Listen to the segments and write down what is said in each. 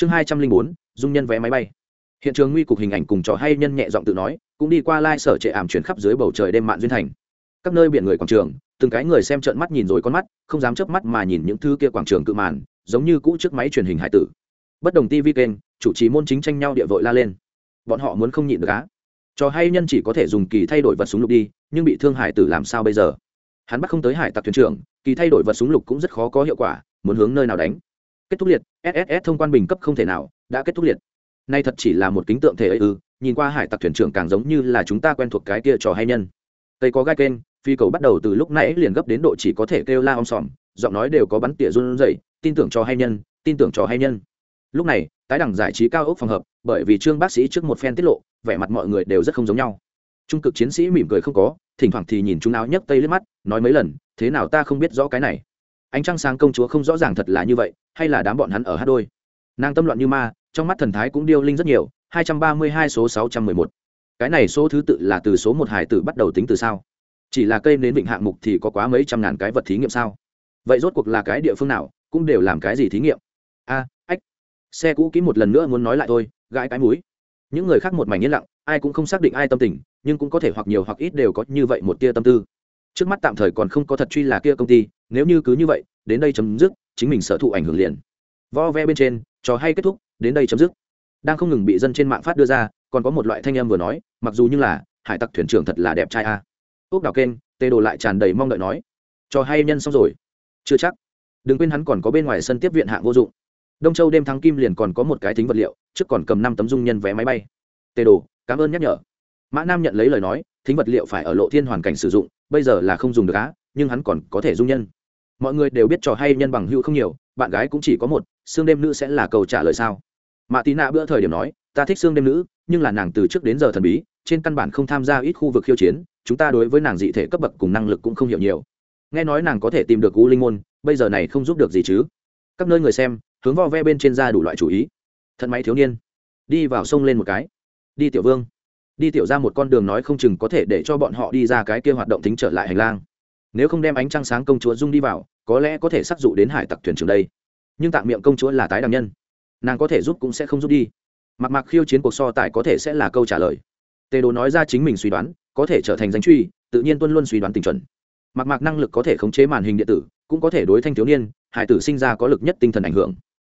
chương hai trăm linh bốn, dung nhân vé máy bay. Hiện trường nguy cục hình ảnh cùng trò hay nhân nhẹ giọng tự nói, cũng đi qua lai、like、sở trệ ảm chuyển khắp dưới bầu trời đêm mạn duyên thành. Các nơi biển người quảng trường, từng cái người xem trợn mắt nhìn rồi con mắt, không dám chớp mắt mà nhìn những thứ kia quảng trường cự màn, giống như cũ trước máy truyền hình hải tử. Bất đồng tv kênh, chủ trì môn chính tranh nhau địa vội la lên. Bọn họ muốn không nhịn được á. Trò hay nhân chỉ có thể dùng kỳ thay đổi vật súng lục đi, nhưng bị thương hải tử làm sao bây giờ? Hắn bắt không tới hải tặc thuyền trưởng, kỳ thay đổi vật súng lục cũng rất khó có hiệu quả, muốn hướng nơi nào đánh? Kết thúc liệt sss thông quan bình cấp không thể nào, đã kết thúc liệt. Nay thật chỉ là một kính tượng thể ấy ư, nhìn qua hải tặc thuyền trưởng càng giống như là chúng ta quen thuộc cái kia trò hay nhân. Tây có gai kênh, phi cầu bắt đầu từ lúc nãy liền gấp đến độ chỉ có thể kêu la om sòm, giọng nói đều có bắn tỉa run rẩy, tin tưởng cho hay nhân, tin tưởng cho hay nhân. Lúc này, tái đẳng giải trí cao ốc phòng hợp, bởi vì trương bác sĩ trước một phen tiết lộ, vẻ mặt mọi người đều rất không giống nhau. Trung cực chiến sĩ mỉm cười không có, thỉnh thoảng thì nhìn chúng áo nhấc tây liếc mắt, nói mấy lần, thế nào ta không biết rõ cái này? Ánh trăng sáng công chúa không rõ ràng thật là như vậy, hay là đám bọn hắn ở hát đôi. Nàng tâm loạn như ma, trong mắt thần thái cũng điêu linh rất nhiều, hai trăm ba mươi hai số sáu trăm mười một. Cái này số thứ tự là từ số một hải tử bắt đầu tính từ sao? Chỉ là cây nến vịnh hạng mục thì có quá mấy trăm ngàn cái vật thí nghiệm sao? Vậy rốt cuộc là cái địa phương nào, cũng đều làm cái gì thí nghiệm? A, ách. Xe cũ kỹ một lần nữa muốn nói lại thôi, gãi cái mũi. Những người khác một mảnh yên lặng, ai cũng không xác định ai tâm tình, nhưng cũng có thể hoặc nhiều hoặc ít đều có như vậy một tia tâm tư trước mắt tạm thời còn không có thật truy là kia công ty, nếu như cứ như vậy, đến đây chấm dứt, chính mình sở thụ ảnh hưởng liền. Vo ve bên trên, trò hay kết thúc, đến đây chấm dứt. Đang không ngừng bị dân trên mạng phát đưa ra, còn có một loại thanh em vừa nói, mặc dù như là, hải tặc thuyền trưởng thật là đẹp trai a. À. ốc đào kênh, tê đồ lại tràn đầy mong đợi nói. Trò hay nhân xong rồi. Chưa chắc. Đừng quên hắn còn có bên ngoài sân tiếp viện hạng vô dụng. Đông châu đêm thắng kim liền còn có một cái thính vật liệu, trước còn cầm năm tấm dung nhân vé máy bay. Tê đồ, cảm ơn nhắc nhở. Mã nam nhận lấy lời nói thính vật liệu phải ở lộ thiên hoàn cảnh sử dụng, bây giờ là không dùng được á, nhưng hắn còn có thể dung nhân. Mọi người đều biết trò hay nhân bằng hữu không nhiều, bạn gái cũng chỉ có một, xương đêm nữ sẽ là câu trả lời sao? Mạ tí nạ bữa thời điểm nói, ta thích xương đêm nữ, nhưng là nàng từ trước đến giờ thần bí, trên căn bản không tham gia ít khu vực khiêu chiến, chúng ta đối với nàng dị thể cấp bậc cùng năng lực cũng không hiểu nhiều. Nghe nói nàng có thể tìm được u linh môn, bây giờ này không giúp được gì chứ? Các nơi người xem, hướng vo ve bên trên ra đủ loại chủ ý. Thận máy thiếu niên, đi vào sông lên một cái. Đi, tiểu vương đi tiểu ra một con đường nói không chừng có thể để cho bọn họ đi ra cái kia hoạt động tính trở lại hành lang. Nếu không đem ánh trăng sáng công chúa dung đi vào, có lẽ có thể sắc dụ đến hải tặc thuyền trường đây. Nhưng tạm miệng công chúa là tái đàm nhân. Nàng có thể giúp cũng sẽ không giúp đi. Mặc mặc khiêu chiến cuộc so tài có thể sẽ là câu trả lời. Tề đồ nói ra chính mình suy đoán, có thể trở thành danh truy, tự nhiên tuân luôn suy đoán tình chuẩn. Mặc mặc năng lực có thể khống chế màn hình điện tử, cũng có thể đối thanh thiếu niên, hải tử sinh ra có lực nhất tinh thần ảnh hưởng.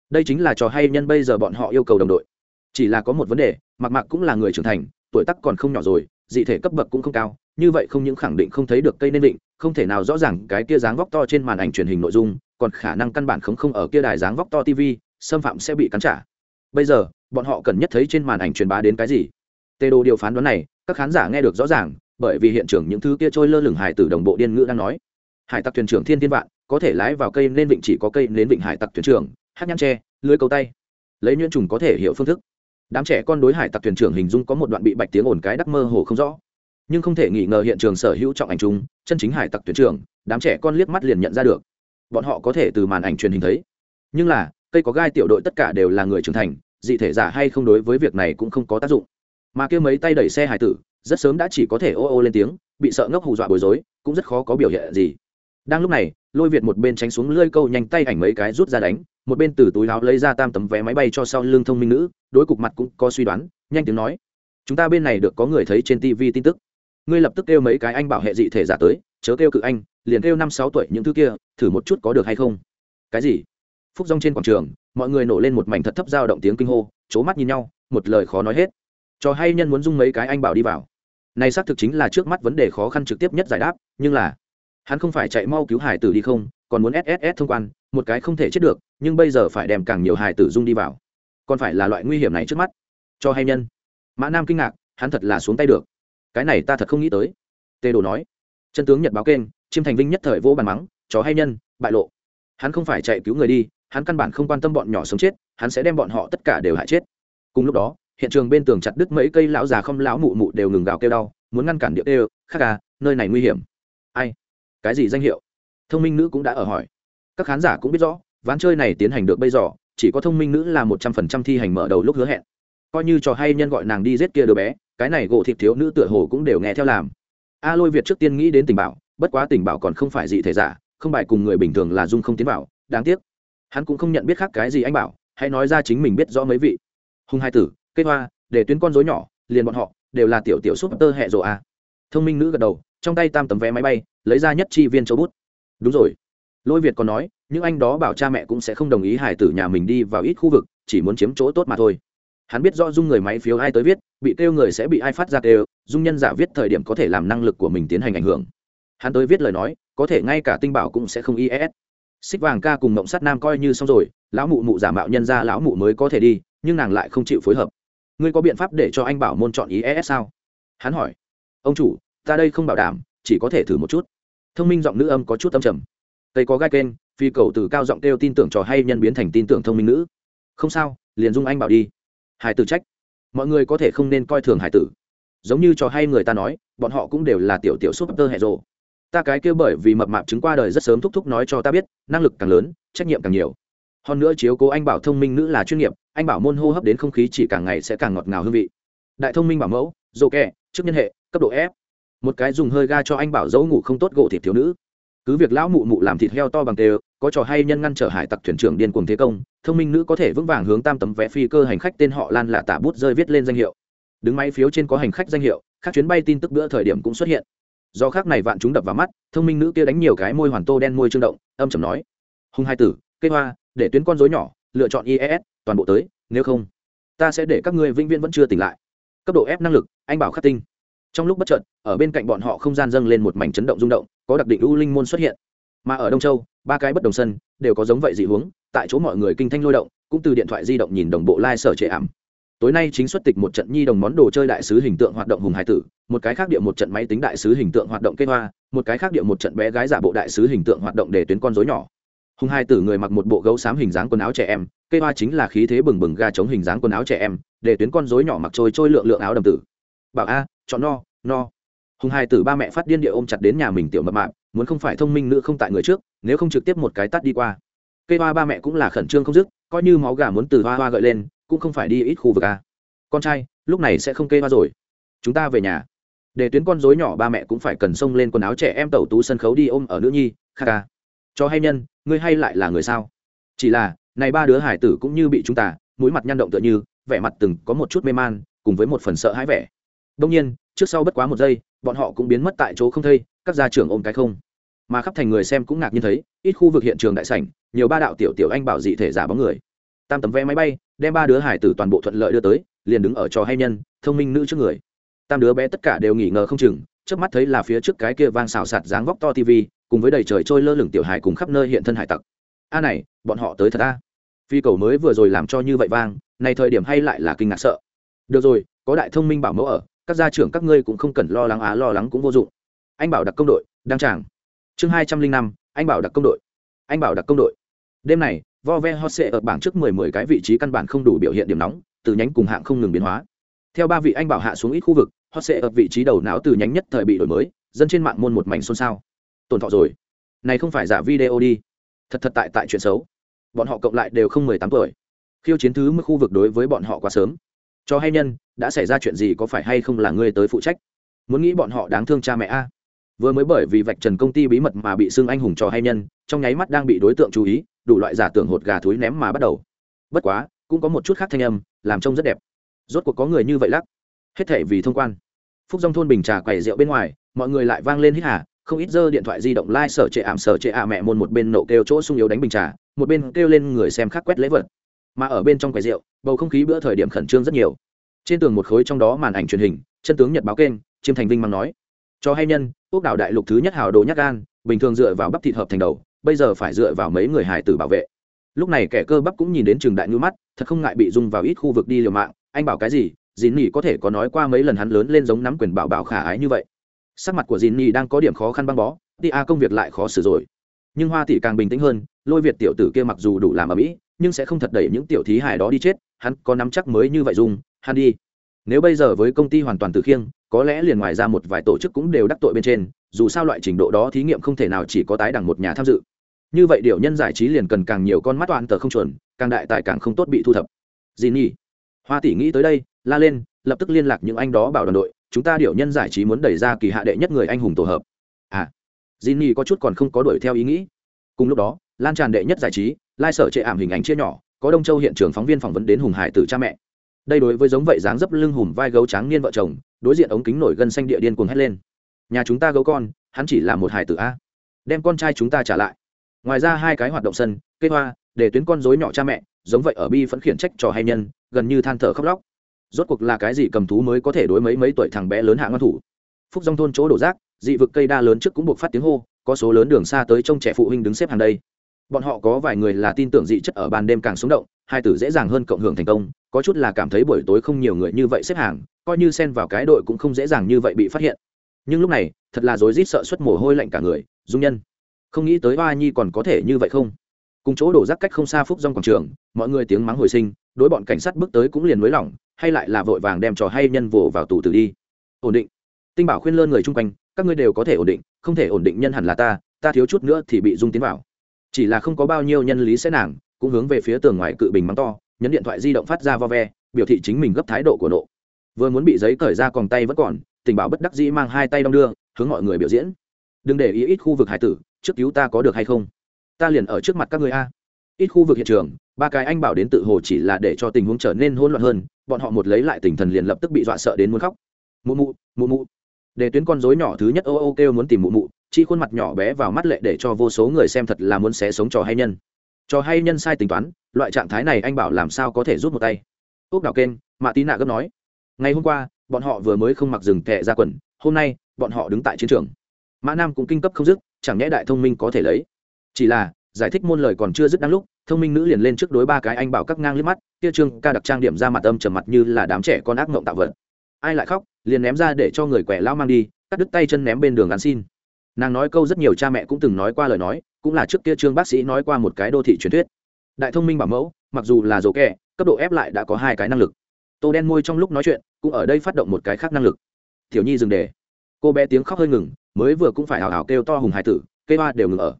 Đây chính là trò hay nhân bây giờ bọn họ yêu cầu đồng đội. Chỉ là có một vấn đề mặc mặc cũng là người trưởng thành tuổi tác còn không nhỏ rồi, dị thể cấp bậc cũng không cao, như vậy không những khẳng định không thấy được cây nên định, không thể nào rõ ràng cái kia dáng vóc to trên màn ảnh truyền hình nội dung, còn khả năng căn bản không không ở kia đài dáng vóc to tv xâm phạm sẽ bị cắn trả. Bây giờ, bọn họ cần nhất thấy trên màn ảnh truyền bá đến cái gì? Tê đồ điều phán đoán này, các khán giả nghe được rõ ràng, bởi vì hiện trường những thứ kia trôi lơ lửng hải tử đồng bộ điên ngữ đang nói. Hải tặc thuyền trưởng thiên thiên vạn, có thể lái vào cây nên vịnh chỉ có cây nên vịnh hải tặc thuyền trưởng, hát nhăn tre, lưới cầu tay. Lấy nhuyễn trùng có thể hiểu phương thức đám trẻ con đối hải tặc thuyền trưởng hình dung có một đoạn bị bạch tiếng ồn cái đắc mơ hồ không rõ. Nhưng không thể nghi ngờ hiện trường sở hữu trọng ảnh chúng chân chính hải tặc thuyền trưởng, đám trẻ con liếc mắt liền nhận ra được. Bọn họ có thể từ màn ảnh truyền hình thấy. Nhưng là, cây có gai tiểu đội tất cả đều là người trưởng thành, dị thể giả hay không đối với việc này cũng không có tác dụng. Mà kia mấy tay đẩy xe hải tử, rất sớm đã chỉ có thể ô ô lên tiếng, bị sợ ngốc hù dọa bối rối, cũng rất khó có biểu hiện gì. Đang lúc này, lôi việt một bên tránh xuống lơi câu nhanh tay ảnh mấy cái rút ra đánh một bên từ túi áo lấy ra tam tấm vé máy bay cho sau lưng thông minh nữ, đối cục mặt cũng có suy đoán, nhanh tiếng nói, chúng ta bên này được có người thấy trên tv tin tức. Ngươi lập tức kêu mấy cái anh bảo hệ dị thể giả tới, chớ kêu cự anh, liền kêu năm sáu tuổi những thứ kia, thử một chút có được hay không. Cái gì? Phúc rong trên quảng trường, mọi người nổ lên một mảnh thật thấp dao động tiếng kinh hô c mắt nhìn nhau, một lời khó nói hết. Cho hay nhân muốn dung mấy cái anh bảo đi vào. Này xác thực chính là trước mắt vấn đề khó khăn trực tiếp nhất giải đáp, nhưng là, hắn không phải chạy mau cứu hải tử đi không, còn muốn sss thông quan một cái không thể chết được, nhưng bây giờ phải đem càng nhiều hài tử dung đi vào. Còn phải là loại nguy hiểm này trước mắt. Cho hay nhân. Mã nam kinh ngạc, hắn thật là xuống tay được. Cái này ta thật không nghĩ tới. Tê đồ nói. Chân tướng nhật báo kênh, chiêm thành vinh nhất thời vô bàn mắng chó hay nhân, bại lộ. Hắn không phải chạy cứu người đi, hắn căn bản không quan tâm bọn nhỏ sống chết, hắn sẽ đem bọn họ tất cả đều hại chết. Cùng lúc đó, hiện trường bên tường chặt đứt mấy cây lão già không lão mụ mụ đều ngừng gào kêu đau, muốn ngăn cản điệu đều, khắc à nơi này nguy hiểm. Ai? Cái gì danh hiệu? Thông minh nữ cũng đã ở hỏi các khán giả cũng biết rõ, ván chơi này tiến hành được bây giờ, chỉ có thông minh nữ là một trăm phần trăm thi hành mở đầu lúc hứa hẹn. Coi như trò hay nhân gọi nàng đi giết kia đứa bé, cái này gỗ thịt thiếu nữ tựa hồ cũng đều nghe theo làm. A lôi việt trước tiên nghĩ đến tình bảo, bất quá tình bảo còn không phải gì thể giả, không bài cùng người bình thường là dung không tiến bảo, đáng tiếc. Hắn cũng không nhận biết khác cái gì anh bảo, hãy nói ra chính mình biết rõ mấy vị. Hùng hai tử cây hoa, để tuyến con dối nhỏ, liền bọn họ, đều là tiểu tiểu súp tơ hẹ rộ a. Thông minh nữ gật đầu, trong tay tam tấm vé máy bay, lấy ra nhất chi viên châu bút. Đúng rồi lôi việt còn nói, những anh đó bảo cha mẹ cũng sẽ không đồng ý hải tử nhà mình đi vào ít khu vực, chỉ muốn chiếm chỗ tốt mà thôi. Hắn biết rõ dung người máy phiếu ai tới viết, bị kêu người sẽ bị ai phát ra kêu, dung nhân giả viết thời điểm có thể làm năng lực của mình tiến hành ảnh hưởng. Hắn tới viết lời nói, có thể ngay cả tinh bảo cũng sẽ không is e e xích vàng ca cùng mộng sắt nam coi như xong rồi, lão mụ mụ giả mạo nhân ra lão mụ mới có thể đi, nhưng nàng lại không chịu phối hợp. Ngươi có biện pháp để cho anh bảo môn chọn is e sao? Hắn hỏi. Ông chủ, ta đây không bảo đảm, chỉ có thể thử một chút. Thông minh giọng nữ âm có chút âm trầm tây có gai kênh, phi cầu từ cao giọng kêu tin tưởng trò hay nhân biến thành tin tưởng thông minh nữ. Không sao, liền dung anh bảo đi. Hải tử trách. Mọi người có thể không nên coi thường hải tử. Giống như trò hay người ta nói, bọn họ cũng đều là tiểu tiểu súp tơ hệ rộ ta cái kêu bởi vì mập mạp chứng qua đời rất sớm thúc thúc nói cho ta biết, năng lực càng lớn, trách nhiệm càng nhiều. Hơn nữa chiếu cố anh bảo thông minh nữ là chuyên nghiệp, anh bảo môn hô hấp đến không khí chỉ càng ngày sẽ càng ngọt ngào hương vị. Đại thông minh bảo mẫu dồ kẹ trước nhân hệ, cấp độ f. Một cái dùng hơi ga cho anh bảo dấu ngủ không tốt gỗ thịt thiếu nữ cứ việc lão mụ mụ làm thịt heo to bằng tê có trò hay nhân ngăn trở hải tặc thuyền trưởng điên cuồng thế công, thông minh nữ có thể vững vàng hướng tam tấm vé phi cơ hành khách tên họ lan là tả bút rơi viết lên danh hiệu. Đứng máy phiếu trên có hành khách danh hiệu, các chuyến bay tin tức bữa thời điểm cũng xuất hiện. Do khác này vạn chúng đập vào mắt, thông minh nữ kia đánh nhiều cái môi hoàn tô đen môi trương động, âm chầm nói hùng hai tử cây hoa, để tuyến con dối nhỏ, lựa chọn ies toàn bộ tới, nếu không, ta sẽ để các ngươi vĩnh viễn vẫn chưa tỉnh lại. Cấp độ ép năng lực, anh bảo khắc tinh. Trong lúc bất chợt, ở bên cạnh bọn họ không gian dâng lên một mảnh chấn động rung động có đặc định u linh môn xuất hiện. Mà ở đông châu, ba cái bất đồng sân đều có giống vậy dị hướng, tại chỗ mọi người kinh thanh lôi động, cũng từ điện thoại di động nhìn đồng bộ lai、like、sở trệ ảm. Tối nay chính xuất tịch một trận nhi đồng món đồ chơi đại sứ hình tượng hoạt động hùng hải tử, một cái khác địa một trận máy tính đại sứ hình tượng hoạt động cây hoa, một cái khác địa một trận bé gái giả bộ đại sứ hình tượng hoạt động để tuyến con dối nhỏ. Hùng hải tử người mặc một bộ gấu xám hình dáng quần áo trẻ em cây hoa chính là khí thế bừng bừng ga chống hình dáng quần áo trẻ em, để tuyến con dối nhỏ mặc trôi trôi lượng lượng áo đầm tử. Bảo a, chọn no no hùng hai tử ba mẹ phát điên địa ôm chặt đến nhà mình tiểu mập mạp, muốn không phải thông minh nữ không tại người trước, nếu không trực tiếp một cái tắt đi qua. Cây hoa ba mẹ cũng là khẩn trương không dứt, coi như máu gà muốn từ hoa hoa gợi lên, cũng không phải đi ít khu vực a con trai, lúc này sẽ không kê hoa rồi. Chúng ta về nhà. Để tuyến con dối nhỏ ba mẹ cũng phải cần xông lên quần áo trẻ em tẩu tú sân khấu đi ôm ở nữ nhi, kha ca cho hay nhân, ngươi hay lại là người sao? Chỉ là, này ba đứa hải tử cũng như bị chúng ta, mũi mặt nhăn động tựa như, vẻ mặt từng có một chút mê man, cùng với một phần sợ hãi vẻ đông nhiên, trước sau bất quá một giây, bọn họ cũng biến mất tại chỗ không thây các gia trưởng ôm cái không. Mà khắp thành người xem cũng ngạc nhiên thấy, ít khu vực hiện trường đại sảnh, nhiều ba đạo tiểu tiểu anh bảo dị thể giả bóng người. Tam tấm vé máy bay, đem ba đứa hải tử toàn bộ thuận lợi đưa tới, liền đứng ở trò hay nhân, thông minh nữ trước người. Tam đứa bé tất cả đều nghỉ ngờ không chừng trước mắt thấy là phía trước cái kia vang xào sạt dáng vóc to tv cùng với đầy trời trôi lơ lửng tiểu hải cùng khắp nơi hiện thân hải tặc. A này, bọn họ tới thật a. Phi cầu mới vừa rồi làm cho như vậy vang, này thời điểm hay lại là kinh ngạc sợ. Được rồi, có đại thông minh bảo mẫu ở các gia trưởng các ngươi cũng không cần lo lắng á, lo lắng cũng vô dụng. Anh bảo đặc công đội, đăng tràng. Chương hai trăm linh năm, anh bảo đặc công đội. Anh bảo đặc công đội. Đêm này, vo ve hot sệ ở bảng trước mười mười cái vị trí căn bản không đủ biểu hiện điểm nóng, từ nhánh cùng hạng không ngừng biến hóa. Theo ba vị anh bảo hạ xuống ít khu vực, hot sệ ở vị trí đầu não từ nhánh nhất thời bị đổi mới, dân trên mạng môn một mảnh xôn xao. Tổn thọ rồi. Này không phải giả video đi. Thật thật tại tại chuyện xấu. Bọn họ cộng lại đều không mười tám tuổi. Khiêu chiến thứ mức khu vực đối với bọn họ quá sớm cho hay nhân đã xảy ra chuyện gì có phải hay không là ngươi tới phụ trách? Muốn nghĩ bọn họ đáng thương cha mẹ a. Vừa mới bởi vì vạch trần công ty bí mật mà bị xưng anh hùng trò hay nhân trong nháy mắt đang bị đối tượng chú ý đủ loại giả tưởng hột gà thúi ném mà bắt đầu. Bất quá cũng có một chút khác thanh âm làm trông rất đẹp. Rốt cuộc có người như vậy lắc. Hết thể vì thông quan. Phúc dòng thôn bình trà quầy rượu bên ngoài mọi người lại vang lên hít hà không ít giơ điện thoại di động lai、like, trệ ảm sở trệ ạ mẹ môn một bên nộ kêu chỗ sung yếu đánh bình trà một bên kêu lên người xem khắc quét lễ vật mà ở bên trong quầy rượu, bầu không khí bữa thời điểm khẩn trương rất nhiều. Trên tường một khối trong đó màn ảnh truyền hình, chân tướng nhật báo kênh, chiêm thành vinh mang nói, cho hay nhân, quốc đảo đại lục thứ nhất hào đồ nhắc gan, bình thường dựa vào bắp thịt hợp thành đầu, bây giờ phải dựa vào mấy người hải tử bảo vệ. Lúc này kẻ cơ bắp cũng nhìn đến trường đại ngư mắt, thật không ngại bị dung vào ít khu vực đi liều mạng, anh bảo cái gì? Dìn nỉ có thể có nói qua mấy lần hắn lớn lên giống nắm quyền bảo bảo khả ái như vậy? Sắc mặt của dìn nỉ đang có điểm khó khăn băng bó, đi a, công việc lại khó xử rồi. Nhưng hoa tỷ càng bình tĩnh hơn, lôi việt tiểu tử kia mặc dù đủ làm ở mỹ nhưng sẽ không thật đẩy những tiểu thí hài đó đi chết, hắn có nắm chắc mới như vậy dung hắn đi. Nếu bây giờ với công ty hoàn toàn từ khiêng, có lẽ liền ngoài ra một vài tổ chức cũng đều đắc tội bên trên, dù sao loại trình độ đó thí nghiệm không thể nào chỉ có tái đẳng một nhà tham dự. Như vậy điều nhân giải trí liền cần càng nhiều con mắt toàn tờ không chuẩn, càng đại tài càng không tốt bị thu thập. Gì nhỉ hoa tỷ nghĩ tới đây, la lên, lập tức liên lạc những anh đó bảo đoàn đội, chúng ta điều nhân giải trí muốn đẩy ra kỳ hạ đệ nhất người anh hùng tổ hợp. À Jinny có chút còn không có đuổi theo ý nghĩ. Cùng lúc đó, lan tràn đệ nhất giải trí lai sở chệ ảm hình ảnh chia nhỏ, có đông châu hiện trường phóng viên phỏng vấn đến hùng hải tử cha mẹ. Đây đối với giống vậy dáng dấp lưng hùm vai gấu trắng niên vợ chồng, đối diện ống kính nổi gân xanh địa điên cuồng hét lên. Nhà chúng ta gấu con, hắn chỉ là một hải tử a. Đem con trai chúng ta trả lại. Ngoài ra hai cái hoạt động sân, cây hoa, để tuyến con dối nhỏ cha mẹ, giống vậy ở bi phẫn khiển trách trò hay nhân, gần như than thở khóc lóc. Rốt cuộc là cái gì cầm thú mới có thể đối mấy mấy tuổi thằng bé lớn hạ ngăn thủ? Phúc dòng thôn chỗ đổ rác, dị vực cây đa lớn trước cũng buộc phát tiếng hô, có số lớn đường xa tới trông trẻ phụ huynh đứng xếp hàng đây bọn họ có vài người là tin tưởng dị chất ở ban đêm càng sống động, hai tử dễ dàng hơn cộng hưởng thành công, có chút là cảm thấy buổi tối không nhiều người như vậy xếp hàng, coi như xen vào cái đội cũng không dễ dàng như vậy bị phát hiện. Nhưng lúc này, thật là rối rít sợ xuất mồ hôi lạnh cả người, dung nhân. Không nghĩ tới hoa nhi còn có thể như vậy không? Cùng chỗ đổ rác cách không xa phúc dòng quảng trường, mọi người tiếng mắng hồi sinh, đối bọn cảnh sát bước tới cũng liền nới lỏng, hay lại là vội vàng đem trò hay nhân vồ vào tù tử đi. Ổn định. Tinh bảo khuyên lơn người chung quanh, các ngươi đều có thể ổn định, không thể ổn định nhân hẳn là ta ta thiếu chút nữa thì bị dung tiến vào chỉ là không có bao nhiêu nhân lý sẽ nàng, cũng hướng về phía tường ngoài cự bình mắng to, nhấn điện thoại di động phát ra vo ve, biểu thị chính mình gấp thái độ của nộ. Vừa muốn bị giấy cởi ra còn tay vẫn còn, tình bảo bất đắc dĩ mang hai tay đong đưa, hướng mọi người biểu diễn. Đừng để ý ít khu vực hải tử, trước cứu ta có được hay không? Ta liền ở trước mặt các người a. Ít khu vực hiện trường, ba cái anh bảo đến tự hồ chỉ là để cho tình huống trở nên hỗn loạn hơn, bọn họ một lấy lại tinh thần liền lập tức bị dọa sợ đến muốn khóc. Mụ mụ mụ mụ. Để tuyến con dối nhỏ thứ nhất ô ô kêu muốn tìm mụ mụ chi khuôn mặt nhỏ bé vào mắt lệ để cho vô số người xem thật là muốn xé sống trò hay nhân. Trò hay nhân sai tính toán, loại trạng thái này anh bảo làm sao có thể rút một tay. Ốc đào kênh, mạ tí nạ gấp nói, ngày hôm qua, bọn họ vừa mới không mặc rừng tệ ra quần, hôm nay, bọn họ đứng tại chiến trường. Mã nam cũng kinh cấp không dứt, chẳng nhẽ đại thông minh có thể lấy. Chỉ là, giải thích môn lời còn chưa dứt đáng lúc, thông minh nữ liền lên trước đối ba cái anh bảo các ngang liếc mắt, kia trương ca đặc trang điểm ra mặt âm trầm mặt như là đám trẻ con ác mộng tạo vật. Ai lại khóc, liền ném ra để cho người quẻ lao mang đi, cắt đứt tay chân ném bên đường ăn xin nàng nói câu rất nhiều cha mẹ cũng từng nói qua lời nói, cũng là trước kia trương bác sĩ nói qua một cái đô thị truyền thuyết. Đại thông minh bảo mẫu, mặc dù là dồ kẹ cấp độ ép lại đã có hai cái năng lực. Tô đen môi trong lúc nói chuyện, cũng ở đây phát động một cái khác năng lực. Tiểu nhi dừng đề cô bé tiếng khóc hơi ngừng, mới vừa cũng phải hào hào kêu to hùng hải tử cây hoa đều ngừng ở.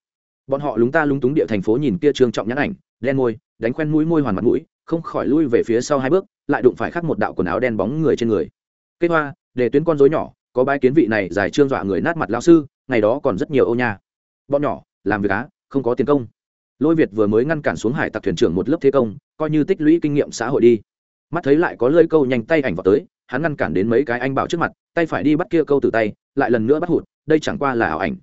Bọn họ lúng ta lúng túng địa thành phố nhìn kia trương trọng nhãn ảnh, đen môi, đánh quen mũi môi hoàn mặt mũi, không khỏi lui về phía sau hai bước, lại đụng phải khắc một đạo quần áo đen bóng người trên người. Cây hoa, để tuyến con rối nhỏ, có bái kiến vị này giải trương dọa người nát mặt lao sư ngày đó còn rất nhiều ô nha. Bọn nhỏ, làm việc á, không có tiền công. Lôi việt vừa mới ngăn cản xuống hải tặc thuyền trưởng một lớp thế công, coi như tích lũy kinh nghiệm xã hội đi. Mắt thấy lại có lơi câu nhanh tay ảnh vào tới, hắn ngăn cản đến mấy cái anh bảo trước mặt, tay phải đi bắt kia câu từ tay, lại lần nữa bắt hụt, đây chẳng qua là ảo ảnh.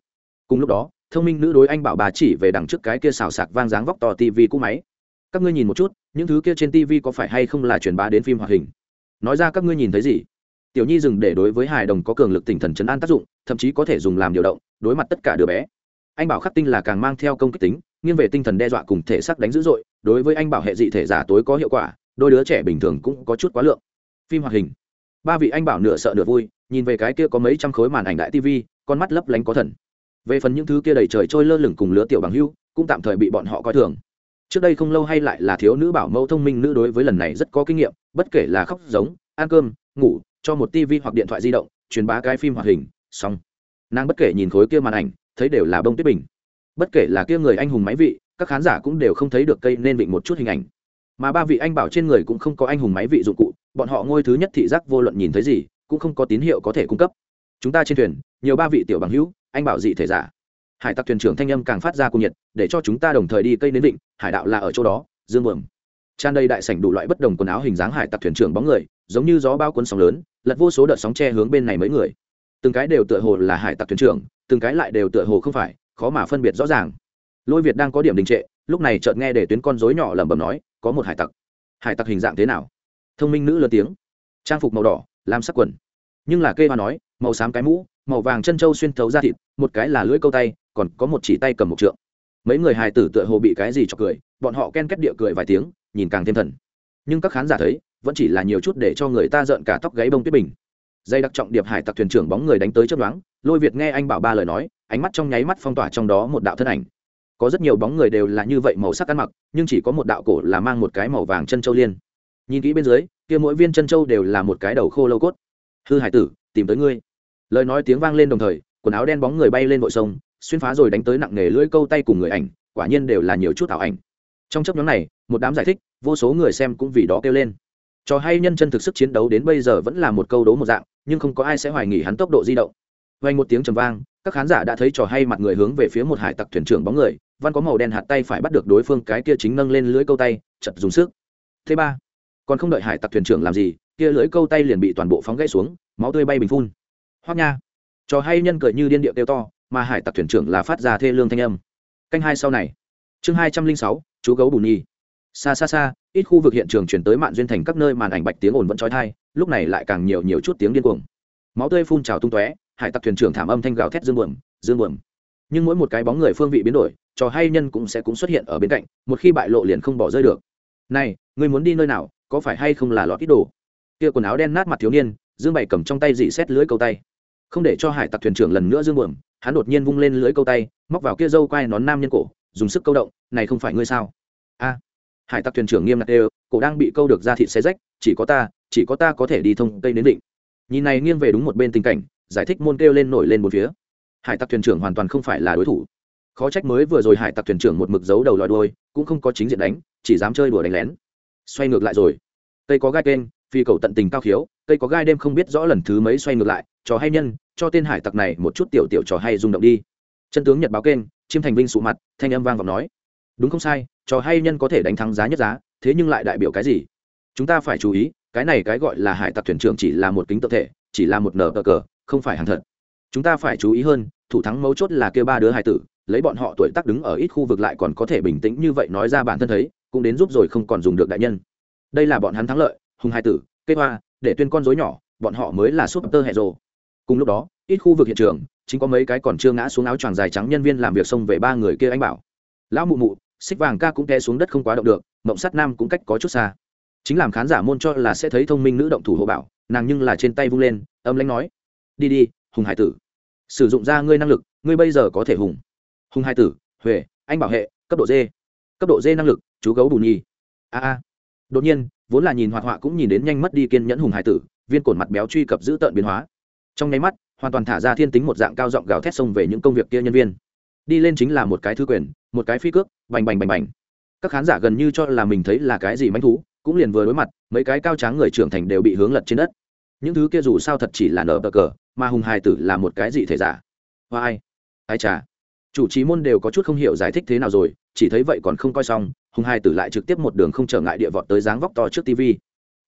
Cùng lúc đó, thông minh nữ đối anh bảo bà chỉ về đằng trước cái kia xào sạc vang dáng vóc to tv cũ máy. Các ngươi nhìn một chút, những thứ kia trên tv có phải hay không là truyền bá đến phim hoạt hình? Nói ra các ngươi nhìn thấy gì? Tiểu nhi dừng để đối với hài đồng có cường lực tinh thần chấn an tác dụng, thậm chí có thể dùng làm điều động, đối mặt tất cả đứa bé. Anh bảo khắc tinh là càng mang theo công kích tính, nghiêng về tinh thần đe dọa cùng thể xác đánh dữ dội, đối với anh bảo hệ dị thể giả tối có hiệu quả, đôi đứa trẻ bình thường cũng có chút quá lượng. Phim hoạt hình. Ba vị anh bảo nửa sợ nửa vui, nhìn về cái kia có mấy trăm khối màn ảnh đại tv con mắt lấp lánh có thần. Về phần những thứ kia đầy trời trôi lơ lửng cùng lứa tiểu bằng hưu, cũng tạm thời bị bọn họ coi thường. Trước đây không lâu hay lại là thiếu nữ bảo mẫu thông minh nữ đối với lần này rất có kinh nghiệm, bất kể là khóc, giống, ăn cơm ngủ, cho một tv hoặc điện thoại di động, truyền bá cái phim hoạt hình, xong. Nàng bất kể nhìn khối kia màn ảnh, thấy đều là bông tuyết bình. Bất kể là kia người anh hùng máy vị, các khán giả cũng đều không thấy được cây nên vịnh một chút hình ảnh. Mà ba vị anh bảo trên người cũng không có anh hùng máy vị dụng cụ, bọn họ ngôi thứ nhất thị giác vô luận nhìn thấy gì, cũng không có tín hiệu có thể cung cấp. Chúng ta trên thuyền, nhiều ba vị tiểu bằng hữu, anh bảo dị thể giả. Hải tặc thuyền trưởng thanh âm càng phát ra cung nhiệt, để cho chúng ta đồng thời đi cây nến vịnh hải đạo là ở chỗ đó, dương mường tràn đầy đại sảnh đủ loại bất đồng quần áo hình dáng hải tặc thuyền trưởng bóng người giống như gió bao cuốn sóng lớn, lật vô số đợt sóng che hướng bên này mấy người. Từng cái đều tựa hồ là hải tặc thuyền trưởng, từng cái lại đều tựa hồ không phải, khó mà phân biệt rõ ràng. Lôi việt đang có điểm đình trệ, lúc này chợt nghe để tuyến con rối nhỏ lẩm bẩm nói, có một hải tặc. Hải tặc hình dạng thế nào? Thông minh nữ lớn tiếng. Trang phục màu đỏ làm sắc quần. Nhưng là kê hoa nói, màu xám cái mũ, màu vàng chân trâu xuyên thấu ra thịt, một cái là lưỡi câu tay, còn có một chỉ tay cầm một trượng. Mấy người hài tử tựa hồ bị cái gì cho cười, bọn họ ken kết địa cười vài tiếng, nhìn càng thêm thần. Nhưng các khán giả thấy vẫn chỉ là nhiều chút để cho người ta rợn cả tóc gáy bông tuyết bình. Dây đặc trọng điệp hải tặc thuyền trưởng bóng người đánh tới chấp đoán lôi việt nghe anh bảo ba lời nói, ánh mắt trong nháy mắt phong tỏa trong đó một đạo thân ảnh. Có rất nhiều bóng người đều là như vậy màu sắc ăn mặc, nhưng chỉ có một đạo cổ là mang một cái màu vàng chân châu liên. Nhìn kỹ bên dưới, kia mỗi viên chân châu đều là một cái đầu khô lâu cốt. Hư hải tử, tìm tới ngươi. Lời nói tiếng vang lên đồng thời, quần áo đen bóng người bay lên vội sông, xuyên phá rồi đánh tới nặng nề lưỡi câu tay cùng người ảnh, quả nhiên đều là nhiều chút ảo ảnh. Trong chấp nhóm này, một đám giải thích, vô số người xem cũng vì đó kêu lên cho hay nhân chân thực sức chiến đấu đến bây giờ vẫn là một câu đố một dạng, nhưng không có ai sẽ hoài nghỉ hắn tốc độ di động. Vang một tiếng trầm vang, các khán giả đã thấy trò hay mặt người hướng về phía một hải tặc thuyền trưởng bóng người, văn có màu đen hạt tay phải bắt được đối phương, cái kia chính nâng lên lưới câu tay, chật dùng sức. Thứ ba, còn không đợi hải tặc thuyền trưởng làm gì, kia lưới câu tay liền bị toàn bộ phóng gãy xuống, máu tươi bay bình phun. Hoác nha. Trò hay nhân cười như điên điệu kêu to, mà hải tặc thuyền trưởng là phát ra thê lương thanh âm. Canh hai sau này. Chương hai trăm linh sáu, chú gấu bù nhi xa xa xa, ít khu vực hiện trường chuyển tới mạn duyên thành các nơi màn ảnh bạch tiếng ồn vẫn trói thai, lúc này lại càng nhiều nhiều chút tiếng điên cuồng. Máu tươi phun trào tung tóe, hải tặc thuyền trưởng thảm âm thanh gào thét dương buồm dương buồm. Nhưng mỗi một cái bóng người phương vị biến đổi, trò hay nhân cũng sẽ cũng xuất hiện ở bên cạnh, một khi bại lộ liền không bỏ rơi được. Này người muốn đi nơi nào, có phải hay không là lọt ít đồ? Kia quần áo đen nát mặt thiếu niên, dương bày cầm trong tay dị xét lưới câu tay. Không để cho hải tặc thuyền trưởng lần nữa dương buồm, hắn đột nhiên vung lên lưới câu tay, móc vào kia dâu quai nón nam nhân cổ, dùng sức câu động, này không phải ngươi sao? A hải tặc thuyền trưởng nghiêm ngặt đều cổ đang bị câu được ra thịt xe rách, chỉ có ta, chỉ có ta có thể đi thông tây đến định nhìn này nghiêng về đúng một bên tình cảnh, giải thích môn kêu lên nổi lên một phía. Hải tặc thuyền trưởng hoàn toàn không phải là đối thủ. Khó trách mới vừa rồi hải tặc thuyền trưởng một mực giấu đầu lòi đôi cũng không có chính diện đánh, chỉ dám chơi đùa đánh lén. Xoay ngược lại rồi. Tây có gai kênh, phi cầu tận tình cao khiếu tây có gai đêm không biết rõ lần thứ mấy xoay ngược lại, trò hay nhân, cho tên hải tặc này một chút tiểu tiểu trò hay rung động đi. Chân tướng nhật báo kênh, chiêm thành vinh sụ mặt, thanh âm vang vọng nói. Đúng không sai trò hay nhân có thể đánh thắng giá nhất giá, thế nhưng lại đại biểu cái gì? Chúng ta phải chú ý, cái này cái gọi là hải tặc thuyền trưởng chỉ là một kính tự thể, chỉ là một nở cờ cờ, không phải hàng thật. Chúng ta phải chú ý hơn, thủ thắng mấu chốt là kêu ba đứa hải tử, lấy bọn họ tuổi tác đứng ở ít khu vực lại còn có thể bình tĩnh như vậy nói ra bản thân thấy, cũng đến giúp rồi không còn dùng được đại nhân. Đây là bọn hắn thắng lợi, hùng hải tử kê hoa, để tuyên con dối nhỏ, bọn họ mới là súp tơ hệ rồ. Cùng lúc đó, ít khu vực hiện trường, chính có mấy cái còn chưa ngã xuống áo choàng dài trắng nhân viên làm việc xông về ba người kia anh bảo. Lão mụ mụ xích vàng ca cũng té xuống đất không quá động được, mộng sắt nam cũng cách có chút xa. Chính làm khán giả môn cho là sẽ thấy thông minh nữ động thủ hộ bảo, nàng nhưng là trên tay vung lên, âm lãnh nói, đi đi, hùng hải tử, sử dụng ra ngươi năng lực, ngươi bây giờ có thể hùng. Hùng hải tử, huệ, anh bảo hệ, cấp độ d. Cấp độ d năng lực, chú gấu bù nhi a a. Đột nhiên, vốn là nhìn hoạt họa cũng nhìn đến nhanh mất đi kiên nhẫn hùng hải tử, viên cổn mặt béo truy cập giữ tợn biến hóa. Trong nháy mắt, hoàn toàn thả ra thiên tính một dạng cao giọng gào thét xông về những công việc kia nhân viên đi lên chính là một cái thư quyền, một cái phi cước, bành bành bành bành. Các khán giả gần như cho là mình thấy là cái gì manh thú, cũng liền vừa đối mặt, mấy cái cao tráng người trưởng thành đều bị hướng lật trên đất. Những thứ kia dù sao thật chỉ là nở bờ cờ, mà hùng hài tử là một cái gì thể giả? Hoa ai? Ai chà. Chủ trí môn đều có chút không hiểu giải thích thế nào rồi, chỉ thấy vậy còn không coi xong, hùng hài tử lại trực tiếp một đường không trở ngại địa vọt tới dáng vóc to trước tv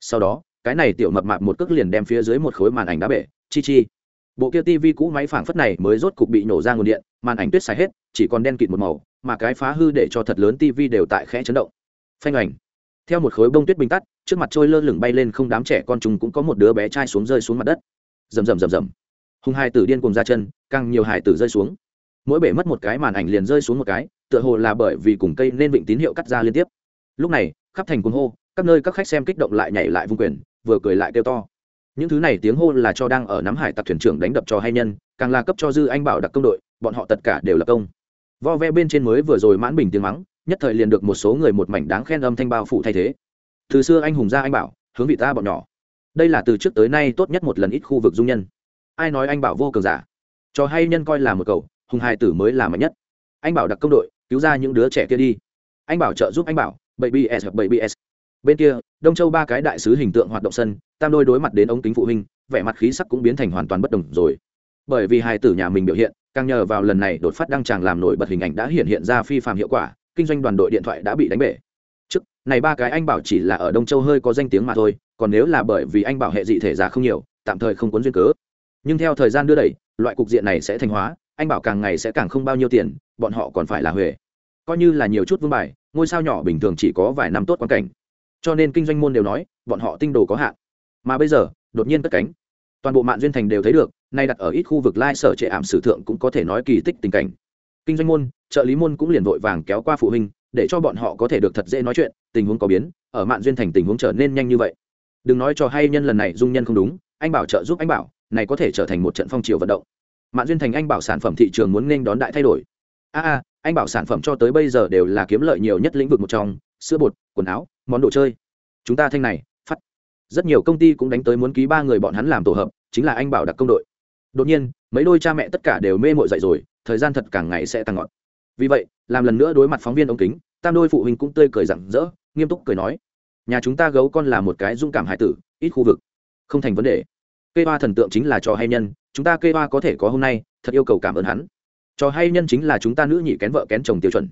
sau đó, cái này tiểu mập mạp một cước liền đem phía dưới một khối màn ảnh đá bể. Chi chi bộ kia tv cũ máy phảng phất này mới rốt cục bị nổ ra nguồn điện, màn ảnh tuyết xài hết, chỉ còn đen kịt một màu, mà cái phá hư để cho thật lớn tv đều tại khẽ chấn động. Phanh ảnh. Theo một khối bông tuyết bình tắt, trước mặt trôi lơ lửng bay lên không đám trẻ con chúng cũng có một đứa bé trai xuống rơi xuống mặt đất. Rầm rầm rầm rầm. Hùng hai tử điên cùng ra chân, càng nhiều hải tử rơi xuống. Mỗi bể mất một cái màn ảnh liền rơi xuống một cái, tựa hồ là bởi vì cùng cây nên vịnh tín hiệu cắt ra liên tiếp. Lúc này, khắp thành cuồng hô, các nơi các khách xem kích động lại nhảy lại vung quyền, vừa cười lại kêu to những thứ này tiếng hô là cho đang ở nắm hải tặc thuyền trưởng đánh đập cho hay nhân, càng là cấp cho dư anh bảo đặc công đội, bọn họ tất cả đều là công. Vo ve bên trên mới vừa rồi mãn bình tiếng mắng, nhất thời liền được một số người một mảnh đáng khen âm thanh bao phủ thay thế. Từ xưa anh hùng ra anh bảo, hướng vị ta bọn nhỏ. Đây là từ trước tới nay tốt nhất một lần ít khu vực dung nhân. Ai nói anh bảo vô cường giả? Cho hay nhân coi là một cầu, hùng hai tử mới là mạnh nhất. Anh bảo đặc công đội, cứu ra những đứa trẻ kia đi. Anh bảo trợ giúp anh bảo baby s baby s bên kia, đông châu ba cái đại sứ hình tượng hoạt động sân, tam đôi đối mặt đến ống kính phụ huynh, vẻ mặt khí sắc cũng biến thành hoàn toàn bất đồng rồi. Bởi vì hai tử nhà mình biểu hiện, càng nhờ vào lần này đột phát đăng tràng làm nổi bật hình ảnh đã hiện hiện ra phi phạm hiệu quả, kinh doanh đoàn đội điện thoại đã bị đánh bể. Trước, này ba cái anh bảo chỉ là ở đông châu hơi có danh tiếng mà thôi, còn nếu là bởi vì anh bảo hệ dị thể giả không nhiều, tạm thời không có duyên cớ. Nhưng theo thời gian đưa đẩy, loại cục diện này sẽ thành hóa, anh bảo càng ngày sẽ càng không bao nhiêu tiền, bọn họ còn phải là huề. Coi như là nhiều chút vương bài, ngôi sao nhỏ bình thường chỉ có vài năm tốt quan cảnh cho nên kinh doanh môn đều nói, bọn họ tinh đồ có hạn. Mà bây giờ, đột nhiên cất cánh. Toàn bộ mạng duyên thành đều thấy được, nay đặt ở ít khu vực lai sở trệ ảm sử thượng cũng có thể nói kỳ tích tình cảnh. Kinh doanh môn, trợ lý môn cũng liền vội vàng kéo qua phụ huynh, để cho bọn họ có thể được thật dễ nói chuyện, tình huống có biến, ở mạng duyên thành tình huống trở nên nhanh như vậy. Đừng nói cho hay nhân lần này dung nhân không đúng, anh bảo trợ giúp anh bảo, này có thể trở thành một trận phong triều vận động. Mạng duyên thành anh bảo sản phẩm thị trường muốn nên đón đại thay đổi. A a, anh bảo sản phẩm cho tới bây giờ đều là kiếm lợi nhiều nhất lĩnh vực một trong, sữa bột, quần áo món đồ chơi. Chúng ta thanh này, phát. Rất nhiều công ty cũng đánh tới muốn ký ba người bọn hắn làm tổ hợp, chính là anh bảo đặc công đội. Đột nhiên, mấy đôi cha mẹ tất cả đều mê mội dậy rồi, thời gian thật càng ngày sẽ tăng ngọt. Vì vậy, làm lần nữa đối mặt phóng viên ống kính, tam đôi phụ huynh cũng tươi cười rặng rỡ, nghiêm túc cười nói, nhà chúng ta gấu con là một cái dung cảm hải tử, ít khu vực, không thành vấn đề. Kê hoa thần tượng chính là trò hay nhân, chúng ta kê hoa có thể có hôm nay, thật yêu cầu cảm ơn hắn. Trò hay nhân chính là chúng ta nữ nhị kén vợ kén chồng tiêu chuẩn.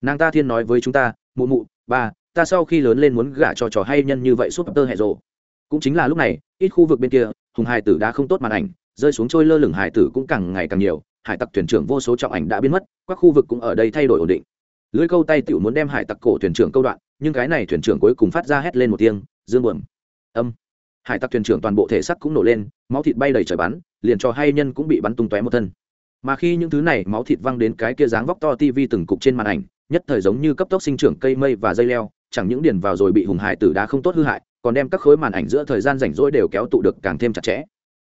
Nàng ta thiên nói với chúng ta, mụ mụ, ba ta sau khi lớn lên muốn gả cho trò hay nhân như vậy suốt tơ hẹ rộ cũng chính là lúc này, ít khu vực bên kia, hùng hải tử đã không tốt màn ảnh, rơi xuống trôi lơ lửng hải tử cũng càng ngày càng nhiều, hải tặc thuyền trưởng vô số trọng ảnh đã biến mất, các khu vực cũng ở đây thay đổi ổn định. Lưỡi câu tay tiểu muốn đem hải tặc cổ thuyền trưởng câu đoạn, nhưng cái này thuyền trưởng cuối cùng phát ra hét lên một tiếng, dương buồm. Âm. Hải tặc thuyền trưởng toàn bộ thể sắc cũng nổ lên, máu thịt bay đầy trời bắn, liền cho hay nhân cũng bị bắn tung tóe một thân. Mà khi những thứ này máu thịt văng đến cái kia dáng vóc to tivi từng cục trên màn ảnh, nhất thời giống như cấp tốc sinh trưởng cây mây và dây leo chẳng những điền vào rồi bị hùng hải tử đá không tốt hư hại, còn đem các khối màn ảnh giữa thời gian rảnh rỗi đều kéo tụ được càng thêm chặt chẽ.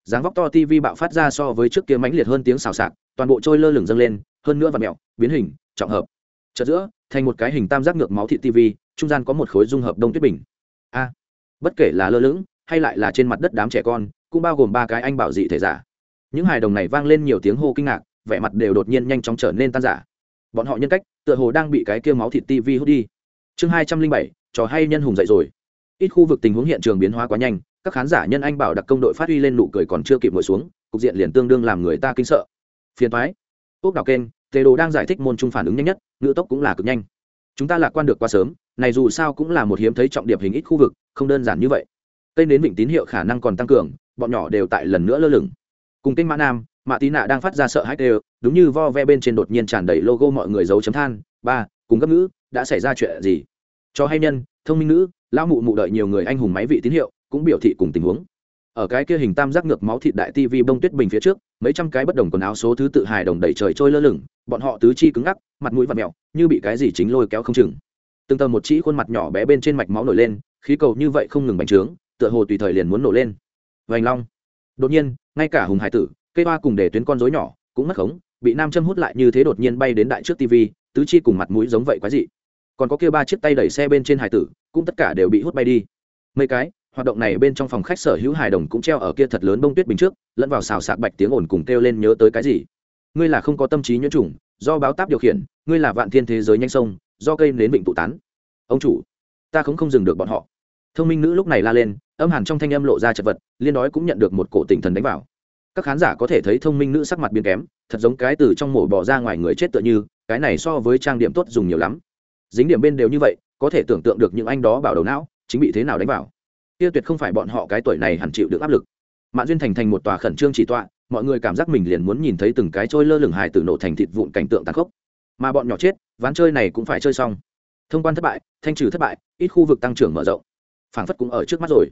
Dáng vóc to tv bạo phát ra so với trước kia mãnh liệt hơn tiếng xào xạc, toàn bộ trôi lơ lửng dâng lên, hơn nữa và mẹo, biến hình, trọng hợp. Chợt giữa, thành một cái hình tam giác ngược máu thị tv trung gian có một khối dung hợp đông tuyết bình. A, bất kể là lơ lửng, hay lại là trên mặt đất đám trẻ con, cũng bao gồm ba cái anh bảo dị thể giả. Những hài đồng này vang lên nhiều tiếng hô kinh ngạc, vẻ mặt đều đột nhiên nhanh chóng trở nên tan giả bọn họ nhân cách, tựa hồ đang bị cái kia máu thịt tv hút đi chương hai trăm linh bảy, trò hay nhân hùng dậy rồi. Ít khu vực tình huống hiện trường biến hóa quá nhanh, các khán giả nhân anh bảo đặc công đội phát huy lên nụ cười còn chưa kịp ngồi xuống, cục diện liền tương đương làm người ta kinh sợ. Phiền thoái ốc đào kênh, tề đồ đang giải thích môn trung phản ứng nhanh nhất, ngữ tốc cũng là cực nhanh. Chúng ta lạc quan được quá sớm, này dù sao cũng là một hiếm thấy trọng điểm hình ít khu vực, không đơn giản như vậy. Cây nến vịnh tín hiệu khả năng còn tăng cường, bọn nhỏ đều tại lần nữa lơ lửng. Cùng kênh mã nam mạ tí nạ đang phát ra sợ hãi đều đúng như vo ve bên trên đột nhiên tràn đầy logo mọi người giấu chấm than. Ba, cùng gấp ngữ đã xảy ra chuyện gì? Cho hay nhân, thông minh nữ, lão mụ mụ đợi nhiều người anh hùng máy vị tín hiệu, cũng biểu thị cùng tình huống. Ở cái kia hình tam giác ngược máu thịt đại tivi bông tuyết bình phía trước, mấy trăm cái bất đồng quần áo số thứ tự hài đồng đầy trời trôi lơ lửng, bọn họ tứ chi cứng ngắc, mặt mũi và mẹo như bị cái gì chính lôi kéo không chừng. Từng tờ một chỉ khuôn mặt nhỏ bé bên trên mạch máu nổi lên, khí cầu như vậy không ngừng bành trướng, tựa hồ tùy thời liền muốn nổ lên. Vành long. Đột nhiên, ngay cả hùng hải tử cây hoa cùng để tuyến con rối nhỏ, cũng mất khống, bị nam châm hút lại như thế đột nhiên bay đến đại trước tv tứ chi cùng mặt mũi giống vậy quá dị còn có kia ba chiếc tay đẩy xe bên trên hải tử, cũng tất cả đều bị hút bay đi. Mấy cái, hoạt động này bên trong phòng khách sở hữu hài đồng cũng treo ở kia thật lớn bông tuyết bình trước, lẫn vào xào sạc bạch tiếng ồn cùng kêu lên nhớ tới cái gì. Ngươi là không có tâm trí nhuyễn chủng, do báo táp điều khiển, ngươi là vạn thiên thế giới nhanh sông, do cây nến vịnh tụ tán. Ông chủ, ta không không dừng được bọn họ. Thông minh nữ lúc này la lên, âm hàn trong thanh âm lộ ra chật vật, liên đói cũng nhận được một cổ tinh thần đánh vào. Các khán giả có thể thấy thông minh nữ sắc mặt biến kém, thật giống cái từ trong mổ bỏ ra ngoài người chết tựa như, cái này so với trang điểm tốt dùng nhiều lắm dính điểm bên đều như vậy, có thể tưởng tượng được những anh đó bảo đầu não, chính bị thế nào đánh vào. Kia tuyệt không phải bọn họ cái tuổi này hẳn chịu được áp lực. Mạn duyên thành thành một tòa khẩn trương chỉ tọa, mọi người cảm giác mình liền muốn nhìn thấy từng cái trôi lơ lửng hài từ nổ thành thịt vụn cảnh tượng tàn khốc. Mà bọn nhỏ chết, ván chơi này cũng phải chơi xong. Thông quan thất bại, thanh trừ thất bại, ít khu vực tăng trưởng mở rộng. Phảng phất cũng ở trước mắt rồi.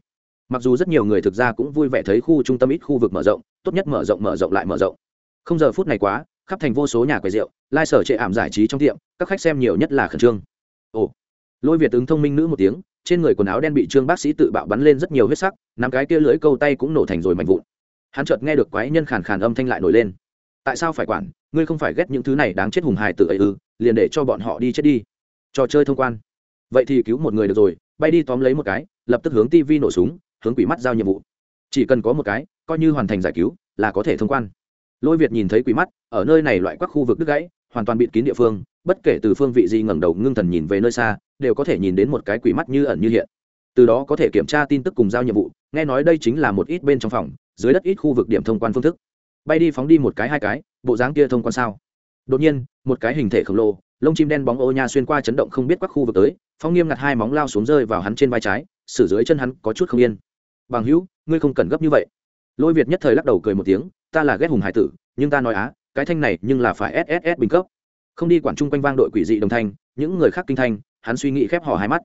Mặc dù rất nhiều người thực ra cũng vui vẻ thấy khu trung tâm ít khu vực mở rộng, tốt nhất mở rộng mở rộng lại mở rộng. Không giờ phút này quá, khắp thành vô số nhà quầy rượu lai sở trệ ảm giải trí trong tiệm, các khách xem nhiều nhất là khẩn trương ồ. Lôi việt ứng thông minh nữ một tiếng, trên người quần áo đen bị trương bác sĩ tự bạo bắn lên rất nhiều huyết sắc, nắm cái kia lưỡi câu tay cũng nổ thành rồi mạnh vụn. Hắn chợt nghe được quái nhân khàn khàn âm thanh lại nổi lên. Tại sao phải quản? Ngươi không phải ghét những thứ này đáng chết hùng hài tự ấy ư? Liền để cho bọn họ đi chết đi. Trò chơi thông quan. Vậy thì cứu một người được rồi, bay đi tóm lấy một cái, lập tức hướng tv nổ súng, hướng quỷ mắt giao nhiệm vụ. Chỉ cần có một cái, coi như hoàn thành giải cứu, là có thể thông quan. Lôi việt nhìn thấy quỷ mắt, ở nơi này loại các khu vực đứt gãy hoàn toàn bịt kín địa phương, bất kể từ phương vị gì ngẩng đầu ngưng thần nhìn về nơi xa, đều có thể nhìn đến một cái quỷ mắt như ẩn như hiện. Từ đó có thể kiểm tra tin tức cùng giao nhiệm vụ, nghe nói đây chính là một ít bên trong phòng, dưới đất ít khu vực điểm thông quan phương thức. Bay đi phóng đi một cái hai cái, bộ dáng kia thông quan sao? Đột nhiên, một cái hình thể khổng lồ, lông chim đen bóng ô nha xuyên qua chấn động không biết các khu vực tới phong nghiêm ngặt hai móng lao xuống rơi vào hắn trên vai trái, xử dưới chân hắn có chút không yên. Bằng hữu, ngươi không cần gấp như vậy. Lôi việt nhất thời lắc đầu cười một tiếng, ta là ghét hùng hải tử, nhưng ta nói á cái thanh này nhưng là phải sss bình cấp. Không đi quản chung quanh vang đội quỷ dị đồng thanh, những người khác kinh thanh, hắn suy nghĩ khép hò hai mắt.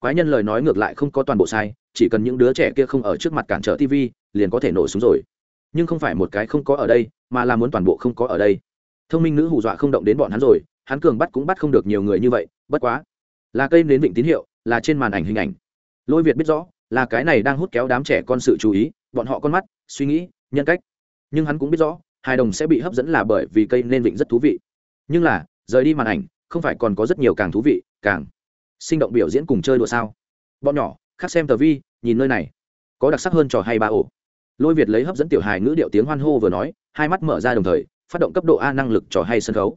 Quái nhân lời nói ngược lại không có toàn bộ sai, chỉ cần những đứa trẻ kia không ở trước mặt cản trở tv liền có thể nổ súng rồi. Nhưng không phải một cái không có ở đây, mà là muốn toàn bộ không có ở đây. Thông minh nữ hù dọa không động đến bọn hắn rồi, hắn cường bắt cũng bắt không được nhiều người như vậy, bất quá. Là cây nến vịnh tín hiệu, là trên màn ảnh hình ảnh. Lôi việt biết rõ, là cái này đang hút kéo đám trẻ con sự chú ý, bọn họ con mắt, suy nghĩ, nhân cách. Nhưng hắn cũng biết rõ hài đồng sẽ bị hấp dẫn là bởi vì cây nên vịnh rất thú vị. Nhưng là, rời đi màn ảnh, không phải còn có rất nhiều càng thú vị, càng sinh động biểu diễn cùng chơi đùa sao? Bọn nhỏ, khác xem tờ vi, nhìn nơi này. Có đặc sắc hơn trò hay ba ổ. Lôi việt lấy hấp dẫn tiểu hài ngữ điệu tiếng hoan hô vừa nói, hai mắt mở ra đồng thời, phát động cấp độ a năng lực trò hay sân khấu.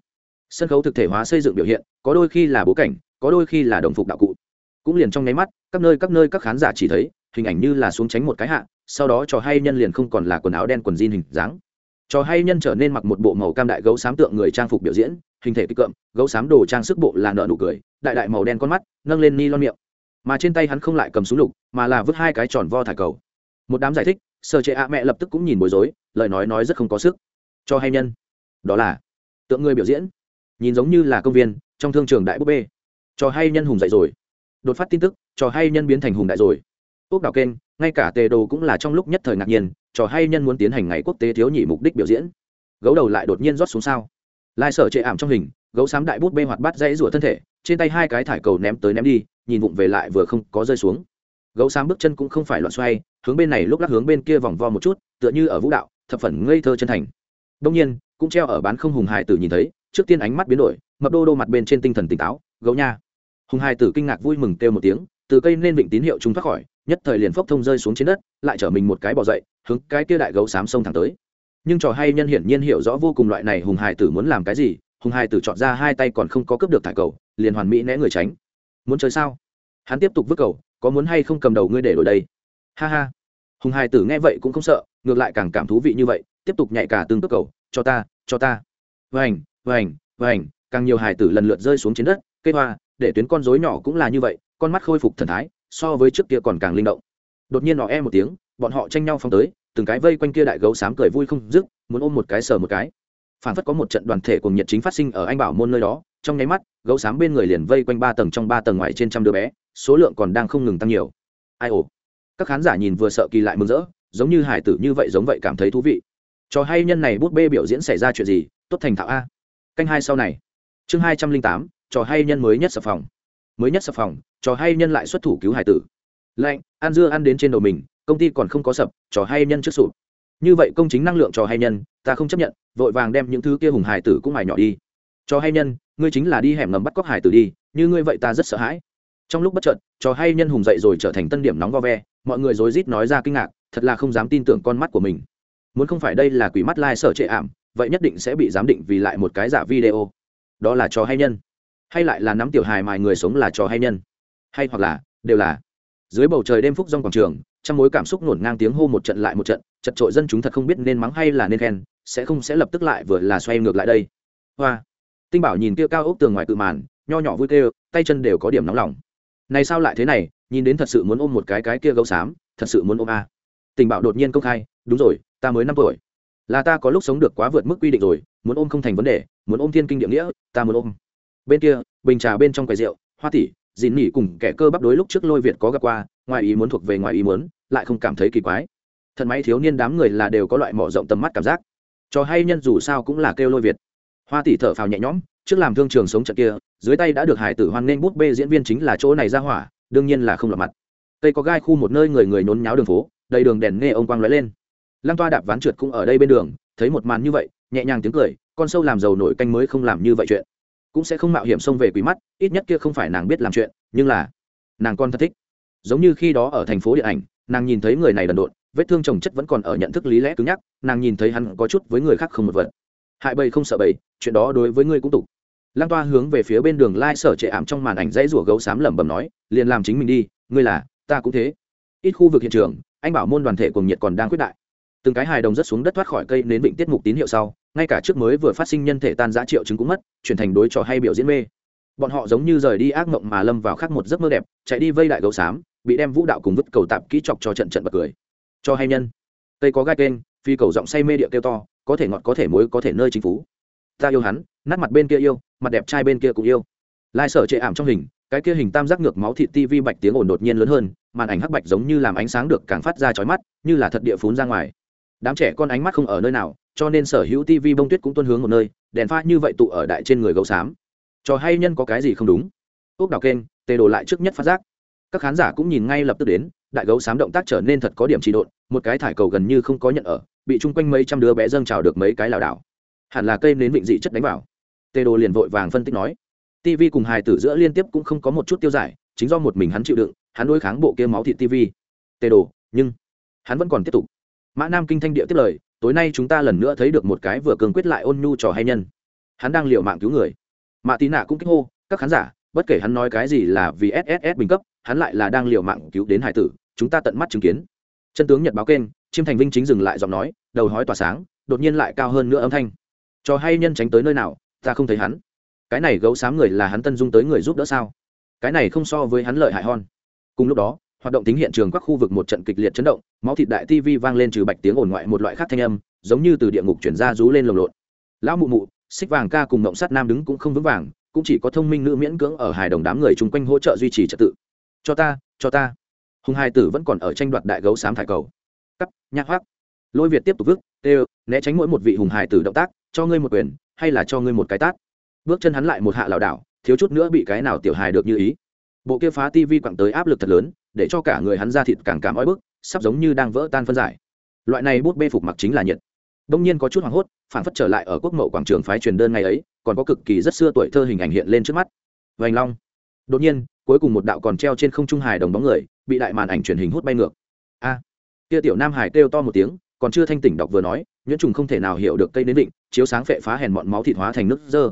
Sân khấu thực thể hóa xây dựng biểu hiện, có đôi khi là bố cảnh, có đôi khi là đồng phục đạo cụ. Cũng liền trong nháy mắt, các nơi các nơi các khán giả chỉ thấy, hình ảnh như là xuống tránh một cái hạ, sau đó trò hay nhân liền không còn là quần áo đen quần jean hình dáng trò hay nhân trở nên mặc một bộ màu cam đại gấu sám tượng người trang phục biểu diễn, hình thể kích cộm, gấu xám đồ trang sức bộ là nợ nụ cười, đại đại màu đen con mắt, nâng lên ni lon miệng. Mà trên tay hắn không lại cầm súng lục, mà là vứt hai cái tròn vo thải cầu. Một đám giải thích sơ chế ạ mẹ lập tức cũng nhìn bối rối, lời nói nói rất không có sức. Cho hay nhân, đó là tượng người biểu diễn, nhìn giống như là công viên, trong thương trường đại búp bê. Cho hay nhân hùng dậy rồi. Đột phát tin tức, cho hay nhân biến thành hùng đại rồi. Ốc đào kênh ngay cả tề đồ cũng là trong lúc nhất thời ngạc nhiên, trò hay nhân muốn tiến hành ngày quốc tế thiếu nhị mục đích biểu diễn. Gấu đầu lại đột nhiên rót xuống sao. Lai sở chệ ảm trong hình, gấu xám đại bút bê hoạt bát dãy rủa thân thể, trên tay hai cái thải cầu ném tới ném đi, nhìn vụng về lại vừa không có rơi xuống. Gấu xám bước chân cũng không phải loạn xoay, hướng bên này lúc lắc hướng bên kia vòng vo một chút, tựa như ở vũ đạo, thập phần ngây thơ chân thành. Đông nhiên, cũng treo ở bán không hùng hài tử nhìn thấy, trước tiên ánh mắt biến đổi, mập đô đô mặt bên trên tinh thần tỉnh táo, gấu nha. Hùng hài tử kinh ngạc vui mừng kêu một tiếng, từ cây nên vịnh tín hiệu chúng thoát khỏi nhất thời liền phốc thông rơi xuống trên đất, lại trở mình một cái bỏ dậy, hướng cái kia đại gấu xám sông thẳng tới. Nhưng trò hay nhân hiển nhiên hiểu rõ vô cùng loại này hùng hài tử muốn làm cái gì, hùng hài tử chọn ra hai tay còn không có cướp được thải cầu, liền hoàn mỹ né người tránh. Muốn chơi sao? Hắn tiếp tục vứt cầu, có muốn hay không cầm đầu ngươi để đổi đây? Ha ha. Hùng hài tử nghe vậy cũng không sợ, ngược lại càng cảm thú vị như vậy, tiếp tục nhảy cả từng cướp cầu, cho ta cho ta. Vành vành vành, càng nhiều hài tử lần lượt rơi xuống trên đất, cây hoa, để tuyến con rối nhỏ cũng là như vậy, con mắt khôi phục thần thái so với trước kia còn càng linh động. Đột nhiên nó e một tiếng, bọn họ tranh nhau phong tới, từng cái vây quanh kia đại gấu xám cười vui không dứt, muốn ôm một cái sờ một cái. Phản phất có một trận đoàn thể cùng nhiệt chính phát sinh ở anh bảo môn nơi đó, trong nháy mắt, gấu xám bên người liền vây quanh ba tầng trong ba tầng ngoài trên trăm đứa bé, số lượng còn đang không ngừng tăng nhiều. Ai ồ? Các khán giả nhìn vừa sợ kỳ lại mừng rỡ, giống như hải tử như vậy giống vậy cảm thấy thú vị. Cho hay nhân này bút bê biểu diễn xảy ra chuyện gì, tốt thành thạo a. Canh hai sau này. Chương hai trăm linh tám trò hay nhân mới nhất sập phòng mới nhất sập phòng, trò hay nhân lại xuất thủ cứu hải tử. Lạnh, ăn dưa ăn đến trên đầu mình, công ty còn không có sập, trò hay nhân trước sụp. Như vậy công chính năng lượng trò hay nhân, ta không chấp nhận, vội vàng đem những thứ kia hùng hải tử cũng mài nhỏ đi. Trò hay nhân, ngươi chính là đi hẻm ngầm bắt cóc hải tử đi, như ngươi vậy ta rất sợ hãi. Trong lúc bất chợt, trò hay nhân hùng dậy rồi trở thành tân điểm nóng vo ve, mọi người rối rít nói ra kinh ngạc, thật là không dám tin tưởng con mắt của mình. Muốn không phải đây là quỷ mắt lai sở trệ ảm, vậy nhất định sẽ bị giám định vì lại một cái giả video. Đó là trò hay nhân hay lại là nắm tiểu hài mài người sống là trò hay nhân? Hay hoặc là, đều là. Dưới bầu trời đêm phúc rong quảng trường trong mối cảm xúc nổn ngang tiếng hô một trận lại một trận, chật trội dân chúng thật không biết nên mắng hay là nên khen, sẽ không sẽ lập tức lại vừa là xoay ngược lại đây. Hoa. Tinh bảo nhìn kia cao ốc tường ngoài cự màn, nho nhỏ vui kêu tay chân đều có điểm nóng lòng. Này sao lại thế này, nhìn đến thật sự muốn ôm một cái cái kia gấu xám, thật sự muốn ôm a. Tình bảo đột nhiên công khai, đúng rồi, ta mới năm tuổi. Là ta có lúc sống được quá vượt mức quy định rồi, muốn ôm không thành vấn đề, muốn ôm thiên kinh địa nghĩa, ta muốn ôm bên kia, bình trà bên trong quầy rượu, hoa tỷ dìn nỉ cùng kẻ cơ bắp đối lúc trước lôi việt có gặp qua, ngoài ý muốn thuộc về ngoài ý muốn, lại không cảm thấy kỳ quái. Thần máy thiếu niên đám người là đều có loại mỏ rộng tầm mắt cảm giác. Cho hay nhân dù sao cũng là kêu lôi việt. Hoa tỷ thở phào nhẹ nhõm, trước làm thương trường sống trận kia, dưới tay đã được hải tử hoan nên bút bê diễn viên chính là chỗ này ra hỏa, đương nhiên là không lọt mặt. Tây có gai khu một nơi người người nhốn nháo đường phố, đầy đường đèn nghe ông quang lóe lên. Lăng toa đạp ván trượt cũng ở đây bên đường, thấy một màn như vậy, nhẹ nhàng tiếng cười, con sâu làm giàu nổi canh mới không làm như vậy chuyện cũng sẽ không mạo hiểm xông về quỷ mắt, ít nhất kia không phải nàng biết làm chuyện, nhưng là nàng con thân thích. Giống như khi đó ở thành phố điện ảnh, nàng nhìn thấy người này đần độn, vết thương chồng chất vẫn còn ở nhận thức lý lẽ cứng nhắc, nàng nhìn thấy hắn có chút với người khác không một vật. Hại bầy không sợ bầy, chuyện đó đối với ngươi cũng tục. Lan toa hướng về phía bên đường lai sở trệ ảm trong màn ảnh dãy rủa gấu xám lẩm bẩm nói, liền làm chính mình đi, ngươi là, ta cũng thế. Ít khu vực hiện trường, anh bảo môn đoàn thể cùng nhiệt còn đang quyết đại. Từng cái hài đồng rất xuống đất thoát khỏi cây nến vịnh tiết mục tín hiệu sau ngay cả trước mới vừa phát sinh nhân thể tan giã triệu chứng cũng mất, chuyển thành đối trò hay biểu diễn mê. Bọn họ giống như rời đi ác mộng mà lâm vào khắc một giấc mơ đẹp, chạy đi vây đại gấu xám, bị đem vũ đạo cùng vứt cầu tạp kỹ chọc cho trận trận bật cười. Cho hay nhân, cây có gai kênh, phi cầu giọng say mê địa kêu to, có thể ngọt có thể muối có thể nơi chính phú. Ta yêu hắn, nát mặt bên kia yêu, mặt đẹp trai bên kia cũng yêu. Lai sở chệ ảm trong hình, cái kia hình tam giác ngược máu thịt tivi bạch tiếng ồn đột nhiên lớn hơn, màn ảnh hắc bạch giống như làm ánh sáng được càng phát ra chói mắt, như là thật địa phún ra ngoài đám trẻ con ánh mắt không ở nơi nào, cho nên sở hữu tv bông tuyết cũng tuân hướng một nơi, đèn pha như vậy tụ ở đại trên người gấu xám. Trò hay nhân có cái gì không đúng? Ốc đào kênh tê đồ lại trước nhất phát giác. Các khán giả cũng nhìn ngay lập tức đến, đại gấu xám động tác trở nên thật có điểm trị độn, một cái thải cầu gần như không có nhận ở, bị chung quanh mấy trăm đứa bé dâng trào được mấy cái lảo đảo. Hẳn là cây nến vịnh dị chất đánh vào. Tê đồ liền vội vàng phân tích nói. Tv cùng hài tử giữa liên tiếp cũng không có một chút tiêu giải, chính do một mình hắn chịu đựng, hắn đối kháng bộ kia máu thịt tv tê đồ, nhưng hắn vẫn còn tiếp tục mã nam kinh thanh địa tiếp lời, tối nay chúng ta lần nữa thấy được một cái vừa cường quyết lại ôn nhu trò hay nhân. Hắn đang liệu mạng cứu người. Mạ tí nạ cũng kích hô, các khán giả, bất kể hắn nói cái gì là vì sss bình cấp, hắn lại là đang liệu mạng cứu đến hải tử, chúng ta tận mắt chứng kiến. Chân tướng nhật báo kênh, chiêm thành vinh chính dừng lại giọng nói, đầu hói tỏa sáng, đột nhiên lại cao hơn nữa âm thanh. Trò hay nhân tránh tới nơi nào, ta không thấy hắn. Cái này gấu xám người là hắn tân dung tới người giúp đỡ sao? Cái này không so với hắn lợi hại hon. Cùng lúc đó hoạt động tính hiện trường các khu vực một trận kịch liệt chấn động, máu thịt đại tv vang lên trừ bạch tiếng ồn ngoại một loại khác thanh âm, giống như từ địa ngục chuyển ra rú lên lồng lộn. Lão mụ mụ, xích vàng ca cùng mộng sắt nam đứng cũng không vững vàng, cũng chỉ có thông minh nữ miễn cưỡng ở hài đồng đám người chung quanh hỗ trợ duy trì trật tự. Cho ta cho ta. Hùng hai tử vẫn còn ở tranh đoạt đại gấu xám thải cầu. Cắp, nhạc hoác. Lôi việt tiếp tục vứt tê né tránh mỗi một vị hùng hài tử động tác, cho ngươi một quyền, hay là cho ngươi một cái tát. Bước chân hắn lại một hạ lảo đảo, thiếu chút nữa bị cái nào tiểu hài được như ý. Bộ kia phá tivi quẳng tới áp lực thật lớn để cho cả người hắn ra thịt càng cảm ói bức, sắp giống như đang vỡ tan phân giải. Loại này bút bê phục mặc chính là nhiệt. Đông nhiên có chút hoảng hốt phản phất trở lại ở quốc mậu quảng trường phái truyền đơn ngày ấy, còn có cực kỳ rất xưa tuổi thơ hình ảnh hiện lên trước mắt. Vành long. Đột nhiên, cuối cùng một đạo còn treo trên không trung hài đồng bóng người, bị đại màn ảnh truyền hình hút bay ngược. A! Kia tiểu nam hải kêu to một tiếng, còn chưa thanh tỉnh đọc vừa nói, nhuyễn trùng không thể nào hiểu được cây đến định chiếu sáng phệ phá hèn bọn máu thịt hóa thành nước dơ.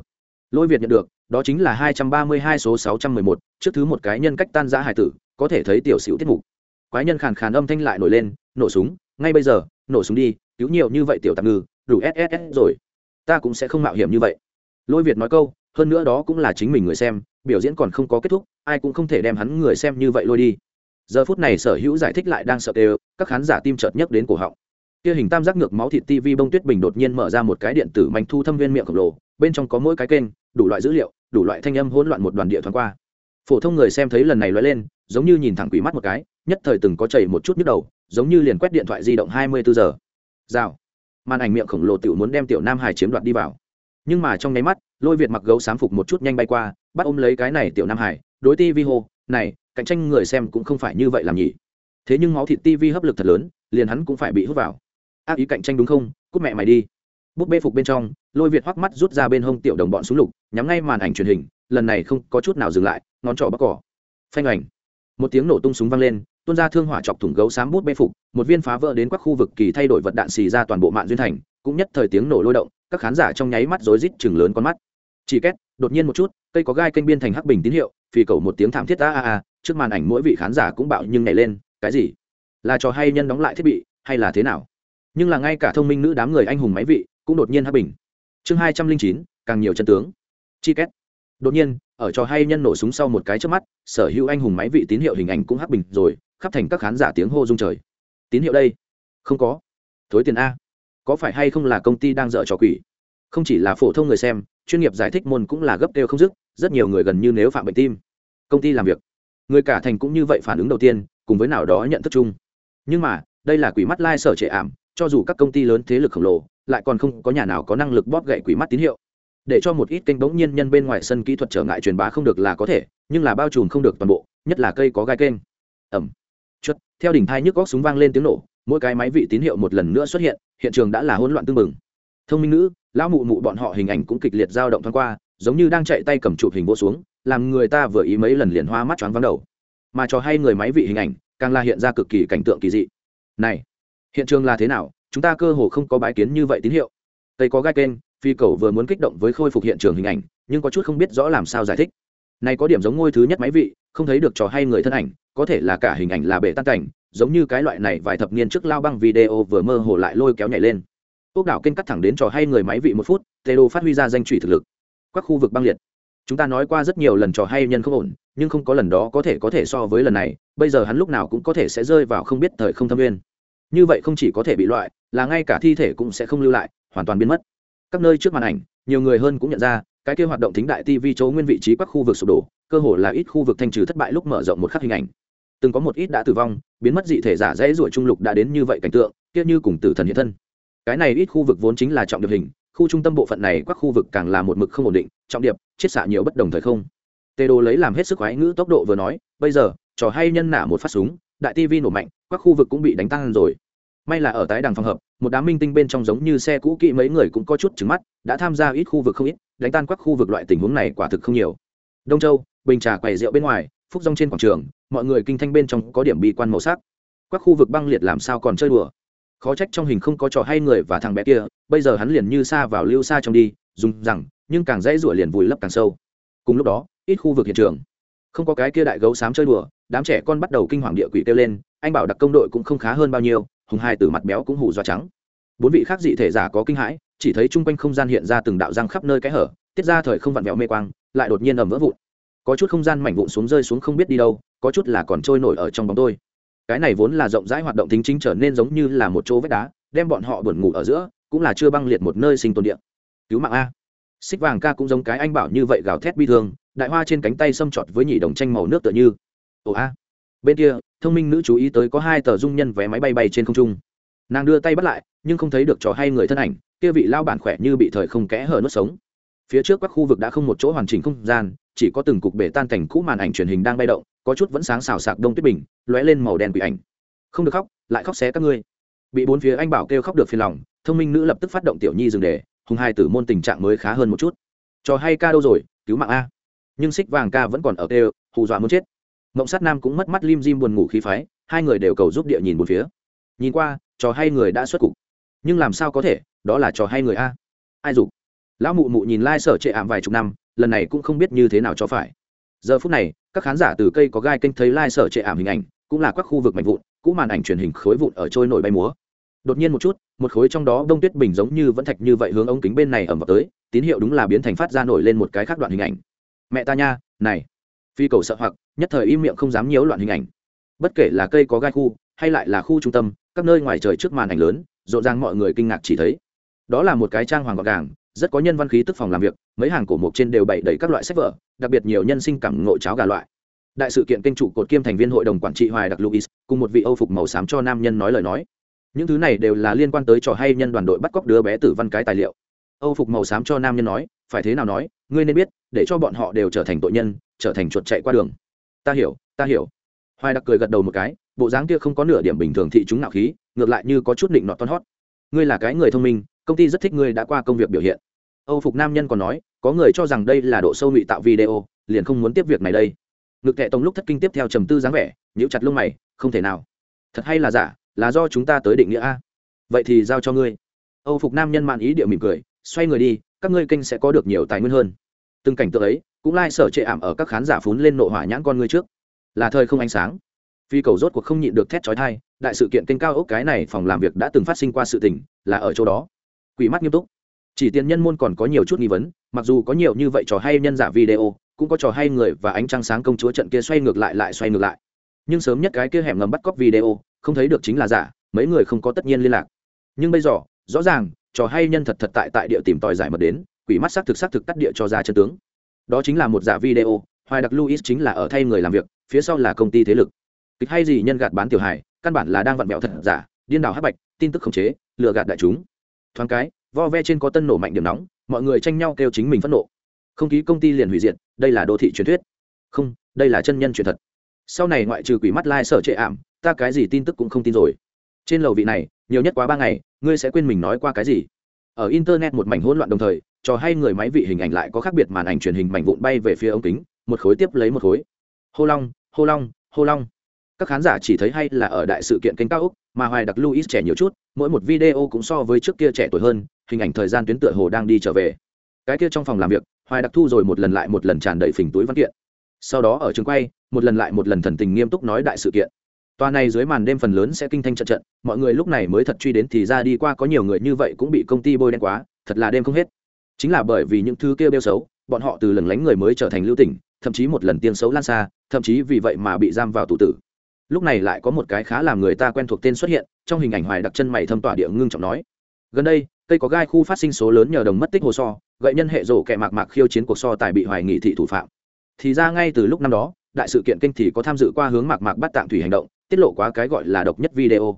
Lôi việt nhận được đó chính là hai trăm ba mươi hai số sáu trăm mười một, trước thứ một cái nhân cách tan giã hải tử, có thể thấy tiểu xỉu tiết mục. Quái nhân khàn khàn âm thanh lại nổi lên, nổ súng, ngay bây giờ, nổ súng đi, cứu nhiều như vậy tiểu tạm ngư, đủ sss rồi. Ta cũng sẽ không mạo hiểm như vậy. Lôi việt nói câu, hơn nữa đó cũng là chính mình người xem, biểu diễn còn không có kết thúc, ai cũng không thể đem hắn người xem như vậy lôi đi. Giờ phút này sở hữu giải thích lại đang sợ đều, các khán giả tim chợt nhấc đến cổ họng. Kia hình tam giác ngược máu thịt tv bông tuyết bình đột nhiên mở ra một cái điện tử manh thu thâm viên miệng khổng lồ, bên trong có mỗi cái kênh, đủ loại dữ liệu đủ loại thanh âm hỗn loạn một đoàn địa thoáng qua. Phổ thông người xem thấy lần này lóe lên, giống như nhìn thẳng quỷ mắt một cái, nhất thời từng có chảy một chút nhức đầu, giống như liền quét điện thoại di động hai mươi bốn giờ. Rào. Màn ảnh miệng khổng lồ tiểu muốn đem tiểu nam hải chiếm đoạt đi vào. Nhưng mà trong nháy mắt, lôi việt mặc gấu sám phục một chút nhanh bay qua, bắt ôm lấy cái này tiểu nam hải, đối ti vi hô, này, cạnh tranh người xem cũng không phải như vậy làm nhỉ. Thế nhưng máu thịt ti hấp lực thật lớn, liền hắn cũng phải bị hút vào. Ác ý cạnh tranh đúng không? Cút mẹ mày đi bút bê phục bên trong, lôi việt hoắc mắt rút ra bên hông tiểu đồng bọn súng lục, nhắm ngay màn ảnh truyền hình, lần này không có chút nào dừng lại, ngón trỏ bắc cỏ. Phanh ảnh một tiếng nổ tung súng vang lên, tuôn ra thương hỏa chọc thủng gấu xám bút bê phục, một viên phá vỡ đến các khu vực kỳ thay đổi vật đạn xì ra toàn bộ mạng duyên thành, cũng nhất thời tiếng nổ lôi động, các khán giả trong nháy mắt rối rít chừng lớn con mắt. Chỉ két, đột nhiên một chút, cây có gai kênh biên thành hắc bình tín hiệu, phì cầu một tiếng thảm thiết a a a, trước màn ảnh mỗi vị khán giả cũng bạo nhưng nhảy lên, cái gì? Là trò hay nhân đóng lại thiết bị, hay là thế nào? Nhưng là ngay cả thông minh nữ đám người anh hùng máy vị cũng đột nhiên hấp bình. Chương hai trăm linh chín, càng nhiều chân tướng. Chi két. Đột nhiên, ở trò hay nhân nổ súng sau một cái trước mắt, sở hữu anh hùng máy vị tín hiệu hình ảnh cũng hắc bình rồi, khắp thành các khán giả tiếng hô rung trời. Tín hiệu đây? Không có. Thối tiền a. Có phải hay không là công ty đang dở trò quỷ? Không chỉ là phổ thông người xem, chuyên nghiệp giải thích môn cũng là gấp đều không dứt, rất nhiều người gần như nếu phạm bệnh tim. Công ty làm việc. Người cả thành cũng như vậy phản ứng đầu tiên, cùng với nào đó nhận thức chung. Nhưng mà, đây là quỷ mắt lai sở trệ ảm, cho dù các công ty lớn thế lực khổng lồ lại còn không có nhà nào có năng lực bóp gậy quỷ mắt tín hiệu. Để cho một ít kênh bỗng nhiên nhân bên ngoài sân kỹ thuật trở ngại truyền bá không được là có thể, nhưng là bao trùm không được toàn bộ, nhất là cây có gai kênh. Ẩm chất theo đỉnh thai nhức góc súng vang lên tiếng nổ, mỗi cái máy vị tín hiệu một lần nữa xuất hiện hiện trường đã là hỗn loạn tương mừng thông minh nữ, lão mụ mụ bọn họ hình ảnh cũng kịch liệt dao động thoáng qua, giống như đang chạy tay cầm chụp hình vô xuống, làm người ta vừa ý mấy lần liền hoa mắt choáng vắng đầu. Mà cho hay người máy vị hình ảnh, càng là hiện ra cực kỳ cảnh tượng kỳ dị. Này, hiện trường là thế nào? Chúng ta cơ hồ không có bái kiến như vậy tín hiệu. Tây có gai kênh, phi cầu vừa muốn kích động với khôi phục hiện trường hình ảnh, nhưng có chút không biết rõ làm sao giải thích. Này có điểm giống ngôi thứ nhất máy vị, không thấy được trò hay người thân ảnh, có thể là cả hình ảnh là bể tan cảnh, giống như cái loại này vài thập niên trước lao băng video vừa mơ hồ lại lôi kéo nhảy lên. Ốc đảo kênh cắt thẳng đến trò hay người máy vị một phút tê đô phát huy ra danh trụy thực lực. Các khu vực băng liệt. Chúng ta nói qua rất nhiều lần trò hay nhân không ổn, nhưng không có lần đó có thể có thể so với lần này, bây giờ hắn lúc nào cũng có thể sẽ rơi vào không biết thời không thâm nguyên. như vậy không chỉ có thể bị loại là ngay cả thi thể cũng sẽ không lưu lại, hoàn toàn biến mất. Các nơi trước màn ảnh, nhiều người hơn cũng nhận ra, cái kia hoạt động thính đại tv chỗ nguyên vị trí các khu vực sụp đổ, cơ hồ là ít khu vực thanh trừ thất bại lúc mở rộng một khắc hình ảnh. Từng có một ít đã tử vong, biến mất dị thể giả dễ ruổi trung lục đã đến như vậy cảnh tượng, kia như cùng tử thần hiện thân. Cái này ít khu vực vốn chính là trọng điệp hình, khu trung tâm bộ phận này các khu vực càng là một mực không ổn định, trọng điệp chiết xạ nhiều bất đồng thời không. Tê đồ lấy làm hết sức khoái ngữ tốc độ vừa nói, bây giờ, trò hay nhân nả một phát súng, đại tv nổ mạnh các khu vực cũng bị đánh tăng rồi may là ở tái đằng phòng hợp, một đám minh tinh bên trong giống như xe cũ kỹ mấy người cũng có chút trứng mắt, đã tham gia ít khu vực không ít, đánh tan các khu vực loại tình huống này quả thực không nhiều. Đông châu, bình trà quầy rượu bên ngoài, phúc rong trên quảng trường, mọi người kinh thanh bên trong có điểm bi quan màu sắc. Các khu vực băng liệt làm sao còn chơi đùa? Khó trách trong hình không có trò hay người và thằng bé kia, bây giờ hắn liền như xa vào lưu xa trong đi, dùng rằng, nhưng càng dễ rủa liền vùi lấp càng sâu. Cùng lúc đó, ít khu vực hiện trường. Không có cái kia đại gấu xám chơi đùa, đám trẻ con bắt đầu kinh hoàng địa quỷ kêu lên, anh bảo đặc công đội cũng không khá hơn bao nhiêu hùng hai từ mặt béo cũng hù do trắng. Bốn vị khác dị thể giả có kinh hãi, chỉ thấy chung quanh không gian hiện ra từng đạo răng khắp nơi cái hở, tiết ra thời không vặn vẹo mê quang, lại đột nhiên ẩm vỡ vụn. Có chút không gian mảnh vụn xuống rơi xuống không biết đi đâu, có chút là còn trôi nổi ở trong bóng tôi. Cái này vốn là rộng rãi hoạt động tính chính trở nên giống như là một chỗ vách đá, đem bọn họ buồn ngủ ở giữa, cũng là chưa băng liệt một nơi sinh tồn địa. Cứu mạng a. Xích vàng ca cũng giống cái anh bảo như vậy gào thét bi thương, đại hoa trên cánh tay xâm trọt với nhị đồng tranh màu nước tựa như. Ồ a bên kia, thông minh nữ chú ý tới có hai tờ dung nhân vé máy bay bay trên không trung. Nàng đưa tay bắt lại, nhưng không thấy được trò hay người thân ảnh, kia vị lao bản khỏe như bị thời không kẽ hở nuốt sống. Phía trước các khu vực đã không một chỗ hoàn chỉnh không gian, chỉ có từng cục bể tan cảnh cũ màn ảnh truyền hình đang bay động, có chút vẫn sáng xào sạc đông tuyết bình, lóe lên màu đen quỷ ảnh. Không được khóc, lại khóc xé các ngươi. Bị bốn phía anh bảo kêu khóc được phiền lòng, thông minh nữ lập tức phát động tiểu nhi dừng đề, hùng hai tử môn tình trạng mới khá hơn một chút. Trò hay ca đâu rồi, cứu mạng a. Nhưng xích vàng ca vẫn còn ở kêu, hù dọa muốn chết mộng sát nam cũng mất mắt lim dim buồn ngủ khí phái, hai người đều cầu giúp địa nhìn một phía. Nhìn qua, trò hay người đã xuất cục. Nhưng làm sao có thể, đó là trò hay người a? Ai dục? Lão mụ mụ nhìn lai、like、sở trệ ảm vài chục năm, lần này cũng không biết như thế nào cho phải. Giờ phút này, các khán giả từ cây có gai kênh thấy lai、like、sở trệ ảm hình ảnh, cũng là các khu vực mạnh vụn, cũng màn ảnh truyền hình khối vụn ở trôi nổi bay múa. Đột nhiên một chút, một khối trong đó đông tuyết bình giống như vẫn thạch như vậy hướng ống kính bên này ẩm vào tới, tín hiệu đúng là biến thành phát ra nổi lên một cái khác đoạn hình ảnh. Mẹ ta nha, này phi cầu sợ hoặc, nhất thời im miệng không dám nhiễu loạn hình ảnh. Bất kể là cây có gai khu, hay lại là khu trung tâm, các nơi ngoài trời trước màn ảnh lớn, rộn ràng mọi người kinh ngạc chỉ thấy. Đó là một cái trang hoàng gọn gàng, rất có nhân văn khí tức phòng làm việc, mấy hàng cổ mục trên đều bày đầy các loại sách vở, đặc biệt nhiều nhân sinh cảm ngộ cháo gà loại. Đại sự kiện kênh trụ cột kiêm thành viên hội đồng quản trị hoài đặc luis, cùng một vị âu phục màu xám cho nam nhân nói lời nói. Những thứ này đều là liên quan tới trò hay nhân đoàn đội bắt cóc đứa bé tử văn cái tài liệu. Âu phục màu xám cho nam nhân nói, phải thế nào nói, ngươi nên biết để cho bọn họ đều trở thành tội nhân, trở thành chuột chạy qua đường. Ta hiểu ta hiểu. Hoài đặc cười gật đầu một cái, bộ dáng kia không có nửa điểm bình thường thị chúng nạo khí, ngược lại như có chút định nọ toan hót. Ngươi là cái người thông minh, công ty rất thích ngươi đã qua công việc biểu hiện. Âu phục nam nhân còn nói, có người cho rằng đây là độ sâu ngụy tạo video, liền không muốn tiếp việc này đây. Ngực Tệ tông lúc thất kinh tiếp theo trầm tư dáng vẻ, nhíu chặt lông mày, không thể nào. Thật hay là giả, là do chúng ta tới định nghĩa a? Vậy thì giao cho ngươi. Âu phục nam nhân mạn ý địa mỉm cười, xoay người đi, các ngươi kênh sẽ có được nhiều tài nguyên hơn từng cảnh tượng ấy, cũng lai、like、sở trệ ảm ở các khán giả phún lên nộ hỏa nhãn con ngươi trước. Là thời không ánh sáng. Phi cầu rốt cuộc không nhịn được thét trói thai đại sự kiện kênh cao ốc cái này phòng làm việc đã từng phát sinh qua sự tình, là ở chỗ đó. Quỷ mắt nghiêm túc. Chỉ tiền nhân môn còn có nhiều chút nghi vấn, mặc dù có nhiều như vậy trò hay nhân giả video, cũng có trò hay người và ánh trăng sáng công chúa trận kia xoay ngược lại lại xoay ngược lại. Nhưng sớm nhất cái kia hẻm ngầm bắt cóc video, không thấy được chính là giả, mấy người không có tất nhiên liên lạc. Nhưng bây giờ, rõ ràng, trò hay nhân thật thật tại tại địa tìm tòi giải mật đến quỷ mắt xác thực xác thực cắt địa cho ra chân tướng. Đó chính là một giả video, hoài đặc luis chính là ở thay người làm việc, phía sau là công ty thế lực. Kịch hay gì nhân gạt bán tiểu hài, căn bản là đang vặn vẹo thật giả, điên đảo hắc bạch, tin tức khống chế, lừa gạt đại chúng. Thoáng cái, vo ve trên có tân nổ mạnh điểm nóng, mọi người tranh nhau kêu chính mình phẫn nộ. Không khí công ty liền hủy diệt, đây là đô thị truyền thuyết. Không, đây là chân nhân truyền thật. Sau này ngoại trừ quỷ mắt lai、like、sở trệ ảm, ta cái gì tin tức cũng không tin rồi. Trên lầu vị này, nhiều nhất quá ba ngày, ngươi sẽ quên mình nói qua cái gì? Ở internet một mảnh hỗn loạn đồng thời trò hay người máy vị hình ảnh lại có khác biệt màn ảnh truyền hình mảnh vụn bay về phía ống kính một khối tiếp lấy một khối. Hô long hô long hô long. Các khán giả chỉ thấy hay là ở đại sự kiện kênh cao úc mà hoài đặc luis trẻ nhiều chút mỗi một video cũng so với trước kia trẻ tuổi hơn hình ảnh thời gian tuyến tựa hồ đang đi trở về. Cái kia trong phòng làm việc hoài đặc thu rồi một lần lại một lần tràn đầy phình túi văn kiện. Sau đó ở trường quay một lần lại một lần thần tình nghiêm túc nói đại sự kiện. Toa này dưới màn đêm phần lớn sẽ kinh thanh trận trận, mọi người lúc này mới thật truy đến thì ra đi qua có nhiều người như vậy cũng bị công ty bôi đen quá, thật là đêm không hết. Chính là bởi vì những thứ kia bêu xấu, bọn họ từ lần lánh người mới trở thành lưu tỉnh, thậm chí một lần tiên xấu lan xa, thậm chí vì vậy mà bị giam vào tù tử. Lúc này lại có một cái khá làm người ta quen thuộc tên xuất hiện, trong hình ảnh hoài đặc chân mày thâm tỏa địa ngưng trọng nói. Gần đây, cây có gai khu phát sinh số lớn nhờ đồng mất tích hồ so, gậy nhân hệ rổ kẹ mạc mạc khiêu chiến cuộc so tài bị hoài nghị thị thủ phạm. Thì ra ngay từ lúc năm đó, đại sự kiện kinh thì có tham dự qua hướng mạc mạc bắt tạm thủy hành động, tiết lộ quá cái gọi là độc nhất video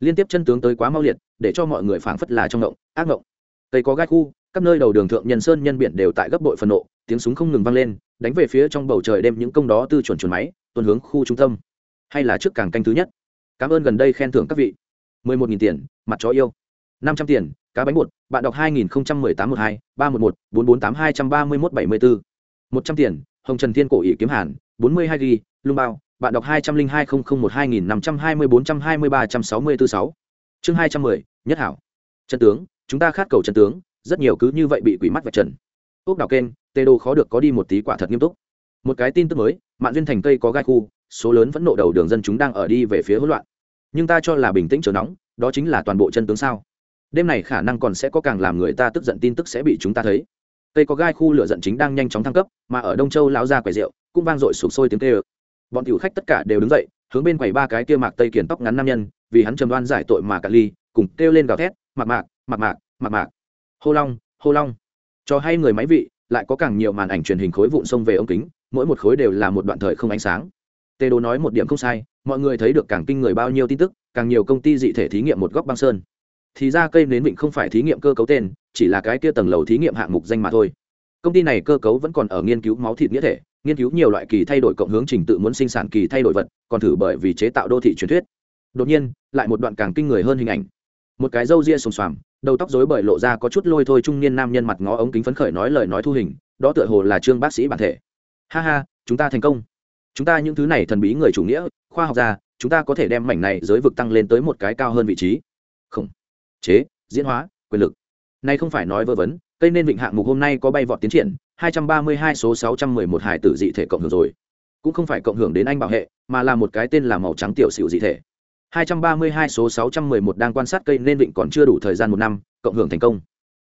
liên tiếp chân tướng tới quá mau liệt để cho mọi người phảng phất là trong động ác động cây có gai khu các nơi đầu đường thượng nhân sơn nhân biển đều tại gấp bội phần nộ, tiếng súng không ngừng vang lên, đánh về phía trong bầu trời đem những công đó tư chuẩn chuẩn máy, tuần hướng khu trung tâm. Hay là trước càng canh thứ nhất. Cảm ơn gần đây khen thưởng các vị. mười một nghìn tiền, mặt chó yêu. năm trăm tiền, cá bánh bột, bạn đọc hai nghìn không trăm mười tám một hai, ba một một, bốn bốn tám hai trăm ba mươi một bảy mươi bốn. một trăm tiền, hồng trần thiên cổ ỷ kiếm hàn, bốn mươi hai ghi, lung bao, bạn đọc hai trăm linh hai không không một hai nghìn năm trăm hai mươi bốn trăm hai mươi ba trăm sáu mươi bốn sáu. Chương hai trăm mười, nhất hảo. Chân tướng, chúng ta khát cầu chân tướng rất nhiều cứ như vậy bị quỷ mắt vạch trần. Ốc đào kênh, tê đô khó được có đi một tí quả thật nghiêm túc. Một cái tin tức mới mạng duyên thành cây có gai khu, số lớn vẫn nộ đầu đường dân chúng đang ở đi về phía hỗn loạn. Nhưng ta cho là bình tĩnh chờ nóng, đó chính là toàn bộ chân tướng sao? Đêm này khả năng còn sẽ có càng làm người ta tức giận tin tức sẽ bị chúng ta thấy. Cây có gai khu lửa giận chính đang nhanh chóng thăng cấp, mà ở đông châu lão ra quầy rượu, cũng vang dội sụp sôi tiếng tê ơ bọn tiểu khách tất cả đều đứng dậy, hướng bên quầy ba cái kia mạc tây kiền tóc ngắn nam nhân, vì hắn trầm đoan giải tội mà cả ly, cùng kêu lên gào thét, mạc mạc mạc mạc mạc mạc hô long hô long. Cho hay người máy vị, lại có càng nhiều màn ảnh truyền hình khối vụn xông về ống kính, mỗi một khối đều là một đoạn thời không ánh sáng. Tê Đồ nói một điểm không sai, mọi người thấy được càng kinh người bao nhiêu tin tức, càng nhiều công ty dị thể thí nghiệm một góc băng sơn. Thì ra cây nến vịnh không phải thí nghiệm cơ cấu tên, chỉ là cái kia tầng lầu thí nghiệm hạng mục danh mà thôi. Công ty này cơ cấu vẫn còn ở nghiên cứu máu thịt nghĩa thể, nghiên cứu nhiều loại kỳ thay đổi cộng hướng trình tự muốn sinh sản kỳ thay đổi vật, còn thử bởi vì chế tạo đô thị truyền thuyết. Đột nhiên, lại một đoạn càng kinh người hơn hình ảnh. Một cái râu ria xồm xoàm đầu tóc rối bời lộ ra có chút lôi thôi trung niên nam nhân mặt ngó ống kính phấn khởi nói lời nói thu hình, đó tựa hồ là trương bác sĩ bản thể. Ha ha, chúng ta thành công. Chúng ta những thứ này thần bí người chủ nghĩa, khoa học gia, chúng ta có thể đem mảnh này giới vực tăng lên tới một cái cao hơn vị trí. Không chế, diễn hóa, quyền lực. Nay không phải nói vơ vấn cây nên vịnh hạng mục hôm nay có bay vọt tiến triển 232 số 611 hải tử dị thể cộng hưởng rồi. Cũng không phải cộng hưởng đến anh bảo hệ, mà là một cái tên là màu trắng tiểu xỉu dị thể. 232 số 611 đang quan sát cây nên định còn chưa đủ thời gian một năm cộng hưởng thành công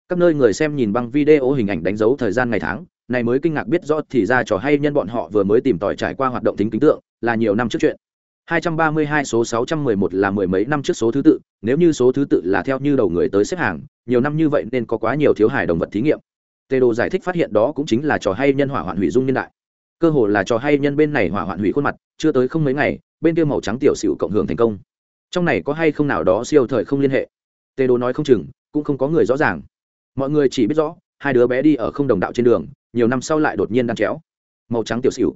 các nơi người xem nhìn băng video hình ảnh đánh dấu thời gian ngày tháng này mới kinh ngạc biết rõ thì ra trò hay nhân bọn họ vừa mới tìm tòi trải qua hoạt động tính kính tượng là nhiều năm trước chuyện 232 số 611 là mười mấy năm trước số thứ tự, nếu như số thứ tự là theo như đầu người tới xếp hàng, nhiều năm như vậy nên có quá nhiều thiếu hài động vật thí nghiệm. Tê Đồ giải thích phát hiện đó cũng chính là trò hay nhân hỏa hoạn hủy dung niên đại. Cơ hồ là trò hay nhân bên này hỏa hoạn hủy khuôn mặt, chưa tới không mấy ngày, bên kia màu trắng tiểu sửu cộng hưởng thành công. Trong này có hay không nào đó siêu thời không liên hệ. Tê Đồ nói không chừng, cũng không có người rõ ràng. Mọi người chỉ biết rõ, hai đứa bé đi ở không đồng đạo trên đường, nhiều năm sau lại đột nhiên đang chéo. Màu trắng tiểu xỉu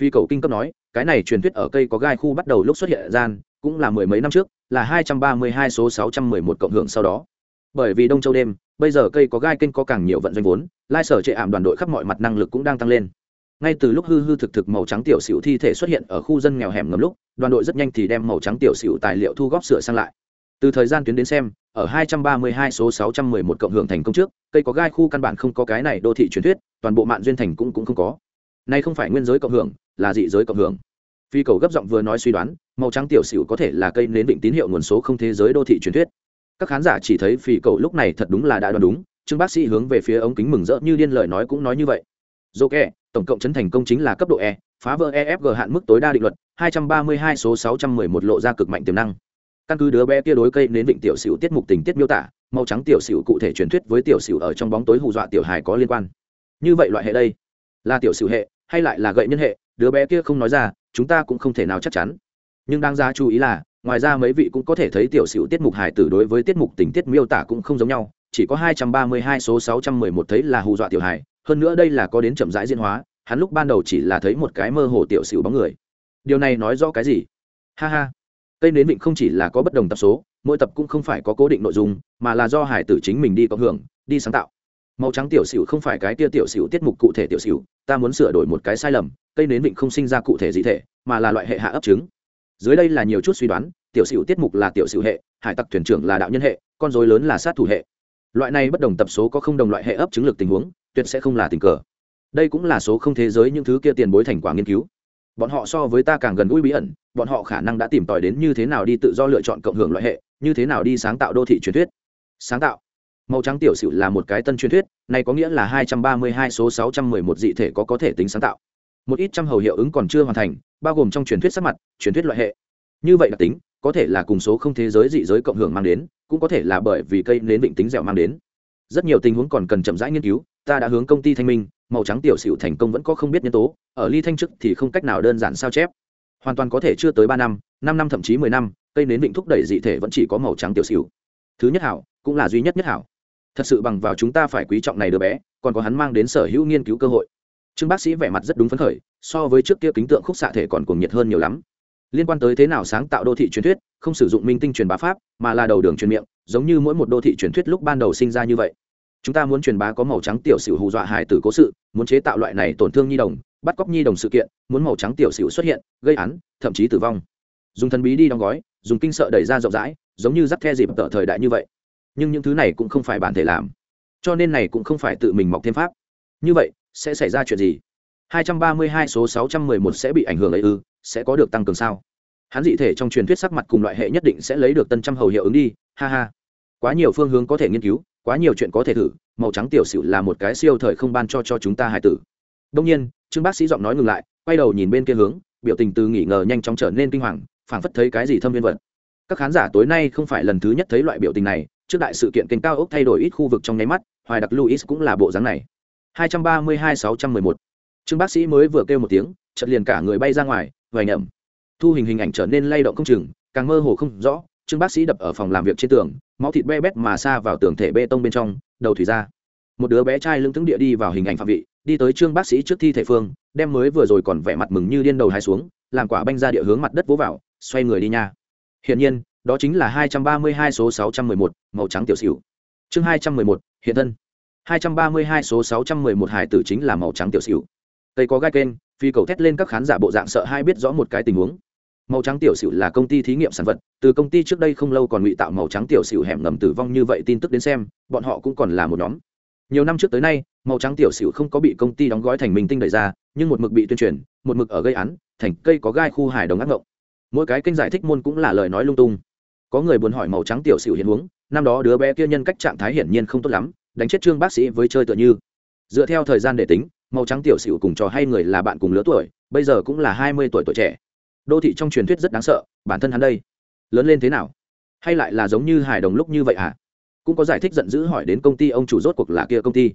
phi cầu kinh cấp nói cái này truyền thuyết ở cây có gai khu bắt đầu lúc xuất hiện gian cũng là mười mấy năm trước là hai trăm ba mươi hai số sáu trăm mười một cộng hưởng sau đó bởi vì đông châu đêm bây giờ cây có gai kênh có càng nhiều vận doanh vốn lai sở trệ ảm đoàn đội khắp mọi mặt năng lực cũng đang tăng lên ngay từ lúc hư hư thực thực màu trắng tiểu xỉu thi thể xuất hiện ở khu dân nghèo hẻm ngầm lúc, đoàn đội rất nhanh thì đem màu trắng tiểu xỉu tài liệu thu góp sửa sang lại. Từ thời gian tuyến đến xem, ở 232 số 611 cộng hưởng thành công trước, cây có gai khu căn bản không có cái này đô thị truyền thuyết, toàn bộ mạng duyên thành cũng cũng không có. Nay không phải nguyên giới cộng hưởng, là dị giới cộng hưởng. Phi cầu gấp giọng vừa nói suy đoán, màu trắng tiểu xỉu có thể là cây nến định tín hiệu nguồn số không thế giới đô thị truyền thuyết. Các khán giả chỉ thấy phi cầu lúc này thật đúng là đã đoán đúng, trương bác sĩ hướng về phía ống kính mừng rỡ như điên lời nói cũng nói như vậy dô kẹ tổng cộng chấn thành công chính là cấp độ e phá vỡ efg hạn mức tối đa định luật 232 số 611 lộ ra cực mạnh tiềm năng. Căn cứ đứa bé kia đối cây nến vịnh tiểu xỉu tiết mục tình tiết miêu tả, màu trắng tiểu xỉu cụ thể truyền thuyết với tiểu xỉu ở trong bóng tối hù dọa tiểu hài có liên quan. Như vậy loại hệ đây, là tiểu xỉu hệ, hay lại là gậy nhân hệ, đứa bé kia không nói ra, chúng ta cũng không thể nào chắc chắn. Nhưng đáng ra chú ý là, ngoài ra mấy vị cũng có thể thấy tiểu sử tiết mục hài tử đối với tiết mục tình tiết miêu tả cũng không giống nhau chỉ có hai trăm ba mươi hai số sáu trăm mười một thấy là hù dọa tiểu hài, hơn nữa đây là có đến chậm rãi diễn hóa, hắn lúc ban đầu chỉ là thấy một cái mơ hồ tiểu xỉu bóng người. Điều này nói rõ cái gì? Ha ha. Cây nến vịnh không chỉ là có bất đồng tập số, mỗi tập cũng không phải có cố định nội dung, mà là do hải tử chính mình đi cộng hưởng, đi sáng tạo. Màu trắng tiểu xỉu không phải cái tia tiểu xỉu tiết mục cụ thể tiểu xỉu, ta muốn sửa đổi một cái sai lầm cây nến vịnh không sinh ra cụ thể gì thể, mà là loại hệ hạ ấp trứng. Dưới đây là nhiều chút suy đoán, tiểu xỉu tiết mục là tiểu xỉu hệ, hải tặc thuyền trưởng là đạo nhân hệ, con dối lớn là sát thủ hệ loại này bất đồng tập số có không đồng loại hệ ấp chứng lực tình huống, tuyệt sẽ không là tình cờ. Đây cũng là số không thế giới những thứ kia tiền bối thành quả nghiên cứu. Bọn họ so với ta càng gần gũi bí ẩn, bọn họ khả năng đã tìm tòi đến như thế nào đi tự do lựa chọn cộng hưởng loại hệ, như thế nào đi sáng tạo đô thị truyền thuyết. Sáng tạo. Màu trắng tiểu sử là một cái tân truyền thuyết, này có nghĩa là hai trăm ba mươi hai số sáu trăm mười một dị thể có có thể tính sáng tạo. Một ít trăm hầu hiệu ứng còn chưa hoàn thành, bao gồm trong truyền thuyết sắc mặt, truyền thuyết loại hệ. Như vậy đặc tính, có thể là cùng số không thế giới dị giới cộng hưởng mang đến cũng có thể là bởi vì cây nến định tính dẻo mang đến. Rất nhiều tình huống còn cần chậm rãi nghiên cứu, ta đã hướng công ty thanh minh, màu trắng tiểu xỉu thành công vẫn có không biết nhân tố, ở ly thanh chức thì không cách nào đơn giản sao chép. Hoàn toàn có thể chưa tới ba năm năm năm thậm chí mười năm, cây nến định thúc đẩy dị thể vẫn chỉ có màu trắng tiểu xỉu. Thứ nhất hảo, cũng là duy nhất nhất hảo. Thật sự bằng vào chúng ta phải quý trọng này đứa bé, còn có hắn mang đến sở hữu nghiên cứu cơ hội. Trương bác sĩ vẻ mặt rất đúng phấn khởi, so với trước kia kính tượng khúc xạ thể còn cuồng nhiệt hơn nhiều lắm liên quan tới thế nào sáng tạo đô thị truyền thuyết, không sử dụng minh tinh truyền bá pháp, mà là đầu đường truyền miệng, giống như mỗi một đô thị truyền thuyết lúc ban đầu sinh ra như vậy. Chúng ta muốn truyền bá có màu trắng tiểu sử hù dọa hài tử cố sự, muốn chế tạo loại này tổn thương nhi đồng, bắt cóc nhi đồng sự kiện, muốn màu trắng tiểu sử xuất hiện, gây án, thậm chí tử vong. Dùng thần bí đi đóng gói, dùng kinh sợ đẩy ra rộng rãi, giống như rắc the dịp tở thời đại như vậy. Nhưng những thứ này cũng không phải bản thể làm. Cho nên này cũng không phải tự mình mọc thêm pháp. Như vậy, sẽ xảy ra chuyện gì? 232 số 611 sẽ bị ảnh hưởng ấy ư? Sẽ có được tăng cường sao? Hắn dị thể trong truyền thuyết sắc mặt cùng loại hệ nhất định sẽ lấy được tân trăm hầu hiệu ứng đi, ha ha. Quá nhiều phương hướng có thể nghiên cứu, quá nhiều chuyện có thể thử, màu trắng tiểu sử là một cái siêu thời không ban cho cho chúng ta hải tử. Đông nhiên, trương bác sĩ giọng nói ngừng lại, quay đầu nhìn bên kia hướng, biểu tình từ nghỉ ngờ nhanh chóng trở nên kinh hoàng, phảng phất thấy cái gì thâm viên vật. Các khán giả tối nay không phải lần thứ nhất thấy loại biểu tình này, trước đại sự kiện kênh cao ốc thay đổi ít khu vực trong nháy mắt, hoài đặc luis cũng là bộ dáng này. 232-611 trương bác sĩ mới vừa kêu một tiếng, chợt liền cả người bay ra ngoài vài nhầm thu hình hình ảnh trở nên lay động không chừng, càng mơ hồ không rõ, trương bác sĩ đập ở phòng làm việc trên tường, máu thịt be bét mà xa vào tường thể bê tông bên trong, đầu thủy ra. Một đứa bé trai lưng tướng địa đi vào hình ảnh phạm vị, đi tới trương bác sĩ trước thi thể phương, đem mới vừa rồi còn vẻ mặt mừng như điên đầu hai xuống, làm quả banh ra địa hướng mặt đất vỗ vào, xoay người đi nha. Hiện nhiên, đó chính là hai trăm ba mươi hai số sáu trăm mười một, màu trắng tiểu xỉu. Chương hai trăm mười một, hiện thân. hai trăm ba mươi hai số sáu trăm mười một hải tử chính là màu trắng tiểu xỉu. Cây có gai kênh phi cầu thét lên các khán giả bộ dạng sợ hai biết rõ một cái tình huống. Màu trắng tiểu sửu là công ty thí nghiệm sản vật, từ công ty trước đây không lâu còn ngụy tạo màu trắng tiểu sửu hẻm ngầm tử vong như vậy tin tức đến xem, bọn họ cũng còn là một nhóm. Nhiều năm trước tới nay, màu trắng tiểu sửu không có bị công ty đóng gói thành minh tinh đẩy ra, nhưng một mực bị tuyên truyền, một mực ở gây án, thành cây có gai khu hải đồng ác ngộng. Mỗi cái kênh giải thích môn cũng là lời nói lung tung. Có người buồn hỏi màu trắng tiểu sửu hiện huống, năm đó đứa bé kia nhân cách trạng thái hiển nhiên không tốt lắm, đánh chết trương bác sĩ với chơi tựa như. Dựa theo thời gian để tính màu trắng tiểu xỉu cùng trò hay người là bạn cùng lứa tuổi, bây giờ cũng là hai mươi tuổi tuổi trẻ. Đô thị trong truyền thuyết rất đáng sợ, bản thân hắn đây, lớn lên thế nào? Hay lại là giống như hài đồng lúc như vậy à cũng có giải thích giận dữ hỏi đến công ty, ông chủ rốt cuộc là kia công ty.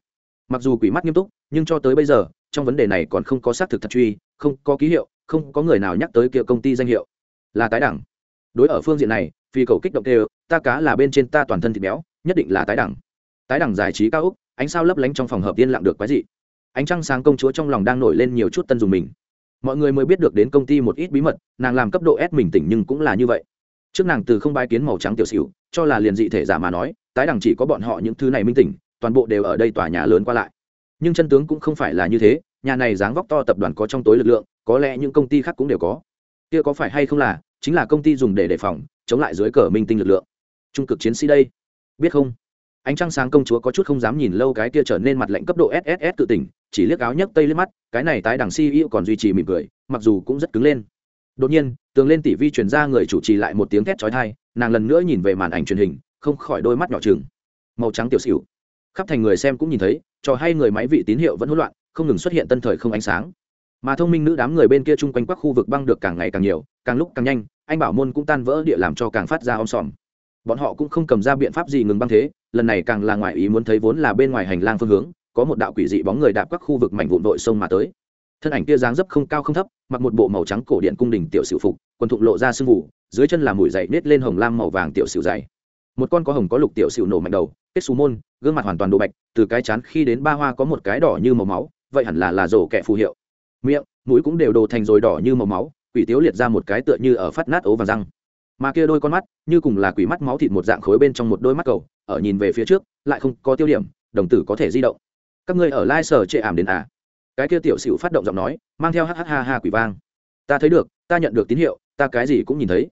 Mặc dù quỷ mắt nghiêm túc, nhưng cho tới bây giờ, trong vấn đề này còn không có xác thực thật truy, không có ký hiệu, không có người nào nhắc tới kia công ty danh hiệu. Là tái đẳng. Đối ở phương diện này, phi cầu kích động đều, ta cá là bên trên ta toàn thân thịt béo, nhất định là tái đẳng. Tái đẳng giải trí cao úc, ánh sao lấp lánh trong phòng hợp yên lặng được quái dị ánh trăng sáng công chúa trong lòng đang nổi lên nhiều chút tân dùng mình. Mọi người mới biết được đến công ty một ít bí mật, nàng làm cấp độ s mình tỉnh nhưng cũng là như vậy. Trước nàng từ không bái kiến màu trắng tiểu xỉu, cho là liền dị thể giả mà nói, tái đẳng chỉ có bọn họ những thứ này minh tỉnh, toàn bộ đều ở đây tòa nhà lớn qua lại. Nhưng chân tướng cũng không phải là như thế, nhà này dáng vóc to tập đoàn có trong tối lực lượng, có lẽ những công ty khác cũng đều có. Kia có phải hay không là, chính là công ty dùng để đề phòng, chống lại dưới cờ minh tinh lực lượng. Trung cực chiến sĩ đây, biết không? Ánh trăng sáng công chúa có chút không dám nhìn lâu cái kia trở nên mặt lạnh cấp độ sss tự tỉnh, chỉ liếc áo nhấc tây liếc mắt, cái này tái đằng ceo còn duy trì mỉm cười, mặc dù cũng rất cứng lên. Đột nhiên, tường lên tỷ vi truyền ra người chủ trì lại một tiếng thét chói tai, nàng lần nữa nhìn về màn ảnh truyền hình, không khỏi đôi mắt nhỏ chừng màu trắng tiểu xỉu. Khắp thành người xem cũng nhìn thấy, trò hay người máy vị tín hiệu vẫn hỗn loạn, không ngừng xuất hiện tân thời không ánh sáng. Mà thông minh nữ đám người bên kia chung quanh các khu vực băng được càng ngày càng nhiều, càng lúc càng nhanh, anh bảo môn cũng tan vỡ địa làm cho càng phát ra om sòm. Bọn họ cũng không cầm ra biện pháp gì ngừng băng thế lần này càng là ngoài ý muốn thấy vốn là bên ngoài hành lang phương hướng, có một đạo quỷ dị bóng người đạp các khu vực mảnh vụn vội sông mà tới. Thân ảnh kia dáng dấp không cao không thấp, mặc một bộ màu trắng cổ điện cung đình tiểu sử phục, quần thụng lộ ra sưng vụ dưới chân là mũi dậy nết lên hồng lam màu vàng tiểu sử dày. Một con có hồng có lục tiểu sử nổ mạnh đầu, kết xù môn, gương mặt hoàn toàn đồ bạch, từ cái chán khi đến ba hoa có một cái đỏ như màu máu, vậy hẳn là là rổ kẻ phù hiệu. Miệng, mũi cũng đều đồ thành rồi đỏ như màu máu, quỷ tiếu liệt ra một cái tựa như ở phát nát ố và răng mà kia đôi con mắt như cùng là quỷ mắt máu thịt một dạng khối bên trong một đôi mắt cầu, ở nhìn về phía trước, lại không có tiêu điểm, đồng tử có thể di động. Các ngươi ở lai sở chệ ảm đến à? Cái kia tiểu sửu phát động giọng nói, mang theo hh ha ha quỷ vang. Ta thấy được, ta nhận được tín hiệu, ta cái gì cũng nhìn thấy.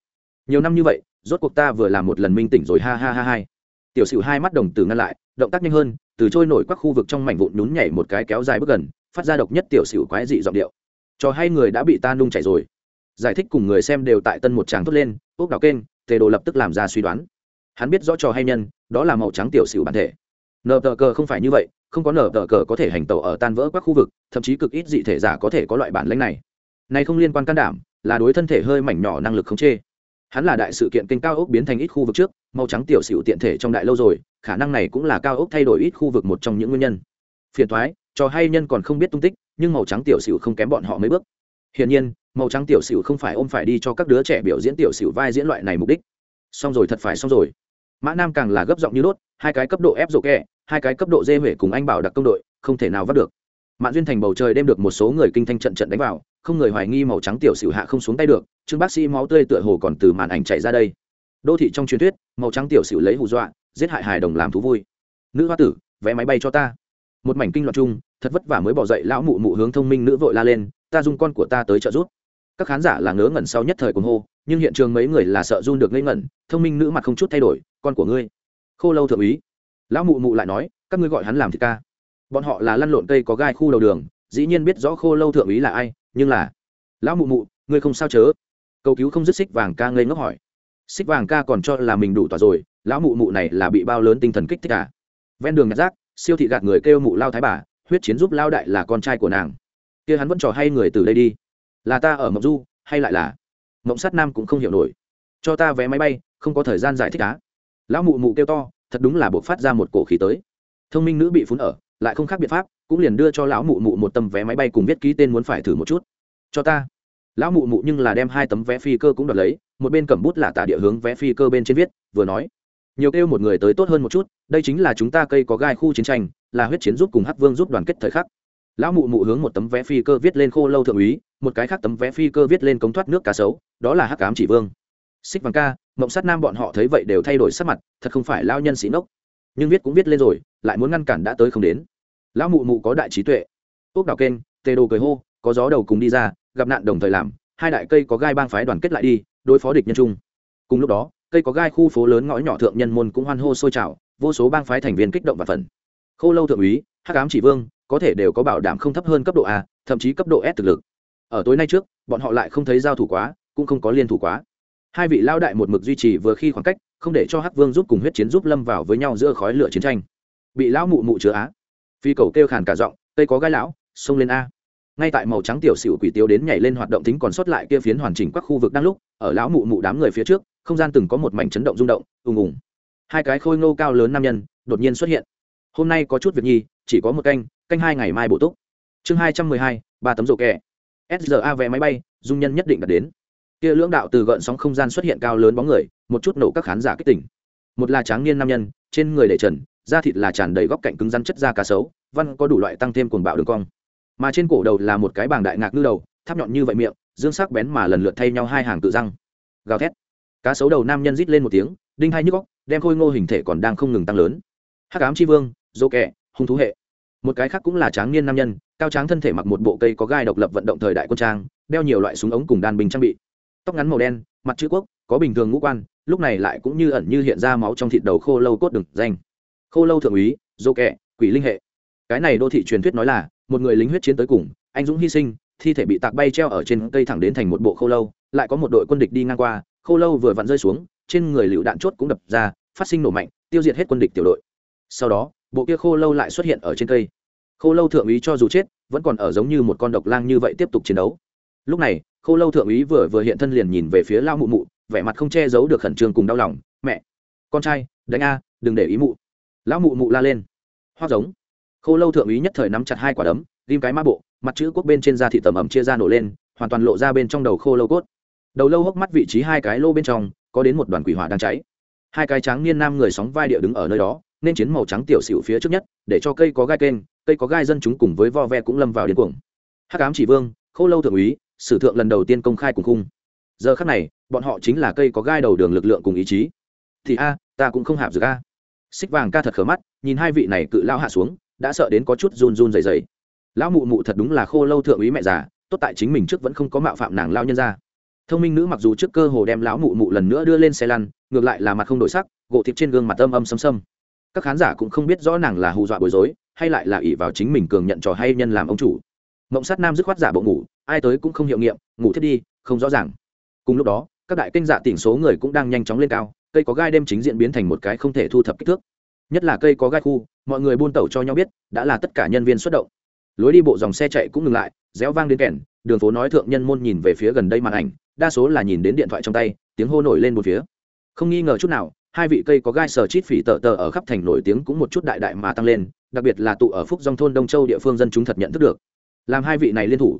Nhiều năm như vậy, rốt cuộc ta vừa làm một lần minh tỉnh rồi, ha ha ha hai tiểu sửu hai mắt đồng tử ngăn lại, động tác nhanh hơn, từ trôi nổi các khu vực trong mảnh vụn nhún nhảy một cái kéo dài bước gần, phát ra độc nhất tiểu sửu quái dị giọng điệu. Cho hai người đã bị ta nung chảy rồi giải thích cùng người xem đều tại tân một tràng thốt lên ốc đào kênh, tề đồ lập tức làm ra suy đoán. Hắn biết rõ trò hay nhân, đó là màu trắng tiểu sửu bản thể. Nờ tờ cờ không phải như vậy, không có nở tờ cờ có thể hành tàu ở tan vỡ các khu vực, thậm chí cực ít dị thể giả có thể có loại bản lãnh này. Này không liên quan can đảm, là đối thân thể hơi mảnh nhỏ năng lực khống chê hắn là đại sự kiện kênh cao ốc biến thành ít khu vực trước, màu trắng tiểu sửu tiện thể trong đại lâu rồi, khả năng này cũng là cao ốc thay đổi ít khu vực một trong những nguyên nhân. Phiền thoái trò hay nhân còn không biết tung tích, nhưng màu trắng tiểu sửu không kém bọn họ mấy bước. Hiển nhiên màu trắng tiểu sửu không phải ôm phải đi cho các đứa trẻ biểu diễn tiểu sửu vai diễn loại này mục đích. Xong rồi, thật phải xong rồi. Mã nam càng là gấp giọng như đốt, hai cái cấp độ ép rộ kẹ hai cái cấp độ dê huệ cùng anh bảo đặc công đội, không thể nào vắt được. Mạn duyên thành bầu trời đem được một số người kinh thanh trận trận đánh vào, không người hoài nghi màu trắng tiểu xỉu hạ không xuống tay được, trương bác sĩ máu tươi tựa hồ còn từ màn ảnh chạy ra đây. Đô thị trong truyền thuyết, màu trắng tiểu xỉu lấy hù dọa, giết hại hài đồng làm thú vui. Nữ hoa tử, vé máy bay cho ta. Một mảnh kinh loạn chung, thật vất vả mới bỏ dậy lão mụ mụ hướng thông minh nữ vội la lên, ta dùng con của ta tới trợ giúp các khán giả là ngớ ngẩn sau nhất thời cuồng hô, nhưng hiện trường mấy người là sợ run được ngây ngẩn, thông minh nữ mặt không chút thay đổi, con của ngươi. Khô lâu thượng úy. Lão mụ mụ lại nói, các ngươi gọi hắn làm thịt ca. Bọn họ là lăn lộn cây có gai khu đầu đường, dĩ nhiên biết rõ khô lâu thượng úy là ai, nhưng là, lão mụ mụ, ngươi không sao chớ? Cầu cứu không dứt xích vàng ca ngây ngốc hỏi. Xích vàng ca còn cho là mình đủ tỏa rồi, lão mụ mụ này là bị bao lớn tinh thần kích thích cả ven đường nhặt rác, siêu thị gạt người kêu mụ lao thái bà, huyết chiến giúp lao đại là con trai của nàng. Kia hắn vẫn trò hay người từ đây đi là ta ở mộng du, hay lại là mộng sát nam cũng không hiểu nổi. Cho ta vé máy bay, không có thời gian giải thích á. Lão mụ mụ kêu to, thật đúng là buộc phát ra một cổ khí tới. Thông minh nữ bị phún ở, lại không khác biện pháp, cũng liền đưa cho lão mụ mụ một tấm vé máy bay cùng viết ký tên muốn phải thử một chút. Cho ta. Lão mụ mụ nhưng là đem hai tấm vé phi cơ cũng đoạt lấy, một bên cầm bút là tả địa hướng vé phi cơ bên trên viết, vừa nói. Nhiều kêu một người tới tốt hơn một chút, đây chính là chúng ta cây có gai khu chiến tranh, là huyết chiến giúp cùng hắc vương giúp đoàn kết thời khắc lão mụ mụ hướng một tấm vé phi cơ viết lên khô lâu thượng úy, một cái khác tấm vé phi cơ viết lên cống thoát nước cá sấu, đó là hắc cám chỉ vương. Xích vàng ca, mộng sát nam bọn họ thấy vậy đều thay đổi sắc mặt, thật không phải lao nhân sĩ nốc nhưng viết cũng viết lên rồi, lại muốn ngăn cản đã tới không đến. Lão mụ mụ có đại trí tuệ. Ốc đào kênh tê đồ cười hô, có gió đầu cùng đi ra, gặp nạn đồng thời làm, hai đại cây có gai bang phái đoàn kết lại đi, đối phó địch nhân trung cùng lúc đó, cây có gai khu phố lớn ngõ nhỏ thượng nhân môn cũng hoan hô sôi trào, vô số bang phái thành viên kích động và phần khô lâu thượng úy, hắc ám chỉ vương có thể đều có bảo đảm không thấp hơn cấp độ a, thậm chí cấp độ s thực lực. Ở tối nay trước, bọn họ lại không thấy giao thủ quá, cũng không có liên thủ quá. Hai vị lao đại một mực duy trì vừa khi khoảng cách, không để cho hắc vương giúp cùng huyết chiến giúp lâm vào với nhau giữa khói lửa chiến tranh. Bị lão mụ mụ chứa á. Phi cầu kêu khàn cả giọng, tây có gai lão, xông lên a. Ngay tại màu trắng tiểu xỉu quỷ tiêu đến nhảy lên hoạt động tính còn sót lại kia phiến hoàn chỉnh các khu vực đang lúc, ở lão mụ mụ đám người phía trước, không gian từng có một mảnh chấn động rung động, ùng ùng. Hai cái khôi ngô cao lớn nam nhân đột nhiên xuất hiện. Hôm nay có chút việc nhi, chỉ có một canh canh hai ngày mai bổ túc. Chương hai trăm mười hai, ba tấm rổ kẹ. Sra vé máy bay, dung nhân nhất định đạt đến. Kia lưỡng đạo từ gợn sóng không gian xuất hiện cao lớn bóng người, một chút nổ các khán giả kích tỉnh. Một là tráng niên nam nhân, trên người để trần, da thịt là tràn đầy góc cạnh cứng rắn chất da cá sấu, văn có đủ loại tăng thêm cuồng bạo đường cong. Mà trên cổ đầu là một cái bảng đại ngạc ngư đầu, tháp nhọn như vậy miệng, dương sắc bén mà lần lượt thay nhau hai hàng tự răng. Gào thét. Cá sấu đầu nam nhân rít lên một tiếng, đinh hai nhức góc đem khôi ngô hình thể còn đang không ngừng tăng lớn. Hắc ám tri vương dô kẹ, hung thú hệ một cái khác cũng là tráng niên nam nhân, cao tráng thân thể mặc một bộ cây có gai độc lập vận động thời đại quân trang, đeo nhiều loại súng ống cùng đàn bình trang bị. Tóc ngắn màu đen, mặt chữ quốc, có bình thường ngũ quan, lúc này lại cũng như ẩn như hiện ra máu trong thịt đầu khô lâu cốt đừng danh. Khô lâu thượng úy, dô kẹ, quỷ linh hệ. Cái này đô thị truyền thuyết nói là, một người lính huyết chiến tới cùng, anh dũng hy sinh, thi thể bị tạc bay treo ở trên cây thẳng đến thành một bộ khô lâu, lại có một đội quân địch đi ngang qua, khô lâu vừa vặn rơi xuống, trên người lựu đạn chốt cũng đập ra, phát sinh nổ mạnh, tiêu diệt hết quân địch tiểu đội. Sau đó bộ kia khô lâu lại xuất hiện ở trên cây. Khô lâu thượng úy cho dù chết, vẫn còn ở giống như một con độc lang như vậy tiếp tục chiến đấu. Lúc này, khô lâu thượng úy vừa vừa hiện thân liền nhìn về phía lao mụ mụ, vẻ mặt không che giấu được khẩn trương cùng đau lòng. Mẹ, con trai, đánh a, đừng để ý mụ. Lão mụ mụ la lên. Hoa giống. Khô lâu thượng úy nhất thời nắm chặt hai quả đấm, ghim cái ma bộ, mặt chữ quốc bên trên da thị tầm ẩm chia ra nổ lên, hoàn toàn lộ ra bên trong đầu khô lâu cốt. Đầu lâu hốc mắt vị trí hai cái lô bên trong, có đến một đoàn quỷ hỏa đang cháy. Hai cái tráng niên nam người sóng vai địa đứng ở nơi đó nên chiến màu trắng tiểu xỉu phía trước nhất, để cho cây có gai kênh, cây có gai dân chúng cùng với vo ve cũng lâm vào điên cuồng. Hắc ám chỉ vương, khô lâu thượng úy, sử thượng lần đầu tiên công khai cùng khung. Giờ khắc này, bọn họ chính là cây có gai đầu đường lực lượng cùng ý chí. Thì a, ta cũng không hạp dược a. Xích vàng ca thật khở mắt, nhìn hai vị này cự lao hạ xuống, đã sợ đến có chút run run dày dày lão mụ mụ thật đúng là khô lâu thượng úy mẹ già, tốt tại chính mình trước vẫn không có mạo phạm nàng lao nhân ra thông minh nữ mặc dù trước cơ hồ đem lão mụ mụ lần nữa đưa lên xe lăn, ngược lại là mặt không đổi sắc, gỗ thịt trên gương mặt âm âm xâm xâm các khán giả cũng không biết rõ nàng là hù dọa bối rối, hay lại là ỷ vào chính mình cường nhận trò hay nhân làm ông chủ. Mộng sát nam dứt khoát giả bộ ngủ, ai tới cũng không hiệu nghiệm, ngủ thiết đi, không rõ ràng. Cùng lúc đó, các đại kênh dạ tỉnh số người cũng đang nhanh chóng lên cao, cây có gai đêm chính diễn biến thành một cái không thể thu thập kích thước. Nhất là cây có gai khu, mọi người buôn tẩu cho nhau biết, đã là tất cả nhân viên xuất động. Lối đi bộ dòng xe chạy cũng ngừng lại, réo vang đến kèn, đường phố nói thượng nhân môn nhìn về phía gần đây màn ảnh, đa số là nhìn đến điện thoại trong tay, tiếng hô nổi lên một phía. Không nghi ngờ chút nào hai vị cây có gai sờ chít phỉ tờ tờ ở khắp thành nổi tiếng cũng một chút đại đại mà tăng lên, đặc biệt là tụ ở phúc dòng thôn đông châu địa phương dân chúng thật nhận thức được. Làm hai vị này liên thủ,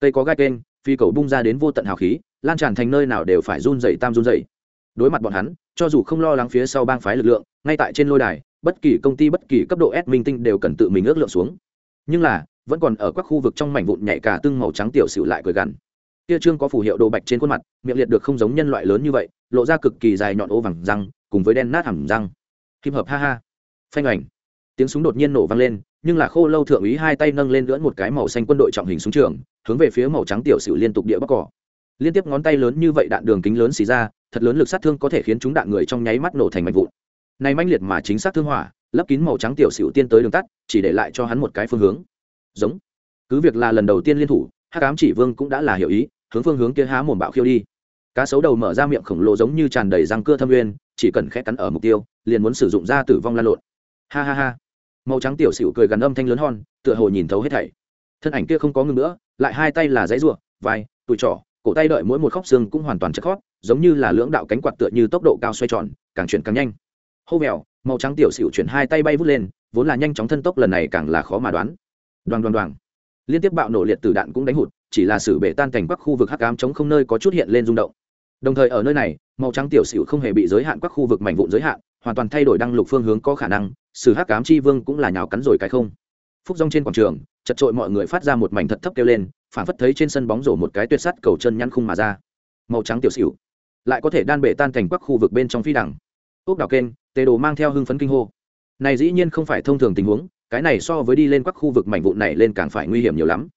cây có gai kênh, phi cầu bung ra đến vô tận hào khí, lan tràn thành nơi nào đều phải run dày tam run dày đối mặt bọn hắn, cho dù không lo lắng phía sau bang phái lực lượng, ngay tại trên lôi đài, bất kỳ công ty bất kỳ cấp độ s minh tinh đều cần tự mình ước lượng xuống. Nhưng là, vẫn còn ở các khu vực trong mảnh vụn nhảy cả tưng màu trắng tiểu xỉu lại cười gằn. Kia trương có phù hiệu đồ bạch trên khuôn mặt, miệng liệt được không giống nhân loại lớn như vậy lộ ra cực kỳ dài nhọn ô vàng răng, cùng với đen nát hẳn răng. Kim hợp, ha ha. Phanh ảnh tiếng súng đột nhiên nổ vang lên, nhưng là khô lâu thượng úy hai tay nâng lên lưỡn một cái màu xanh quân đội trọng hình súng trường, hướng về phía màu trắng tiểu sử liên tục địa bắc cỏ. Liên tiếp ngón tay lớn như vậy đạn đường kính lớn xì ra, thật lớn lực sát thương có thể khiến chúng đạn người trong nháy mắt nổ thành mảnh vụn. Này manh liệt mà chính xác thương hỏa, lấp kín màu trắng tiểu sử tiên tới đường tắt, chỉ để lại cho hắn một cái phương hướng. Giống. Cứ việc là lần đầu tiên liên thủ hát cám chỉ vương cũng đã là hiểu ý, hướng phương hướng kia há mồm bạo khiêu đi cá sấu đầu mở ra miệng khổng lồ giống như tràn đầy răng cưa thâm uyên, chỉ cần khẽ cắn ở mục tiêu, liền muốn sử dụng ra tử vong lan lộn. Ha ha ha. Màu trắng tiểu xỉu cười gần âm thanh lớn hon, tựa hồ nhìn thấu hết thảy. Thân ảnh kia không có ngừng nữa, lại hai tay là dãy ruộng, vai tụi trỏ, cổ tay đợi mỗi một khóc xương cũng hoàn toàn chất khót giống như là lưỡng đạo cánh quạt tựa như tốc độ cao xoay tròn, càng chuyển càng nhanh. Hô mèo màu trắng tiểu xỉu chuyển hai tay bay vút lên, vốn là nhanh chóng thân tốc lần này càng là khó mà đoán. Đoàn đoàn đoàn liên tiếp bạo nổ liệt từ đạn cũng đánh hụt, chỉ là sử bể tan cảnh bắc khu vực hắc ám chống không nơi có chút hiện lên rung động đồng thời ở nơi này, màu trắng tiểu xỉu không hề bị giới hạn các khu vực mảnh vụn giới hạn, hoàn toàn thay đổi đăng lục phương hướng có khả năng, sử hắc cám chi vương cũng là nhào cắn rồi cái không. Phúc rong trên quảng trường, chật trội mọi người phát ra một mảnh thật thấp kêu lên, phản phất thấy trên sân bóng rổ một cái tuyệt sắt cầu chân nhăn khung mà ra. Màu trắng tiểu xỉu lại có thể đan bể tan thành các khu vực bên trong phi đẳng ốc đào kênh, tê đồ mang theo hưng phấn kinh hô. Này dĩ nhiên không phải thông thường tình huống, cái này so với đi lên các khu vực mảnh vụn này lên càng phải nguy hiểm nhiều lắm.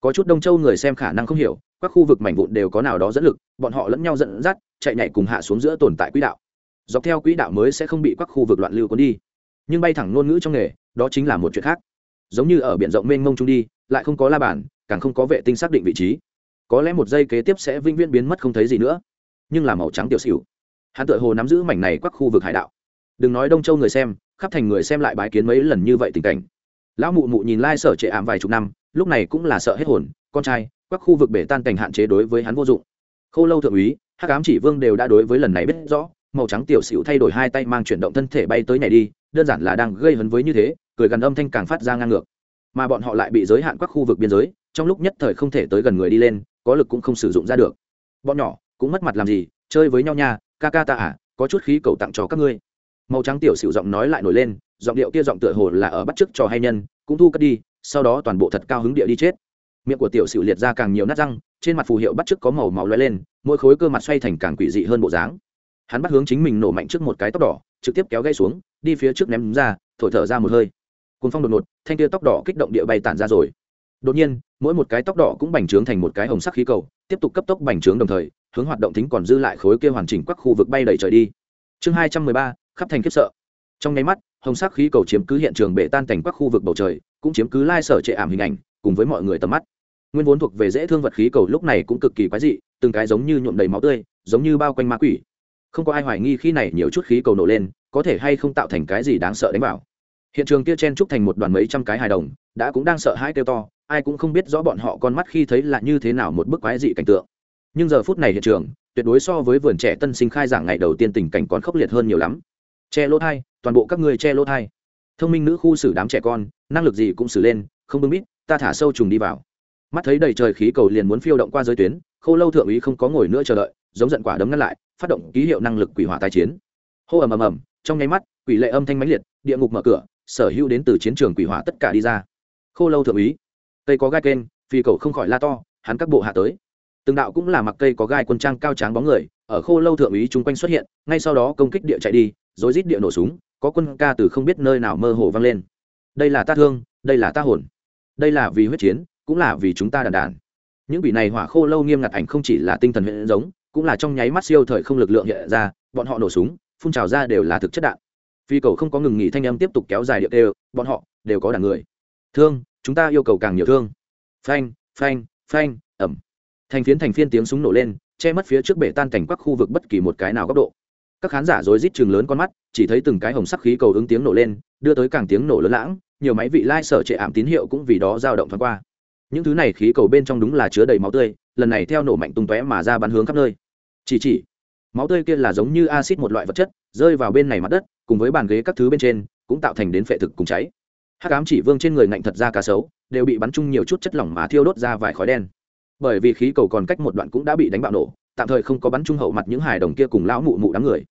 Có chút đông châu người xem khả năng không hiểu các khu vực mảnh vụn đều có nào đó dẫn lực, bọn họ lẫn nhau dẫn dắt, chạy nhảy cùng hạ xuống giữa tồn tại quỹ đạo. Dọc theo quỹ đạo mới sẽ không bị các khu vực loạn lưu cuốn đi. Nhưng bay thẳng ngôn ngữ trong nghề, đó chính là một chuyện khác. Giống như ở biển rộng mênh mông trung đi, lại không có la bàn, càng không có vệ tinh xác định vị trí. Có lẽ một giây kế tiếp sẽ vĩnh viễn biến mất không thấy gì nữa. Nhưng là màu trắng tiểu xỉu. Hắn tựa hồ nắm giữ mảnh này các khu vực hải đạo. Đừng nói đông châu người xem, khắp thành người xem lại bái kiến mấy lần như vậy tình cảnh. Lão mụ mụ nhìn lai sở trệ ảm vài chục năm, lúc này cũng là sợ hết hồn, con trai các khu vực bể tan cảnh hạn chế đối với hắn vô dụng. Khô lâu thượng úy, hắc ám chỉ vương đều đã đối với lần này biết rõ, màu trắng tiểu xỉu thay đổi hai tay mang chuyển động thân thể bay tới này đi, đơn giản là đang gây hấn với như thế, cười gần âm thanh càng phát ra ngang ngược. Mà bọn họ lại bị giới hạn các khu vực biên giới, trong lúc nhất thời không thể tới gần người đi lên, có lực cũng không sử dụng ra được. Bọn nhỏ, cũng mất mặt làm gì, chơi với nhau nha, ca ca ta à có chút khí cầu tặng cho các ngươi. Màu trắng tiểu xỉu giọng nói lại nổi lên, giọng điệu kia giọng tựa hồ là ở bắt chước trò hay nhân, cũng thu cất đi, sau đó toàn bộ thật cao hứng địa đi chết miệng của tiểu sửu liệt ra càng nhiều nát răng, trên mặt phù hiệu bắt chước có màu máu lóe lên, mỗi khối cơ mặt xoay thành càng quỷ dị hơn bộ dáng. Hắn bắt hướng chính mình nổ mạnh trước một cái tóc đỏ, trực tiếp kéo gây xuống, đi phía trước ném ra, thổi thở ra một hơi. Cùng phong đột ngột, thanh tia tóc đỏ kích động địa bay tản ra rồi. Đột nhiên, mỗi một cái tóc đỏ cũng bành trướng thành một cái hồng sắc khí cầu, tiếp tục cấp tốc bành trướng đồng thời, hướng hoạt động tính còn dư lại khối kia hoàn chỉnh các khu vực bay đầy trời đi. Chương hai trăm mười ba, khắp thành khiếp sợ. Trong nháy mắt, hồng sắc khí cầu chiếm cứ hiện trường bể tan thành các khu vực bầu trời, cũng chiếm cứ lai sở trệ ảm hình ảnh, cùng với mọi người tầm mắt nguyên vốn thuộc về dễ thương vật khí cầu lúc này cũng cực kỳ quái dị, từng cái giống như nhuộm đầy máu tươi, giống như bao quanh ma quỷ. Không có ai hoài nghi khi này nhiều chút khí cầu nổ lên, có thể hay không tạo thành cái gì đáng sợ đánh vào. Hiện trường kia chen trúc thành một đoàn mấy trăm cái hài đồng, đã cũng đang sợ hãi kêu to, ai cũng không biết rõ bọn họ con mắt khi thấy là như thế nào một bức quái dị cảnh tượng. Nhưng giờ phút này hiện trường, tuyệt đối so với vườn trẻ tân sinh khai giảng ngày đầu tiên tình cảnh còn khốc liệt hơn nhiều lắm. Che lỗ thai, toàn bộ các ngươi che lỗ thai. Thông minh nữ khu xử đám trẻ con, năng lực gì cũng xử lên, không bưng bít, ta thả sâu trùng đi vào mắt thấy đầy trời khí cầu liền muốn phiêu động qua giới tuyến, khô lâu thượng úy không có ngồi nữa chờ đợi, giống giận quả đấm ngăn lại, phát động ký hiệu năng lực quỷ hỏa tái chiến. Hô ầm ầm ầm, trong nháy mắt, quỷ lệ âm thanh mãnh liệt, địa ngục mở cửa, sở hữu đến từ chiến trường quỷ hỏa tất cả đi ra. Khô lâu thượng úy, cây có gai kênh, phi cầu không khỏi la to, hắn các bộ hạ tới. Từng đạo cũng là mặc cây có gai quân trang cao tráng bóng người, ở khô lâu thượng úy chung quanh xuất hiện, ngay sau đó công kích địa chạy đi rồi rít địa nổ súng, có quân ca từ không biết nơi nào mơ hồ vang lên. Đây là ta thương, đây là ta hồn. Đây là vì huyết chiến cũng là vì chúng ta đàn đàn. Những vị này hỏa khô lâu nghiêm ngặt ảnh không chỉ là tinh thần hiện giống, cũng là trong nháy mắt siêu thời không lực lượng hiện ra, bọn họ nổ súng, phun trào ra đều là thực chất đạn. Phi cầu không có ngừng nghỉ thanh âm tiếp tục kéo dài điệu đều, bọn họ đều có đàn người. Thương, chúng ta yêu cầu càng nhiều thương. Phanh phanh phanh ẩm thành phiến thành phiên tiếng súng nổ lên, che mất phía trước bể tan cảnh các khu vực bất kỳ một cái nào góc độ. Các khán giả rối rít chừng lớn con mắt, chỉ thấy từng cái hồng sắc khí cầu ứng tiếng nổ lên, đưa tới càng tiếng nổ lớn lãng, nhiều máy vị lai sở trệ ảm tín hiệu cũng vì đó dao động thoáng qua những thứ này khí cầu bên trong đúng là chứa đầy máu tươi, lần này theo nổ mạnh tung tóe mà ra bắn hướng khắp nơi. Chỉ chỉ, máu tươi kia là giống như acid một loại vật chất, rơi vào bên này mặt đất, cùng với bàn ghế các thứ bên trên, cũng tạo thành đến phệ thực cùng cháy. Hắc ám chỉ vương trên người ngạnh thật ra cá sấu, đều bị bắn chung nhiều chút chất lỏng mà thiêu đốt ra vài khói đen. Bởi vì khí cầu còn cách một đoạn cũng đã bị đánh bạo nổ, tạm thời không có bắn chung hậu mặt những hài đồng kia cùng lão mụ mụ đám người.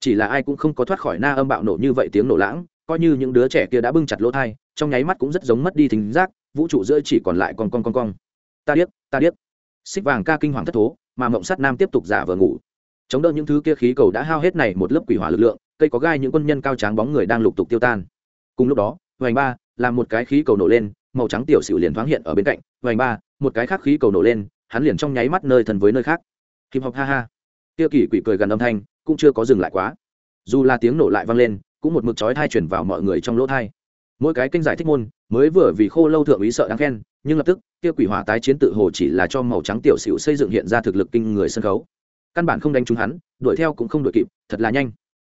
Chỉ là ai cũng không có thoát khỏi na âm bạo nổ như vậy tiếng nổ lãng, coi như những đứa trẻ kia đã bưng chặt lỗ thai, trong nháy mắt cũng rất giống mất đi thính giác vũ trụ giữa chỉ còn lại con con con con. Ta điếc ta điếc. Xích vàng ca kinh hoàng thất thố, mà mộng sắt nam tiếp tục giả vờ ngủ. Chống đỡ những thứ kia khí cầu đã hao hết này một lớp quỷ hỏa lực lượng, cây có gai những quân nhân cao tráng bóng người đang lục tục tiêu tan. Cùng lúc đó, vành ba, làm một cái khí cầu nổ lên, màu trắng tiểu xỉu liền thoáng hiện ở bên cạnh. Vành ba, một cái khác khí cầu nổ lên, hắn liền trong nháy mắt nơi thần với nơi khác. Hip hop ha ha. Kia kỳ quỷ cười gần âm thanh, cũng chưa có dừng lại quá. Dù là tiếng nổ lại vang lên, cũng một mực chói thai chuyển vào mọi người trong lỗ thai mỗi cái kênh giải thích môn mới vừa vì khô lâu thượng úy sợ đáng khen, nhưng lập tức, kia quỷ hỏa tái chiến tự hồ chỉ là cho màu trắng tiểu xỉu xây dựng hiện ra thực lực kinh người sân khấu. Căn bản không đánh trúng hắn, đuổi theo cũng không đuổi kịp, thật là nhanh.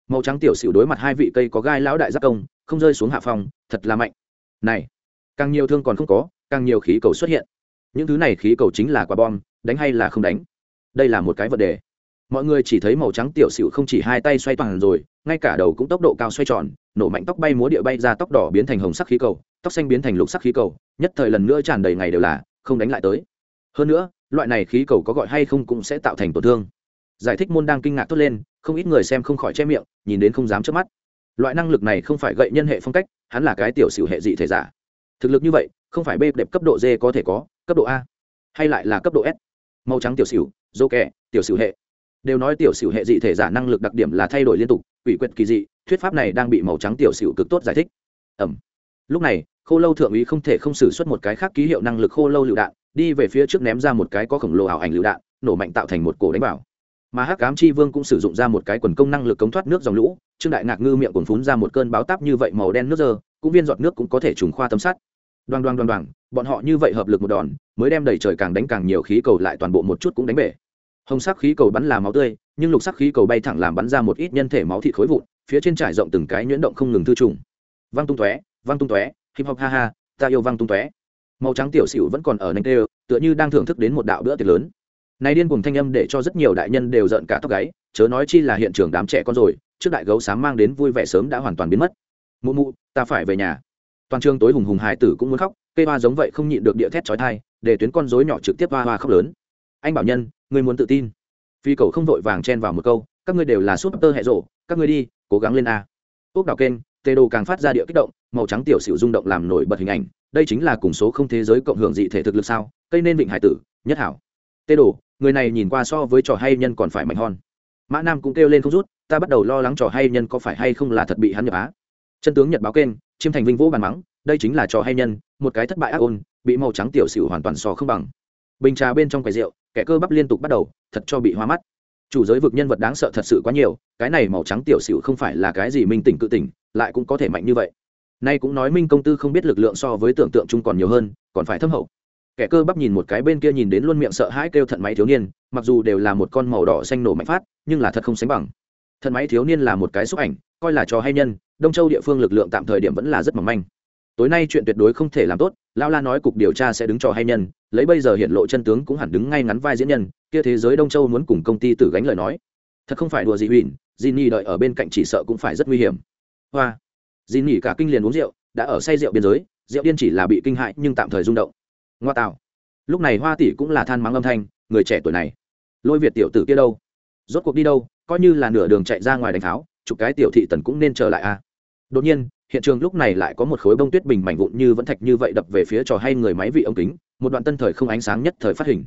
Màu trắng tiểu xỉu đối mặt hai vị cây có gai lão đại giác công, không rơi xuống hạ phòng, thật là mạnh. Này, càng nhiều thương còn không có, càng nhiều khí cầu xuất hiện. Những thứ này khí cầu chính là quả bom, đánh hay là không đánh? Đây là một cái vấn đề. Mọi người chỉ thấy màu trắng tiểu xỉu không chỉ hai tay xoay toàn rồi ngay cả đầu cũng tốc độ cao xoay tròn nổ mạnh tóc bay múa địa bay ra tóc đỏ biến thành hồng sắc khí cầu tóc xanh biến thành lục sắc khí cầu nhất thời lần nữa tràn đầy ngày đều là không đánh lại tới. Hơn nữa loại này khí cầu có gọi hay không cũng sẽ tạo thành tổn thương. Giải thích môn đang kinh ngạc thốt lên không ít người xem không khỏi che miệng nhìn đến không dám chớp mắt. Loại năng lực này không phải gậy nhân hệ phong cách hắn là cái tiểu sử hệ dị thể giả. Thực lực như vậy không phải b đẹp cấp độ d có thể có cấp độ a hay lại là cấp độ s. Màu trắng tiểu sử, dô kẹ tiểu sử hệ. Đều nói tiểu sử hệ dị thể giả năng lực đặc điểm là thay đổi liên tục quỷ quyệt kỳ dị, thuyết pháp này đang bị màu trắng tiểu xỉu cực tốt giải thích. Ẩm. Lúc này, khô lâu thượng úy không thể không xử suất một cái khác ký hiệu năng lực khô lâu lựu đạn, đi về phía trước ném ra một cái có khổng lồ ảo ảnh lựu đạn, nổ mạnh tạo thành một cổ đánh vào. Mà hắc cám chi vương cũng sử dụng ra một cái quần công năng lực cống thoát nước dòng lũ, trương đại ngạc ngư miệng còn phún ra một cơn báo táp như vậy màu đen nước dơ, cũng viên giọt nước cũng có thể trùng khoa tấm sắt. Đoan đoan đoan đoan bọn họ như vậy hợp lực một đòn, mới đem đầy trời càng đánh càng nhiều khí cầu lại toàn bộ một chút cũng đánh bể. Hồng sắc khí cầu bắn là máu tươi nhưng lục sắc khí cầu bay thẳng làm bắn ra một ít nhân thể máu thịt khối vụn, phía trên trải rộng từng cái nhuyễn động không ngừng thư trùng. Văng tung tóe văng tung tóe, hip hop ha ha, ta yêu văng tung tóe. Màu trắng tiểu xỉu vẫn còn ở nành tê tựa như đang thưởng thức đến một đạo bữa tiệc lớn. Này điên cùng thanh âm để cho rất nhiều đại nhân đều giận cả tóc gáy, chớ nói chi là hiện trường đám trẻ con rồi, trước đại gấu sáng mang đến vui vẻ sớm đã hoàn toàn biến mất. Mụ mụ, ta phải về nhà. Toàn trường tối hùng hùng hài tử cũng muốn khóc cây hoa giống vậy không nhịn được địa thét chói thai để tuyến con rối nhỏ trực tiếp hoa hoa khóc lớn. Anh bảo nhân, người muốn tự tin phi cầu không vội vàng chen vào một câu, các ngươi đều là súp tơ hệ rộ các ngươi đi, cố gắng lên a. Ốc đào kênh, tê đồ càng phát ra địa kích động, màu trắng tiểu xỉu rung động làm nổi bật hình ảnh. Đây chính là cùng số không thế giới cộng hưởng dị thể thực lực sao? Cây nên vịnh hải tử, nhất hảo. Tê đồ, người này nhìn qua so với trò hay nhân còn phải mạnh hòn. Mã nam cũng kêu lên không rút, ta bắt đầu lo lắng trò hay nhân có phải hay không là thật bị hắn nhập á. Chân tướng nhật báo kênh, chiêm thành vinh vũ bàn mắng, đây chính là trò hay nhân, một cái thất bại ác ôn, bị màu trắng tiểu xỉu hoàn toàn so không bằng bình trà bên trong quầy rượu, kẻ cơ bắp liên tục bắt đầu, thật cho bị hoa mắt. Chủ giới vực nhân vật đáng sợ thật sự quá nhiều, cái này màu trắng tiểu xỉu không phải là cái gì minh tỉnh cự tỉnh, lại cũng có thể mạnh như vậy. Nay cũng nói minh công tư không biết lực lượng so với tưởng tượng chung còn nhiều hơn, còn phải thâm hậu. Kẻ cơ bắp nhìn một cái bên kia nhìn đến luôn miệng sợ hãi kêu thận máy thiếu niên, mặc dù đều là một con màu đỏ xanh nổ mạnh phát, nhưng là thật không sánh bằng. Thận máy thiếu niên là một cái xúc ảnh, coi là trò hay nhân, đông châu địa phương lực lượng tạm thời điểm vẫn là rất mỏng manh tối nay chuyện tuyệt đối không thể làm tốt lao la nói cục điều tra sẽ đứng trò hay nhân, lấy bây giờ hiện lộ chân tướng cũng hẳn đứng ngay ngắn vai diễn nhân, kia thế giới đông châu muốn cùng công ty tử gánh lời nói. Thật không phải đùa gì huỳnh Nhi đợi ở bên cạnh chỉ sợ cũng phải rất nguy hiểm. Hoa. Jinny cả kinh liền uống rượu, đã ở say rượu biên giới, rượu điên chỉ là bị kinh hại nhưng tạm thời rung động. Ngoa tạo. Lúc này hoa tỷ cũng là than mắng âm thanh, người trẻ tuổi này. Lôi việt tiểu tử kia đâu? Rốt cuộc đi đâu, coi như là nửa đường chạy ra ngoài đánh tháo chụp cái tiểu thị tần cũng nên trở lại a à. đột nhiên hiện trường lúc này lại có một khối bông tuyết bình mảnh vụn như vẫn thạch như vậy đập về phía trò hay người máy vị ống kính, một đoạn tân thời không ánh sáng nhất thời phát hình.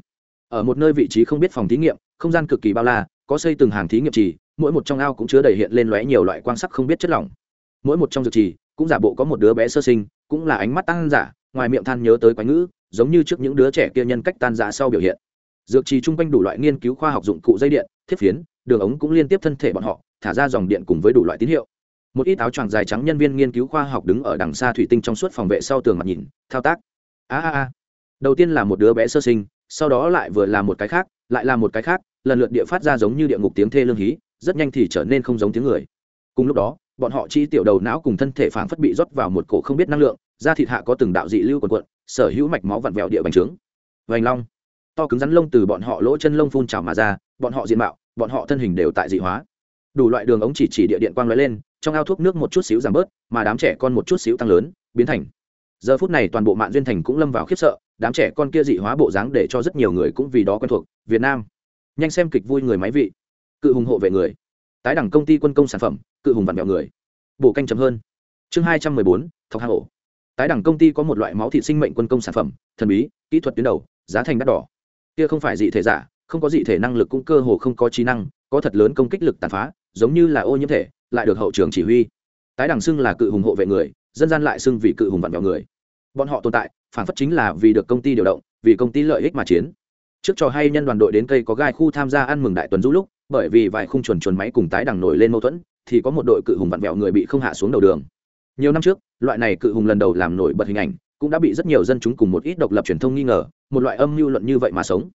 Ở một nơi vị trí không biết phòng thí nghiệm, không gian cực kỳ bao la, có xây từng hàng thí nghiệm trì, mỗi một trong ao cũng chứa đầy hiện lên lóe nhiều loại quang sắc không biết chất lỏng. Mỗi một trong dược trì, cũng giả bộ có một đứa bé sơ sinh, cũng là ánh mắt tăng giả, ngoài miệng than nhớ tới quái ngữ, giống như trước những đứa trẻ kia nhân cách tan giả sau biểu hiện. Dược trì chung quanh đủ loại nghiên cứu khoa học dụng cụ dây điện, thiết phiến, đường ống cũng liên tiếp thân thể bọn họ, thả ra dòng điện cùng với đủ loại tín hiệu một ít áo choàng dài trắng nhân viên nghiên cứu khoa học đứng ở đằng xa thủy tinh trong suốt phòng vệ sau tường mặt nhìn, thao tác. A a a. Đầu tiên là một đứa bé sơ sinh, sau đó lại vừa là một cái khác, lại là một cái khác, lần lượt địa phát ra giống như địa ngục tiếng thê lương hí, rất nhanh thì trở nên không giống tiếng người. Cùng lúc đó, bọn họ chi tiểu đầu não cùng thân thể phảng phất bị rót vào một cổ không biết năng lượng, da thịt hạ có từng đạo dị lưu quần quận, sở hữu mạch máu vặn vẹo địa bành trướng. Vành long. To cứng rắn lông từ bọn họ lỗ chân lông phun trào mà ra, bọn họ diện mạo, bọn họ thân hình đều tại dị hóa. Đủ loại đường ống chỉ chỉ địa điện quang lóe lên trong ao thuốc nước một chút xíu giảm bớt, mà đám trẻ con một chút xíu tăng lớn, biến thành. Giờ phút này toàn bộ mạng duyên thành cũng lâm vào khiếp sợ, đám trẻ con kia dị hóa bộ dáng để cho rất nhiều người cũng vì đó quen thuộc. Việt nam, nhanh xem kịch vui người máy vị. Cự hùng hộ vệ người. Tái đẳng công ty quân công sản phẩm, cự hùng vặn vẹo người. Bổ canh chấm hơn. Chương hai trăm mười bốn, thọc hạ hổ tái đẳng công ty có một loại máu thị sinh mệnh quân công sản phẩm, thần bí, kỹ thuật tuyến đầu, giá thành đắt đỏ. Kia không phải dị thể giả, không có dị thể năng lực cũng cơ hồ không có trí năng, có thật lớn công kích lực tàn phá, giống như là ô nhiễm thể lại được hậu trường chỉ huy. Tái đằng xưng là cự hùng hộ vệ người, dân gian lại xưng vì cự hùng vặn vẹo người. Bọn họ tồn tại, phản phất chính là vì được công ty điều động, vì công ty lợi ích mà chiến. Trước trò hay nhân đoàn đội đến cây có gai khu tham gia ăn mừng đại tuần du lúc, bởi vì vài khung chuẩn chuẩn máy cùng tái đằng nổi lên mâu thuẫn, thì có một đội cự hùng vặn vẹo người bị không hạ xuống đầu đường. Nhiều năm trước, loại này cự hùng lần đầu làm nổi bật hình ảnh, cũng đã bị rất nhiều dân chúng cùng một ít độc lập truyền thông nghi ngờ, một loại âm mưu luận như vậy mà sống.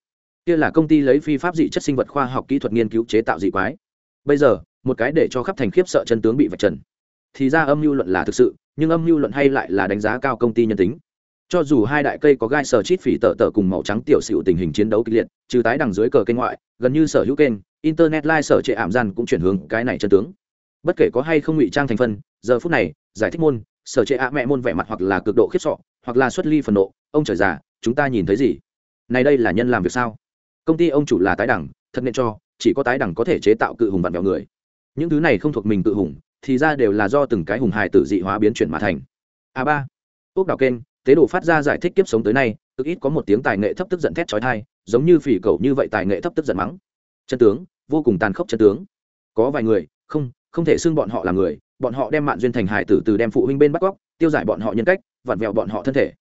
Kia là công ty lấy phi pháp dị chất sinh vật khoa học kỹ thuật nghiên cứu chế tạo dị quái. Bây giờ một cái để cho khắp thành khiếp sợ chân tướng bị vạch trần. Thì ra âm mưu luận là thực sự, nhưng âm mưu luận hay lại là đánh giá cao công ty nhân tính. Cho dù hai đại cây có gai sở chít phỉ tờ tờ cùng màu trắng tiểu xịu tình hình chiến đấu kịch liệt, trừ tái đằng dưới cờ kênh ngoại, gần như sở hữu kênh, internet live sở trệ ảm gian cũng chuyển hướng cái này chân tướng. Bất kể có hay không ngụy trang thành phân giờ phút này, giải thích môn, sở trệ ạ mẹ môn vẻ mặt hoặc là cực độ khiếp sọ, hoặc là xuất ly phần nộ, ông trời già, chúng ta nhìn thấy gì? Này đây là nhân làm việc sao? Công ty ông chủ là tái đẳng thật nên cho, chỉ có tái đẳng có thể chế tạo cự hùng vạn vẹo người những thứ này không thuộc mình tự hùng, thì ra đều là do từng cái hùng hài tử dị hóa biến chuyển mà thành. A ba ốc đào kênh, tế đồ phát ra giải thích kiếp sống tới nay, cực ít có một tiếng tài nghệ thấp tức giận thét trói thai giống như phỉ cầu như vậy tài nghệ thấp tức giận mắng. Chân tướng, vô cùng tàn khốc chân tướng. Có vài người, không không thể xưng bọn họ là người, bọn họ đem mạng duyên thành hải tử từ đem phụ huynh bên bắt cóc, tiêu giải bọn họ nhân cách, vặn vẹo bọn họ thân thể.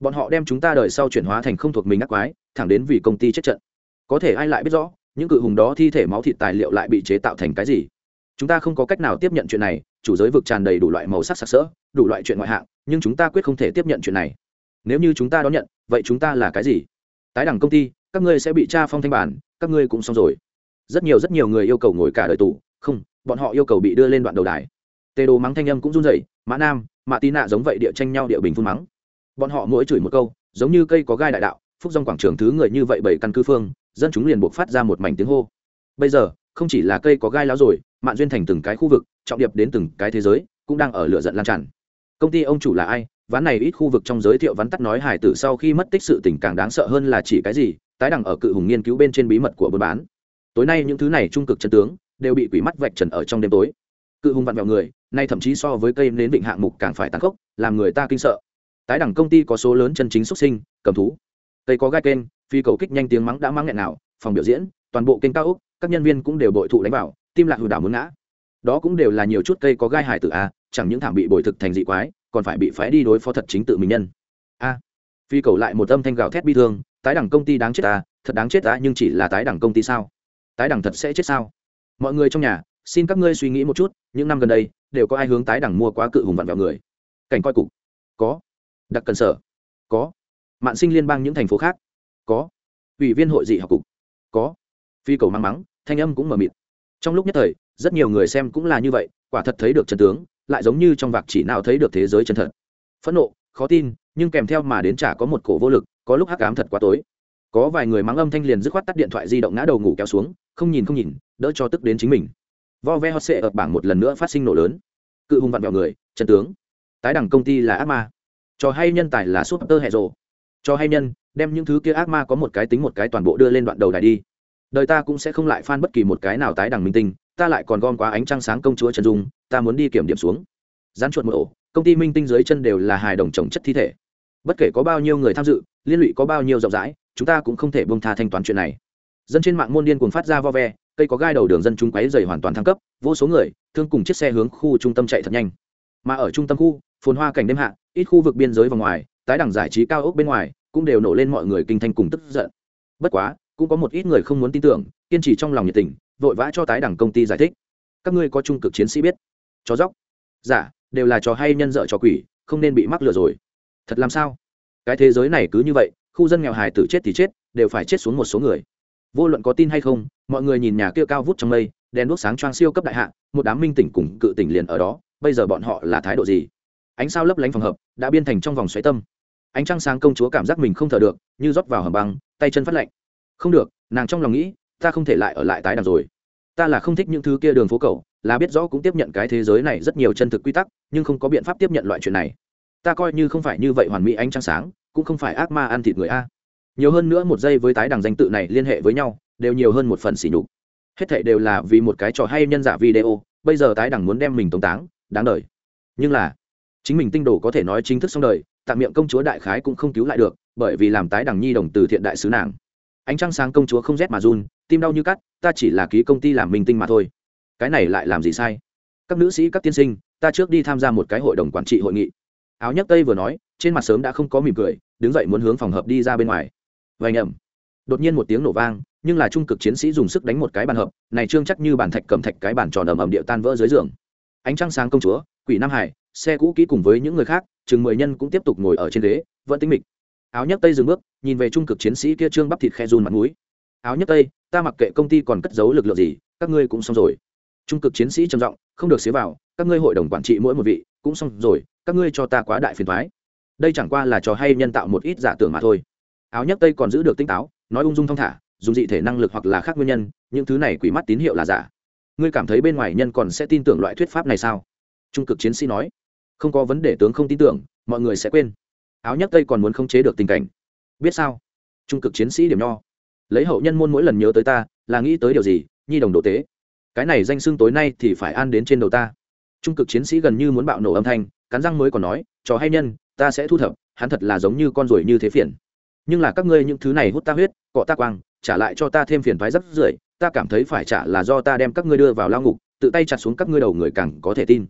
Bọn họ đem chúng ta đời sau chuyển hóa thành không thuộc mình ác quái, thẳng đến vì công ty chết trận. Có thể ai lại biết rõ, những cự hùng đó thi thể máu thịt tài liệu lại bị chế tạo thành cái gì? Chúng ta không có cách nào tiếp nhận chuyện này, chủ giới vực tràn đầy đủ loại màu sắc sặc sỡ, đủ loại chuyện ngoại hạng, nhưng chúng ta quyết không thể tiếp nhận chuyện này. Nếu như chúng ta đón nhận, vậy chúng ta là cái gì? Tái đẳng công ty, các ngươi sẽ bị tra phong thanh bản, các ngươi cũng xong rồi. Rất nhiều rất nhiều người yêu cầu ngồi cả đời tù. Không, bọn họ yêu cầu bị đưa lên đoạn đầu đài. Tê đồ mắng thanh âm cũng run rẩy, mã nam, mã tí nạ giống vậy địa tranh nhau địa bình phun mắng. Bọn họ mỗi chửi một câu, giống như cây có gai đại đạo, phúc dòng quảng trường thứ người như vậy bảy căn cư phương, dân chúng liền buộc phát ra một mảnh tiếng hô. Bây giờ không chỉ là cây có gai láo rồi mạng duyên thành từng cái khu vực, trọng điệp đến từng cái thế giới, cũng đang ở lửa giận lan tràn. Công ty ông chủ là ai? Ván này ít khu vực trong giới thiệu vắn tắt nói hải tử sau khi mất tích sự tình càng đáng sợ hơn là chỉ cái gì? Tái đẳng ở cự hùng nghiên cứu bên trên bí mật của buôn bán. Tối nay những thứ này trung cực chân tướng đều bị quỷ mắt vạch trần ở trong đêm tối. Cự hùng vặn vẹo người, nay thậm chí so với cây nến định hạng mục càng phải tàn khốc, làm người ta kinh sợ. Tái đẳng công ty có số lớn chân chính xuất sinh, cầm thú. Cây có gai kênh, phi cầu kích nhanh tiếng mắng đã mắng nghẹn nào, phòng biểu diễn, toàn bộ kênh cao úc các nhân viên cũng đều bội thụ đánh vào, tim lạc hù đảo muốn ngã. Đó cũng đều là nhiều chút cây có gai hài tử a chẳng những thảm bị bồi thực thành dị quái, còn phải bị phái đi đối phó thật chính tự mình nhân. A. Phi cầu lại một âm thanh gào thét bi thương, tái đẳng công ty đáng chết ta thật đáng chết ta nhưng chỉ là tái đẳng công ty sao? Tái đẳng thật sẽ chết sao? Mọi người trong nhà, xin các ngươi suy nghĩ một chút, những năm gần đây, đều có ai hướng tái đẳng mua quá cự hùng vặn vào người? Cảnh coi cục. Có. Đặc cần sở. Có. Mạng sinh liên bang những thành phố khác. Có. Ủy viên hội dị học cục. Có phi cầu mang mắng thanh âm cũng mờ mịt. Trong lúc nhất thời rất nhiều người xem cũng là như vậy quả thật thấy được chân tướng lại giống như trong vạc chỉ nào thấy được thế giới chân thật. Phẫn nộ khó tin nhưng kèm theo mà đến chả có một cổ vô lực có lúc hắc ám thật quá tối. Có vài người mắng âm thanh liền dứt khoát tắt điện thoại di động ngã đầu ngủ kéo xuống không nhìn không nhìn đỡ cho tức đến chính mình. Vo ve hot sệ ở bảng một lần nữa phát sinh nổ lớn. Cự hung vặn vẹo người chân tướng. Tái đẳng công ty là ác ma. Trò hay nhân tài là súp tơ hệ rồ, cho hay nhân đem những thứ kia ác ma có một cái tính một cái toàn bộ đưa lên đoạn đầu đài đi đời ta cũng sẽ không lại phan bất kỳ một cái nào tái đẳng minh tinh, ta lại còn gom quá ánh trăng sáng công chúa trần dung, ta muốn đi kiểm điểm xuống. Rán chuột một ổ, công ty minh tinh dưới chân đều là hài đồng trồng chất thi thể. Bất kể có bao nhiêu người tham dự, liên lụy có bao nhiêu rộng rãi, chúng ta cũng không thể bông tha thanh toán chuyện này. Dân trên mạng môn điên cuồng phát ra vo ve, cây có gai đầu đường dân chúng quấy dày hoàn toàn thăng cấp, vô số người thương cùng chiếc xe hướng khu trung tâm chạy thật nhanh. Mà ở trung tâm khu, phồn hoa cảnh đêm hạ, ít khu vực biên giới và ngoài, tái đẳng giải trí cao ốc bên ngoài, cũng đều nổ lên mọi người kinh thanh cùng tức giận. Bất quá cũng có một ít người không muốn tin tưởng kiên trì trong lòng nhiệt tình vội vã cho tái đẳng công ty giải thích. Các ngươi có trung cực chiến sĩ biết. Chó dốc giả dạ, đều là trò hay nhân dợ trò quỷ không nên bị mắc lừa rồi. Thật làm sao? Cái thế giới này cứ như vậy khu dân nghèo hài tử chết thì chết đều phải chết xuống một số người. Vô luận có tin hay không mọi người nhìn nhà kia cao vút trong mây đèn đuốc sáng choang siêu cấp đại hạ một đám minh tỉnh cùng cự tỉnh liền ở đó bây giờ bọn họ là thái độ gì? Ánh sao lấp lánh phòng hợp đã biên thành trong vòng xoáy tâm. Ánh trăng sáng công chúa cảm giác mình không thở được như rót vào hầm băng tay chân phát lạnh không được, nàng trong lòng nghĩ, ta không thể lại ở lại tái đàn rồi. Ta là không thích những thứ kia đường phố cầu là biết rõ cũng tiếp nhận cái thế giới này rất nhiều chân thực quy tắc, nhưng không có biện pháp tiếp nhận loại chuyện này. Ta coi như không phải như vậy hoàn mỹ ánh trăng sáng, cũng không phải ác ma ăn thịt người a. Nhiều hơn nữa một giây với tái đằng danh tự này liên hệ với nhau, đều nhiều hơn một phần sỉ nhục. Hết thệ đều là vì một cái trò hay nhân giả video, bây giờ tái đằng muốn đem mình tống táng, đáng đời. Nhưng là, chính mình tinh đồ có thể nói chính thức xong đời, tạm miệng công chúa đại khái cũng không cứu lại được, bởi vì làm tái đằng nhi đồng từ thiện đại sứ nàng ánh trăng sáng công chúa không rét mà run, tim đau như cắt, ta chỉ là ký công ty làm minh tinh mà thôi. Cái này lại làm gì sai? Các nữ sĩ, các tiên sinh, ta trước đi tham gia một cái hội đồng quản trị hội nghị. Áo nhấc tây vừa nói, trên mặt sớm đã không có mỉm cười, đứng dậy muốn hướng phòng hợp đi ra bên ngoài. Vành ẩm. Đột nhiên một tiếng nổ vang, nhưng là trung cực chiến sĩ dùng sức đánh một cái bàn hợp này trương chắc như bàn thạch cầm thạch cái bàn tròn ầm ầm địa tan vỡ dưới giường. Ánh trăng sáng công chúa, quỷ nam hải, xe cũ kỹ cùng với những người khác, chừng mười nhân cũng tiếp tục ngồi ở trên ghế, vẫn tính mịch áo nhấc tây dừng bước, nhìn về trung cực chiến sĩ kia trương bắp thịt khe run mặt mũi. Áo nhấc tây, ta mặc kệ công ty còn cất giấu lực lượng gì, các ngươi cũng xong rồi. Trung cực chiến sĩ trầm giọng, không được xế vào, các ngươi hội đồng quản trị mỗi một vị cũng xong rồi, các ngươi cho ta quá đại phiền thoái đây chẳng qua là trò hay nhân tạo một ít giả tưởng mà thôi. Áo nhấc tây còn giữ được tinh táo, nói ung dung thong thả, dùng dị thể năng lực hoặc là khác nguyên nhân, những thứ này quỷ mắt tín hiệu là giả. Ngươi cảm thấy bên ngoài nhân còn sẽ tin tưởng loại thuyết pháp này sao? Trung cực chiến sĩ nói, không có vấn đề, tướng không tin tưởng, mọi người sẽ quên áo nhấc tây còn muốn khống chế được tình cảnh. Biết sao? Trung cực chiến sĩ điểm nho. Lấy hậu nhân môn mỗi lần nhớ tới ta, là nghĩ tới điều gì? Nhi đồng đồ tế. Cái này danh xưng tối nay thì phải an đến trên đầu ta. Trung cực chiến sĩ gần như muốn bạo nổ âm thanh, cắn răng mới còn nói, trò hay nhân, ta sẽ thu thập, hắn thật là giống như con ruồi như thế phiền. Nhưng là các ngươi những thứ này hút ta huyết, cọ ta quang, trả lại cho ta thêm phiền thoái rất rưởi, ta cảm thấy phải trả là do ta đem các ngươi đưa vào lao ngục, tự tay chặt xuống các ngươi đầu người càng có thể tin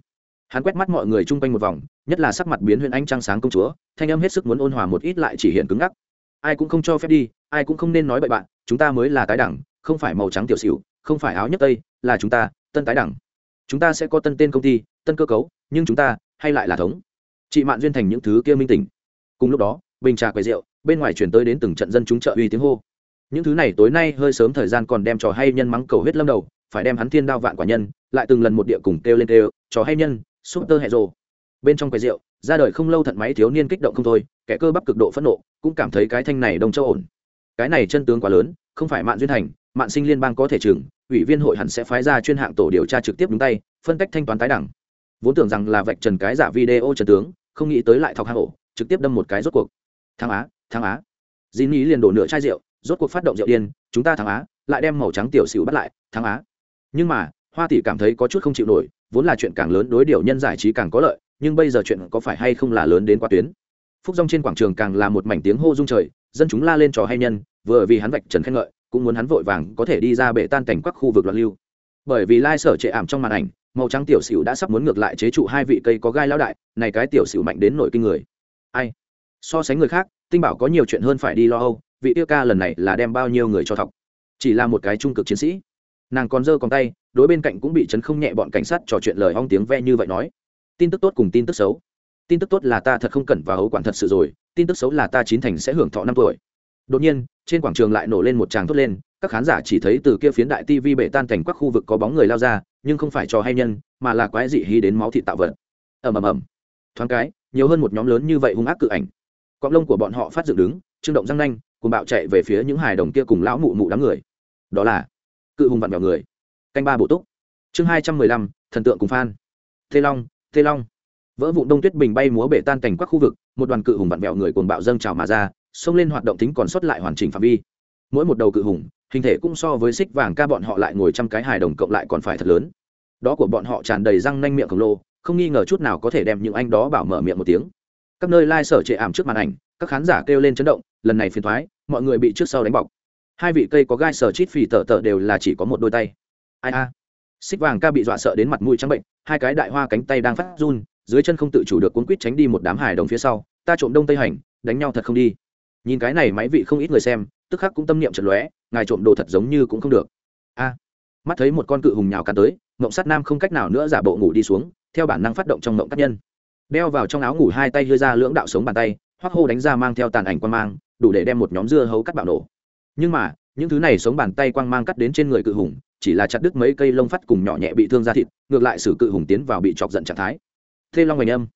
hắn quét mắt mọi người chung quanh một vòng, nhất là sắc mặt biến huyện anh trăng sáng công chúa, thanh âm hết sức muốn ôn hòa một ít lại chỉ hiện cứng ngắc. Ai cũng không cho phép đi, ai cũng không nên nói bậy bạn, chúng ta mới là tái đẳng, không phải màu trắng tiểu xỉu, không phải áo nhất tây, là chúng ta, tân tái đẳng. Chúng ta sẽ có tân tên công ty, tân cơ cấu, nhưng chúng ta, hay lại là thống. Chị mạn duyên thành những thứ kia minh tỉnh cùng lúc đó, bình trà quầy rượu, bên ngoài chuyển tới đến từng trận dân chúng trợ uy tiếng hô. Những thứ này tối nay hơi sớm thời gian còn đem trò hay nhân mắng cầu huyết lâm đầu, phải đem hắn thiên đao vạn quả nhân, lại từng lần một địa cùng kêu lên kêu, trò hay nhân súp tơ rồ. Bên trong quầy rượu, ra đời không lâu thận máy thiếu niên kích động không thôi, kẻ cơ bắp cực độ phẫn nộ, cũng cảm thấy cái thanh này đông châu ổn. Cái này chân tướng quá lớn, không phải mạn duyên thành, mạn sinh liên bang có thể chừng, ủy viên hội hẳn sẽ phái ra chuyên hạng tổ điều tra trực tiếp đúng tay, phân tách thanh toán tái đẳng. Vốn tưởng rằng là vạch trần cái giả video trần tướng, không nghĩ tới lại thọc hang ổ, trực tiếp đâm một cái rốt cuộc. Thắng á thắng á. Dĩ nghĩ liền đổ nửa chai rượu, rốt cuộc phát động rượu điên, chúng ta thắng á, lại đem màu trắng tiểu xỉu bắt lại thắng á. Nhưng mà, hoa tỷ cảm thấy có chút không chịu nổi vốn là chuyện càng lớn đối điều nhân giải trí càng có lợi, nhưng bây giờ chuyện có phải hay không là lớn đến quá tuyến. Phúc rong trên quảng trường càng là một mảnh tiếng hô rung trời, dân chúng la lên trò hay nhân, vừa vì hắn vạch trần khen ngợi, cũng muốn hắn vội vàng có thể đi ra bể tan cảnh các khu vực loạn lưu. Bởi vì lai sở trệ ảm trong màn ảnh, màu trắng tiểu xỉu đã sắp muốn ngược lại chế trụ hai vị cây có gai lão đại, này cái tiểu xỉu mạnh đến nổi kinh người. Ai? So sánh người khác, tinh bảo có nhiều chuyện hơn phải đi lo âu, vị tiêu ca lần này là đem bao nhiêu người cho thọc. Chỉ là một cái trung cực chiến sĩ. Nàng còn giơ còn tay đối bên cạnh cũng bị chấn không nhẹ bọn cảnh sát trò chuyện lời hong tiếng ve như vậy nói. Tin tức tốt cùng tin tức xấu. Tin tức tốt là ta thật không cần và hấu quản thật sự rồi, tin tức xấu là ta chín thành sẽ hưởng thọ năm tuổi. Đột nhiên, trên quảng trường lại nổ lên một tràng thốt lên, các khán giả chỉ thấy từ kia phiến đại tv bể tan thành các khu vực có bóng người lao ra, nhưng không phải trò hay nhân, mà là quái dị hí đến máu thịt tạo vật. Ầm ầm ầm. Thoáng cái, nhiều hơn một nhóm lớn như vậy hung ác cự ảnh. Cọng lông của bọn họ phát dựng đứng, trương động răng nanh cùng bạo chạy về phía những hài đồng kia cùng lão mụ mụ đám người. Đó là cự hùng vặn vẹo người canh ba bổ túc. Chương hai trăm mười lăm, thần tượng cùng phan. Thê long thê long. Vỡ vụ đông tuyết bình bay múa bể tan cảnh các khu vực, một đoàn cự hùng vặn vẹo người cuồng bạo dâng trào mà ra, xông lên hoạt động tính còn sót lại hoàn chỉnh phạm vi. Mỗi một đầu cự hùng, hình thể cũng so với xích vàng ca bọn họ lại ngồi trăm cái hài đồng cộng lại còn phải thật lớn. Đó của bọn họ tràn đầy răng nanh miệng khổng lồ, không nghi ngờ chút nào có thể đem những anh đó bảo mở miệng một tiếng. Các nơi lai、like、sở trệ ảm trước màn ảnh, các khán giả kêu lên chấn động, lần này phiền thoái, mọi người bị trước sau đánh bọc. Hai vị cây có gai sở chít phì tờ tờ đều là chỉ có một đôi tay ai a? Xích vàng ca bị dọa sợ đến mặt mũi trắng bệnh, hai cái đại hoa cánh tay đang phát run, dưới chân không tự chủ được cuốn quýt tránh đi một đám hài đồng phía sau, ta trộm đông tây hành, đánh nhau thật không đi. Nhìn cái này máy vị không ít người xem, tức khắc cũng tâm niệm chật lóe, ngài trộm đồ thật giống như cũng không được. A. Mắt thấy một con cự hùng nhào cắn tới, mộng sắt nam không cách nào nữa giả bộ ngủ đi xuống, theo bản năng phát động trong mộng tác nhân. Đeo vào trong áo ngủ hai tay đưa ra lưỡng đạo sống bàn tay, hoắc hô đánh ra mang theo tàn ảnh quan mang, đủ để đem một nhóm dưa hấu cắt bạo nổ. Nhưng mà, những thứ này sống bàn tay quang mang cắt đến trên người cự hùng chỉ là chặt đứt mấy cây lông phát cùng nhỏ nhẹ bị thương ra thịt, ngược lại xử cự hùng tiến vào bị chọc giận trạng thái. Thê long hoành âm.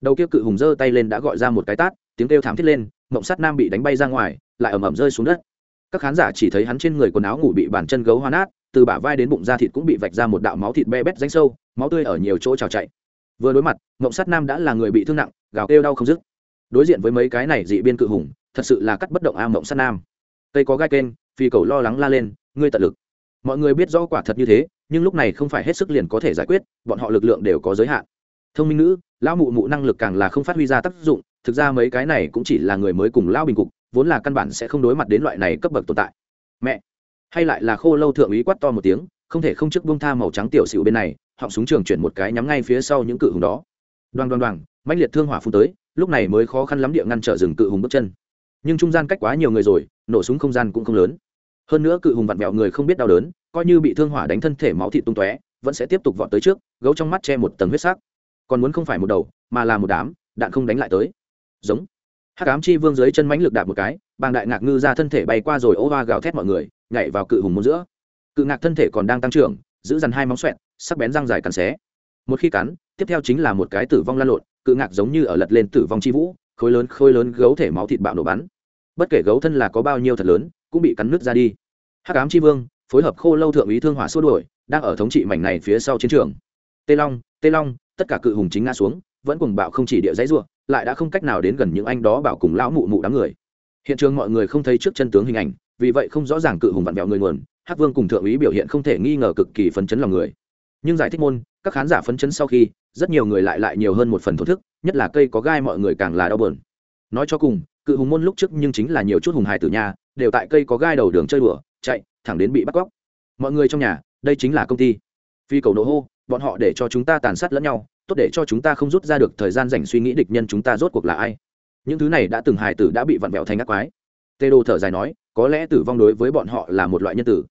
Đầu kia cự hùng giơ tay lên đã gọi ra một cái tát, tiếng kêu thảm thiết lên, mộng sắt nam bị đánh bay ra ngoài, lại ầm ầm rơi xuống đất. Các khán giả chỉ thấy hắn trên người quần áo ngủ bị bàn chân gấu hoa nát, từ bả vai đến bụng da thịt cũng bị vạch ra một đạo máu thịt be bét ránh sâu, máu tươi ở nhiều chỗ trào chạy vừa đối mặt, mộng sắt nam đã là người bị thương nặng, gào kêu đau không dứt. Đối diện với mấy cái này dị biên cự hùng, thật sự là cắt bất động a mộng sắt nam. Cây có gai kênh, phi cầu lo lắng la lên, ngươi tận lực mọi người biết rõ quả thật như thế, nhưng lúc này không phải hết sức liền có thể giải quyết, bọn họ lực lượng đều có giới hạn. Thông minh nữ, lão mụ mụ năng lực càng là không phát huy ra tác dụng, thực ra mấy cái này cũng chỉ là người mới cùng lão bình cục, vốn là căn bản sẽ không đối mặt đến loại này cấp bậc tồn tại. Mẹ! Hay lại là khô lâu thượng úy quát to một tiếng, không thể không trước bông tha màu trắng tiểu xịu bên này, họng súng trường chuyển một cái nhắm ngay phía sau những cự hùng đó. Đoan đoan đoan mãnh liệt thương hỏa phun tới, lúc này mới khó khăn lắm địa ngăn trở rừng cự hùng bước chân. Nhưng trung gian cách quá nhiều người rồi, nổ súng không gian cũng không lớn hơn nữa cự hùng vặn vẹo người không biết đau đớn, coi như bị thương hỏa đánh thân thể máu thịt tung tóe, vẫn sẽ tiếp tục vọt tới trước, gấu trong mắt che một tầng huyết sắc. Còn muốn không phải một đầu, mà là một đám, đạn không đánh lại tới. Giống. Hắc ám chi vương dưới chân mãnh lực đạp một cái, bàng đại ngạc ngư ra thân thể bay qua rồi ô hoa gào thét mọi người, nhảy vào cự hùng môn giữa. Cự ngạc thân thể còn đang tăng trưởng, giữ dằn hai móng xoẹn sắc bén răng dài cắn xé. Một khi cắn, tiếp theo chính là một cái tử vong lan lộn, cự ngạc giống như ở lật lên tử vong chi vũ, khối lớn khối lớn gấu thể máu thịt bạo nổ bắn. Bất kể gấu thân là có bao nhiêu thật lớn, cũng bị cắn nứt ra đi hắc ám chi vương, phối hợp khô lâu thượng úy thương hỏa xua đuổi, đang ở thống trị mảnh này phía sau chiến trường. Tê long tê long, tất cả cự hùng chính ngã xuống, vẫn cùng bạo không chỉ địa dãy ruộng, lại đã không cách nào đến gần những anh đó bảo cùng lão mụ mụ đám người. Hiện trường mọi người không thấy trước chân tướng hình ảnh, vì vậy không rõ ràng cự hùng vặn vẹo người nguồn, hắc vương cùng thượng úy biểu hiện không thể nghi ngờ cực kỳ phấn chấn lòng người. Nhưng giải thích môn, các khán giả phấn chấn sau khi, rất nhiều người lại lại nhiều hơn một phần thổ thức, nhất là cây có gai mọi người càng là đau bờn nói cho cùng, cự hùng môn lúc trước nhưng chính là nhiều chút hùng hài tử nhà đều tại cây có gai đầu đường chơi đùa chạy, thẳng đến bị bắt cóc. Mọi người trong nhà, đây chính là công ty. Phi cầu nổ hô, bọn họ để cho chúng ta tàn sát lẫn nhau, tốt để cho chúng ta không rút ra được thời gian dành suy nghĩ địch nhân chúng ta rốt cuộc là ai. Những thứ này đã từng hài tử đã bị vặn vẹo thành ác quái. Tê đồ thở dài nói, có lẽ tử vong đối với bọn họ là một loại nhân tử.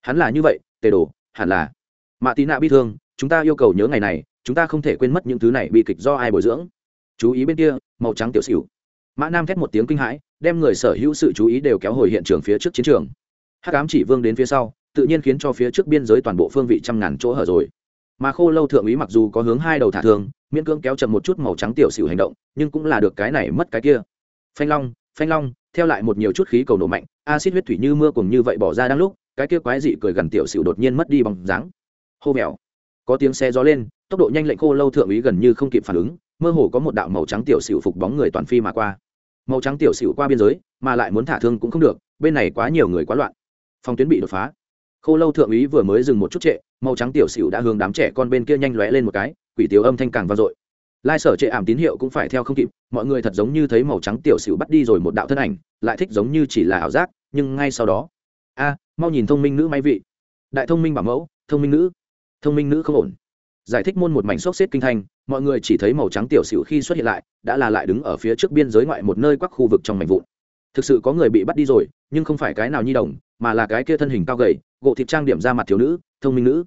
Hắn là như vậy, tê đồ, hẳn là. Mạ tí nạ bi thương, chúng ta yêu cầu nhớ ngày này, chúng ta không thể quên mất những thứ này bị kịch do ai bồi dưỡng. Chú ý bên kia, màu trắng tiểu xỉu. Mã nam thét một tiếng kinh hãi, đem người sở hữu sự chú ý đều kéo hồi hiện trường phía trước chiến trường hắc ám chỉ vương đến phía sau, tự nhiên khiến cho phía trước biên giới toàn bộ phương vị trăm ngàn chỗ hở rồi. Mà khô lâu thượng úy mặc dù có hướng hai đầu thả thường miễn cưỡng kéo chậm một chút màu trắng tiểu xỉu hành động, nhưng cũng là được cái này mất cái kia. Phanh long phanh long, theo lại một nhiều chút khí cầu nổ mạnh acid huyết thủy như mưa cùng như vậy bỏ ra đang lúc, cái kia quái dị cười gần tiểu xỉu đột nhiên mất đi bằng dáng. Hô mèo có tiếng xe gió lên, tốc độ nhanh lệnh khô lâu thượng úy gần như không kịp phản ứng, mơ hồ có một đạo màu trắng tiểu xỉu phục bóng người toàn phi mà qua. Màu trắng tiểu xỉu qua biên giới, mà lại muốn thả thương cũng không được, bên này quá nhiều người quá loạn phòng tuyến bị đột phá. Khô lâu thượng úy vừa mới dừng một chút trệ, màu trắng tiểu xỉu đã hướng đám trẻ con bên kia nhanh lóe lên một cái, quỷ tiểu âm thanh càng vang dội. Lai sở trệ ảm tín hiệu cũng phải theo không kịp, mọi người thật giống như thấy màu trắng tiểu xỉu bắt đi rồi một đạo thân ảnh, lại thích giống như chỉ là ảo giác, nhưng ngay sau đó, a, mau nhìn thông minh nữ may vị. Đại thông minh bảo mẫu, thông minh nữ. Thông minh nữ không ổn. Giải thích môn một mảnh xốc xếp kinh thành, mọi người chỉ thấy màu trắng tiểu xỉu khi xuất hiện lại, đã là lại đứng ở phía trước biên giới ngoại một nơi quắc khu vực trong mảnh vụn thực sự có người bị bắt đi rồi, nhưng không phải cái nào nhi đồng, mà là cái kia thân hình cao gầy, gộ thịt trang điểm ra mặt thiếu nữ, thông minh nữ.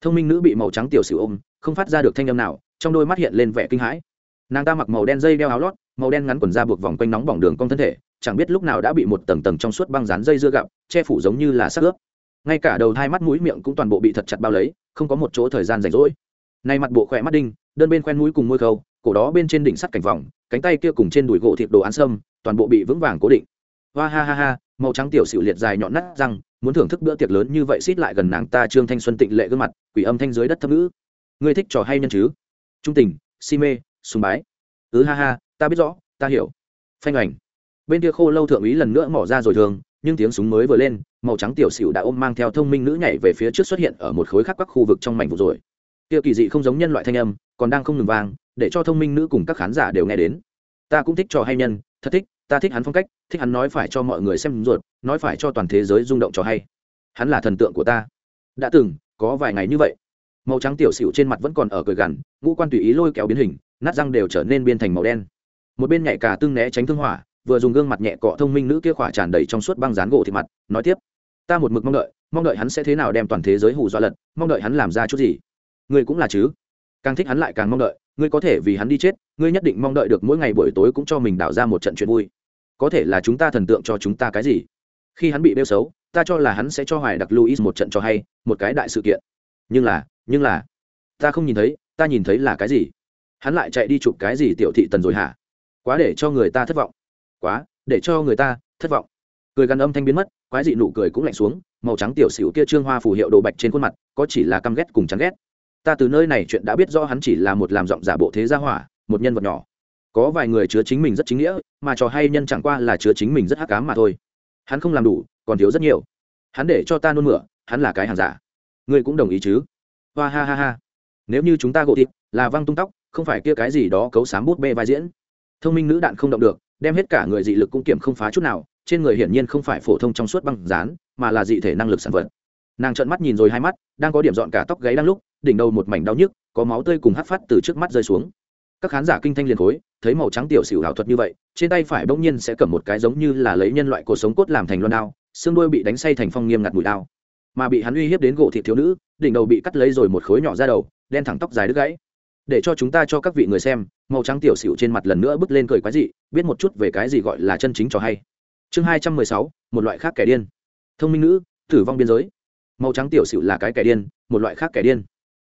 Thông minh nữ bị màu trắng tiểu sử ôm, không phát ra được thanh âm nào, trong đôi mắt hiện lên vẻ kinh hãi. Nàng ta mặc màu đen dây đeo áo lót, màu đen ngắn quần da buộc vòng quanh nóng bỏng đường cong thân thể, chẳng biết lúc nào đã bị một tầng tầng trong suốt băng dán dây dưa gạo che phủ giống như là sắc ướp. Ngay cả đầu hai mắt mũi miệng cũng toàn bộ bị thật chặt bao lấy, không có một chỗ thời gian rảnh rỗi. Nay mặt bộ khỏe mắt đinh, đơn bên khoen mũi cùng môi khâu, cổ đó bên trên đỉnh sắt cảnh vòng cánh tay kia cùng trên đùi gỗ thịt đồ án sâm, toàn bộ bị vững vàng cố định. Hoa ha ha ha, màu trắng tiểu xịu liệt dài nhọn nát răng, muốn thưởng thức bữa tiệc lớn như vậy xít lại gần nàng ta trương thanh xuân tịnh lệ gương mặt, quỷ âm thanh dưới đất thâm ngữ. Ngươi thích trò hay nhân chứ? Trung tình, si mê, sùng bái. Ứ ừ ha ha, ta biết rõ, ta hiểu. Phanh ảnh. Bên kia khô lâu thượng úy lần nữa mỏ ra rồi thường, nhưng tiếng súng mới vừa lên, màu trắng tiểu xịu đã ôm mang theo thông minh nữ nhảy về phía trước xuất hiện ở một khối khắc các khu vực trong mảnh vụ rồi. Kia kỳ dị không giống nhân loại thanh âm, còn đang không ngừng vang để cho thông minh nữ cùng các khán giả đều nghe đến. Ta cũng thích trò hay nhân, thật thích, ta thích hắn phong cách, thích hắn nói phải cho mọi người xem ruột, nói phải cho toàn thế giới rung động trò hay. Hắn là thần tượng của ta. Đã từng, có vài ngày như vậy, màu trắng tiểu xỉu trên mặt vẫn còn ở cười gằn, ngũ quan tùy ý lôi kéo biến hình, nát răng đều trở nên biên thành màu đen. Một bên nhảy cả tương né tránh thương hỏa, vừa dùng gương mặt nhẹ cọ thông minh nữ kia khỏa tràn đầy trong suốt băng dán gỗ thì mặt, nói tiếp. Ta một mực mong đợi mong đợi hắn sẽ thế nào đem toàn thế giới hù dọa lật, mong đợi hắn làm ra chút gì. Người cũng là chứ. Càng thích hắn lại càng mong đợi ngươi có thể vì hắn đi chết, ngươi nhất định mong đợi được mỗi ngày buổi tối cũng cho mình đảo ra một trận chuyện vui. Có thể là chúng ta thần tượng cho chúng ta cái gì? Khi hắn bị bêu xấu, ta cho là hắn sẽ cho hoài đặc luis một trận cho hay, một cái đại sự kiện. Nhưng là nhưng là, ta không nhìn thấy, ta nhìn thấy là cái gì? Hắn lại chạy đi chụp cái gì tiểu thị tần rồi hả? Quá để cho người ta thất vọng. Quá, để cho người ta thất vọng. Cười gần âm thanh biến mất, quái dị nụ cười cũng lạnh xuống, màu trắng tiểu xỉu kia trương hoa phù hiệu đồ bạch trên khuôn mặt, có chỉ là căm ghét cùng chán ghét ta từ nơi này chuyện đã biết rõ hắn chỉ là một làm giọng giả bộ thế gia hỏa, một nhân vật nhỏ. Có vài người chứa chính mình rất chính nghĩa, mà trò hay nhân chẳng qua là chứa chính mình rất hắc cám mà thôi. Hắn không làm đủ, còn thiếu rất nhiều. Hắn để cho ta nôn mửa, hắn là cái hàng giả. Ngươi cũng đồng ý chứ? Hoa ha ha ha. Nếu như chúng ta gộ thịt, là văng tung tóc, không phải kia cái gì đó cấu sám bút bê vai diễn. Thông minh nữ đạn không động được, đem hết cả người dị lực cũng kiểm không phá chút nào, trên người hiển nhiên không phải phổ thông trong suốt băng dán, mà là dị thể năng lực sản vật. Nàng trợn mắt nhìn rồi hai mắt, đang có điểm dọn cả tóc gáy đang lúc đỉnh đầu một mảnh đau nhức, có máu tươi cùng hát phát từ trước mắt rơi xuống. Các khán giả kinh thanh liền khối, thấy màu trắng tiểu xỉu ảo thuật như vậy, trên tay phải bỗng nhiên sẽ cầm một cái giống như là lấy nhân loại cuộc sống cốt làm thành loan đao, xương đuôi bị đánh say thành phong nghiêm ngặt mùi đao. Mà bị hắn uy hiếp đến gỗ thịt thiếu nữ, đỉnh đầu bị cắt lấy rồi một khối nhỏ ra đầu, đen thẳng tóc dài đứt gãy. Để cho chúng ta cho các vị người xem, màu trắng tiểu xỉu trên mặt lần nữa bước lên cười quái dị, biết một chút về cái gì gọi là chân chính trò hay. Chương hai trăm mười sáu, một loại khác kẻ điên. Thông minh nữ, tử vong biên giới. Màu trắng tiểu xỉu là cái kẻ điên, một loại khác kẻ điên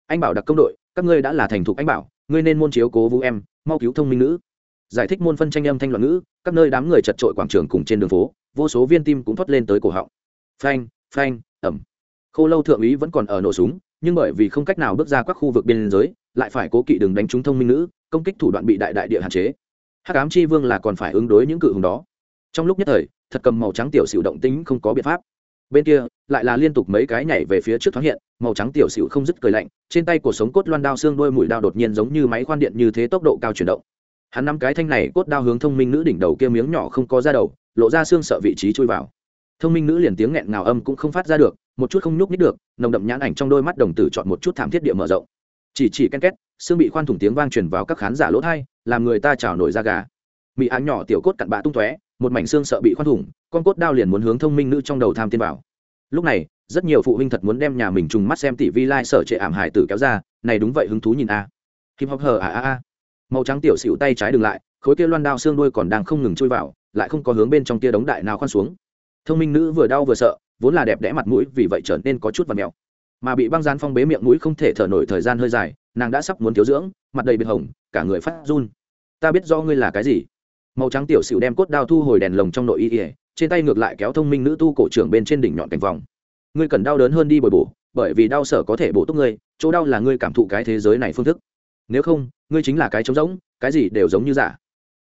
anh bảo đặc công đội, các ngươi đã là thành thục anh bảo, ngươi nên môn chiếu cố vũ em, mau cứu thông minh nữ. Giải thích môn phân tranh âm thanh loạn ngữ, các nơi đám người chật trội quảng trường cùng trên đường phố, vô số viên tim cũng thoát lên tới cổ họng. Phanh phanh ẩm khô lâu thượng úy vẫn còn ở nổ súng, nhưng bởi vì không cách nào bước ra các khu vực biên giới, lại phải cố kỵ đường đánh trúng thông minh nữ, công kích thủ đoạn bị đại đại địa hạn chế. Hắc ám chi vương là còn phải ứng đối những cự hùng đó. Trong lúc nhất thời, thật cầm màu trắng tiểu xỉu động tính không có biện pháp bên kia, lại là liên tục mấy cái nhảy về phía trước thoáng hiện, màu trắng tiểu xịu không dứt cười lạnh, trên tay của sống cốt loan đao xương đôi mũi đao đột nhiên giống như máy khoan điện như thế tốc độ cao chuyển động. Hắn nắm cái thanh này cốt đao hướng thông minh nữ đỉnh đầu kia miếng nhỏ không có ra đầu, lộ ra xương sợ vị trí chui vào. Thông minh nữ liền tiếng nghẹn ngào âm cũng không phát ra được, một chút không nhúc nít được, nồng đậm nhãn ảnh trong đôi mắt đồng tử chọn một chút thảm thiết địa mở rộng. Chỉ chỉ ken két, xương bị khoan thủng tiếng vang truyền vào các khán giả lỗ thai làm người ta trào nổi da gà. Mị áng nhỏ tiểu cốt cặn bã tung tóe một mảnh xương sợ bị khoan thủng, con cốt đao liền muốn hướng thông minh nữ trong đầu tham tiên vào. Lúc này, rất nhiều phụ huynh thật muốn đem nhà mình trùng mắt xem tỷ vi lai sở trệ ảm hải tử kéo ra, này đúng vậy hứng thú nhìn a. À. hip hop hờ à à à màu trắng tiểu xỉu tay trái đừng lại, khối kia loan đao xương đuôi còn đang không ngừng chui vào, lại không có hướng bên trong tia đống đại nào khoan xuống. Thông minh nữ vừa đau vừa sợ, vốn là đẹp đẽ mặt mũi, vì vậy trở nên có chút và mèo. Mà bị băng rán phong bế miệng mũi không thể thở nổi thời gian hơi dài, nàng đã sắp muốn thiếu dưỡng, mặt đầy biệt hồng, cả người phát run. Ta biết do ngươi là cái gì? Màu trắng tiểu xỉu đem cốt đao thu hồi đèn lồng trong nội y ỉa, trên tay ngược lại kéo thông minh nữ tu cổ trưởng bên trên đỉnh nhọn cành vòng. Ngươi cần đau đớn hơn đi bồi bổ, bởi vì đau sở có thể bổ túc ngươi, chỗ đau là ngươi cảm thụ cái thế giới này phương thức. Nếu không, ngươi chính là cái trống rỗng, cái gì đều giống như giả.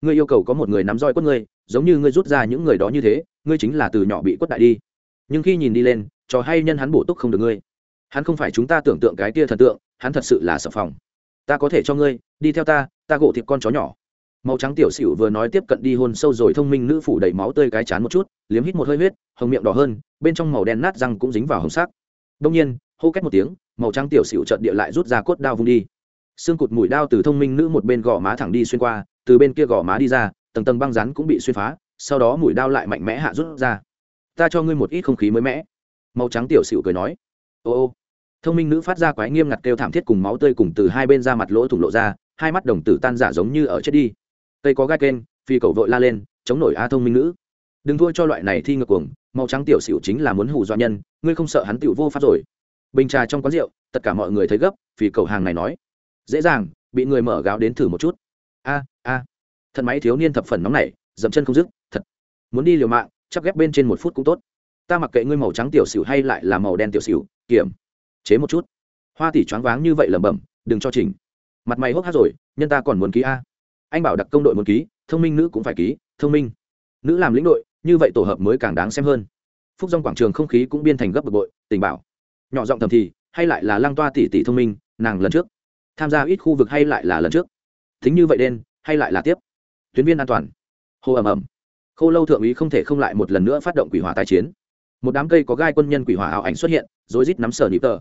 Ngươi yêu cầu có một người nắm roi quất ngươi, giống như ngươi rút ra những người đó như thế, ngươi chính là từ nhỏ bị quất đại đi. Nhưng khi nhìn đi lên, trò hay nhân hắn bổ túc không được ngươi. Hắn không phải chúng ta tưởng tượng cái kia thần tượng, hắn thật sự là sợ phòng. Ta có thể cho ngươi, đi theo ta ta gộ thịt con chó nhỏ màu trắng tiểu xỉu vừa nói tiếp cận đi hôn sâu rồi thông minh nữ phủ đầy máu tươi cái chán một chút, liếm hít một hơi huyết, hồng miệng đỏ hơn, bên trong màu đen nát răng cũng dính vào hồng sắc. Đông nhiên, hô két một tiếng, màu trắng tiểu xỉu trợn địa lại rút ra cốt đao vung đi. Xương cụt mũi đao từ thông minh nữ một bên gò má thẳng đi xuyên qua, từ bên kia gò má đi ra, tầng tầng băng rắn cũng bị xuyên phá, sau đó mũi đao lại mạnh mẽ hạ rút ra. Ta cho ngươi một ít không khí mới mẻ. Màu trắng tiểu xỉu cười nói. Ô ô. Thông minh nữ phát ra quái nghiêm ngặt kêu thảm thiết cùng máu tươi cùng từ hai bên ra mặt lỗ thủng lộ ra, hai mắt đồng tử tan giả giống như ở chết đi cây có gai kênh, phi cầu vội la lên, chống nổi a thông minh nữ. Đừng thua cho loại này thi ngược cuồng, màu trắng tiểu xỉu chính là muốn hù dọa nhân, ngươi không sợ hắn tiểu vô pháp rồi. Bình trà trong quán rượu, tất cả mọi người thấy gấp vì cầu hàng này nói. Dễ dàng, bị người mở gáo đến thử một chút. A a. Thật máy thiếu niên thập phần nóng này dậm chân không dứt, thật. Muốn đi liều mạng chắc ghép bên trên một phút cũng tốt. Ta mặc kệ ngươi màu trắng tiểu xỉu hay lại là màu đen tiểu xỉu kiểm chế một chút. Hoa tỷ choáng váng như vậy lẩm bẩm, đừng cho chỉnh. Mặt mày hốc hát rồi, nhân ta còn muốn ký a anh bảo đặc công đội muốn ký, thông minh nữ cũng phải ký, thông minh. Nữ làm lĩnh đội, như vậy tổ hợp mới càng đáng xem hơn. Phúc dòng quảng trường không khí cũng biên thành gấp bực bội, tình bảo. Nhỏ giọng thầm thì, hay lại là lang toa tỷ tỷ thông minh, nàng lần trước. Tham gia ít khu vực hay lại là lần trước. Thính như vậy đen, hay lại là tiếp. Tuyến viên an toàn. Hô ẩm ẩm khâu lâu thượng úy không thể không lại một lần nữa phát động quỷ hỏa tái chiến. Một đám cây có gai quân nhân quỷ hỏa ảo ảnh xuất hiện rồi rít nắm sở nhịp tờ.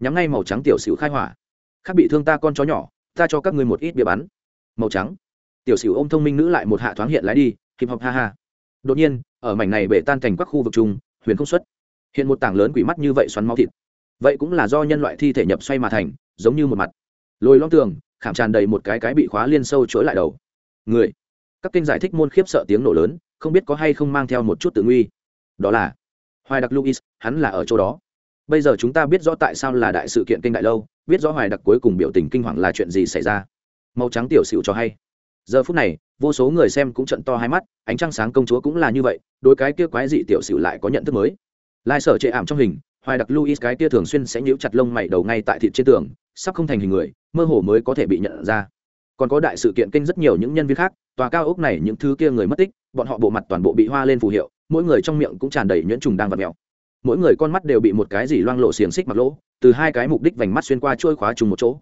Nhắm ngay màu trắng tiểu xỉu khai hỏa. Khác bị thương ta con chó nhỏ, ta cho các ngươi một ít bia bắn màu trắng. Tiểu sửu ôm thông minh nữ lại một hạ thoáng hiện lái đi, hip hop ha ha. Đột nhiên, ở mảnh này bể tan thành các khu vực chung huyền không xuất. Hiện một tảng lớn quỷ mắt như vậy xoắn máu thịt. Vậy cũng là do nhân loại thi thể nhập xoay mà thành, giống như một mặt. Lồi long tường, khảm tràn đầy một cái cái bị khóa liên sâu chuỗi lại đầu. Người. Các kênh giải thích môn khiếp sợ tiếng nổ lớn, không biết có hay không mang theo một chút tự nguy. Đó là hoài đặc luis hắn là ở chỗ đó. Bây giờ chúng ta biết rõ tại sao là đại sự kiện kinh đại lâu, biết rõ hoài đặc cuối cùng biểu tình kinh hoàng là chuyện gì xảy ra màu trắng tiểu xịu cho hay. Giờ phút này, vô số người xem cũng trận to hai mắt, ánh trăng sáng công chúa cũng là như vậy đôi cái kia quái dị tiểu xịu lại có nhận thức mới. Lai sở chệ ảm trong hình, hoài đặc luis cái kia thường xuyên sẽ nhíu chặt lông mày đầu ngay tại thịt trên tường, sắp không thành hình người, mơ hồ mới có thể bị nhận ra. Còn có đại sự kiện kinh rất nhiều những nhân viên khác, tòa cao ốc này những thứ kia người mất tích, bọn họ bộ mặt toàn bộ bị hoa lên phù hiệu, mỗi người trong miệng cũng tràn đầy nhuyễn trùng đang vặt mèo. Mỗi người con mắt đều bị một cái gì loang lộ xiềng xích mặc lỗ, từ hai cái mục đích vành mắt xuyên qua trôi khóa trùng một chỗ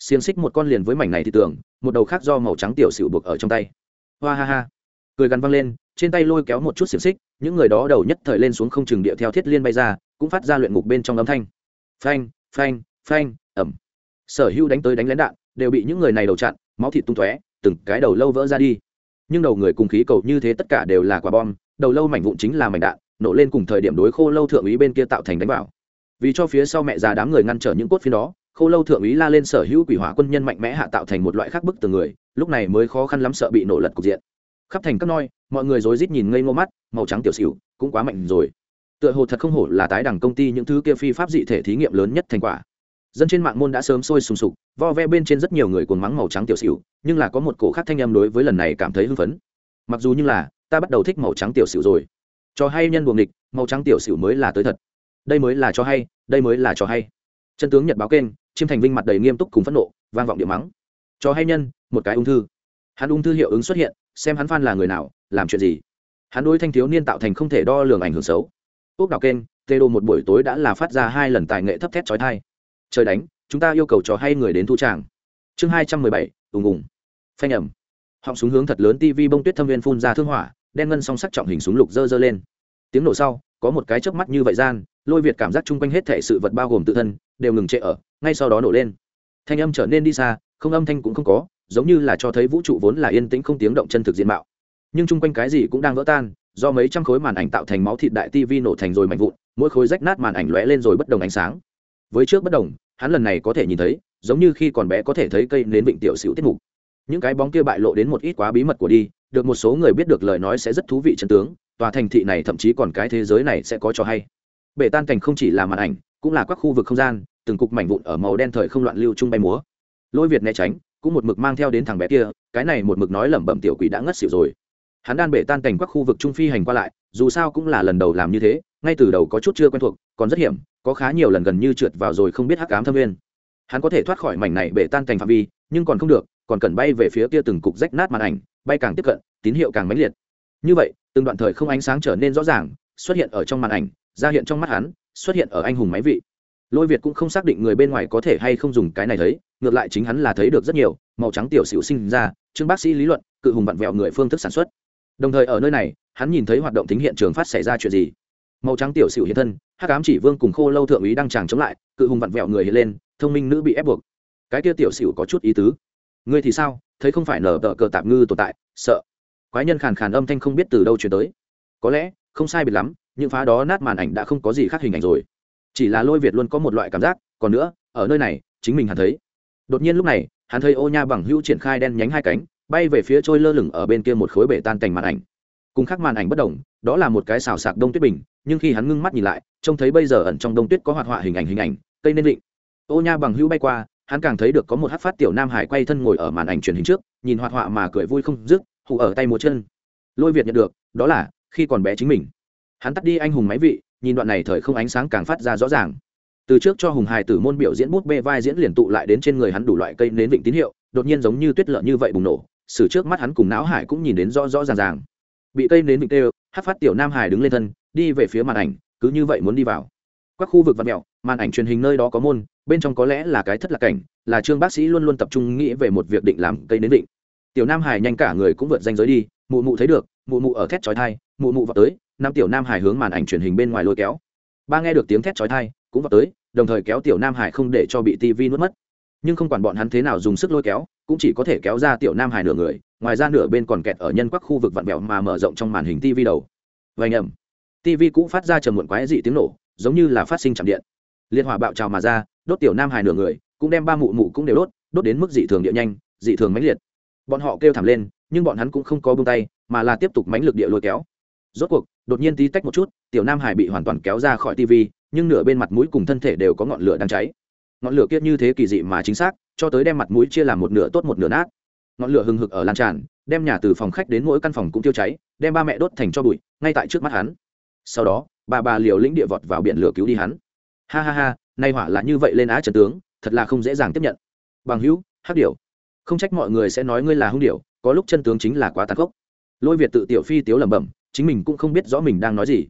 xiềng xích một con liền với mảnh này thì tưởng, một đầu khác do màu trắng tiểu xịu buộc ở trong tay. Hoa ha ha. Cười gắn văng lên, trên tay lôi kéo một chút xiềng xích, những người đó đầu nhất thời lên xuống không chừng địa theo thiết liên bay ra, cũng phát ra luyện ngục bên trong âm thanh. Phanh phanh phanh ẩm sở hữu đánh tới đánh lén đạn, đều bị những người này đầu chặn, máu thịt tung tóe, từng cái đầu lâu vỡ ra đi. Nhưng đầu người cùng khí cầu như thế tất cả đều là quả bom, đầu lâu mảnh vụn chính là mảnh đạn, nổ lên cùng thời điểm đối khô lâu thượng úy bên kia tạo thành đánh vào. Vì cho phía sau mẹ già đám người ngăn trở những cốt phiến đó khô lâu thượng úy la lên sở hữu quỷ hỏa quân nhân mạnh mẽ hạ tạo thành một loại khác bức từ người, lúc này mới khó khăn lắm sợ bị nổ lật cục diện. Khắp thành các noi, mọi người rối rít nhìn ngây ngô mắt, màu trắng tiểu xỉu cũng quá mạnh rồi. Tựa hồ thật không hổ là tái đẳng công ty những thứ kia phi pháp dị thể thí nghiệm lớn nhất thành quả. Dân trên mạng môn đã sớm sôi sùng sục, vo ve bên trên rất nhiều người cuồng mắng màu trắng tiểu xỉu, nhưng là có một cổ khác thanh em đối với lần này cảm thấy hưng phấn. Mặc dù như là, ta bắt đầu thích màu trắng tiểu xỉu rồi. Cho hay nhân buồng địch màu trắng tiểu xỉu mới là tới thật. Đây mới là cho hay, đây mới là cho hay chân tướng nhật báo kênh, chiêm thành vinh mặt đầy nghiêm túc cùng phẫn nộ, vang vọng địa mắng. Cho hay nhân, một cái ung thư. Hắn ung thư hiệu ứng xuất hiện, xem hắn phan là người nào, làm chuyện gì. Hắn đối thanh thiếu niên tạo thành không thể đo lường ảnh hưởng xấu. Ốc đào kênh, tê đô một buổi tối đã là phát ra hai lần tài nghệ thấp thét trói thai trời đánh, chúng ta yêu cầu trò hay người đến thu tràng. Chương hai trăm mười bảy, ùng ùng. Phanh ẩm họng súng hướng thật lớn tv bông tuyết thâm viên phun ra thương hỏa, đen ngân song sắc trọng hình súng lục dơ dơ lên. Tiếng nổ sau, có một cái chớp mắt như vậy gian lôi việt cảm giác chung quanh hết thể sự vật bao gồm tự thân, đều ngừng trệ ở, ngay sau đó nổ lên. Thanh âm trở nên đi xa, không âm thanh cũng không có, giống như là cho thấy vũ trụ vốn là yên tĩnh không tiếng động chân thực diện mạo. Nhưng chung quanh cái gì cũng đang vỡ tan, do mấy trăm khối màn ảnh tạo thành máu thịt đại tv nổ thành rồi mạnh vụn, mỗi khối rách nát màn ảnh lóe lên rồi bất đồng ánh sáng. Với trước bất đồng, hắn lần này có thể nhìn thấy, giống như khi còn bé có thể thấy cây nến vịnh tiểu xỉu tiết mục. Những cái bóng kia bại lộ đến một ít quá bí mật của đi, được một số người biết được lời nói sẽ rất thú vị chân tướng, tòa thành thị này thậm chí còn cái thế giới này sẽ có cho hay bể tan cảnh không chỉ là màn ảnh, cũng là các khu vực không gian, từng cục mảnh vụn ở màu đen thời không loạn lưu chung bay múa. Lôi việt né tránh, cũng một mực mang theo đến thằng bé kia, cái này một mực nói lẩm bẩm tiểu quỷ đã ngất xỉu rồi. Hắn đan bể tan cảnh các khu vực trung phi hành qua lại, dù sao cũng là lần đầu làm như thế, ngay từ đầu có chút chưa quen thuộc, còn rất hiểm, có khá nhiều lần gần như trượt vào rồi không biết hắc ám thâm viên hắn có thể thoát khỏi mảnh này bể tan cảnh phạm vi, nhưng còn không được, còn cần bay về phía kia từng cục rách nát màn ảnh, bay càng tiếp cận, tín hiệu càng mãnh liệt. Như vậy, từng đoạn thời không ánh sáng trở nên rõ ràng, xuất hiện ở trong màn ảnh ra hiện trong mắt hắn, xuất hiện ở anh hùng máy vị. Lôi việt cũng không xác định người bên ngoài có thể hay không dùng cái này thấy, ngược lại chính hắn là thấy được rất nhiều, màu trắng tiểu xỉu sinh ra chương bác sĩ lý luận, cự hùng vặn vẹo người phương thức sản xuất. Đồng thời ở nơi này, hắn nhìn thấy hoạt động tính hiện trường phát xảy ra chuyện gì. Màu trắng tiểu xỉu hiện thân hát cám chỉ vương cùng khô lâu thượng úy đang tràng chống lại, cự hùng vặn vẹo người hiện lên, thông minh nữ bị ép buộc. Cái kia tiểu xỉu có chút ý tứ. Ngươi thì sao? Thấy không phải nở tờ cờ tạm ngư tồn tại, sợ. Quái nhân khàn khàn âm thanh không biết từ đâu chuyển tới. Có lẽ, không sai biệt lắm những phá đó nát màn ảnh đã không có gì khác hình ảnh rồi. Chỉ là lôi việt luôn có một loại cảm giác, còn nữa, ở nơi này, chính mình hắn thấy. Đột nhiên lúc này, hắn thấy ô nha bằng hữu triển khai đen nhánh hai cánh, bay về phía trôi lơ lửng ở bên kia một khối bể tan cành màn ảnh. Cùng khác màn ảnh bất đồng, đó là một cái xào sạc đông tuyết bình, nhưng khi hắn ngưng mắt nhìn lại, trông thấy bây giờ ẩn trong đông tuyết có hoạt họa hình ảnh hình ảnh, cây nên định ô nha bằng hữu bay qua, hắn càng thấy được có một hát phát tiểu nam hải quay thân ngồi ở màn ảnh truyền hình trước, nhìn hoạt họa mà cười vui không dứt hụ ở tay một chân. Lôi việt nhận được, đó là khi còn bé chính mình hắn tắt đi anh hùng máy vị, nhìn đoạn này thời không ánh sáng càng phát ra rõ ràng. Từ trước cho hùng hài tử môn biểu diễn bút bê vai diễn liền tụ lại đến trên người hắn đủ loại cây nến vịnh tín hiệu, đột nhiên giống như tuyết lợn như vậy bùng nổ xử trước mắt hắn cùng não hải cũng nhìn đến rõ rõ ràng ràng. Bị cây nến vịnh tê, hát phát tiểu nam hải đứng lên thân, đi về phía màn ảnh, cứ như vậy muốn đi vào. Các khu vực vật mẹo màn ảnh truyền hình nơi đó có môn, bên trong có lẽ là cái thất lạc cảnh, là trương bác sĩ luôn luôn tập trung nghĩ về một việc định làm cây nến định tiểu nam hải nhanh cả người cũng vượt danh giới đi, mụ mụ thấy được, mụ mụ ở thét chói thai mụ mụ vào tới, năm tiểu nam hải hướng màn ảnh truyền hình bên ngoài lôi kéo. Ba nghe được tiếng thét chói thai cũng vào tới, đồng thời kéo tiểu nam hải không để cho bị tivi nuốt mất. Nhưng không quản bọn hắn thế nào dùng sức lôi kéo, cũng chỉ có thể kéo ra tiểu nam hải nửa người, ngoài ra nửa bên còn kẹt ở nhân quắc khu vực vặn vẹo mà mở rộng trong màn hình tivi đầu. Và nhầm tivi cũng phát ra trầm muộn quái dị tiếng nổ, giống như là phát sinh chạm điện. Liên hỏa bạo trào mà ra, đốt tiểu nam hải nửa người, cũng đem ba mụ mụ cũng đều đốt đốt đến mức dị thường địa nhanh, dị thường mãnh liệt bọn họ kêu thảm lên, nhưng bọn hắn cũng không có buông tay, mà là tiếp tục mánh lực địa lôi kéo. Rốt cuộc, đột nhiên tí tách một chút, tiểu nam hải bị hoàn toàn kéo ra khỏi tv nhưng nửa bên mặt mũi cùng thân thể đều có ngọn lửa đang cháy. Ngọn lửa kia như thế kỳ dị mà chính xác, cho tới đem mặt mũi chia làm một nửa tốt một nửa nát. Ngọn lửa hừng hực ở lan tràn, đem nhà từ phòng khách đến mỗi căn phòng cũng tiêu cháy, đem ba mẹ đốt thành cho bụi, ngay tại trước mắt hắn. Sau đó, bà bà liều lĩnh địa vọt vào biển lửa cứu đi hắn. Ha ha ha, nay hỏa là như vậy lên á trần tướng, thật là không dễ dàng tiếp nhận. Bằng hữu, hắc điều không trách mọi người sẽ nói ngươi là hung điểu, có lúc chân tướng chính là quá tàn khốc. Lôi việt tự tiểu phi tiếu lẩm bẩm, chính mình cũng không biết rõ mình đang nói gì.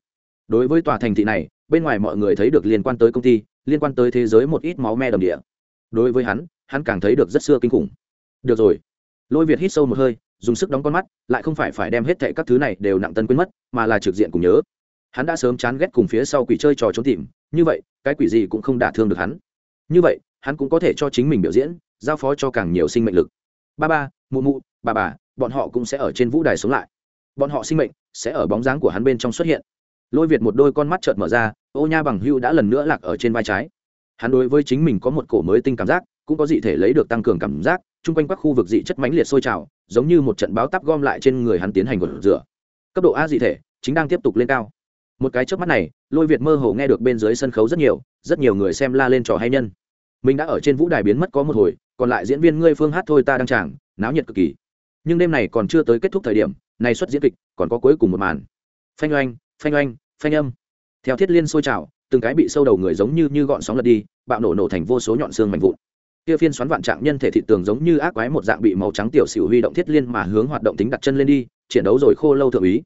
Đối với tòa thành thị này, bên ngoài mọi người thấy được liên quan tới công ty, liên quan tới thế giới một ít máu me đầm địa. Đối với hắn hắn càng thấy được rất xưa kinh khủng. Được rồi. Lôi việt hít sâu một hơi, dùng sức đóng con mắt, lại không phải phải đem hết thệ các thứ này đều nặng tân quên mất, mà là trực diện cùng nhớ. Hắn đã sớm chán ghét cùng phía sau quỷ chơi trò trốn tìm, như vậy, cái quỷ gì cũng không đả thương được hắn. Như vậy hắn cũng có thể cho chính mình biểu diễn, giao phó cho càng nhiều sinh mệnh lực. Ba ba, mụ mụ, bà bà, bọn họ cũng sẽ ở trên vũ đài sống lại. Bọn họ sinh mệnh sẽ ở bóng dáng của hắn bên trong xuất hiện. Lôi việt một đôi con mắt trợt mở ra, ô nha bằng hưu đã lần nữa lạc ở trên vai trái. Hắn đối với chính mình có một cổ mới tinh cảm giác, cũng có dị thể lấy được tăng cường cảm giác, chung quanh các khu vực dị chất mãnh liệt sôi trào, giống như một trận báo tắp gom lại trên người hắn tiến hành gột rửa. Cấp độ a dị thể chính đang tiếp tục lên cao. Một cái trước mắt này, lôi việt mơ hồ nghe được bên dưới sân khấu rất nhiều rất nhiều người xem la lên trò hay nhân mình đã ở trên vũ đài biến mất có một hồi, còn lại diễn viên ngươi phương hát thôi ta đang chàng náo nhiệt cực kỳ. Nhưng đêm này còn chưa tới kết thúc thời điểm, này xuất diễn kịch, còn có cuối cùng một màn. Phanh oanh phanh oanh, phanh âm. Theo thiết liên sôi trào, từng cái bị sâu đầu người giống như như gọn sóng lật đi, bạo nổ nổ thành vô số nhọn xương mạnh vụn. Kia phiên xoắn vạn trạng nhân thể thị tường giống như ác quái một dạng bị màu trắng tiểu xỉu huy động thiết liên mà hướng hoạt động tính đặt chân lên đi, chiến đấu rồi khô lâu thượng úy.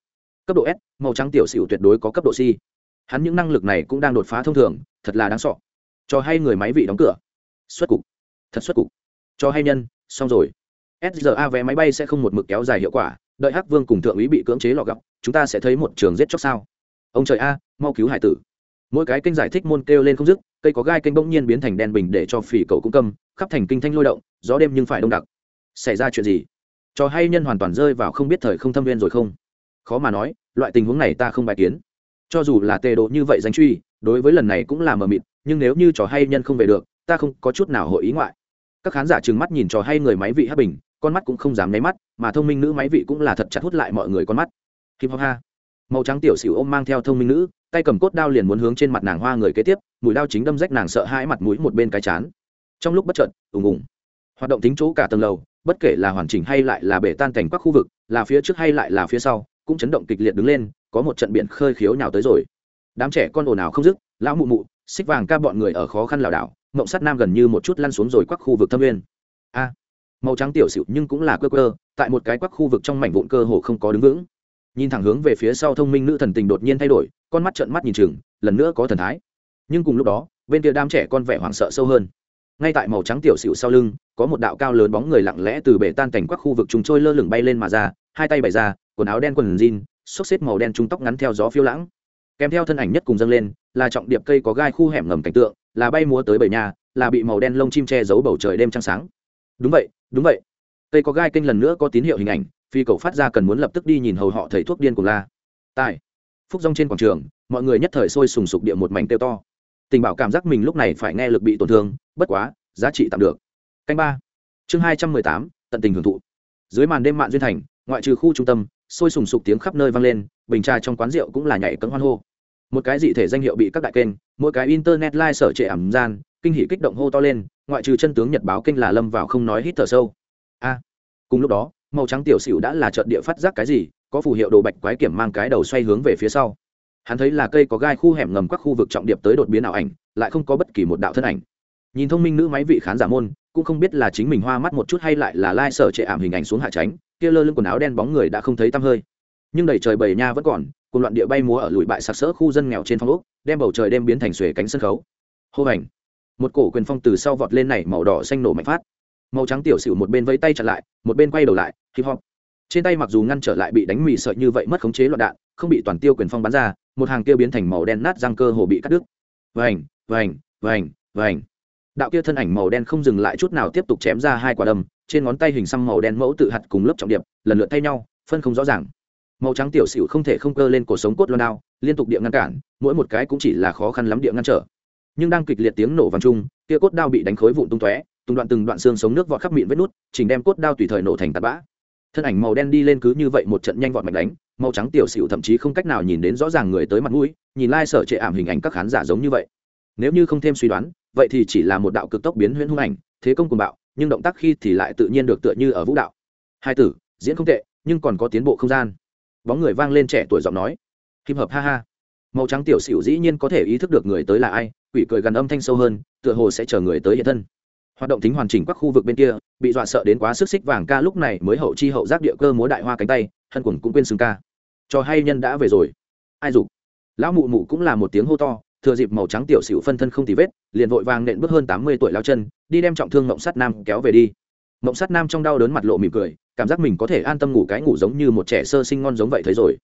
Cấp độ s, màu trắng tiểu xỉu tuyệt đối có cấp độ c. Hắn những năng lực này cũng đang đột phá thông thường, thật là đáng sọ cho hay người máy vị đóng cửa. Xuất cục. Thật xuất cục. Cho hay nhân, xong rồi. Sra vé máy bay sẽ không một mực kéo dài hiệu quả. Đợi hắc vương cùng thượng úy bị cưỡng chế lọ gặp chúng ta sẽ thấy một trường giết chóc sao? Ông trời a, mau cứu hải tử. Mỗi cái kênh giải thích môn kêu lên không dứt, cây có gai kênh bỗng nhiên biến thành đen bình để cho phỉ cầu cung câm, khắp thành kinh thanh lôi động, gió đêm nhưng phải đông đặc. Xảy ra chuyện gì? Cho hay nhân hoàn toàn rơi vào không biết thời không thâm viên rồi không? Khó mà nói, loại tình huống này ta không bài kiến. Cho dù là tê độ như vậy danh truy, đối với lần này cũng là mờ mịt nhưng nếu như trò hay nhân không về được, ta không có chút nào hội ý ngoại. Các khán giả trừng mắt nhìn trò hay người máy vị hấp bình, con mắt cũng không dám nháy mắt, mà thông minh nữ máy vị cũng là thật chặt hút lại mọi người con mắt. Hip hop ha. Màu trắng tiểu xỉu ôm mang theo thông minh nữ, tay cầm cốt đao liền muốn hướng trên mặt nàng hoa người kế tiếp mũi đao chính đâm rách nàng sợ hãi mặt mũi một bên cái chán. Trong lúc bất chợt, ùng ùng. Hoạt động tính chỗ cả tầng lầu, bất kể là hoàn chỉnh hay lại là bể tan thành các khu vực, là phía trước hay lại là phía sau, cũng chấn động kịch liệt đứng lên, có một trận biển khơi khiếu nào tới rồi. Đám trẻ con ồn ào không dứt, lão mụ mụ xích vàng ca bọn người ở khó khăn lảo đảo, mộng sắt nam gần như một chút lăn xuống rồi quắc khu vực thâm nguyên. A, màu trắng tiểu xịu nhưng cũng là cơ cơ tại một cái quắc khu vực trong mảnh vụn cơ hồ không có đứng vững. Nhìn thẳng hướng về phía sau thông minh nữ thần tình đột nhiên thay đổi, con mắt trợn mắt nhìn chừng, lần nữa có thần thái. Nhưng cùng lúc đó, bên kia đám trẻ con vẻ hoảng sợ sâu hơn. Ngay tại màu trắng tiểu xịu sau lưng, có một đạo cao lớn bóng người lặng lẽ từ bể tan cảnh quắc khu vực chúng trôi lơ lửng bay lên mà ra, hai tay bày ra, quần áo đen quần jean, xốc xếp màu đen trung tóc ngắn theo gió phiêu lãng. Kèm theo thân ảnh nhất cùng dâng lên là trọng điệp cây có gai khu hẻm ngầm cảnh tượng, là bay múa tới bầy nhà, là bị màu đen lông chim che giấu bầu trời đêm trăng sáng. Đúng vậy đúng vậy. Cây có gai kênh lần nữa có tín hiệu hình ảnh, phi cầu phát ra cần muốn lập tức đi nhìn hầu họ thầy thuốc điên của la. Tại phúc rong trên quảng trường, mọi người nhất thời sôi sùng sục địa một mảnh tiêu to. Tình bảo cảm giác mình lúc này phải nghe lực bị tổn thương, bất quá, giá trị tạm được. Canh ba. Chương hai trăm mười tám, tận tình hưởng thụ. Dưới màn đêm mạn duyên thành, ngoại trừ khu trung tâm, sôi sùng sục tiếng khắp nơi vang lên, bình trà trong quán rượu cũng là nhảy cấm hoan hô một cái dị thể danh hiệu bị các đại kênh, mỗi cái internet live sở trệ ẩm gian, kinh hỉ kích động hô to lên, ngoại trừ chân tướng nhật báo kênh là lâm vào không nói hít thở sâu. A, cùng lúc đó, màu trắng tiểu xỉu đã là trận địa phát giác cái gì, có phù hiệu đồ bạch quái kiểm mang cái đầu xoay hướng về phía sau. Hắn thấy là cây có gai khu hẻm ngầm các khu vực trọng điệp tới đột biến ảo ảnh, lại không có bất kỳ một đạo thân ảnh. Nhìn thông minh nữ máy vị khán giả môn, cũng không biết là chính mình hoa mắt một chút hay lại là lai sở trệ ảm hình ảnh xuống hạ tránh, kia lơ lưng quần áo đen bóng người đã không thấy tăm hơi. Nhưng đầy trời bầy nha vẫn còn cùng loạn địa bay múa ở lùi bại sặc sỡ khu dân nghèo trên phong ốc, đem bầu trời đem biến thành xuề cánh sân khấu. Hô hành. Một cổ quyền phong từ sau vọt lên này màu đỏ xanh nổ mạnh phát. Màu trắng tiểu xỉu một bên vẫy tay chặn lại, một bên quay đầu lại, hip hop. Trên tay mặc dù ngăn trở lại bị đánh mì sợi như vậy mất khống chế loạn đạn, không bị toàn tiêu quyền phong bắn ra, một hàng kia biến thành màu đen nát răng cơ hồ bị cắt đứt. Vành vành vành vành. Đạo kia thân ảnh màu đen không dừng lại chút nào tiếp tục chém ra hai quả đầm trên ngón tay hình xăm màu đen mẫu tự hạt cùng lớp trọng điệp, lần lượt thay nhau, phân không rõ ràng màu trắng tiểu xỉu không thể không cơ lên cổ sống cốt loan đao, liên tục địa ngăn cản, mỗi một cái cũng chỉ là khó khăn lắm địa ngăn trở. Nhưng đang kịch liệt tiếng nổ vang chung, kia cốt đao bị đánh khối vụn tung tóe, từng đoạn từng đoạn xương sống nước vọt khắp miệng vết nút, chỉnh đem cốt đao tùy thời nổ thành tạt bã. Thân ảnh màu đen đi lên cứ như vậy một trận nhanh vọt mạnh đánh, màu trắng tiểu xỉu thậm chí không cách nào nhìn đến rõ ràng người tới mặt mũi, nhìn lai sở trệ ảm hình ảnh các khán giả giống như vậy. Nếu như không thêm suy đoán, vậy thì chỉ là một đạo cực tốc biến huyễn hung ảnh, thế công cùng bạo, nhưng động tác khi thì lại tự nhiên được tựa như ở vũ đạo. Hai tử, diễn không tệ, nhưng còn có tiến bộ không gian bóng người vang lên trẻ tuổi giọng nói. Hip hợp ha ha. Màu trắng tiểu xỉu dĩ nhiên có thể ý thức được người tới là ai, quỷ cười gần âm thanh sâu hơn, tựa hồ sẽ chờ người tới hiện thân. Hoạt động tính hoàn chỉnh các khu vực bên kia, bị dọa sợ đến quá sức xích vàng ca lúc này mới hậu chi hậu giác địa cơ múa đại hoa cánh tay, hân quần cũng quên xưng ca. Cho hay nhân đã về rồi. Ai dục? Lão mụ mụ cũng là một tiếng hô to, thừa dịp màu trắng tiểu xỉu phân thân không tì vết, liền vội vàng nện bước hơn tám mươi tuổi lao chân, đi đem trọng thương mộng sắt nam kéo về đi. Mộng sắt nam trong đau đớn mặt lộ mỉm cười cảm giác mình có thể an tâm ngủ cái ngủ giống như một trẻ sơ sinh ngon giống vậy thấy rồi.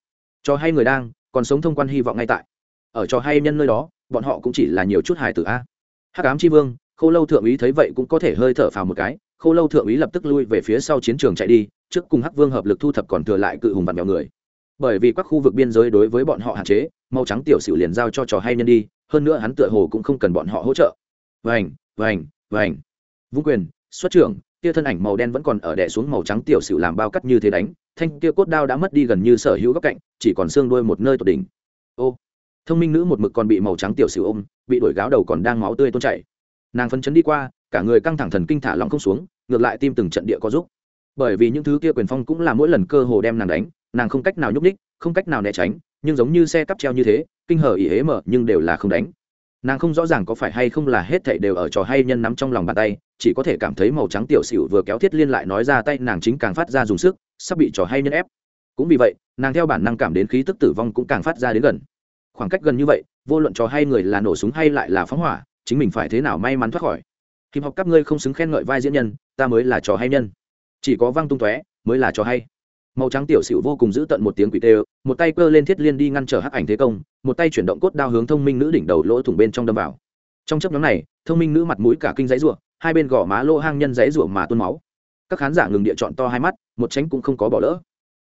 Cho hay người đang, còn sống thông quan hy vọng ngay tại. Ở cho hay nhân nơi đó, bọn họ cũng chỉ là nhiều chút hài tử a. Hắc ám tri vương, khô lâu thượng úy thấy vậy cũng có thể hơi thở phào một cái, khô lâu thượng úy lập tức lui về phía sau chiến trường chạy đi, trước cùng hắc vương hợp lực thu thập còn thừa lại cự hùng vặt mèo người. Bởi vì các khu vực biên giới đối với bọn họ hạn chế, màu trắng tiểu sử liền giao cho trò hay nhân đi, hơn nữa hắn tựa hồ cũng không cần bọn họ hỗ trợ. Vành vành vành. Vung quyền, xuất trưởng kia thân ảnh màu đen vẫn còn ở đè xuống màu trắng tiểu xỉu làm bao cắt như thế đánh, thanh kia cốt đao đã mất đi gần như sở hữu góc cạnh, chỉ còn xương đuôi một nơi tột đỉnh. Ô, thông minh nữ một mực còn bị màu trắng tiểu xỉu ôm, bị đuổi gáo đầu còn đang máu tươi tôn chảy. Nàng phấn chấn đi qua, cả người căng thẳng thần kinh thả lỏng không xuống, ngược lại tim từng trận địa có giúp bởi vì những thứ kia quyền phong cũng là mỗi lần cơ hồ đem nàng đánh, nàng không cách nào nhúc ních không cách nào né tránh, nhưng giống như xe cắp treo như thế, kinh hở ỉ hế mở nhưng đều là không đánh. Nàng không rõ ràng có phải hay không là hết thảy đều ở trò hay nhân nắm trong lòng bàn tay chỉ có thể cảm thấy màu trắng tiểu xỉu vừa kéo thiết liên lại nói ra tay, nàng chính càng phát ra dùng sức, sắp bị trò hay nhân ép. Cũng vì vậy, nàng theo bản năng cảm đến khí tức tử vong cũng càng phát ra đến gần. Khoảng cách gần như vậy, vô luận trò hay người là nổ súng hay lại là phóng hỏa, chính mình phải thế nào may mắn thoát khỏi. Hiệp học các ngươi không xứng khen ngợi vai diễn nhân, ta mới là trò hay nhân. Chỉ có văng tung tóe, mới là trò hay. Màu trắng tiểu xỉu vô cùng giữ tận một tiếng quỷ tê, một tay cơ lên thiết liên đi ngăn trở hắc ảnh thế công, một tay chuyển động cốt đao hướng thông minh nữ đỉnh đầu lỗ thủng bên trong đâm vào. Trong chấp nhóm này, thông minh nữ mặt mũi cả kinh giấy ruộng hai bên gò má lỗ hang nhân giấy rủa mà tuôn máu. Các khán giả ngừng địa chọn to hai mắt, một tránh cũng không có bỏ lỡ.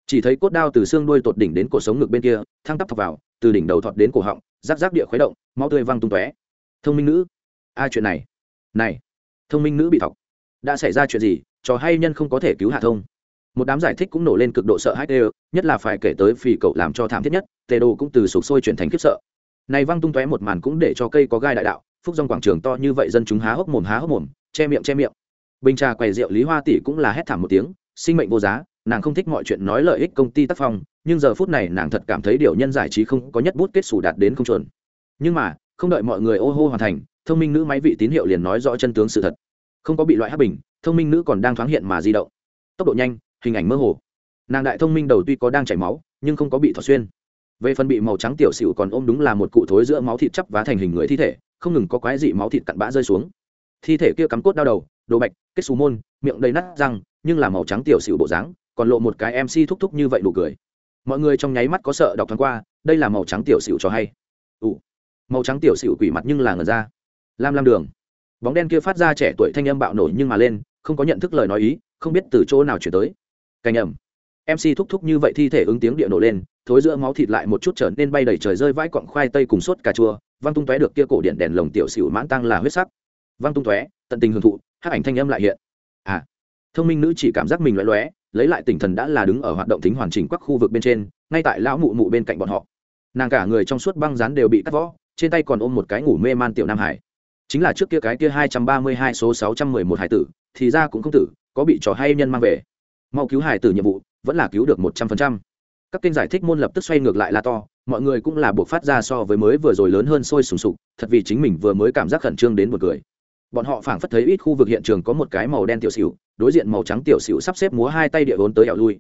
Chỉ thấy cốt đao từ xương đuôi tột đỉnh đến cổ sống ngực bên kia, thăng tắp thọc vào, từ đỉnh đầu thọt đến cổ họng rác rác địa khuấy động, máu tươi văng tung tóe. Thông minh nữ. A à, chuyện này. Này. Thông minh nữ bị thọc. Đã xảy ra chuyện gì, trò hay nhân không có thể cứu hạ thông? Một đám giải thích cũng nổ lên cực độ sợ hãi đều, nhất là phải kể tới phì cậu làm cho thảm thiết nhất tề đồ cũng từ sụp sôi chuyển thành khiếp sợ. Này văng tung tóe một màn cũng để cho cây có gai đại đạo, phúc dòng quảng trường to như vậy dân chúng há hốc mồm, há hốc mồm che miệng che miệng. Bình trà quầy rượu lý hoa tỷ cũng là hét thảm một tiếng, sinh mệnh vô giá, nàng không thích mọi chuyện nói lợi ích công ty tác phong, nhưng giờ phút này nàng thật cảm thấy điều nhân giải trí không có nhất bút kết xù đạt đến không chuẩn. Nhưng mà, không đợi mọi người ô hô hoàn thành, thông minh nữ máy vị tín hiệu liền nói rõ chân tướng sự thật. Không có bị loại hấp bình, thông minh nữ còn đang thoáng hiện mà di động. Tốc độ nhanh, hình ảnh mơ hồ. Nàng đại thông minh đầu tuy có đang chảy máu, nhưng không có bị thọt xuyên. Về phần bị màu trắng tiểu xỉu còn ôm đúng là một cụ thối giữa máu thịt chắp vá thành hình người thi thể, không ngừng có quái dị máu thịt cặn bã rơi xuống thi thể kia cắm cốt đau đầu, đồ bạch, kết xù môn, miệng đầy nát răng, nhưng là màu trắng tiểu xỉu bộ dáng, còn lộ một cái mc thúc thúc như vậy đủ cười. Mọi người trong nháy mắt có sợ đọc thoáng qua, đây là màu trắng tiểu xỉu cho hay. Ủ màu trắng tiểu xỉu quỷ mặt nhưng là ngần ra. Lam lam đường. Bóng đen kia phát ra trẻ tuổi thanh âm bạo nổi nhưng mà lên, không có nhận thức lời nói ý, không biết từ chỗ nào chuyển tới. Cành ẩm. Mc thúc thúc như vậy thi thể ứng tiếng địa nổ lên, thối giữa máu thịt lại một chút trở nên bay đầy trời rơi vãi cọng khoai tây cùng sốt cà chua, văng tung tóe được kia cổ điện đèn lồng tiểu xỉu mãn tăng là huyết sắc văng tung tóe, tận tình hưởng thụ, hát ảnh thanh âm lại hiện. À thông minh nữ chỉ cảm giác mình loé loé, lấy lại tinh thần đã là đứng ở hoạt động tính hoàn chỉnh các khu vực bên trên, ngay tại lão mụ mụ bên cạnh bọn họ. Nàng cả người trong suốt băng rán đều bị cắt võ trên tay còn ôm một cái ngủ mê man tiểu nam hải. Chính là trước kia cái kia hai trăm ba mươi hai số sáu trăm mười một hải tử, thì ra cũng không tử, có bị trò hay nhân mang về. Mau cứu hải tử nhiệm vụ, vẫn là cứu được một trăm phần trăm. Các kênh giải thích môn lập tức xoay ngược lại là to, mọi người cũng là buộc phát ra so với mới vừa rồi lớn hơn sôi sùng sục, thật vì chính mình vừa mới cảm giác khẩn trương đến một người bọn họ phảng phất thấy ít khu vực hiện trường có một cái màu đen tiểu xỉu, đối diện màu trắng tiểu xỉu sắp xếp múa hai tay địa vốn tới ẻo lui.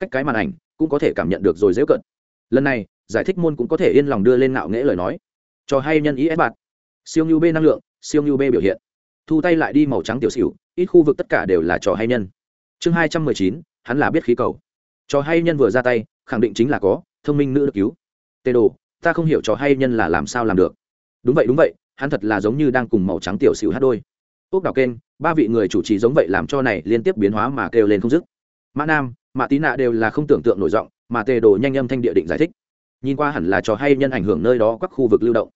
Cách cái màn ảnh cũng có thể cảm nhận được rồi dễ cận. Lần này, giải thích môn cũng có thể yên lòng đưa lên ngạo nghễ lời nói. Cho hay nhân ý ép bạt siêu nhu b năng lượng, siêu nhu b biểu hiện. Thu tay lại đi màu trắng tiểu xỉu, ít khu vực tất cả đều là trò hay nhân. Chương hai trăm mười chín, hắn là biết khí cầu. Trò hay nhân vừa ra tay, khẳng định chính là có thông minh nữ được cứu. Tê đồ, ta không hiểu trò hay nhân là làm sao làm được. Đúng vậy đúng vậy hắn thật là giống như đang cùng màu trắng tiểu xỉu hát đôi. Ốc đào kênh, ba vị người chủ trì giống vậy làm cho này liên tiếp biến hóa mà kêu lên không dứt. Mã nam, mã tí nạ đều là không tưởng tượng nổi giọng, mà tề đồ nhanh âm thanh địa định giải thích. Nhìn qua hẳn là trò hay nhân ảnh hưởng nơi đó các khu vực lưu động.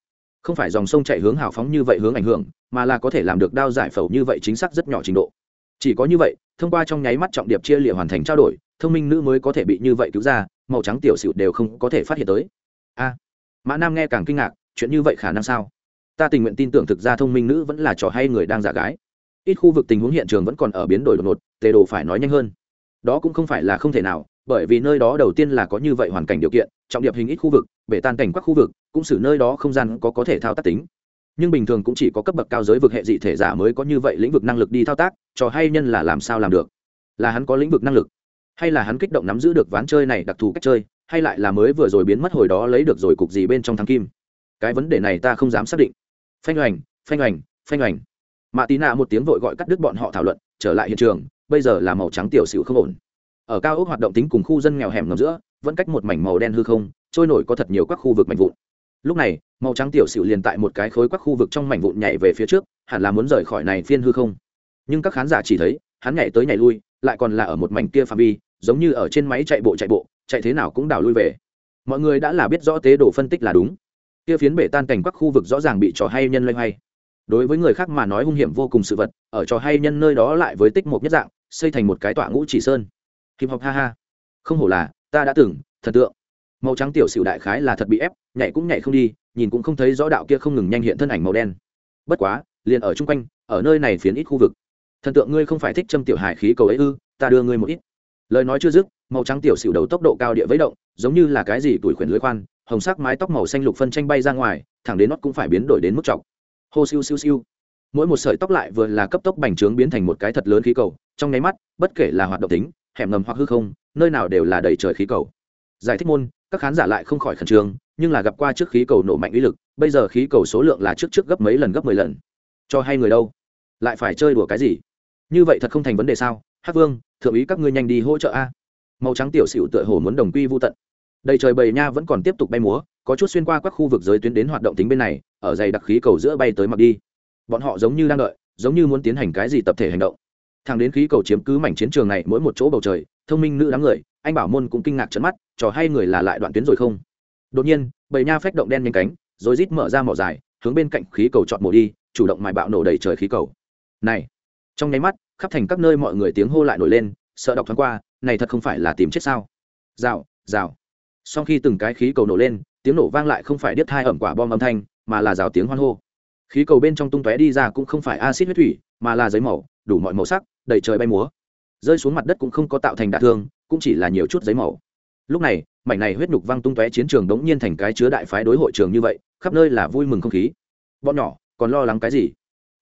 Không phải dòng sông chạy hướng hào phóng như vậy hướng ảnh hưởng, mà là có thể làm được đao giải phẫu như vậy chính xác rất nhỏ trình độ. Chỉ có như vậy, thông qua trong nháy mắt trọng điệp chia lịa hoàn thành trao đổi, thông minh nữ mới có thể bị như vậy cứu ra, màu trắng tiểu xịu đều không có thể phát hiện tới. A, mã nam nghe càng kinh ngạc, chuyện như vậy khả năng sao? Ta tình nguyện tin tưởng thực ra thông minh nữ vẫn là trò hay người đang giả gái. Ít khu vực tình huống hiện trường vẫn còn ở biến đổi đột ngột, tề đồ phải nói nhanh hơn. Đó cũng không phải là không thể nào, bởi vì nơi đó đầu tiên là có như vậy hoàn cảnh điều kiện, trọng điệp hình ít khu vực, bể tan cảnh các khu vực, cũng xử nơi đó không gian có có thể thao tác tính. Nhưng bình thường cũng chỉ có cấp bậc cao giới vực hệ dị thể giả mới có như vậy lĩnh vực năng lực đi thao tác, trò hay nhân là làm sao làm được? Là hắn có lĩnh vực năng lực? Hay là hắn kích động nắm giữ được ván chơi này đặc thù cách chơi, hay lại là mới vừa rồi biến mất hồi đó lấy được rồi cục gì bên trong thắng kim? Cái vấn đề này ta không dám xác định phanh oành phanh oành phanh oành. Mạ tí nạ một tiếng vội gọi cắt đứt bọn họ thảo luận, trở lại hiện trường, bây giờ là màu trắng tiểu xịu không ổn. Ở cao ốc hoạt động tính cùng khu dân nghèo hẻm ngầm giữa, vẫn cách một mảnh màu đen hư không, trôi nổi có thật nhiều các khu vực mạnh vụn. Lúc này, màu trắng tiểu xịu liền tại một cái khối các khu vực trong mảnh vụn nhảy về phía trước, hẳn là muốn rời khỏi này phiên hư không. Nhưng các khán giả chỉ thấy, hắn nhảy tới nhảy lui, lại còn là ở một mảnh kia phạm vi, giống như ở trên máy chạy bộ chạy bộ, chạy thế nào cũng đảo lui về. Mọi người đã là biết rõ tế độ phân tích là đúng kia phiến bể tan cảnh các khu vực rõ ràng bị trò hay nhân loay hay đối với người khác mà nói hung hiểm vô cùng sự vật, ở trò hay nhân nơi đó lại với tích một nhất dạng, xây thành một cái tọa ngũ chỉ sơn. Hip hop, ha ha. Không hổ là, ta đã từng thần tượng. Màu trắng tiểu sửu đại khái là thật bị ép, nhảy cũng nhảy không đi, nhìn cũng không thấy rõ đạo kia không ngừng nhanh hiện thân ảnh màu đen. Bất quá, liền ở chung quanh, ở nơi này phiến ít khu vực. Thần tượng ngươi không phải thích châm tiểu hải khí cầu ấy ư, ta đưa ngươi một ít. Lời nói chưa dứt, màu trắng tiểu xỉu đầu tốc độ cao địa vẫy động, giống như là cái gì tuổi khuyển lưới khoan hồng sắc mái tóc màu xanh lục phân tranh bay ra ngoài, thẳng đến nót cũng phải biến đổi đến mức chọc. Hô siêu siêu siêu. Mỗi một sợi tóc lại vừa là cấp tốc bành trướng biến thành một cái thật lớn khí cầu, trong nháy mắt, bất kể là hoạt động tính, hẻm ngầm hoặc hư không, nơi nào đều là đầy trời khí cầu. Giải thích môn, các khán giả lại không khỏi khẩn trương, nhưng là gặp qua trước khí cầu nổ mạnh uy lực, bây giờ khí cầu số lượng là trước trước gấp mấy lần gấp mười lần. Cho hay người đâu? Lại phải chơi đùa cái gì? Như vậy thật không thành vấn đề sao? Hát vương, thượng ý các ngươi nhanh đi hỗ trợ a. Màu trắng tiểu xỉu tựa hồ muốn đồng quy vô tận đầy trời bầy nha vẫn còn tiếp tục bay múa, có chút xuyên qua các khu vực giới tuyến đến hoạt động tính bên này, ở dày đặc khí cầu giữa bay tới mặc đi. Bọn họ giống như đang đợi, giống như muốn tiến hành cái gì tập thể hành động. Thằng đến khí cầu chiếm cứ mảnh chiến trường này mỗi một chỗ bầu trời, thông minh nữ đám người, anh bảo môn cũng kinh ngạc trận mắt, trò hay người là lại đoạn tuyến rồi không? Đột nhiên, bầy nha phách động đen nhanh cánh, rồi rít mở ra mỏ dài, hướng bên cạnh khí cầu chọn mổ đi, chủ động mài bạo nổ đầy trời khí cầu. Này! Trong nháy mắt, khắp thành các nơi mọi người tiếng hô lại nổi lên, sợ đọc thoáng qua, này thật không phải là tìm chết sao? Rào rào sau khi từng cái khí cầu nổ lên, tiếng nổ vang lại không phải điếc hai ẩm quả bom âm thanh, mà là rào tiếng hoan hô. Khí cầu bên trong tung tóe đi ra cũng không phải acid huyết thủy, mà là giấy màu, đủ mọi màu sắc, đầy trời bay múa. Rơi xuống mặt đất cũng không có tạo thành đạ thương, cũng chỉ là nhiều chút giấy màu. Lúc này, mảnh này huyết nhục văng tung tóe chiến trường đống nhiên thành cái chứa đại phái đối hội trường như vậy, khắp nơi là vui mừng không khí. Bọn nhỏ, còn lo lắng cái gì?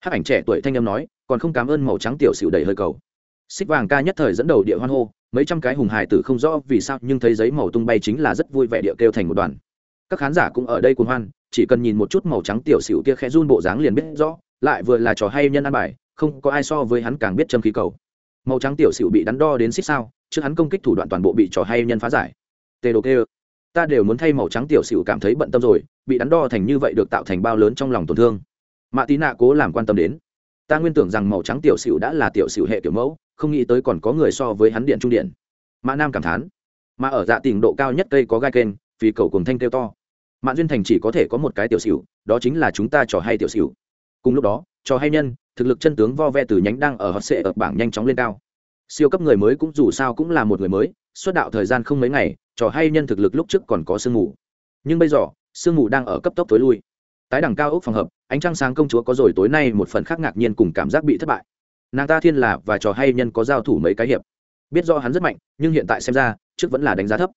Hát ảnh trẻ tuổi thanh âm nói, còn không cảm ơn màu trắng tiểu xịu đầy hơi cầu. Xích vàng ca nhất thời dẫn đầu địa hoan hô mấy trăm cái hùng hài tử không rõ vì sao nhưng thấy giấy màu tung bay chính là rất vui vẻ địa kêu thành một đoàn. Các khán giả cũng ở đây cuồng hoan chỉ cần nhìn một chút màu trắng tiểu xỉu kia khẽ run bộ dáng liền biết rõ lại vừa là trò hay nhân ăn bài không có ai so với hắn càng biết châm khí cầu. Màu trắng tiểu xỉu bị đắn đo đến xích sao trước hắn công kích thủ đoạn toàn bộ bị trò hay nhân phá giải. Tê đồ kêu, ta đều muốn thay màu trắng tiểu xỉu cảm thấy bận tâm rồi bị đắn đo thành như vậy được tạo thành bao lớn trong lòng tổn thương. Mạ tí nạ cố làm quan tâm đến. Ta nguyên tưởng rằng màu trắng tiểu xỉu đã là tiểu xỉu hệ kiểu mẫu không nghĩ tới còn có người so với hắn điện trung điện. Mã nam cảm thán. Mà ở dạ tình độ cao nhất cây có gai kênh, vì cầu cùng thanh kêu to. Mạng duyên thành chỉ có thể có một cái tiểu xỉu, đó chính là chúng ta trò hay tiểu xỉu. Cùng lúc đó, trò hay nhân, thực lực chân tướng vo ve từ nhánh đang ở hot sệ ở bảng nhanh chóng lên cao. Siêu cấp người mới cũng dù sao cũng là một người mới xuất đạo thời gian không mấy ngày, trò hay nhân thực lực lúc trước còn có sương mù. Nhưng bây giờ, sương mù đang ở cấp tốc tối lui. Tái đẳng cao ốc phòng hợp, ánh trăng sáng công chúa có rồi tối nay một phần khác ngạc nhiên cùng cảm giác bị thất bại nàng ta thiên là và trò hay nhân có giao thủ mấy cái hiệp. Biết do hắn rất mạnh, nhưng hiện tại xem ra, trước vẫn là đánh giá thấp.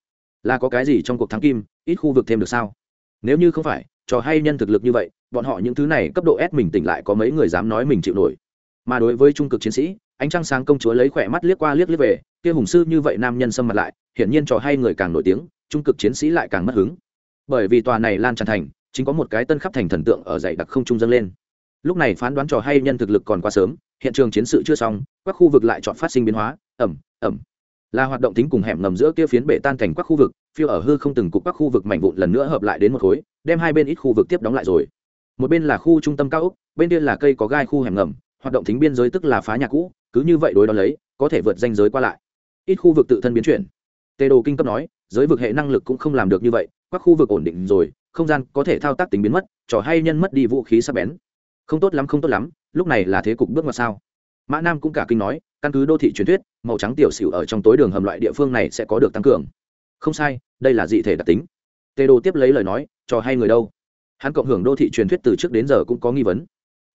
Là có cái gì trong cuộc thắng kim, ít khu vực thêm được sao? Nếu như không phải, trò hay nhân thực lực như vậy, bọn họ những thứ này cấp độ ép mình tỉnh lại có mấy người dám nói mình chịu nổi. Mà đối với trung cực chiến sĩ, ánh trăng sáng công chúa lấy khỏe mắt liếc qua liếc liếc về, kia hùng sư như vậy nam nhân xâm mặt lại, hiển nhiên trò hay người càng nổi tiếng, trung cực chiến sĩ lại càng mất hứng. Bởi vì tòa này lan tràn thành, chính có một cái tân khắp thành thần tượng ở dạy đặc không trung dâng lên. Lúc này phán đoán trò hay nhân thực lực còn quá sớm hiện trường chiến sự chưa xong các khu vực lại chọn phát sinh biến hóa, ẩm ẩm. Là hoạt động tính cùng hẻm ngầm giữa kia phiến bể tan thành các khu vực, phiêu ở hư không từng cục các khu vực mảnh vụn lần nữa hợp lại đến một khối, đem hai bên ít khu vực tiếp đóng lại rồi. Một bên là khu trung tâm cao ốc, bên kia là cây có gai khu hẻm ngầm, hoạt động tính biên giới tức là phá nhà cũ, cứ như vậy đối đó lấy, có thể vượt danh giới qua lại. Ít khu vực tự thân biến chuyển. Tê đồ kinh cấp nói, giới vực hệ năng lực cũng không làm được như vậy các khu vực ổn định rồi, không gian có thể thao tác tính biến mất, trò hay nhân mất đi vũ khí sắp bén. Không tốt lắm, không tốt lắm lúc này là thế cục bước ngoặt sao? Mã nam cũng cả kinh nói, căn cứ đô thị truyền thuyết, màu trắng tiểu xỉu ở trong tối đường hầm loại địa phương này sẽ có được tăng cường. Không sai, đây là dị thể đặc tính. Tê đô tiếp lấy lời nói, cho hay người đâu? Hắn cộng hưởng đô thị truyền thuyết từ trước đến giờ cũng có nghi vấn.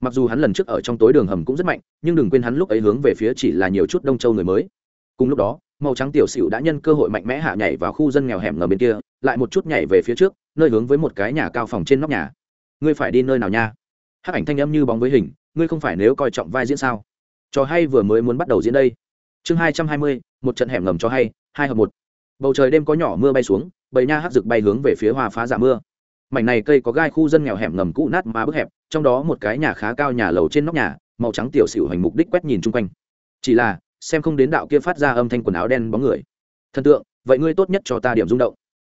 Mặc dù hắn lần trước ở trong tối đường hầm cũng rất mạnh, nhưng đừng quên hắn lúc ấy hướng về phía chỉ là nhiều chút đông châu người mới. Cùng lúc đó, màu trắng tiểu xỉu đã nhân cơ hội mạnh mẽ hạ nhảy vào khu dân nghèo hẻm ngầm bên kia, lại một chút nhảy về phía trước, nơi hướng với một cái nhà cao phòng trên nóc nhà. Ngươi phải đi nơi nào nha? Hát ảnh thanh âm như bóng với hình ngươi không phải nếu coi trọng vai diễn sao? Trò hay vừa mới muốn bắt đầu diễn đây. Chương hai trăm hai mươi, một trận hẻm ngầm cho hay, hai hợp một. Bầu trời đêm có nhỏ mưa bay xuống, bầy nha hắc rực bay hướng về phía hoa phá giả mưa. Mảnh này cây có gai khu dân nghèo hẻm ngầm cũ nát má bức hẹp, trong đó một cái nhà khá cao nhà lầu trên nóc nhà, màu trắng tiểu xỉu hành mục đích quét nhìn chung quanh. Chỉ là, xem không đến đạo kia phát ra âm thanh quần áo đen bóng người. Thần tượng, vậy ngươi tốt nhất cho ta điểm rung động.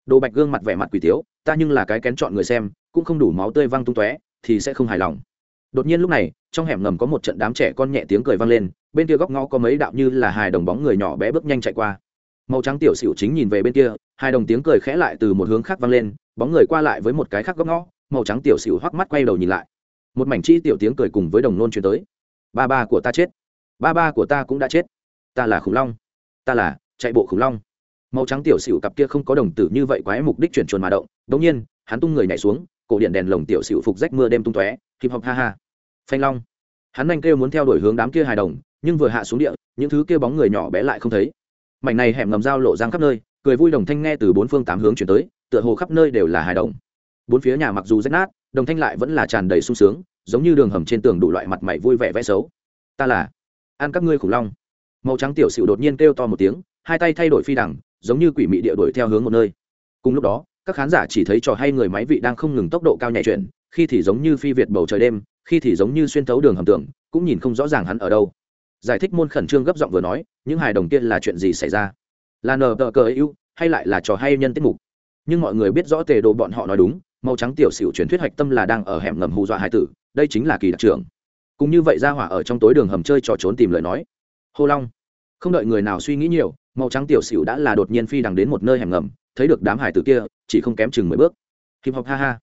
Đồ bạch gương mặt vẻ mặt quỷ tiếu, ta nhưng là cái kén chọn người xem, cũng không đủ máu tươi văng tung tóe, thì sẽ không hài lòng đột nhiên lúc này, trong hẻm ngầm có một trận đám trẻ con nhẹ tiếng cười vang lên, bên kia góc ngõ có mấy đạo như là hài đồng bóng người nhỏ bé bước nhanh chạy qua. Màu trắng tiểu xỉu chính nhìn về bên kia hai đồng tiếng cười khẽ lại từ một hướng khác vang lên, bóng người qua lại với một cái khác góc ngõ, màu trắng tiểu xỉu hoắc mắt quay đầu nhìn lại. Một mảnh chi tiểu tiếng cười cùng với đồng nôn chuyển tới. Ba ba của ta chết. Ba ba của ta cũng đã chết. Ta là khủng long. Ta là chạy bộ khủng long. Màu trắng tiểu xỉu cặp kia không có đồng tử như vậy quái mục đích chuyển chuồn mà động đống nhiên, hắn tung người nhảy xuống cổ điện đèn lồng tiểu xỉu phục rách mưa đêm tung tóe, hip hop ha ha. Phanh long. Hắn nhanh kêu muốn theo đuổi hướng đám kia hài đồng, nhưng vừa hạ xuống địa, những thứ kia bóng người nhỏ bé lại không thấy. Mảnh này hẻm ngầm dao lộ giang khắp nơi, cười vui đồng thanh nghe từ bốn phương tám hướng chuyển tới, tựa hồ khắp nơi đều là hài đồng. Bốn phía nhà mặc dù rách nát, đồng thanh lại vẫn là tràn đầy sung sướng, giống như đường hầm trên tường đủ loại mặt mày vui vẻ vẽ xấu. Ta là ăn các ngươi khủng long. Màu trắng tiểu xịu đột nhiên kêu to một tiếng, hai tay thay đổi phi đẳng, giống như quỷ mị địa đuổi theo hướng một nơi. Cùng lúc đó các khán giả chỉ thấy trò hay người máy vị đang không ngừng tốc độ cao nhảy chuyển, khi thì giống như phi việt bầu trời đêm, khi thì giống như xuyên thấu đường hầm tường, cũng nhìn không rõ ràng hắn ở đâu. Giải thích môn khẩn trương gấp giọng vừa nói, những hài đồng kia là chuyện gì xảy ra? Là nờ tờ cờ ưu hay lại là trò hay nhân tiết mục? Nhưng mọi người biết rõ tề đồ bọn họ nói đúng, màu trắng tiểu xỉu truyền thuyết hạch tâm là đang ở hẻm ngầm hù dọa hải tử, đây chính là kỳ đặc trưởng. Cũng như vậy ra hỏa ở trong tối đường hầm chơi trò trốn tìm lời nói. Hô long, không đợi người nào suy nghĩ nhiều, màu trắng tiểu xỉu đã là đột nhiên phi đằng đến một nơi hẻm ngầm thấy được đám hải tử kia, chỉ không kém chừng mười bước. Hip hop ha ha.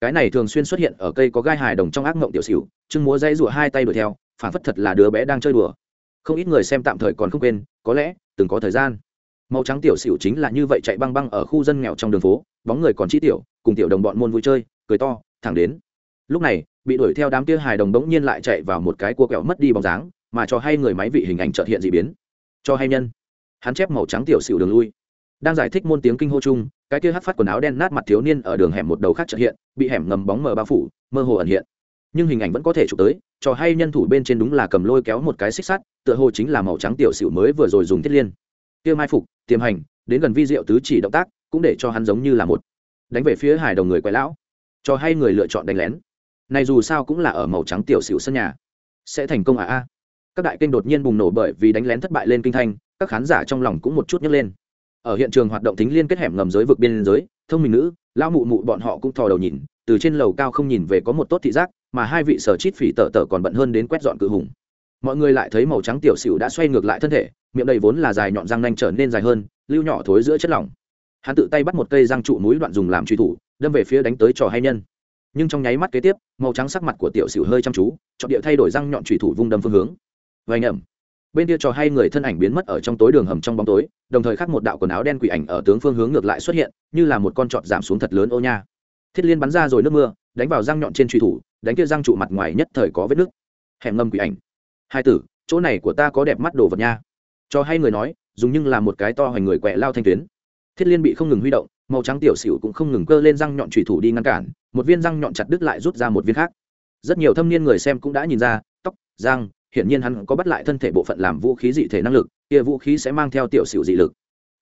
Cái này thường xuyên xuất hiện ở cây có gai hài đồng trong ác mộng tiểu xỉu chưng múa dây rụa hai tay đuổi theo, phản phất thật là đứa bé đang chơi đùa. Không ít người xem tạm thời còn không quên, có lẽ, từng có thời gian. Màu trắng tiểu xỉu chính là như vậy chạy băng băng ở khu dân nghèo trong đường phố, bóng người còn chi tiểu, cùng tiểu đồng bọn môn vui chơi, cười to, thẳng đến. Lúc này, bị đuổi theo đám kia hài đồng đống nhiên lại chạy vào một cái cua kẹo mất đi bóng dáng, mà cho hay người máy vị hình ảnh trợt hiện dị biến. Cho hay nhân. Hắn chép màu trắng tiểu xỉu đường lui đang giải thích môn tiếng kinh hô chung cái kia hát phát quần áo đen nát mặt thiếu niên ở đường hẻm một đầu khác trợ hiện bị hẻm ngầm bóng mờ bao phủ mơ hồ ẩn hiện. Nhưng hình ảnh vẫn có thể chụp tới cho hay nhân thủ bên trên đúng là cầm lôi kéo một cái xích sắt tựa hồ chính là màu trắng tiểu xỉu mới vừa rồi dùng thiết liên. Kia mai phục tiềm hành đến gần vi diệu tứ chỉ động tác cũng để cho hắn giống như là một đánh về phía hải đồng người quái lão. Cho hay người lựa chọn đánh lén. Này dù sao cũng là ở màu trắng tiểu xỉu sân nhà. Sẽ thành công à a. Các đại kênh đột nhiên bùng nổ bởi vì đánh lén thất bại lên kinh thành, các khán giả trong lòng cũng một chút nhấc lên ở hiện trường hoạt động tính liên kết hẻm ngầm giới vực biên giới, thông minh nữ lao mụ mụ bọn họ cũng thò đầu nhìn, từ trên lầu cao không nhìn về có một tốt thị giác, mà hai vị sở chít phỉ tờ tờ còn bận hơn đến quét dọn cự hùng. Mọi người lại thấy màu trắng tiểu xỉu đã xoay ngược lại thân thể, miệng đầy vốn là dài nhọn răng nanh trở nên dài hơn, lưu nhỏ thối giữa chất lỏng. Hắn tự tay bắt một cây răng trụ mũi đoạn dùng làm truy thủ, đâm về phía đánh tới trò hay nhân. Nhưng trong nháy mắt kế tiếp, màu trắng sắc mặt của tiểu xỉu hơi chăm chú, chọn địa thay đổi răng nhọn truy thủ vung đâm phương hướng. Vành ẩm bên kia trò hay người thân ảnh biến mất ở trong tối đường hầm trong bóng tối, đồng thời khắc một đạo quần áo đen quỷ ảnh ở tướng phương hướng ngược lại xuất hiện, như là một con trọt giảm xuống thật lớn ô nha. Thiết liên bắn ra rồi nước mưa, đánh vào răng nhọn trên truy thủ, đánh kia răng trụ mặt ngoài nhất thời có vết nước hẻm ngâm quỷ ảnh. Hai tử, chỗ này của ta có đẹp mắt đồ vật nha. Cho hay người nói, dùng nhưng là một cái to hoành người quẹ lao thanh tuyến. Thiết liên bị không ngừng huy động, màu trắng tiểu xỉu cũng không ngừng cơ lên răng nhọn trùy thủ đi ngăn cản, một viên răng nhọn chặt đứt lại rút ra một viên khác. Rất nhiều thâm niên người xem cũng đã nhìn ra, tóc, răng hiển nhiên hắn có bắt lại thân thể bộ phận làm vũ khí dị thể năng lực kia vũ khí sẽ mang theo tiểu xỉu dị lực.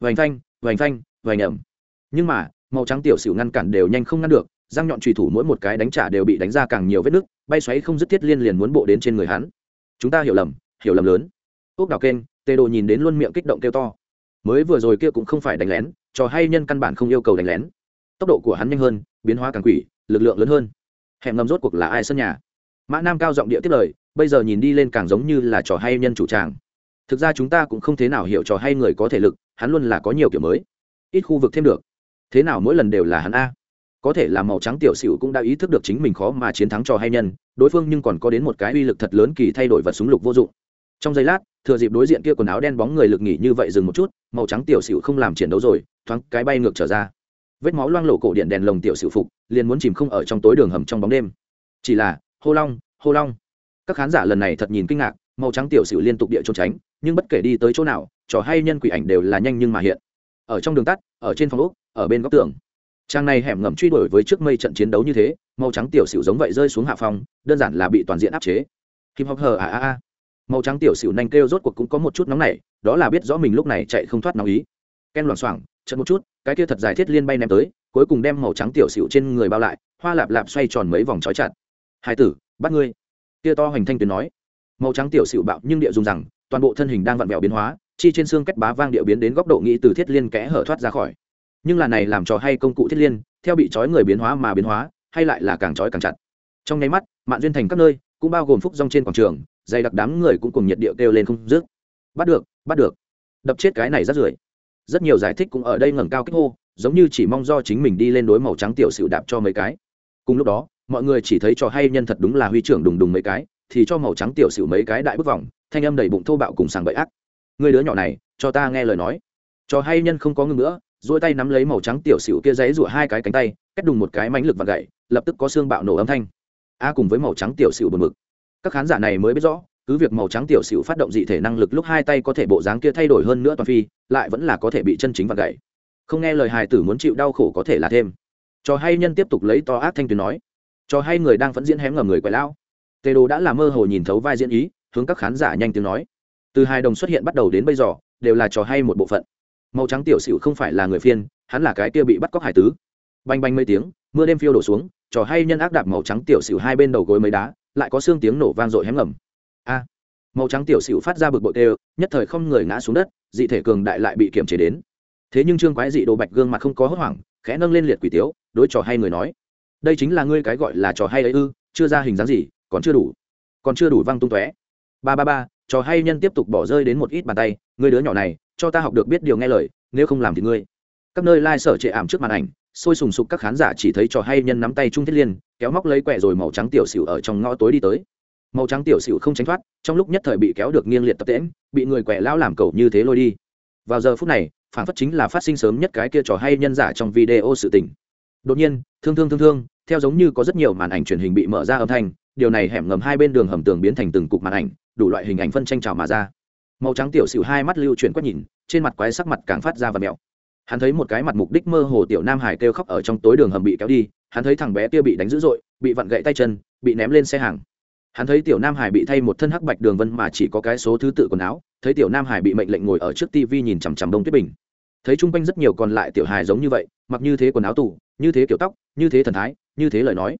Vành phanh, vành phanh, vành ẩm. Nhưng mà màu trắng tiểu xỉu ngăn cản đều nhanh không ngăn được răng nhọn trùy thủ mỗi một cái đánh trả đều bị đánh ra càng nhiều vết nứt bay xoáy không dứt thiết liên liền muốn bộ đến trên người hắn. Chúng ta hiểu lầm hiểu lầm lớn. Ốc đào kênh tê đồ nhìn đến luôn miệng kích động kêu to. Mới vừa rồi kia cũng không phải đánh lén trò hay nhân căn bản không yêu cầu đánh lén. Tốc độ của hắn nhanh hơn biến hóa càng quỷ lực lượng lớn hơn. Hẻm ngầm rốt cuộc là ai sân nhà? Mã nam cao giọng địa tiết lời, bây giờ nhìn đi lên càng giống như là trò hay nhân chủ tràng. Thực ra chúng ta cũng không thế nào hiểu trò hay người có thể lực, hắn luôn là có nhiều kiểu mới. Ít khu vực thêm được. Thế nào mỗi lần đều là hắn a. Có thể là màu trắng tiểu xỉu cũng đã ý thức được chính mình khó mà chiến thắng trò hay nhân, đối phương nhưng còn có đến một cái uy lực thật lớn kỳ thay đổi vật súng lục vô dụng. Trong giây lát, thừa dịp đối diện kia quần áo đen bóng người lực nghỉ như vậy dừng một chút, màu trắng tiểu xỉu không làm chiến đấu rồi, thoáng cái bay ngược trở ra. Vết máu loang lộ cổ điện đèn lồng tiểu xỉu phục, liền muốn chìm không ở trong tối đường hầm trong bóng đêm. Chỉ là hô long hô long. Các khán giả lần này thật nhìn kinh ngạc, màu trắng tiểu sử liên tục địa trốn tránh, nhưng bất kể đi tới chỗ nào, trò hay nhân quỷ ảnh đều là nhanh nhưng mà hiện. Ở trong đường tắt, ở trên phòng úc ở bên góc tường. Trang này hẻm ngầm truy đuổi với trước mây trận chiến đấu như thế, màu trắng tiểu sử giống vậy rơi xuống hạ phòng, đơn giản là bị toàn diện áp chế. Kim hóc hờ à à à màu trắng tiểu xỉu nanh kêu rốt cuộc cũng có một chút nóng này đó là biết rõ mình lúc này chạy không thoát nóng ý. Ken loảng xoảng chật một chút, cái kia thật dài thiết liên bay ném tới, cuối cùng đem màu trắng tiểu xỉu trên người bao lại, hoa lạp lạp xoay tròn mấy vòng trói chặt hai tử, bắt ngươi. Kia to hoành thanh tuyến nói. Màu trắng tiểu xỉu bạo nhưng địa dùng rằng, toàn bộ thân hình đang vặn vẹo biến hóa, chi trên xương cách bá vang điệu biến đến góc độ nghĩ từ thiết liên kẽ hở thoát ra khỏi. Nhưng là này làm trò hay công cụ thiết liên, theo bị trói người biến hóa mà biến hóa, hay lại là càng trói càng chặt. Trong nháy mắt mạng duyên thành các nơi, cũng bao gồm phúc rong trên quảng trường, dày đặc đám người cũng cùng nhiệt điệu kêu lên không dứt. Bắt được bắt được. Đập chết cái này rất rưởi. Rất nhiều giải thích cũng ở đây ngẩng cao kích hô, giống như chỉ mong do chính mình đi lên đối màu trắng tiểu xỉu đạp cho mấy cái. Cùng lúc đó mọi người chỉ thấy trò hay nhân thật đúng là huy trưởng đùng đùng mấy cái, thì cho màu trắng tiểu xỉu mấy cái đại bức vòng, thanh âm đầy bụng thô bạo cùng sàng bậy ác. Người đứa nhỏ này, cho ta nghe lời nói. Trò hay nhân không có ngưng nữa, duỗi tay nắm lấy màu trắng tiểu xỉu kia giấy rủa hai cái cánh tay, cách đùng một cái mánh lực và gậy lập tức có xương bạo nổ âm thanh. A cùng với màu trắng tiểu xỉu bừng mực các khán giả này mới biết rõ, cứ việc màu trắng tiểu xỉu phát động dị thể năng lực lúc hai tay có thể bộ dáng kia thay đổi hơn nữa toàn phi, lại vẫn là có thể bị chân chính và gậy không nghe lời hài tử muốn chịu đau khổ có thể là thêm. Trò hay nhân tiếp tục lấy to ác thanh tuyến nói cho hay người đang vẫn diễn hém ngầm người quậy lao tề đồ đã làm mơ hồ nhìn thấu vai diễn ý, hướng các khán giả nhanh tiếng nói. Từ hai đồng xuất hiện bắt đầu đến bây giờ, đều là trò hay một bộ phận. Màu trắng tiểu xỉu không phải là người phiên, hắn là cái kia bị bắt cóc hải tứ. Banh banh mấy tiếng, mưa đêm phiêu đổ xuống, trò hay nhân ác đạp màu trắng tiểu xỉu hai bên đầu gối mấy đá, lại có xương tiếng nổ vang dội hém ngầm. A! Màu trắng tiểu xỉu phát ra bực bội tê nhất thời không người ngã xuống đất, dị thể cường đại lại bị kiểm chế đến. Thế nhưng trương quái dị đồ bạch gương mặt không có hốt hoảng, khẽ nâng lên liệt quỷ tiếu, đối trò hay người nói đây chính là ngươi cái gọi là trò hay ấy ư, chưa ra hình dáng gì, còn chưa đủ, còn chưa đủ văng tung tóe. Ba ba ba, trò hay nhân tiếp tục bỏ rơi đến một ít bàn tay, ngươi đứa nhỏ này, cho ta học được biết điều nghe lời, nếu không làm thì ngươi. Các nơi lai、like、sở trệ ảm trước màn ảnh, sôi sùng sục các khán giả chỉ thấy trò hay nhân nắm tay trung thiết liên, kéo móc lấy quẹ rồi màu trắng tiểu xỉu ở trong ngõ tối đi tới. Màu trắng tiểu xỉu không tránh thoát, trong lúc nhất thời bị kéo được nghiêng liệt tập tễm bị người quẹ lao làm cầu như thế lôi đi. Vào giờ phút này, phản phất chính là phát sinh sớm nhất cái kia trò hay nhân giả trong video sự tình đột nhiên, thương thương thương thương, theo giống như có rất nhiều màn ảnh truyền hình bị mở ra âm thanh, điều này hẻm ngầm hai bên đường hầm tường biến thành từng cục màn ảnh, đủ loại hình ảnh phân tranh trào mà ra. Màu trắng tiểu xịu hai mắt lưu chuyển quét nhìn, trên mặt quái sắc mặt càng phát ra và mẹo. Hắn thấy một cái mặt mục đích mơ hồ tiểu nam hải kêu khóc ở trong tối đường hầm bị kéo đi, hắn thấy thằng bé kia bị đánh dữ dội, bị vặn gậy tay chân, bị ném lên xe hàng. Hắn thấy tiểu nam hải bị thay một thân hắc bạch đường vân mà chỉ có cái số thứ tự quần áo, thấy tiểu nam hải bị mệnh lệnh ngồi ở trước tv nhìn chằm chằm đông tuyết bình thấy chung quanh rất nhiều còn lại tiểu hài giống như vậy, mặc như thế quần áo tủ như thế kiểu tóc, như thế thần thái, như thế lời nói.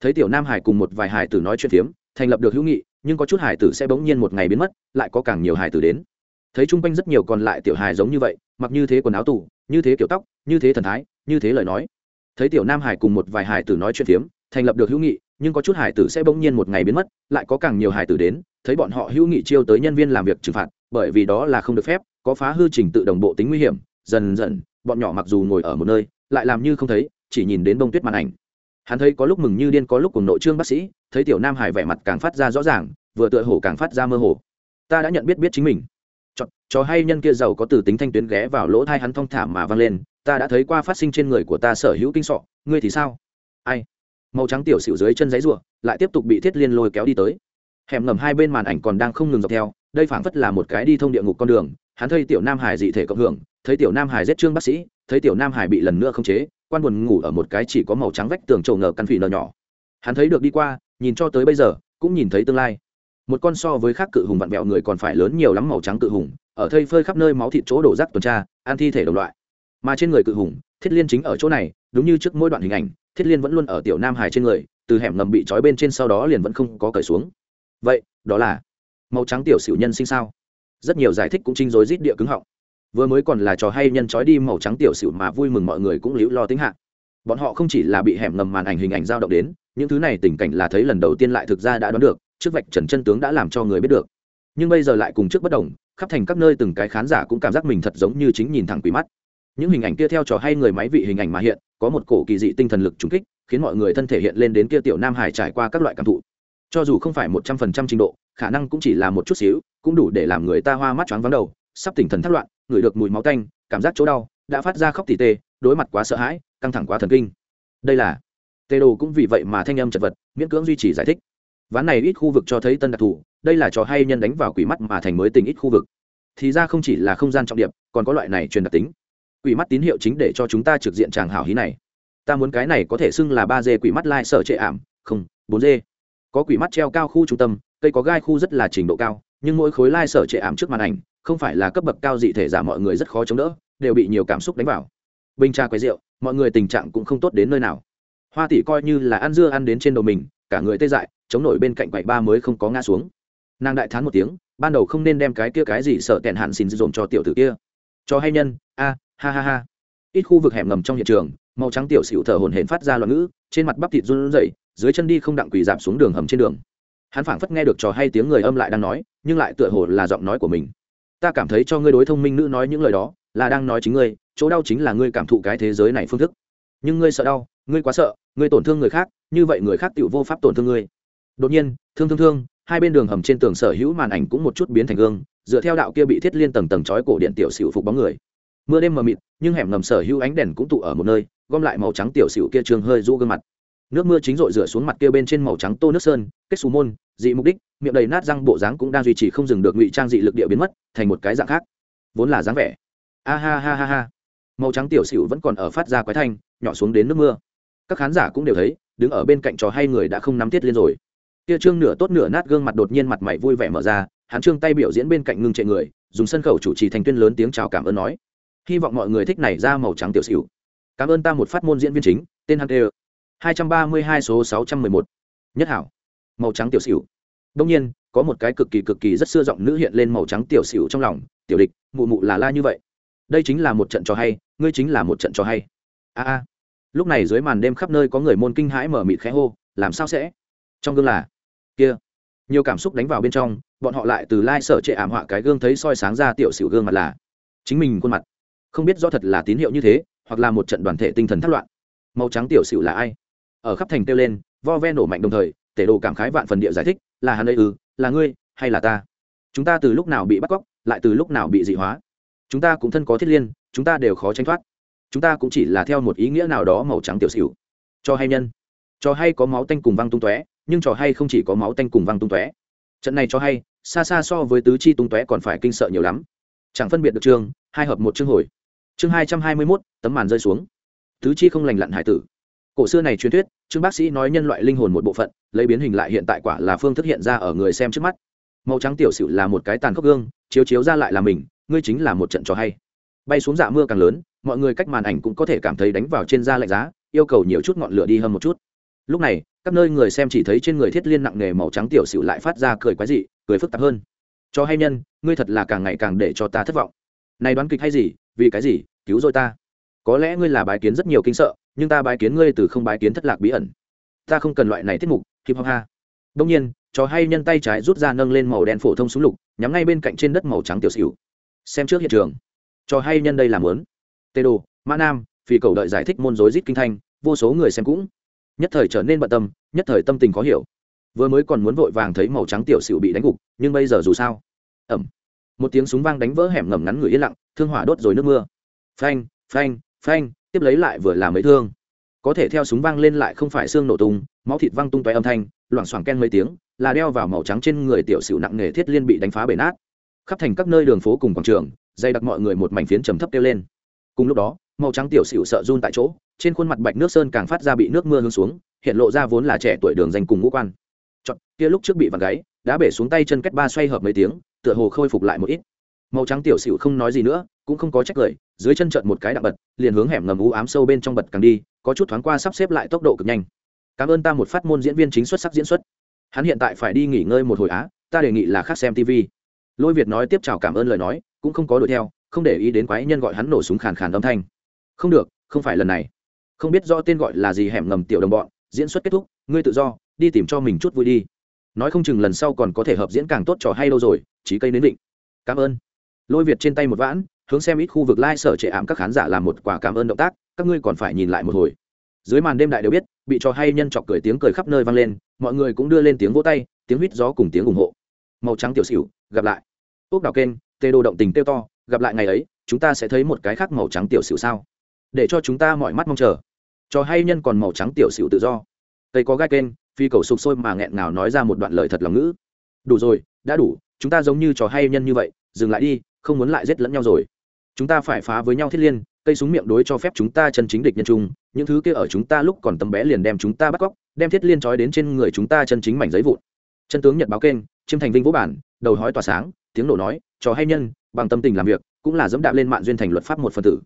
Thấy tiểu nam hải cùng một vài Hải tử nói chuyện phiếm, thành lập được hữu nghị, nhưng có chút Hải tử sẽ bỗng nhiên một ngày biến mất, lại có càng nhiều Hải tử đến. Thấy chung quanh rất nhiều còn lại tiểu hài giống như vậy, mặc như thế quần áo tủ như thế kiểu tóc, như thế thần thái, như thế lời nói. Thấy tiểu nam hải cùng một vài Hải tử nói chuyện phiếm, thành lập được hữu nghị, nhưng có chút Hải tử sẽ bỗng nhiên một ngày biến mất, lại có càng nhiều Hải tử đến, thấy bọn họ hữu nghị chiêu tới nhân viên làm việc trừng phạt, bởi vì đó là không được phép, có phá hư trình tự đồng bộ tính nguy hiểm dần dần bọn nhỏ mặc dù ngồi ở một nơi lại làm như không thấy chỉ nhìn đến bông tuyết màn ảnh. Hắn thấy có lúc mừng như điên có lúc cùng nội trương bác sĩ thấy tiểu nam hải vẻ mặt càng phát ra rõ ràng vừa tựa hổ càng phát ra mơ hồ. Ta đã nhận biết biết chính mình. Cho, cho hay nhân kia giàu có từ tính thanh tuyến ghé vào lỗ thai hắn thong thả mà vang lên ta đã thấy qua phát sinh trên người của ta sở hữu kinh sọ ngươi thì sao? Ai? Màu trắng tiểu xịu dưới chân giấy ruộng lại tiếp tục bị thiết liên lôi kéo đi tới. Hẻm ngầm hai bên màn ảnh còn đang không ngừng dọc theo đây phảng phất là một cái đi thông địa ngục con đường hắn thấy tiểu nam hải dị thể cộng hưởng, thấy tiểu nam hải giết trương bác sĩ, thấy tiểu nam hải bị lần nữa không chế, quan buồn ngủ ở một cái chỉ có màu trắng vách tường trầu ngờ căn phỉ nở nhỏ. Hắn thấy được đi qua, nhìn cho tới bây giờ, cũng nhìn thấy tương lai. Một con so với khác cự hùng vặn vẹo người còn phải lớn nhiều lắm màu trắng cự hùng, ở thây phơi khắp nơi máu thịt chỗ đổ rác tuần tra, ăn thi thể đồng loại. Mà trên người cự hùng, thiết liên chính ở chỗ này, đúng như trước mỗi đoạn hình ảnh, thiết liên vẫn luôn ở tiểu nam hải trên người, từ hẻm ngầm bị trói bên trên sau đó liền vẫn không có cởi xuống. Vậy, đó là màu trắng tiểu xỉu nhân sinh sao? Rất nhiều giải thích cũng trinh rối rít địa cứng họng. Vừa mới còn là trò hay nhân trói đi màu trắng tiểu xỉu mà vui mừng mọi người cũng liễu lo tính hạ. Bọn họ không chỉ là bị hẻm ngầm màn ảnh hình ảnh dao động đến, những thứ này tình cảnh là thấy lần đầu tiên lại thực ra đã đoán được, trước vạch trần chân tướng đã làm cho người biết được. Nhưng bây giờ lại cùng trước bất đồng, khắp thành các nơi từng cái khán giả cũng cảm giác mình thật giống như chính nhìn thẳng quỷ mắt. Những hình ảnh kia theo trò hay người máy vị hình ảnh mà hiện, có một cổ kỳ dị tinh thần lực trúng kích, khiến mọi người thân thể hiện lên đến kia tiểu nam hải trải qua các loại cảm thụ cho dù không phải một trăm phần trăm trình độ, khả năng cũng chỉ là một chút xíu, cũng đủ để làm người ta hoa mắt choáng vắng đầu, sắp tỉnh thần thất loạn, ngửi được mùi máu tanh, cảm giác chỗ đau, đã phát ra khóc tỉ tê, đối mặt quá sợ hãi, căng thẳng quá thần kinh. Đây là tê đồ cũng vì vậy mà thanh âm chật vật, miễn cưỡng duy trì giải thích. Ván này ít khu vực cho thấy tân đặc thù, đây là trò hay nhân đánh vào quỷ mắt mà thành mới tình ít khu vực. Thì ra không chỉ là không gian trọng điểm, còn có loại này truyền đặc tính. Quỷ mắt tín hiệu chính để cho chúng ta trực diện tràng hảo hí này. Ta muốn cái này có thể xưng là ba d quỷ mắt lai sở trệ ảm, không, bốn d có quỷ mắt treo cao khu trung tâm, cây có gai khu rất là trình độ cao, nhưng mỗi khối lai sở trệ ảm trước màn ảnh, không phải là cấp bậc cao dị thể giả mọi người rất khó chống đỡ, đều bị nhiều cảm xúc đánh vào. Bình trà quay rượu, mọi người tình trạng cũng không tốt đến nơi nào. Hoa tỷ coi như là ăn dưa ăn đến trên đầu mình, cả người tê dại, chống nổi bên cạnh quậy ba mới không có ngã xuống. Nàng đại thán một tiếng, ban đầu không nên đem cái kia cái gì sợ kẹn hạn xin dồn cho tiểu tử kia. Cho hay nhân, a, ha ha ha. Ít khu vực hẻm ngầm trong hiện trường, màu trắng tiểu xỉu thở hồn hển phát ra loạn ngữ, trên mặt bắp thịt run rẩy dưới chân đi không đặng quỳ dạp xuống đường hầm trên đường. Hắn phảng phất nghe được trò hay tiếng người âm lại đang nói, nhưng lại tựa hồ là giọng nói của mình. Ta cảm thấy cho ngươi đối thông minh nữ nói những lời đó, là đang nói chính ngươi, chỗ đau chính là ngươi cảm thụ cái thế giới này phương thức. Nhưng ngươi sợ đau, ngươi quá sợ, ngươi tổn thương người khác, như vậy người khác tự vô pháp tổn thương ngươi. Đột nhiên, thương thương thương, hai bên đường hầm trên tường sở hữu màn ảnh cũng một chút biến thành gương, dựa theo đạo kia bị thiết liên tầng tầng trói cổ điện tiểu xỉu phục bóng người. Mưa đêm mờ mịt, nhưng hẻm ngầm sở hữu ánh đèn cũng tụ ở một nơi, gom lại màu trắng tiểu xỉu kia trường hơi rũ gương mặt nước mưa chính rội rửa xuống mặt kia bên trên màu trắng tô nước sơn, kết xù môn, dị mục đích, miệng đầy nát răng bộ dáng cũng đang duy trì không dừng được ngụy trang dị lực địa biến mất, thành một cái dạng khác. Vốn là dáng vẻ. A ha ha ha ha. Màu trắng tiểu xỉu vẫn còn ở phát ra quái thanh, nhỏ xuống đến nước mưa. Các khán giả cũng đều thấy, đứng ở bên cạnh trò hay người đã không nắm tiết liên rồi. Kia trương nửa tốt nửa nát gương mặt đột nhiên mặt mày vui vẻ mở ra, hắn trương tay biểu diễn bên cạnh ngưng trệ người, dùng sân khẩu chủ trì thành tuyên lớn tiếng chào cảm ơn nói. Hy vọng mọi người thích này ra màu trắng tiểu xỉu. Cảm ơn ta một phát môn diễn viên chính, tên hắn đều 232 số 611. Nhất hảo. Màu trắng tiểu xỉu. Đương nhiên, có một cái cực kỳ cực kỳ rất xưa giọng nữ hiện lên màu trắng tiểu xỉu trong lòng, tiểu địch, mụ mụ là la như vậy. Đây chính là một trận trò hay, ngươi chính là một trận trò hay. A a. Lúc này dưới màn đêm khắp nơi có người môn kinh hãi mở mịt khẽ hô, làm sao sẽ? Trong gương là kia. Nhiều cảm xúc đánh vào bên trong, bọn họ lại từ lai sợ sở trệ ảm họa cái gương thấy soi sáng ra tiểu xỉu gương mặt là chính mình khuôn mặt. Không biết rõ thật là tín hiệu như thế, hoặc là một trận đoàn thể tinh thần thất loạn. Màu trắng tiểu xỉu là ai? Ở khắp thành kêu lên, vo ve nổ mạnh đồng thời, tể đồ cảm khái vạn phần địa giải thích, là hắn đây ư, là ngươi, hay là ta? Chúng ta từ lúc nào bị bắt cóc, lại từ lúc nào bị dị hóa? Chúng ta cũng thân có thiết liên, chúng ta đều khó tránh thoát. Chúng ta cũng chỉ là theo một ý nghĩa nào đó màu trắng tiểu xỉu. Cho hay nhân, cho hay có máu tanh cùng văng tung tóe, nhưng trò hay không chỉ có máu tanh cùng văng tung tóe. Trận này cho hay, xa xa so với tứ chi tung tóe còn phải kinh sợ nhiều lắm. Chẳng phân biệt được chương, hai hợp một chương hồi. Chương hai trăm hai mươi mốt, tấm màn rơi xuống. Tứ chi không lành lặn hải tử cổ xưa này truyền thuyết, trương bác sĩ nói nhân loại linh hồn một bộ phận, lấy biến hình lại hiện tại quả là phương thức hiện ra ở người xem trước mắt. Màu trắng tiểu sự là một cái tàn khốc gương, chiếu chiếu ra lại là mình, ngươi chính là một trận trò hay. Bay xuống dạ mưa càng lớn, mọi người cách màn ảnh cũng có thể cảm thấy đánh vào trên da lạnh giá, yêu cầu nhiều chút ngọn lửa đi hơn một chút. Lúc này, các nơi người xem chỉ thấy trên người thiết liên nặng nề màu trắng tiểu sự lại phát ra cười quái dị, cười phức tạp hơn. Cho hay nhân, ngươi thật là càng ngày càng để cho ta thất vọng. Này đoán kịch hay gì? Vì cái gì? Cứu rồi ta có lẽ ngươi là bái kiến rất nhiều kinh sợ, nhưng ta bái kiến ngươi từ không bái kiến thất lạc bí ẩn. Ta không cần loại này tiết mục, hip hop ha. Đông nhiên, chó hay nhân tay trái rút ra nâng lên màu đen phổ thông súng lục, nhắm ngay bên cạnh trên đất màu trắng tiểu xỉu. Xem trước hiện trường. Trò hay nhân đây làm lớn tê đồ mã nam, vì cầu đợi giải thích môn rối rít kinh thanh, vô số người xem cũng. Nhất thời trở nên bận tâm, nhất thời tâm tình khó hiểu. Vừa mới còn muốn vội vàng thấy màu trắng tiểu xỉu bị đánh gục, nhưng bây giờ dù sao? Ẩm. Một tiếng súng vang đánh vỡ hẻm ngầm ngắn người yên lặng, thương hỏa đốt rồi nước mưa. Phanh phanh phanh, tiếp lấy lại vừa làm mấy thương. Có thể theo súng vang lên lại không phải xương nổ tung, máu thịt văng tung tóe âm thanh, loảng xoảng ken mấy tiếng, là đeo vào màu trắng trên người tiểu xỉu nặng nề thiết liên bị đánh phá bể nát. Khắp thành các nơi đường phố cùng quảng trường, dày đặc mọi người một mảnh phiến trầm thấp kêu lên. Cùng lúc đó, màu trắng tiểu xỉu sợ run tại chỗ, trên khuôn mặt bạch nước sơn càng phát ra bị nước mưa hướng xuống, hiện lộ ra vốn là trẻ tuổi đường danh cùng ngũ quan. Chọn, kia lúc trước bị vặn gáy, đã bể xuống tay chân cách ba xoay hợp mấy tiếng, tựa hồ khôi phục lại một ít. Màu trắng tiểu xỉu không nói gì nữa cũng không có trách cười dưới chân trợn một cái đạn bật, liền hướng hẻm ngầm u ám sâu bên trong bật càng đi, có chút thoáng qua sắp xếp lại tốc độ cực nhanh. Cảm ơn ta một phát môn diễn viên chính xuất sắc diễn xuất. Hắn hiện tại phải đi nghỉ ngơi một hồi á, ta đề nghị là khác xem tv lôi việt nói tiếp chào cảm ơn lời nói, cũng không có đuổi theo, không để ý đến quái nhân gọi hắn nổ súng khàn khàn âm thanh. Không được, không phải lần này. Không biết do tên gọi là gì hẻm ngầm tiểu đồng bọn, diễn xuất kết thúc, ngươi tự do, đi tìm cho mình chút vui đi. Nói không chừng lần sau còn có thể hợp diễn càng tốt trò hay đâu rồi trí cây đến định cảm ơn. Lôi việt trên tay một vãn hướng xem ít khu vực lai、like、sở trệ ảm các khán giả làm một quả cảm ơn động tác, các ngươi còn phải nhìn lại một hồi. Dưới màn đêm đại đều biết, bị trò hay nhân trọc cười tiếng cười khắp nơi vang lên, mọi người cũng đưa lên tiếng vỗ tay, tiếng huýt gió cùng tiếng ủng hộ. Màu trắng tiểu xỉu, gặp lại. Ốc đào kênh, tê đô động tình tiêu to, gặp lại ngày ấy, chúng ta sẽ thấy một cái khác màu trắng tiểu xỉu sao? Để cho chúng ta mọi mắt mong chờ. Trò hay nhân còn màu trắng tiểu xỉu tự do. Tây có gai kênh, phi cầu sụp sôi mà nghẹn ngào nói ra một đoạn lời thật lòng ngữ. Đủ rồi, đã đủ, chúng ta giống như trò hay nhân như vậy, dừng lại đi, không muốn lại giết lẫn nhau rồi chúng ta phải phá với nhau thiết liên, cây súng miệng đối cho phép chúng ta chân chính địch nhân chung, những thứ kia ở chúng ta lúc còn tầm bé liền đem chúng ta bắt cóc, đem thiết liên trói đến trên người chúng ta chân chính mảnh giấy vụn. Chân tướng nhật báo kênh, chiêm thành vinh vũ bản, đầu hói tỏa sáng, tiếng nổ nói, trò hay nhân, bằng tâm tình làm việc, cũng là dẫm đạp lên mạng duyên thành luật pháp một phần tử.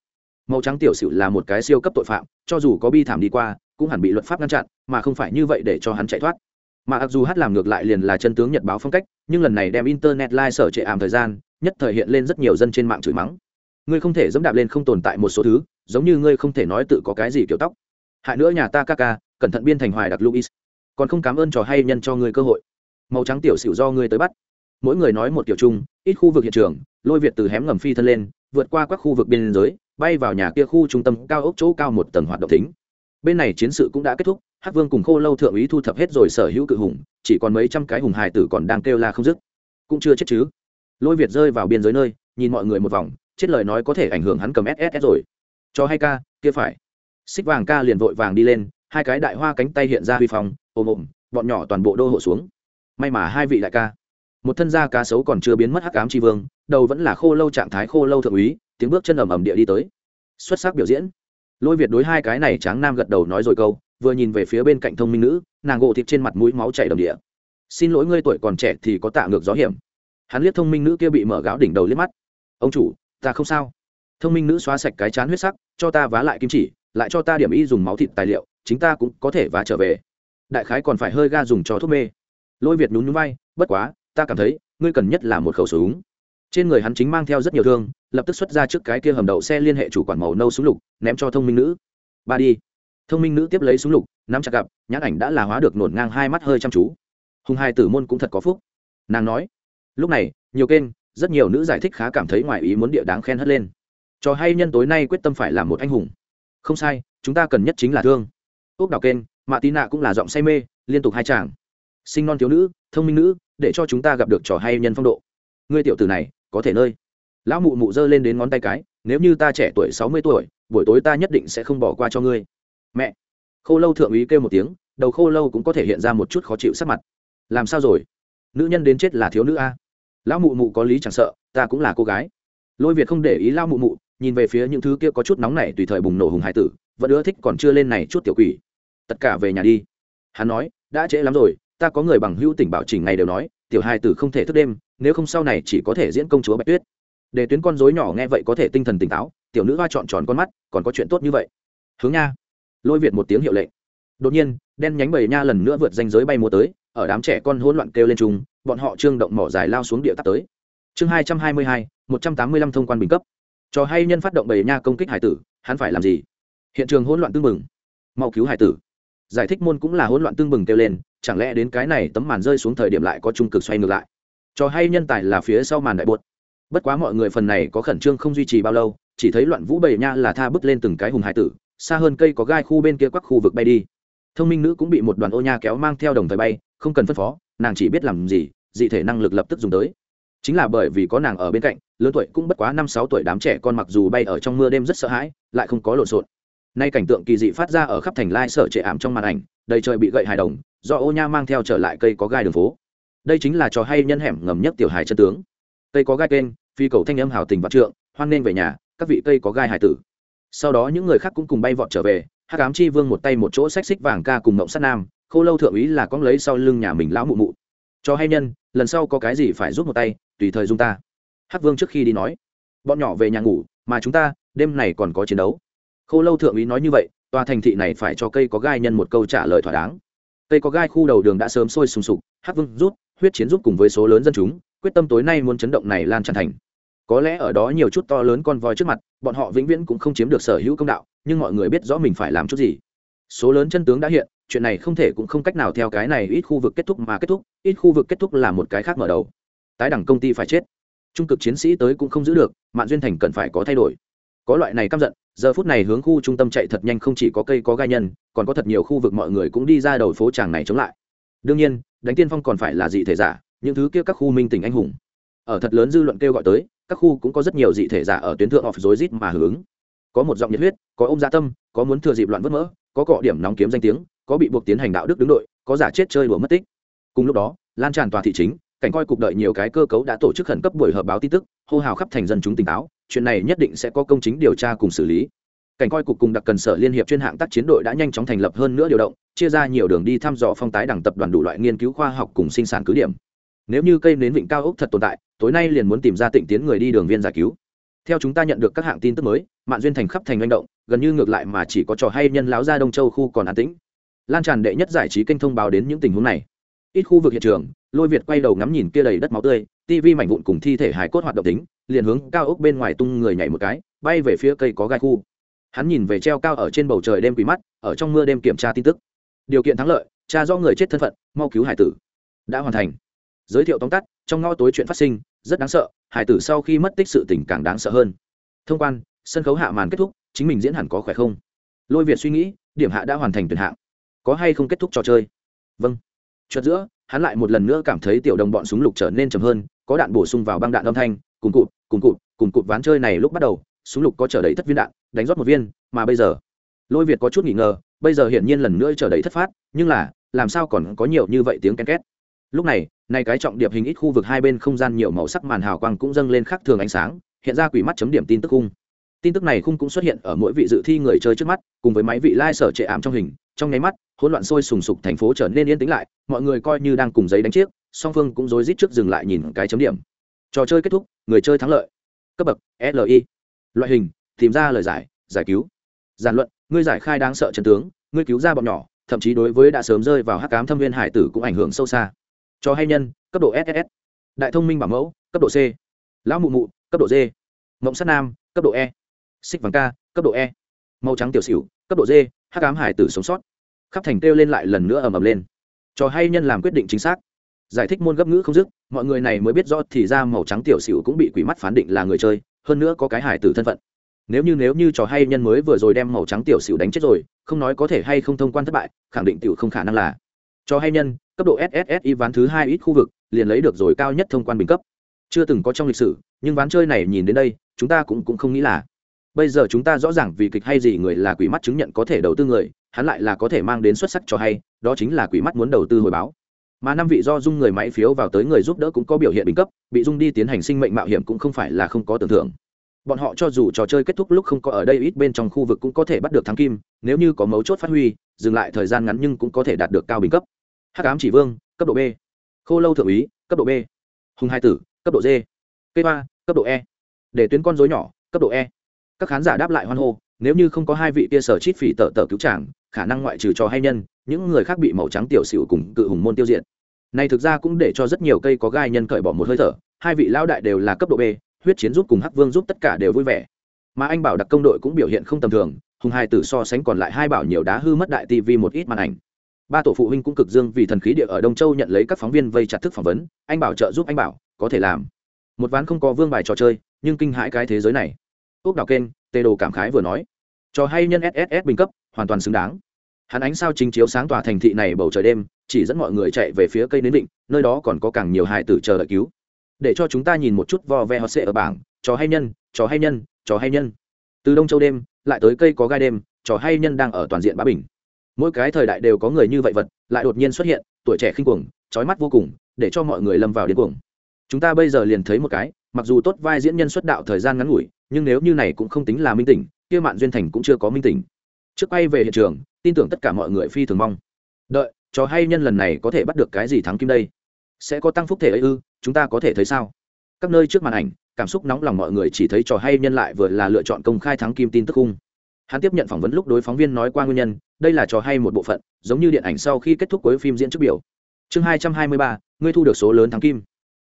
Màu trắng tiểu sự là một cái siêu cấp tội phạm, cho dù có bi thảm đi qua, cũng hẳn bị luật pháp ngăn chặn, mà không phải như vậy để cho hắn chạy thoát. Mà mặc dù hát làm ngược lại liền là chân tướng nhật báo phong cách, nhưng lần này đem internet live sở trệ ảm thời gian, nhất thời hiện lên rất nhiều dân trên mạng chửi mắng ngươi không thể dẫm đạp lên không tồn tại một số thứ, giống như ngươi không thể nói tự có cái gì kiểu tóc. Hại nữa nhà ta ca ca, cẩn thận biên thành hoài đặc luis còn không cảm ơn trò hay nhân cho ngươi cơ hội. Màu trắng tiểu xỉu do ngươi tới bắt. Mỗi người nói một kiểu chung, ít khu vực hiện trường, lôi việt từ hém ngầm phi thân lên, vượt qua các khu vực biên giới, bay vào nhà kia khu trung tâm cao ốc chỗ cao một tầng hoạt động thính. Bên này chiến sự cũng đã kết thúc, hắc vương cùng khô lâu thượng úy thu thập hết rồi sở hữu cự hùng, chỉ còn mấy trăm cái hùng hài tử còn đang kêu la không dứt. Cũng chưa chết chứ. Lôi việt rơi vào biên giới nơi, nhìn mọi người một vòng chết lời nói có thể ảnh hưởng hắn cầm ss rồi. Cho hay ca, kia phải. Xích vàng ca liền vội vàng đi lên, hai cái đại hoa cánh tay hiện ra huy phòng ôm ồm, bọn nhỏ toàn bộ đô hộ xuống. May mà hai vị đại ca. Một thân gia cá sấu còn chưa biến mất hắc ám tri vương, đầu vẫn là khô lâu trạng thái khô lâu thượng úy, tiếng bước chân ầm ầm địa đi tới. Xuất sắc biểu diễn. Lôi việt đối hai cái này tráng nam gật đầu nói rồi câu, vừa nhìn về phía bên cạnh thông minh nữ, nàng gộ thịt trên mặt mũi máu chảy đầm địa. Xin lỗi ngươi tuổi còn trẻ thì có tạ ngược gió hiểm. Hắn liếc thông minh nữ kia bị mở gáo đỉnh đầu liếc mắt. Ông chủ ta không sao. Thông minh nữ xóa sạch cái chán huyết sắc, cho ta vá lại kim chỉ, lại cho ta điểm y dùng máu thịt tài liệu, chính ta cũng có thể vá trở về. Đại khái còn phải hơi ga dùng cho thuốc mê. Lôi việt nhún nhún vai, bất quá, ta cảm thấy, ngươi cần nhất là một khẩu súng. Trên người hắn chính mang theo rất nhiều thương, lập tức xuất ra trước cái kia hầm đậu xe liên hệ chủ quản màu nâu súng lục, ném cho thông minh nữ. Ba đi. Thông minh nữ tiếp lấy súng lục, nắm chặt gặp, nhãn ảnh đã là hóa được nổn ngang hai mắt hơi chăm chú. Hùng hai tử môn cũng thật có phúc. Nàng nói, lúc này, nhiều kênh rất nhiều nữ giải thích khá cảm thấy ngoài ý muốn địa đáng khen hất lên. Trò hay nhân tối nay quyết tâm phải làm một anh hùng. Không sai, chúng ta cần nhất chính là thương. Ốc đào kênh mạ tí nạ cũng là giọng say mê, liên tục hai chàng. Sinh non thiếu nữ, thông minh nữ, để cho chúng ta gặp được trò hay nhân phong độ. Ngươi tiểu tử này, có thể nơi. Lão mụ mụ giơ lên đến ngón tay cái, nếu như ta trẻ tuổi sáu mươi tuổi, buổi tối ta nhất định sẽ không bỏ qua cho ngươi. Mẹ. Khô lâu thượng úy kêu một tiếng, đầu khô lâu cũng có thể hiện ra một chút khó chịu sắc mặt. Làm sao rồi? Nữ nhân đến chết là thiếu nữ a lão mụ mụ có lý chẳng sợ, ta cũng là cô gái. Lôi việt không để ý lao mụ mụ, nhìn về phía những thứ kia có chút nóng này tùy thời bùng nổ hùng hải tử, vẫn ưa thích còn chưa lên này chút tiểu quỷ. Tất cả về nhà đi. Hắn nói, đã trễ lắm rồi, ta có người bằng hữu tỉnh bảo chỉnh ngày đều nói, tiểu hai tử không thể thức đêm, nếu không sau này chỉ có thể diễn công chúa bạch tuyết. Để tuyến con dối nhỏ nghe vậy có thể tinh thần tỉnh táo, tiểu nữ hoa chọn tròn con mắt, còn có chuyện tốt như vậy. Hướng nha. Lôi việt một tiếng hiệu lệnh. Đột nhiên, đen nhánh bầy nha lần nữa vượt danh giới bay múa tới ở đám trẻ con hỗn loạn kêu lên chung, bọn họ trương động mỏ dài lao xuống địa tắt tới. Chương hai trăm hai mươi hai, một trăm tám mươi lăm thông quan bình cấp. Cho hay nhân phát động bầy nha công kích hải tử, hắn phải làm gì? Hiện trường hỗn loạn tương mừng mau cứu hải tử. Giải thích môn cũng là hỗn loạn tương mừng kêu lên, chẳng lẽ đến cái này tấm màn rơi xuống thời điểm lại có trung cực xoay ngược lại? Cho hay nhân tài là phía sau màn đại buột bất quá mọi người phần này có khẩn trương không duy trì bao lâu, chỉ thấy loạn vũ bầy nha là tha bước lên từng cái hùng hải tử, xa hơn cây có gai khu bên kia quắc khu vực bay đi thông minh nữ cũng bị một đoàn ô nha kéo mang theo đồng thời bay, không cần phân phó, nàng chỉ biết làm gì, dị thể năng lực lập tức dùng tới. Chính là bởi vì có nàng ở bên cạnh, lớn tuổi cũng bất quá năm sáu tuổi đám trẻ con mặc dù bay ở trong mưa đêm rất sợ hãi, lại không có lộn xộn. Nay cảnh tượng kỳ dị phát ra ở khắp thành lai sở trệ ảm trong màn ảnh, đầy trời bị gậy hài đồng, do ô nha mang theo trở lại cây có gai đường phố. Đây chính là trò hay nhân hẻm ngầm nhất tiểu hài chân tướng. Cây có gai kênh, phi cầu thanh âm hào tình vạn trượng, hoan nên về nhà, các vị cây có gai hài tử. Sau đó những người khác cũng cùng bay vọt trở về hắc ám chi vương một tay một chỗ xách xích vàng ca cùng mộng sát nam, khô lâu thượng úy là con lấy sau lưng nhà mình lão mụ mụ. Cho hay nhân, lần sau có cái gì phải rút một tay, tùy thời dung ta. Hắc vương trước khi đi nói, bọn nhỏ về nhà ngủ, mà chúng ta, đêm này còn có chiến đấu. Khô lâu thượng úy nói như vậy, tòa thành thị này phải cho cây có gai nhân một câu trả lời thỏa đáng. Cây có gai khu đầu đường đã sớm sôi sùng sục, hắc vương rút, huyết chiến giúp cùng với số lớn dân chúng, quyết tâm tối nay muốn chấn động này lan tràn thành. Có lẽ ở đó nhiều chút to lớn con voi trước mặt, bọn họ vĩnh viễn cũng không chiếm được sở hữu công đạo nhưng mọi người biết rõ mình phải làm chút gì. Số lớn chân tướng đã hiện, chuyện này không thể cũng không cách nào theo cái này ít khu vực kết thúc mà kết thúc, ít khu vực kết thúc là một cái khác mở đầu. Tái đẳng công ty phải chết. Trung cực chiến sĩ tới cũng không giữ được mạng duyên thành cần phải có thay đổi. Có loại này căm giận, giờ phút này hướng khu trung tâm chạy thật nhanh không chỉ có cây có gai nhân, còn có thật nhiều khu vực mọi người cũng đi ra đầu phố tràng này chống lại. Đương nhiên, đánh tiên phong còn phải là dị thể giả, những thứ kia các khu minh tỉnh anh hùng. Ở thật lớn dư luận kêu gọi tới, các khu cũng có rất nhiều dị thể giả ở tuyến thượng off rối rít mà hướng có một giọng nhiệt huyết, có ôm gia tâm, có muốn thừa dịp loạn vớt mỡ, có cọ điểm nóng kiếm danh tiếng, có bị buộc tiến hành đạo đức đứng đội, có giả chết chơi đùa mất tích. Cùng lúc đó, lan tràn tòa thị chính, cảnh coi cục đợi nhiều cái cơ cấu đã tổ chức khẩn cấp buổi họp báo tin tức, hô hào khắp thành dân chúng tỉnh táo, chuyện này nhất định sẽ có công chính điều tra cùng xử lý. Cảnh coi cục cùng đặc cần sở liên hiệp chuyên hạng tác chiến đội đã nhanh chóng thành lập hơn nữa điều động, chia ra nhiều đường đi thăm dò phong tái đảng tập đoàn đủ loại nghiên cứu khoa học cùng sinh sản cứ điểm. Nếu như cây nến vịnh cao ốc thật tồn tại, tối nay liền muốn tìm ra tịnh tiến người đi đường viên giải cứu theo chúng ta nhận được các hạng tin tức mới mạng duyên thành khắp thành manh động, gần như ngược lại mà chỉ có trò hay nhân láo ra đông châu khu còn an tĩnh. Lan tràn đệ nhất giải trí kênh thông báo đến những tình huống này. Ít khu vực hiện trường, lôi việt quay đầu ngắm nhìn kia đầy đất máu tươi tivi mảnh vụn cùng thi thể hài cốt hoạt động tính, liền hướng cao ốc bên ngoài tung người nhảy một cái, bay về phía cây có gai khu. Hắn nhìn về treo cao ở trên bầu trời đêm quỷ mắt, ở trong mưa đêm kiểm tra tin tức. Điều kiện thắng lợi cha do người chết thân phận, mau cứu hải tử. Đã hoàn thành. Giới thiệu tóm tắt, trong ngõ tối chuyện phát sinh, rất đáng sợ hải tử sau khi mất tích sự tình càng đáng sợ hơn. Thông quan, sân khấu hạ màn kết thúc, chính mình diễn hẳn có khỏe không? Lôi việt suy nghĩ, điểm hạ đã hoàn thành tuyển hạng. Có hay không kết thúc trò chơi? Vâng. Chợt giữa, hắn lại một lần nữa cảm thấy tiểu đồng bọn súng lục trở nên chậm hơn, có đạn bổ sung vào băng đạn âm thanh, cùng cụt cùng cụt cùng cụt ván chơi này lúc bắt đầu, súng lục có trở đầy thất viên đạn, đánh rót một viên, mà bây giờ, lôi việt có chút nghỉ ngờ, bây giờ hiển nhiên lần nữa trở đầy thất phát, nhưng là, làm sao còn có nhiều như vậy tiếng ken két? Lúc này nay cái trọng điệp hình ít khu vực hai bên không gian nhiều màu sắc màn hào quang cũng dâng lên khác thường ánh sáng, hiện ra quỷ mắt chấm điểm tin tức khung. Tin tức này khung cũng xuất hiện ở mỗi vị dự thi người chơi trước mắt, cùng với máy vị lai、like、sở trệ ảm trong hình. Trong nháy mắt, hỗn loạn sôi sùng sục thành phố trở nên yên tĩnh lại, mọi người coi như đang cùng giấy đánh chiếc, song phương cũng rối rít trước dừng lại nhìn cái chấm điểm. Trò chơi kết thúc, người chơi thắng lợi. Cấp bậc li loại hình, tìm ra lời giải giải cứu. Giản luận, ngươi giải khai đáng sợ trần tướng, ngươi cứu ra bọn nhỏ, thậm chí đối với đã sớm rơi vào hắc cám thâm viên hải tử cũng ảnh hưởng sâu xa cho hay nhân, cấp độ ss đại thông minh bảo mẫu, cấp độ c. Lão mụ mụ, cấp độ d. Mộng sắt nam, cấp độ e. Xích vàng ca, cấp độ e. Màu trắng tiểu xỉu, cấp độ d. Hắc ám hải tử sống sót. Khắp thành kêu lên lại lần nữa ầm ầm lên. Cho hay nhân làm quyết định chính xác. Giải thích môn gấp ngữ không dứt, mọi người này mới biết rõ thì ra màu trắng tiểu xỉu cũng bị quỷ mắt phán định là người chơi, hơn nữa có cái hải tử thân phận. Nếu như nếu như trò hay nhân mới vừa rồi đem màu trắng tiểu xỉu đánh chết rồi, không nói có thể hay không thông quan thất bại, khẳng định tiểu không khả năng là. Trò hay nhân cấp độ ssi ván thứ hai ít khu vực, liền lấy được rồi cao nhất thông quan bình cấp. Chưa từng có trong lịch sử, nhưng ván chơi này nhìn đến đây, chúng ta cũng cũng không nghĩ là. Bây giờ chúng ta rõ ràng vì kịch hay gì người là quỷ mắt chứng nhận có thể đầu tư người, hắn lại là có thể mang đến xuất sắc cho hay, đó chính là quỷ mắt muốn đầu tư hồi báo. Mà năm vị do dung người máy phiếu vào tới người giúp đỡ cũng có biểu hiện bình cấp, bị dung đi tiến hành sinh mệnh mạo hiểm cũng không phải là không có tưởng tượng. bọn họ cho dù trò chơi kết thúc lúc không có ở đây ít bên trong khu vực cũng có thể bắt được thắng kim, nếu như có mấu chốt phát huy, dừng lại thời gian ngắn nhưng cũng có thể đạt được cao bình cấp hắc ám chỉ vương, cấp độ b. Khô lâu thượng úy, cấp độ b. Hùng hai tử, cấp độ d. Cây ba cấp độ e. Để tuyến con dối nhỏ, cấp độ e. Các khán giả đáp lại hoan hô, nếu như không có hai vị kia sở chít phỉ tờ tờ cứu trảng khả năng ngoại trừ cho hay nhân, những người khác bị màu trắng tiểu xỉu cùng cự hùng môn tiêu diệt. Này thực ra cũng để cho rất nhiều cây có gai nhân cởi bỏ một hơi thở, hai vị lão đại đều là cấp độ b, huyết chiến giúp cùng hắc vương giúp tất cả đều vui vẻ. Mà anh bảo đặc công đội cũng biểu hiện không tầm thường, hùng hai tử so sánh còn lại hai bảo nhiều đá hư mất đại tivi một ít màn ảnh ba tổ phụ huynh cũng cực dương vì thần khí địa ở đông châu nhận lấy các phóng viên vây chặt thức phỏng vấn, anh bảo trợ giúp anh bảo, có thể làm. Một ván không có vương bài trò chơi, nhưng kinh hãi cái thế giới này. Ốc đào kênh, tê đồ cảm khái vừa nói. Trò hay nhân sss bình cấp, hoàn toàn xứng đáng. Hắn ánh sao chính chiếu sáng tòa thành thị này bầu trời đêm, chỉ dẫn mọi người chạy về phía cây nến định, nơi đó còn có càng nhiều hài tử chờ đợi cứu. Để cho chúng ta nhìn một chút vo ve họ sẽ ở bảng trò hay nhân trò hay nhân trò hay nhân. Từ đông châu đêm, lại tới cây có gai đêm trò hay nhân đang ở toàn diện bá bình mỗi cái thời đại đều có người như vậy vật, lại đột nhiên xuất hiện, tuổi trẻ khinh cuồng trói mắt vô cùng, để cho mọi người lâm vào điên cuồng. Chúng ta bây giờ liền thấy một cái, mặc dù tốt vai diễn nhân xuất đạo thời gian ngắn ngủi, nhưng nếu như này cũng không tính là minh tỉnh kia mạn duyên thành cũng chưa có minh tỉnh trước quay về hiện trường, tin tưởng tất cả mọi người phi thường mong. Đợi cho hay nhân lần này có thể bắt được cái gì thắng kim đây? Sẽ có tăng phúc thể ấy ư, chúng ta có thể thấy sao? Các nơi trước màn ảnh, cảm xúc nóng lòng mọi người chỉ thấy trò hay nhân lại vừa là lựa chọn công khai thắng kim tin tức cung hắn tiếp nhận phỏng vấn lúc đối phóng viên nói qua nguyên nhân đây là trò hay một bộ phận giống như điện ảnh sau khi kết thúc cuối phim diễn trước biểu. Chương hai trăm hai mươi ba ngươi thu được số lớn thắng kim.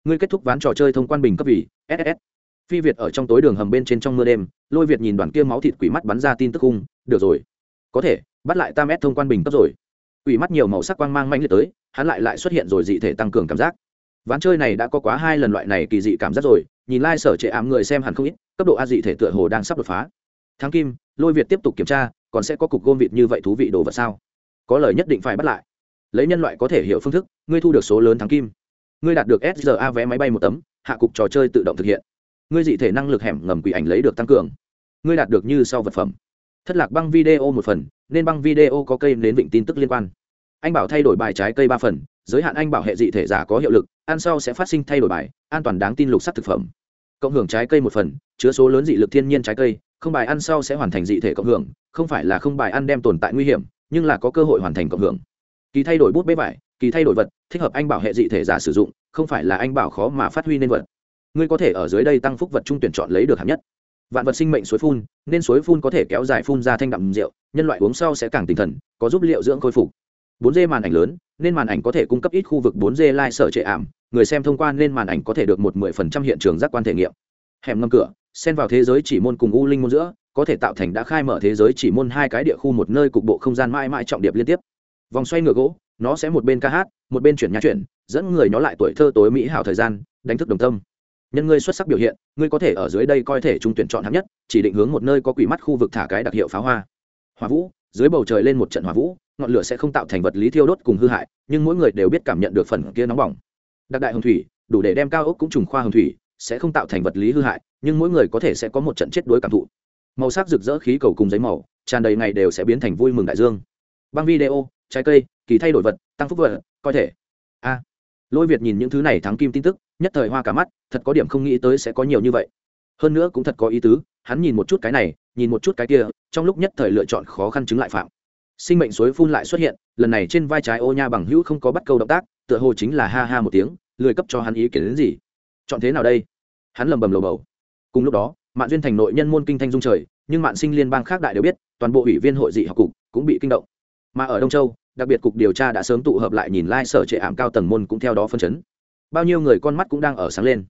Ngươi kết thúc ván trò chơi thông quan bình cấp vì ss phi việt ở trong tối đường hầm bên trên trong mưa đêm lôi việt nhìn đoàn kia máu thịt quỷ mắt bắn ra tin tức hung, được rồi. Có thể bắt lại tam s thông quan bình cấp rồi. Quỷ mắt nhiều màu sắc quang mang manh liệt tới hắn lại lại xuất hiện rồi dị thể tăng cường cảm giác. Ván chơi này đã có quá hai lần loại này kỳ dị cảm giác rồi nhìn lai、like、sở trệ ám người xem hẳn không ít cấp độ a dị thể tựa hồ đang sắp đột phá. Thắng kim lôi việt tiếp tục kiểm tra, còn sẽ có cục gôm vịt như vậy thú vị đồ vật sao? Có lời nhất định phải bắt lại. Lấy nhân loại có thể hiểu phương thức, ngươi thu được số lớn thắng kim. Ngươi đạt được sra vé máy bay một tấm, hạ cục trò chơi tự động thực hiện. Ngươi dị thể năng lực hẻm ngầm quỷ ảnh lấy được tăng cường. Ngươi đạt được như sau vật phẩm. Thất lạc băng video một phần, nên băng video có cây đến vịnh tin tức liên quan. Anh bảo thay đổi bài trái cây ba phần, giới hạn anh bảo hệ dị thể giả có hiệu lực, ăn sau sẽ phát sinh thay đổi bài, an toàn đáng tin lục sắc thực phẩm. Cộng hưởng trái cây một phần, chứa số lớn dị lực thiên nhiên trái cây không bài ăn sau sẽ hoàn thành dị thể cộng hưởng không phải là không bài ăn đem tồn tại nguy hiểm nhưng là có cơ hội hoàn thành cộng hưởng. Kỳ thay đổi bút bế vải kỳ thay đổi vật thích hợp anh bảo hệ dị thể giả sử dụng không phải là anh bảo khó mà phát huy nên vật. Ngươi có thể ở dưới đây tăng phúc vật trung tuyển chọn lấy được hạng nhất. Vạn vật sinh mệnh suối phun nên suối phun có thể kéo dài phun ra thanh đậm rượu nhân loại uống sau sẽ càng tinh thần có giúp liệu dưỡng khôi phục. Bốn d màn ảnh lớn, nên màn ảnh có thể cung cấp ít khu vực bốn d lai sở trệ ảm, người xem thông quan nên màn ảnh có thể được một 10% hiện trường giác quan thể nghiệm. Hẻm ngầm cửa, xen vào thế giới chỉ môn cùng u linh môn giữa, có thể tạo thành đã khai mở thế giới chỉ môn hai cái địa khu một nơi cục bộ không gian mãi mãi trọng điệp liên tiếp. Vòng xoay ngựa gỗ, nó sẽ một bên ca hát, một bên chuyển nhạc chuyển, dẫn người nó lại tuổi thơ tối mỹ hảo thời gian, đánh thức đồng tâm. Nhân ngươi xuất sắc biểu hiện, ngươi có thể ở dưới đây coi thể trung tuyển chọn hạng nhất, chỉ định hướng một nơi có quỷ mắt khu vực thả cái đặc hiệu pháo hoa. Hỏa vũ, dưới bầu trời lên một trận hỏa vũ, ngọn lửa sẽ không tạo thành vật lý thiêu đốt cùng hư hại nhưng mỗi người đều biết cảm nhận được phần kia nóng bỏng đặc đại hồng thủy đủ để đem cao ốc cũng trùng khoa hồng thủy sẽ không tạo thành vật lý hư hại, nhưng mỗi người có thể sẽ có một trận chết đuối cảm thụ. Màu sắc rực rỡ khí cầu cùng giấy màu, tràn đầy ngày đều sẽ biến thành vui mừng đại dương. Băng video, trái cây, kỳ thay đổi vật, tăng phúc vật, coi thể. A. Lôi việt nhìn những thứ này thắng kim tin tức, nhất thời hoa cả mắt, thật có điểm không nghĩ tới sẽ có nhiều như vậy. Hơn nữa cũng thật có ý tứ, hắn nhìn một chút cái này, nhìn một chút cái kia, trong lúc nhất thời lựa chọn khó khăn chứng lại phạm. Sinh mệnh suối phun lại xuất hiện, lần này trên vai trái ô nha bằng hữu không có bắt câu động tác, tựa hồ chính là ha ha một tiếng, lười cấp cho hắn ý kiến đến gì chọn thế nào đây? Hắn lầm bầm lầu bầu. Cùng lúc đó mạng duyên thành nội nhân môn kinh thanh dung trời, nhưng mạng sinh liên bang khác đại đều biết, toàn bộ ủy viên hội dị học cục cũng bị kinh động. Mà ở đông châu, đặc biệt cục điều tra đã sớm tụ hợp lại nhìn lai、like、sở trệ ảm cao tầng môn cũng theo đó phân chấn. Bao nhiêu người con mắt cũng đang ở sáng lên.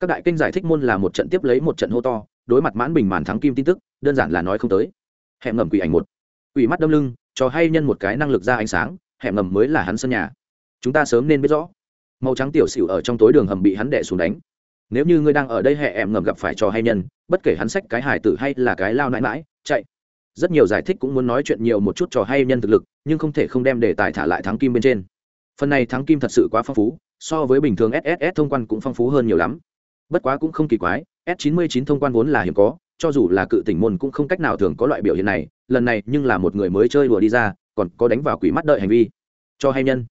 Các đại kinh giải thích môn là một trận tiếp lấy một trận hô to, đối mặt mãn bình màn thắng kim tin tức, đơn giản là nói không tới. Hẹn ngầm quỷ ảnh một. Quỷ mắt đâm lưng, cho hay nhân một cái năng lực ra ánh sáng, hẹn ngầm mới là hắn sân nhà. Chúng ta sớm nên biết rõ màu trắng tiểu xỉu ở trong tối đường hầm bị hắn đẻ xuống đánh. Nếu như ngươi đang ở đây hẹ em ngầm gặp phải trò hay nhân, bất kể hắn sách cái hải tử hay là cái lao nãi mãi, chạy. Rất nhiều giải thích cũng muốn nói chuyện nhiều một chút trò hay nhân thực lực, nhưng không thể không đem đề tài thả lại thắng kim bên trên. Phần này thắng kim thật sự quá phong phú, so với bình thường sss thông quan cũng phong phú hơn nhiều lắm. Bất quá cũng không kỳ quái, s 99 thông quan vốn là hiếm có, cho dù là cự tỉnh môn cũng không cách nào thường có loại biểu hiện này, lần này nhưng là một người mới chơi đùa đi ra, còn có đánh vào quỷ mắt đợi hành vi. Cho hay nhân.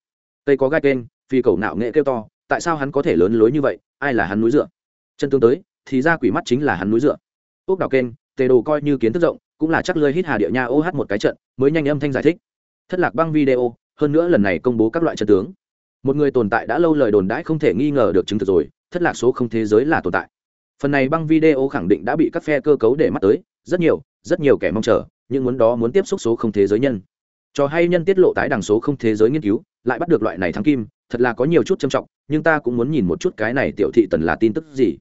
Tây có gai kênh phi cầu nạo nghệ kêu to, tại sao hắn có thể lớn lối như vậy, ai là hắn núi dựa? Chân tương tới, thì ra quỷ mắt chính là hắn núi dựa. Ốc đào kênh, tề đồ coi như kiến thức rộng, cũng là chắc lơi hít hà địa nha ô hát một cái trận, mới nhanh âm thanh giải thích. Thất lạc băng video, hơn nữa lần này công bố các loại trận tướng. Một người tồn tại đã lâu lời đồn đãi không thể nghi ngờ được chứng thực rồi, thất lạc số không thế giới là tồn tại. Phần này băng video khẳng định đã bị các phe cơ cấu để mắt tới, rất nhiều rất nhiều kẻ mong chờ, nhưng muốn đó muốn tiếp xúc số không thế giới nhân. Cho hay nhân tiết lộ tái đằng số không thế giới nghiên cứu, lại bắt được loại này thắng kim thật là có nhiều chút trầm trọng, nhưng ta cũng muốn nhìn một chút cái này tiểu thị tần là tin tức gì.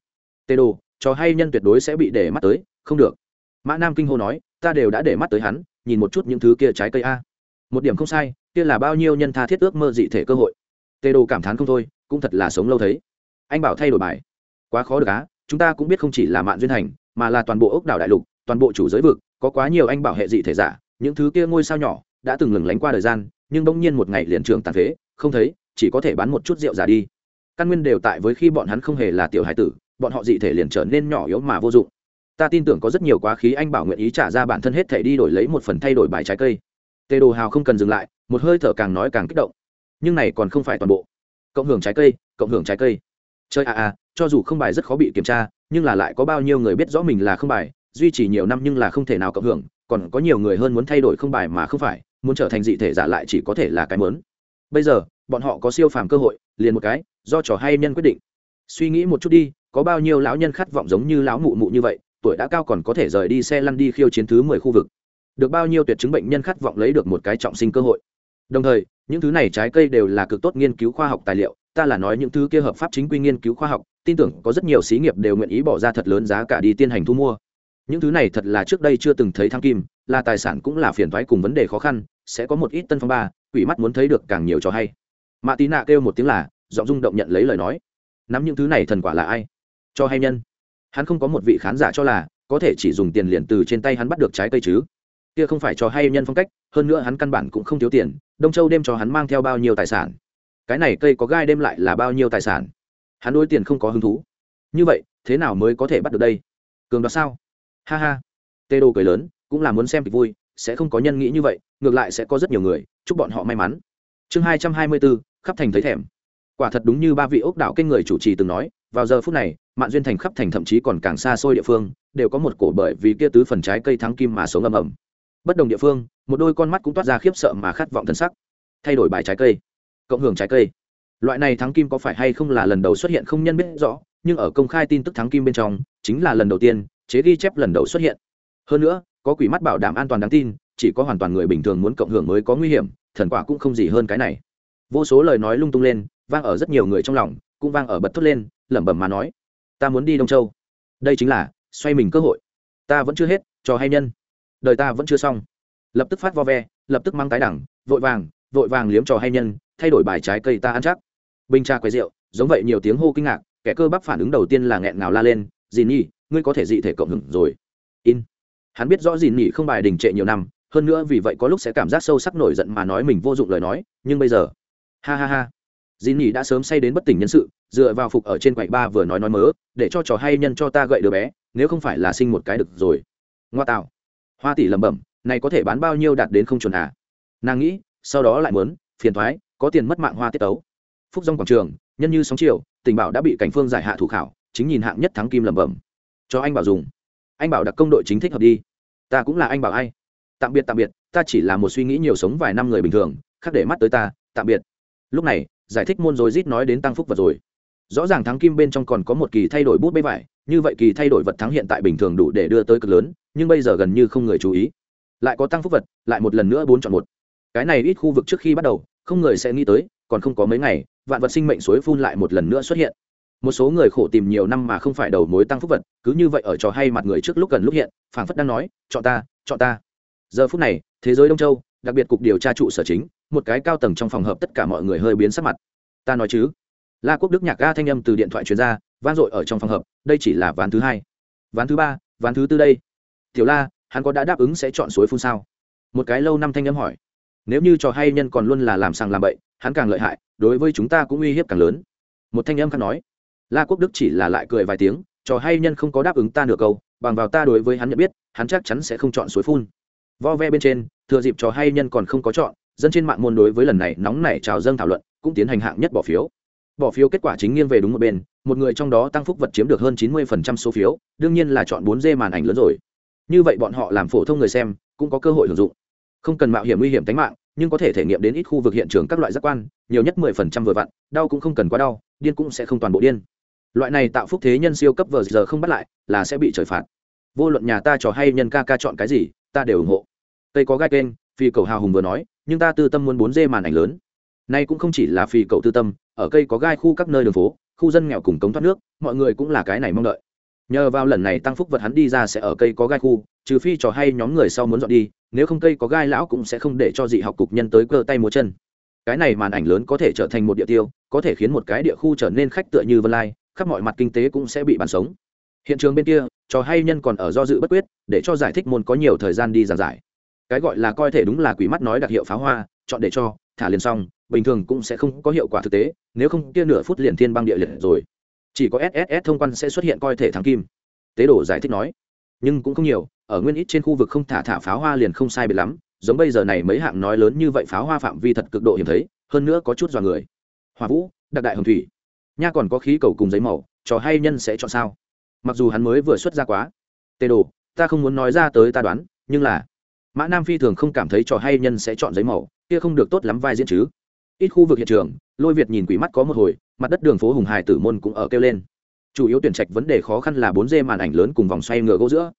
Tê đồ, trò hay nhân tuyệt đối sẽ bị để mắt tới, không được. Mã nam kinh hô nói, ta đều đã để mắt tới hắn, nhìn một chút những thứ kia trái cây a. Một điểm không sai, kia là bao nhiêu nhân tha thiết ước mơ dị thể cơ hội. Tê đồ cảm thán không thôi, cũng thật là sống lâu thấy. Anh bảo thay đổi bài. Quá khó được á, chúng ta cũng biết không chỉ là mạng duyên hành, mà là toàn bộ ốc đảo đại lục, toàn bộ chủ giới vực, có quá nhiều anh bảo hệ dị thể giả, những thứ kia ngôi sao nhỏ, đã từng lừng lánh qua thời gian, nhưng bỗng nhiên một ngày liền trường tàn phế, không thấy chỉ có thể bán một chút rượu giả đi. Căn nguyên đều tại với khi bọn hắn không hề là tiểu hải tử, bọn họ dị thể liền trở nên nhỏ yếu mà vô dụng. Ta tin tưởng có rất nhiều quá khí anh bảo nguyện ý trả ra bản thân hết thể đi đổi lấy một phần thay đổi bài trái cây. Tê đồ hào không cần dừng lại, một hơi thở càng nói càng kích động. Nhưng này còn không phải toàn bộ. Cộng hưởng trái cây, cộng hưởng trái cây. Chơi à à cho dù không bài rất khó bị kiểm tra, nhưng là lại có bao nhiêu người biết rõ mình là không bài, duy trì nhiều năm nhưng là không thể nào cộng hưởng, còn có nhiều người hơn muốn thay đổi không bài mà không phải, muốn trở thành dị thể giả lại chỉ có thể là cái mớn bây giờ bọn họ có siêu phàm cơ hội, liền một cái, do trò hay nhân quyết định. Suy nghĩ một chút đi, có bao nhiêu lão nhân khát vọng giống như lão mụ mụ như vậy, tuổi đã cao còn có thể rời đi xe lăn đi khiêu chiến thứ mười khu vực. Được bao nhiêu tuyệt chứng bệnh nhân khát vọng lấy được một cái trọng sinh cơ hội. Đồng thời, những thứ này trái cây đều là cực tốt nghiên cứu khoa học tài liệu, ta là nói những thứ kia hợp pháp chính quy nghiên cứu khoa học, tin tưởng có rất nhiều xí nghiệp đều nguyện ý bỏ ra thật lớn giá cả đi tiên hành thu mua. Những thứ này thật là trước đây chưa từng thấy thăng kim, là tài sản cũng là phiền thoái cùng vấn đề khó khăn, sẽ có một ít tân phong ba, quỷ mắt muốn thấy được càng nhiều cho hay mạ tí nạ kêu một tiếng là, giọng rung động nhận lấy lời nói. Nắm những thứ này thần quả là ai? Cho hay nhân? Hắn không có một vị khán giả cho là, có thể chỉ dùng tiền liền từ trên tay hắn bắt được trái cây chứ. Kia không phải cho hay nhân phong cách, hơn nữa hắn căn bản cũng không thiếu tiền, đông châu đêm cho hắn mang theo bao nhiêu tài sản? Cái này cây có gai đêm lại là bao nhiêu tài sản? Hắn đôi tiền không có hứng thú. Như vậy, thế nào mới có thể bắt được đây? Cường đoạt sao? Ha ha. Tê đô cười lớn, cũng là muốn xem kịch vui, sẽ không có nhân nghĩ như vậy, ngược lại sẽ có rất nhiều người, chúc bọn họ may mắn. Chương hai trăm hai mươi bốn khắp thành thấy thèm. Quả thật đúng như ba vị ốc đạo kênh người chủ trì từng nói, vào giờ phút này, mạn duyên thành khắp thành thậm chí còn càng xa xôi địa phương, đều có một cổ bởi vì kia tứ phần trái cây thắng kim mà sống ầm ầm. Bất đồng địa phương, một đôi con mắt cũng toát ra khiếp sợ mà khát vọng thân sắc. Thay đổi bài trái cây, cộng hưởng trái cây. Loại này thắng kim có phải hay không là lần đầu xuất hiện không nhân biết rõ, nhưng ở công khai tin tức thắng kim bên trong, chính là lần đầu tiên, chế ghi chép lần đầu xuất hiện. Hơn nữa, có quỷ mắt bảo đảm an toàn đáng tin, chỉ có hoàn toàn người bình thường muốn cộng hưởng mới có nguy hiểm, thần quả cũng không gì hơn cái này vô số lời nói lung tung lên, vang ở rất nhiều người trong lòng, cũng vang ở bật thốt lên, lẩm bẩm mà nói, ta muốn đi đông châu. Đây chính là, xoay mình cơ hội. Ta vẫn chưa hết, cho hay nhân. Đời ta vẫn chưa xong. Lập tức phát vo ve, lập tức mang tái đẳng, vội vàng vội vàng liếm trò hay nhân, thay đổi bài trái cây ta ăn chắc. Bình trà quầy rượu, giống vậy nhiều tiếng hô kinh ngạc, kẻ cơ bắp phản ứng đầu tiên là nghẹn ngào la lên, dì nhi, ngươi có thể dị thể cộng hưởng rồi. In. Hắn biết rõ dì nhi không bài đình trệ nhiều năm, hơn nữa vì vậy có lúc sẽ cảm giác sâu sắc nổi giận mà nói mình vô dụng lời nói, nhưng bây giờ ha ha ha. Dì nỉ đã sớm say đến bất tỉnh nhân sự, dựa vào phục ở trên quầy ba vừa nói nói mớ, để cho trò hay nhân cho ta gậy đứa bé, nếu không phải là sinh một cái được rồi. Ngoa tạo. Hoa tỷ lẩm bẩm, này có thể bán bao nhiêu đạt đến không chuẩn à? Nàng nghĩ, sau đó lại muốn, phiền thoái, có tiền mất mạng hoa tiết tấu. Phúc dòng quảng trường, nhân như sóng chiều, tình bảo đã bị cảnh phương giải hạ thủ khảo, chính nhìn hạng nhất thắng kim lẩm bẩm. Cho anh bảo dùng. Anh bảo đặc công đội chính thích hợp đi. Ta cũng là anh bảo ai. Tạm biệt tạm biệt, ta chỉ là một suy nghĩ nhiều sống vài năm người bình thường, khác để mắt tới ta, tạm biệt lúc này, giải thích môn rồi rít nói đến tăng phúc vật rồi. Rõ ràng thắng kim bên trong còn có một kỳ thay đổi bút bê vải, như vậy kỳ thay đổi vật thắng hiện tại bình thường đủ để đưa tới cực lớn, nhưng bây giờ gần như không người chú ý. Lại có tăng phúc vật, lại một lần nữa bốn chọn một. Cái này ít khu vực trước khi bắt đầu, không người sẽ nghĩ tới, còn không có mấy ngày, vạn vật sinh mệnh suối phun lại một lần nữa xuất hiện. Một số người khổ tìm nhiều năm mà không phải đầu mối tăng phúc vật, cứ như vậy ở trò hay mặt người trước lúc gần lúc hiện, phảng phất đang nói, chọn ta chọn ta. Giờ phút này, thế giới đông châu, đặc biệt cục điều tra trụ sở chính một cái cao tầng trong phòng hợp tất cả mọi người hơi biến sắc mặt. Ta nói chứ? La quốc đức nhạc ga thanh âm từ điện thoại truyền ra, vang dội ở trong phòng hợp, đây chỉ là ván thứ hai. Ván thứ ba, ván thứ tư đây. Tiểu la, hắn có đã đáp ứng sẽ chọn suối phun sao? Một cái lâu năm thanh âm hỏi. Nếu như trò hay nhân còn luôn là làm sàng làm bậy, hắn càng lợi hại, đối với chúng ta cũng uy hiếp càng lớn. Một thanh âm khác nói. La quốc đức chỉ là lại cười vài tiếng, trò hay nhân không có đáp ứng ta nửa câu, bằng vào ta đối với hắn nhận biết, hắn chắc chắn sẽ không chọn suối phun. Vo ve bên trên, thừa dịp trò hay nhân còn không có chọn dân trên mạng môn đối với lần này nóng nảy trào dâng thảo luận cũng tiến hành hạng nhất bỏ phiếu. Bỏ phiếu kết quả chính nghiêng về đúng một bên, một người trong đó tăng phúc vật chiếm được hơn chín mươi số phiếu, đương nhiên là chọn bốn d màn ảnh lớn rồi. Như vậy bọn họ làm phổ thông người xem, cũng có cơ hội hưởng dụng. Không cần mạo hiểm nguy hiểm tính mạng, nhưng có thể thể nghiệm đến ít khu vực hiện trường các loại giác quan, nhiều nhất mười phần trăm vừa vặn, đau cũng không cần quá đau, điên cũng sẽ không toàn bộ điên. Loại này tạo phúc thế nhân siêu cấp vờ giờ không bắt lại, là sẽ bị trời phạt. Vô luận nhà ta trò hay nhân ca ca chọn cái gì, ta đều ủng hộ. Tây có gai kênh, phi cầu hào hùng vừa nói nhưng ta tư tâm muốn bốn d màn ảnh lớn. Nay cũng không chỉ là phì cầu tư tâm, ở cây có gai khu các nơi đường phố, khu dân nghèo cùng cống thoát nước, mọi người cũng là cái này mong đợi. Nhờ vào lần này tăng phúc vật hắn đi ra sẽ ở cây có gai khu, trừ phi trò hay nhóm người sau muốn dọn đi, nếu không cây có gai lão cũng sẽ không để cho dị học cục nhân tới cơ tay múa chân. Cái này màn ảnh lớn có thể trở thành một địa tiêu, có thể khiến một cái địa khu trở nên khách tựa như vân lai, khắp mọi mặt kinh tế cũng sẽ bị bàn sống. Hiện trường bên kia, trò hay nhân còn ở do dự bất quyết, để cho giải thích môn có nhiều thời gian đi giàn giải cái gọi là coi thể đúng là quỷ mắt nói đặc hiệu pháo hoa, chọn để cho, thả liền xong, bình thường cũng sẽ không có hiệu quả thực tế, nếu không kia nửa phút liền thiên băng địa liệt rồi. Chỉ có sss thông quan sẽ xuất hiện coi thể thắng kim. Tế đồ giải thích nói, nhưng cũng không nhiều, ở nguyên ít trên khu vực không thả thả pháo hoa liền không sai biệt lắm, giống bây giờ này mấy hạng nói lớn như vậy pháo hoa phạm vi thật cực độ hiếm thấy, hơn nữa có chút dọa người. Hòa vũ, đặc đại hồng thủy. Nha còn có khí cầu cùng giấy màu, trò hay nhân sẽ chọn sao? Mặc dù hắn mới vừa xuất ra quá. Tê đồ, ta không muốn nói ra tới ta đoán, nhưng là mã nam phi thường không cảm thấy trò hay nhân sẽ chọn giấy màu, kia không được tốt lắm vai diễn chứ. Ít khu vực hiện trường, lôi việt nhìn quỷ mắt có một hồi, mặt đất đường phố hùng hải tử môn cũng ở kêu lên. Chủ yếu tuyển trạch vấn đề khó khăn là bốn d màn ảnh lớn cùng vòng xoay ngựa gỗ giữa.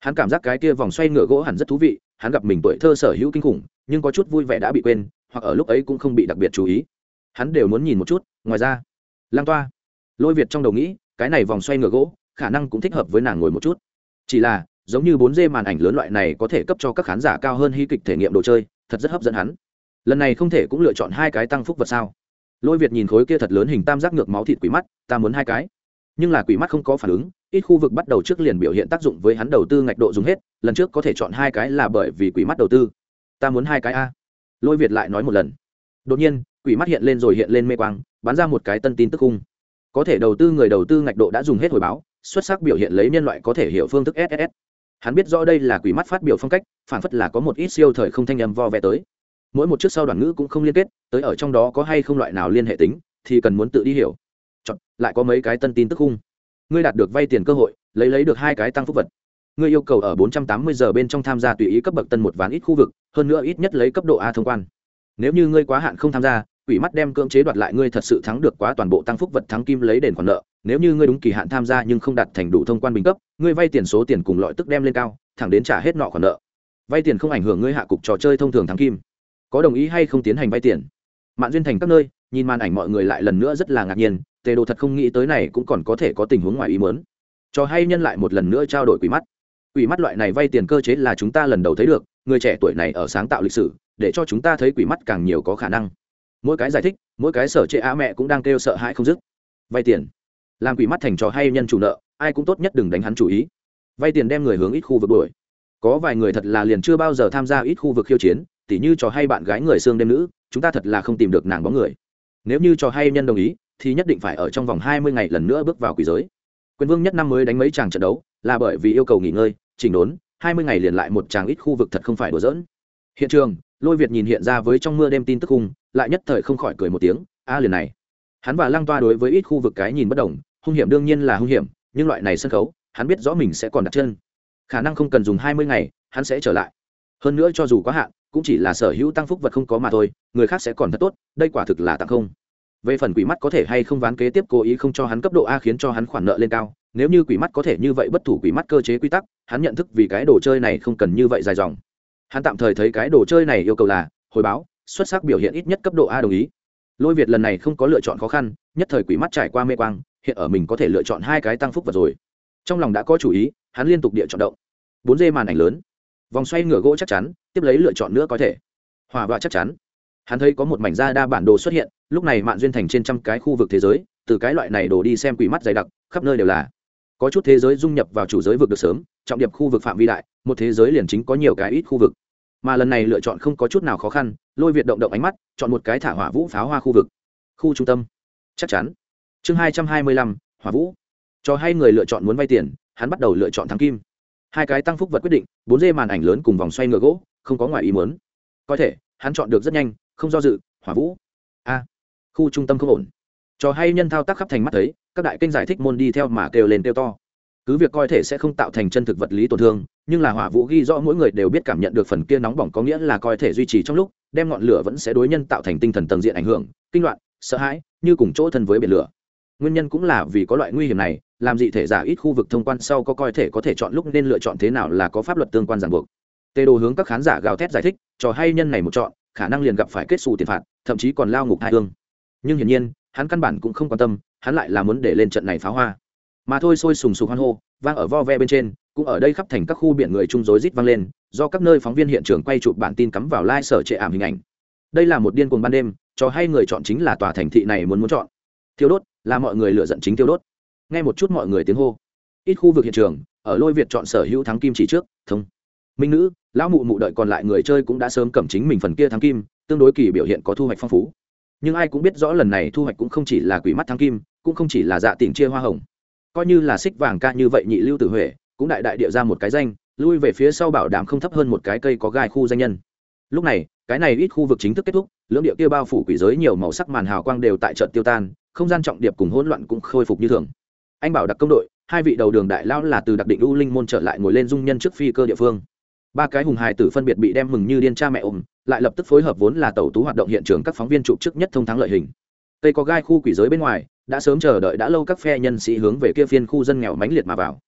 Hắn cảm giác cái kia vòng xoay ngựa gỗ hẳn rất thú vị, hắn gặp mình tuổi thơ sở hữu kinh khủng, nhưng có chút vui vẻ đã bị quên, hoặc ở lúc ấy cũng không bị đặc biệt chú ý. Hắn đều muốn nhìn một chút, ngoài ra, lang toa. Lôi việt trong đầu nghĩ, cái này vòng xoay ngựa gỗ, khả năng cũng thích hợp với nàng ngồi một chút. Chỉ là giống như bốn d màn ảnh lớn loại này có thể cấp cho các khán giả cao hơn hy kịch thể nghiệm đồ chơi, thật rất hấp dẫn hắn. Lần này không thể cũng lựa chọn hai cái tăng phúc vật sao? Lôi việt nhìn khối kia thật lớn hình tam giác ngược máu thịt quỷ mắt, ta muốn hai cái. Nhưng là quỷ mắt không có phản ứng, ít khu vực bắt đầu trước liền biểu hiện tác dụng với hắn đầu tư ngạch độ dùng hết, lần trước có thể chọn hai cái là bởi vì quỷ mắt đầu tư. Ta muốn hai cái a. Lôi việt lại nói một lần. Đột nhiên, quỷ mắt hiện lên rồi hiện lên mê quang bán ra một cái tân tin tức khung có thể đầu tư người đầu tư ngạch độ đã dùng hết hồi báo, xuất sắc biểu hiện lấy nhân loại có thể hiểu phương thức ss hắn biết rõ đây là quỷ mắt phát biểu phong cách phản phất là có một ít siêu thời không thanh âm vo vẽ tới. Mỗi một chiếc sau đoàn ngữ cũng không liên kết tới ở trong đó có hay không loại nào liên hệ tính thì cần muốn tự đi hiểu. Chọn, lại có mấy cái tân tin tức khung ngươi đạt được vay tiền cơ hội lấy lấy được hai cái tăng phúc vật. Ngươi yêu cầu ở 480 giờ bên trong tham gia tùy ý cấp bậc tân một ván ít khu vực hơn nữa ít nhất lấy cấp độ a thông quan. Nếu như ngươi quá hạn không tham gia quỷ mắt đem cưỡng chế đoạt lại ngươi thật sự thắng được quá toàn bộ tăng phúc vật thắng kim lấy đền khoản nợ. Nếu như ngươi đúng kỳ hạn tham gia nhưng không đạt thành đủ thông quan bình cấp, ngươi vay tiền số tiền cùng loại tức đem lên cao, thẳng đến trả hết nọ khoản nợ. Vay tiền không ảnh hưởng ngươi hạ cục trò chơi thông thường thắng kim. Có đồng ý hay không tiến hành vay tiền? Mạn duyên thành các nơi, nhìn màn ảnh mọi người lại lần nữa rất là ngạc nhiên, tề đồ thật không nghĩ tới này cũng còn có thể có tình huống ngoài ý mớn cho hay nhân lại một lần nữa trao đổi quỷ mắt. Quỷ mắt loại này vay tiền cơ chế là chúng ta lần đầu thấy được, người trẻ tuổi này ở sáng tạo lịch sử, để cho chúng ta thấy quỷ mắt càng nhiều có khả năng mỗi cái giải thích mỗi cái sở chế, á mẹ cũng đang kêu sợ hãi không dứt. Vay tiền. Làm quỷ mắt thành trò hay nhân chủ nợ ai cũng tốt nhất đừng đánh hắn chủ ý. Vay tiền đem người hướng ít khu vực đuổi. Có vài người thật là liền chưa bao giờ tham gia ít khu vực khiêu chiến tỉ như trò hay bạn gái người xương đêm nữ chúng ta thật là không tìm được nàng bóng người. Nếu như trò hay nhân đồng ý thì nhất định phải ở trong vòng hai mươi ngày lần nữa bước vào quỷ giới. Quyền vương nhất năm mới đánh mấy chàng trận đấu là bởi vì yêu cầu nghỉ ngơi chỉnh đốn hai mươi ngày liền lại một chàng ít khu vực thật không phải đùa dỡn hiện trường lôi việt nhìn hiện ra với trong mưa đêm tin tức hung, lại nhất thời không khỏi cười một tiếng, a, liền này. Hắn và lăng toa đối với ít khu vực cái nhìn bất đồng, hung hiểm đương nhiên là hung hiểm, nhưng loại này sân khấu, hắn biết rõ mình sẽ còn đặt chân. Khả năng không cần dùng hai mươi ngày, hắn sẽ trở lại. Hơn nữa cho dù quá hạn, cũng chỉ là sở hữu tăng phúc vật không có mà thôi, người khác sẽ còn thật tốt, đây quả thực là tặng không. Về phần quỷ mắt có thể hay không ván kế tiếp cố ý không cho hắn cấp độ a khiến cho hắn khoản nợ lên cao, nếu như quỷ mắt có thể như vậy bất thủ quỷ mắt cơ chế quy tắc, hắn nhận thức vì cái đồ chơi này không cần như vậy dài dòng hắn tạm thời thấy cái đồ chơi này yêu cầu là, hồi báo, xuất sắc biểu hiện ít nhất cấp độ a đồng ý. Lôi việt lần này không có lựa chọn khó khăn, nhất thời quỷ mắt trải qua mê quang, hiện ở mình có thể lựa chọn hai cái tăng phúc vật rồi. Trong lòng đã có chủ ý, hắn liên tục địa chọn động. Bốn dê màn ảnh lớn. Vòng xoay ngửa gỗ chắc chắn, tiếp lấy lựa chọn nữa có thể. Hòa vạ chắc chắn. Hắn thấy có một mảnh da đa bản đồ xuất hiện, lúc này mạng duyên thành trên trăm cái khu vực thế giới, từ cái loại này đổ đi xem quỷ mắt dày đặc, khắp nơi đều là. Có chút thế giới dung nhập vào chủ giới vực được sớm trọng điểm khu vực phạm vi đại, một thế giới liền chính có nhiều cái ít khu vực. Mà lần này lựa chọn không có chút nào khó khăn, lôi việt động động ánh mắt, chọn một cái thả hỏa vũ pháo hoa khu vực. Khu trung tâm. Chắc chắn. Chương hai trăm hai mươi lăm, hỏa vũ. Cho hai người lựa chọn muốn vay tiền, hắn bắt đầu lựa chọn thắng kim. Hai cái tăng phúc vật quyết định, bốn dê màn ảnh lớn cùng vòng xoay ngựa gỗ, không có ngoài ý muốn. Coi thể, hắn chọn được rất nhanh, không do dự, hỏa vũ. A. Khu trung tâm không ổn. Cho hay nhân thao tác khắp thành mắt thấy, các đại kênh giải thích môn đi theo mà kêu lên kêu to cứ việc coi thể sẽ không tạo thành chân thực vật lý tổn thương, nhưng là hỏa vũ ghi rõ mỗi người đều biết cảm nhận được phần kia nóng bỏng có nghĩa là coi thể duy trì trong lúc, đem ngọn lửa vẫn sẽ đối nhân tạo thành tinh thần tầng diện ảnh hưởng, kinh loạn, sợ hãi, như cùng chỗ thân với biển lửa. Nguyên nhân cũng là vì có loại nguy hiểm này, làm dị thể giả ít khu vực thông quan sau có coi thể có thể chọn lúc nên lựa chọn thế nào là có pháp luật tương quan ràng buộc. Tê đồ hướng các khán giả gào thét giải thích, trò hay nhân này một chọn, khả năng liền gặp phải kết xù tiền phạt, thậm chí còn lao ngục hai thương nhưng hiển nhiên, hắn căn bản cũng không quan tâm, hắn lại là muốn để lên trận này pháo hoa mà thôi sôi sùng sục hoan hô, vang ở vo ve bên trên, cũng ở đây khắp thành các khu biển người trung rối rít vang lên, do các nơi phóng viên hiện trường quay chụp bản tin cắm vào lai、like、sở trệ ảm hình ảnh. Đây là một điên cuồng ban đêm, cho hay người chọn chính là tòa thành thị này muốn muốn chọn. Thiêu đốt, là mọi người lựa giận chính thiêu đốt. Nghe một chút mọi người tiếng hô. Ít khu vực hiện trường, ở lôi việt chọn sở hữu thắng kim chỉ trước, thông. Minh nữ, lão mụ mụ đợi còn lại người chơi cũng đã sớm cầm chính mình phần kia thắng kim, tương đối kỳ biểu hiện có thu hoạch phong phú. Nhưng ai cũng biết rõ lần này thu hoạch cũng không chỉ là quỷ mắt thắng kim, cũng không chỉ là dạ tỉnh chia hoa hồng coi như là xích vàng ca như vậy nhị lưu tử huệ cũng đại đại địa ra một cái danh, lui về phía sau bảo đảm không thấp hơn một cái cây có gai khu danh nhân. Lúc này, cái này ít khu vực chính thức kết thúc, lưỡng địa kia bao phủ quỷ giới nhiều màu sắc màn hào quang đều tại trận tiêu tan, không gian trọng điệp cùng hỗn loạn cũng khôi phục như thường. Anh bảo đặc công đội, hai vị đầu đường đại lão là từ đặc định u linh môn trở lại ngồi lên dung nhân trước phi cơ địa phương. Ba cái hùng hài tử phân biệt bị đem mừng như điên cha mẹ ôm, lại lập tức phối hợp vốn là tẩu tú hoạt động hiện trường các phóng viên trụ trước nhất thông thắng lợi hình. Tây có gai khu quỷ giới bên ngoài đã sớm chờ đợi đã lâu các phe nhân sĩ hướng về kia phiên khu dân nghèo mãnh liệt mà vào.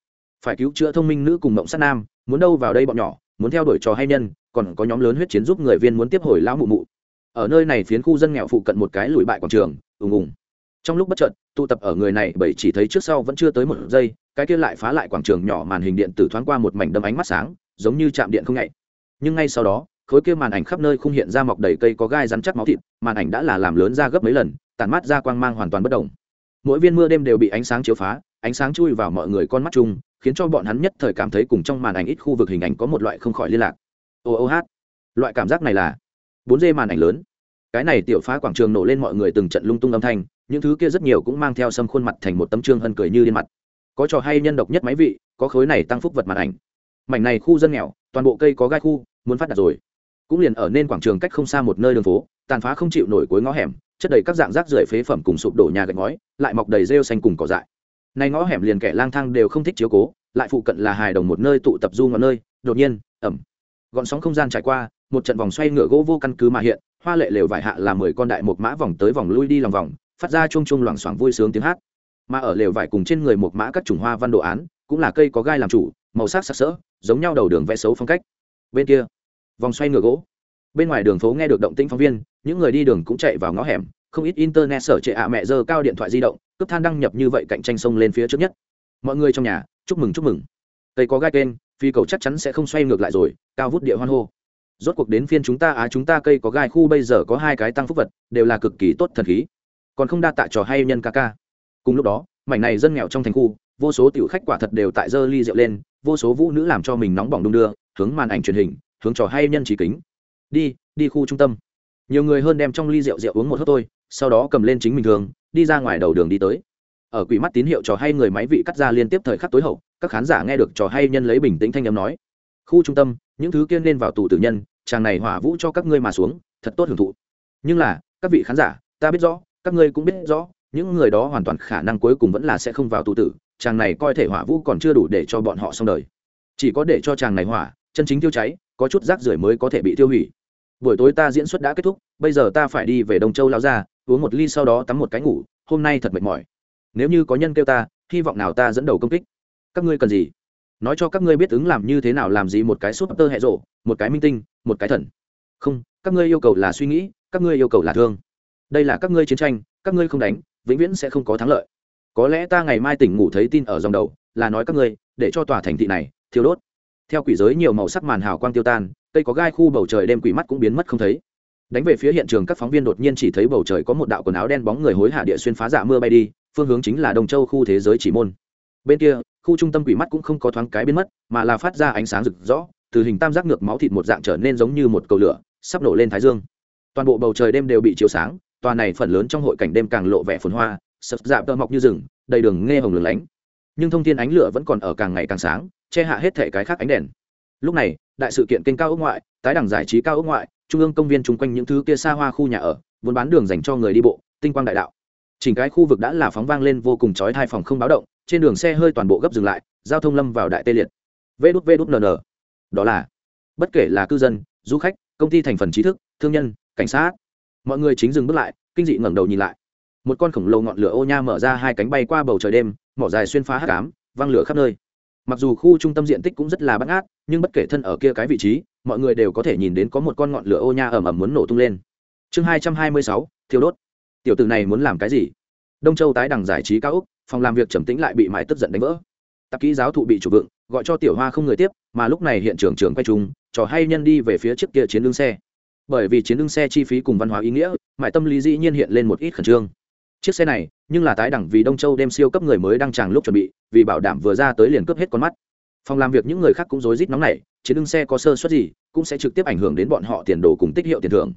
Phải cứu chữa thông minh nữ cùng mộng sát nam, muốn đâu vào đây bọn nhỏ, muốn theo đuổi trò hay nhân, còn có nhóm lớn huyết chiến giúp người viên muốn tiếp hồi lão mụ mụ. Ở nơi này phiến khu dân nghèo phụ cận một cái lùi bại quảng trường, ùng ùng. Trong lúc bất chợt, tụ tập ở người này bởi chỉ thấy trước sau vẫn chưa tới một giây, cái kia lại phá lại quảng trường nhỏ màn hình điện tử thoáng qua một mảnh đâm ánh mắt sáng, giống như chạm điện không nhạy. Nhưng ngay sau đó, khối kia màn ảnh khắp nơi không hiện ra mọc đầy cây có gai rắn chắc máu thịt, màn ảnh đã là làm lớn ra gấp mấy lần tàn mắt ra quang mang hoàn toàn bất động mỗi viên mưa đêm đều bị ánh sáng chiếu phá, ánh sáng chui vào mọi người con mắt chung, khiến cho bọn hắn nhất thời cảm thấy cùng trong màn ảnh ít khu vực hình ảnh có một loại không khỏi liên lạc. Ô ô hát. Loại cảm giác này là bốn d màn ảnh lớn. Cái này tiểu phá quảng trường nổ lên mọi người từng trận lung tung âm thanh, những thứ kia rất nhiều cũng mang theo sâm khuôn mặt thành một tấm trương hân cười như điên mặt. Có trò hay nhân độc nhất máy vị, có khối này tăng phúc vật màn ảnh. Mảnh này khu dân nghèo, toàn bộ cây có gai khu, muốn phát đạt rồi. Cũng liền ở nên quảng trường cách không xa một nơi đường phố, tàn phá không chịu nổi cuối ngõ hẻm chất đầy các dạng rác rưởi phế phẩm cùng sụp đổ nhà gạch ngói, lại mọc đầy rêu xanh cùng cỏ dại. Này ngõ hẻm liền kẻ lang thang đều không thích chiếu cố, lại phụ cận là hài đồng một nơi tụ tập du ngọn nơi, đột nhiên, ẩm, gọn sóng không gian trải qua, một trận vòng xoay ngựa gỗ vô căn cứ mà hiện, hoa lệ lều vải hạ là mười con đại một mã vòng tới vòng lui đi lòng vòng, phát ra chung chung loảng xoảng vui sướng tiếng hát. Mà ở lều vải cùng trên người một mã các chủng hoa văn đồ án, cũng là cây có gai làm chủ, màu sắc sặc sỡ, giống nhau đầu đường vẽ xấu phong cách. Bên kia, vòng xoay ngựa gỗ. Bên ngoài đường phố nghe được động tĩnh phóng viên những người đi đường cũng chạy vào ngõ hẻm, không ít internet sở trệ ạ mẹ giờ cao điện thoại di động, cướp than đăng nhập như vậy cạnh tranh sông lên phía trước nhất. Mọi người trong nhà, chúc mừng chúc mừng. Cây có gai kênh, phi cầu chắc chắn sẽ không xoay ngược lại rồi, cao vút địa hoan hô. Rốt cuộc đến phiên chúng ta, á, chúng ta cây có gai khu bây giờ có hai cái tăng phúc vật, đều là cực kỳ tốt thần khí. Còn không đa tạ trò hay nhân ca ca. Cùng lúc đó, mảnh này dân nghèo trong thành khu, vô số tiểu khách quả thật đều tại dơ ly rượu lên, vô số vũ nữ làm cho mình nóng bỏng đung đưa, hướng màn ảnh truyền hình, hướng trò hay nhân trí kính. Đi đi khu trung tâm nhiều người hơn đem trong ly rượu rượu uống một hớp thôi, sau đó cầm lên chính mình thường, đi ra ngoài đầu đường đi tới. Ở quỷ mắt tín hiệu trò hay người máy vị cắt ra liên tiếp thời khắc tối hậu, các khán giả nghe được trò hay nhân lấy bình tĩnh thanh âm nói, khu trung tâm, những thứ kia nên vào tù tử nhân, chàng này hỏa vũ cho các ngươi mà xuống, thật tốt hưởng thụ. Nhưng là, các vị khán giả, ta biết rõ, các ngươi cũng biết rõ, những người đó hoàn toàn khả năng cuối cùng vẫn là sẽ không vào tù tử, chàng này coi thể hỏa vũ còn chưa đủ để cho bọn họ xong đời. Chỉ có để cho chàng này hỏa, chân chính tiêu cháy, có chút rác rưởi mới có thể bị tiêu hủy buổi tối ta diễn xuất đã kết thúc, bây giờ ta phải đi về đông châu lao ra uống một ly sau đó tắm một cái ngủ, hôm nay thật mệt mỏi. Nếu như có nhân kêu ta, hy vọng nào ta dẫn đầu công kích. Các ngươi cần gì? Nói cho các ngươi biết ứng làm như thế nào làm gì một cái súp tơ hệ rộ, một cái minh tinh, một cái thần. Không, các ngươi yêu cầu là suy nghĩ, các ngươi yêu cầu là thương. Đây là các ngươi chiến tranh, các ngươi không đánh, vĩnh viễn sẽ không có thắng lợi. Có lẽ ta ngày mai tỉnh ngủ thấy tin ở dòng đầu, là nói các ngươi, để cho tòa thành thị này thiếu đốt. Theo quỷ giới nhiều màu sắc màn hào quang tiêu tan cây có gai khu bầu trời đêm quỷ mắt cũng biến mất không thấy. Đánh về phía hiện trường, các phóng viên đột nhiên chỉ thấy bầu trời có một đạo quần áo đen bóng người hối hạ địa xuyên phá dạ mưa bay đi, phương hướng chính là đồng châu khu thế giới chỉ môn. Bên kia, khu trung tâm quỷ mắt cũng không có thoáng cái biến mất, mà là phát ra ánh sáng rực rõ từ hình tam giác ngược máu thịt một dạng trở nên giống như một cầu lửa, sắp nổ lên thái dương. Toàn bộ bầu trời đêm đều bị chiếu sáng, tòa này phần lớn trong hội cảnh đêm càng lộ vẻ phồn hoa, sập dạp tơ mọc như rừng, đầy đường nghe hồng lửng lánh. Nhưng thông tin ánh lửa vẫn còn ở càng ngày càng sáng, che hạ hết thể cái khác ánh đèn. Lúc này đại sự kiện kênh cao ốc ngoại, tái đẳng giải trí cao ốc ngoại, trung ương công viên chung quanh những thứ kia xa hoa khu nhà ở, vốn bán đường dành cho người đi bộ, tinh quang đại đạo. Chỉnh cái khu vực đã là phóng vang lên vô cùng chói hai phòng không báo động, trên đường xe hơi toàn bộ gấp dừng lại, giao thông lâm vào đại tê liệt. Vê đút vê đút nn đó là, bất kể là cư dân, du khách, công ty thành phần trí thức, thương nhân, cảnh sát, mọi người chính dừng bước lại, kinh dị ngẩng đầu nhìn lại. Một con khổng lồ ngọn lửa ô nha mở ra hai cánh bay qua bầu trời đêm, mỏ dài xuyên phá hát cám văng lửa khắp nơi mặc dù khu trung tâm diện tích cũng rất là bắt ngát, nhưng bất kể thân ở kia cái vị trí, mọi người đều có thể nhìn đến có một con ngọn lửa ô nha ẩm ẩm muốn nổ tung lên. Chương hai trăm hai mươi sáu, thiêu đốt. Tiểu tử này muốn làm cái gì? Đông châu tái đằng giải trí cao úc phòng làm việc trầm tĩnh lại bị mãi tức giận đánh vỡ. Tạp kỹ giáo thụ bị chủ vựng gọi cho tiểu hoa không người tiếp, mà lúc này hiện trường trường quay trung trò hay nhân đi về phía trước kia chiến lương xe. Bởi vì chiến lương xe chi phí cùng văn hóa ý nghĩa mãi tâm lý dĩ nhiên hiện lên một ít khẩn trương chiếc xe này, nhưng là tái đẳng vì đông châu đem siêu cấp người mới đang tràng lúc chuẩn bị, vì bảo đảm vừa ra tới liền cướp hết con mắt. Phòng làm việc những người khác cũng rối rít nóng này chiến lương xe có sơ suất gì, cũng sẽ trực tiếp ảnh hưởng đến bọn họ tiền đồ cùng tích hiệu tiền thưởng.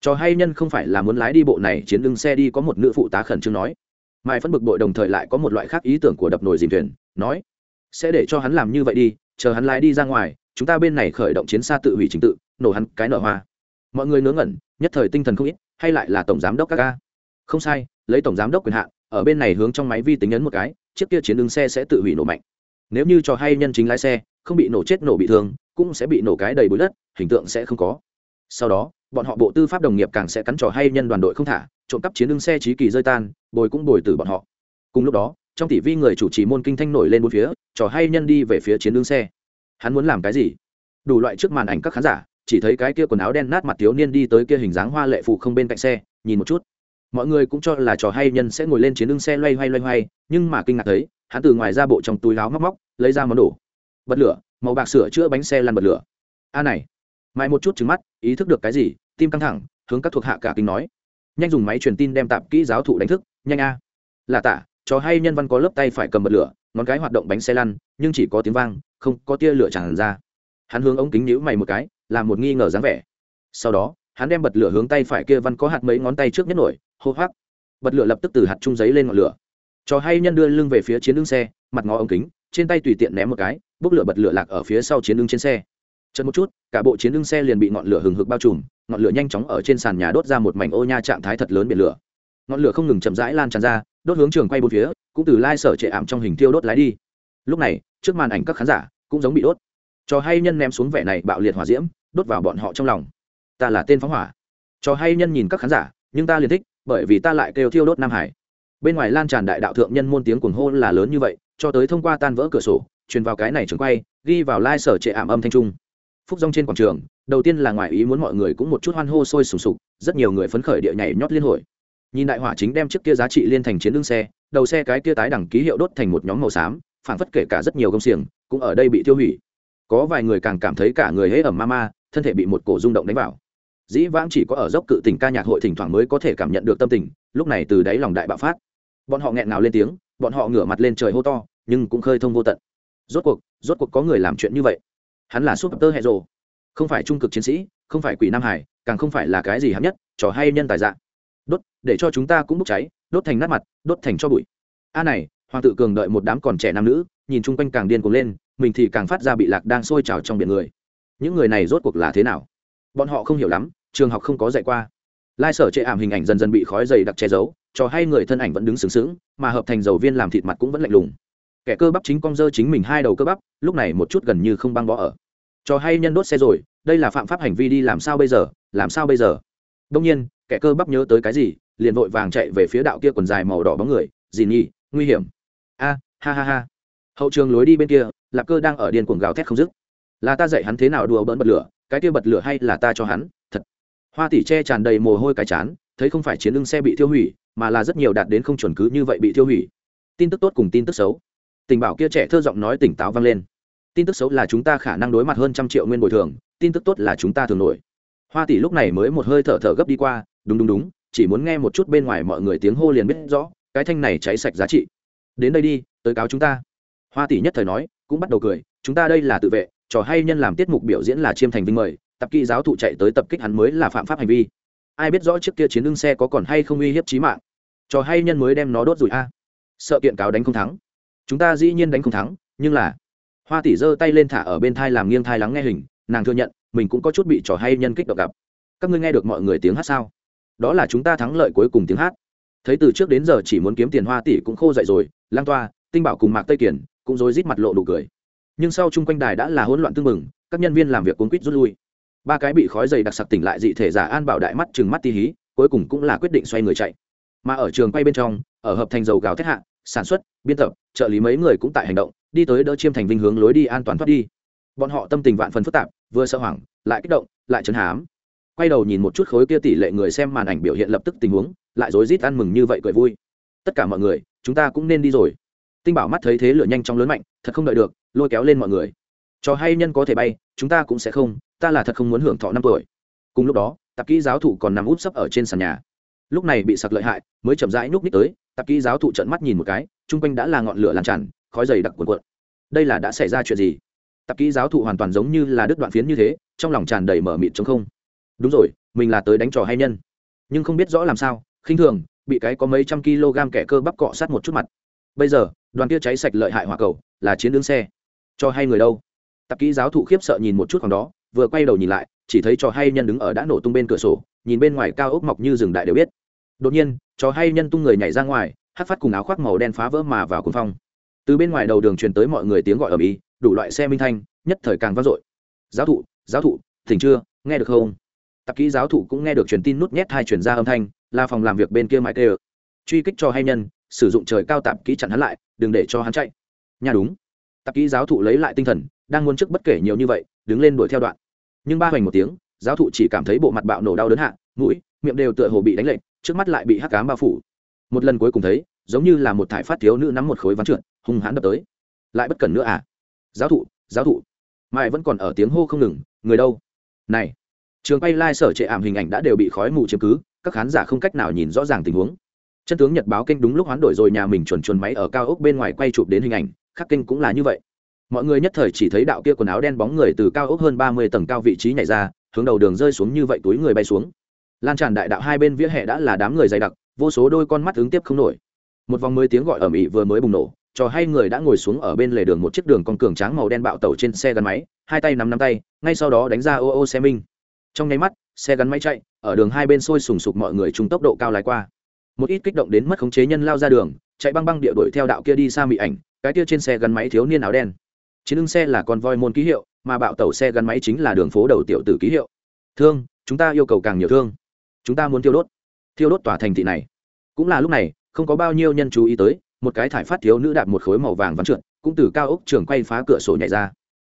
Trò hay nhân không phải là muốn lái đi bộ này, chiến lưng xe đi có một nữ phụ tá khẩn trương nói. Mai phân bực bội đồng thời lại có một loại khác ý tưởng của đập nồi dìm thuyền, nói, sẽ để cho hắn làm như vậy đi, chờ hắn lái đi ra ngoài, chúng ta bên này khởi động chiến xa tự hủy trình tự, nổ hắn cái nở hoa. Mọi người ngớ ngẩn, nhất thời tinh thần không ít, hay lại là tổng giám đốc các ca không sai, lấy tổng giám đốc quyền hạn, ở bên này hướng trong máy vi tính ấn một cái, chiếc kia chiến lưng xe sẽ tự hủy nổ mạnh. Nếu như cho hay nhân chính lái xe, không bị nổ chết nổ bị thương, cũng sẽ bị nổ cái đầy bụi đất, hình tượng sẽ không có. Sau đó, bọn họ bộ tư pháp đồng nghiệp càng sẽ cắn trò hay nhân đoàn đội không thả, trộm cắp chiến lưng xe trí kỳ rơi tan, bồi cũng bồi từ bọn họ. Cùng lúc đó, trong tỷ vi người chủ trì môn kinh thanh nổi lên bốn phía, trò hay nhân đi về phía chiến lưng xe. Hắn muốn làm cái gì? Đủ loại trước màn ảnh các khán giả, chỉ thấy cái kia quần áo đen nát mặt thiếu niên đi tới kia hình dáng hoa lệ phụ không bên cạnh xe, nhìn một chút mọi người cũng cho là trò hay nhân sẽ ngồi lên chiến lưng xe loay hoay loay hoay, nhưng mà kinh ngạc thấy, hắn từ ngoài ra bộ trong túi láo móc móc, lấy ra món đồ. Bật lửa, màu bạc sửa chữa bánh xe lăn bật lửa. A này, mãi một chút trứng mắt, ý thức được cái gì, tim căng thẳng, hướng các thuộc hạ cả kinh nói. Nhanh dùng máy truyền tin đem tạp kỹ giáo thụ đánh thức, nhanh a. Là tạ, trò hay nhân văn có lớp tay phải cầm bật lửa, ngón cái hoạt động bánh xe lăn, nhưng chỉ có tiếng vang, không có tia lửa tràn ra. Hắn hướng ống kính nhíu mày một cái, làm một nghi ngờ dáng vẻ. Sau đó, hắn đem bật lửa hướng tay phải kia văn có hạt mấy ngón tay trước nhất nổi hô hoác. Bật lửa lập tức từ hạt trung giấy lên ngọn lửa. Trò hay nhân đưa lưng về phía chiến lưng xe, mặt ngó ống kính, trên tay tùy tiện ném một cái, bốc lửa bật lửa lạc ở phía sau chiến lưng trên xe. Chật một chút, cả bộ chiến lưng xe liền bị ngọn lửa hừng hực bao trùm, ngọn lửa nhanh chóng ở trên sàn nhà đốt ra một mảnh ô nha trạng thái thật lớn biển lửa. Ngọn lửa không ngừng chậm rãi lan tràn ra, đốt hướng trường quay bốn phía, cũng từ lai sở trệ ảm trong hình tiêu đốt lái đi. Lúc này, trước màn ảnh các khán giả cũng giống bị đốt. Trò hay nhân ném xuống vẻ này bạo liệt hỏa diễm, đốt vào bọn họ trong lòng. Ta là tên phóng hỏa. Trò hay nhân nhìn các khán giả, nhưng ta liền thích bởi vì ta lại kêu thiêu đốt nam hải. Bên ngoài lan tràn đại đạo thượng nhân môn tiếng cuồng hô là lớn như vậy, cho tới thông qua tan vỡ cửa sổ, truyền vào cái này trường quay, ghi vào lai sở trệ ảm âm thanh trung. Phúc rong trên quảng trường, đầu tiên là ngoài ý muốn mọi người cũng một chút hoan hô sôi sùng sục, rất nhiều người phấn khởi địa nhảy nhót liên hồi. Nhìn đại hỏa chính đem chiếc kia giá trị liên thành chiến đương xe, đầu xe cái kia tái đẳng ký hiệu đốt thành một nhóm màu xám phản phất kể cả rất nhiều công xiềng, cũng ở đây bị tiêu hủy. Có vài người càng cảm thấy cả người hễ ẩm ma ma, thân thể bị một cổ rung động đánh vào dĩ vãng chỉ có ở dốc cự tỉnh ca nhạc hội thỉnh thoảng mới có thể cảm nhận được tâm tình, lúc này từ đáy lòng đại bạo phát. Bọn họ nghẹn ngào lên tiếng, bọn họ ngửa mặt lên trời hô to, nhưng cũng khơi thông vô tận. Rốt cuộc rốt cuộc có người làm chuyện như vậy. Hắn là súp tơ hệ rồ. Không phải trung cực chiến sĩ, không phải quỷ nam hải, càng không phải là cái gì hám nhất, trò hay nhân tài dạng đốt, để cho chúng ta cũng bốc cháy, đốt thành nát mặt, đốt thành cho bụi. A này, hoàng tự cường đợi một đám còn trẻ nam nữ, nhìn chung quanh càng điên cuồng lên, mình thì càng phát ra bị lạc đang sôi trào trong biển người. Những người này rốt cuộc là thế nào? Bọn họ không hiểu lắm, trường học không có dạy qua. Lai sở chệ ảm hình ảnh dần dần bị khói dày đặc che giấu, cho hay người thân ảnh vẫn đứng sướng sướng mà hợp thành dầu viên làm thịt mặt cũng vẫn lạnh lùng. Kẻ cơ bắp chính cong dơ chính mình hai đầu cơ bắp, lúc này một chút gần như không băng bó ở. Cho hay nhân đốt xe rồi, đây là phạm pháp hành vi đi làm sao bây giờ, làm sao bây giờ? Đông nhiên, kẻ cơ bắp nhớ tới cái gì, liền vội vàng chạy về phía đạo kia quần dài màu đỏ bóng người gì nhi nguy hiểm. A, ha ha ha. Hậu trường lối đi bên kia, lạp cơ đang ở điên cuồng gào thét không dứt. Là ta dạy hắn thế nào đùa bỡn bật lửa cái kia bật lửa hay là ta cho hắn, thật. Hoa tỷ che tràn đầy mồ hôi cái chán, thấy không phải chiến lưng xe bị tiêu hủy, mà là rất nhiều đạt đến không chuẩn cứ như vậy bị tiêu hủy. Tin tức tốt cùng tin tức xấu. Tình bảo kia trẻ thơ giọng nói tỉnh táo vang lên. Tin tức xấu là chúng ta khả năng đối mặt hơn trăm triệu nguyên bồi thường, tin tức tốt là chúng ta thường nổi. Hoa tỷ lúc này mới một hơi thở thở gấp đi qua, đúng đúng đúng, chỉ muốn nghe một chút bên ngoài mọi người tiếng hô liền biết rõ, cái thanh này cháy sạch giá trị. Đến đây đi, tới cáo chúng ta. Hoa tỷ nhất thời nói, cũng bắt đầu cười, chúng ta đây là tự vệ trò hay nhân làm tiết mục biểu diễn là chiêm thành vinh mời, tập kỹ giáo thụ chạy tới tập kích hắn mới là phạm pháp hành vi. Ai biết rõ trước kia chiến lưng xe có còn hay không uy hiếp trí mạng. Trò hay nhân mới đem nó đốt rủi a. Sợ kiện cáo đánh không thắng. Chúng ta dĩ nhiên đánh không thắng, nhưng là, hoa tỷ giơ tay lên thả ở bên thai làm nghiêng thai lắng nghe hình, nàng thừa nhận, mình cũng có chút bị trò hay nhân kích động gặp. Các ngươi nghe được mọi người tiếng hát sao? Đó là chúng ta thắng lợi cuối cùng tiếng hát. Thấy từ trước đến giờ chỉ muốn kiếm tiền, hoa tỷ cũng khô dậy rồi, lang toa, tinh bảo cùng mạc tây kiển cũng rối rít mặt lộ đủ cười nhưng sau chung quanh đài đã là hỗn loạn tương mừng các nhân viên làm việc cuốn quýt rút lui. Ba cái bị khói dày đặc sặc tỉnh lại dị thể giả an bảo đại mắt chừng mắt ti hí, cuối cùng cũng là quyết định xoay người chạy. Mà ở trường quay bên trong, ở hợp thành dầu gào thét hạ, sản xuất, biên tập, trợ lý mấy người cũng tại hành động, đi tới đỡ chiêm thành vinh hướng lối đi an toàn thoát đi. Bọn họ tâm tình vạn phần phức tạp, vừa sợ hoảng, lại kích động, lại chấn hám. Quay đầu nhìn một chút khối kia tỷ lệ người xem màn ảnh biểu hiện lập tức tình huống, lại rối rít ăn mừng như vậy cười vui. Tất cả mọi người, chúng ta cũng nên đi rồi tinh bảo mắt thấy thế lửa nhanh chóng lớn mạnh, thật không đợi được, lôi kéo lên mọi người. Cho hay nhân có thể bay, chúng ta cũng sẽ không, ta là thật không muốn hưởng thọ năm tuổi. Cùng lúc đó, tạp kỹ giáo thụ còn nằm úp sấp ở trên sàn nhà. Lúc này bị sặc lợi hại, mới chậm rãi núp ních tới, tạp kỹ giáo thụ trận mắt nhìn một cái, chung quanh đã là ngọn lửa lan tràn, khói dày đặc cuộn cuộn. Đây là đã xảy ra chuyện gì? Tạp kỹ giáo thụ hoàn toàn giống như là đứt đoạn phiến như thế, trong lòng tràn đầy mở mịt chống không. Đúng rồi, mình là tới đánh trò hay nhân. Nhưng không biết rõ làm sao, khinh thường, bị cái có mấy trăm kg kẻ cơ bắp cọ sát một chút mặt. Bây giờ đoàn kia cháy sạch lợi hại hỏa cầu, là chiến đứng xe. Cho hay người đâu? Tạp kỹ giáo thụ khiếp sợ nhìn một chút khoảng đó, vừa quay đầu nhìn lại, chỉ thấy trò hay nhân đứng ở đã nổ tung bên cửa sổ, nhìn bên ngoài cao ốc mọc như rừng đại đều biết. Đột nhiên trò hay nhân tung người nhảy ra ngoài, hát phát cùng áo khoác màu đen phá vỡ mà vào cuồng phong. Từ bên ngoài đầu đường truyền tới mọi người tiếng gọi ở mỹ đủ loại xe minh thanh, nhất thời càng vang dội. Giáo thụ giáo thụ thỉnh chưa, nghe được không? Tạp kỹ giáo thụ cũng nghe được truyền tin nút nhét hai chuyển ra âm thanh, là phòng làm việc bên kia mãi tê truy kích cho hay nhân, sử dụng trời cao tạp kỹ chặn hắn lại đừng để cho hắn chạy. Nhà đúng. Tạp kỹ giáo thụ lấy lại tinh thần, đang muốn trước bất kể nhiều như vậy, đứng lên đuổi theo đoạn. Nhưng ba hoành một tiếng, giáo thụ chỉ cảm thấy bộ mặt bạo nổ đau đớn hạ, mũi, miệng đều tựa hồ bị đánh lệnh trước mắt lại bị hắc cám bao phủ. Một lần cuối cùng thấy, giống như là một thải phát thiếu nữ nắm một khối ván trượt, hung hãn đập tới. Lại bất cần nữa à? Giáo thụ giáo thụ. Mai vẫn còn ở tiếng hô không ngừng, người đâu? Này. Trường bay lai sở trệ ảm hình ảnh đã đều bị khói mù chiếm cứ, các khán giả không cách nào nhìn rõ ràng tình huống chân tướng nhật báo kênh đúng lúc hoán đổi rồi, nhà mình chuẩn chuẩn máy ở cao ốc bên ngoài quay chụp đến hình ảnh, khắc kênh cũng là như vậy. Mọi người nhất thời chỉ thấy đạo kia quần áo đen bóng người từ cao ốc hơn ba mươi tầng cao vị trí nhảy ra, hướng đầu đường rơi xuống như vậy túi người bay xuống. Lan tràn đại đạo hai bên vỉa hè đã là đám người dày đặc, vô số đôi con mắt ứng tiếp không nổi. Một vòng mới tiếng gọi ở mỹ vừa mới bùng nổ trò hay người đã ngồi xuống ở bên lề đường một chiếc đường con cường tráng màu đen bạo tẩu trên xe gắn máy, hai tay nắm nắm tay, ngay sau đó đánh ra ô ô xe minh. Trong nháy mắt, xe gắn máy chạy, ở đường hai bên sôi sùng sục mọi người chung tốc độ cao lái qua một ít kích động đến mất khống chế nhân lao ra đường, chạy băng băng địa đuổi theo đạo kia đi xa mị ảnh, cái kia trên xe gắn máy thiếu niên áo đen. Chiến ưng xe là con voi môn ký hiệu, mà bạo tẩu xe gắn máy chính là đường phố đầu tiểu tử ký hiệu. Thương, chúng ta yêu cầu càng nhiều thương. Chúng ta muốn thiêu đốt. Thiêu đốt tòa thành thị này. Cũng là lúc này, không có bao nhiêu nhân chú ý tới, một cái thải phát thiếu nữ đạp một khối màu vàng ván trượt, cũng từ cao ốc trường quay phá cửa sổ nhảy ra.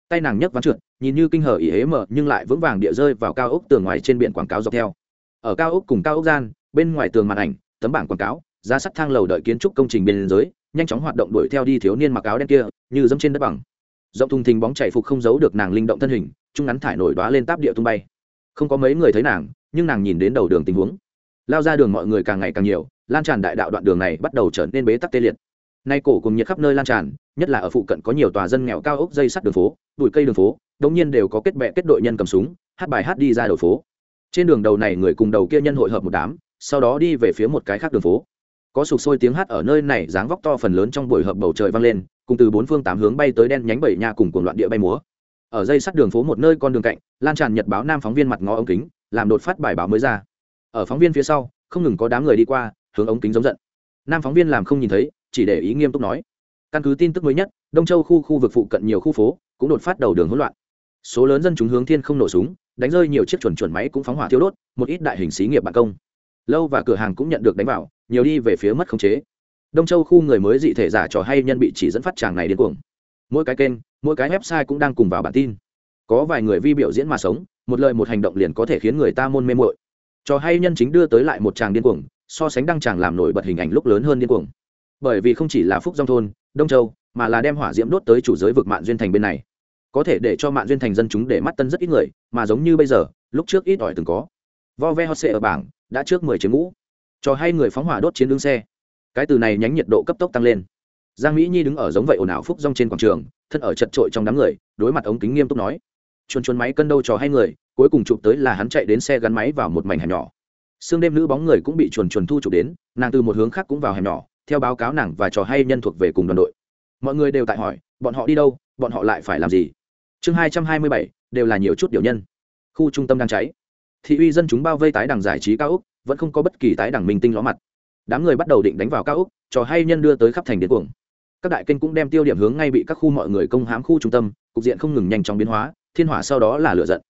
Tay nàng nhấc ván trượt, nhìn như kinh hở ỉ hế mở, nhưng lại vững vàng địa rơi vào cao ốc tường ngoài trên biển quảng cáo dọc theo. Ở cao ốc cùng cao ốc gian, bên ngoài tường màn ảnh tấm bảng quảng cáo, giá sắt thang lầu đợi kiến trúc công trình bên dưới, nhanh chóng hoạt động đuổi theo đi thiếu niên mặc áo đen kia, như dẫm trên đất bằng. Rộng thùng thình bóng chạy phục không giấu được nàng linh động thân hình, trung ngắn thải nổi đoá lên táp địa tung bay. Không có mấy người thấy nàng, nhưng nàng nhìn đến đầu đường tình huống. Lao ra đường mọi người càng ngày càng nhiều, lan tràn đại đạo đoạn đường này bắt đầu trở nên bế tắc tê liệt. Nay cổ cùng nhiệt khắp nơi lan tràn, nhất là ở phụ cận có nhiều tòa dân nghèo cao ốc dây sắt đường phố, bụi cây đường phố, đống nhiên đều có kết bè kết đội nhân cầm súng, hát bài hát đi ra đầu phố. Trên đường đầu này người cùng đầu kia nhân hội hợp một đám sau đó đi về phía một cái khác đường phố. Có sụp sôi tiếng hát ở nơi này dáng vóc to phần lớn trong buổi hợp bầu trời vang lên, cùng từ bốn phương tám hướng bay tới đen nhánh bảy nhà cùng cuồng loạn địa bay múa. Ở dây sắt đường phố một nơi con đường cạnh, lan tràn nhật báo nam phóng viên mặt ngó ống kính, làm đột phát bài báo mới ra. Ở phóng viên phía sau, không ngừng có đám người đi qua, hướng ống kính giống giận. Nam phóng viên làm không nhìn thấy, chỉ để ý nghiêm túc nói. Căn cứ tin tức mới nhất, đông châu khu khu vực phụ cận nhiều khu phố, cũng đột phát đầu đường hỗn loạn. Số lớn dân chúng hướng thiên không nổ súng, đánh rơi nhiều chiếc chuẩn chuẩn máy cũng phóng hỏa thiêu đốt, một ít đại hình xí nghiệp ban công lâu và cửa hàng cũng nhận được đánh vào, nhiều đi về phía mất khống chế. Đông châu khu người mới dị thể giả trò hay nhân bị chỉ dẫn phát tràng này điên cuồng. Mỗi cái kênh, mỗi cái website cũng đang cùng vào bản tin. Có vài người vi biểu diễn mà sống, một lời một hành động liền có thể khiến người ta môn mê mội trò hay nhân chính đưa tới lại một tràng điên cuồng, so sánh đăng tràng làm nổi bật hình ảnh lúc lớn hơn điên cuồng. Bởi vì không chỉ là phúc dông thôn, đông châu, mà là đem hỏa diễm đốt tới chủ giới vực mạng duyên thành bên này. Có thể để cho mạng duyên thành dân chúng để mắt tân rất ít người, mà giống như bây giờ, lúc trước ít ỏi từng có. Vo ve hot sệ ở bảng đã trước mười chiếm ngũ. Cho hay người phóng hỏa đốt chiến đương xe. Cái từ này nhánh nhiệt độ cấp tốc tăng lên. Giang mỹ nhi đứng ở giống vậy ồn ào phúc rong trên quảng trường, thân ở chật trội trong đám người, đối mặt ống kính nghiêm túc nói. Chuồn chuồn máy cân đâu trò hay người, cuối cùng chụp tới là hắn chạy đến xe gắn máy vào một mảnh hẻm nhỏ. Xương đêm nữ bóng người cũng bị chuồn chuồn thu chụp đến, nàng từ một hướng khác cũng vào hẻm nhỏ, theo báo cáo nàng và trò hay nhân thuộc về cùng đoàn đội. Mọi người đều tại hỏi, bọn họ đi đâu, bọn họ lại phải làm gì? Chương hai trăm hai mươi bảy, đều là nhiều chút điều nhân. Khu trung tâm đang cháy thị uy dân chúng bao vây tái đằng giải trí cao úc, vẫn không có bất kỳ tái đằng minh tinh ló mặt. Đám người bắt đầu định đánh vào cao úc trò hay nhân đưa tới khắp thành điên cuồng. Các đại kênh cũng đem tiêu điểm hướng ngay bị các khu mọi người công hãm khu trung tâm, cục diện không ngừng nhanh chóng biến hóa, thiên hỏa sau đó là lựa giận.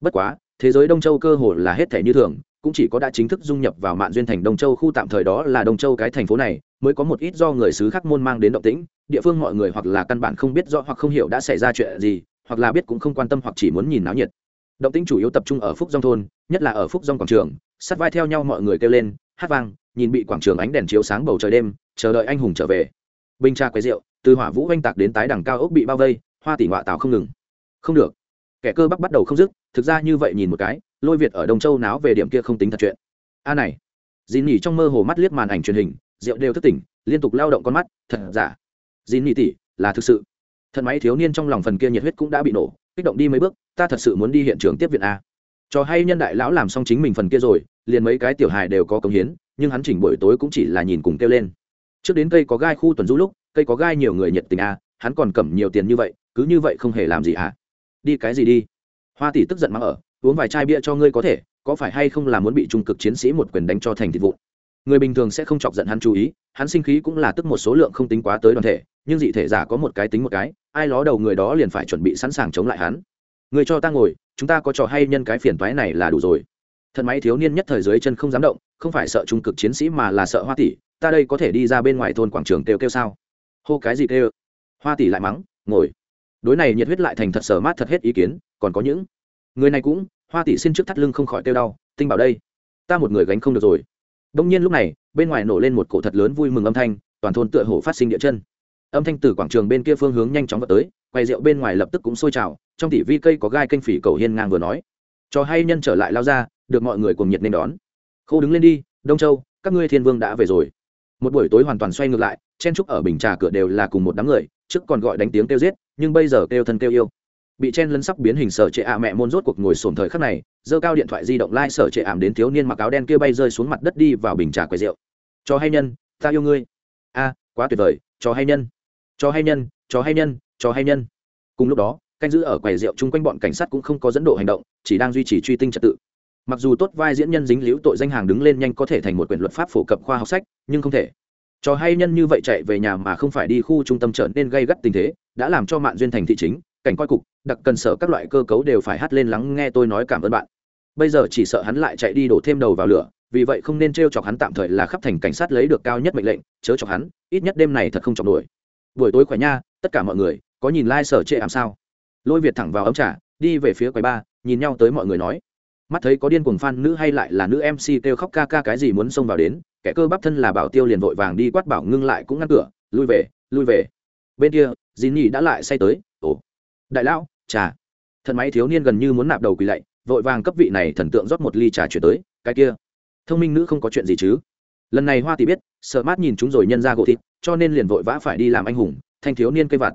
Bất quá, thế giới đông châu cơ hồ là hết thể như thường, cũng chỉ có đã chính thức dung nhập vào mạng duyên thành đông châu khu tạm thời đó là đông châu cái thành phố này, mới có một ít do người xứ khác môn mang đến động tĩnh, địa phương mọi người hoặc là căn bản không biết rõ hoặc không hiểu đã xảy ra chuyện gì, hoặc là biết cũng không quan tâm hoặc chỉ muốn nhìn náo nhiệt động tĩnh chủ yếu tập trung ở phúc dòng thôn, nhất là ở phúc dòng quảng trường sát vai theo nhau mọi người kêu lên, hát vang, nhìn bị quảng trường ánh đèn chiếu sáng bầu trời đêm, chờ đợi anh hùng trở về. Binh tra quấy rượu, từ hỏa vũ oanh tạc đến tái đẳng cao ốc bị bao vây, hoa tỷ ngoại tạo không ngừng. Không được. Kẻ cơ bắc bắt đầu không dứt, thực ra như vậy nhìn một cái, lôi việt ở đông châu náo về điểm kia không tính thật chuyện. A à này. Dì nỉ trong mơ hồ mắt liếc màn ảnh truyền hình, rượu đều thức tỉnh, liên tục lao động con mắt, thật giả? Dì nỉ tỉ là thực sự thần máy thiếu niên trong lòng phần kia nhiệt huyết cũng đã bị nổ, kích động đi mấy bước, ta thật sự muốn đi hiện trường tiếp viện a. Cho hay nhân đại lão làm xong chính mình phần kia rồi, liền mấy cái tiểu hài đều có công hiến, nhưng hắn chỉnh buổi tối cũng chỉ là nhìn cùng kêu lên. Trước đến cây có gai khu tuần du lúc, cây có gai nhiều người nhiệt tình a, hắn còn cầm nhiều tiền như vậy, cứ như vậy không hề làm gì à? Đi cái gì đi? Hoa tỷ tức giận mắng ở, uống vài chai bia cho ngươi có thể, có phải hay không là muốn bị trung cực chiến sĩ một quyền đánh cho thành thịt vụn? Người bình thường sẽ không chọc giận hắn chú ý, hắn sinh khí cũng là tức một số lượng không tính quá tới đoàn thể, nhưng dị thể giả có một cái tính một cái, ai ló đầu người đó liền phải chuẩn bị sẵn sàng chống lại hắn. Người cho ta ngồi, chúng ta có trò hay nhân cái phiền toái này là đủ rồi. Thần máy thiếu niên nhất thời dưới chân không dám động, không phải sợ trung cực chiến sĩ mà là sợ hoa tỷ, ta đây có thể đi ra bên ngoài thôn quảng trường kêu kêu sao? Hô cái gì kêu? Hoa tỷ lại mắng, ngồi. Đối này nhiệt huyết lại thành thật sở mát thật hết ý kiến, còn có những người này cũng, hoa tỷ xin trước thắt lưng không khỏi kêu đau, tinh bảo đây, ta một người gánh không được rồi đông nhiên lúc này, bên ngoài nổ lên một cổ thật lớn vui mừng âm thanh, toàn thôn tựa hồ phát sinh địa chân. Âm thanh từ quảng trường bên kia phương hướng nhanh chóng vào tới, quay rượu bên ngoài lập tức cũng sôi trào, trong tỉ vi cây có gai kênh phỉ cầu hiên ngang vừa nói. Cho hay nhân trở lại lao ra, được mọi người cùng nhiệt nên đón. Khô đứng lên đi, đông châu, các ngươi thiên vương đã về rồi. Một buổi tối hoàn toàn xoay ngược lại, chen trúc ở bình trà cửa đều là cùng một đám người, trước còn gọi đánh tiếng kêu giết, nhưng bây giờ kêu thân kêu yêu bị chen lấn sắp biến hình sở trệ ạ mẹ môn rốt cuộc ngồi sổm thời khắc này, giơ cao điện thoại di động lai、like、sở trệ ảm đến thiếu niên mặc áo đen kia bay rơi xuống mặt đất đi vào bình trà quầy rượu. Cho hay nhân, ta yêu ngươi. A, quá tuyệt vời, cho hay nhân. Cho hay nhân, cho hay nhân, cho hay nhân. Cùng lúc đó, canh giữ ở quầy rượu chung quanh bọn cảnh sát cũng không có dẫn độ hành động, chỉ đang duy trì truy tinh trật tự. Mặc dù tốt vai diễn nhân dính liễu tội danh hàng đứng lên nhanh có thể thành một quyển luật pháp phổ cập khoa học sách, nhưng không thể. Cho hay nhân như vậy chạy về nhà mà không phải đi khu trung tâm trở nên gây gắt tình thế, đã làm cho mạng duyên thành thị chính cảnh coi cục, đặc cần sở các loại cơ cấu đều phải hát lên lắng nghe tôi nói cảm ơn bạn. Bây giờ chỉ sợ hắn lại chạy đi đổ thêm đầu vào lửa, vì vậy không nên t r e o chọc hắn tạm thời là khắp thành cảnh sát lấy được cao nhất mệnh lệnh, chớ chọc hắn, ít nhất đêm này thật không chọc nổi. Buổi tối khỏe nha, tất cả mọi người, có nhìn lai、like、sở trệ làm sao? Lôi việt thẳng vào ấm trà, đi về phía quầy ba nhìn nhau tới mọi người nói. Mắt thấy có điên cuồng f nữ hay lại là nữ mc kêu khóc ca ca cái gì muốn xông vào đến, kẻ cơ bắp thân là bảo tiêu liền vội vàng đi quát bảo ngưng lại cũng ngăn cửa, lui về lui về. Bên kia dì nhi đã lại say tới đại lão, trà. Thần máy thiếu niên gần như muốn nạp đầu quỳ lạy, vội vàng cấp vị này thần tượng rót một ly trà chuyển tới, cái kia, thông minh nữ không có chuyện gì chứ? Lần này hoa tỷ biết, sợ mát nhìn chúng rồi nhân ra gỗ thịt, cho nên liền vội vã phải đi làm anh hùng, thanh thiếu niên cây vặt.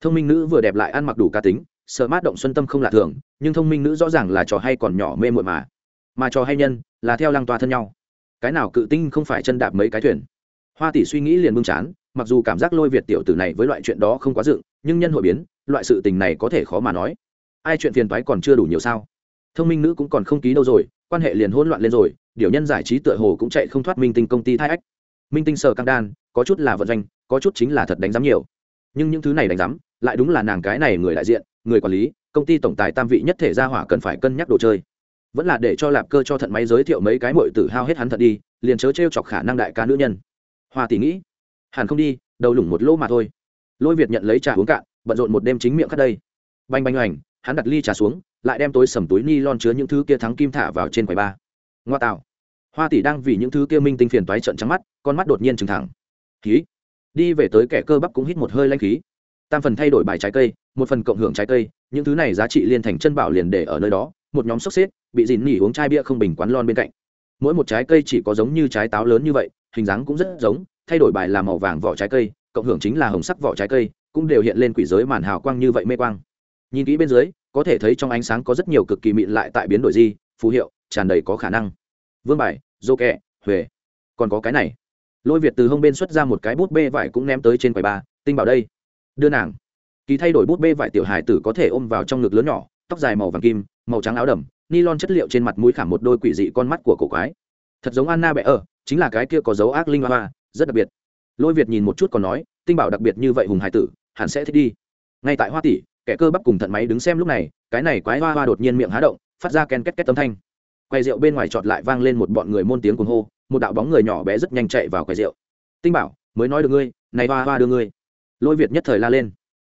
Thông minh nữ vừa đẹp lại ăn mặc đủ cá tính, sợ mát động xuân tâm không lạ thường, nhưng thông minh nữ rõ ràng là trò hay còn nhỏ mê muội mà. Mà trò hay nhân, là theo lăng toa thân nhau. Cái nào cự tinh không phải chân đạp mấy cái thuyền. Hoa tỷ suy nghĩ liền bưng chán, mặc dù cảm giác lôi việt tiểu tử này với loại chuyện đó không quá dựng, nhưng nhân hội biến loại sự tình này có thể khó mà nói. Ai chuyện phiền toái còn chưa đủ nhiều sao? Thông minh nữ cũng còn không ký đâu rồi, quan hệ liền hỗn loạn lên rồi, điều nhân giải trí tựa hồ cũng chạy không thoát minh tinh công ty thai ách. Minh tinh sờ căng đan, có chút là vận doanh, có chút chính là thật đánh giám nhiều. Nhưng những thứ này đánh giám, lại đúng là nàng cái này người đại diện, người quản lý, công ty tổng tài tam vị nhất thể gia hỏa cần phải cân nhắc đồ chơi. Vẫn là để cho lạp cơ cho thận máy giới thiệu mấy cái mội tử hao hết hắn thật đi, liền chớ t chọc khả năng đại ca nữ nhân. Hoa tỷ nghĩ, hẳn không đi, đầu lủng một lỗ mà thôi. Lôi việt nhận lấy trà uống cạn bận rộn một đêm chính miệng khát đây. Banh banh hoành hắn đặt ly trà xuống, lại đem tối sầm túi ni lon chứa những thứ kia thắng kim thả vào trên quầy ba. Ngoa tạo. Hoa tỷ đang vì những thứ kia minh tinh phiền toái trận trắng mắt, con mắt đột nhiên trừng thẳng. Khí. Đi về tới kẻ cơ bắp cũng hít một hơi lanh khí. Tam phần thay đổi bài trái cây, một phần cộng hưởng trái cây, những thứ này giá trị liên thành chân bảo liền để ở nơi đó, một nhóm sốc xếp, bị dìn nỉ uống chai bia không bình quán lon bên cạnh. Mỗi một trái cây chỉ có giống như trái táo lớn như vậy, hình dáng cũng rất giống, thay đổi bài là màu vàng vỏ trái cây, cộng hưởng chính là hồng sắc vỏ trái cây cũng đều hiện lên quỷ giới màn hào quang như vậy mê quang. Nhìn kỹ bên dưới, có thể thấy trong ánh sáng có rất nhiều cực kỳ mịn lại tại biến đổi di phù hiệu, tràn đầy có khả năng. Vương bài, dô kẹ huề còn có cái này. Lôi việt từ hông bên xuất ra một cái bút bê vải cũng ném tới trên quầy ba, tinh bảo đây. Đưa nàng. Kỳ thay đổi bút bê vải tiểu hải tử có thể ôm vào trong ngực lớn nhỏ, tóc dài màu vàng kim, màu trắng áo đầm ni lon chất liệu trên mặt mũi khảm một đôi quỷ dị con mắt của cổ quái. Thật giống anna bẹ ở, chính là cái kia có dấu ác linh hoa, rất đặc biệt. Lôi việt nhìn một chút còn nói tinh bảo đặc biệt như vậy hùng hải tử, hẳn sẽ thích đi. Ngay tại hoa tỷ, kẻ cơ bắp cùng thận máy đứng xem lúc này, cái này quái hoa hoa đột nhiên miệng há động, phát ra ken két két tấm thanh. Quay rượu bên ngoài trọt lại vang lên một bọn người môn tiếng cuồng hô, một đạo bóng người nhỏ bé rất nhanh chạy vào quầy rượu. Tinh bảo, mới nói được ngươi, này hoa hoa đưa ngươi. Lôi việt nhất thời la lên.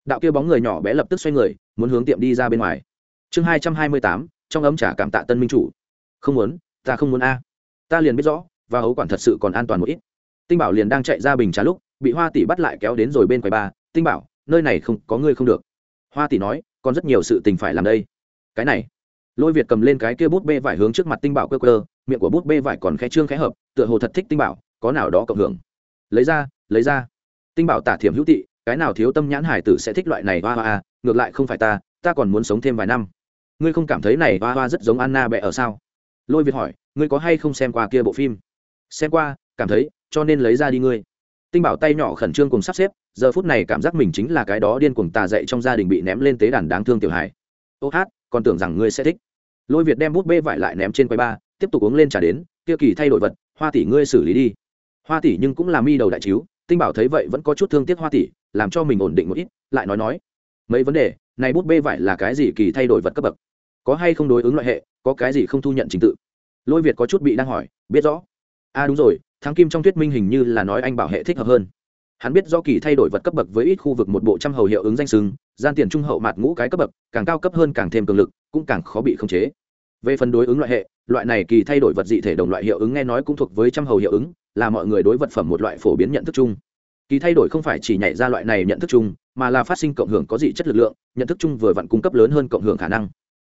Đạo kia bóng người nhỏ bé lập tức xoay người, muốn hướng tiệm đi ra bên ngoài. Chương hai trăm hai mươi tám, trong ấm trả cảm tạ tân minh chủ. Không muốn, ta không muốn a. Ta liền biết rõ, và hấu quản thật sự còn an toàn một ít. Tinh bảo liền đang chạy ra bình trà lúc bị hoa tỷ bắt lại kéo đến rồi bên quầy ba, tinh bảo, nơi này không, có ngươi không được. Hoa tỷ nói, còn rất nhiều sự tình phải làm đây. Cái này. Lôi việt cầm lên cái kia bút bê vải hướng trước mặt tinh bảo cơ cơ miệng của bút bê vải còn khẽ trương khẽ hợp, tựa hồ thật thích tinh bảo, có nào đó cộng hưởng. Lấy ra lấy ra. Tinh bảo tả thiểm hữu tị, cái nào thiếu tâm nhãn hải tử sẽ thích loại này hoa hoa à, ngược lại không phải ta ta còn muốn sống thêm vài năm. Ngươi không cảm thấy này hoa hoa rất giống anna bẹ ở sao? Lôi việt hỏi, ngươi có hay không xem qua kia bộ phim? Xem qua, cảm thấy, cho nên lấy ra đi ngươi tinh bảo tay nhỏ khẩn trương cùng sắp xếp, giờ phút này cảm giác mình chính là cái đó điên cuồng tà dậy trong gia đình bị ném lên tế đàn đáng thương tiểu hải ô hát, còn tưởng rằng ngươi sẽ thích. Lôi việt đem bút bê vải lại ném trên quầy ba, tiếp tục uống lên trả đến, kia kỳ thay đổi vật, hoa tỷ ngươi xử lý đi. Hoa tỷ nhưng cũng là mi đầu đại chiếu, tinh bảo thấy vậy vẫn có chút thương tiếc hoa tỷ, làm cho mình ổn định một ít, lại nói nói. Mấy vấn đề, này bút bê vải là cái gì kỳ thay đổi vật cấp bậc? Có hay không đối ứng loại hệ, có cái gì không thu nhận trình tự? Lôi việt có chút bị đang hỏi, biết rõ a à đúng rồi, thắng kim trong thuyết minh hình như là nói anh bảo hệ thích hợp hơn. Hắn biết do kỳ thay đổi vật cấp bậc với ít khu vực một bộ trăm hầu hiệu ứng danh sừng, gian tiền trung hậu mạt ngũ cái cấp bậc, càng cao cấp hơn càng thêm cường lực, cũng càng khó bị khống chế. Về phần đối ứng loại hệ, loại này kỳ thay đổi vật dị thể đồng loại hiệu ứng nghe nói cũng thuộc với trăm hầu hiệu ứng, là mọi người đối vật phẩm một loại phổ biến nhận thức chung. Kỳ thay đổi không phải chỉ nhảy ra loại này nhận thức chung, mà là phát sinh cộng hưởng có dị chất lực lượng, nhận thức chung vừa vặn cung cấp lớn hơn cộng hưởng khả năng.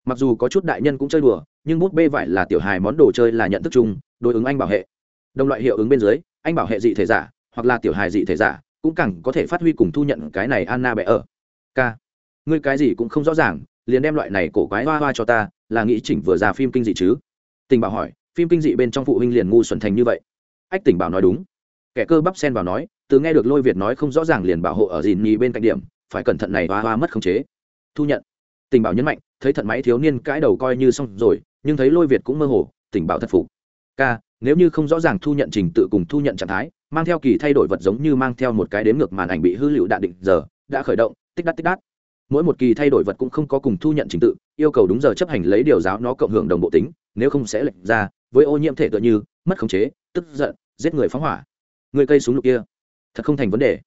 Mặc dù có chút đại nhân cũng chơi đùa, nhưng bút bê vải là tiểu hài món đồ chơi là nhận thức chung, đối ứng anh bảo hệ đồng loại hiệu ứng bên dưới, anh bảo hệ dị thể giả, hoặc là tiểu hài dị thể giả, cũng càng có thể phát huy cùng thu nhận cái này anna bẻ ở. K. Ngươi cái gì cũng không rõ ràng, liền đem loại này cổ quái hoa hoa cho ta, là nghĩ chỉnh vừa ra phim kinh dị chứ? Tình bảo hỏi, phim kinh dị bên trong phụ huynh liền ngu xuẩn thành như vậy? Ách, tình bảo nói đúng. Kẻ cơ bắp sen vào nói, từ nghe được lôi việt nói không rõ ràng liền bảo hộ ở dìn nhì bên cạnh điểm, phải cẩn thận này hoa hoa mất khống chế. Thu nhận. Tình bảo nhấn mạnh, thấy thận máy thiếu niên cãi đầu coi như xong rồi, nhưng thấy lôi việt cũng mơ hồ, tình bảo thật phục. K nếu như không rõ ràng thu nhận trình tự cùng thu nhận trạng thái, mang theo kỳ thay đổi vật giống như mang theo một cái đếm ngược màn ảnh bị hư lựu đạn định giờ, đã khởi động, tích đắt tích đắt. Mỗi một kỳ thay đổi vật cũng không có cùng thu nhận trình tự, yêu cầu đúng giờ chấp hành lấy điều giáo nó cộng hưởng đồng bộ tính, nếu không sẽ lệch ra, với ô nhiễm thể tựa như, mất khống chế, tức giận, giết người phóng hỏa. Người cây súng lục kia, thật không thành vấn đề.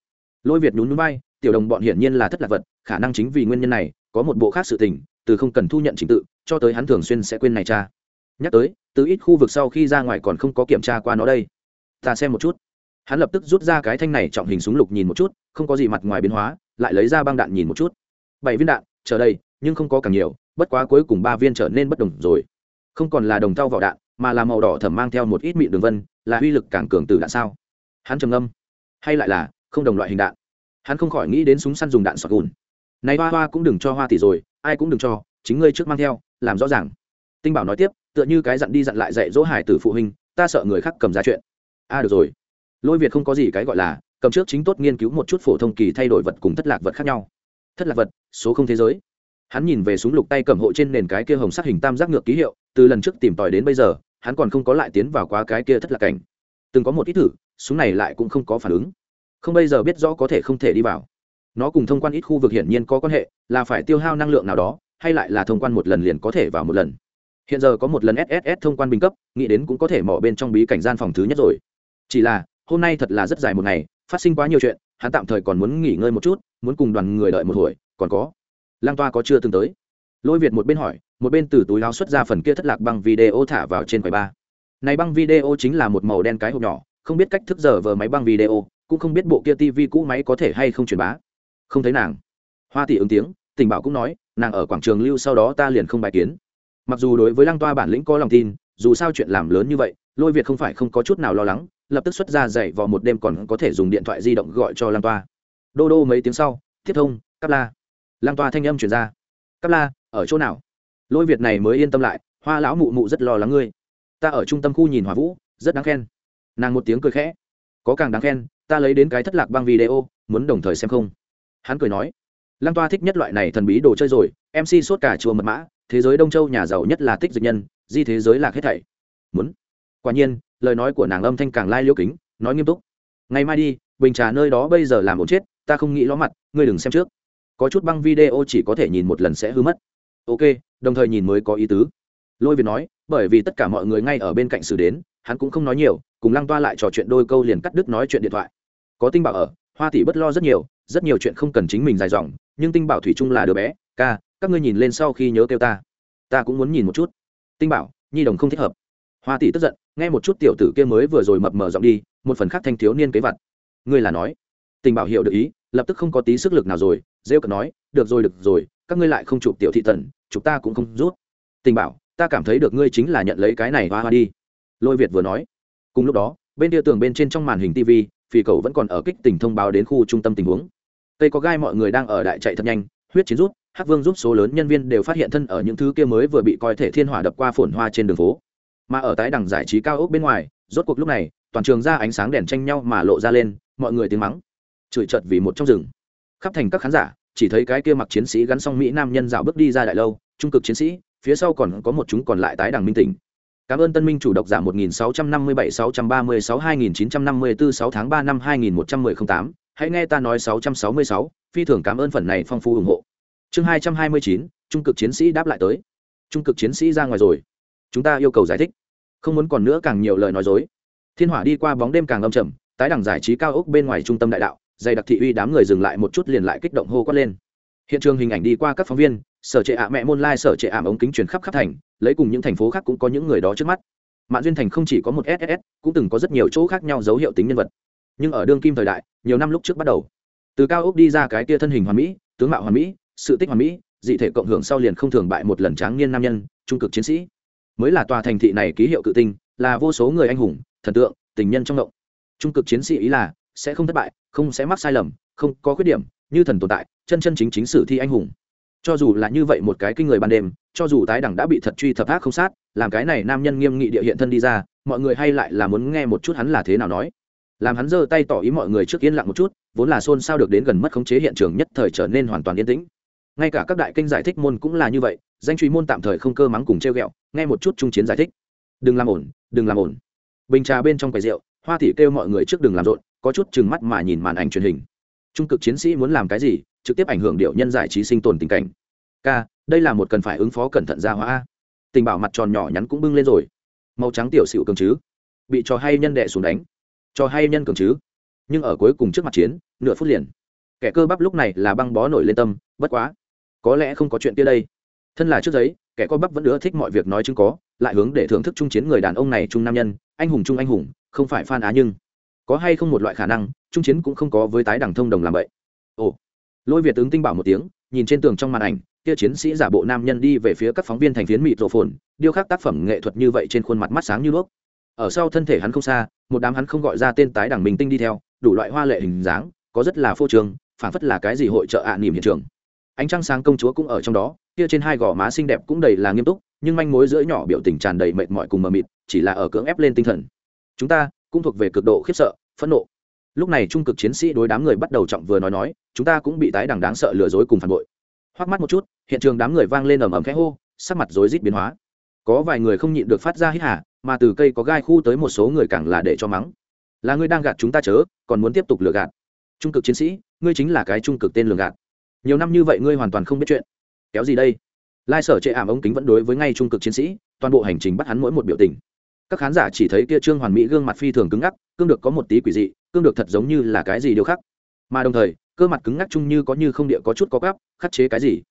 Lôi việt nhún núi bay tiểu đồng bọn hiển nhiên là thất lạc vật, khả năng chính vì nguyên nhân này, có một bộ khác sự tình, từ không cần thu nhận trình tự, cho tới hắn thường xuyên sẽ quên này cha nhắc tới, từ ít khu vực sau khi ra ngoài còn không có kiểm tra qua nó đây. Ta xem một chút. Hắn lập tức rút ra cái thanh này trọng hình súng lục nhìn một chút, không có gì mặt ngoài biến hóa, lại lấy ra băng đạn nhìn một chút. Bảy viên đạn, chờ đây, nhưng không có càng nhiều, bất quá cuối cùng ba viên trở nên bất đồng rồi. Không còn là đồng thau vỏ đạn, mà là màu đỏ thẩm mang theo một ít mịn đường vân, là uy lực càng cường từ đạn sao? Hắn trầm âm hay lại là, không đồng loại hình đạn. Hắn không khỏi nghĩ đến súng săn dùng đạn sọt gùn. Này hoa hoa cũng đừng cho hoa tỷ rồi, ai cũng đừng cho, chính ngươi trước mang theo, làm rõ ràng tinh bảo nói tiếp tựa như cái dặn đi dặn lại dạy dỗ hải tử phụ huynh ta sợ người khác cầm ra chuyện. A à, được rồi. Lôi việt không có gì cái gọi là cầm trước chính tốt nghiên cứu một chút phổ thông kỳ thay đổi vật cùng thất lạc vật khác nhau. Thất lạc vật số không thế giới. Hắn nhìn về súng lục tay cầm hộ trên nền cái kia hồng sắc hình tam giác ngược ký hiệu từ lần trước tìm tòi đến bây giờ hắn còn không có lại tiến vào quá cái kia thất lạc cảnh. Từng có một ít thử súng này lại cũng không có phản ứng. Không bây giờ biết rõ có thể không thể đi vào. Nó cùng thông quan ít khu vực hiển nhiên có quan hệ là phải tiêu hao năng lượng nào đó hay lại là thông quan một lần liền có thể vào một lần hiện giờ có một lần sss thông quan bình cấp, nghĩ đến cũng có thể mỏ bên trong bí cảnh gian phòng thứ nhất rồi. Chỉ là, hôm nay thật là rất dài một ngày, phát sinh quá nhiều chuyện, hắn tạm thời còn muốn nghỉ ngơi một chút, muốn cùng đoàn người đợi một hồi, còn có. Lang toa có chưa từng tới? Lôi việt một bên hỏi, một bên từ túi láo xuất ra phần kia thất lạc băng video thả vào trên quầy ba. Này băng video chính là một màu đen cái hộp nhỏ, không biết cách thức giờ vờ máy băng video, cũng không biết bộ kia tv cũ máy có thể hay không truyền bá. Không thấy nàng. Hoa tỷ ứng tiếng, tình bảo cũng nói, nàng ở quảng trường lưu sau đó ta liền không bài kiến mặc dù đối với lăng toa bản lĩnh có lòng tin, dù sao chuyện làm lớn như vậy, lôi việt không phải không có chút nào lo lắng, lập tức xuất ra dậy vào một đêm còn có thể dùng điện thoại di động gọi cho lăng toa. Đô đô mấy tiếng sau, tiếp thông cắp la. Lăng toa thanh âm chuyển ra. Cắp la, ở chỗ nào? Lôi việt này mới yên tâm lại, hoa lão mụ mụ rất lo lắng ngươi. Ta ở trung tâm khu nhìn hòa vũ, rất đáng khen. Nàng một tiếng cười khẽ. Có càng đáng khen, ta lấy đến cái thất lạc băng video, muốn đồng thời xem không. Hắn cười nói lăng toa thích nhất loại này thần bí đồ chơi rồi mc sốt cả chùa mật mã, thế giới đông châu nhà giàu nhất là tích dịch nhân, di thế giới lạc hết thảy. Muốn. Quả nhiên, lời nói của nàng âm thanh càng lai liêu kính, nói nghiêm túc. Ngày mai đi, bình trà nơi đó bây giờ làm ổn chết, ta không nghĩ ló mặt, ngươi đừng xem trước. Có chút băng video chỉ có thể nhìn một lần sẽ hư mất. Ok, đồng thời nhìn mới có ý tứ. Lôi việt nói, bởi vì tất cả mọi người ngay ở bên cạnh xử đến, hắn cũng không nói nhiều, cùng lăng toa lại trò chuyện đôi câu liền cắt đứt nói chuyện điện thoại. Có tinh bảo ở, hoa tỷ bất lo rất nhiều rất nhiều chuyện không cần chính mình dài dòng, nhưng tinh bảo thủy chung là đứa bé, ca, các ngươi nhìn lên sau khi nhớ kêu ta. Ta cũng muốn nhìn một chút. Tinh bảo, nhi đồng không thích hợp. Hoa tỷ tức giận, nghe một chút tiểu tử kia mới vừa rồi mập mờ giọng đi, một phần khác thanh thiếu niên kế vặt. Ngươi là nói. Tình bảo hiểu được ý, lập tức không có tí sức lực nào rồi, rêu cợt nói, được rồi được rồi, các ngươi lại không chụp tiểu thị tần, chụp ta cũng không rút. Tình bảo, ta cảm thấy được ngươi chính là nhận lấy cái này hoa hoa đi. Lôi việt vừa nói. Cùng lúc đó, bên tia tường bên trên trong màn hình tv phì cầu vẫn còn ở kích tỉnh thông báo đến khu trung tâm tình huống tây có gai mọi người đang ở đại chạy thật nhanh, huyết chiến rút, hắc vương giúp số lớn nhân viên đều phát hiện thân ở những thứ kia mới vừa bị coi thể thiên hỏa đập qua phồn hoa trên đường phố. Mà ở tái đẳng giải trí cao ốc bên ngoài, rốt cuộc lúc này, toàn trường ra ánh sáng đèn tranh nhau mà lộ ra lên, mọi người tiếng mắng. Chửi chợt vì một trong rừng. Khắp thành các khán giả, chỉ thấy cái kia mặc chiến sĩ gắn song mỹ nam nhân dạo bước đi ra đại lâu, trung cực chiến sĩ, phía sau còn có một chúng còn lại tái đẳng minh tỉnh. Cảm ơn tân minh chủ độc giả 1657-636-2954 6 tháng 3 năm 2110-08 hãy nghe ta nói 666, phi thường cảm ơn phần này phong phú ủng hộ. Chương 229, trung cực chiến sĩ đáp lại tới. Trung cực chiến sĩ ra ngoài rồi. Chúng ta yêu cầu giải thích. Không muốn còn nữa càng nhiều lời nói dối. Thiên hỏa đi qua bóng đêm càng âm trầm tái đẳng giải trí cao ốc bên ngoài trung tâm đại đạo dày đặc thị uy đám người dừng lại một chút liền lại kích động hô quát lên. Hiện trường hình ảnh đi qua các phóng viên sở trệ ạ mẹ môn lai sở trệ ảm ống kính truyền khắp khắp thành lấy cùng những thành phố khác cũng có những người đó trước mắt. Mạn duyên thành không chỉ có một SSS, cũng từng có rất nhiều chỗ khác nhau dấu hiệu tính nhân vật nhưng ở đương kim thời đại, nhiều năm lúc trước bắt đầu. Từ cao ốc đi ra cái kia thân hình hoàn mỹ, tướng mạo hoàn mỹ, sự tích hoàn mỹ, dị thể cộng hưởng sau liền không thường bại một lần tráng niên nam nhân, trung cực chiến sĩ. Mới là tòa thành thị này ký hiệu cự tinh, là vô số người anh hùng, thần tượng, tình nhân trong động. Trung cực chiến sĩ ý là, sẽ không thất bại, không sẽ mắc sai lầm, không có khuyết điểm, như thần tồn tại, chân chân chính chính sử thi anh hùng. Cho dù là như vậy một cái kinh người ban đêm, cho dù tái đẳng đã bị thật truy thập ác không sát, làm cái này nam nhân nghiêm nghị địa hiện thân đi ra, mọi người hay lại là muốn nghe một chút hắn là thế nào nói làm hắn giơ tay tỏ ý mọi người trước yên lặng một chút, vốn là xôn xao được đến gần mất khống chế hiện trường nhất thời trở nên hoàn toàn yên tĩnh. Ngay cả các đại kênh giải thích môn cũng là như vậy, danh truy môn tạm thời không cơ mắng cùng treo ghẹo, nghe một chút trung chiến giải thích. Đừng làm ổn đừng làm ổn bình trà bên trong quầy rượu, hoa thị kêu mọi người trước đừng làm rộn, có chút chừng mắt mà nhìn màn ảnh truyền hình. Trung cực chiến sĩ muốn làm cái gì, trực tiếp ảnh hưởng điệu nhân giải trí sinh tồn tình cảnh. K đây là một cần phải ứng phó cẩn thận ra hóa tình bảo mặt tròn nhỏ nhắn cũng bưng lên rồi. Màu trắng tiểu xịu cường chứ. Bị trò hay nhân đệ xuống đánh cho hay nhân cường chứ. Nhưng ở cuối cùng trước mặt chiến, nửa phút liền. Kẻ cơ bắp lúc này là băng bó nổi lên tâm, bất quá. Có lẽ không có chuyện kia đây. Thân là trước giấy, kẻ có bắp vẫn ưa thích mọi việc nói chứng có, lại hướng để thưởng thức trung chiến người đàn ông này trung nam nhân, anh hùng trung anh hùng, không phải phan á nhưng. Có hay không một loại khả năng trung chiến cũng không có với tái đẳng thông đồng làm vậy. Ồ. Lôi việt ứng tinh bảo một tiếng, nhìn trên tường trong màn ảnh, kia chiến sĩ giả bộ nam nhân đi về phía các phóng viên thành phiến mịt rộ phồn, điêu khắc tác phẩm nghệ thuật như vậy trên khuôn mặt mắt sáng như đuốc ở sau thân thể hắn không xa, một đám hắn không gọi ra tên tái đảng bình tinh đi theo, đủ loại hoa lệ hình dáng, có rất là phô trường phản phất là cái gì hội trợ ạ à nỉm hiện trường. Ánh trăng sáng công chúa cũng ở trong đó, kia trên hai gò má xinh đẹp cũng đầy là nghiêm túc, nhưng manh mối giữa nhỏ biểu tình tràn đầy mệt mỏi cùng mờ mịt, chỉ là ở cưỡng ép lên tinh thần. Chúng ta cũng thuộc về cực độ khiếp sợ, phẫn nộ. Lúc này trung cực chiến sĩ đối đám người bắt đầu trọng vừa nói nói, chúng ta cũng bị tái đẳng đáng sợ lừa dối cùng phản bội. Hoắc mắt một chút, hiện trường đám người vang lên ầm ầm khẽ hô, sắc mặt rối rít biến hóa. Có vài người không nhịn được phát ra hít hà mà từ cây có gai khu tới một số người càng là để cho mắng. Là ngươi đang gạt chúng ta chớ, còn muốn tiếp tục lừa gạt. Trung cực chiến sĩ, ngươi chính là cái trung cực tên lừa gạt. Nhiều năm như vậy ngươi hoàn toàn không biết chuyện. Kéo gì đây? Lai sở chệ ảm ống kính vẫn đối với ngay trung cực chiến sĩ, toàn bộ hành trình bắt hắn mỗi một biểu tình. Các khán giả chỉ thấy kia trương hoàn mỹ gương mặt phi thường cứng ngắc, cương được có một tí quỷ dị, cương được thật giống như là cái gì điều khác. Mà đồng thời, cơ mặt cứng ngắc chung như có như không địa có chút có gắp, khắc chế cái gì?